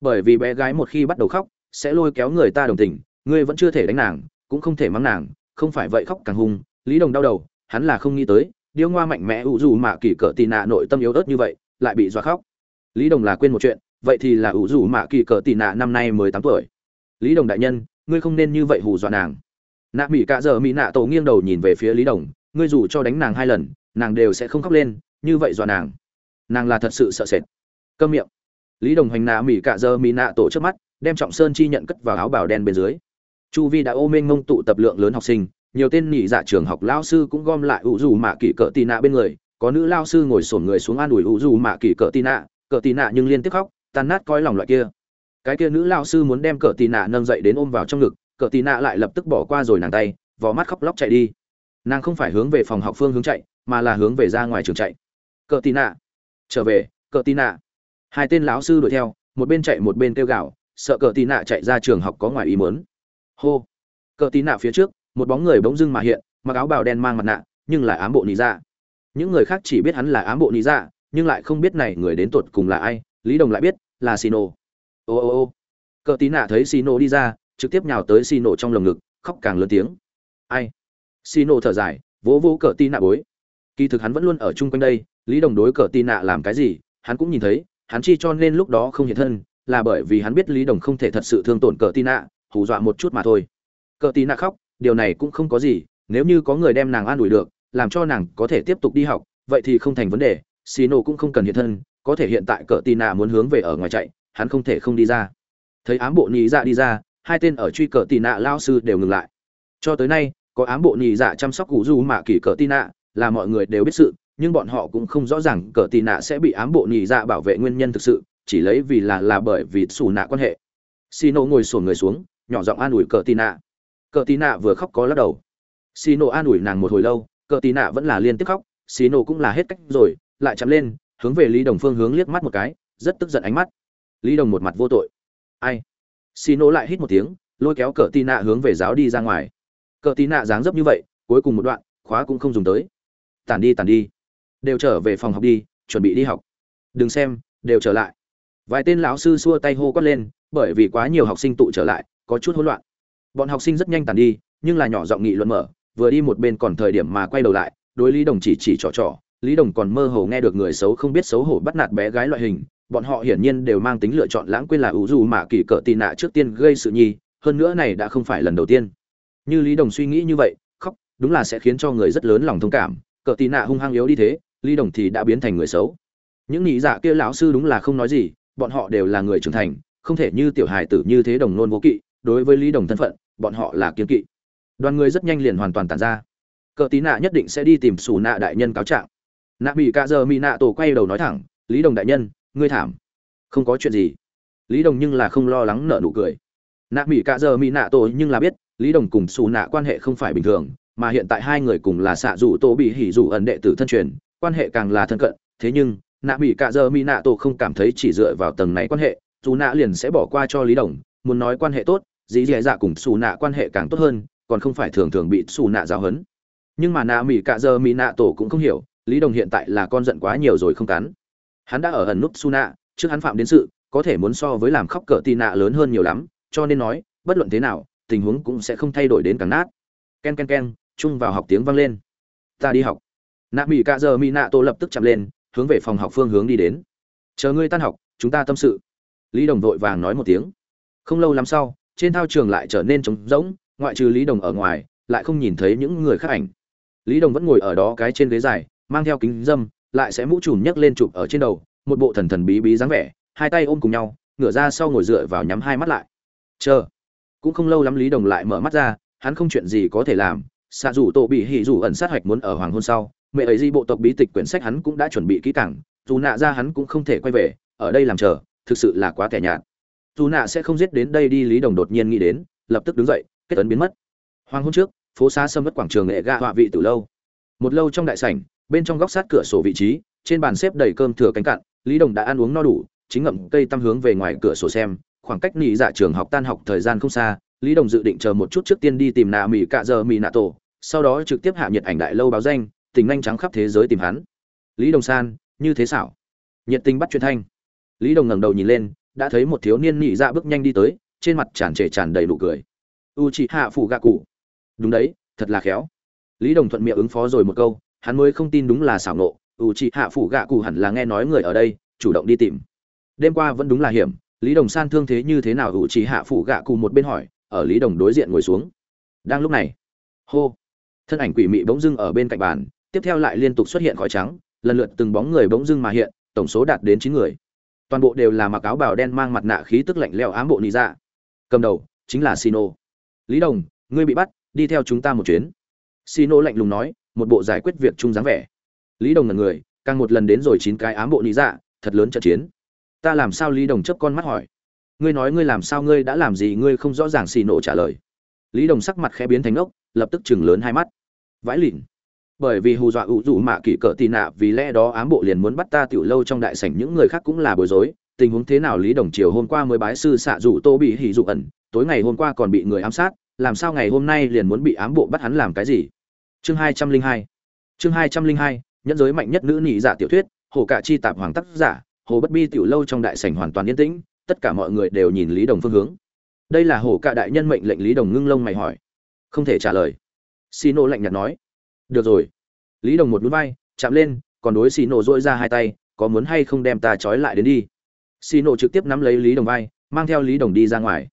Bởi vì bé gái một khi bắt đầu khóc, sẽ lôi kéo người ta đồng tình ngươi vẫn chưa thể đánh nàng, cũng không thể mắng nàng, không phải vậy khóc càng hung, lý đồng đau đầu, hắn là không nghĩ tới, điêu ngoa mạnh mẽ ủ dù mạ kỳ cỡ tì nạ nội tâm yếu ớt như vậy, lại bị dọa khóc. Lý đồng là quên một chuyện, vậy thì là ủ dù mạ kỳ cỡ tì nạ năm nay mười tám tuổi. Lý đồng đại nhân, ngươi không nên như vậy hù dọa nàng. Nạ mỹ cạ giờ mỹ nạ tổ nghiêng đầu nhìn về phía lý đồng, ngươi dù cho đánh nàng hai lần, nàng đều sẽ không khóc lên, như vậy dọa nàng. Nàng là thật sự sợ sệt. Câm miệng. Lý đồng hành nạ mỹ cạ giờ mỹ nạ tổ trước mắt, đem trọng sơn chi nhận cất vào áo bào đen bên dưới chu vi đã ô mênh ngông tụ tập lượng lớn học sinh, nhiều tên nhị dạ trường học lao sư cũng gom lại ủ dù mạ kỷ cỡ tì nạ bên người, có nữ lao sư ngồi sổn người xuống an ủi ủ dù mạ kỷ cỡ tì nạ, cỡ tì nạ nhưng liên tiếp khóc, tan nát coi lòng loại kia. Cái kia nữ lao sư muốn đem cỡ tì nạ nâng dậy đến ôm vào trong ngực, cỡ tì nạ lại lập tức bỏ qua rồi nàng tay, vò mắt khóc lóc chạy đi. Nàng không phải hướng về phòng học phương hướng chạy, mà là hướng về ra ngoài trường chạy. Cỡ tì nạ, trở về, cỡ tì nạ. Hai tên lão sư đuổi theo, một bên chạy một bên kêu gào, sợ cỡ tì nạ chạy ra trường học có ngoài ý muốn hô. Cờ tí nạ phía trước, một bóng người bỗng dưng mà hiện, mặc áo bào đen mang mặt nạ, nhưng lại ám bộ nị dạ. Những người khác chỉ biết hắn là ám bộ nị dạ nhưng lại không biết này người đến tột cùng là ai, lý đồng lại biết là xì nổ ô ô ô. Cờ tí nạ thấy xì nổ đi ra, trực tiếp nhào tới xì nổ trong lồng ngực, khóc càng lớn tiếng. Ai? Xì nổ thở dài, vỗ vỗ cờ tí nạ bối. Kỳ thực hắn vẫn luôn ở chung quanh đây, lý đồng đối cờ tí nạ làm cái gì, hắn cũng nhìn thấy, hắn chi cho nên lúc đó không hiện thân, là bởi vì hắn biết lý đồng không thể thật sự thương tổn cờ tí nạ hù dọa một chút mà thôi. Cờ tí nạ khóc, điều này cũng không có gì, nếu như có người đem nàng an ủi được, làm cho nàng có thể tiếp tục đi học, vậy thì không thành vấn đề xì nổ cũng không cần hiện thân, có thể hiện tại cờ tí nạ muốn hướng về ở ngoài chạy, hắn không thể không đi ra. Thấy ám bộ nhị dạ đi ra, hai tên ở truy cờ tì nạ lao sư đều ngừng lại. Cho tới nay, có ám bộ nhị dạ chăm sóc cụ du mạ kỷ cờ tì nạ, là mọi người đều biết sự, nhưng bọn họ cũng không rõ ràng cờ tì nạ sẽ bị ám bộ nhị dạ bảo vệ nguyên nhân thực sự, chỉ lấy vì là là bởi vì xù nạ quan hệ. Xì nổ ngồi sổn người xuống nhỏ giọng an ủi cờ tì nạ. Cờ tì nạ vừa khóc có lắc đầu. Xì nổ an ủi nàng một hồi lâu, cờ tì nạ vẫn là liên tiếp khóc, xì nổ cũng là hết cách rồi, lại chắm lên, hướng về lý đồng phương hướng liếc mắt một cái, rất tức giận ánh mắt. Lý đồng một mặt vô tội. Ai? Xì nổ lại hít một tiếng, lôi kéo cờ tì nạ hướng về giáo đi ra ngoài. Cờ tì nạ dáng dấp như vậy, cuối cùng một đoạn, khóa cũng không dùng tới. Tản đi tản đi. Đều trở về phòng học đi, chuẩn bị đi học. Đừng xem, đều trở lại. Vài tên lão sư xua tay hô quát lên, bởi vì quá nhiều học sinh tụ trở lại có chút hỗn loạn. Bọn học sinh rất nhanh tàn đi, nhưng là nhỏ giọng nghị luận mở, vừa đi một bên còn thời điểm mà quay đầu lại, đối lý đồng chỉ chỉ trò trò. Lý đồng còn mơ hồ nghe được người xấu không biết xấu hổ bắt nạt bé gái loại hình, bọn họ hiển nhiên đều mang tính lựa chọn lãng quên là ủ dù mà kỳ cỡ tì nạ trước tiên gây sự nhi, hơn nữa này đã không phải lần đầu tiên. Như lý đồng suy nghĩ như vậy, khóc, đúng là sẽ khiến cho người rất lớn lòng thông cảm, cỡ tì nạ hung hăng yếu đi thế, lý đồng thì đã biến thành người xấu. Những nghĩ dạ kia lão sư đúng là không nói gì, bọn họ đều là người trưởng thành, không thể như tiểu hài tử như thế đồng nôn vô kỵ đối với lý đồng thân phận, bọn họ là kiếm kỵ. Đoàn người rất nhanh liền hoàn toàn tàn ra. Cờ tí nạ nhất định sẽ đi tìm xù nạ đại nhân cáo trạng. Nạ bị cạ giờ mỹ nạ tổ quay đầu nói thẳng, lý đồng đại nhân, ngươi thảm. Không có chuyện gì. Lý đồng nhưng là không lo lắng nợ nụ cười. Nạ mỹ cạ giờ mỹ nạ tổ nhưng là biết, lý đồng cùng xù nạ quan hệ không phải bình thường, mà hiện tại hai người cùng là xạ dù tổ bị hỉ dù ẩn đệ tử thân truyền, quan hệ càng là thân cận. Thế nhưng, nạ mỹ cạ giờ mỹ nạ tổ không cảm thấy chỉ dựa vào tầng này quan hệ, dù nạ liền sẽ bỏ qua cho lý đồng, muốn nói quan hệ tốt dĩ dẻ dạ cùng xù nạ quan hệ càng tốt hơn, còn không phải thường thường bị xù nạ giáo hấn nhưng mà nạ mỹ cạ giờ mỹ nạ tổ cũng không hiểu, lý đồng hiện tại là con giận quá nhiều rồi không cắn. Hắn đã ở ẩn nút xù nạ, trước hắn phạm đến sự, có thể muốn so với làm khóc cỡ tì nạ lớn hơn nhiều lắm, cho nên nói, bất luận thế nào, tình huống cũng sẽ không thay đổi đến càng nát. Ken ken ken, chung vào học tiếng vang lên. Ta đi học. Nạ mỹ cạ giờ mỹ nạ tổ lập tức chạm lên, hướng về phòng học phương hướng đi đến. Chờ ngươi tan học, chúng ta tâm sự. Lý đồng vội vàng nói một tiếng. Không lâu lắm sau trên thao trường lại trở nên trống rỗng, ngoại trừ lý đồng ở ngoài, lại không nhìn thấy những người khác ảnh. Lý đồng vẫn ngồi ở đó cái trên ghế dài, mang theo kính dâm, lại sẽ mũ trùm nhấc lên chụp ở trên đầu, một bộ thần thần bí bí dáng vẻ, hai tay ôm cùng nhau, ngửa ra sau ngồi dựa vào nhắm hai mắt lại. Chờ. Cũng không lâu lắm lý đồng lại mở mắt ra, hắn không chuyện gì có thể làm, xạ dù tổ bị hỉ dù ẩn sát hạch muốn ở hoàng hôn sau, mẹ ấy di bộ tộc bí tịch quyển sách hắn cũng đã chuẩn bị kỹ càng, dù nạ ra hắn cũng không thể quay về, ở đây làm chờ, thực sự là quá tẻ nhạt dù nạ sẽ không giết đến đây đi, lý đồng đột nhiên nghĩ đến, lập tức đứng dậy, kết ấn biến mất. Hoàng hôn trước, phố xá sâm mất quảng trường nghệ ga họa vị từ lâu. Một lâu trong đại sảnh, bên trong góc sát cửa sổ vị trí, trên bàn xếp đầy cơm thừa cánh cạn, lý đồng đã ăn uống no đủ, chính ngậm cây tăm hướng về ngoài cửa sổ xem, khoảng cách nghỉ dạ trường học tan học thời gian không xa, lý đồng dự định chờ một chút trước tiên đi tìm nạ mỹ cạ giờ mỹ nạ tổ, sau đó trực tiếp hạ nhiệt ảnh đại lâu báo danh, tình nhanh trắng khắp thế giới tìm hắn. Lý đồng san, như thế xảo. Nhiệt tình bắt truyền thanh. Lý đồng ngẩng đầu nhìn lên đã thấy một thiếu niên nhị dạ bước nhanh đi tới, trên mặt tràn trề tràn đầy nụ cười. U chị hạ phủ gạ cụ đúng đấy, thật là khéo. Lý đồng thuận miệng ứng phó rồi một câu, hắn mới không tin đúng là xảo nộ u chị hạ phủ gạ cụ hẳn là nghe nói người ở đây, chủ động đi tìm. Đêm qua vẫn đúng là hiểm, lý đồng san thương thế như thế nào? U chị hạ phủ gạ cụ một bên hỏi, ở lý đồng đối diện ngồi xuống. Đang lúc này, hô, thân ảnh quỷ mị bỗng dưng ở bên cạnh bàn, tiếp theo lại liên tục xuất hiện khói trắng, lần lượt từng bóng người bỗng dưng mà hiện, tổng số đạt đến chín người toàn bộ đều là mặc áo bào đen mang mặt nạ khí tức lạnh lẽo ám bộ nị dạ. Cầm đầu, chính là sino. Lý đồng, ngươi bị bắt, đi theo chúng ta một chuyến. Sino lạnh lùng nói, một bộ giải quyết việc chung dáng vẻ. Lý đồng ngẩn người, càng một lần đến rồi chín cái ám bộ nị dạ thật lớn trận chiến. Ta làm sao lý đồng chấp con mắt hỏi? Ngươi nói ngươi làm sao ngươi đã làm gì ngươi không rõ ràng xì nổ trả lời. Lý đồng sắc mặt khẽ biến thành ốc lập tức chừng lớn hai mắt. Vãi lịn bởi vì hù dọa ủ rủ mạ kỷ cỡ tì nạ, vì lẽ đó ám bộ liền muốn bắt ta tiểu lâu trong đại sảnh, những người khác cũng là bối rối. Tình huống thế nào lý đồng chiều hôm qua mới bái sư xạ rủ tô bị hỉ dụ ẩn, tối ngày hôm qua còn bị người ám sát, làm sao ngày hôm nay liền muốn bị ám bộ bắt hắn làm cái gì? Chương hai trăm linh hai. Chương hai trăm linh hai, nhẫn giới mạnh nhất nữ nhị giả dạ tiểu thuyết, hồ cạ chi tạp hoàng tác giả, hồ bất bi tiểu lâu trong đại sảnh hoàn toàn yên tĩnh, tất cả mọi người đều nhìn lý đồng phương hướng. Đây là hồ cạ đại nhân mệnh lệnh lý đồng ngưng lông mày hỏi. Không thể trả lời. Xin nô lạnh nhạt nói được rồi. Lý đồng một núi vai, chạm lên, còn đối xì nổ dỗi ra hai tay, có muốn hay không đem ta trói lại đến đi? Xì nổ trực tiếp nắm lấy lý đồng vai, mang theo lý đồng đi ra ngoài.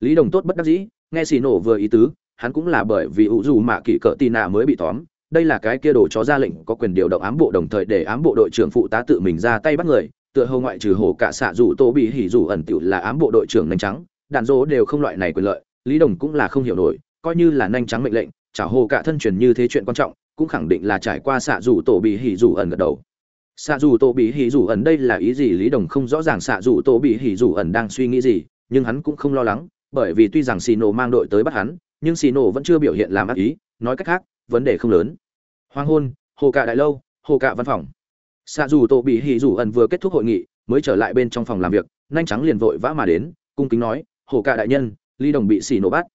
Lý đồng tốt bất đắc dĩ, nghe xì nổ vừa ý tứ, hắn cũng là bởi vì ủ dù mạ kỷ cỡ tì nạ mới bị tóm. Đây là cái kia đồ chó ra lệnh, có quyền điều động ám bộ đồng thời để ám bộ đội trưởng phụ tá tự mình ra tay bắt người, tựa hồ ngoại trừ hồ cả xạ dù tô bị hỉ dù ẩn tựu là ám bộ đội trưởng nhanh trắng đạn dỗ đều không loại này quyền lợi, lý đồng cũng là không hiểu nổi, coi như là nhanh trắng mệnh lệnh chả hồ cả thân truyền như thế chuyện quan trọng, cũng khẳng định là trải qua xạ dù tổ bị hỉ dù ẩn gật đầu. Xạ dù tổ bị hỉ dù ẩn đây là ý gì? Lý đồng không rõ ràng xạ dù tổ bị hỉ dù ẩn đang suy nghĩ gì, nhưng hắn cũng không lo lắng, bởi vì tuy rằng xì nổ mang đội tới bắt hắn, nhưng xì nổ vẫn chưa biểu hiện làm ác ý, nói cách khác, vấn đề không lớn. Hoang hôn, hồ cạ đại lâu, hồ cạ văn phòng. Xạ dù tổ bị hỉ dù ẩn vừa kết thúc hội nghị, mới trở lại bên trong phòng làm việc, nhanh trắng liền vội vã mà đến, cung kính nói, hồ cạ đại nhân, lý đồng bị xì nổ bắt.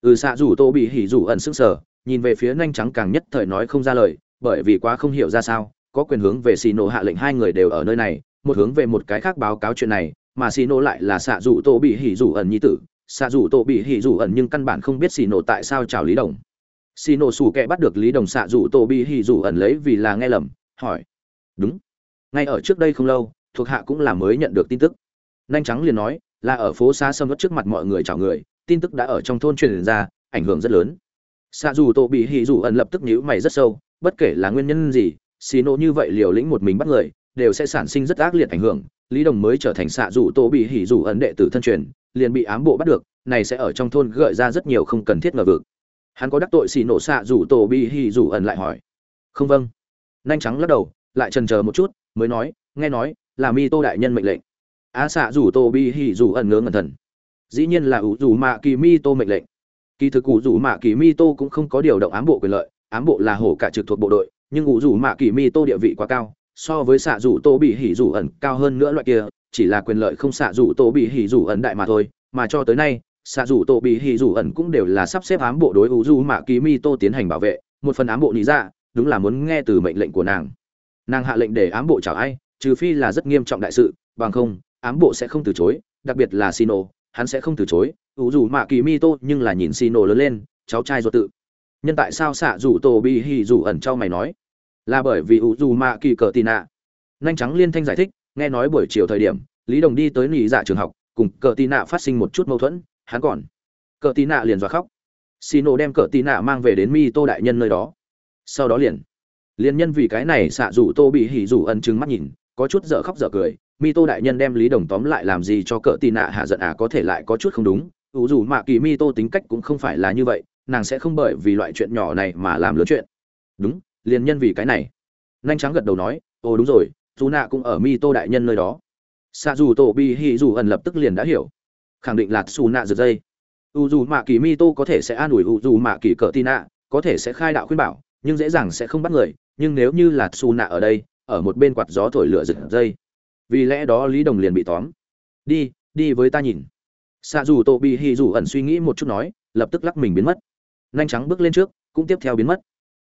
Ừ xạ dù tổ bị hỉ dù ẩn sức sở nhìn về phía nhanh trắng càng nhất thời nói không ra lời, bởi vì quá không hiểu ra sao, có quyền hướng về xì nổ hạ lệnh hai người đều ở nơi này, một hướng về một cái khác báo cáo chuyện này, mà xì nổ lại là xạ dù Tô bị hỉ dù ẩn nhi tử. Xạ dù Tô bị hỉ dù ẩn nhưng căn bản không biết xì nổ tại sao chào lý đồng. Xì nổ sủ kệ bắt được lý đồng xạ dù Tô bị hỉ dù ẩn lấy vì là nghe lầm, hỏi. Đúng. Ngay ở trước đây không lâu, thuộc hạ cũng là mới nhận được tin tức. Nhanh trắng liền nói, là ở phố xa sâm vất trước mặt mọi người chào người, tin tức đã ở trong thôn truyền ra, ảnh hưởng rất lớn xạ dù tổ bị hỉ dù ẩn lập tức nhíu mày rất sâu, bất kể là nguyên nhân gì, xì nổ như vậy liều lĩnh một mình bắt người, đều sẽ sản sinh rất ác liệt ảnh hưởng. Lý đồng mới trở thành xạ rủ tô bị hỉ rủ ẩn đệ tử thân truyền, liền bị ám bộ bắt được, này sẽ ở trong thôn gợi ra rất nhiều không cần thiết ngờ vực. Hắn có đắc tội xì nổ xạ rủ tô bị hỉ rủ ẩn lại hỏi. Không vâng. Nhanh trắng lắc đầu, lại trần chờ một chút, mới nói, nghe nói, là mi tô đại nhân mệnh lệnh. Á xạ rủ tô bi hỉ rủ ẩn ngớ ngẩn thần. Dĩ nhiên là ủ rủ mạ kỳ mi tô mệnh lệnh kỳ thực ủ rủ mạ kỳ mi tô cũng không có điều động ám bộ quyền lợi ám bộ là hổ cả trực thuộc bộ đội nhưng ủ rủ mạ kỳ mi tô địa vị quá cao so với xạ rủ tô bị hỉ rủ ẩn cao hơn nữa loại kia chỉ là quyền lợi không xạ rủ tô bị hỉ rủ ẩn đại mà thôi mà cho tới nay xạ rủ tô bị hỉ rủ ẩn cũng đều là sắp xếp ám bộ đối ủ rủ mạ kỳ mi tô tiến hành bảo vệ một phần ám bộ lý ra dạ, đúng là muốn nghe từ mệnh lệnh của nàng. Nàng hạ lệnh để ám bộ chào ai trừ phi là rất nghiêm trọng đại sự bằng không ám bộ sẽ không từ chối đặc biệt là Sino, hắn sẽ không từ chối ủ dù mạ kỳ mi tô, nhưng là nhìn Sino lớn lên, cháu trai ruột tự. Nhân tại sao xạ rủ tổ bị hì rủ ẩn cho mày nói? Là bởi vì ủ dù mạ kỳ cờ tì nạ. Nhanh trắng liên thanh giải thích, nghe nói buổi chiều thời điểm, lý đồng đi tới lì dạ trường học, cùng cờ tì nạ phát sinh một chút mâu thuẫn, hắn còn. Cờ tì nạ liền dọa khóc. Sino đem cờ tì nạ mang về đến mi tô đại nhân nơi đó. Sau đó liền. Liền nhân vì cái này xạ rủ tô bị hỉ rủ ẩn chứng mắt nhìn, có chút dở khóc dở cười. Mi tô đại nhân đem lý đồng tóm lại làm gì cho Cờ tì nạ hạ giận à có thể lại có chút không đúng ủ dù mạ kỳ mi tô tính cách cũng không phải là như vậy, nàng sẽ không bởi vì loại chuyện nhỏ này mà làm lớn chuyện. Đúng, liền nhân vì cái này. Nhanh trắng gật đầu nói, ồ, đúng rồi, dù nạ cũng ở mi tô đại nhân nơi đó. Xạ dù tổ bi hỉ dù ẩn lập tức liền đã hiểu. Khẳng định là xù nạ giật dây. U dù mạ kỳ mi tô có thể sẽ an ủi u dù mạ kỳ Cờ tì nạ, có thể sẽ khai đạo khuyên bảo, nhưng dễ dàng sẽ không bắt người, nhưng nếu như là xù nạ ở đây, ở một bên quạt gió thổi lửa giật dây. Vì lẽ đó lý đồng liền bị tóm. Đi đi với ta nhìn xạ dù tô bị hì dù ẩn suy nghĩ một chút nói, lập tức lắc mình biến mất. Nhanh trắng bước lên trước, cũng tiếp theo biến mất.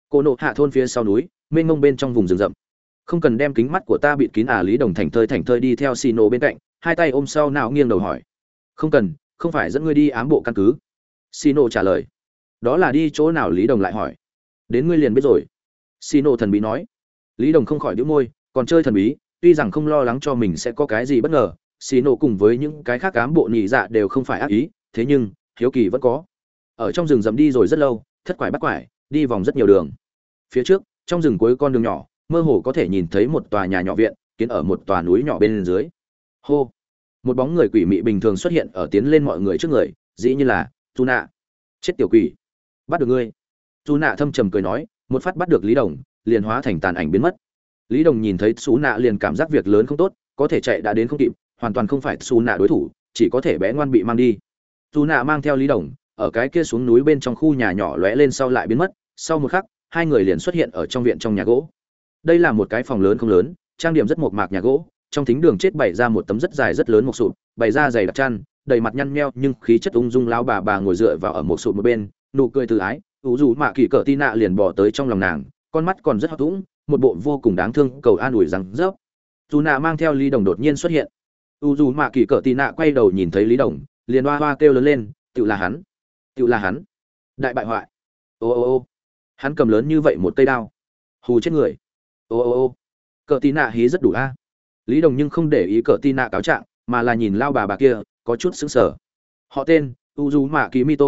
Cô nộ hạ thôn phía sau núi, mênh mông bên trong vùng rừng rậm. Không cần đem kính mắt của ta bịt kín à lý đồng thành thơi thành thơi đi theo xì nổ bên cạnh, hai tay ôm sau nào nghiêng đầu hỏi. Không cần, không phải dẫn ngươi đi ám bộ căn cứ. Xì nổ trả lời. Đó là đi chỗ nào lý đồng lại hỏi. Đến ngươi liền biết rồi. Xì nổ thần bí nói. Lý đồng không khỏi đĩu môi, còn chơi thần bí, tuy rằng không lo lắng cho mình sẽ có cái gì bất ngờ xì nổ cùng với những cái khác cám bộ nhị dạ đều không phải ác ý, thế nhưng, hiếu kỳ vẫn có. Ở trong rừng rậm đi rồi rất lâu, thất quải bắt quải, đi vòng rất nhiều đường. Phía trước, trong rừng cuối con đường nhỏ, mơ hồ có thể nhìn thấy một tòa nhà nhỏ viện, kiến ở một tòa núi nhỏ bên dưới. Hô! Một bóng người quỷ mị bình thường xuất hiện ở tiến lên mọi người trước người, dĩ như là tu nạ chết tiểu quỷ! Bắt được ngươi! Tu nạ thâm trầm cười nói, một phát bắt được lý đồng, liền hóa thành tàn ảnh biến mất. Lý đồng nhìn thấy xú nạ liền cảm giác việc lớn không tốt, có thể chạy đã đến không kịp hoàn toàn không phải xú nạ đối thủ, chỉ có thể bé ngoan bị mang đi. Xú nạ mang theo lý đồng, ở cái kia xuống núi bên trong khu nhà nhỏ lóe lên sau lại biến mất, sau một khắc, hai người liền xuất hiện ở trong viện trong nhà gỗ. Đây là một cái phòng lớn không lớn, trang điểm rất mộc mạc nhà gỗ, trong thính đường chết bày ra một tấm rất dài rất lớn một sụp, bày ra dày đặc chăn, đầy mặt nhăn nheo nhưng khí chất ung dung lao bà bà ngồi dựa vào ở một sụp một bên, nụ cười từ ái, ủ dù mạ kỳ cỡ tin nạ liền bỏ tới trong lòng nàng, con mắt còn rất hấp tũng, một bộ vô cùng đáng thương cầu an ủi rằng rớp dù nạ mang theo lý đồng đột nhiên xuất hiện u dù mạ kỳ cỡ tì nạ quay đầu nhìn thấy lý đồng, liền hoa hoa kêu lớn lên tự là hắn tự là hắn, đại bại hoại. Ô ô ô, hắn cầm lớn như vậy một tay đao, hù chết người. Ô ô ô, cỡ tì nạ hí rất đủ a. Lý đồng nhưng không để ý cỡ tì nạ cáo trạng, mà là nhìn lao bà bà kia, có chút sững sờ. Họ tên, u dù mạ kỳ mito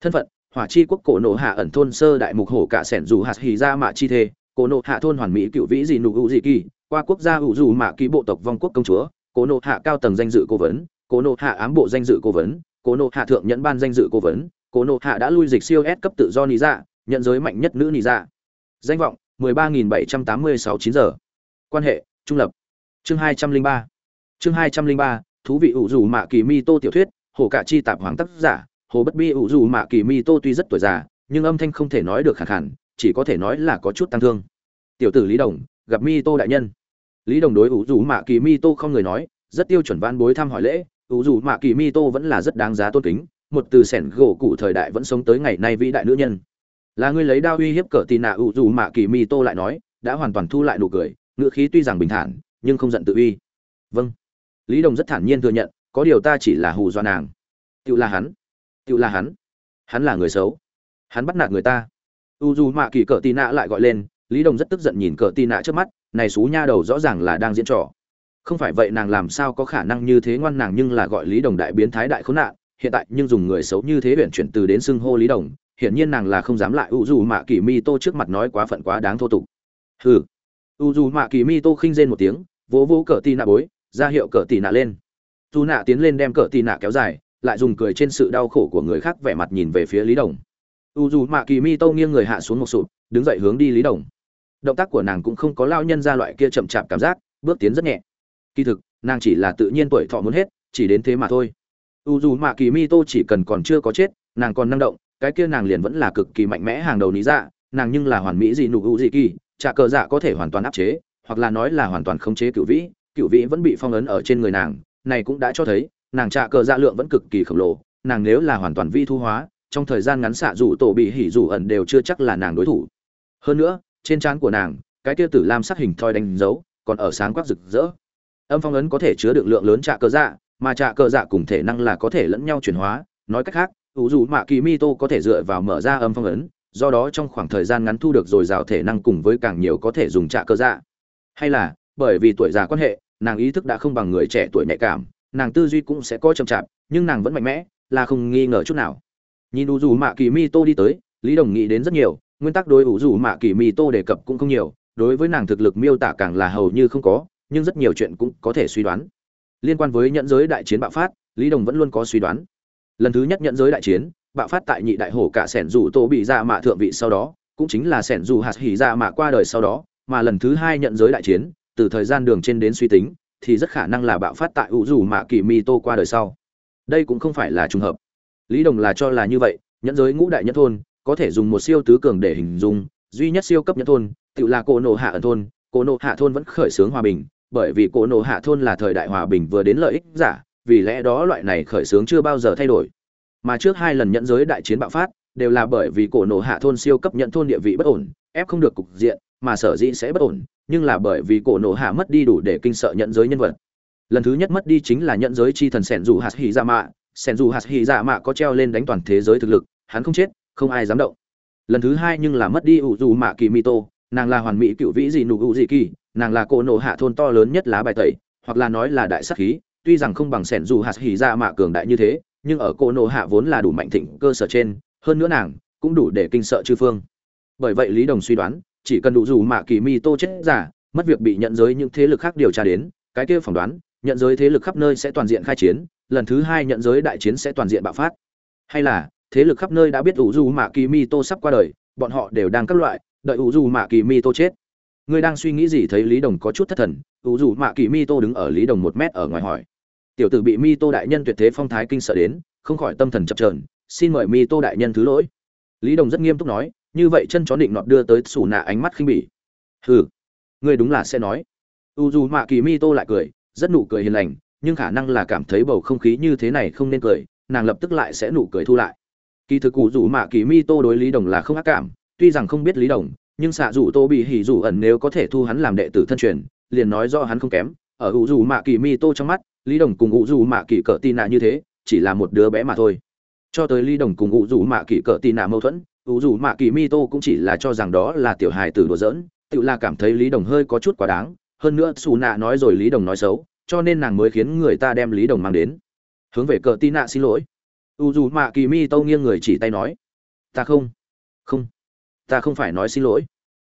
thân phận, hỏa chi quốc cổ nộ hạ ẩn thôn sơ đại mục hổ cả sẻn dù hạt hì ra mạ chi thê, cổ nộ hạ thôn hoàn mỹ cựu vĩ gì nụ hữu dị kỳ, qua quốc gia hữu dù mạ ký bộ tộc vong quốc công chúa. Cố nộ hạ cao tầng danh dự cố vấn, cố nộ hạ ám bộ danh dự cố vấn, cố nộ hạ thượng nhẫn ban danh dự cố vấn, cố nộ hạ đã lui dịch siêu S cấp tự do nị dạ nhận giới mạnh nhất nữ nị dạ. Danh vọng 13.786 9 giờ. Quan hệ, trung lập. Chương 203 chương 203 thú vị ủ dù mạ kỳ mi tô tiểu thuyết, hồ cả chi tạp hoàng tác giả, hồ bất bi ủ dù mạ kỳ mi tô tuy rất tuổi già, nhưng âm thanh không thể nói được khẳng khẳng chỉ có thể nói là có chút tăng thương. Tiểu tử lý đồng, gặp mi tô đại nhân lý đồng đối ủ dù mạ kỳ mi tô không người nói, rất tiêu chuẩn van bối thăm hỏi lễ, ủ dù mạ kỳ mi tô vẫn là rất đáng giá tôn kính, một từ sẻn gỗ cụ thời đại vẫn sống tới ngày nay vĩ đại nữ nhân. Là người lấy đao uy hiếp cờ tì nạ ủ dù mạ kỳ mi tô lại nói, đã hoàn toàn thu lại nụ cười, ngữ khí tuy rằng bình thản, nhưng không giận tự uy. Vâng. Lý đồng rất thản nhiên thừa nhận, có điều ta chỉ là hù do nàng. Tự là hắn. Tự là hắn. Hắn là người xấu. Hắn bắt nạt người ta. U dù mạ kỳ cờ tì nạ lại gọi lên, lý đồng rất tức giận nhìn cờ tì nạ trước mắt này xú nha đầu rõ ràng là đang diễn trò. Không phải vậy nàng làm sao có khả năng như thế ngoan nàng nhưng là gọi lý đồng đại biến thái đại khốn nạn, hiện tại nhưng dùng người xấu như thế huyện chuyển từ đến xưng hô lý đồng, hiển nhiên nàng là không dám lại u dù mạ kỳ mi tô trước mặt nói quá phận quá đáng thô tục. Hừ. U dù mạ kỳ mi tô khinh rên một tiếng, vỗ vỗ cờ tì nạ bối, ra hiệu cờ tì nạ lên. Dù nạ tiến lên đem cờ tì nạ kéo dài, lại dùng cười trên sự đau khổ của người khác vẻ mặt nhìn về phía lý đồng. U dù mạ kỳ mi tô nghiêng người hạ xuống một sụp, đứng dậy hướng đi lý đồng động tác của nàng cũng không có lao nhân ra loại kia chậm chạp cảm giác, bước tiến rất nhẹ. Kỳ thực, nàng chỉ là tự nhiên tuổi thọ muốn hết, chỉ đến thế mà thôi. U dù mạ kỳ mi tô chỉ cần còn chưa có chết, nàng còn năng động, cái kia nàng liền vẫn là cực kỳ mạnh mẽ hàng đầu lý dạ nàng nhưng là hoàn mỹ gì nụ hữu dị kỳ trả cờ dạ có thể hoàn toàn áp chế, hoặc là nói là hoàn toàn khống chế cựu vĩ cựu vĩ vẫn bị phong ấn ở trên người nàng, này cũng đã cho thấy, nàng trả cờ dạ lượng vẫn cực kỳ khổng lồ, nàng nếu là hoàn toàn vi thu hóa, trong thời gian ngắn xạ dù tổ bị hỉ dù ẩn đều chưa chắc là nàng đối thủ. Hơn nữa trên trán của nàng, cái kia tử lam sắc hình thoi đánh dấu, còn ở sáng quắc rực rỡ. Âm phong ấn có thể chứa được lượng lớn trạ cơ dạ mà trạ cơ dạ cùng thể năng là có thể lẫn nhau chuyển hóa. Nói cách khác, ủ dù mạ kỳ mi tô có thể dựa vào mở ra âm phong ấn, do đó trong khoảng thời gian ngắn thu được dồi dào thể năng cùng với càng nhiều có thể dùng trạ cơ dạ. Hay là, bởi vì tuổi già quan hệ, nàng ý thức đã không bằng người trẻ tuổi nhạy cảm, nàng tư duy cũng sẽ có chậm chạp, nhưng nàng vẫn mạnh mẽ, là không nghi ngờ chút nào. Nhìn ủ dù mạ kỳ mi tô đi tới, lý đồng nghĩ đến rất nhiều nguyên tắc đối ủ dù mạ kỳ mi tô đề cập cũng không nhiều, đối với nàng thực lực miêu tả càng là hầu như không có, nhưng rất nhiều chuyện cũng có thể suy đoán. Liên quan với nhận giới đại chiến bạo phát, lý đồng vẫn luôn có suy đoán. Lần thứ nhất nhận giới đại chiến, bạo phát tại nhị đại hổ cả sẻn dù tô bị ra mạ thượng vị sau đó, cũng chính là sẻn dù hạt hỉ ra mạ qua đời sau đó, mà lần thứ hai nhận giới đại chiến, từ thời gian đường trên đến suy tính, thì rất khả năng là bạo phát tại ủ dù mạ kỳ mi tô qua đời sau. Đây cũng không phải là trùng hợp. Lý đồng là cho là như vậy, nhẫn giới ngũ đại nhất thôn có thể dùng một siêu tứ cường để hình dung, duy nhất siêu cấp nhất thôn, tự là cổ nổ hạ ẩn thôn. Cổ nổ hạ thôn vẫn khởi xướng hòa bình, bởi vì cổ nổ hạ thôn là thời đại hòa bình vừa đến lợi ích giả, vì lẽ đó loại này khởi xướng chưa bao giờ thay đổi. Mà trước hai lần nhận giới đại chiến bạo phát, đều là bởi vì cổ nổ hạ thôn siêu cấp nhận thôn địa vị bất ổn, ép không được cục diện, mà sở dĩ sẽ bất ổn, nhưng là bởi vì cổ nổ hạ mất đi đủ để kinh sợ nhận giới nhân vật. Lần thứ nhất mất đi chính là nhận giới chi thần sẻn dù hạt hỉ dạ mạ. Sẻn dù hạt hỉ dạ mạ có treo lên đánh toàn thế giới thực lực, hắn không chết không ai dám động. Lần thứ hai nhưng là mất đi ủ dù mạ kỳ mi tô, nàng là hoàn mỹ cựu vĩ gì nụ ủ gì kỳ nàng là cỗ nổ hạ thôn to lớn nhất lá bài tẩy hoặc là nói là đại sắc khí tuy rằng không bằng sẻn dù hạt hỉ ra mạ cường đại như thế nhưng ở cỗ nổ hạ vốn là đủ mạnh thịnh cơ sở trên hơn nữa nàng cũng đủ để kinh sợ chư phương. Bởi vậy lý đồng suy đoán chỉ cần đủ dù mạ kỳ mi tô chết giả mất việc bị nhận giới những thế lực khác điều tra đến cái kia phỏng đoán nhận giới thế lực khắp nơi sẽ toàn diện khai chiến lần thứ hai nhận giới đại chiến sẽ toàn diện bạo phát. Hay là thế lực khắp nơi đã biết ủ dù mạ kỳ mi tô sắp qua đời, bọn họ đều đang các loại, đợi ủ dù mạ kỳ mi tô chết. Ngươi đang suy nghĩ gì thấy lý đồng có chút thất thần, ủ dù mạ kỳ mi tô đứng ở lý đồng một mét ở ngoài hỏi. Tiểu tử bị mi tô đại nhân tuyệt thế phong thái kinh sợ đến, không khỏi tâm thần chập trờn xin mời mi tô đại nhân thứ lỗi. Lý đồng rất nghiêm túc nói, như vậy chân chó định nọt đưa tới xù nạ ánh mắt khinh bỉ. Hừ, ngươi đúng là sẽ nói. U dù mạ kỳ mi tô lại cười, rất nụ cười hiền lành, nhưng khả năng là cảm thấy bầu không khí như thế này không nên cười, nàng lập tức lại sẽ nụ cười thu lại kỳ thực cụ rủ mạ kỳ mi tô đối lý đồng là không ác cảm, tuy rằng không biết lý đồng, nhưng xạ rủ tô bị hỉ rủ ẩn nếu có thể thu hắn làm đệ tử thân truyền, liền nói do hắn không kém. Ở ủ rủ mạ kỳ mi tô trong mắt, lý đồng cùng ủ rủ mạ kỳ cỡ tì nạ như thế, chỉ là một đứa bé mà thôi. Cho tới lý đồng cùng ủ rủ mạ kỳ cỡ tì nạ mâu thuẫn ủ rủ mạ kỳ mi tô cũng chỉ là cho rằng đó là tiểu hài tử đùa giỡn, tự là cảm thấy lý đồng hơi có chút quá đáng. Hơn nữa xù nạ nói rồi lý đồng nói xấu, cho nên nàng mới khiến người ta đem lý đồng mang đến. Hướng về cỡ tì nạ xin lỗi u dù mạ kỳ mi tô nghiêng người chỉ tay nói, ta không không, ta không phải nói xin lỗi.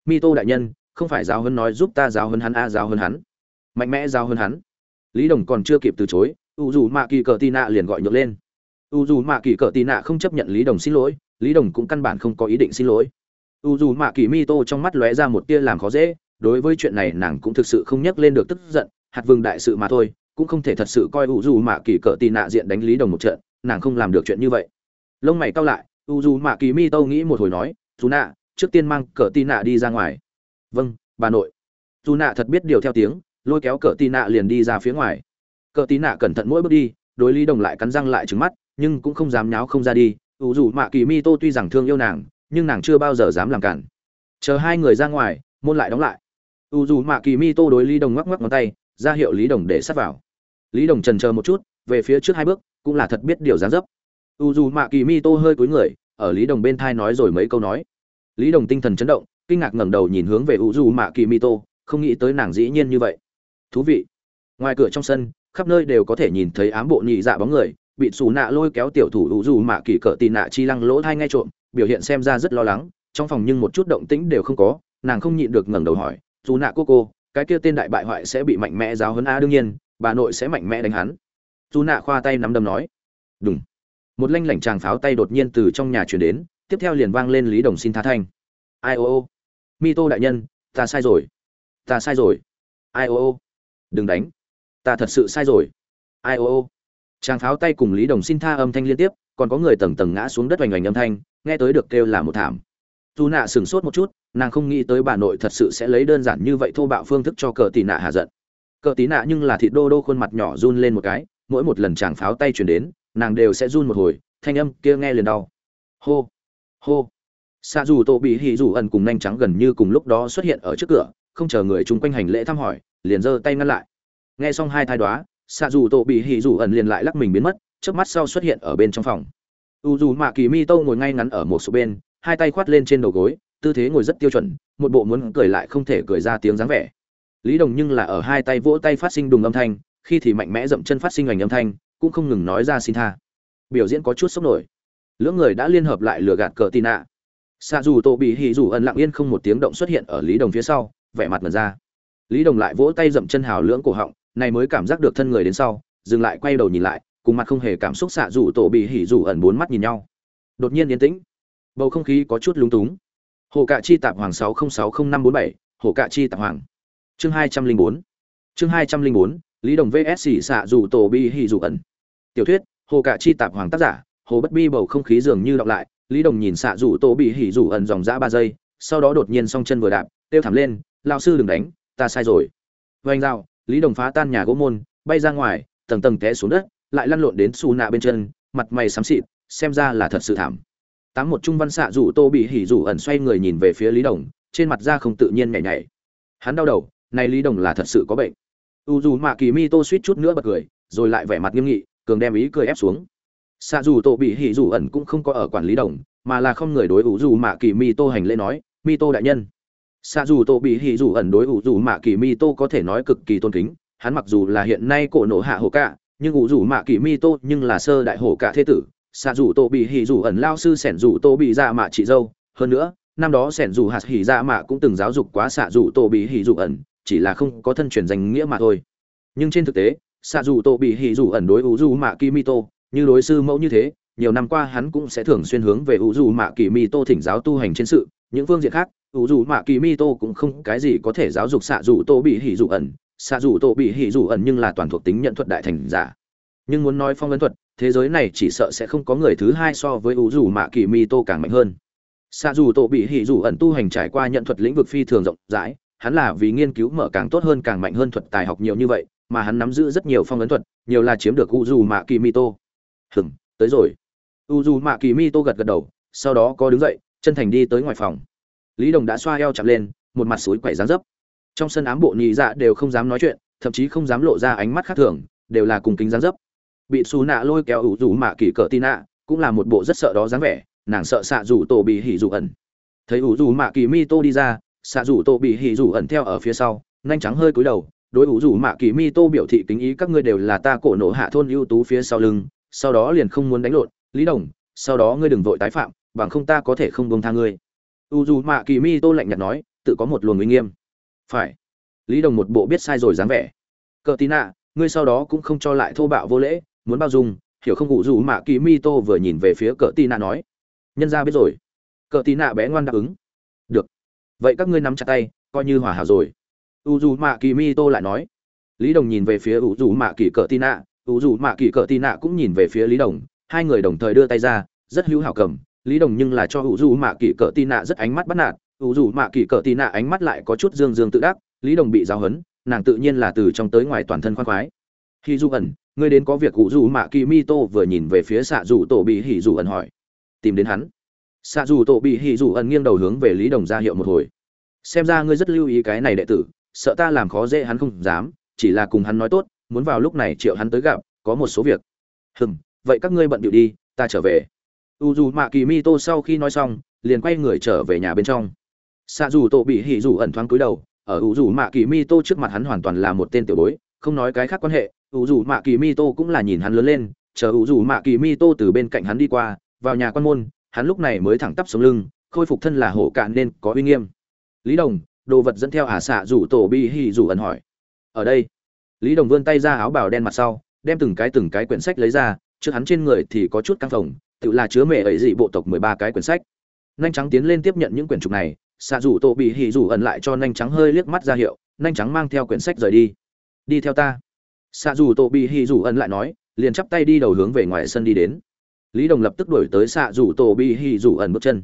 Mi tô đại nhân, không phải giáo hơn nói giúp ta giáo hơn hắn a, giáo hơn hắn. Mạnh mẽ giáo hơn hắn. Lý đồng còn chưa kịp từ chối, u dù mạ kỳ cờ tì nạ liền gọi nhược lên. U dù mạ kỳ cờ tì nạ không chấp nhận lý đồng xin lỗi, lý đồng cũng căn bản không có ý định xin lỗi. U dù mạ kỳ mi tô trong mắt lóe ra một tia làm khó dễ, đối với chuyện này nàng cũng thực sự không nhắc lên được tức giận, hạt vương đại sự mà thôi, cũng không thể thật sự coi u dù mạ kỳ cờ tì nạ diện đánh lý đồng một trận nàng không làm được chuyện như vậy. Lông mày cau lại u dù mạ kỳ mi tâu nghĩ một hồi nói dù nạ, trước tiên mang cờ tì nạ đi ra ngoài. Vâng bà nội. Dù nạ thật biết điều theo tiếng, lôi kéo cờ tì nạ liền đi ra phía ngoài. Cờ tì nạ cẩn thận mỗi bước đi, đối lý đồng lại cắn răng lại trứng mắt, nhưng cũng không dám nháo không ra đi. U dù mạ kỳ mi tô tuy rằng thương yêu nàng, nhưng nàng chưa bao giờ dám làm cản. Chờ hai người ra ngoài, môn lại đóng lại. U dù mạ kỳ mi tô đối lý đồng ngoắc ngoắc ngón tay, ra hiệu lý đồng để sát vào. Lý đồng trần chờ một chút, về phía trước hai bước cũng là thật biết điều dáng dấp. U dù mạ kỳ mi tô hơi cúi người, ở lý đồng bên thai nói rồi mấy câu nói. Lý đồng tinh thần chấn động, kinh ngạc ngẩng đầu nhìn hướng về u dù mạ kỳ mi tô, không nghĩ tới nàng dĩ nhiên như vậy. Thú vị. Ngoài cửa trong sân, khắp nơi đều có thể nhìn thấy ám bộ nhị dạ bóng người, bị xù nạ lôi kéo tiểu thủ u dù mạ kỳ cỡ tì nạ chi lăng lỗ thai ngay trộm, biểu hiện xem ra rất lo lắng, trong phòng nhưng một chút động tĩnh đều không có, nàng không nhịn được ngẩng đầu hỏi dù nạ cô cô, cái kia tên đại bại hoại sẽ bị mạnh mẽ giáo huấn a? Đương nhiên, bà nội sẽ mạnh mẽ đánh hắn dù nạ khoa tay nắm đấm nói. Đúng một lanh lảnh tràng pháo tay đột nhiên từ trong nhà chuyển đến, tiếp theo liền vang lên lý đồng xin tha thanh. Ai ô ô. Mi tô đại nhân, ta sai rồi. Ta sai rồi. Ai ô ô. Đừng đánh. Ta thật sự sai rồi. Ai ô ô. Tràng pháo tay cùng lý đồng xin tha âm thanh liên tiếp, còn có người tầng tầng ngã xuống đất oành oành âm thanh, nghe tới được kêu là một thảm. Dù nạ sửng sốt một chút, nàng không nghĩ tới bà nội thật sự sẽ lấy đơn giản như vậy thô bạo phương thức cho cờ tì nạ hạ giận. Cờ tí nạ nhưng là thịt đô đô khuôn mặt nhỏ run lên một cái mỗi một lần chàng pháo tay chuyển đến, nàng đều sẽ run một hồi, thanh âm kia nghe liền đau. Hô hô. Xạ dù tổ bị hỉ dù ẩn cùng nhanh trắng gần như cùng lúc đó xuất hiện ở trước cửa, không chờ người chung quanh hành lễ thăm hỏi, liền giơ tay ngăn lại. Nghe xong hai thai đoá xạ dù tổ bị hỉ dù ẩn liền lại lắc mình biến mất trước mắt sau xuất hiện ở bên trong phòng. U dù mạ kỳ mi tô ngồi ngay ngắn ở một số bên, hai tay khoát lên trên đầu gối, tư thế ngồi rất tiêu chuẩn, một bộ muốn cười lại không thể cười ra tiếng dáng vẻ. Lý đồng nhưng là ở hai tay vỗ tay phát sinh đùng âm thanh khi thì mạnh mẽ dậm chân phát sinh ảnh âm thanh, cũng không ngừng nói ra xin tha. Biểu diễn có chút sốc nổi. Lưỡng người đã liên hợp lại lừa gạt cờ tì nạ. Xa dù tổ bị hỉ dù ẩn lặng yên không một tiếng động xuất hiện ở lý đồng phía sau, vẻ mặt mật ra. Lý đồng lại vỗ tay dậm chân hào lưỡng cổ họng, này mới cảm giác được thân người đến sau, dừng lại quay đầu nhìn lại, cùng mặt không hề cảm xúc xạ dù tổ bị hỉ dù ẩn bốn mắt nhìn nhau. Đột nhiên yên tĩnh. Bầu không khí có chút lúng túng. Hồ cạ chi tạp hoàng sáu không sáu không năm bốn bảy, hồ cạ chi tạp hoàng. Chương hai trăm linh bốn. Chương hai trăm linh bốn lý đồng vs xạ dù tổ bi hì dù ẩn. Tiểu thuyết, hồ cạ chi tạp hoàng tác giả, hồ bất bi bầu không khí dường như đọc lại. Lý đồng nhìn xạ dù tổ bị hỉ dù ẩn dòng dã ba giây, sau đó đột nhiên s chân vừa đạp têu thảm lên lao sư đừng đánh, ta sai rồi. Vành dao lý đồng phá tan nhà gỗ môn, bay ra ngoài, tầng tầng té xuống đất, lại lăn lộn đến xù nạ bên chân, mặt mày xám xịt, xem ra là thật sự thảm. Tám một trung văn xạ rủ tô bị hỉ rủ ẩn xoay người nhìn về phía lý đồng, trên mặt da không tự nhiên nhảy nhảy. Hắn đau đầu, này lý đồng là thật sự có bệnh u dù mạ kỳ mi tô suýt chút nữa bật cười, rồi lại vẻ mặt nghiêm nghị, cường đem ý cười ép xuống. Xạ dù tô bị hỉ Dù ẩn cũng không có ở quản lý đồng, mà là không người đối u dù mạ kỳ mi tô hành lễ nói, mi tô đại nhân. Xạ dù tô bị hỉ Dù ẩn đối u dù mạ kỳ mi tô có thể nói cực kỳ tôn kính, hắn mặc dù là hiện nay cổ nổ hạ hồ cả, nhưng u dù mạ kỳ mi tô nhưng là sơ đại hồ cả thế tử. Xạ dù tô bị hỉ Dù ẩn lao sư sẻn dù tô bị ra mạ chị dâu, hơn nữa, năm đó sẻn dù hạt hỉ ra mạ cũng từng giáo dục quá xạ dù tô bị hỉ Dù ẩn chỉ là không có thân truyền danh nghĩa mà thôi. Nhưng trên thực tế xạ dù tô bị hỉ dù ẩn đối u dù mạ kimito như đối sư mẫu như thế, nhiều năm qua hắn cũng sẽ thường xuyên hướng về u dù mạ kimito thỉnh giáo tu hành trên sự. Những phương diện khác u dù mạ kimito cũng không cái gì có thể giáo dục xạ dù tô bị hỉ dù ẩn. Xạ dù tô bị hỉ dù ẩn nhưng là toàn thuộc tính nhận thuật đại thành giả. Nhưng muốn nói phong ấn thuật, thế giới này chỉ sợ sẽ không có người thứ hai so với u dù mạ kỳ mi tô càng mạnh hơn. Xạ dù tô bị hỉ dù ẩn tu hành trải qua nhận thuật lĩnh vực phi thường rộng rãi hắn là vì nghiên cứu mở càng tốt hơn càng mạnh hơn thuật tài học nhiều như vậy, mà hắn nắm giữ rất nhiều phong ấn thuật, nhiều là chiếm được Uju Mạ Kỳ Mito. hừng tới rồi. Uju Mạ Kỳ Mito gật gật đầu, sau đó có đứng dậy, chân thành đi tới ngoài phòng. Lý Đồng đã xoa eo chạm lên, một mặt suối quẩy dán dấp. Trong sân ám bộ nhị dạ đều không dám nói chuyện, thậm chí không dám lộ ra ánh mắt khác thường, đều là cùng kính dán dấp. Bị xù Nạ lôi kéo Uju Mạ Kỳ cỡ nạ cũng là một bộ rất sợ đó dáng vẻ, nàng sợ xạ rủ tổ bị hỉ rủ ẩn. Thấy Uju Mạ Kỳ Mito đi ra, xạ rủ tô bị hỉ rủ ẩn theo ở phía sau, nhanh trắng hơi cúi đầu, đối ủ rủ mạ kỳ mi tô biểu thị kính ý các ngươi đều là ta cổ nổ hạ thôn ưu tú phía sau lưng, sau đó liền không muốn đánh lộn. Lý đồng, sau đó ngươi đừng vội tái phạm, bằng không ta có thể không bông tha ngươi. U dù mạ kỳ mi tô lạnh nhạt nói, tự có một luồng uy nghiêm. Phải. Lý đồng một bộ biết sai rồi dáng vẻ. Cờ tí nạ, ngươi sau đó cũng không cho lại thô bạo vô lễ, muốn bao dung, hiểu không? U dù mạ kỳ mi tô vừa nhìn về phía cờ tí nạ nói. Nhân ra biết rồi. Cờ tí nạ bé ngoan đáp ứng. Được vậy các ngươi nắm chặt tay, coi như hòa hảo rồi. U dù mạ kỳ mi tô lại nói. Lý đồng nhìn về phía u dù mạ kỳ cờ tin ạ u dù mạ kỳ cờ tin ạ cũng nhìn về phía lý đồng. Hai người đồng thời đưa tay ra, rất hữu hảo cầm. Lý đồng nhưng là cho u dù mạ kỳ cờ tin ạ rất ánh mắt bắt nạt. U dù mạ kỳ cờ tin ạ ánh mắt lại có chút dương dương tự đắc. Lý đồng bị giáo hấn, nàng tự nhiên là từ trong tới ngoài toàn thân khoan khoái. Khi du ẩn, ngươi đến có việc u dù mạ kỳ mi tô vừa nhìn về phía xạ dù tổ bị hỉ dù ẩn hỏi. Tìm đến hắn xạ dù tổ bị hỉ dù ẩn nghiêng đầu hướng về lý đồng ra hiệu một hồi. Xem ra ngươi rất lưu ý cái này đệ tử, sợ ta làm khó dễ hắn không dám, chỉ là cùng hắn nói tốt, muốn vào lúc này triệu hắn tới gặp, có một số việc. Hừm, vậy các ngươi bận điệu đi, ta trở về. U dù mạ kỳ mi tô sau khi nói xong, liền quay người trở về nhà bên trong. Xạ dù tổ bị hỉ dù ẩn thoáng cúi đầu, ở u dù mạ kỳ mi tô trước mặt hắn hoàn toàn là một tên tiểu bối, không nói cái khác quan hệ, u dù mạ kỳ mi tô cũng là nhìn hắn lớn lên, chờ u dù mạ kỳ mi tô từ bên cạnh hắn đi qua, vào nhà quan môn hắn lúc này mới thẳng tắp sống lưng, khôi phục thân là hổ cạn nên có uy nghiêm. Lý đồng, đồ vật dẫn theo ả xạ rủ tổ bi hì rủ ẩn hỏi. Ở đây, lý đồng vươn tay ra áo bào đen mặt sau, đem từng cái từng cái quyển sách lấy ra, trước hắn trên người thì có chút căng phồng, tự là chứa mẹ ấy dị bộ tộc mười ba cái quyển sách. Nhanh trắng tiến lên tiếp nhận những quyển trục này, xạ rủ tổ bị hì rủ ẩn lại cho nhanh trắng hơi liếc mắt ra hiệu, nhanh trắng mang theo quyển sách rời đi. Đi theo ta. Xạ rủ tổ bị hì rủ ẩn lại nói, liền chắp tay đi đầu hướng về ngoài sân đi đến lý đồng lập tức đổi tới xạ rủ tổ bị hỉ rủ ẩn bước chân.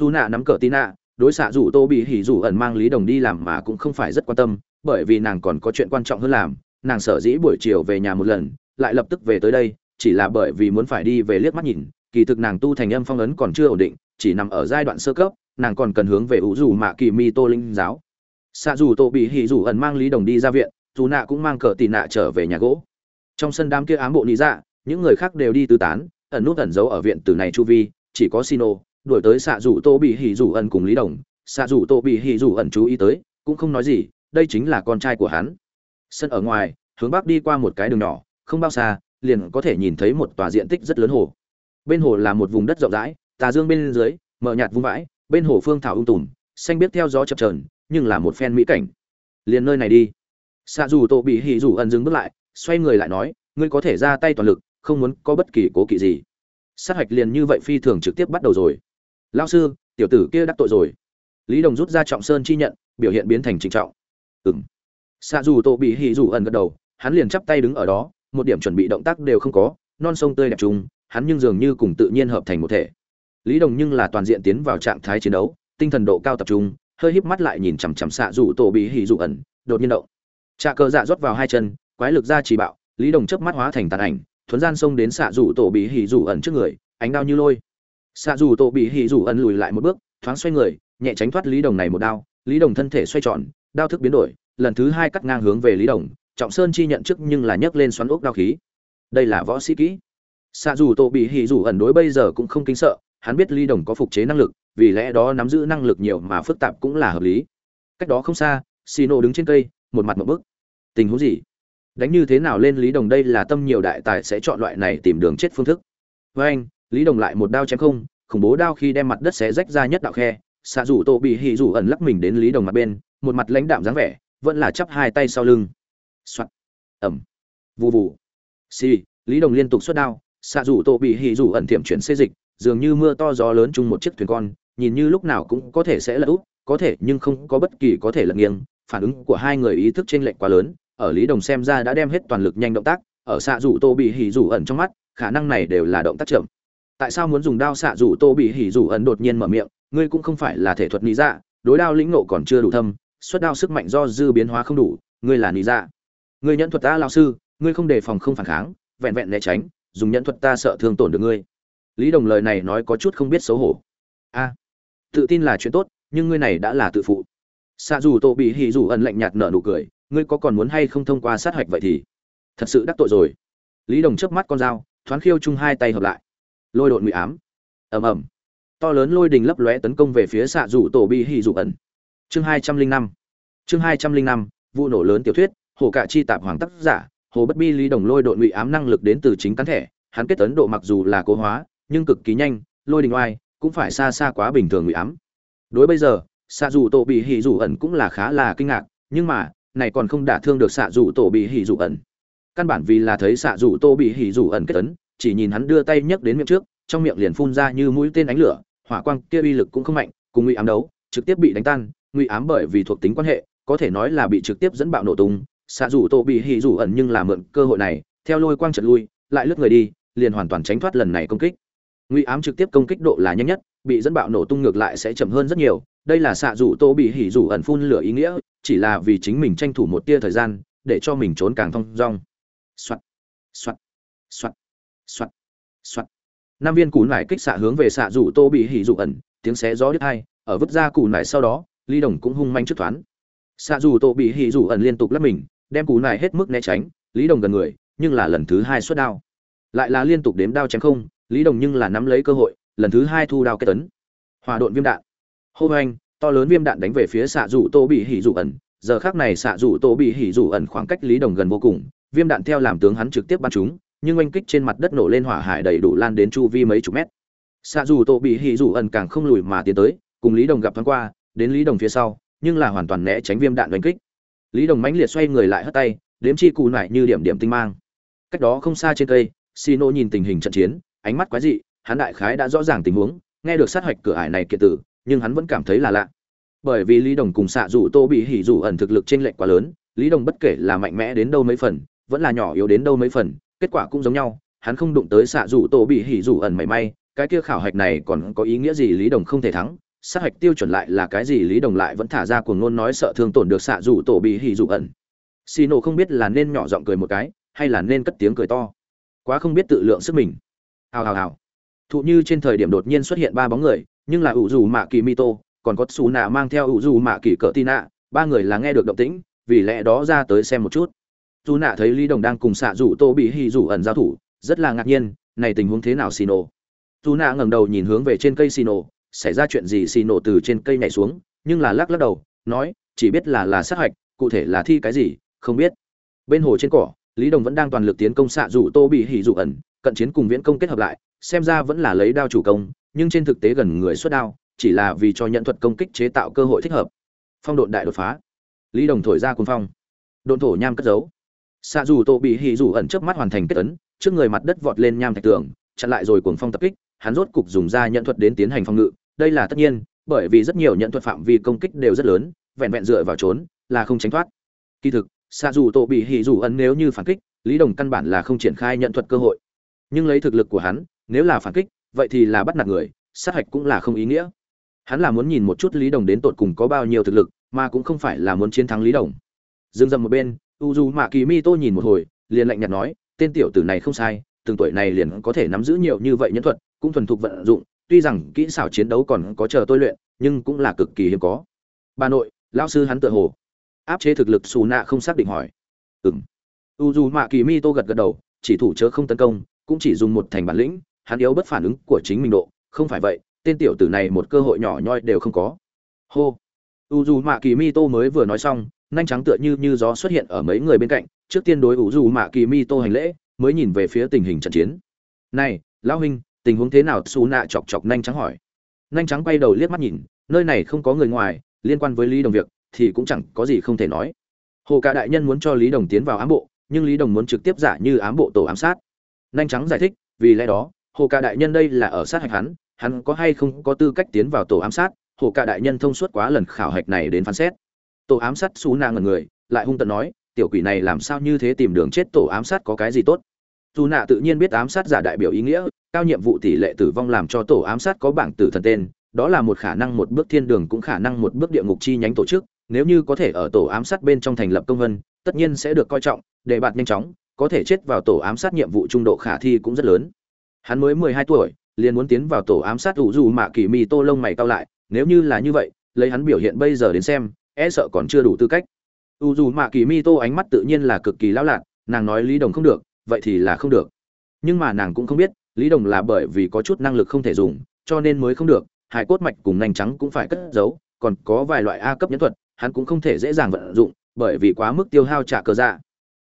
Dù nạ nắm cờ tí nạ, đối xạ rủ tô bị hỉ rủ ẩn mang lý đồng đi làm mà cũng không phải rất quan tâm, bởi vì nàng còn có chuyện quan trọng hơn làm, nàng sở dĩ buổi chiều về nhà một lần, lại lập tức về tới đây, chỉ là bởi vì muốn phải đi về liếc mắt nhìn, kỳ thực nàng tu thành âm phong ấn còn chưa ổn định, chỉ nằm ở giai đoạn sơ cấp, nàng còn cần hướng về ủ dù mạ kỳ mi tô linh giáo. Xạ dù tô bị hỉ rủ ẩn mang lý đồng đi ra viện, dù nạ cũng mang cờ tì nạ trở về nhà gỗ. Trong sân đám kia ám bộ lý dạ những người khác đều đi tư tán ẩn nút ẩn giấu ở viện từ này chu vi, chỉ có sino, đuổi tới xạ rủ tô bị hỉ rủ ẩn cùng lý đồng. Xạ rủ tô bị hỉ rủ ẩn chú ý tới, cũng không nói gì, đây chính là con trai của hắn. Sân ở ngoài, hướng bắc đi qua một cái đường nhỏ, không bao xa, liền có thể nhìn thấy một tòa diện tích rất lớn hồ. Bên hồ là một vùng đất rộng rãi, tà dương bên dưới, mờ nhạt vung vãi, bên hồ phương thảo ung tùm, xanh biết theo gió chập trờn nhưng là một phen mỹ cảnh. Liền nơi này đi. Xạ dù tô bị hỉ rủ ẩn dừng bước lại, xoay người lại nói, ngươi có thể ra tay toàn lực không muốn có bất kỳ cố kỵ gì. Sát hạch liền như vậy phi thường trực tiếp bắt đầu rồi. Lao sư, tiểu tử kia đắc tội rồi. Lý đồng rút ra trọng sơn chi nhận, biểu hiện biến thành trịnh trọng. Ừng xạ dù tô bị hỉ dù ẩn gật đầu, hắn liền chắp tay đứng ở đó, một điểm chuẩn bị động tác đều không có, non sông tươi đẹp trùng, hắn nhưng dường như cùng tự nhiên hợp thành một thể. Lý đồng nhưng là toàn diện tiến vào trạng thái chiến đấu, tinh thần độ cao tập trung, hơi híp mắt lại nhìn chằm chằm xạ dù tổ bị hỉ dù ẩn, đột nhiên động. Trà cờ dạ rót vào hai chân, quái lực ra chỉ bạo, lý đồng chớp mắt hóa thành tàn ảnh thuấn gian xông đến xạ rủ tổ bị hỉ rủ ẩn trước người, ánh đao như lôi. Xạ rủ tổ bị hỉ rủ ẩn lùi lại một bước, thoáng xoay người, nhẹ tránh thoát lý đồng này một đao, lý đồng thân thể xoay tròn, đao thức biến đổi, lần thứ hai cắt ngang hướng về lý đồng, trọng sơn chi nhận trước nhưng là nhấc lên xoắn ốc đao khí. Đây là võ sĩ kỹ. Xạ dù tổ bị hỉ dù ẩn đối bây giờ cũng không kinh sợ, hắn biết lý đồng có phục chế năng lực, vì lẽ đó nắm giữ năng lực nhiều mà phức tạp cũng là hợp lý. Cách đó không xa, xì nổ đứng trên cây, một mặt một bức tình huống gì? Đánh như thế nào lên lý đồng đây là tâm nhiều đại tài sẽ chọn loại này tìm đường chết phương thức. Với anh, lý đồng lại một đao chém không, khủng bố đao khi đem mặt đất xé rách ra nhất đạo khe. Xạ rủ tổ bị hỉ rủ ẩn lắc mình đến lý đồng mặt bên, một mặt lãnh đạm dáng vẻ, vẫn là chắp hai tay sau lưng. Soạt. Ẩm. Vù vù. Xì. Lý đồng liên tục xuất đao, xạ rủ tổ bị hỉ rủ ẩn tiệm chuyển xê dịch, dường như mưa to gió lớn chung một chiếc thuyền con, nhìn như lúc nào cũng có thể sẽ lật úp, có thể nhưng không có bất kỳ có thể lật nghiêng, phản ứng của hai người ý thức trên lệch quá lớn ở lý đồng xem ra đã đem hết toàn lực nhanh động tác, ở xạ rủ tô bị hỉ rủ ẩn trong mắt, khả năng này đều là động tác chậm. Tại sao muốn dùng đao xạ rủ tô bị hỉ rủ ẩn đột nhiên mở miệng, ngươi cũng không phải là thể thuật lý dạ đối đao lĩnh nộ còn chưa đủ thâm, xuất đao sức mạnh do dư biến hóa không đủ, ngươi là lý dạ. Ngươi nhận thuật ta lao sư, ngươi không đề phòng không phản kháng, vẹn vẹn né tránh, dùng nhận thuật ta sợ thương tổn được ngươi. Lý đồng lời này nói có chút không biết xấu hổ. A, tự tin là chuyện tốt, nhưng ngươi này đã là tự phụ. Xạ dù tô bị hỉ dù ẩn lạnh nhạt nở nụ cười ngươi có còn muốn hay không thông qua sát hạch vậy thì thật sự đắc tội rồi. Lý đồng chớp mắt con dao, thoáng khiêu chung hai tay hợp lại. Lôi đột ngụy ám. Ầm ầm. To lớn lôi đình lấp lóe tấn công về phía xạ rủ tổ bị hỉ rủ ẩn. Chương hai trăm linh năm. Chương hai trăm linh năm, vụ nổ lớn tiểu thuyết, hồ cạ chi tạp hoàng tác giả, hồ bất bi lý đồng lôi đột ngụy ám năng lực đến từ chính cán thẻ, hắn kết tấn độ mặc dù là cố hóa, nhưng cực kỳ nhanh, lôi đình oai cũng phải xa xa quá bình thường ngụy ám. Đối bây giờ, xạ dù tổ bị hỉ rủ ẩn cũng là khá là kinh ngạc, nhưng mà này còn không đả thương được xạ rủ tổ bị hỉ rủ ẩn. Căn bản vì là thấy xạ rủ tô bị hỉ rủ ẩn kết tấn chỉ nhìn hắn đưa tay nhấc đến miệng trước, trong miệng liền phun ra như mũi tên ánh lửa, hỏa quang kia uy lực cũng không mạnh, cùng ngụy ám đấu, trực tiếp bị đánh tan, ngụy ám bởi vì thuộc tính quan hệ, có thể nói là bị trực tiếp dẫn bạo nổ tung. Xạ rủ tô bị hỉ rủ ẩn nhưng là mượn cơ hội này, theo lôi quang trật lui, lại lướt người đi, liền hoàn toàn tránh thoát lần này công kích. Ngụy ám trực tiếp công kích độ là nhanh nhất, bị dẫn bạo nổ tung ngược lại sẽ chậm hơn rất nhiều. Đây là xạ rủ tô bị hỉ rủ ẩn phun lửa ý nghĩa chỉ là vì chính mình tranh thủ một tia thời gian, để cho mình trốn càng thong dong. Soạt soạt soạt soạt soạt. Năm viên củ nải kích xạ hướng về xạ rủ tô bị hỉ dụ ẩn, tiếng xé gió đứt hai, ở vứt ra củ nải sau đó ly đồng cũng hung manh trước thoáng. Xạ rủ tô bị hỉ dụ ẩn liên tục lắp mình, đem củ nải hết mức né tránh, lý đồng gần người, nhưng là lần thứ hai xuất đao. Lại là liên tục đếm đao chém không, lý đồng nhưng là nắm lấy cơ hội, lần thứ hai thu đao kết tấn. Hòa độn viêm đạn. Hô hoanh to lớn viêm đạn đánh về phía xạ rủ tô bị hỉ rủ ẩn. Giờ khác này xạ rủ tô bị hỉ rủ ẩn khoảng cách lý đồng gần vô cùng. Viêm đạn theo làm tướng hắn trực tiếp bắn chúng, nhưng oanh kích trên mặt đất nổ lên hỏa hải đầy đủ lan đến chu vi mấy chục mét. Xạ rủ tô bị hỉ rủ ẩn càng không lùi mà tiến tới, cùng lý đồng gặp thoáng qua, đến lý đồng phía sau, nhưng là hoàn toàn né tránh viêm đạn oanh kích. Lý đồng mãnh liệt xoay người lại hất tay đếm chi cù nải như điểm điểm tinh mang. Cách đó không xa trên cây xino nhìn tình hình trận chiến, ánh mắt quái dị, hắn đại khái đã rõ ràng tình huống, nghe được sát hạch cửa ải này kiệt tử nhưng hắn vẫn cảm thấy là lạ. Bởi vì lý đồng cùng xạ rủ tô bị hỉ rủ ẩn thực lực trên lệch quá lớn, lý đồng bất kể là mạnh mẽ đến đâu mấy phần, vẫn là nhỏ yếu đến đâu mấy phần, kết quả cũng giống nhau, hắn không đụng tới xạ rủ tô bị hỉ rủ ẩn mảy may, cái kia khảo hạch này còn có ý nghĩa gì lý đồng không thể thắng, sát hạch tiêu chuẩn lại là cái gì lý đồng lại vẫn thả ra cuồng ngôn nói sợ thương tổn được xạ rủ tổ bị hỉ rủ ẩn. Xì nổ không biết là nên nhỏ giọng cười một cái, hay là nên cất tiếng cười to. Quá không biết tự lượng sức mình. Hào hào hào. Thụ như trên thời điểm đột nhiên xuất hiện ba bóng người nhưng là ủ dù mạ kỳ mito còn có xù nạ mang theo ủ dù mạ kỳ cỡ tin nạ ba người là nghe được động tĩnh, vì lẽ đó ra tới xem một chút. Dù nạ thấy lý đồng đang cùng xạ rủ tô bị hì rủ ẩn giao thủ, rất là ngạc nhiên, này tình huống thế nào xì nổ? Dù nạ ngẩng đầu nhìn hướng về trên cây xì nổ, xảy ra chuyện gì xì nổ từ trên cây nhảy xuống, nhưng là lắc lắc đầu, nói, chỉ biết là là sát hạch, cụ thể là thi cái gì, không biết. Bên hồ trên cỏ, lý đồng vẫn đang toàn lực tiến công xạ rủ tô bị hỉ rủ ẩn, cận chiến cùng viễn công kết hợp lại, xem ra vẫn là lấy đao chủ công nhưng trên thực tế gần người xuất đao, chỉ là vì cho nhận thuật công kích chế tạo cơ hội thích hợp. Phong độn đại đột phá. Lý đồng thổi ra cuồng phong. Độn thổ nham cất giấu. Sa dù tô bị hỉ dù ẩn trước mắt hoàn thành kết ấn, trước người mặt đất vọt lên nham thạch tường, chặn lại rồi cuồng phong tập kích, hắn rốt cục dùng ra nhận thuật đến tiến hành phòng ngự. Đây là tất nhiên, bởi vì rất nhiều nhận thuật phạm vi công kích đều rất lớn, vẹn vẹn dựa vào trốn, là không tránh thoát. Kỳ thực, Sa dù tô bị hỉ dù ẩn nếu như phản kích, lý đồng căn bản là không triển khai nhận thuật cơ hội. Nhưng lấy thực lực của hắn, nếu là phản kích vậy thì là bắt nạt người, sát hạch cũng là không ý nghĩa. Hắn là muốn nhìn một chút lý đồng đến tột cùng có bao nhiêu thực lực, mà cũng không phải là muốn chiến thắng lý đồng. Dừng dầm một bên u dù mạ kỳ mi tô nhìn một hồi, liền lạnh nhạt nói, tên tiểu tử này không sai, từng tuổi này liền có thể nắm giữ nhiều như vậy nhân thuật, cũng thuần thục vận dụng, tuy rằng kỹ xảo chiến đấu còn có chờ tôi luyện, nhưng cũng là cực kỳ hiếm có. Bà nội lao sư hắn tự hồ. Áp chế thực lực xù nạ không xác định hỏi. Ừng u dù mạ kỳ mi tô gật gật đầu, chỉ thủ chớ không tấn công, cũng chỉ dùng một thành bản lĩnh hắn yếu bất phản ứng của chính mình độ, không phải vậy, tên tiểu tử này một cơ hội nhỏ nhoi đều không có. Hô. U dù mạ kỳ mi tô mới vừa nói xong, nhanh trắng tựa như như gió xuất hiện ở mấy người bên cạnh, trước tiên đối u dù mạ kỳ mi tô hành lễ, mới nhìn về phía tình hình trận chiến. Này, lão huynh, tình huống thế nào? Xù nạ chọc chọc nhanh trắng hỏi. Nhanh trắng quay đầu liếc mắt nhìn, nơi này không có người ngoài, liên quan với lý đồng việc, thì cũng chẳng có gì không thể nói. Hồ cả đại nhân muốn cho lý đồng tiến vào ám bộ, nhưng lý đồng muốn trực tiếp giả như ám bộ tổ ám sát. Nhanh trắng giải thích, vì lẽ đó hồ cả đại nhân đây là ở sát hạch hắn hắn có hay không có tư cách tiến vào tổ ám sát? Hồ cả đại nhân thông suốt quá lần khảo hạch này đến phán xét. Tổ ám sát xú nạ ngần người, lại hung tận nói, tiểu quỷ này làm sao như thế tìm đường chết tổ ám sát có cái gì tốt? Dù nạ tự nhiên biết ám sát giả đại biểu ý nghĩa, cao nhiệm vụ tỷ lệ tử vong làm cho tổ ám sát có bảng tử thần tên, đó là một khả năng một bước thiên đường cũng khả năng một bước địa ngục chi nhánh tổ chức. Nếu như có thể ở tổ ám sát bên trong thành lập công vân, tất nhiên sẽ được coi trọng để bạt nhanh chóng, có thể chết vào tổ ám sát nhiệm vụ trung độ khả thi cũng rất lớn hắn mới mười hai tuổi, liền muốn tiến vào tổ ám sát ủ dù mạ kỳ mi tô lông mày cao lại, nếu như là như vậy, lấy hắn biểu hiện bây giờ đến xem e sợ còn chưa đủ tư cách. U dù mạ kỳ mi tô ánh mắt tự nhiên là cực kỳ lão lạc nàng nói lý đồng không được, vậy thì là không được. Nhưng mà nàng cũng không biết, lý đồng là bởi vì có chút năng lực không thể dùng, cho nên mới không được hải cốt mạch cùng nành trắng cũng phải cất giấu, còn có vài loại a cấp nhẫn thuật, hắn cũng không thể dễ dàng vận dụng, bởi vì quá mức tiêu hao trả cờ dạ.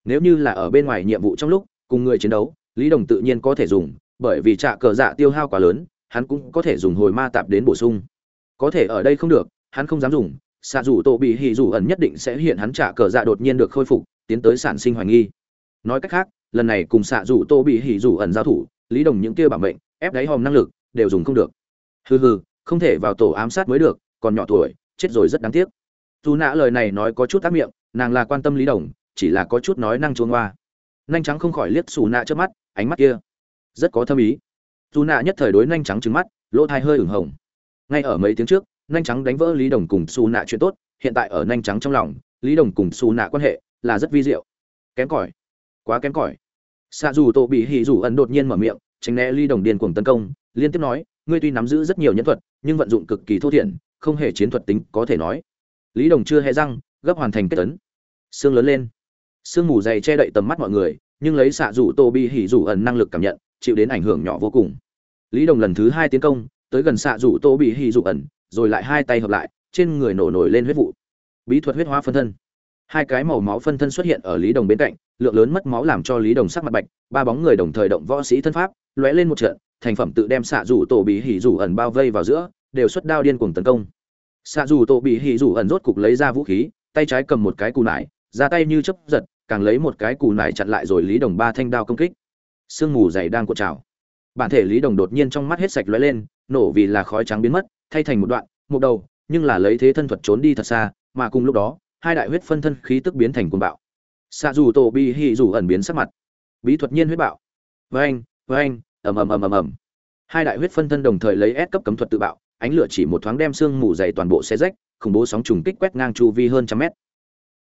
Nếu như là ở bên ngoài nhiệm vụ trong lúc, cùng người chiến đấu, lý đồng tự nhiên có thể dùng bởi vì trả cờ dạ tiêu hao quá lớn, hắn cũng có thể dùng hồi ma tạp đến bổ sung. Có thể ở đây không được, hắn không dám dùng, xạ dù tổ bị hì dù ẩn nhất định sẽ hiện hắn trả cờ dạ đột nhiên được khôi phục, tiến tới sản sinh hoài nghi. Nói cách khác, lần này cùng xạ dù tô bị hì dù ẩn giao thủ, lý đồng những kia bảo mệnh, ép đáy hòm năng lực, đều dùng không được. Hừ hừ, không thể vào tổ ám sát mới được, còn nhỏ tuổi, chết rồi rất đáng tiếc. Dù nã lời này nói có chút tác miệng, nàng là quan tâm lý đồng, chỉ là có chút nói năng chuông hoa. Nhanh trắng không khỏi liếc xù nạ trước mắt, ánh mắt kia rất có thâm ý. Dù nạ nhất thời đối nhanh trắng trứng mắt, lỗ thai hơi ửng hồng. Ngay ở mấy tiếng trước nhanh trắng đánh vỡ lý đồng cùng xù nạ chuyện tốt, hiện tại ở nhanh trắng trong lòng, lý đồng cùng xù nạ quan hệ là rất vi diệu. Kém cỏi. Quá kém cỏi. Xạ dù tổ bị hỉ dù ẩn đột nhiên mở miệng, tránh né lý đồng điên cuồng tấn công, liên tiếp nói, ngươi tuy nắm giữ rất nhiều nhân thuật, nhưng vận dụng cực kỳ thô thiển, không hề chiến thuật tính có thể nói. Lý đồng chưa hề răng, gấp hoàn thành kết tấn. Xương lớn lên. Sương mù dày che đậy tầm mắt mọi người, nhưng lấy xạ rủ tô bị hỉ rủ ẩn năng lực cảm nhận chịu đến ảnh hưởng nhỏ vô cùng. Lý đồng lần thứ hai tiến công, tới gần xạ rủ tô bị hỉ dụ ẩn, rồi lại hai tay hợp lại, trên người nổ nổi lên huyết vụ. Bí thuật huyết hóa phân thân. Hai cái màu máu phân thân xuất hiện ở lý đồng bên cạnh, lượng lớn mất máu làm cho lý đồng sắc mặt bạch, ba bóng người đồng thời động võ sĩ thân pháp, lóe lên một trận, thành phẩm tự đem xạ rủ tổ bị hỉ rủ ẩn bao vây vào giữa, đều xuất đao điên cuồng tấn công. Xạ rủ tổ bị hỉ rủ ẩn rốt cục lấy ra vũ khí, tay trái cầm một cái cù nải, ra tay như chấp giật, càng lấy một cái cù nải chặn lại rồi lý đồng ba thanh đao công kích sương mù dày đang cuộn trào. Bản thể lý đồng đột nhiên trong mắt hết sạch lóe lên, nổ vì là khói trắng biến mất, thay thành một đoạn, một đầu, nhưng là lấy thế thân thuật trốn đi thật xa, mà cùng lúc đó, hai đại huyết phân thân khí tức biến thành cuồng bạo. Xạ dù tổ bi hì dù ẩn biến sắc mặt. Bí thuật nhiên huyết bạo. Với anh với anh ầm ầm ầm ầm ầm. Hai đại huyết phân thân đồng thời lấy ép cấp cấm thuật tự bạo, ánh lửa chỉ một thoáng đem xương mù dày toàn bộ xe rách, khủng bố sóng trùng kích quét ngang chu vi hơn trăm mét.